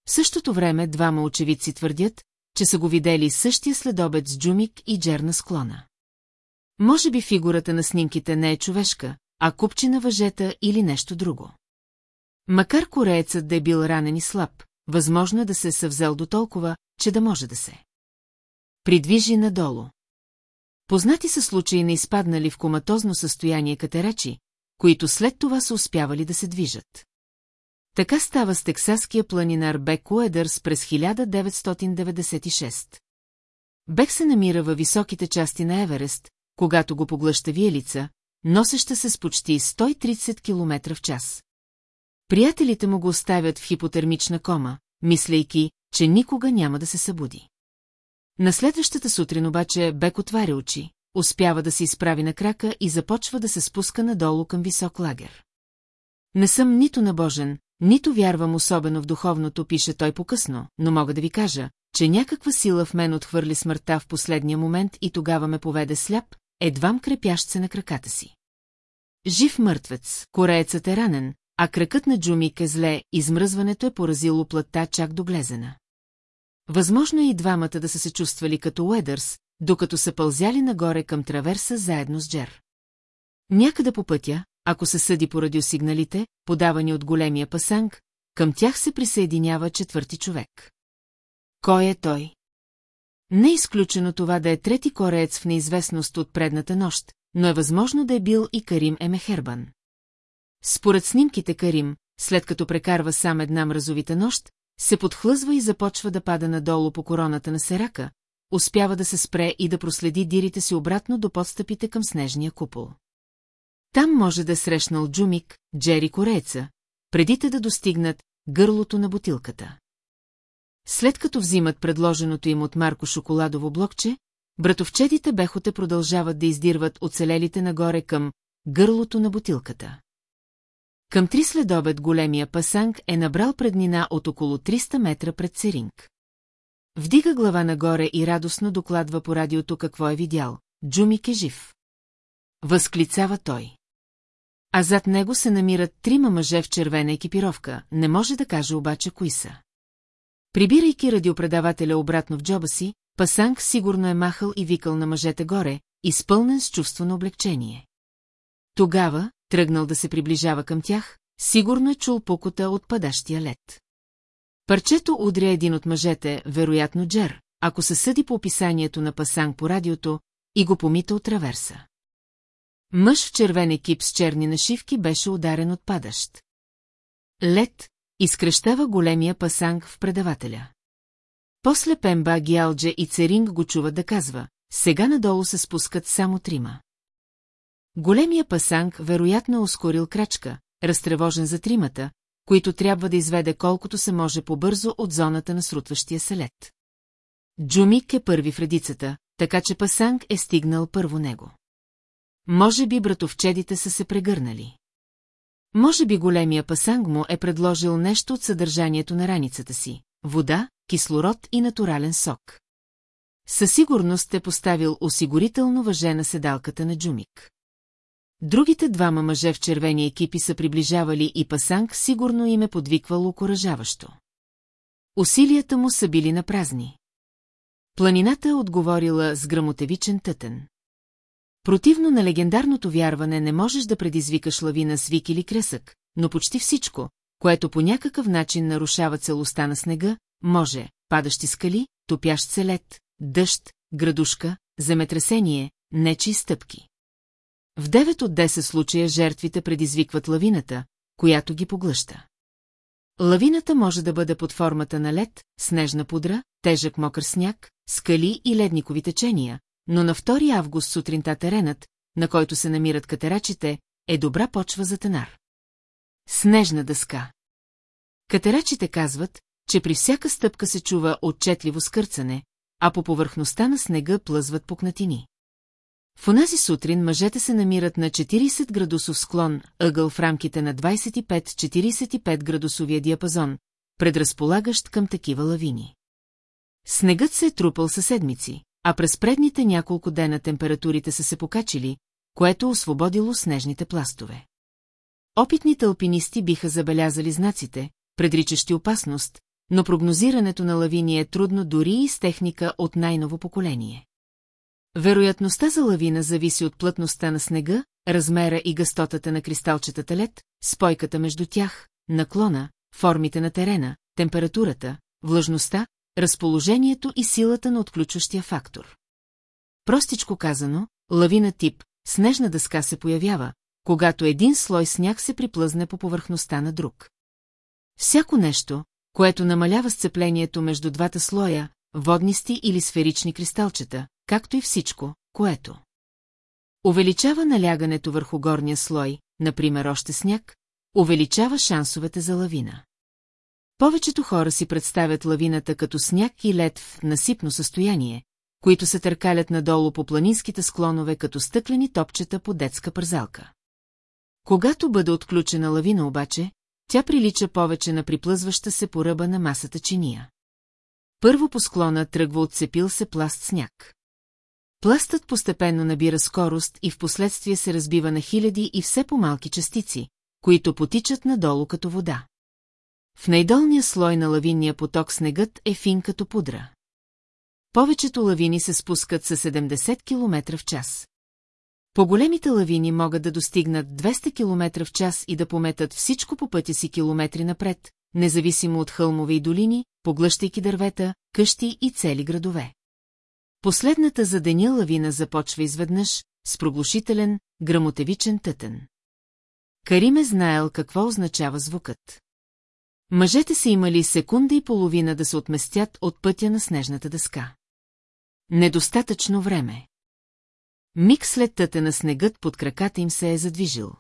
В същото време двама очевидци твърдят, че са го видели същия следобед с Джумик и Джер на склона. Може би фигурата на снимките не е човешка, а купчина въжета или нещо друго. Макар кореецът да е бил ранен и слаб, възможно е да се е съвзел до толкова, че да може да се. Придвижи надолу. Познати са случаи на изпаднали в коматозно състояние катерачи, които след това са успявали да се движат. Така става с тексаския планинар Бек Уедърс през 1996. Бек се намира във високите части на Еверест, когато го поглъща виелица, носеща се с почти 130 км в час. Приятелите му го оставят в хипотермична кома, мислейки, че никога няма да се събуди. На следващата сутрин обаче Бек отваря очи, успява да се изправи на крака и започва да се спуска надолу към висок лагер. Не съм нито набожен, нито вярвам особено в духовното, пише той покъсно, но мога да ви кажа, че някаква сила в мен отхвърли смъртта в последния момент и тогава ме поведе сляп, едвам крепящ се на краката си. Жив мъртвец, кореецът е ранен, а кракът на Джумик е зле, измръзването е поразило плътта чак до глезена. Възможно е и двамата да са се чувствали като Уедърс, докато са пълзяли нагоре към траверса заедно с Джер. Някъде по пътя, ако се съди по радиосигналите, подавани от големия пасанг, към тях се присъединява четвърти човек. Кой е той? Не е изключено това да е трети кореец в неизвестност от предната нощ, но е възможно да е бил и Карим Емехербан. Според снимките Карим, след като прекарва сам една мразовита нощ, се подхлъзва и започва да пада надолу по короната на Серака, успява да се спре и да проследи дирите си обратно до подстъпите към снежния купол. Там може да е срещнал Джумик, Джери Корееца, преди да достигнат гърлото на бутилката. След като взимат предложеното им от Марко шоколадово блокче, братовчедите бехоте продължават да издирват оцелелите нагоре към гърлото на бутилката. Към три следобед големия пасанг е набрал преднина от около 300 метра пред Церинг. Вдига глава нагоре и радостно докладва по радиото какво е видял. Джумик е жив. Възклицава той. А зад него се намират трима мъже в червена екипировка, не може да каже обаче кои са. Прибирайки радиопредавателя обратно в джоба си, Пасанг сигурно е махал и викал на мъжете горе, изпълнен с чувство на облегчение. Тогава, тръгнал да се приближава към тях, сигурно е чул покота от падащия лед. Парчето удря един от мъжете, вероятно Джер, ако се съди по описанието на Пасанг по радиото, и го помита от траверса. Мъж в червен екип с черни нашивки беше ударен от падащ. Лед изкръщава големия пасанг в предавателя. После Пемба, Гиалдже и Церинг го чуват да казва, сега надолу се спускат само трима. Големия пасанг вероятно е ускорил крачка, разтревожен за тримата, които трябва да изведе колкото се може по-бързо от зоната на срутващия се лед. Джумик е първи в редицата, така че пасанг е стигнал първо него. Може би братовчедите са се прегърнали. Може би големия пасанг му е предложил нещо от съдържанието на раницата си – вода, кислород и натурален сок. Със сигурност е поставил осигурително въже на седалката на Джумик. Другите двама мъже в червени екипи са приближавали и Пасанг сигурно им е подвиквал окоръжаващо. Усилията му са били на празни. Планината е отговорила с грамотевичен тътен. Противно на легендарното вярване не можеш да предизвикаш лавина с вик или кресък, но почти всичко, което по някакъв начин нарушава целостта на снега, може падащи скали, топящ се лед, дъжд, градушка, земетресение, нечи стъпки. В 9 от 10 случая жертвите предизвикват лавината, която ги поглъща. Лавината може да бъде под формата на лед, снежна пудра, тежък мокър сняг, скали и ледникови течения, но на 2 август сутринта теренът, на който се намират катерачите, е добра почва за тенар. Снежна дъска. Катерачите казват, че при всяка стъпка се чува отчетливо скърцане, а по повърхността на снега плъзват пукнатини. В онази сутрин мъжете се намират на 40 градусов склон, ъгъл в рамките на 25-45 градусовия диапазон, предразполагащ към такива лавини. Снегът се е трупал със седмици, а през предните няколко дена температурите са се покачили, което освободило снежните пластове. Опитните алпинисти биха забелязали знаците, предричащи опасност, но прогнозирането на лавини е трудно дори и с техника от най-ново поколение. Вероятността за лавина зависи от плътността на снега, размера и гъстотата на кристалчетата лед, спойката между тях, наклона, формите на терена, температурата, влажността, разположението и силата на отключващия фактор. Простичко казано, лавина тип, снежна дъска се появява, когато един слой сняг се приплъзне по повърхността на друг. Всяко нещо, което намалява сцеплението между двата слоя, воднисти или сферични кристалчета, както и всичко, което увеличава налягането върху горния слой, например още сняг, увеличава шансовете за лавина. Повечето хора си представят лавината като сняг и лед в насипно състояние, които се търкалят надолу по планинските склонове като стъклени топчета по детска пързалка. Когато бъде отключена лавина обаче, тя прилича повече на приплъзваща се по ръба на масата чиния. Първо по склона тръгва отцепил се пласт сняг. Пластът постепенно набира скорост и в последствие се разбива на хиляди и все по-малки частици, които потичат надолу като вода. В най-долния слой на лавинния поток снегът е фин като пудра. Повечето лавини се спускат със 70 км в час. По-големите лавини могат да достигнат 200 км в час и да пометат всичко по пътя си километри напред, независимо от хълмове и долини, поглъщайки дървета, къщи и цели градове. Последната за деня лавина започва изведнъж, с проглушителен, грамотевичен тътен. Карим е знаел какво означава звукът. Мъжете са имали секунда и половина да се отместят от пътя на снежната дъска. Недостатъчно време. Миг след тътена снегът под краката им се е задвижил.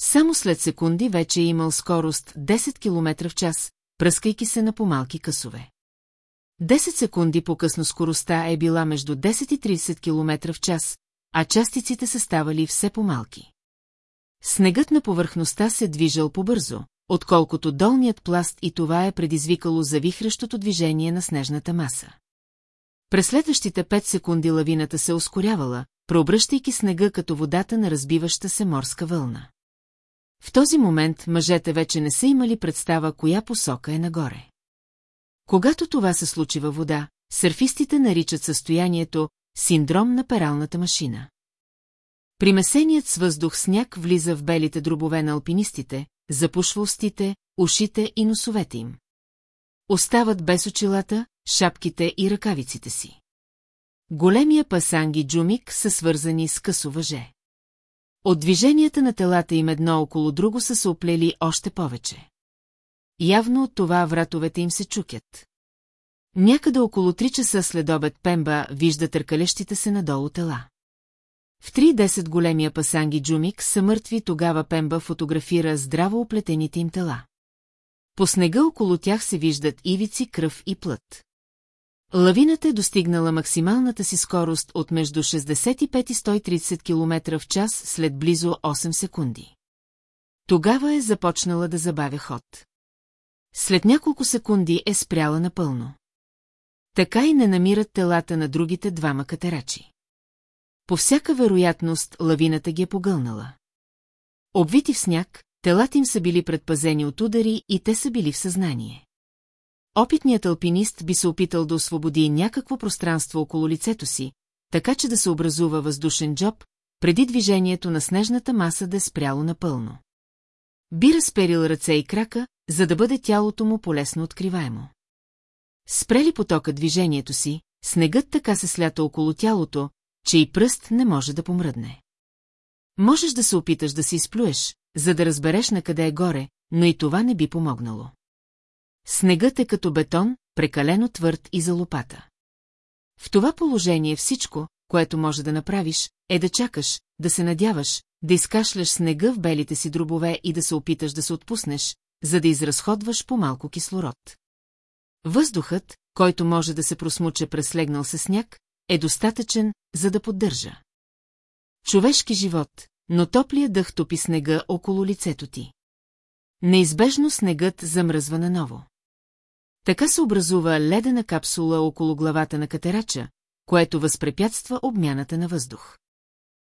Само след секунди вече е имал скорост 10 км в час, пръскайки се на помалки късове. 10 секунди по-късно скоростта е била между 10 и 30 км в час, а частиците са ставали все по-малки. Снегът на повърхността се движал побързо, отколкото долният пласт и това е предизвикало завихрещото движение на снежната маса. През следващите 5 секунди лавината се ускорявала, преобръщайки снега като водата на разбиваща се морска вълна. В този момент мъжете вече не са имали представа коя посока е нагоре. Когато това се случи във вода, сърфистите наричат състоянието синдром на пералната машина. Примесеният с въздух сняг влиза в белите дробове на алпинистите, запушва устите, ушите и носовете им. Остават без очилата, шапките и ръкавиците си. Големия пасанги джумик са свързани с късо въже. От движенията на телата им едно около друго са се оплели още повече. Явно от това вратовете им се чукят. Някъде около 3 часа след обед Пемба вижда търкалещите се надолу тела. В 3-10 големия пасанги Джумик са мъртви, тогава Пемба фотографира здраво оплетените им тела. По снега около тях се виждат ивици, кръв и плът. Лавината е достигнала максималната си скорост от между 65 и 130 км в час след близо 8 секунди. Тогава е започнала да забавя ход. След няколко секунди е спряла напълно. Така и не намират телата на другите двама катерачи. По всяка вероятност лавината ги е погълнала. Обвити в сняг, телата им са били предпазени от удари и те са били в съзнание. Опитният алпинист би се опитал да освободи някакво пространство около лицето си, така че да се образува въздушен джоб, преди движението на снежната маса да е спряло напълно. Би разперил ръце и крака, за да бъде тялото му полесно откриваемо. Спрели потока движението си, снегът така се слята около тялото, че и пръст не може да помръдне. Можеш да се опиташ да се изплюеш, за да разбереш на къде е горе, но и това не би помогнало. Снегът е като бетон, прекалено твърд и за лопата. В това положение всичко, което може да направиш, е да чакаш, да се надяваш, да изкашляш снега в белите си дробове и да се опиташ да се отпуснеш, за да изразходваш по-малко кислород. Въздухът, който може да се просмуче през легнал се сняг, е достатъчен, за да поддържа. Човешки живот, но топлия дъх топи снега около лицето ти. Неизбежно снегът замръзва наново. Така се образува ледена капсула около главата на катерача, което възпрепятства обмяната на въздух.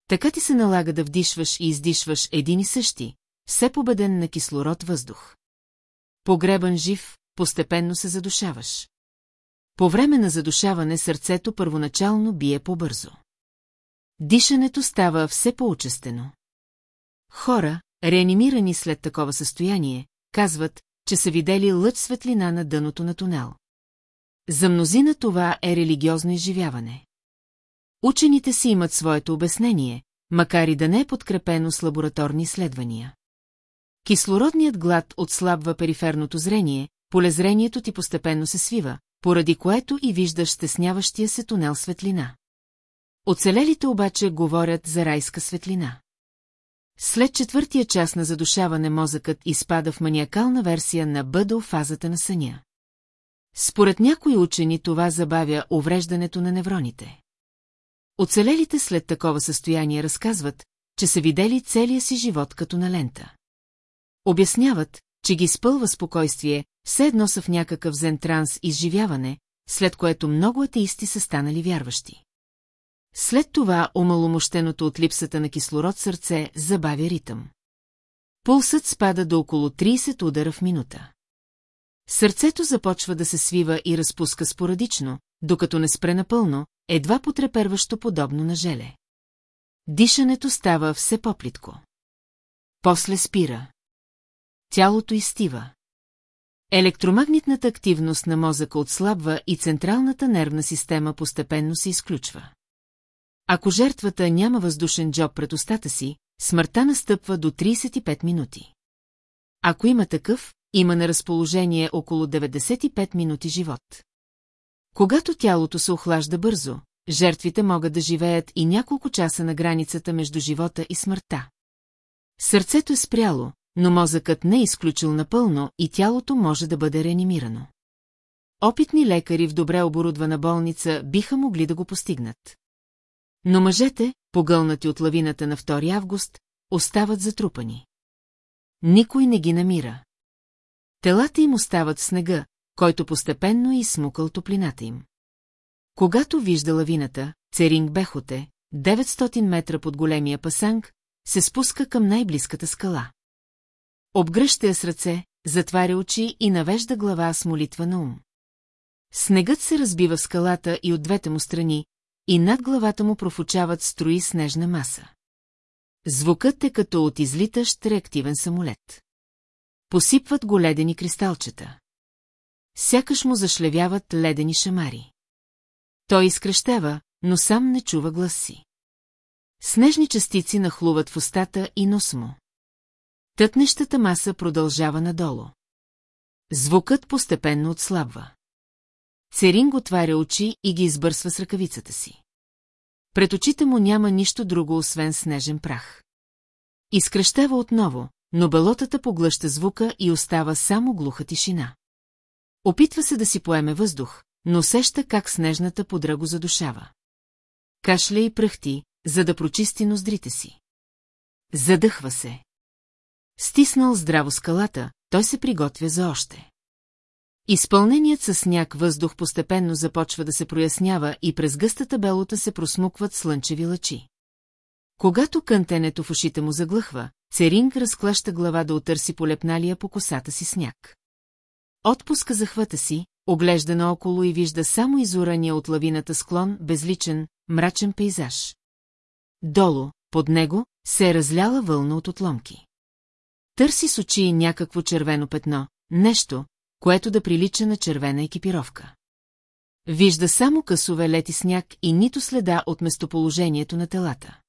Така ти се налага да вдишваш и издишваш един и същи, все победен на кислород въздух. Погребан жив, постепенно се задушаваш. По време на задушаване сърцето първоначално бие по-бързо. Дишането става все по-учестено. Хора, реанимирани след такова състояние, казват, че са видели лъч светлина на дъното на тунел. За мнозина това е религиозно изживяване. Учените си имат своето обяснение, макар и да не е подкрепено с лабораторни изследвания. Кислородният глад отслабва периферното зрение, полезрението ти постепенно се свива, поради което и виждаш стесняващия се тунел светлина. Оцелелите обаче говорят за райска светлина. След четвъртия час на задушаване мозъкът изпада в маниакална версия на бъдъл фазата на съня. Според някои учени това забавя увреждането на невроните. Оцелелите след такова състояние разказват, че са видели целия си живот като на лента. Обясняват, че ги спълва спокойствие, все едно са в някакъв зен транс изживяване, след което много атеисти са станали вярващи. След това омаломощеното от липсата на кислород сърце забавя ритъм. Пулсът спада до около 30 удара в минута. Сърцето започва да се свива и разпуска спорадично, докато не спре напълно, едва потреперващо подобно на желе. Дишането става все по-плитко. После спира. Тялото изстива. Електромагнитната активност на мозъка отслабва и централната нервна система постепенно се изключва. Ако жертвата няма въздушен джоб пред устата си, смъртта настъпва до 35 минути. Ако има такъв, има на разположение около 95 минути живот. Когато тялото се охлажда бързо, жертвите могат да живеят и няколко часа на границата между живота и смъртта. Сърцето е спряло, но мозъкът не е изключил напълно и тялото може да бъде реанимирано. Опитни лекари в добре оборудвана болница биха могли да го постигнат. Но мъжете, погълнати от лавината на 2 август, остават затрупани. Никой не ги намира. Телата им остават в снега, който постепенно е изсмукал топлината им. Когато вижда лавината, Церинг Бехоте, 900 метра под големия пасанг, се спуска към най-близката скала. Обгръща я с ръце, затваря очи и навежда глава с молитва на ум. Снегът се разбива в скалата и от двете му страни, и над главата му профучават строи снежна маса. Звукът е като от излитащ реактивен самолет. Посипват го ледени кристалчета. Сякаш му зашлевяват ледени шамари. Той изкръщева, но сам не чува глас си. Снежни частици нахлуват в устата и нос му. Тътнещата маса продължава надолу. Звукът постепенно отслабва. Церинг отваря очи и ги избърсва с ръкавицата си. Пред очите му няма нищо друго, освен снежен прах. Изкръщава отново, но белотата поглъща звука и остава само глуха тишина. Опитва се да си поеме въздух, но усеща как снежната подра го задушава. Кашля и пръхти, за да прочисти ноздрите си. Задъхва се. Стиснал здраво скалата, той се приготвя за още. Изпълненият със сняг въздух постепенно започва да се прояснява и през гъстата белота се просмукват слънчеви лъчи. Когато кънтенето в ушите му заглъхва, Церинг разклаща глава да отърси полепналия по косата си сняг. Отпуска захвата си, оглежда наоколо и вижда само изурания от лавината склон, безличен, мрачен пейзаж. Долу, под него, се е разляла вълна от отломки. Търси с очи някакво червено петно, нещо, което да прилича на червена екипировка. Вижда само късове лети сняг и нито следа от местоположението на телата.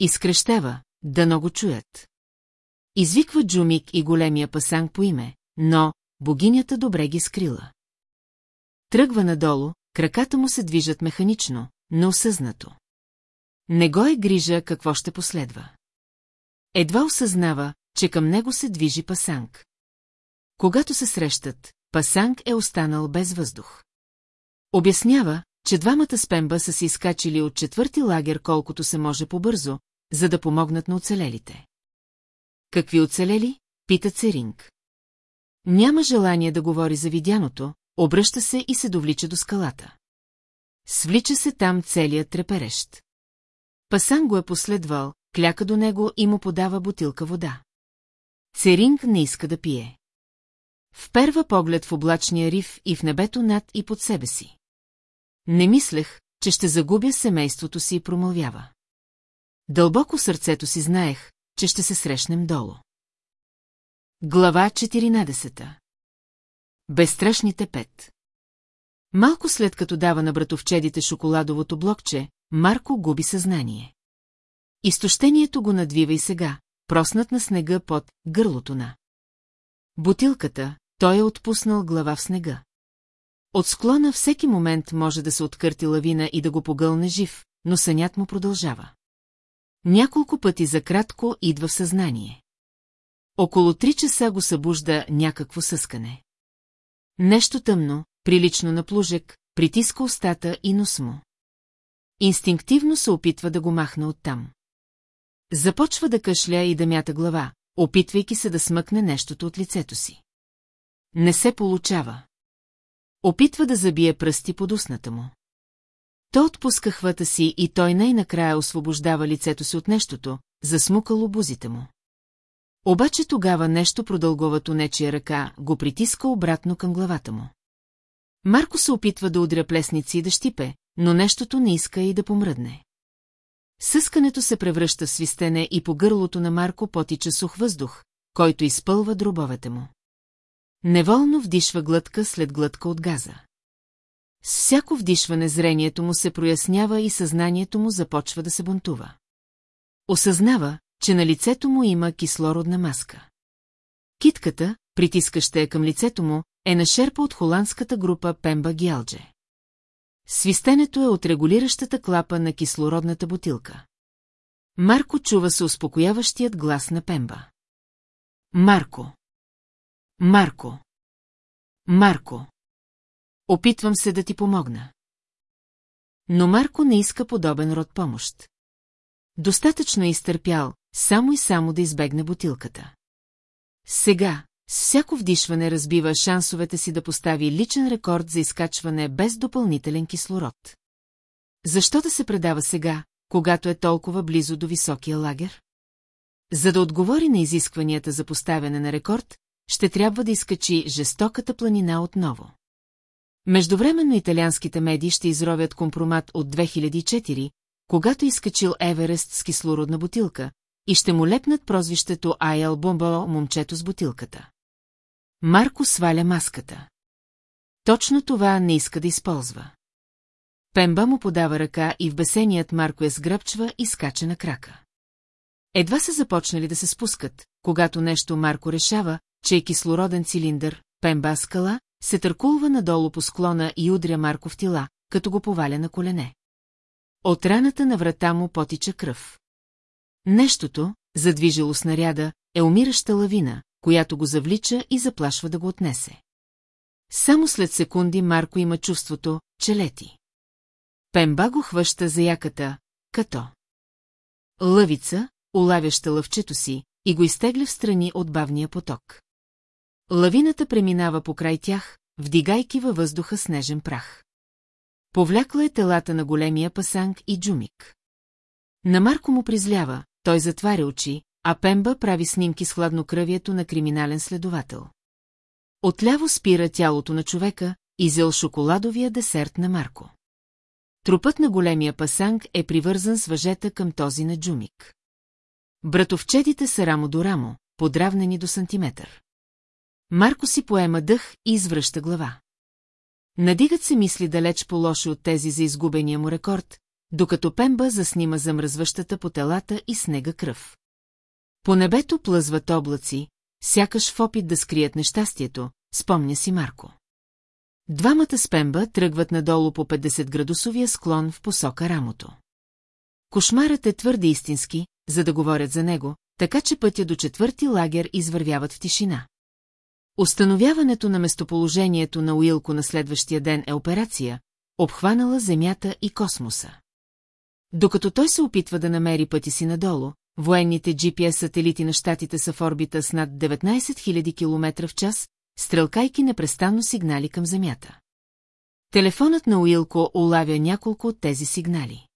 Изкрещава, да много чуят. Извиква Джумик и големия пасанг по име, но богинята добре ги скрила. Тръгва надолу, краката му се движат механично, неосъзнато. Не го е грижа какво ще последва. Едва осъзнава, че към него се движи пасанг. Когато се срещат, пасанг е останал без въздух. Обяснява, че двамата спемба са се изкачили от четвърти лагер колкото се може по-бързо, за да помогнат на оцелелите. Какви оцелели? Пита Церинг. Няма желание да говори за видяното, обръща се и се довлича до скалата. Свлича се там целият треперещ. Пасан го е последвал, кляка до него и му подава бутилка вода. Церинг не иска да пие. Вперва поглед в облачния риф и в небето над и под себе си. Не мислех, че ще загубя семейството си и промълвява. Дълбоко сърцето си знаех, че ще се срещнем долу. Глава 14 Безстрашните пет Малко след като дава на братовчедите шоколадовото блокче, Марко губи съзнание. Изтощението го надвива и сега, проснат на снега под гърлото на. Бутилката, той е отпуснал глава в снега. От склона всеки момент може да се откърти лавина и да го погълне жив, но сънят му продължава. Няколко пъти за кратко идва в съзнание. Около три часа го събужда някакво съскане. Нещо тъмно, прилично на плужек, притиска устата и нос му. Инстинктивно се опитва да го махне оттам. Започва да кашля и да мята глава, опитвайки се да смъкне нещото от лицето си. Не се получава. Опитва да забие пръсти под устната му. То отпуска хвата си и той най-накрая освобождава лицето си от нещото, засмукало бузите му. Обаче тогава нещо продълговато нечия ръка го притиска обратно към главата му. Марко се опитва да удря плесници и да щипе, но нещото не иска и да помръдне. Съскането се превръща в свистене и по гърлото на Марко потича сух въздух, който изпълва дробовете му. Неволно вдишва глътка след глътка от газа. С всяко вдишване зрението му се прояснява и съзнанието му започва да се бунтува. Осъзнава, че на лицето му има кислородна маска. Китката, притискаща я към лицето му, е на шерпа от холандската група Пемба Гялдже. Свистенето е от регулиращата клапа на кислородната бутилка. Марко чува се успокояващият глас на Пемба. Марко. Марко. Марко. Опитвам се да ти помогна. Но Марко не иска подобен род помощ. Достатъчно е изтърпял, само и само да избегне бутилката. Сега, с всяко вдишване разбива шансовете си да постави личен рекорд за изкачване без допълнителен кислород. Защо да се предава сега, когато е толкова близо до високия лагер? За да отговори на изискванията за поставяне на рекорд, ще трябва да изкачи жестоката планина отново. Междувременно италианските медии ще изровят компромат от 2004, когато изкачил Еверест с кислородна бутилка, и ще му лепнат прозвището Айел Бомбао момчето с бутилката. Марко сваля маската. Точно това не иска да използва. Пемба му подава ръка и в бесеният Марко я сгръбчва и скача на крака. Едва са започнали да се спускат, когато нещо Марко решава, че е кислороден цилиндър, Пемба скала, се търкулва надолу по склона и удря Марко в тила, като го поваля на колене. От раната на врата му потича кръв. Нещото, задвижило снаряда, е умираща лавина, която го завлича и заплашва да го отнесе. Само след секунди Марко има чувството, че лети. Пемба го хваща за яката, като. Лъвица, улавяща лъвчето си, и го изтегля в страни от бавния поток. Лавината преминава покрай тях, вдигайки във въздуха снежен прах. Повлякла е телата на големия пасанг и джумик. На Марко му призлява, той затваря очи, а Пемба прави снимки с хладнокръвието на криминален следовател. Отляво спира тялото на човека, изел шоколадовия десерт на Марко. Трупът на големия пасанг е привързан с въжета към този на Джумик. Братовчедите са рамо до рамо, подравнени до сантиметър. Марко си поема дъх и извръща глава. Надигат се мисли далеч по-лоши от тези за изгубения му рекорд, докато Пемба заснима замръзващата по телата и снега кръв. По небето плъзват облаци, сякаш в опит да скрият нещастието, спомня си Марко. Двамата с Пемба тръгват надолу по 50-градусовия склон в посока рамото. Кошмарът е твърде истински, за да говорят за него, така че пътя до четвърти лагер извървяват в тишина. Установяването на местоположението на Уилко на следващия ден е операция, обхванала Земята и космоса. Докато той се опитва да намери пъти си надолу, военните GPS-сателити на щатите са в орбита с над 19 000 км в час, стрелкайки непрестанно сигнали към Земята. Телефонът на Уилко улавя няколко от тези сигнали.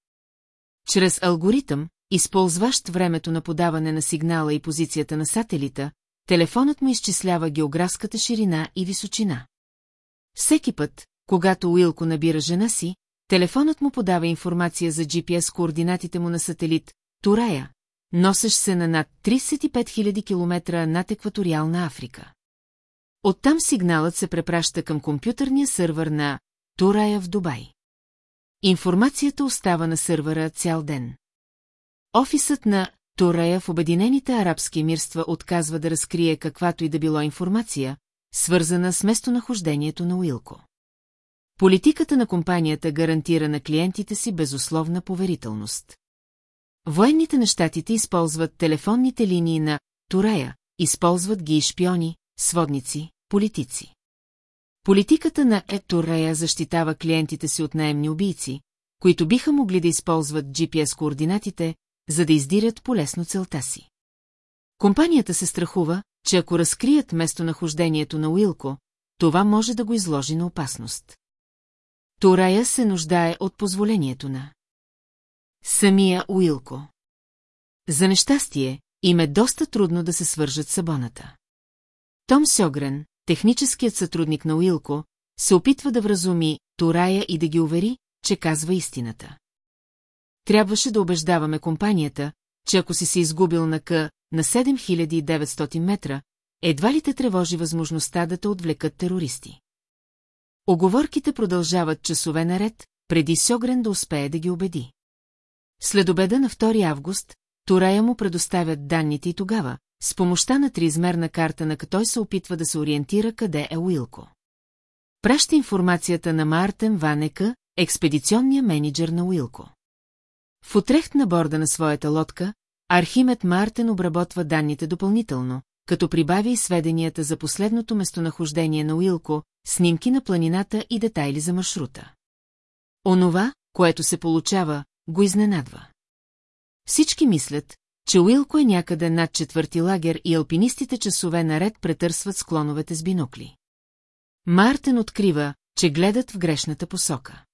Чрез алгоритъм, използващ времето на подаване на сигнала и позицията на сателита, телефонът му изчислява географската ширина и височина. Всеки път, когато Уилко набира жена си, телефонът му подава информация за GPS-координатите му на сателит Турая, носещ се на над 35 000 км над екваториална Африка. Оттам сигналът се препраща към компютърния сървър на Турая в Дубай. Информацията остава на сървъра цял ден. Офисът на Турая в Обединените арабски мирства отказва да разкрие каквато и да било информация, свързана с местонахождението на Уилко. Политиката на компанията гарантира на клиентите си безусловна поверителност. Военните на щатите използват телефонните линии на Турая, използват ги и шпиони, сводници, политици. Политиката на Еторея защитава клиентите си от наемни убийци, които биха могли да използват GPS-координатите, за да издирят полесно целта си. Компанията се страхува, че ако разкрият местонахождението на Уилко, това може да го изложи на опасност. Турая се нуждае от позволението на самия Уилко. За нещастие, им е доста трудно да се свържат с абоната. Том Сьогрен, техническият сътрудник на Уилко, се опитва да вразуми Турая и да ги увери, че казва истината. Трябваше да убеждаваме компанията, че ако си се изгубил на К на 7900 метра, едва ли те тревожи възможността да те отвлекат терористи. Оговорките продължават часове наред, преди Сьогрен да успее да ги убеди. След обеда на 2 август, Турая му предоставят данните и тогава, с помощта на триизмерна карта на той се опитва да се ориентира къде е Уилко. Праща информацията на Мартен Ванека, експедиционния менеджер на Уилко. В отрехт на борда на своята лодка, Архимед Мартен обработва данните допълнително, като прибавя и сведенията за последното местонахождение на Уилко, снимки на планината и детайли за маршрута. Онова, което се получава, го изненадва. Всички мислят, че Уилко е някъде над четвърти лагер и алпинистите часове наред претърсват склоновете с бинокли. Мартен открива, че гледат в грешната посока.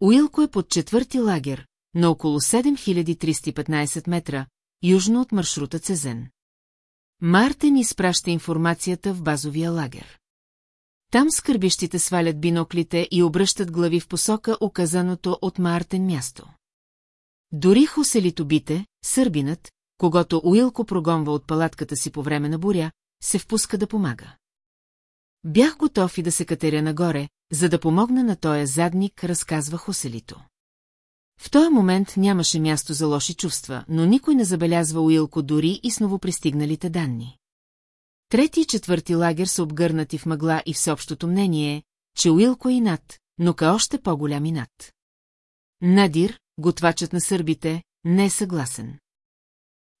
Уилко е под четвърти лагер, на около 7315 метра, южно от маршрута Цезен. Мартен изпраща информацията в базовия лагер. Там скърбищите свалят биноклите и обръщат глави в посока оказаното от Мартен място. Дори Хоселитобите, сърбинът, когато Уилко прогонва от палатката си по време на буря, се впуска да помага. Бях готов и да се катеря нагоре, за да помогна на тоя задник, разказва Хоселито. В този момент нямаше място за лоши чувства, но никой не забелязва Уилко дори и с новопристигналите данни. Трети и четвърти лагер са обгърнати в мъгла и всеобщото мнение е, че Уилко е над, но ка още по-голям и над. Надир, готвачът на сърбите, не е съгласен.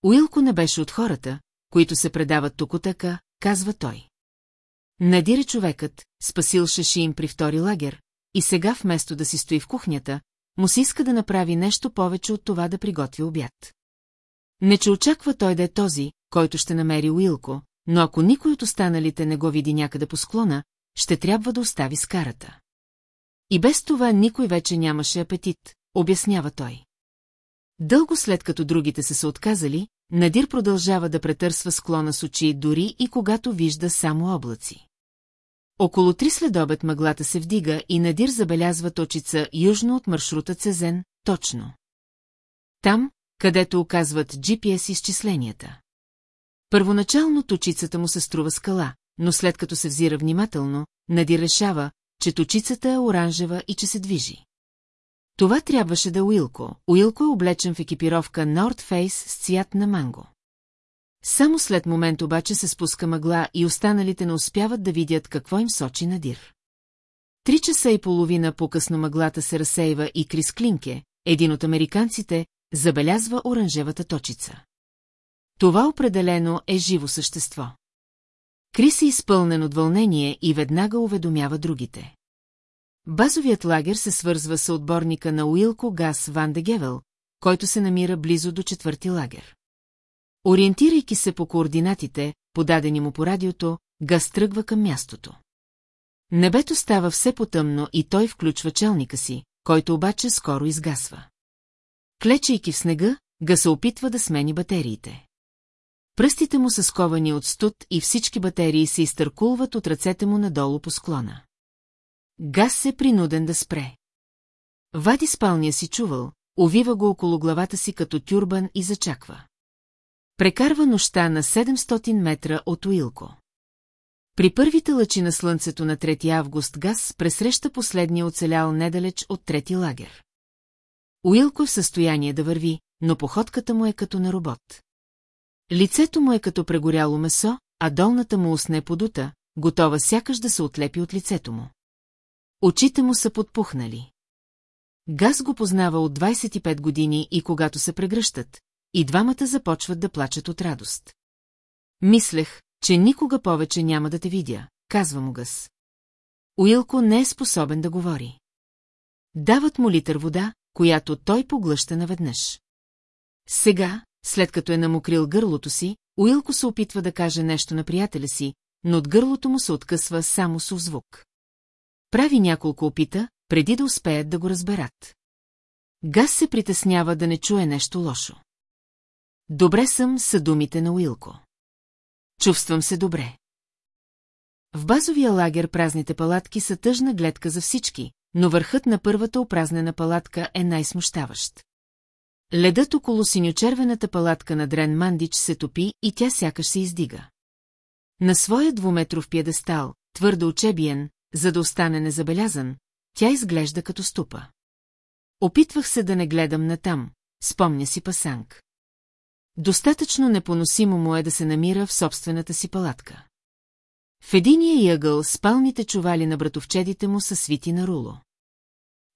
Уилко не беше от хората, които се предават тук така, казва той. Надир е човекът, спасил Шашиим при втори лагер, и сега вместо да си стои в кухнята, му се иска да направи нещо повече от това да приготви обяд. Не че очаква той да е този, който ще намери Уилко, но ако никой от останалите не го види някъде по склона, ще трябва да остави скарата. И без това никой вече нямаше апетит, обяснява той. Дълго след като другите са се отказали, Надир продължава да претърсва склона с очи дори и когато вижда само облаци. Около три следобед мъглата се вдига и Надир забелязва точица южно от маршрута Цезен, точно. Там, където оказват GPS изчисленията. Първоначално точицата му се струва скала, но след като се взира внимателно, Надир решава, че точицата е оранжева и че се движи. Това трябваше да е Уилко. Уилко е облечен в екипировка North Face с цвят на манго. Само след момент обаче се спуска мъгла и останалите не успяват да видят какво им сочи Надир. Три часа и половина по-късно мъглата се разсейва и Крис Клинке, един от американците, забелязва оранжевата точица. Това определено е живо същество. Крис е изпълнен от вълнение и веднага уведомява другите. Базовият лагер се свързва с отборника на Уилко Гас Ван де Гевел, който се намира близо до четвърти лагер. Ориентирайки се по координатите, подадени му по радиото, Гас тръгва към мястото. Небето става все потъмно и той включва челника си, който обаче скоро изгасва. Клечайки в снега, Га се опитва да смени батериите. Пръстите му са сковани от студ и всички батерии се изтъркулват от ръцете му надолу по склона. Газ се принуден да спре. Вади спалния си чувал, увива го около главата си като тюрбан и зачаква. Прекарва нощта на 700 метра от Уилко. При първите лъчи на слънцето на 3 август Газ пресреща последния оцелял недалеч от трети лагер. Уилко е в състояние да върви, но походката му е като на робот. Лицето му е като прегоряло месо, а долната му устна е подута, готова сякаш да се отлепи от лицето му. Очите му са подпухнали. Газ го познава от 25 години и когато се прегръщат, и двамата започват да плачат от радост. Мислех, че никога повече няма да те видя, казва му Гъс. Уилко не е способен да говори. Дават му литър вода, която той поглъща наведнъж. Сега, след като е намокрил гърлото си, Уилко се опитва да каже нещо на приятеля си, но от гърлото му се откъсва само с звук. Прави няколко опита, преди да успеят да го разберат. Газ се притеснява да не чуе нещо лошо. Добре съм, са думите на Уилко. Чувствам се добре. В базовия лагер празните палатки са тъжна гледка за всички, но върхът на първата опразнена палатка е най-смущаващ. Ледът около синьочервената палатка на Дрен Мандич се топи и тя сякаш се издига. На своя двуметров пьедестал, твърдо учебиен, за да остане незабелязан, тя изглежда като ступа. Опитвах се да не гледам натам, спомня си Пасанг. Достатъчно непоносимо му е да се намира в собствената си палатка. В единия ъгъл спалните чували на братовчедите му са свити на руло.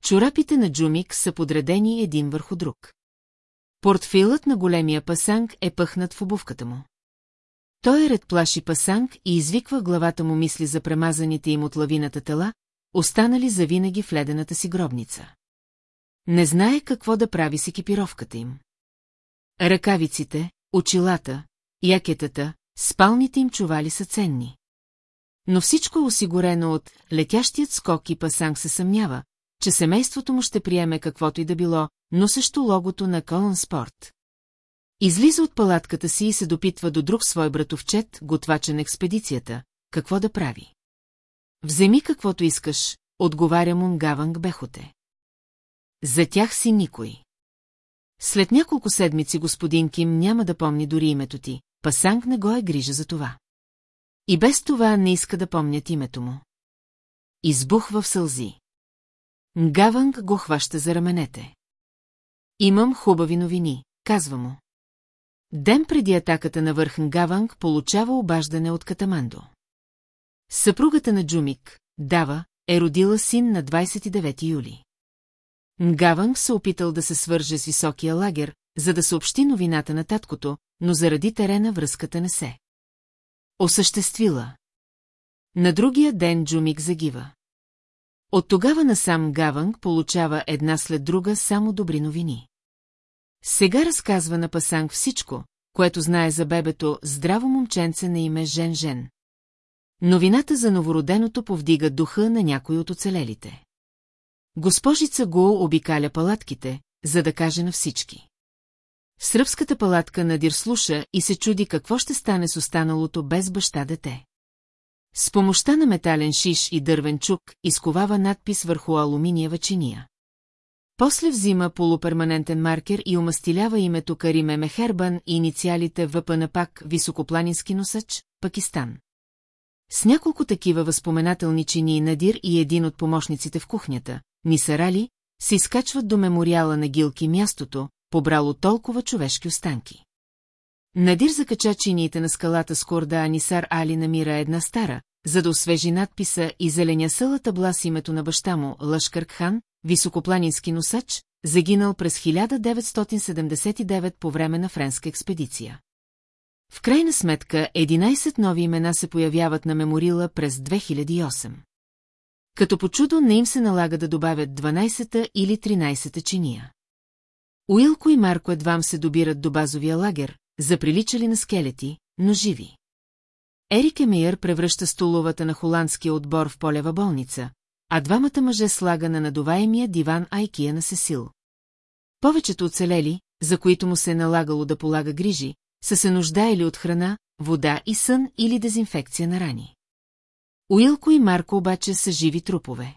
Чорапите на Джумик са подредени един върху друг. Портфилът на големия пасанг е пъхнат в обувката му. Той е ред плаши пасанг и извиква главата му мисли за премазаните им от лавината тела, останали завинаги в ледената си гробница. Не знае какво да прави с екипировката им. Ръкавиците, очилата, якетата, спалните им чували са ценни. Но всичко е осигурено от летящият скок и Пасанг се съмнява, че семейството му ще приеме каквото и да било, но също логото на Колон Спорт. Излиза от палатката си и се допитва до друг свой братовчет, готвачен експедицията, какво да прави. Вземи каквото искаш, отговаря му Гаванг Бехоте. За тях си никой. След няколко седмици господин Ким няма да помни дори името ти, Пасанг не го е грижа за това. И без това не иска да помнят името му. Избухва в сълзи. Гаванг го хваща за раменете. Имам хубави новини, казва му. Ден преди атаката на върх Гаванг получава обаждане от Катамандо. Съпругата на Джумик, Дава, е родила син на 29 юли. Гаванг се опитал да се свърже с високия лагер, за да съобщи новината на таткото, но заради терена връзката не се. Осъществила. На другия ден Джумик загива. От тогава насам Гаванг получава една след друга само добри новини. Сега разказва на Пасанг всичко, което знае за бебето здраво момченце на име Жен Жен. Новината за новороденото повдига духа на някой от оцелелите. Госпожица Го обикаля палатките, за да каже на всички. Сръбската палатка Надир слуша и се чуди какво ще стане с останалото без баща дете. С помощта на метален шиш и дървен чук изковава надпис върху алуминиева чиния. После взима полуперманентен маркер и умастилява името Кариме Мехербан и инициалите ВП на пак високопланински носач, Пакистан. С няколко такива възпоменателни чини Надир и един от помощниците в кухнята, Нисарали, се изкачват до мемориала на Гилки мястото, побрало толкова човешки останки. Надир закача чиниите на скалата с корда, а Нисар Али намира една стара, за да освежи надписа и зеленя съла табла с името на баща му, Лъшкърк хан, високопланински носач, загинал през 1979 по време на френска експедиция. В крайна сметка, 11 нови имена се появяват на меморила през 2008. Като по чудо не им се налага да добавят 12-та или 13-та чиния. Уилко и Марко едвам се добират до базовия лагер, заприличали на скелети, но живи. Ерик Емиер превръща столовата на холандския отбор в полева болница, а двамата мъже слага на надуваемия диван Айкия на Сесил. Повечето оцелели, за които му се е налагало да полага грижи, са се нуждаели от храна, вода и сън или дезинфекция на рани. Уилко и Марко обаче са живи трупове.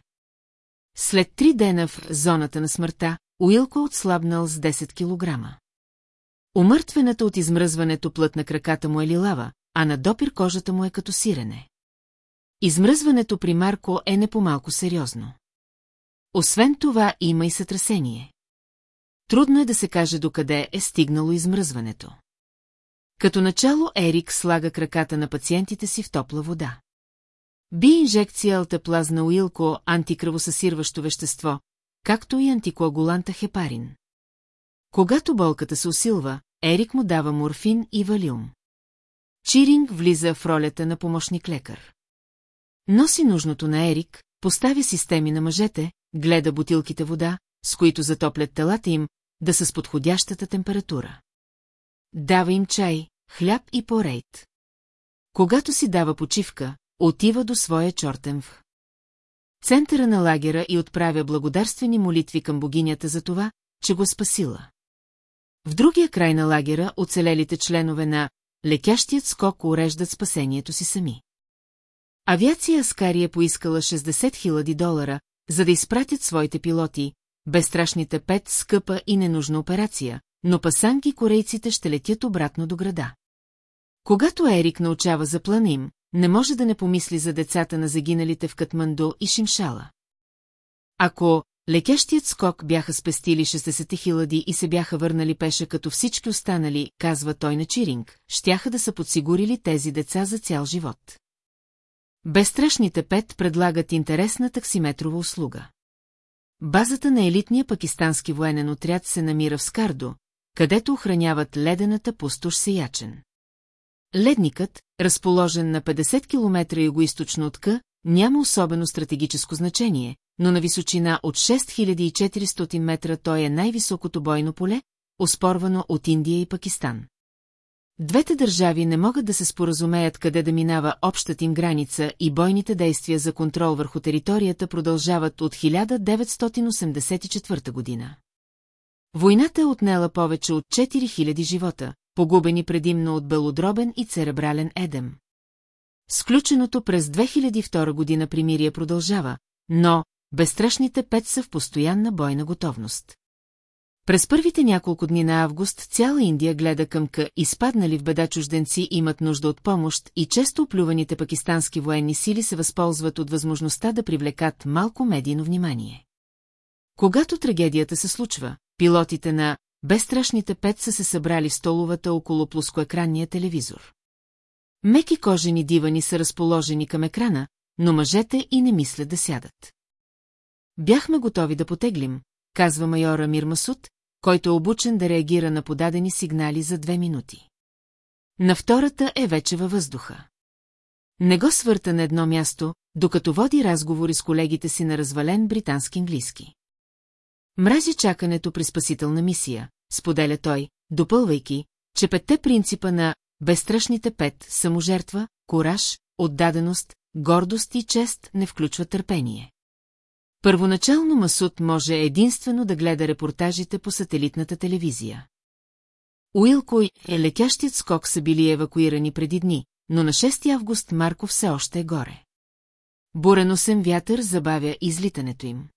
След три дена в зоната на смъртта, Уилко е отслабнал с 10 килограма. Умъртвената от измръзването плът на краката му е лилава, а на допир кожата му е като сирене. Измръзването при Марко е не по-малко сериозно. Освен това има и сътрасение. Трудно е да се каже докъде е стигнало измръзването. Като начало Ерик слага краката на пациентите си в топла вода. Би инжекция алтеплаз на Уилко антикръвосъсирващо вещество, както и антикоагуланта хепарин. Когато болката се усилва, Ерик му дава морфин и валиум. Чиринг влиза в ролята на помощник-лекар. Носи нужното на Ерик, поставя системи на мъжете, гледа бутилките вода, с които затоплят телата им, да са с подходящата температура. Дава им чай, хляб и порейт. Когато си дава почивка, отива до своя чортен в. Центъра на лагера и отправя благодарствени молитви към богинята за това, че го спасила. В другия край на лагера оцелелите членове на лекящият скок уреждат спасението си сами. Авиация Аскари е поискала 60 000 долара, за да изпратят своите пилоти, безстрашните пет скъпа и ненужна операция, но пасанки корейците ще летят обратно до града. Когато Ерик научава за плана им, не може да не помисли за децата на загиналите в Катманду и Шимшала. Ако лекящият скок бяха спестили 60 хиляди и се бяха върнали пеша като всички останали, казва той на Чиринг, щяха да са подсигурили тези деца за цял живот. Безстрашните пет предлагат интересна таксиметрова услуга. Базата на елитния пакистански военен отряд се намира в Скардо, където охраняват ледената пустош Сиячен. Ледникът, разположен на 50 км югоисточно от К, няма особено стратегическо значение, но на височина от 6400 метра той е най-високото бойно поле, оспорвано от Индия и Пакистан. Двете държави не могат да се споразумеят къде да минава общата им граница и бойните действия за контрол върху територията продължават от 1984 година. Войната е отнела повече от 4000 живота, погубени предимно от белодробен и церебрален едем. Сключеното през 2002 година примирие продължава, но безстрашните пет са в постоянна бойна готовност. През първите няколко дни на август цяла Индия гледа към К, изпаднали в беда чужденци имат нужда от помощ и често оплюваните пакистански военни сили се възползват от възможността да привлекат малко медийно внимание. Когато трагедията се случва, пилотите на безстрашните пет са се събрали в столовата около плоскоекранния телевизор. Меки кожени дивани са разположени към екрана, но мъжете и не мислят да сядат. Бяхме готови да потеглим, казва майора Мирмасут, който е обучен да реагира на подадени сигнали за две минути. На втората е вече във въздуха. Не го свърта на едно място, докато води разговори с колегите си на развален британски английски. Мрази чакането при спасителна мисия, споделя той, допълвайки, че петте принципа на безстрашните пет саможертва, кораж, отдаденост, гордост и чест не включват търпение. Първоначално Масуд може единствено да гледа репортажите по сателитната телевизия. Уилко и лекящият скок са били евакуирани преди дни, но на 6 август Марко все още е горе. Буреносен вятър забавя излитането им.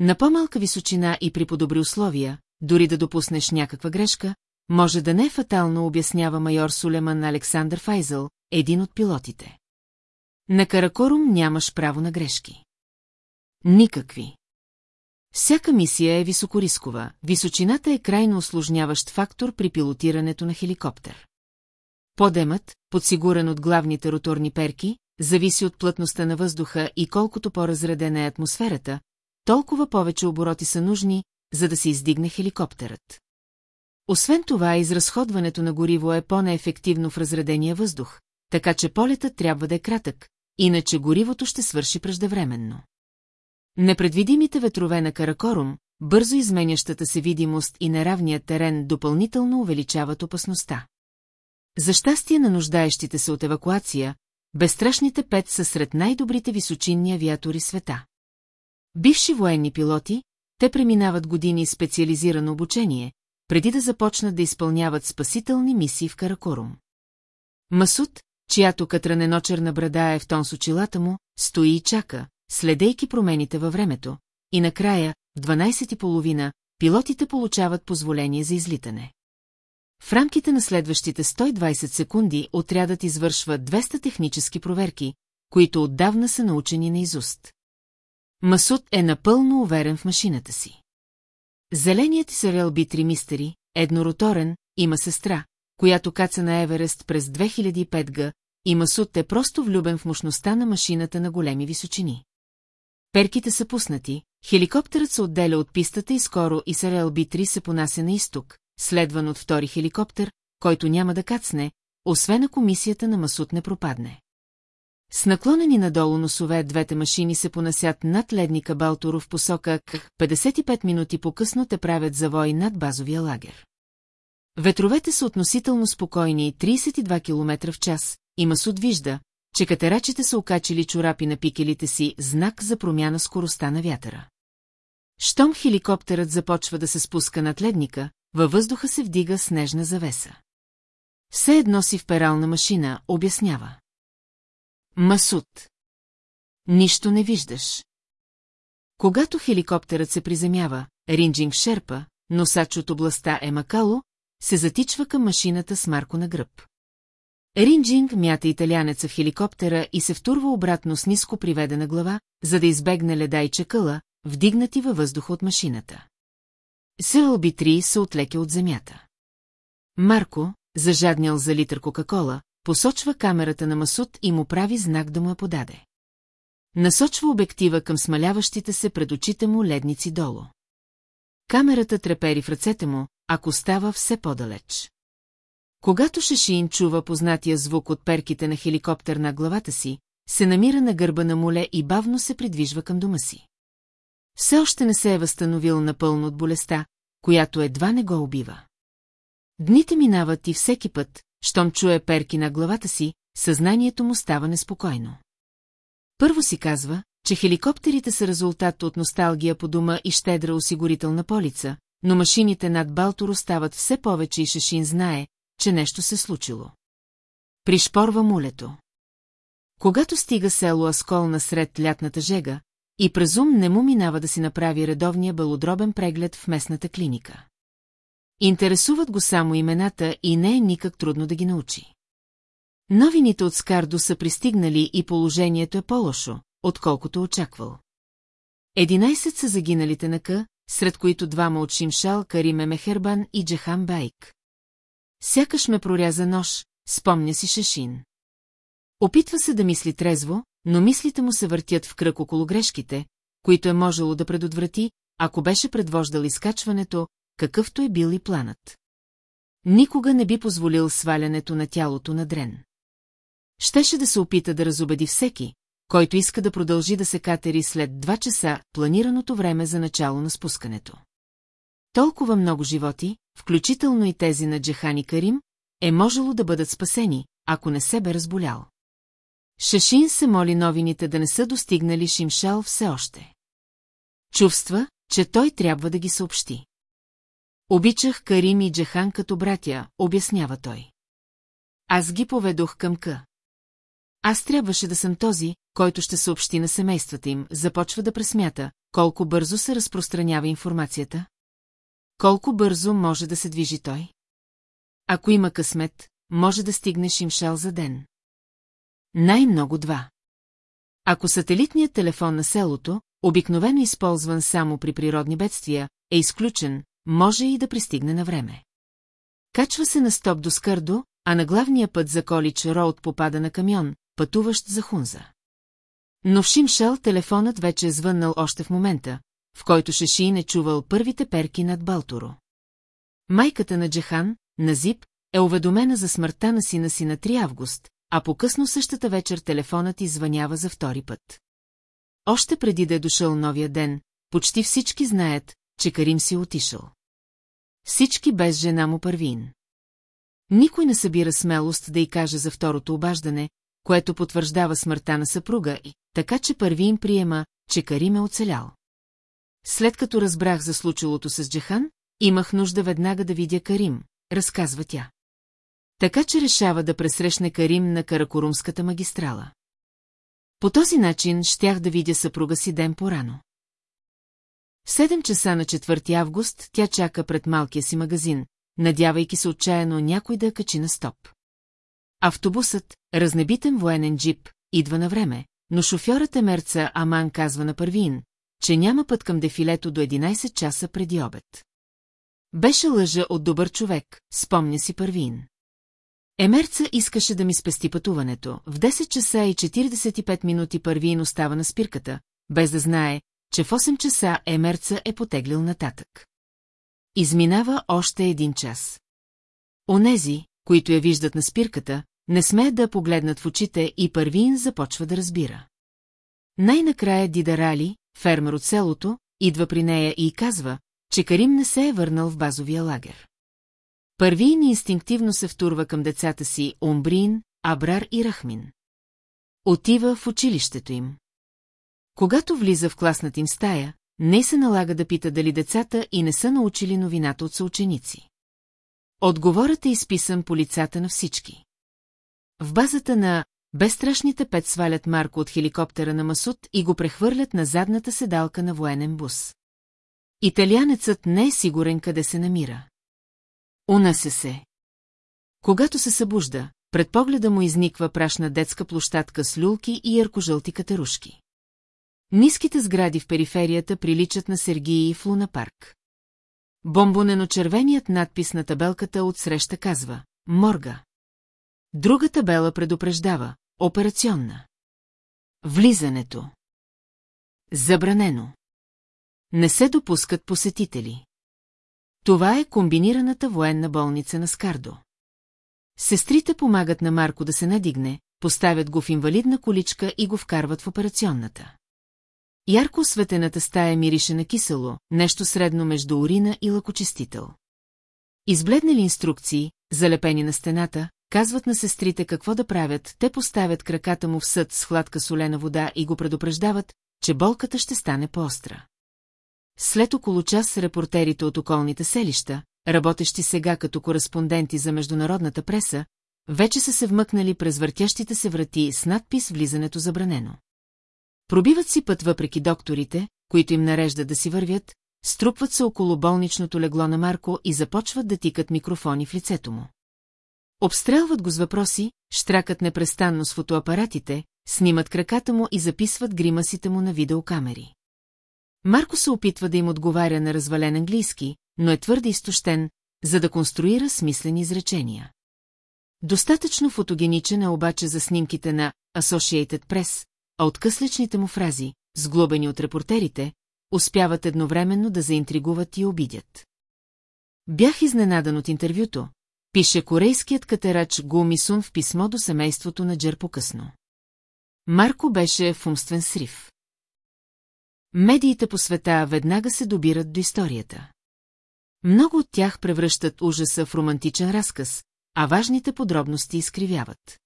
На по-малка височина и при по-добри условия, дори да допуснеш някаква грешка, може да не е фатално, обяснява майор Сулеман Александър Файзъл, един от пилотите. На Каракорум нямаш право на грешки. Никакви. Всяка мисия е високорискова, височината е крайно осложняващ фактор при пилотирането на хеликоптер. Подемът, подсигурен от главните роторни перки, зависи от плътността на въздуха и колкото по-разредена е атмосферата, толкова повече обороти са нужни, за да се издигне хеликоптерът. Освен това, изразходването на гориво е по-неефективно в разредения въздух, така че полетът трябва да е кратък, иначе горивото ще свърши преждевременно. Непредвидимите ветрове на Каракорум, бързо изменящата се видимост и неравният терен допълнително увеличават опасността. За щастие на нуждаещите се от евакуация, безстрашните пет са сред най-добрите височинни авиатори света. Бивши военни пилоти, те преминават години специализирано обучение, преди да започнат да изпълняват спасителни мисии в Каракорум. Масуд, чиято катраненочерна брада е в тон с очилата му, стои и чака, следейки промените във времето, и накрая, в 12.30, пилотите получават позволение за излитане. В рамките на следващите 120 секунди отрядът извършва 200 технически проверки, които отдавна са научени на изуст. Масуд е напълно уверен в машината си. Зеленият сериал Би-3 Мистери, еднороторен, има сестра, която каца на Еверест през 2005 г. и Масуд е просто влюбен в мощността на машината на големи височини. Перките са пуснати, хеликоптерът се отделя от пистата и скоро и Сарел Би-3 се понася на изток, следван от втори хеликоптер, който няма да кацне, освен ако мисията на Масуд не пропадне. С наклонени надолу носове двете машини се понасят над ледника Балторов в посока к 55 минути по-късно те правят завой над базовия лагер. Ветровете са относително спокойни 32 км в час и Масуд вижда, че катерачите са окачили чорапи на пикелите си, знак за промяна скоростта на вятъра. Щом хеликоптерът започва да се спуска над ледника, във въздуха се вдига снежна завеса. Все едно си в перална машина, обяснява. Масуд. Нищо не виждаш. Когато хеликоптерът се приземява, Ринджинг Шерпа, носач от областта е Макало, се затичва към машината с Марко на гръб. Ринджинг мята италянеца в хеликоптера и се втурва обратно с ниско приведена глава, за да избегне леда и чакъла, вдигнати във въздуха от машината. Сълби 3 се отлеке от земята. Марко, зажаднял за литър Кока-Кола, посочва камерата на Масуд и му прави знак да му я подаде. Насочва обектива към смаляващите се пред очите му ледници долу. Камерата трепери в ръцете му, ако става все по-далеч. Когато Шашин чува познатия звук от перките на хеликоптер на главата си, се намира на гърба на моле и бавно се придвижва към дома си. Все още не се е възстановил напълно от болестта, която едва не го убива. Дните минават и всеки път, щом чуе перки на главата си, съзнанието му става неспокойно. Първо си казва, че хеликоптерите са резултат от носталгия по дома и щедра осигурителна полица, но машините над Балторо стават все повече и Шашин знае, че нещо се случило. Пришпорва мулето. Когато стига село Аскол насред лятната жега, и презум не му минава да си направи редовния белодробен преглед в местната клиника. Интересуват го само имената и не е никак трудно да ги научи. Новините от Скардо са пристигнали и положението е по-лошо, отколкото очаквал. Единайсет са загиналите на Къ, сред които двама от Шимшал, Кариме Мехербан и Джахан Байк. Сякаш ме проряза нож, спомня си Шашин. Опитва се да мисли трезво, но мислите му се въртят в кръг около грешките, които е можело да предотврати, ако беше предвождал изкачването, какъвто е бил и планът. Никога не би позволил свалянето на тялото на Дрен. Щеше да се опита да разобеди всеки, който иска да продължи да се катери след два часа планираното време за начало на спускането. Толкова много животи, включително и тези на Джехани Карим, е можело да бъдат спасени, ако не се бе разболял. Шашин се моли новините да не са достигнали Шимшал все още. Чувства, че той трябва да ги съобщи. Обичах Карим и Джехан като братя, обяснява той. Аз ги поведох към Къ. Аз трябваше да съм този, който ще съобщи на семействата им, започва да пресмята, колко бързо се разпространява информацията. Колко бързо може да се движи той? Ако има късмет, може да стигне Шимшал за ден. Най-много два. Ако сателитният телефон на селото, обикновено използван само при природни бедствия, е изключен, може и да пристигне на време. Качва се на стоп до Скърдо, а на главния път за Колич Роуд попада на камион, пътуващ за Хунза. Но в Шимшал телефонът вече е звъннал още в момента, в който Шешин е чувал първите перки над Балторо. Майката на Джехан, Назип, е уведомена за смъртта на сина си на 3 август, а по-късно същата вечер телефонът извънява за втори път. Още преди да е дошъл новия ден, почти всички знаят, че Карим си отишъл. Всички без жена му първин. Никой не събира смелост да й каже за второто обаждане, което потвърждава смъртта на съпруга и, така че първи им приема, че Карим е оцелял. След като разбрах за случилото с Джахан, имах нужда веднага да видя Карим, разказва тя. Така че решава да пресрещне Карим на Каракорумската магистрала. По този начин щях да видя съпруга си ден по-рано. В 7 часа на 4 август тя чака пред малкия си магазин, надявайки се отчаяно някой да качи на стоп. Автобусът, разнебитен военен джип, идва на време, но шофьорът е мерца Аман казва на Първин, че няма път към дефилето до 11 часа преди обед. Беше лъжа от добър човек, спомня си Първин. Емерца искаше да ми спести пътуването. В 10 часа и 45 минути Първин остава на спирката, без да знае, че в 8 часа Емерца е потеглил нататък. Изминава още един час. Онези, които я виждат на спирката, не смеят да погледнат в очите и Първин започва да разбира. Най-накрая Дидарали, фермер от селото, идва при нея и казва, че Карим не се е върнал в базовия лагер. Първин инстинктивно се втурва към децата си Умбрин, Абрар и Рахмин. Отива в училището им. Когато влиза в класната им стая, не се налага да пита дали децата и не са научили новината от съученици. Отговорът е изписан по лицата на всички. В базата на Безстрашните пет свалят Марко от хеликоптера на Масуд и го прехвърлят на задната седалка на военен бус. Италианецът не е сигурен къде се намира. Унася се. Когато се събужда, пред погледа му изниква прашна детска площадка с люлки и яркожълти катерушки. Ниските сгради в периферията приличат на Сергии в Луна парк. Бомбонено-червеният надпис на табелката отсреща казва «Морга». Друга табела предупреждава «Операционна». Влизането. Забранено. Не се допускат посетители. Това е комбинираната военна болница на Скардо. Сестрите помагат на Марко да се надигне, поставят го в инвалидна количка и го вкарват в операционната. Ярко осветената стая мирише на кисело, нещо средно между урина и лъкочистител. Избледнали инструкции, залепени на стената, казват на сестрите какво да правят, те поставят краката му в съд с хладка солена вода и го предупреждават, че болката ще стане по-остра. След около час репортерите от околните селища, работещи сега като кореспонденти за международната преса, вече са се вмъкнали през въртящите се врати с надпис «Влизането забранено». Пробиват си път въпреки докторите, които им нареждат да си вървят, струпват се около болничното легло на Марко и започват да тикат микрофони в лицето му. Обстрелват го с въпроси, штракат непрестанно с фотоапаратите, снимат краката му и записват гримасите му на видеокамери. Марко се опитва да им отговаря на развален английски, но е твърде изтощен, за да конструира смислени изречения. Достатъчно фотогеничен е обаче за снимките на Associated Press, а откъсличните му фрази, сглобени от репортерите, успяват едновременно да заинтригуват и обидят. Бях изненадан от интервюто, пише корейският катерач Гу Мисун в писмо до семейството на Джер по-късно. Марко беше в умствен срив. Медиите по света веднага се добират до историята. Много от тях превръщат ужаса в романтичен разказ, а важните подробности изкривяват.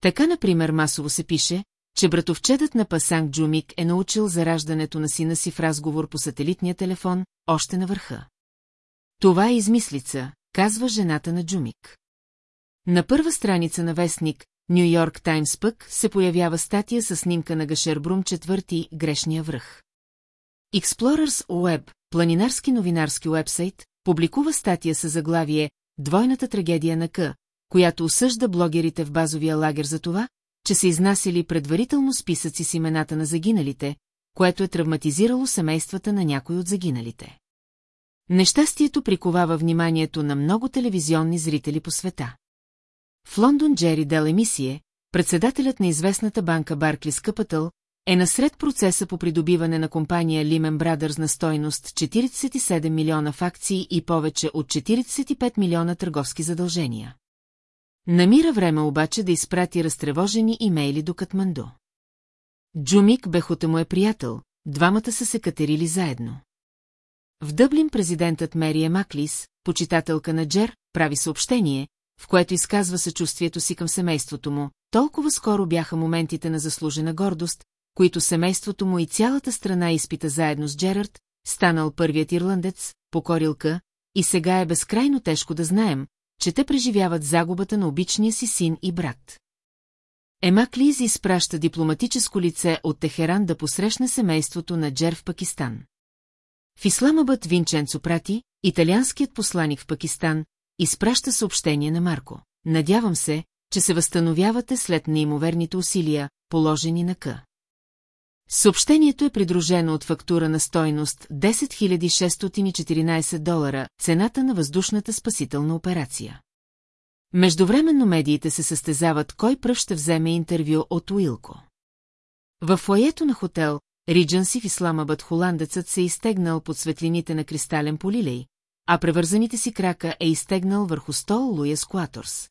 Така, например, масово се пише, че братовчедът на Пасанг Джумик е научил за раждането на сина си в разговор по сателитния телефон, още на върха. Това е измислица, казва жената на Джумик. На първа страница на вестник, Нью Йорк Таймс пък, се появява статия с снимка на Гашербрум четвърти грешния връх. Explorers Web, планинарски новинарски уебсайт, публикува статия с заглавие «Двойната трагедия на К», която осъжда блогерите в базовия лагер за това, че са изнасили предварително списъци с имената на загиналите, което е травматизирало семействата на някой от загиналите. Нещастието приковава вниманието на много телевизионни зрители по света. В Лондон Джери Дел Емисие, председателят на известната банка Барклис Къпътъл, е насред процеса по придобиване на компания Lehman Brothers на стойност 47 милиона в акции и повече от 45 милиона търговски задължения. Намира време обаче да изпрати разтревожени имейли до Катмандо. Джумик Бехота му е приятел, двамата са се катерили заедно. В Дъблин президентът Мерия Маклис, почитателка на Джер, прави съобщение, в което изказва съчувствието си към семейството му. Толкова скоро бяха моментите на заслужена гордост, които семейството му и цялата страна изпита заедно с Джерард, станал първият ирландец, покорилка, и сега е безкрайно тежко да знаем, че те преживяват загубата на обичния си син и брат. Емак Лиз изпраща дипломатическо лице от Техеран да посрещне семейството на Джер в Пакистан. В Исламабът Винченцо прати, италианският посланик в Пакистан, изпраща съобщение на Марко. Надявам се, че се възстановявате след неимоверните усилия, положени на К. Съобщението е придружено от фактура на стойност 10 614 долара, цената на въздушната спасителна операция. Междувременно медиите се състезават кой пръв ще вземе интервю от Уилко. В фоето на хотел Риджанси в Исламабад холандецът се е изтегнал под светлините на кристален полилей, а превързаните си крака е изтегнал върху стол Луя Скуаторс.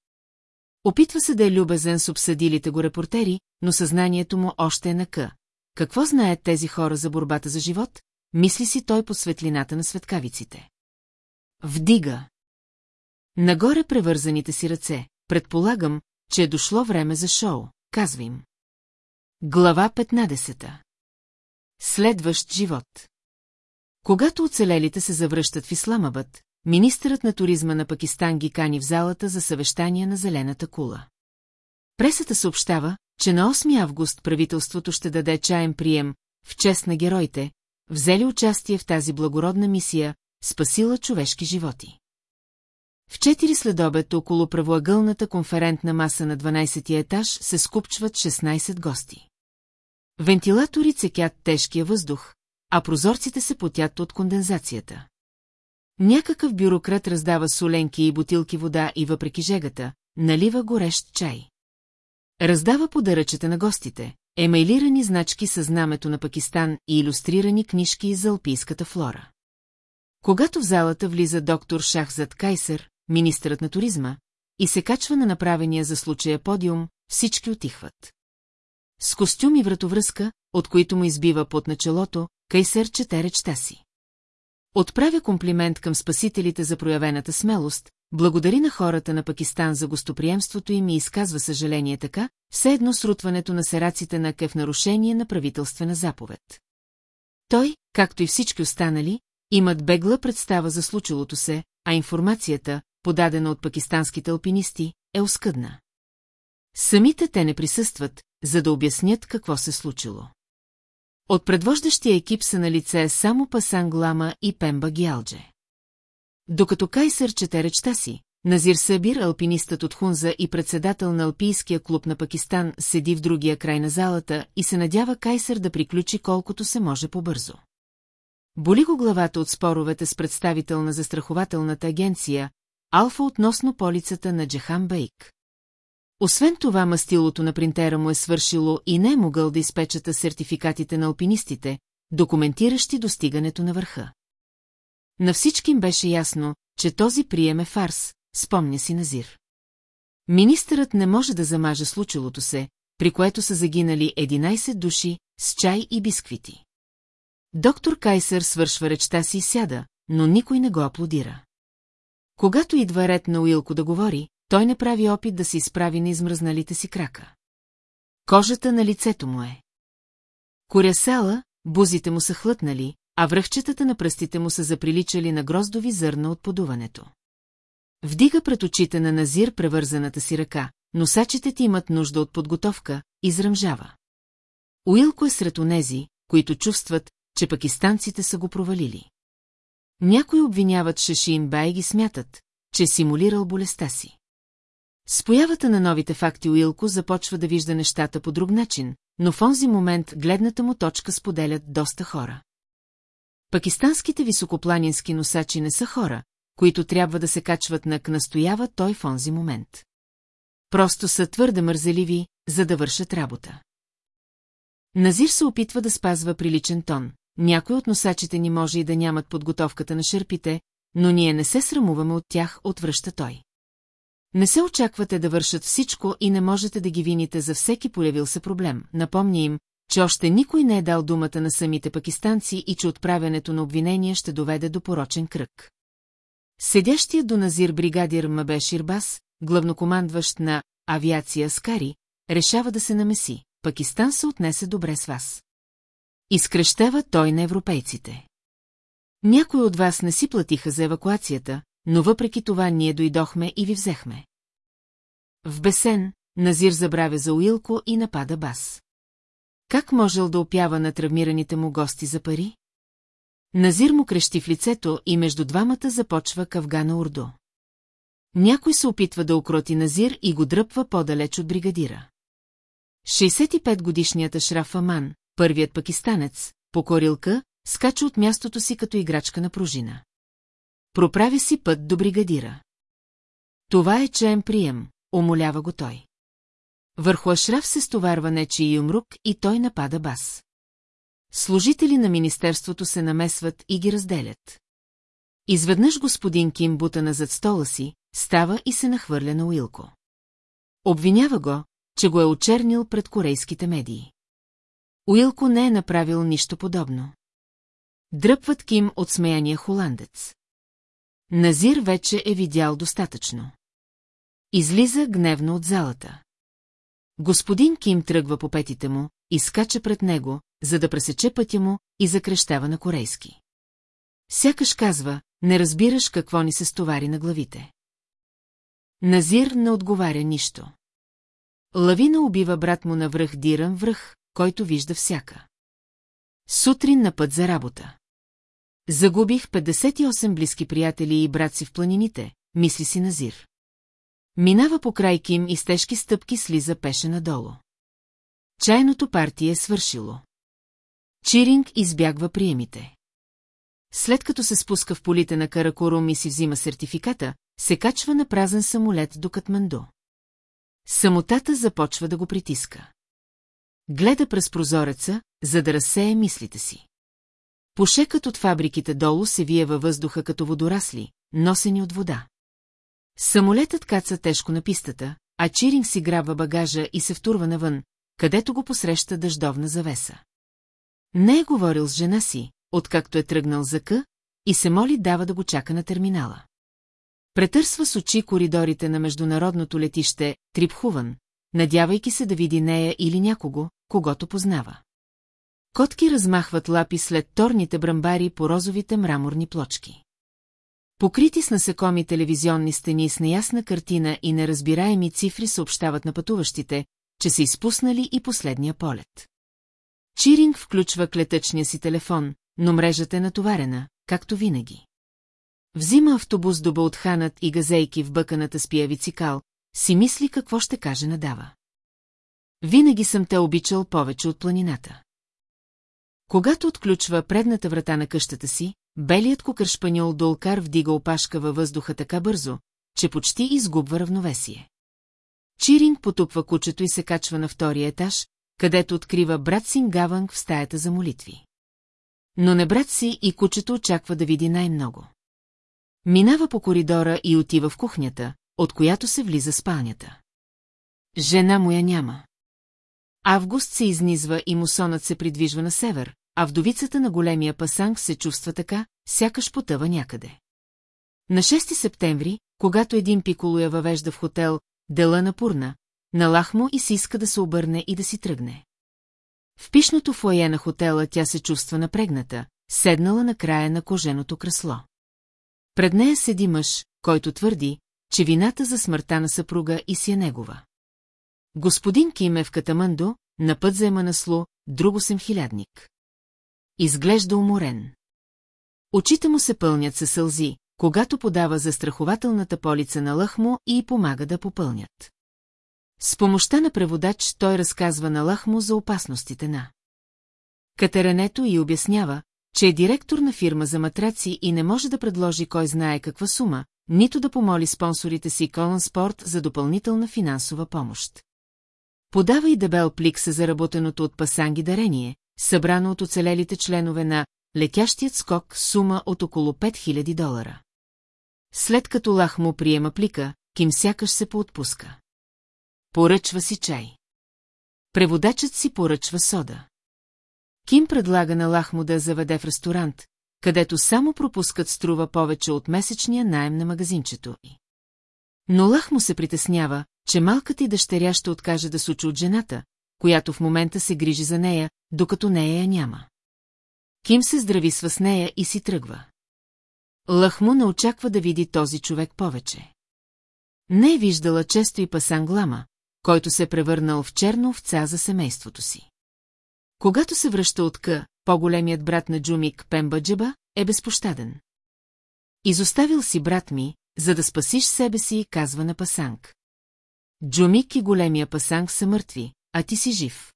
Опитва се да е любезен с обсъдилите го репортери, но съзнанието му още е на къ. Какво знаят тези хора за борбата за живот? Мисли си той по светлината на светкавиците. Вдига. Нагоре превързаните си ръце. Предполагам, че е дошло време за шоу, казва им. Глава 15 Следващ живот Когато оцелелите се завръщат в Исламабад, министърът на туризма на Пакистан ги кани в залата за съвещание на Зелената кула. Пресата съобщава, че на 8 август правителството ще даде чаен прием в чест на героите, взели участие в тази благородна мисия, спасила човешки животи. В четири следобед около правоъгълната конферентна маса на 12-ти етаж се скупчват 16 гости. Вентилатори цекят тежкия въздух, а прозорците се потят от кондензацията. Някакъв бюрократ раздава соленки и бутилки вода и въпреки жегата, налива горещ чай. Раздава подаръчета на гостите, емейлирани значки с знамето на Пакистан и иллюстрирани книжки за алпийската флора. Когато в залата влиза доктор Шахзад Кайсер, министърът на туризма, и се качва на направения за случая подиум, всички отихват. С костюм и вратовръзка, от които му избива под началото, Кайсер чете речта си. Отправя комплимент към спасителите за проявената смелост, благодари на хората на Пакистан за гостоприемството им и изказва съжаление така, все едно срутването на сераците на кев нарушение на правителствена заповед. Той, както и всички останали, имат бегла представа за случилото се, а информацията, подадена от пакистанските алпинисти, е оскъдна. Самите те не присъстват, за да обяснят какво се случило. От предвождащия екип са на лице само Пасан Глама и Пемба Гиалдже. Докато Кайсър чете речта си, Назир Сабир, алпинистът от Хунза и председател на Алпийския клуб на Пакистан, седи в другия край на залата и се надява Кайсър да приключи колкото се може по-бързо. Боли го главата от споровете с представител на застрахователната агенция, Алфа относно полицата на Джахан Бейк. Освен това, мастилото на принтера му е свършило и не е могъл да изпечата сертификатите на алпинистите, документиращи достигането на върха. На всички им беше ясно, че този прием е фарс, спомня си Назир. Министърът не може да замаже случилото се, при което са загинали 11 души с чай и бисквити. Доктор Кайсър свършва речта си и сяда, но никой не го аплодира. Когато идва ред на Уилко да говори, той не прави опит да се изправи на измръзналите си крака. Кожата на лицето му е. Корясала, бузите му са хлътнали, а връхчетата на пръстите му са заприличали на гроздови зърна от подуването. Вдига пред очите на Назир превързаната си ръка, носачите ти имат нужда от подготовка, изръмжава. Уилко е сред онези, които чувстват, че пакистанците са го провалили. Някои обвиняват Шашин Бай и ги смятат, че е симулирал болестта си. С появата на новите факти Уилко започва да вижда нещата по друг начин, но в онзи момент гледната му точка споделят доста хора. Пакистанските високопланински носачи не са хора, които трябва да се качват на настоява той в онзи момент. Просто са твърде мързеливи, за да вършат работа. Назир се опитва да спазва приличен тон. Някои от носачите ни може и да нямат подготовката на шерпите, но ние не се срамуваме от тях, отвръща той. Не се очаквате да вършат всичко и не можете да ги вините за всеки появил се проблем. Напомня им, че още никой не е дал думата на самите пакистанци и че отправянето на обвинения ще доведе до порочен кръг. Седящия до Назир бригадир Мабе Ширбас, главнокомандващ на авиация Скари, решава да се намеси. Пакистан се отнесе добре с вас. Изкръщава той на европейците. Някои от вас не си платиха за евакуацията, но въпреки това ние дойдохме и ви взехме. В бесен, Назир забравя за Уилко и напада Бас. Как можел да опява на травмираните му гости за пари? Назир му крещи в лицето и между двамата започва кавгана урдо. Някой се опитва да укроти Назир и го дръпва по-далеч от бригадира. 65-годишният Ашраф Аман, първият пакистанец, покорилка, скача от мястото си като играчка на пружина. Проправи си път до бригадира. Това е чеем прием, умолява го той. Върху Ашраф се стоварва нечи юмрук и той напада бас. Служители на Министерството се намесват и ги разделят. Изведнъж господин Ким бута назад стола си, става и се нахвърля на Уилко. Обвинява го, че го е очернил пред корейските медии. Уилко не е направил нищо подобно. Дръпват Ким от смеяния холандец. Назир вече е видял достатъчно. Излиза гневно от залата. Господин Ким тръгва по петите му, изкача пред него, за да пресече пътя му и закрещава на корейски. Сякаш казва, не разбираш какво ни се стовари на главите. Назир не отговаря нищо. Лавина убива брат му на връх Диран връх, който вижда всяка. Сутрин на път за работа. Загубих 58 близки приятели и брат си в планините, мисли си Назир. Минава по край Ким и с тежки стъпки слиза пеше надолу. Чайното партие е свършило. Чиринг избягва приемите. След като се спуска в полите на Каракорум и си взима сертификата, се качва на празен самолет до Катманду. Самотата започва да го притиска. Гледа през прозореца, за да разсее мислите си. Пошекът от фабриките долу се вие във въздуха като водорасли, носени от вода. Самолетът каца тежко на пистата, а Чиринг си грабва багажа и се втурва навън, където го посреща дъждовна завеса. Не е говорил с жена си, откакто е тръгнал за къ, и се моли дава да го чака на терминала. Претърсва с очи коридорите на международното летище Трипхуван, надявайки се да види нея или някого, когато познава. Котки размахват лапи след торните брамбари по розовите мраморни плочки. Покрити с насекоми телевизионни стени с неясна картина и неразбираеми цифри съобщават на пътуващите, че са изпуснали и последния полет. Чиринг включва клетъчния си телефон, но мрежата е натоварена, както винаги. Взима автобус до Баутханът и газейки в бъканата с пиявицикал, си мисли какво ще каже надава. Винаги съм те обичал повече от планината. Когато отключва предната врата на къщата си, белият кокършпаньол Долкар вдига опашка във въздуха така бързо, че почти изгубва равновесие. Чиринг потупва кучето и се качва на втория етаж, където открива брат си Гаванг в стаята за молитви. Но не брат си и кучето очаква да види най-много. Минава по коридора и отива в кухнята, от която се влиза спалнята. Жена му я няма. Август се изнизва и мусонът се придвижва на север, а вдовицата на големия пасанг се чувства така, сякаш потъва някъде. На 6 септември, когато един пиколо я въвежда в хотел Дела на Пурна, налах му и се иска да се обърне и да си тръгне. В пишното фойе на хотела тя се чувства напрегната, седнала на края на коженото кресло. Пред нея седи мъж, който твърди, че вината за смъртта на съпруга и си е негова. Господин Ким е в Катамандо, на път за Еманасло, друго съм хилядник. Изглежда уморен. Очите му се пълнят със сълзи, когато подава застрахователната полица на Лъхмо и помага да попълнят. С помощта на преводач той разказва на Лъхмо за опасностите на Катеренето и обяснява, че е директор на фирма за матраци и не може да предложи кой знае каква сума, нито да помоли спонсорите си Колън Спорт за допълнителна финансова помощ. Подава и дебел плик с заработеното от пасанги дарение, събрано от оцелелите членове на летящият скок сума от около 5000 долара. След като Лах му приема плика, Ким сякаш се поотпуска. Поръчва си чай. Преводачът си поръчва сода. Ким предлага на Лахмо да я заведе в ресторант, където само пропускат струва повече от месечния найем на магазинчето. Но Лахмо се притеснява, че малката и дъщеря ще откаже да се учи от жената, която в момента се грижи за нея, докато нея я няма. Ким се здрависва с нея и си тръгва. Лахмо не очаква да види този човек повече. Не е виждала често и пасан глама, който се е превърнал в черна овца за семейството си. Когато се връща от К, по-големият брат на Джумик Пембаджеба е безпощаден. Изоставил си брат ми, за да спасиш себе си, казва на Пасанг. Джумик и големия Пасанг са мъртви, а ти си жив.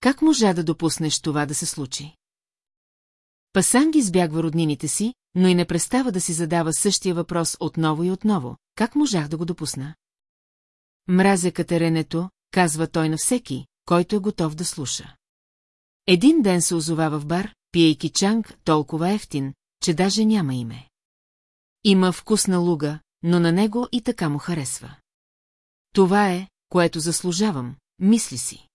Как можа да допуснеш това да се случи? Пасанг избягва роднините си, но и не престава да си задава същия въпрос отново и отново. Как можах да го допусна? Мразя катеренето, казва той на всеки, който е готов да слуша. Един ден се озовава в бар, пиейки чанг, толкова ефтин, че даже няма име. Има вкусна луга, но на него и така му харесва. Това е, което заслужавам, мисли си.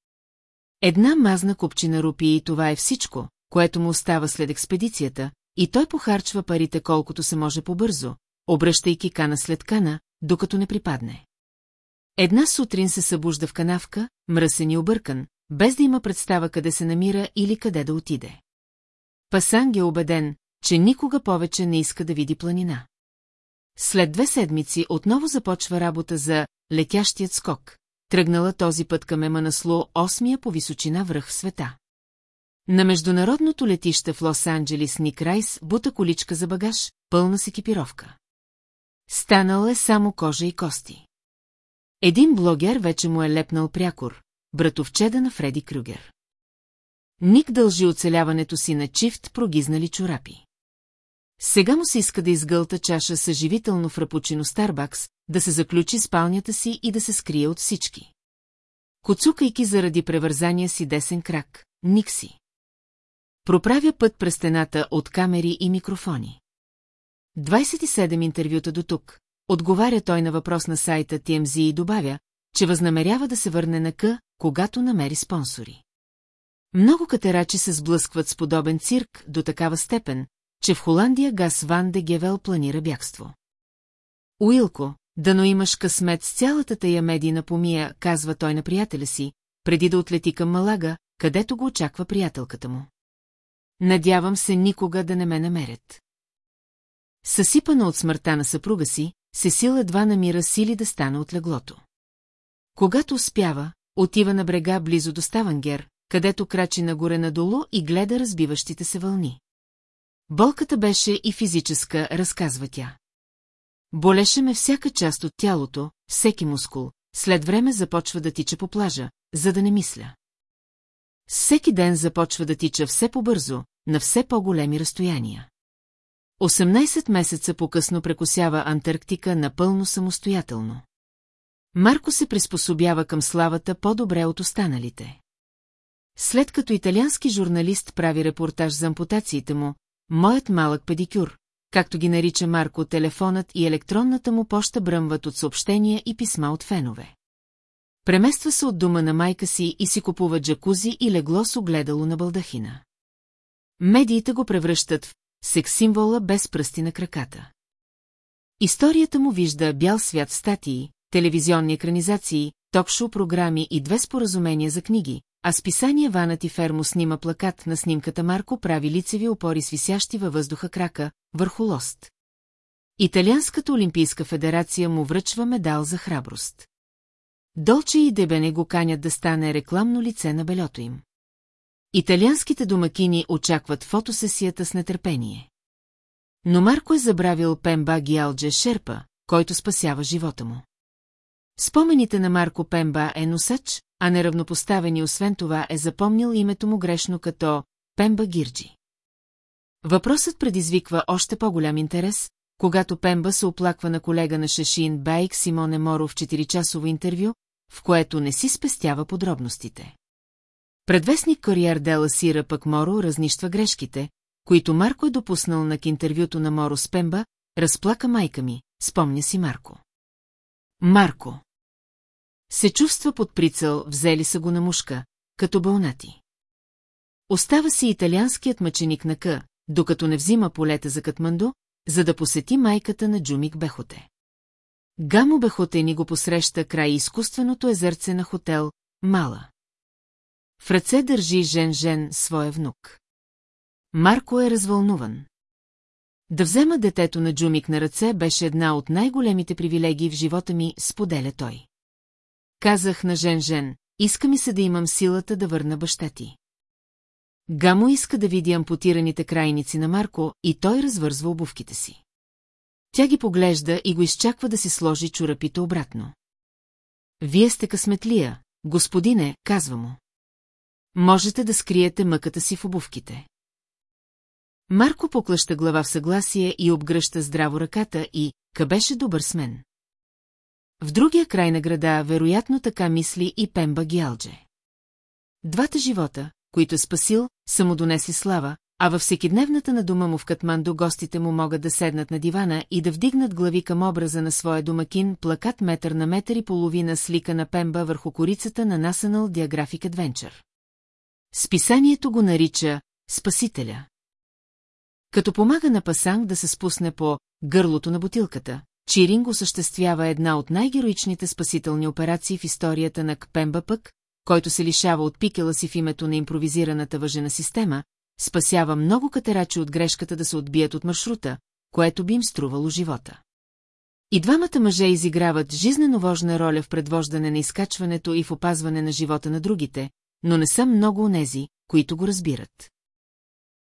Една мазна купчина рупи и това е всичко, което му остава след експедицията, и той похарчва парите колкото се може побързо, обръщайки кана след кана, докато не припадне. Една сутрин се събужда в канавка, мръсен и объркан, без да има представа къде се намира или къде да отиде. Пасанг е убеден, че никога повече не иска да види планина. След две седмици отново започва работа за летящият скок, тръгнала този път към Еманасло, осмия по височина връх в света. На международното летище в Лос-Анджелис Ник Райс бута количка за багаж, пълна с екипировка. Станал е само кожа и кости. Един блогер вече му е лепнал прякор, братовчеда на Фреди Крюгер. Ник дължи оцеляването си на чифт прогизнали чорапи. Сега му се иска да изгълта чаша съживително фрапучино Старбакс, да се заключи спалнята си и да се скрие от всички. Коцукайки заради превързания си десен крак, Никси. Проправя път през стената от камери и микрофони. 27 интервюта до тук. Отговаря той на въпрос на сайта TMZ и добавя, че възнамерява да се върне на К, когато намери спонсори. Много катерачи се сблъскват с подобен цирк до такава степен, че в Холандия Гас Ван де Гевел планира бягство. Уилко, дано имаш късмет с цялата тая медийна помия, казва той на приятеля си, преди да отлети към Малага, където го очаква приятелката му. Надявам се никога да не ме намерят. Съсипана от смъртта на съпруга си, Сесил едва намира сили да стане от леглото. Когато успява, отива на брега близо до Ставангер, където крачи нагоре-надолу и гледа разбиващите се вълни. Болката беше и физическа, разказва тя. Болеше ме всяка част от тялото, всеки мускул, след време започва да тича по плажа, за да не мисля. Всеки ден започва да тича все по-бързо, на все по-големи разстояния. 18 месеца по-късно прекусява Антарктика напълно самостоятелно. Марко се приспособява към славата по-добре от останалите. След като италиански журналист прави репортаж за ампутациите му, моят малък педикюр, както ги нарича Марко, телефонът и електронната му поща бръмват от съобщения и писма от фенове. Премества се от дома на майка си и си купува джакузи и легло с огледало на балдахина. Медиите го превръщат в секс-символа без пръсти на краката. Историята му вижда бял свят статии, телевизионни екранизации, ток-шоу програми и две споразумения за книги, а списание Ванът и Фермо снима плакат на снимката Марко прави лицеви опори с висящи във въздуха крака, върху лост. Италианската олимпийска федерация му връчва медал за храброст. Долче и Дебене го канят да стане рекламно лице на белето им. Италианските домакини очакват фотосесията с нетърпение. Но Марко е забравил Пемба Гиалдже Шерпа, който спасява живота му. Спомените на Марко Пемба е носач, а неравнопоставени освен това е запомнил името му грешно като Пемба Гирджи. Въпросът предизвиква още по-голям интерес, когато Пемба се оплаква на колега на Шешин Байк Симоне Моро в 4-часово интервю, в което не си спестява подробностите. Предвестник Кориар Дела Сира пък Моро разнищва грешките, които Марко е допуснал на интервюто на Моро с Пемба, разплака майка ми, спомня си Марко. Марко. Се чувства под прицел, взели са го на мушка, като бълнати. Остава си италианският мъченик на К, докато не взима полета за Катманду, за да посети майката на Джумик Бехоте. Гамо Бехоте ни го посреща край изкуственото езерце на хотел Мала. В ръце държи Жен-Жен своя внук. Марко е развълнуван. Да взема детето на Джумик на ръце беше една от най-големите привилегии в живота ми, споделя той. Казах на Жен-Жен, иска ми се да имам силата да върна баща ти. Гамо иска да види ампутираните крайници на Марко и той развързва обувките си. Тя ги поглежда и го изчаква да си сложи чурапите обратно. Вие сте късметлия, господине, казва му. Можете да скриете мъката си в обувките. Марко поклаща глава в съгласие и обгръща здраво ръката и, ка добър с мен. В другия край на града, вероятно така мисли и Пемба Гиалдже. Двата живота, които спасил, са му донесли слава, а във всекидневната на дома му в Катманду гостите му могат да седнат на дивана и да вдигнат глави към образа на своя домакин, плакат метър на метър и половина слика на Пемба върху корицата на National Geographic Adventure. Списанието го нарича «Спасителя». Като помага на Пасанг да се спусне по гърлото на бутилката, Чиринг осъществява една от най-героичните спасителни операции в историята на Кпемба пък, който се лишава от пикела си в името на импровизираната въжена система, спасява много катерачи от грешката да се отбият от маршрута, което би им струвало живота. И двамата мъже изиграват жизнено важна роля в предвождане на изкачването и в опазване на живота на другите, но не са много онези, които го разбират.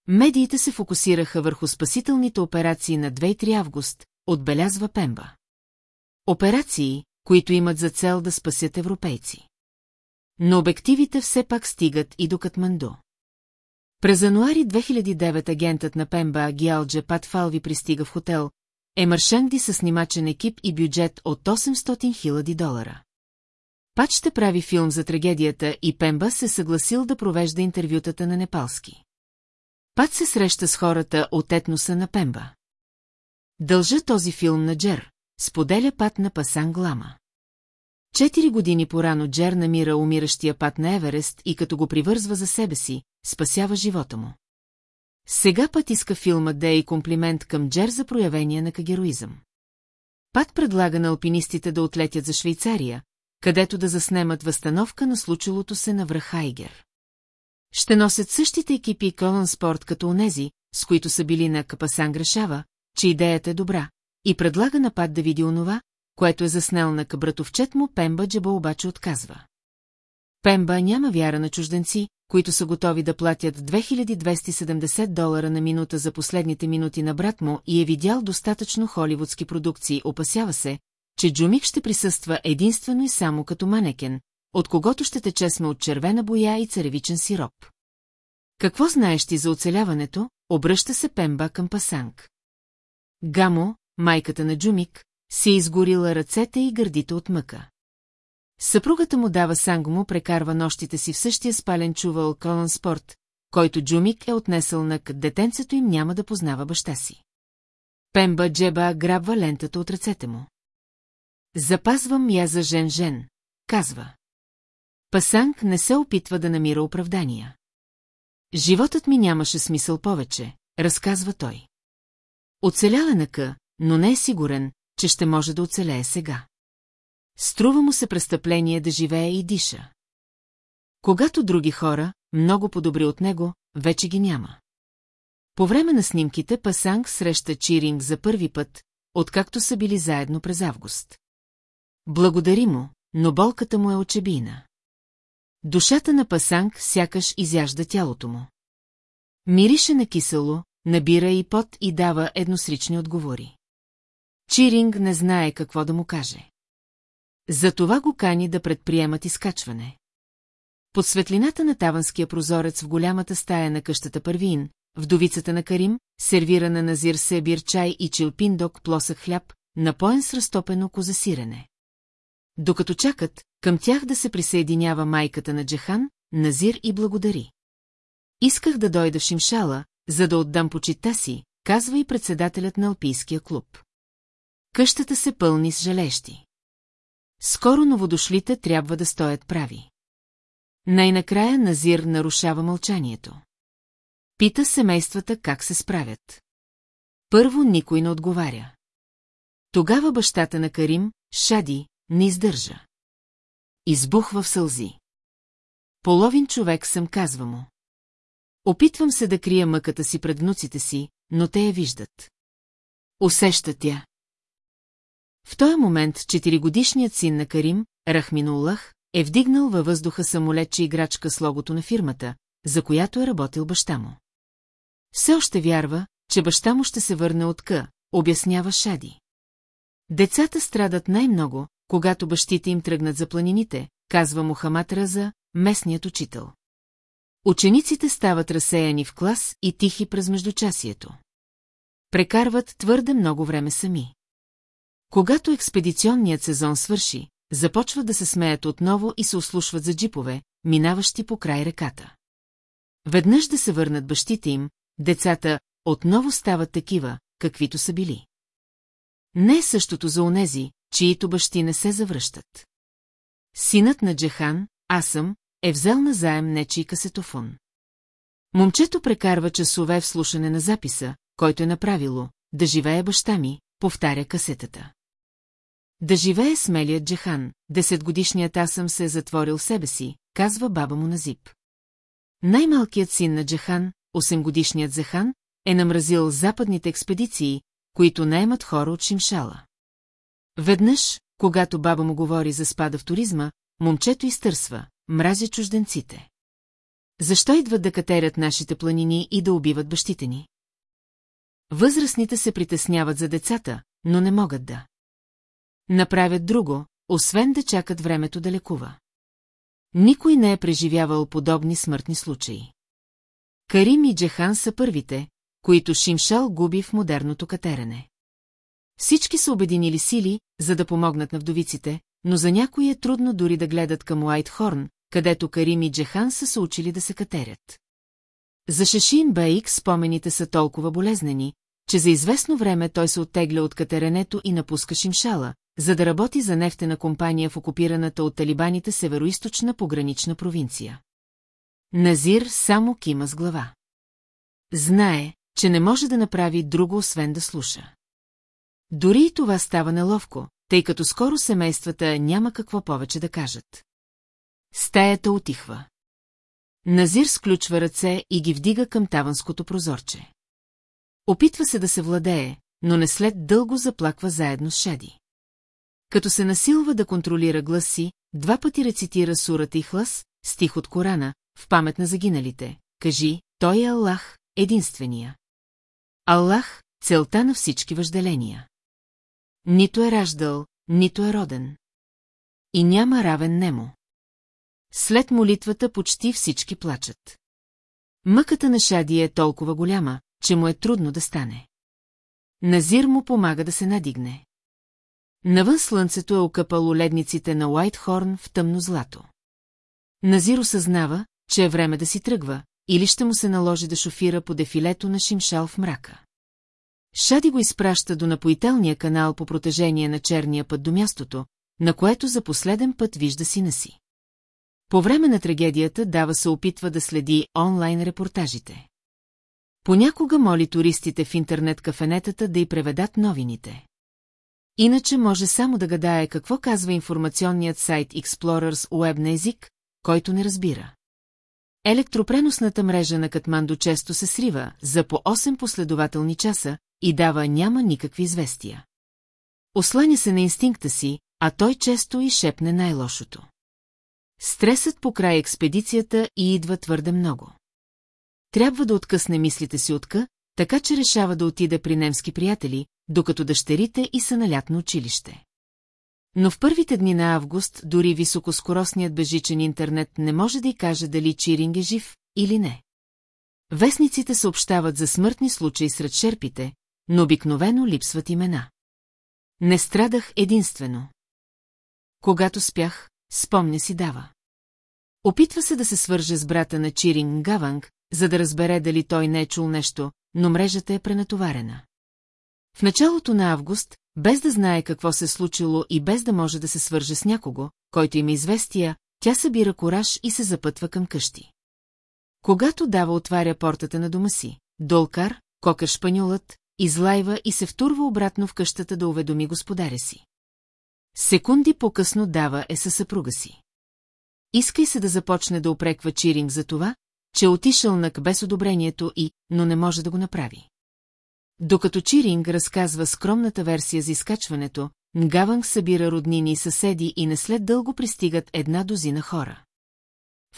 Медиите се фокусираха върху спасителните операции на 2-3 август, отбелязва Пемба. Операции, които имат за цел да спасят европейци. Но обективите все пак стигат и до Катманду. През януари 2009 агентът на Пемба Гиалджа Патфалви пристига в хотел Емършанди с снимачен екип и бюджет от 800 000 долара. Пат ще прави филм за трагедията и Пемба се съгласил да провежда интервютата на непалски. Пат се среща с хората от етноса на Пемба. Дължа този филм на Джер, споделя Пат на Пасан Глама. Четири години порано Джер намира умиращия Пат на Еверест и като го привързва за себе си, спасява живота му. Сега Пат иска филма да е и комплимент към Джер за проявение на кагероизъм. Пат предлага на алпинистите да отлетят за Швейцария, където да заснемат възстановка на случилото се на връх. Ще носят същите екипи Колън Спорт като онези, с които са били на Капасан Грешава, че идеята е добра, и предлага напад да види онова, което е заснел на къбратовчет му, Пемба Джеба обаче отказва. Пемба няма вяра на чужденци, които са готови да платят 2270 долара на минута за последните минути на брат му и е видял достатъчно холивудски продукции, опасява се, че Джумик ще присъства единствено и само като манекен, от когото ще тече сме от червена боя и царевичен сироп. Какво знаеш ти за оцеляването? Обръща се Пемба към Пасанг. Гамо, майката на Джумик, си е изгорила ръцете и гърдите от мъка. Съпругата му дава Санго му прекарва нощите си в същия спален чувал Колън Спорт, който Джумик е отнесъл на детенцето им няма да познава баща си. Пемба Джеба грабва лентата от ръцете му. Запазвам я за Жен-Жен, казва. Пасанг не се опитва да намира оправдания. Животът ми нямаше смисъл повече, разказва той. Оцелял е на къ, но не е сигурен, че ще може да оцелее сега. Струва му се престъпление да живее и диша. Когато други хора, много по-добри от него, вече ги няма. По време на снимките Пасанг среща Чиринг за първи път, откакто са били заедно през август. Благодари му, но болката му е очебийна. Душата на Пасанг сякаш изяжда тялото му. Мирише на кисело, набира и пот и дава едносрични отговори. Чиринг не знае какво да му каже. Затова го кани да предприемат изкачване. Под светлината на таванския прозорец в голямата стая на къщата Първин, вдовицата на Карим, сервирана на Зир Себир чай и челпиндок плосък хляб, напоен с разтопено козасирене. Докато чакат, към тях да се присъединява майката на Джехан, Назир и благодари. Исках да дойда в Шимшала, за да отдам почита си, казва и председателят на Алпийския клуб. Къщата се пълни с жалещи. Скоро новодошлите трябва да стоят прави. Най-накрая Назир нарушава мълчанието. Пита семействата как се справят. Първо никой не отговаря. Тогава бащата на Карим, Шади, не издържа. Избухва в сълзи. Половин човек съм, казва му. Опитвам се да крия мъката си пред внуците си, но те я виждат. Усеща тя. В този момент четиригодишният син на Карим, Рахминуллах, е вдигнал във въздуха самолетче играчка с логото на фирмата, за която е работил баща му. Все още вярва, че баща му ще се върне от К, обяснява Шади. Децата страдат най-много, когато бащите им тръгнат за планините, казва Мухамад Раза, местният учител. Учениците стават разсеяни в клас и тихи през междучасието. Прекарват твърде много време сами. Когато експедиционният сезон свърши, започват да се смеят отново и се ослушват за джипове, минаващи по край реката. Веднъж да се върнат бащите им, децата отново стават такива, каквито са били. Не е същото за онези, чието бащи не се завръщат. Синът на Джехан, Асъм, е взел на заем нечий касетофон. Момчето прекарва часове в слушане на записа, който е направило, да живее баща ми, повтаря касетата. Да живее смелият Джехан, десетгодишният Асъм се е затворил себе си, казва баба му на Зип. Най-малкият син на Джехан, 8-годишният Зехан, е намразил западните експедиции, които наемат хора от Шимшала. Веднъж, когато баба му говори за спада в туризма, момчето изтърсва, мразя чужденците. Защо идват да катерят нашите планини и да убиват бащите ни? Възрастните се притесняват за децата, но не могат да. Направят друго, освен да чакат времето да лекува. Никой не е преживявал подобни смъртни случаи. Карим и Джехан са първите, които Шимшал губи в модерното катерене. Всички са обединили сили, за да помогнат на вдовиците, но за някои е трудно дори да гледат към Уайтхорн, където Карим и Джехан са се учили да се катерят. За Шешин Бейк спомените са толкова болезнени, че за известно време той се оттегля от катеренето и напуска Шимшала, за да работи за нефтена компания в окупираната от талибаните североисточна погранична провинция. Назир само кима с глава. Знае, че не може да направи друго, освен да слуша. Дори и това става неловко, тъй като скоро семействата няма какво повече да кажат. Стаята отихва. Назир сключва ръце и ги вдига към таванското прозорче. Опитва се да се владее, но не след дълго заплаква заедно с Шади. Като се насилва да контролира глас си, два пъти рецитира сурата и хлас, стих от Корана, в памет на загиналите. Кажи, той е Аллах, единствения. Аллах, целта на всички въжделения. Нито е раждал, нито е роден. И няма равен нему. След молитвата почти всички плачат. Мъката на Шади е толкова голяма, че му е трудно да стане. Назир му помага да се надигне. Навън слънцето е окъпало ледниците на Уайтхорн в тъмно злато. Назир осъзнава, че е време да си тръгва, или ще му се наложи да шофира по дефилето на Шимшал в мрака. Шади го изпраща до напоителния канал по протежение на черния път до мястото, на което за последен път вижда сина си. По време на трагедията Дава се опитва да следи онлайн репортажите. Понякога моли туристите в интернет-кафенетата да й преведат новините. Иначе може само да гадае какво казва информационният сайт Explorers Web на език, който не разбира. Електропреносната мрежа на Катмандо често се срива за по 8 последователни часа и дава няма никакви известия. Осланя се на инстинкта си, а той често и шепне най-лошото. Стресът по край експедицията и идва твърде много. Трябва да откъсне мислите си от къ, така че решава да отиде при немски приятели, докато дъщерите и са на лятно училище. Но в първите дни на август дори високоскоростният бежичен интернет не може да й каже дали Чиринг е жив или не. Вестниците съобщават за смъртни случаи сред шерпите, но обикновено липсват имена. Не страдах единствено. Когато спях, спомня си дава. Опитва се да се свърже с брата на Чиринг Гаванг, за да разбере дали той не е чул нещо, но мрежата е пренатоварена. В началото на август, без да знае какво се е случило и без да може да се свърже с някого, който има известия, тя събира кораж и се запътва към къщи. Когато Дава отваря портата на дома си, Долкар, кокър шпанюлът, излайва и се втурва обратно в къщата да уведоми господаря си. Секунди по-късно Дава е със съпруга си. Искай се да започне да опреква Чиринг за това, че е отишъл нак без одобрението и, но не може да го направи. Докато Чиринг разказва скромната версия за изкачването, Нгаванг събира роднини и съседи и не след дълго пристигат една дозина хора.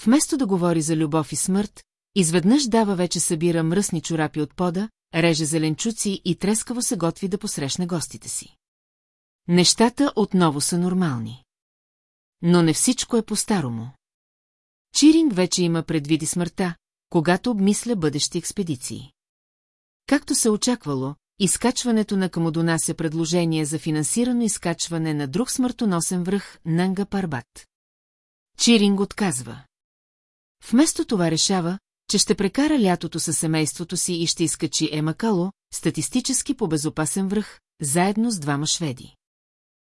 Вместо да говори за любов и смърт, изведнъж дава вече събира мръсни чорапи от пода, реже зеленчуци и трескаво се готви да посрещне гостите си. Нещата отново са нормални. Но не всичко е по-старому. Чиринг вече има предвиди смъртта, когато обмисля бъдещи експедиции. Както се очаквало, изкачването на Камодона се предложение за финансирано изкачване на друг смъртоносен връх Нанга Парбат. Чиринг отказва. Вместо това решава, че ще прекара лятото със семейството си и ще изкачи Емакало, статистически по безопасен връх, заедно с двама шведи.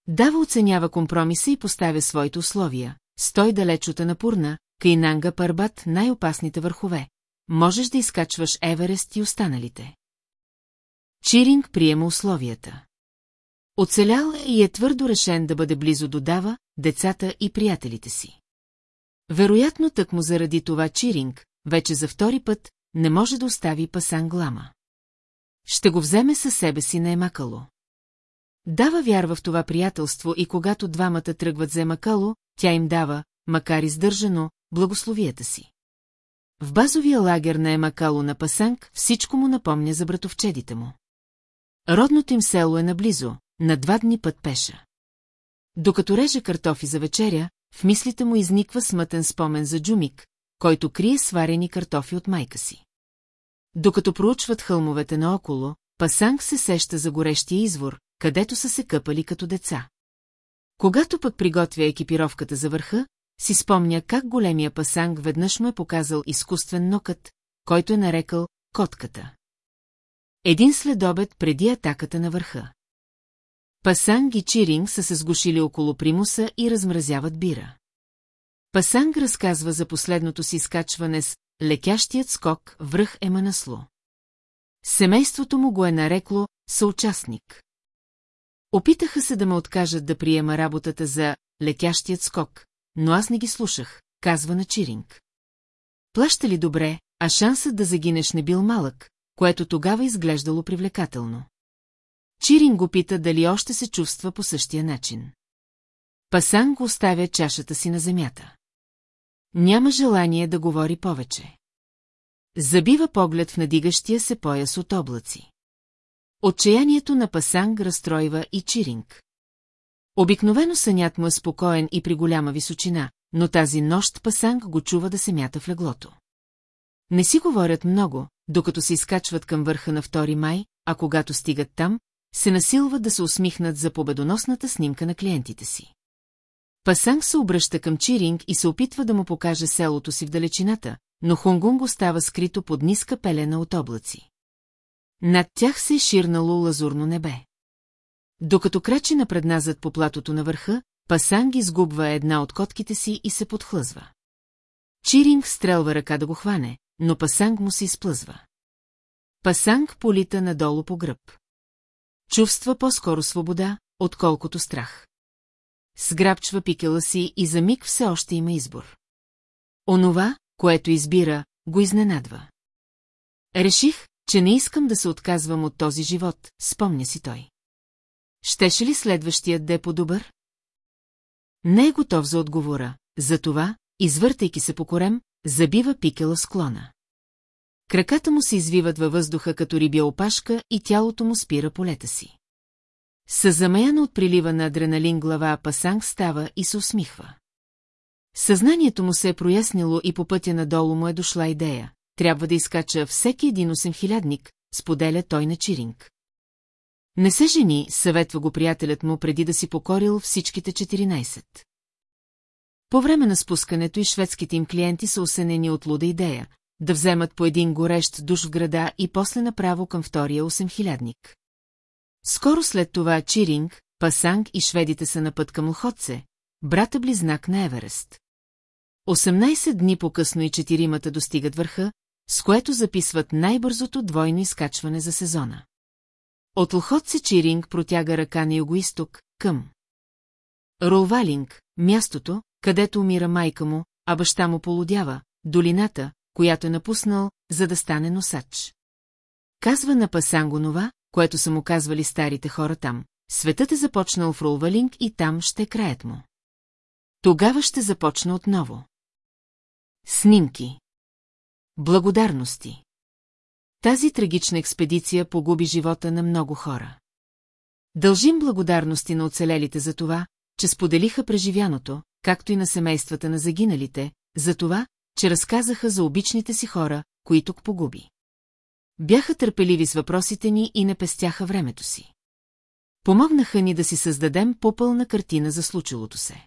Дава оценява компромиса и поставя своите условия. Стой далеч от Анапурна, Кайнанга Парбат най-опасните върхове. Можеш да изкачваш Еверест и останалите. Чиринг приема условията. Оцелял е и е твърдо решен да бъде близо до Дава, децата и приятелите си. Вероятно тъкмо заради това Чиринг, вече за втори път, не може да остави пасан глама. Ще го вземе със себе си на Емакало. Дава вярва в това приятелство и когато двамата тръгват за Емакало, тя им дава, макар издържано, благословията си. В базовия лагер на Емакало на Пасанг всичко му напомня за братовчедите му. Родното им село е наблизо, на два дни път пеша. Докато реже картофи за вечеря, в мислите му изниква смътен спомен за Джумик, който крие сварени картофи от майка си. Докато проучват хълмовете наоколо, Пасанг се сеща за горещия извор, където са се къпали като деца. Когато пък приготвя екипировката за върха, си спомня как големия Пасанг веднъж му е показал изкуствен нокът, който е нарекал котката. Един следобед преди атаката на върха. Пасанг и Чиринг са се сгушили около примуса и размразяват бира. Пасанг разказва за последното си изкачване с лекящият скок връх Еманасло. Семейството му го е нарекло съучастник. Опитаха се да ме откажат да приема работата за летящият скок, но аз не ги слушах, казва на Чиринг. Плаща ли добре, а шансът да загинеш не бил малък, което тогава изглеждало привлекателно. Чирин го пита дали още се чувства по същия начин. Пасан го оставя чашата си на земята. Няма желание да говори повече. Забива поглед в надигащия се пояс от облаци. Отчаянието на Пасанг разстройва и Чиринг. Обикновено сънят му е спокоен и при голяма височина, но тази нощ Пасанг го чува да се мята в леглото. Не си говорят много, докато се изкачват към върха на 2 май, а когато стигат там, се насилват да се усмихнат за победоносната снимка на клиентите си. Пасанг се обръща към Чиринг и се опитва да му покаже селото си в далечината, но Хунгунг остава скрито под ниска пелена от облаци. Над тях се е ширнало лазурно небе. Докато крачи напредназад по платото на върха, Пасанг изгубва една от котките си и се подхлъзва. Чиринг стрелва ръка да го хване, но Пасанг му се изплъзва. Пасанг полита надолу по гръб. Чувства по-скоро свобода, отколкото страх. Сграбчва пикела си и за миг все още има избор. Онова, което избира, го изненадва. Реших, че не искам да се отказвам от този живот, спомня си той. Щеше ли следващият да е по-добър? Не е готов за отговора, затова, извъртайки се по корем, забива пикела склона. Краката му се извиват във въздуха като рибя опашка и тялото му спира полета си. С замаяна от прилива на адреналин глава Пасанг става и се усмихва. Съзнанието му се е прояснило и по пътя надолу му е дошла идея. Трябва да изкача всеки един осемхилядник, споделя той на Чиринг. Не се жени, съветва го приятелят му преди да си покорил всичките 14. По време на спускането и шведските им клиенти са осенени от луда идея, да вземат по един горещ душ в града и после направо към втория осемхилядник. Скоро след това Чиринг, Пасанг и шведите са на път към Лхотце, брата-близнак на Еверест. 18 дни по-късно и четиримата достигат върха, с което записват най-бързото двойно изкачване за сезона. От Лхотце Чиринг протяга ръка на югоисток, към. Ролвалинг, мястото, където умира майка му, а баща му полудява, долината, която е напуснал, за да стане носач. Казва на Пасангонова, което са му казвали старите хора там. Светът е започнал в Рулвалинг и там ще е краят му. Тогава ще започна отново. Снимки. Благодарности. Тази трагична експедиция погуби живота на много хора. Дължим благодарности на оцелелите за това, че споделиха преживяното, както и на семействата на загиналите, за това, че разказаха за обичните си хора, които погуби. Бяха търпеливи с въпросите ни и не пестяха времето си. Помогнаха ни да си създадем по-пълна картина за случилото се.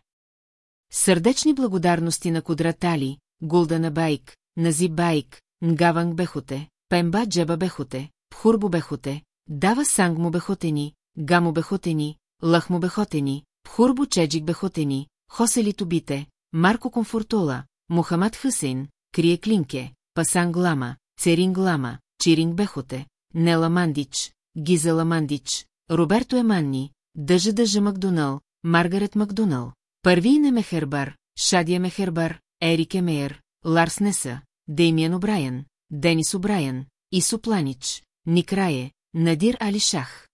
Сърдечни благодарности на Кудрат Али, Гулдана Байк, Нази Байк, Нгаванг Бехоте, Пемба Джеба Бехоте, Пхурбо Бехоте, Дава Сангмо Бехотени, Гамо Бехотени, Лахмо Бехотени, Пхурбо Чеджик Бехотени, Хосели Тубите, Марко Комфортула, Мухамад Хусейн, Крие Клинке, Пасанг Лама, Церинг Лама, Чиринг Бехоте, Нела Мандич, Гизела Мандич, Роберто Еманни, Дъжа Дъжа Макдонал, Маргарет Макдонал, Първине Мехербар, Шадия Мехербар, Ерик Емейер, Ларс Неса, Деймиан Обрайен, Денис Обрайен, Исо Планич, Никрае, Надир Али Шах.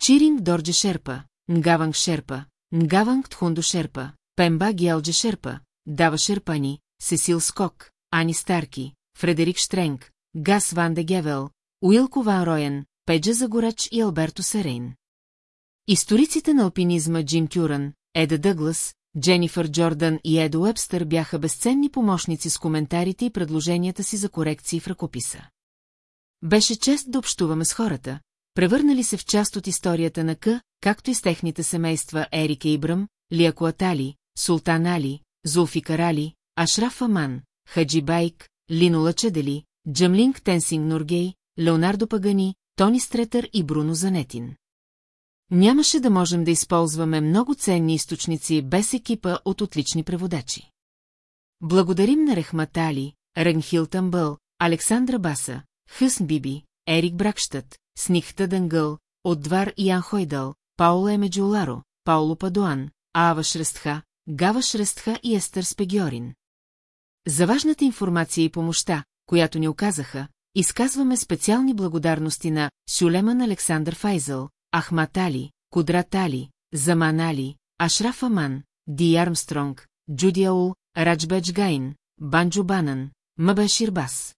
Чиринг Дорджи Шерпа, Нгаванг Шерпа, Нгаванг Тхундо Шерпа, Пемба Гиалджи Шерпа, Дава Шерпани, Сесил Скок, Ани Старки, Фредерик Штренг, Гас Ван де Гевел, Уилко Ван Роен, Педжа Загорач и Алберто Серейн. Историците на алпинизма Джим Тюран, Еда Дъглас, Дженифър Джордан и Едо Уебстър бяха безценни помощници с коментарите и предложенията си за корекции в ръкописа. Беше чест да общуваме с хората, превърнали се в част от историята на К, както и с техните семейства Ерика Ибрам, Лиако Али, Султан Али, Зулфикар Али, Ашраф Аман, Хаджи Байк, Лино Лачедели, Джамлинг Тенсинг Нургей, Леонардо Пагани, Тони Стретър и Бруно Занетин. Нямаше да можем да използваме много ценни източници без екипа от отлични преводачи. Благодарим на Рехмат Али, Ренхил Тамбъл, Александра Баса, Хъсн Биби, Ерик Бракштът, Сникта Дънгъл, Отвар Ян Хойдъл, Пауло Емеджуларо, Пауло Падуан, Ава Шрестха, Гава Шрестха и Естър Спегиорин. За важната информация и помощта, която ни оказаха, изказваме специални благодарности на Сюлеман Александър Файзъл, Ахмат Али, Кудрат Али, Заман Али, Ашраф Аман, Ди Армстронг, Джуди Аул, Раджбедж Гайн, Банджо Банан, Мабешир Бас.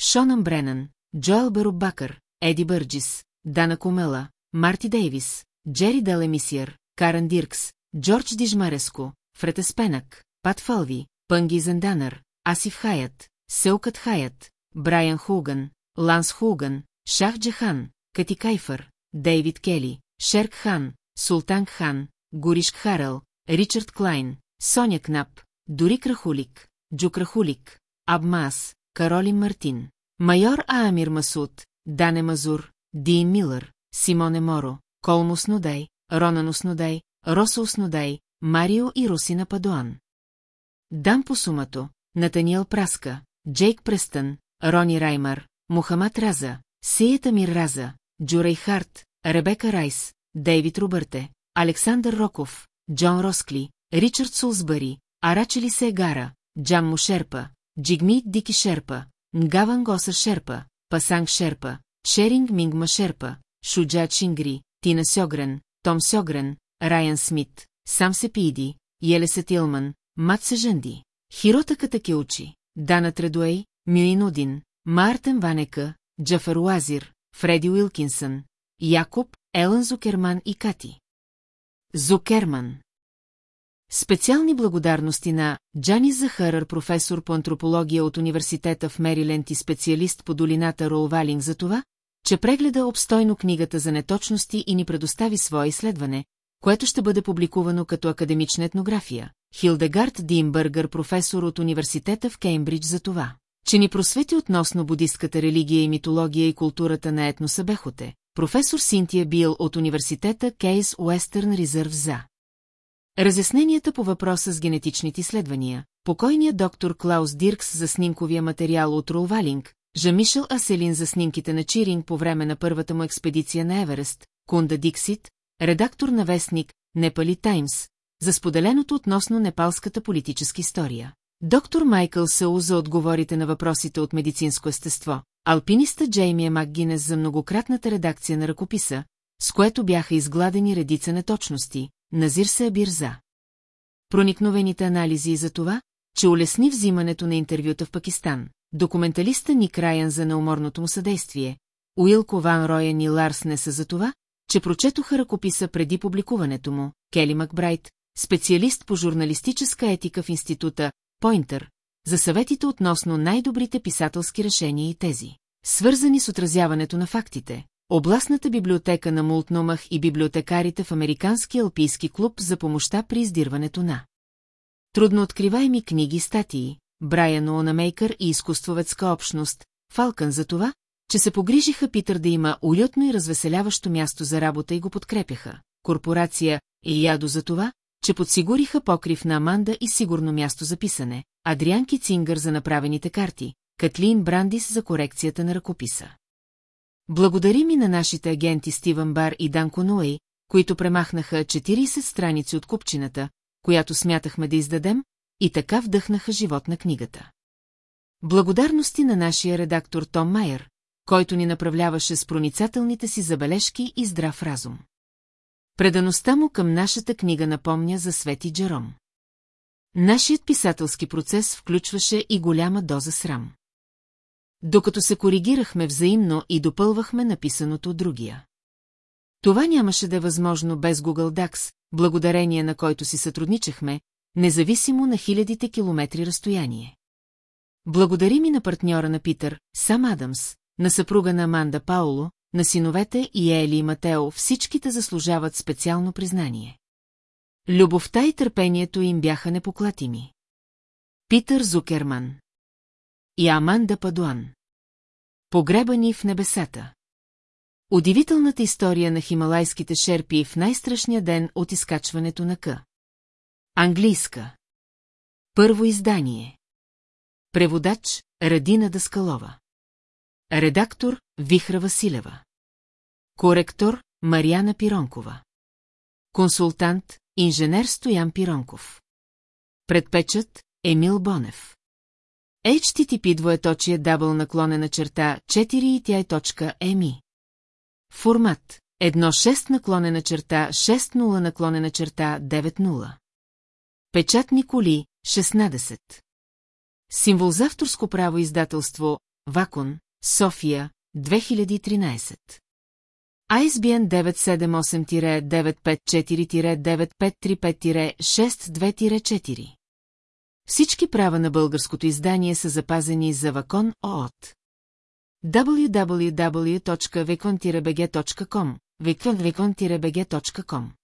Шонан Бренан, Джоел Берубакър, Еди Бърджис, Дана Комела, Марти Дейвис, Джери Делемисиер, Карен Диркс, Джордж Дижмареско, Фред Еспенък, Пат Фалви, Пънги Зенданър, Асив Хаят, Селкът Хаят, Брайан Хуган, Ланс Хуган, Шах Джахан, Кати Кайфър, Дейвид Кели, Шерк Хан, Султан Хан, Гориш Харел, Ричард Клайн, Соня Кнап, Дори Крахулик, Джу Крахулик, Абмас, Каролин Мартин, майор Аамир Масуд, Дане Мазур, Дин Милър, Симоне Моро, Колмо Снудай, Ронан Снудай, Росо Снудай, Марио и Русина Падуан. Дан Посумато, Натаниел Праска, Джейк Престън, Рони Раймар, Мухамад Раза, Сиета Мир Раза, Джурей Харт, Ребека Райс, Дейвид Рубърте, Александър Роков, Джон Роскли, Ричард Сулсбъри, Арачели Сегара, Джан Мушерпа, Джигми Дики Шерпа, Нгаван Госа Шерпа, Пасанг Шерпа, Шеринг Мингма Шерпа, Шуджа Чингри, Тина Сьогрен, Том Сьогрен, Райан Смит, Сам Сепиди, Елеса Тилман, Мат Сежанди, Хирота Катакеучи, Дана Тредуей, Мюинудин, Мартен Ванека, Джафар Уазир, Фреди Уилкинсън, Якоб, Елън Зукерман и Кати. Зукерман Специални благодарности на Джанис Захарър, професор по антропология от университета в Мериленд и специалист по долината Ролвалинг за това, че прегледа обстойно книгата за неточности и ни предостави свое изследване, което ще бъде публикувано като академична етнография. Хилдегард Димбъргър, професор от университета в Кеймбридж за това, че ни просвети относно будистката религия и митология и културата на етносъбехоте. Професор Синтия Бил от университета Кейс Уестърн Резерв за. Разясненията по въпроса с генетичните изследвания, покойният доктор Клаус Диркс за снимковия материал от Ролвалинг, Жамишел Аселин за снимките на Чиринг по време на първата му експедиция на Еверест, Кунда Диксит, редактор на вестник Непали Таймс, за споделеното относно непалската политическа история. Доктор Майкъл Сау за отговорите на въпросите от медицинско естество, алпиниста Джеймия Макгинес за многократната редакция на ръкописа, с което бяха изгладени редица неточности, Назир се за. Проникновените анализи за това, че улесни взимането на интервюта в Пакистан, документалиста Ник Райан за неуморното му съдействие, Уилко Ван Роян и Ларс не са за това, че прочетоха ръкописа преди публикуването му, Кели Макбрайт, специалист по журналистическа етика в института Пойнтър, за съветите относно най-добрите писателски решения и тези, свързани с отразяването на фактите, областната библиотека на Мултномах и библиотекарите в Американски алпийски клуб за помощта при издирването на трудно откриваеми книги статии, Брайан Уонамейкър и изкуствоведска общност, Фалкън за това, че се погрижиха Питър да има уютно и развеселяващо място за работа и го подкрепяха. Корпорация и ядо за това, че подсигуриха покрив на Аманда и сигурно място за писане, Адриан Кицингър за направените карти, Катлин Брандис за корекцията на ръкописа. Благодарим и на нашите агенти Стивън Бар и Данко Нуей, които премахнаха 40 страници от купчината, която смятахме да издадем, и така вдъхнаха живот на книгата. Благодарности на нашия редактор Том Майер, който ни направляваше с проницателните си забележки и здрав разум. Предаността му към нашата книга напомня за Свети Джером. Нашият писателски процес включваше и голяма доза срам. Докато се коригирахме взаимно и допълвахме написаното от другия. Това нямаше да е възможно без Google Dax, благодарение на който си сътрудничахме, независимо на хилядите километри разстояние. Благодарим и на партньора на Питър, Сам Адамс, на съпруга на Аманда Пауло, на синовете и Ели и Матео, всичките заслужават специално признание. Любовта и търпението им бяха непоклатими. Питър Зукерман и Аманда Падуан. Погребани в небесата. Удивителната история на хималайските шерпи в най-страшния ден от изкачването на К. Английска. Първо издание. Преводач Радина Даскалова. Редактор Вихра Василева. Коректор Марияна Пиронкова. Консултант Инженер Стоян Пиронков. Предпечат Емил Бонев. HTTP двоеточие дабл наклонена черта 4 и тя е точка EMI. Формат 1.6 наклонена черта 6.0 наклонена черта 9.0. Печатни коли 16. Символ за авторско право издателство Вакон, София, 2013. ISBN 978-954-9535-62-4. Всички права на българското издание са запазени за Вакон ООТ. www.vekon-bg.com, vekon-bg.com